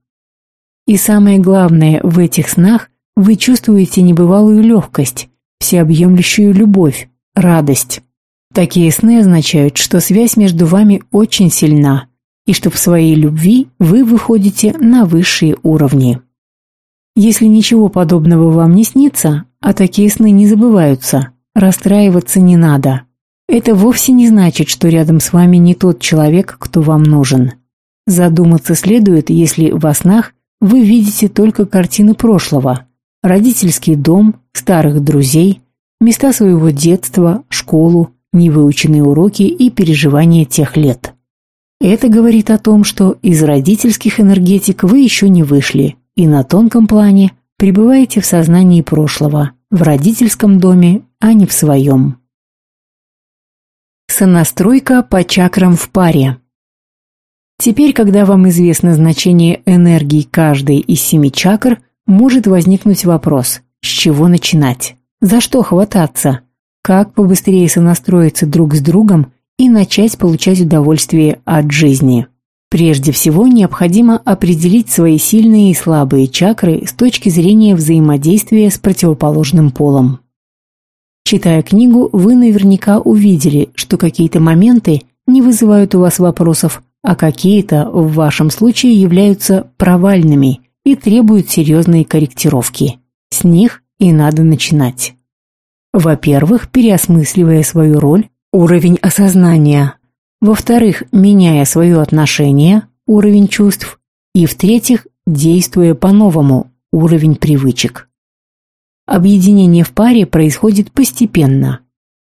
И самое главное, в этих снах вы чувствуете небывалую легкость, всеобъемлющую любовь, радость. Такие сны означают, что связь между вами очень сильна, и что в своей любви вы выходите на высшие уровни. Если ничего подобного вам не снится, а такие сны не забываются, расстраиваться не надо. Это вовсе не значит, что рядом с вами не тот человек, кто вам нужен. Задуматься следует, если во снах вы видите только картины прошлого, родительский дом, старых друзей, места своего детства, школу, невыученные уроки и переживания тех лет. Это говорит о том, что из родительских энергетик вы еще не вышли, и на тонком плане пребываете в сознании прошлого, в родительском доме, а не в своем. Сонастройка по чакрам в паре. Теперь, когда вам известно значение энергии каждой из семи чакр, может возникнуть вопрос, с чего начинать, за что хвататься, как побыстрее сонастроиться друг с другом и начать получать удовольствие от жизни. Прежде всего, необходимо определить свои сильные и слабые чакры с точки зрения взаимодействия с противоположным полом. Читая книгу, вы наверняка увидели, что какие-то моменты не вызывают у вас вопросов, а какие-то в вашем случае являются провальными и требуют серьезной корректировки. С них и надо начинать. Во-первых, переосмысливая свою роль, уровень осознания, во-вторых, меняя свое отношение, уровень чувств, и в-третьих, действуя по-новому, уровень привычек. Объединение в паре происходит постепенно.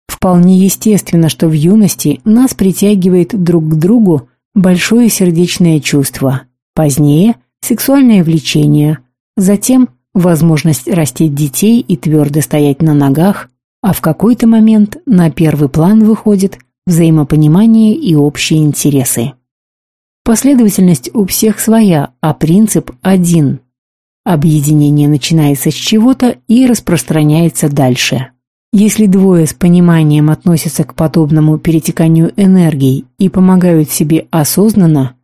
Вполне естественно, что в юности нас притягивает друг к другу большое сердечное чувство, позднее – сексуальное влечение, затем – возможность растить детей и твердо стоять на ногах, а в какой-то момент на первый план выходит – взаимопонимание и общие интересы. Последовательность у всех своя, а принцип один. Объединение начинается с чего-то и распространяется дальше. Если двое с пониманием относятся к подобному перетеканию энергии и помогают себе осознанно,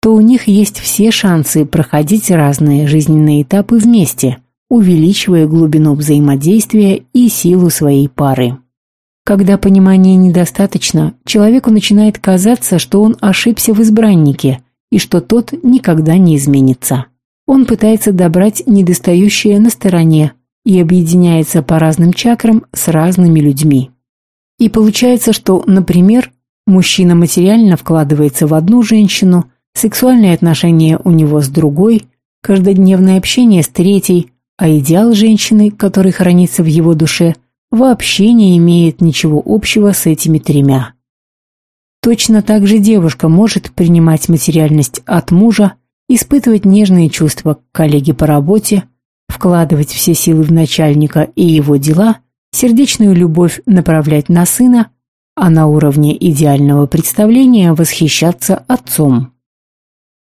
то у них есть все шансы проходить разные жизненные этапы вместе, увеличивая глубину взаимодействия и силу своей пары. Когда понимания недостаточно, человеку начинает казаться, что он ошибся в избраннике и что тот никогда не изменится. Он пытается добрать недостающее на стороне и объединяется по разным чакрам с разными людьми. И получается, что, например, мужчина материально вкладывается в одну женщину, сексуальные отношения у него с другой, каждодневное общение с третьей, а идеал женщины, который хранится в его душе – вообще не имеет ничего общего с этими тремя. Точно так же девушка может принимать материальность от мужа, испытывать нежные чувства к коллеге по работе, вкладывать все силы в начальника и его дела, сердечную любовь направлять на сына, а на уровне идеального представления восхищаться отцом.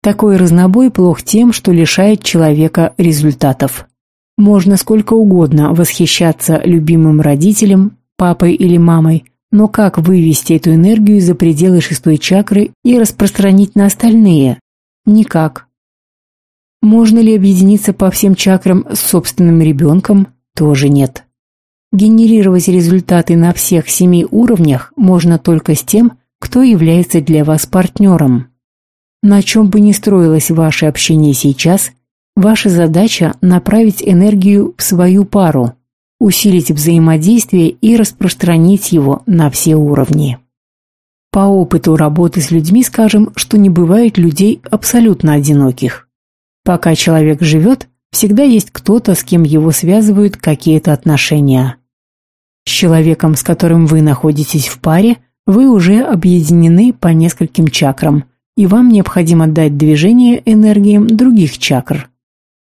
Такой разнобой плох тем, что лишает человека результатов. Можно сколько угодно восхищаться любимым родителем, папой или мамой, Но как вывести эту энергию за пределы шестой чакры и распространить на остальные? Никак. Можно ли объединиться по всем чакрам с собственным ребенком? Тоже нет. Генерировать результаты на всех семи уровнях можно только с тем, кто является для вас партнером. На чем бы ни строилось ваше общение сейчас, ваша задача – направить энергию в свою пару, усилить взаимодействие и распространить его на все уровни. По опыту работы с людьми скажем, что не бывает людей абсолютно одиноких. Пока человек живет, всегда есть кто-то, с кем его связывают какие-то отношения. С человеком, с которым вы находитесь в паре, вы уже объединены по нескольким чакрам, и вам необходимо дать движение энергиям других чакр.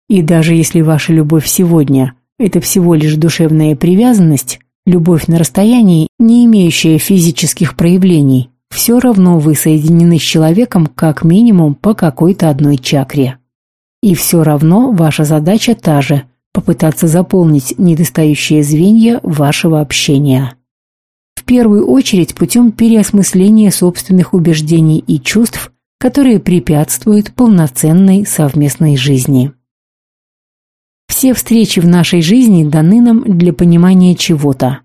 И даже если ваша любовь сегодня – это всего лишь душевная привязанность, любовь на расстоянии, не имеющая физических проявлений, все равно вы соединены с человеком как минимум по какой-то одной чакре. И все равно ваша задача та же – попытаться заполнить недостающие звенья вашего общения. В первую очередь путем переосмысления собственных убеждений и чувств, которые препятствуют полноценной совместной жизни. Все встречи в нашей жизни даны нам для понимания чего-то,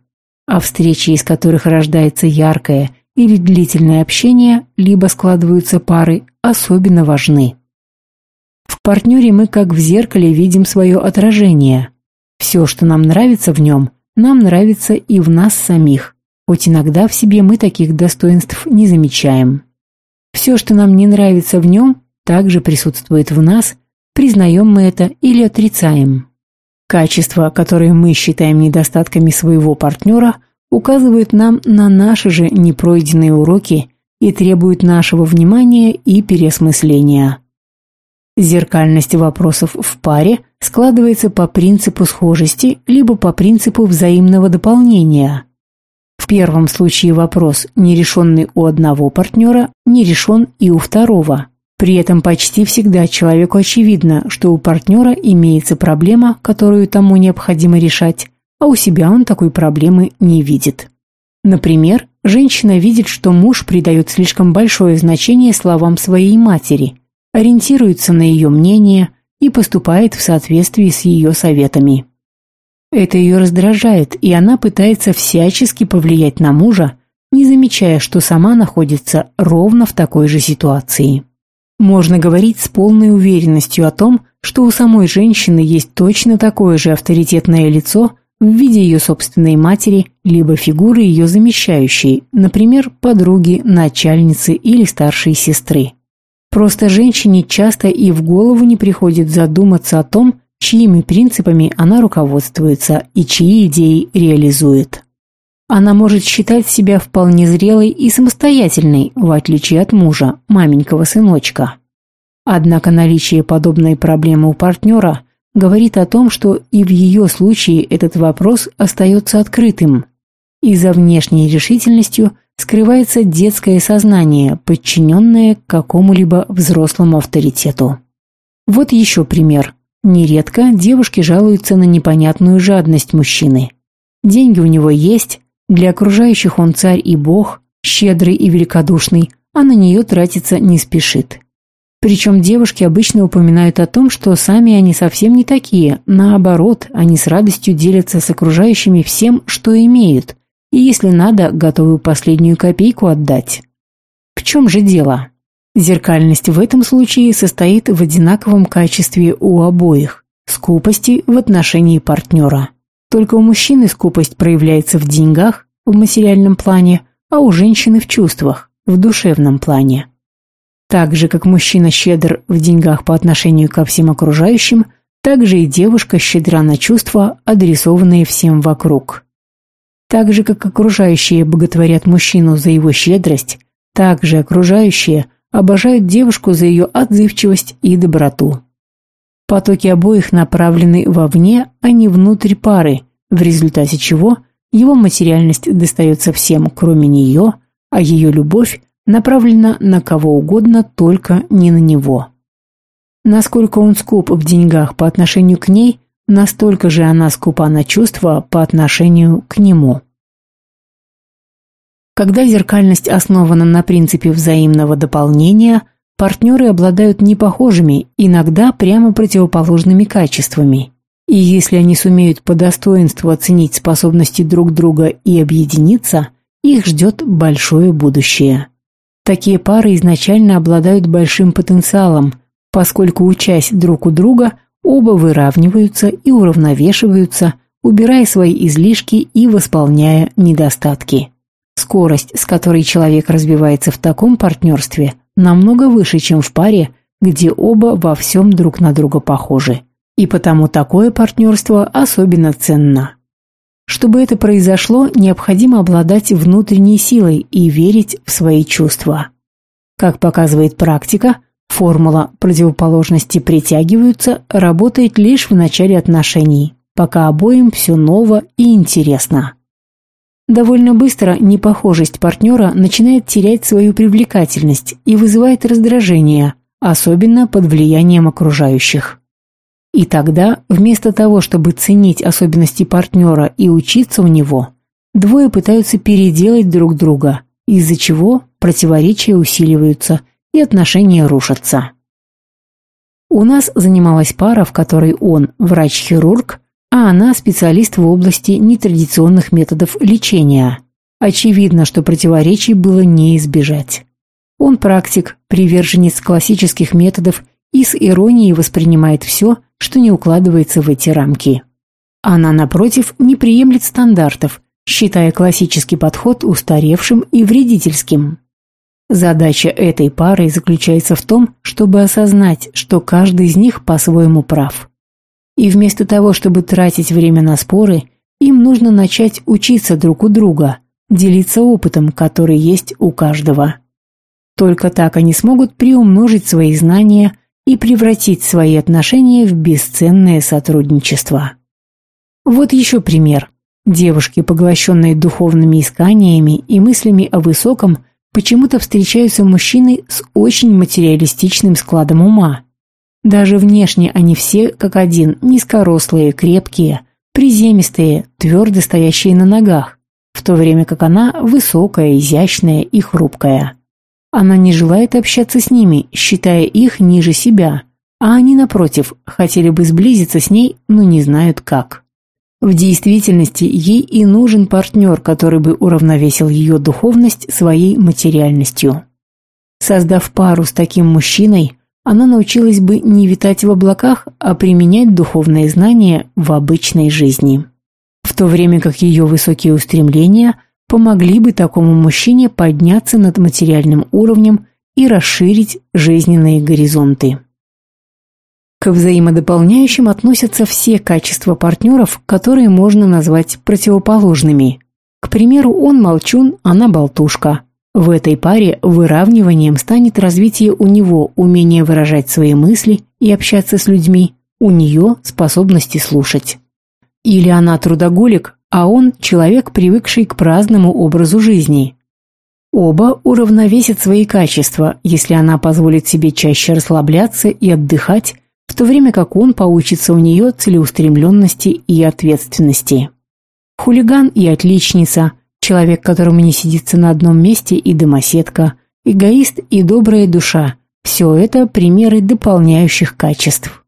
а встречи, из которых рождается яркое или длительное общение, либо складываются пары, особенно важны. В партнере мы как в зеркале видим свое отражение. Все, что нам нравится в нем, нам нравится и в нас самих, хоть иногда в себе мы таких достоинств не замечаем. Все, что нам не нравится в нем, также присутствует в нас, признаем мы это или отрицаем. Качества, которые мы считаем недостатками своего партнера, указывают нам на наши же непройденные уроки и требуют нашего внимания и переосмысления. Зеркальность вопросов в паре складывается по принципу схожести либо по принципу взаимного дополнения. В первом случае вопрос, не решенный у одного партнера, не решен и у второго. При этом почти всегда человеку очевидно, что у партнера имеется проблема, которую тому необходимо решать, а у себя он такой проблемы не видит. Например, женщина видит, что муж придает слишком большое значение словам своей матери – ориентируется на ее мнение и поступает в соответствии с ее советами. Это ее раздражает, и она пытается всячески повлиять на мужа, не замечая, что сама находится ровно в такой же ситуации. Можно говорить с полной уверенностью о том, что у самой женщины есть точно такое же авторитетное лицо в виде ее собственной матери, либо фигуры ее замещающей, например, подруги, начальницы или старшей сестры. Просто женщине часто и в голову не приходит задуматься о том, чьими принципами она руководствуется и чьи идеи реализует. Она может считать себя вполне зрелой и самостоятельной, в отличие от мужа, маменького сыночка. Однако наличие подобной проблемы у партнера говорит о том, что и в ее случае этот вопрос остается открытым. И за внешней решительностью скрывается детское сознание, подчиненное какому-либо взрослому авторитету. Вот еще пример. Нередко девушки жалуются на непонятную жадность мужчины. Деньги у него есть, для окружающих он царь и бог, щедрый и великодушный, а на нее тратиться не спешит. Причем девушки обычно упоминают о том, что сами они совсем не такие, наоборот, они с радостью делятся с окружающими всем, что имеют, и, если надо, готовы последнюю копейку отдать. В чем же дело? Зеркальность в этом случае состоит в одинаковом качестве у обоих – скупости в отношении партнера. Только у мужчины скупость проявляется в деньгах, в материальном плане, а у женщины в чувствах, в душевном плане. Так же, как мужчина щедр в деньгах по отношению ко всем окружающим, так же и девушка щедра на чувства, адресованные всем вокруг. Так же, как окружающие боготворят мужчину за его щедрость, так же окружающие обожают девушку за ее отзывчивость и доброту. Потоки обоих направлены вовне, а не внутрь пары, в результате чего его материальность достается всем, кроме нее, а ее любовь направлена на кого угодно, только не на него. Насколько он скуп в деньгах по отношению к ней, настолько же она скупа на чувства по отношению к нему. Когда зеркальность основана на принципе взаимного дополнения, партнеры обладают непохожими, иногда прямо противоположными качествами. И если они сумеют по достоинству оценить способности друг друга и объединиться, их ждет большое будущее. Такие пары изначально обладают большим потенциалом, поскольку, учась друг у друга, оба выравниваются и уравновешиваются, убирая свои излишки и восполняя недостатки. Скорость, с которой человек развивается в таком партнерстве, намного выше, чем в паре, где оба во всем друг на друга похожи. И потому такое партнерство особенно ценно. Чтобы это произошло, необходимо обладать внутренней силой и верить в свои чувства. Как показывает практика, формула противоположности притягиваются работает лишь в начале отношений, пока обоим все ново и интересно. Довольно быстро непохожесть партнера начинает терять свою привлекательность и вызывает раздражение, особенно под влиянием окружающих. И тогда, вместо того, чтобы ценить особенности партнера и учиться у него, двое пытаются переделать друг друга, из-за чего противоречия усиливаются и отношения рушатся. У нас занималась пара, в которой он врач-хирург, а она специалист в области нетрадиционных методов лечения. Очевидно, что противоречий было не избежать. Он практик, приверженец классических методов и с иронией воспринимает все, что не укладывается в эти рамки. Она, напротив, не приемлет стандартов, считая классический подход устаревшим и вредительским. Задача этой пары заключается в том, чтобы осознать, что каждый из них по-своему прав. И вместо того, чтобы тратить время на споры, им нужно начать учиться друг у друга, делиться опытом, который есть у каждого. Только так они смогут приумножить свои знания и превратить свои отношения в бесценное сотрудничество. Вот еще пример. Девушки, поглощенные духовными исканиями и мыслями о высоком, почему-то встречаются мужчины с очень материалистичным складом ума. Даже внешне они все, как один, низкорослые, крепкие, приземистые, твердо стоящие на ногах, в то время как она высокая, изящная и хрупкая. Она не желает общаться с ними, считая их ниже себя, а они, напротив, хотели бы сблизиться с ней, но не знают как. В действительности ей и нужен партнер, который бы уравновесил ее духовность своей материальностью. Создав пару с таким мужчиной, она научилась бы не витать в облаках, а применять духовные знания в обычной жизни. В то время как ее высокие устремления – помогли бы такому мужчине подняться над материальным уровнем и расширить жизненные горизонты. К взаимодополняющим относятся все качества партнеров, которые можно назвать противоположными. К примеру, он молчун, она болтушка. В этой паре выравниванием станет развитие у него умения выражать свои мысли и общаться с людьми, у нее способности слушать. Или она трудоголик, а он – человек, привыкший к праздному образу жизни. Оба уравновесят свои качества, если она позволит себе чаще расслабляться и отдыхать, в то время как он поучится у нее целеустремленности и ответственности. Хулиган и отличница, человек, которому не сидится на одном месте и домоседка, эгоист и добрая душа – все это примеры дополняющих качеств.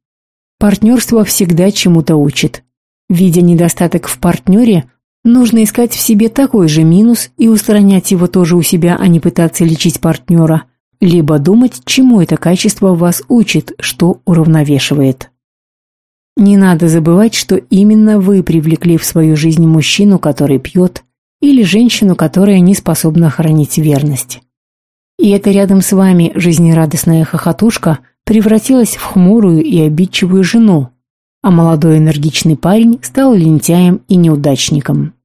Партнерство всегда чему-то учит. Видя недостаток в партнере, нужно искать в себе такой же минус и устранять его тоже у себя, а не пытаться лечить партнера, либо думать, чему это качество вас учит, что уравновешивает. Не надо забывать, что именно вы привлекли в свою жизнь мужчину, который пьет, или женщину, которая не способна хранить верность. И это рядом с вами жизнерадостная хохотушка превратилась в хмурую и обидчивую жену, а молодой энергичный парень стал лентяем и неудачником.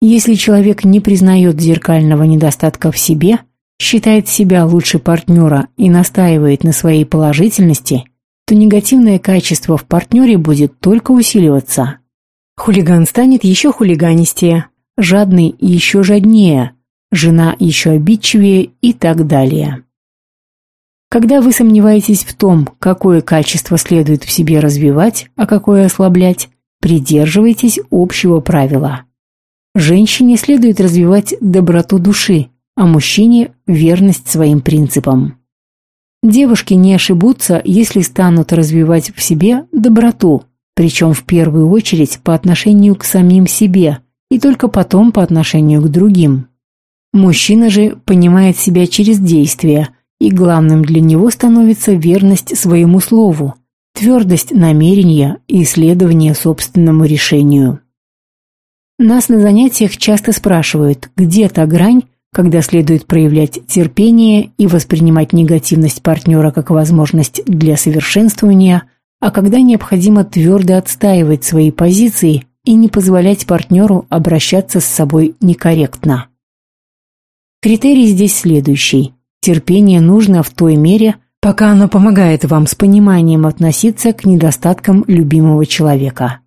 Если человек не признает зеркального недостатка в себе, считает себя лучше партнера и настаивает на своей положительности, то негативное качество в партнере будет только усиливаться. Хулиган станет еще хулиганистее, жадный еще жаднее, жена еще обидчивее и так далее. Когда вы сомневаетесь в том, какое качество следует в себе развивать, а какое ослаблять, придерживайтесь общего правила. Женщине следует развивать доброту души, а мужчине – верность своим принципам. Девушки не ошибутся, если станут развивать в себе доброту, причем в первую очередь по отношению к самим себе и только потом по отношению к другим. Мужчина же понимает себя через действия, и главным для него становится верность своему слову, твердость намерения и исследование собственному решению. Нас на занятиях часто спрашивают, где та грань, когда следует проявлять терпение и воспринимать негативность партнера как возможность для совершенствования, а когда необходимо твердо отстаивать свои позиции и не позволять партнеру обращаться с собой некорректно. Критерий здесь следующий. Терпение нужно в той мере, пока оно помогает вам с пониманием относиться к недостаткам любимого человека.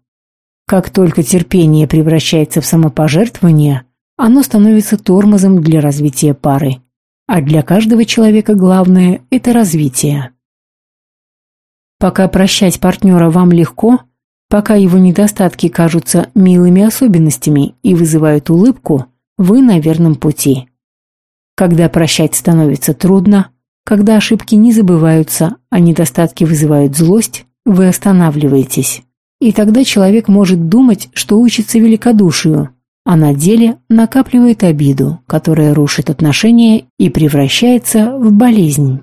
Как только терпение превращается в самопожертвование, оно становится тормозом для развития пары. А для каждого человека главное – это развитие. Пока прощать партнера вам легко, пока его недостатки кажутся милыми особенностями и вызывают улыбку, вы на верном пути. Когда прощать становится трудно, когда ошибки не забываются, а недостатки вызывают злость, вы останавливаетесь. И тогда человек может думать, что учится великодушию, а на деле накапливает обиду, которая рушит отношения и превращается в болезнь.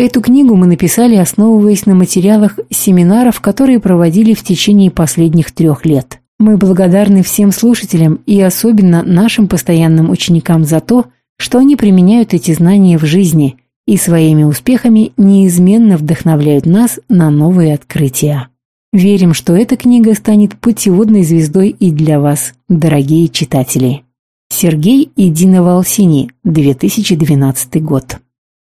Эту книгу мы написали, основываясь на материалах семинаров, которые проводили в течение последних трех лет. Мы благодарны всем слушателям и особенно нашим постоянным ученикам за то, что они применяют эти знания в жизни и своими успехами неизменно вдохновляют нас на новые открытия. Верим, что эта книга станет путеводной звездой и для вас, дорогие читатели. Сергей и Дина Волсини, 2012 год.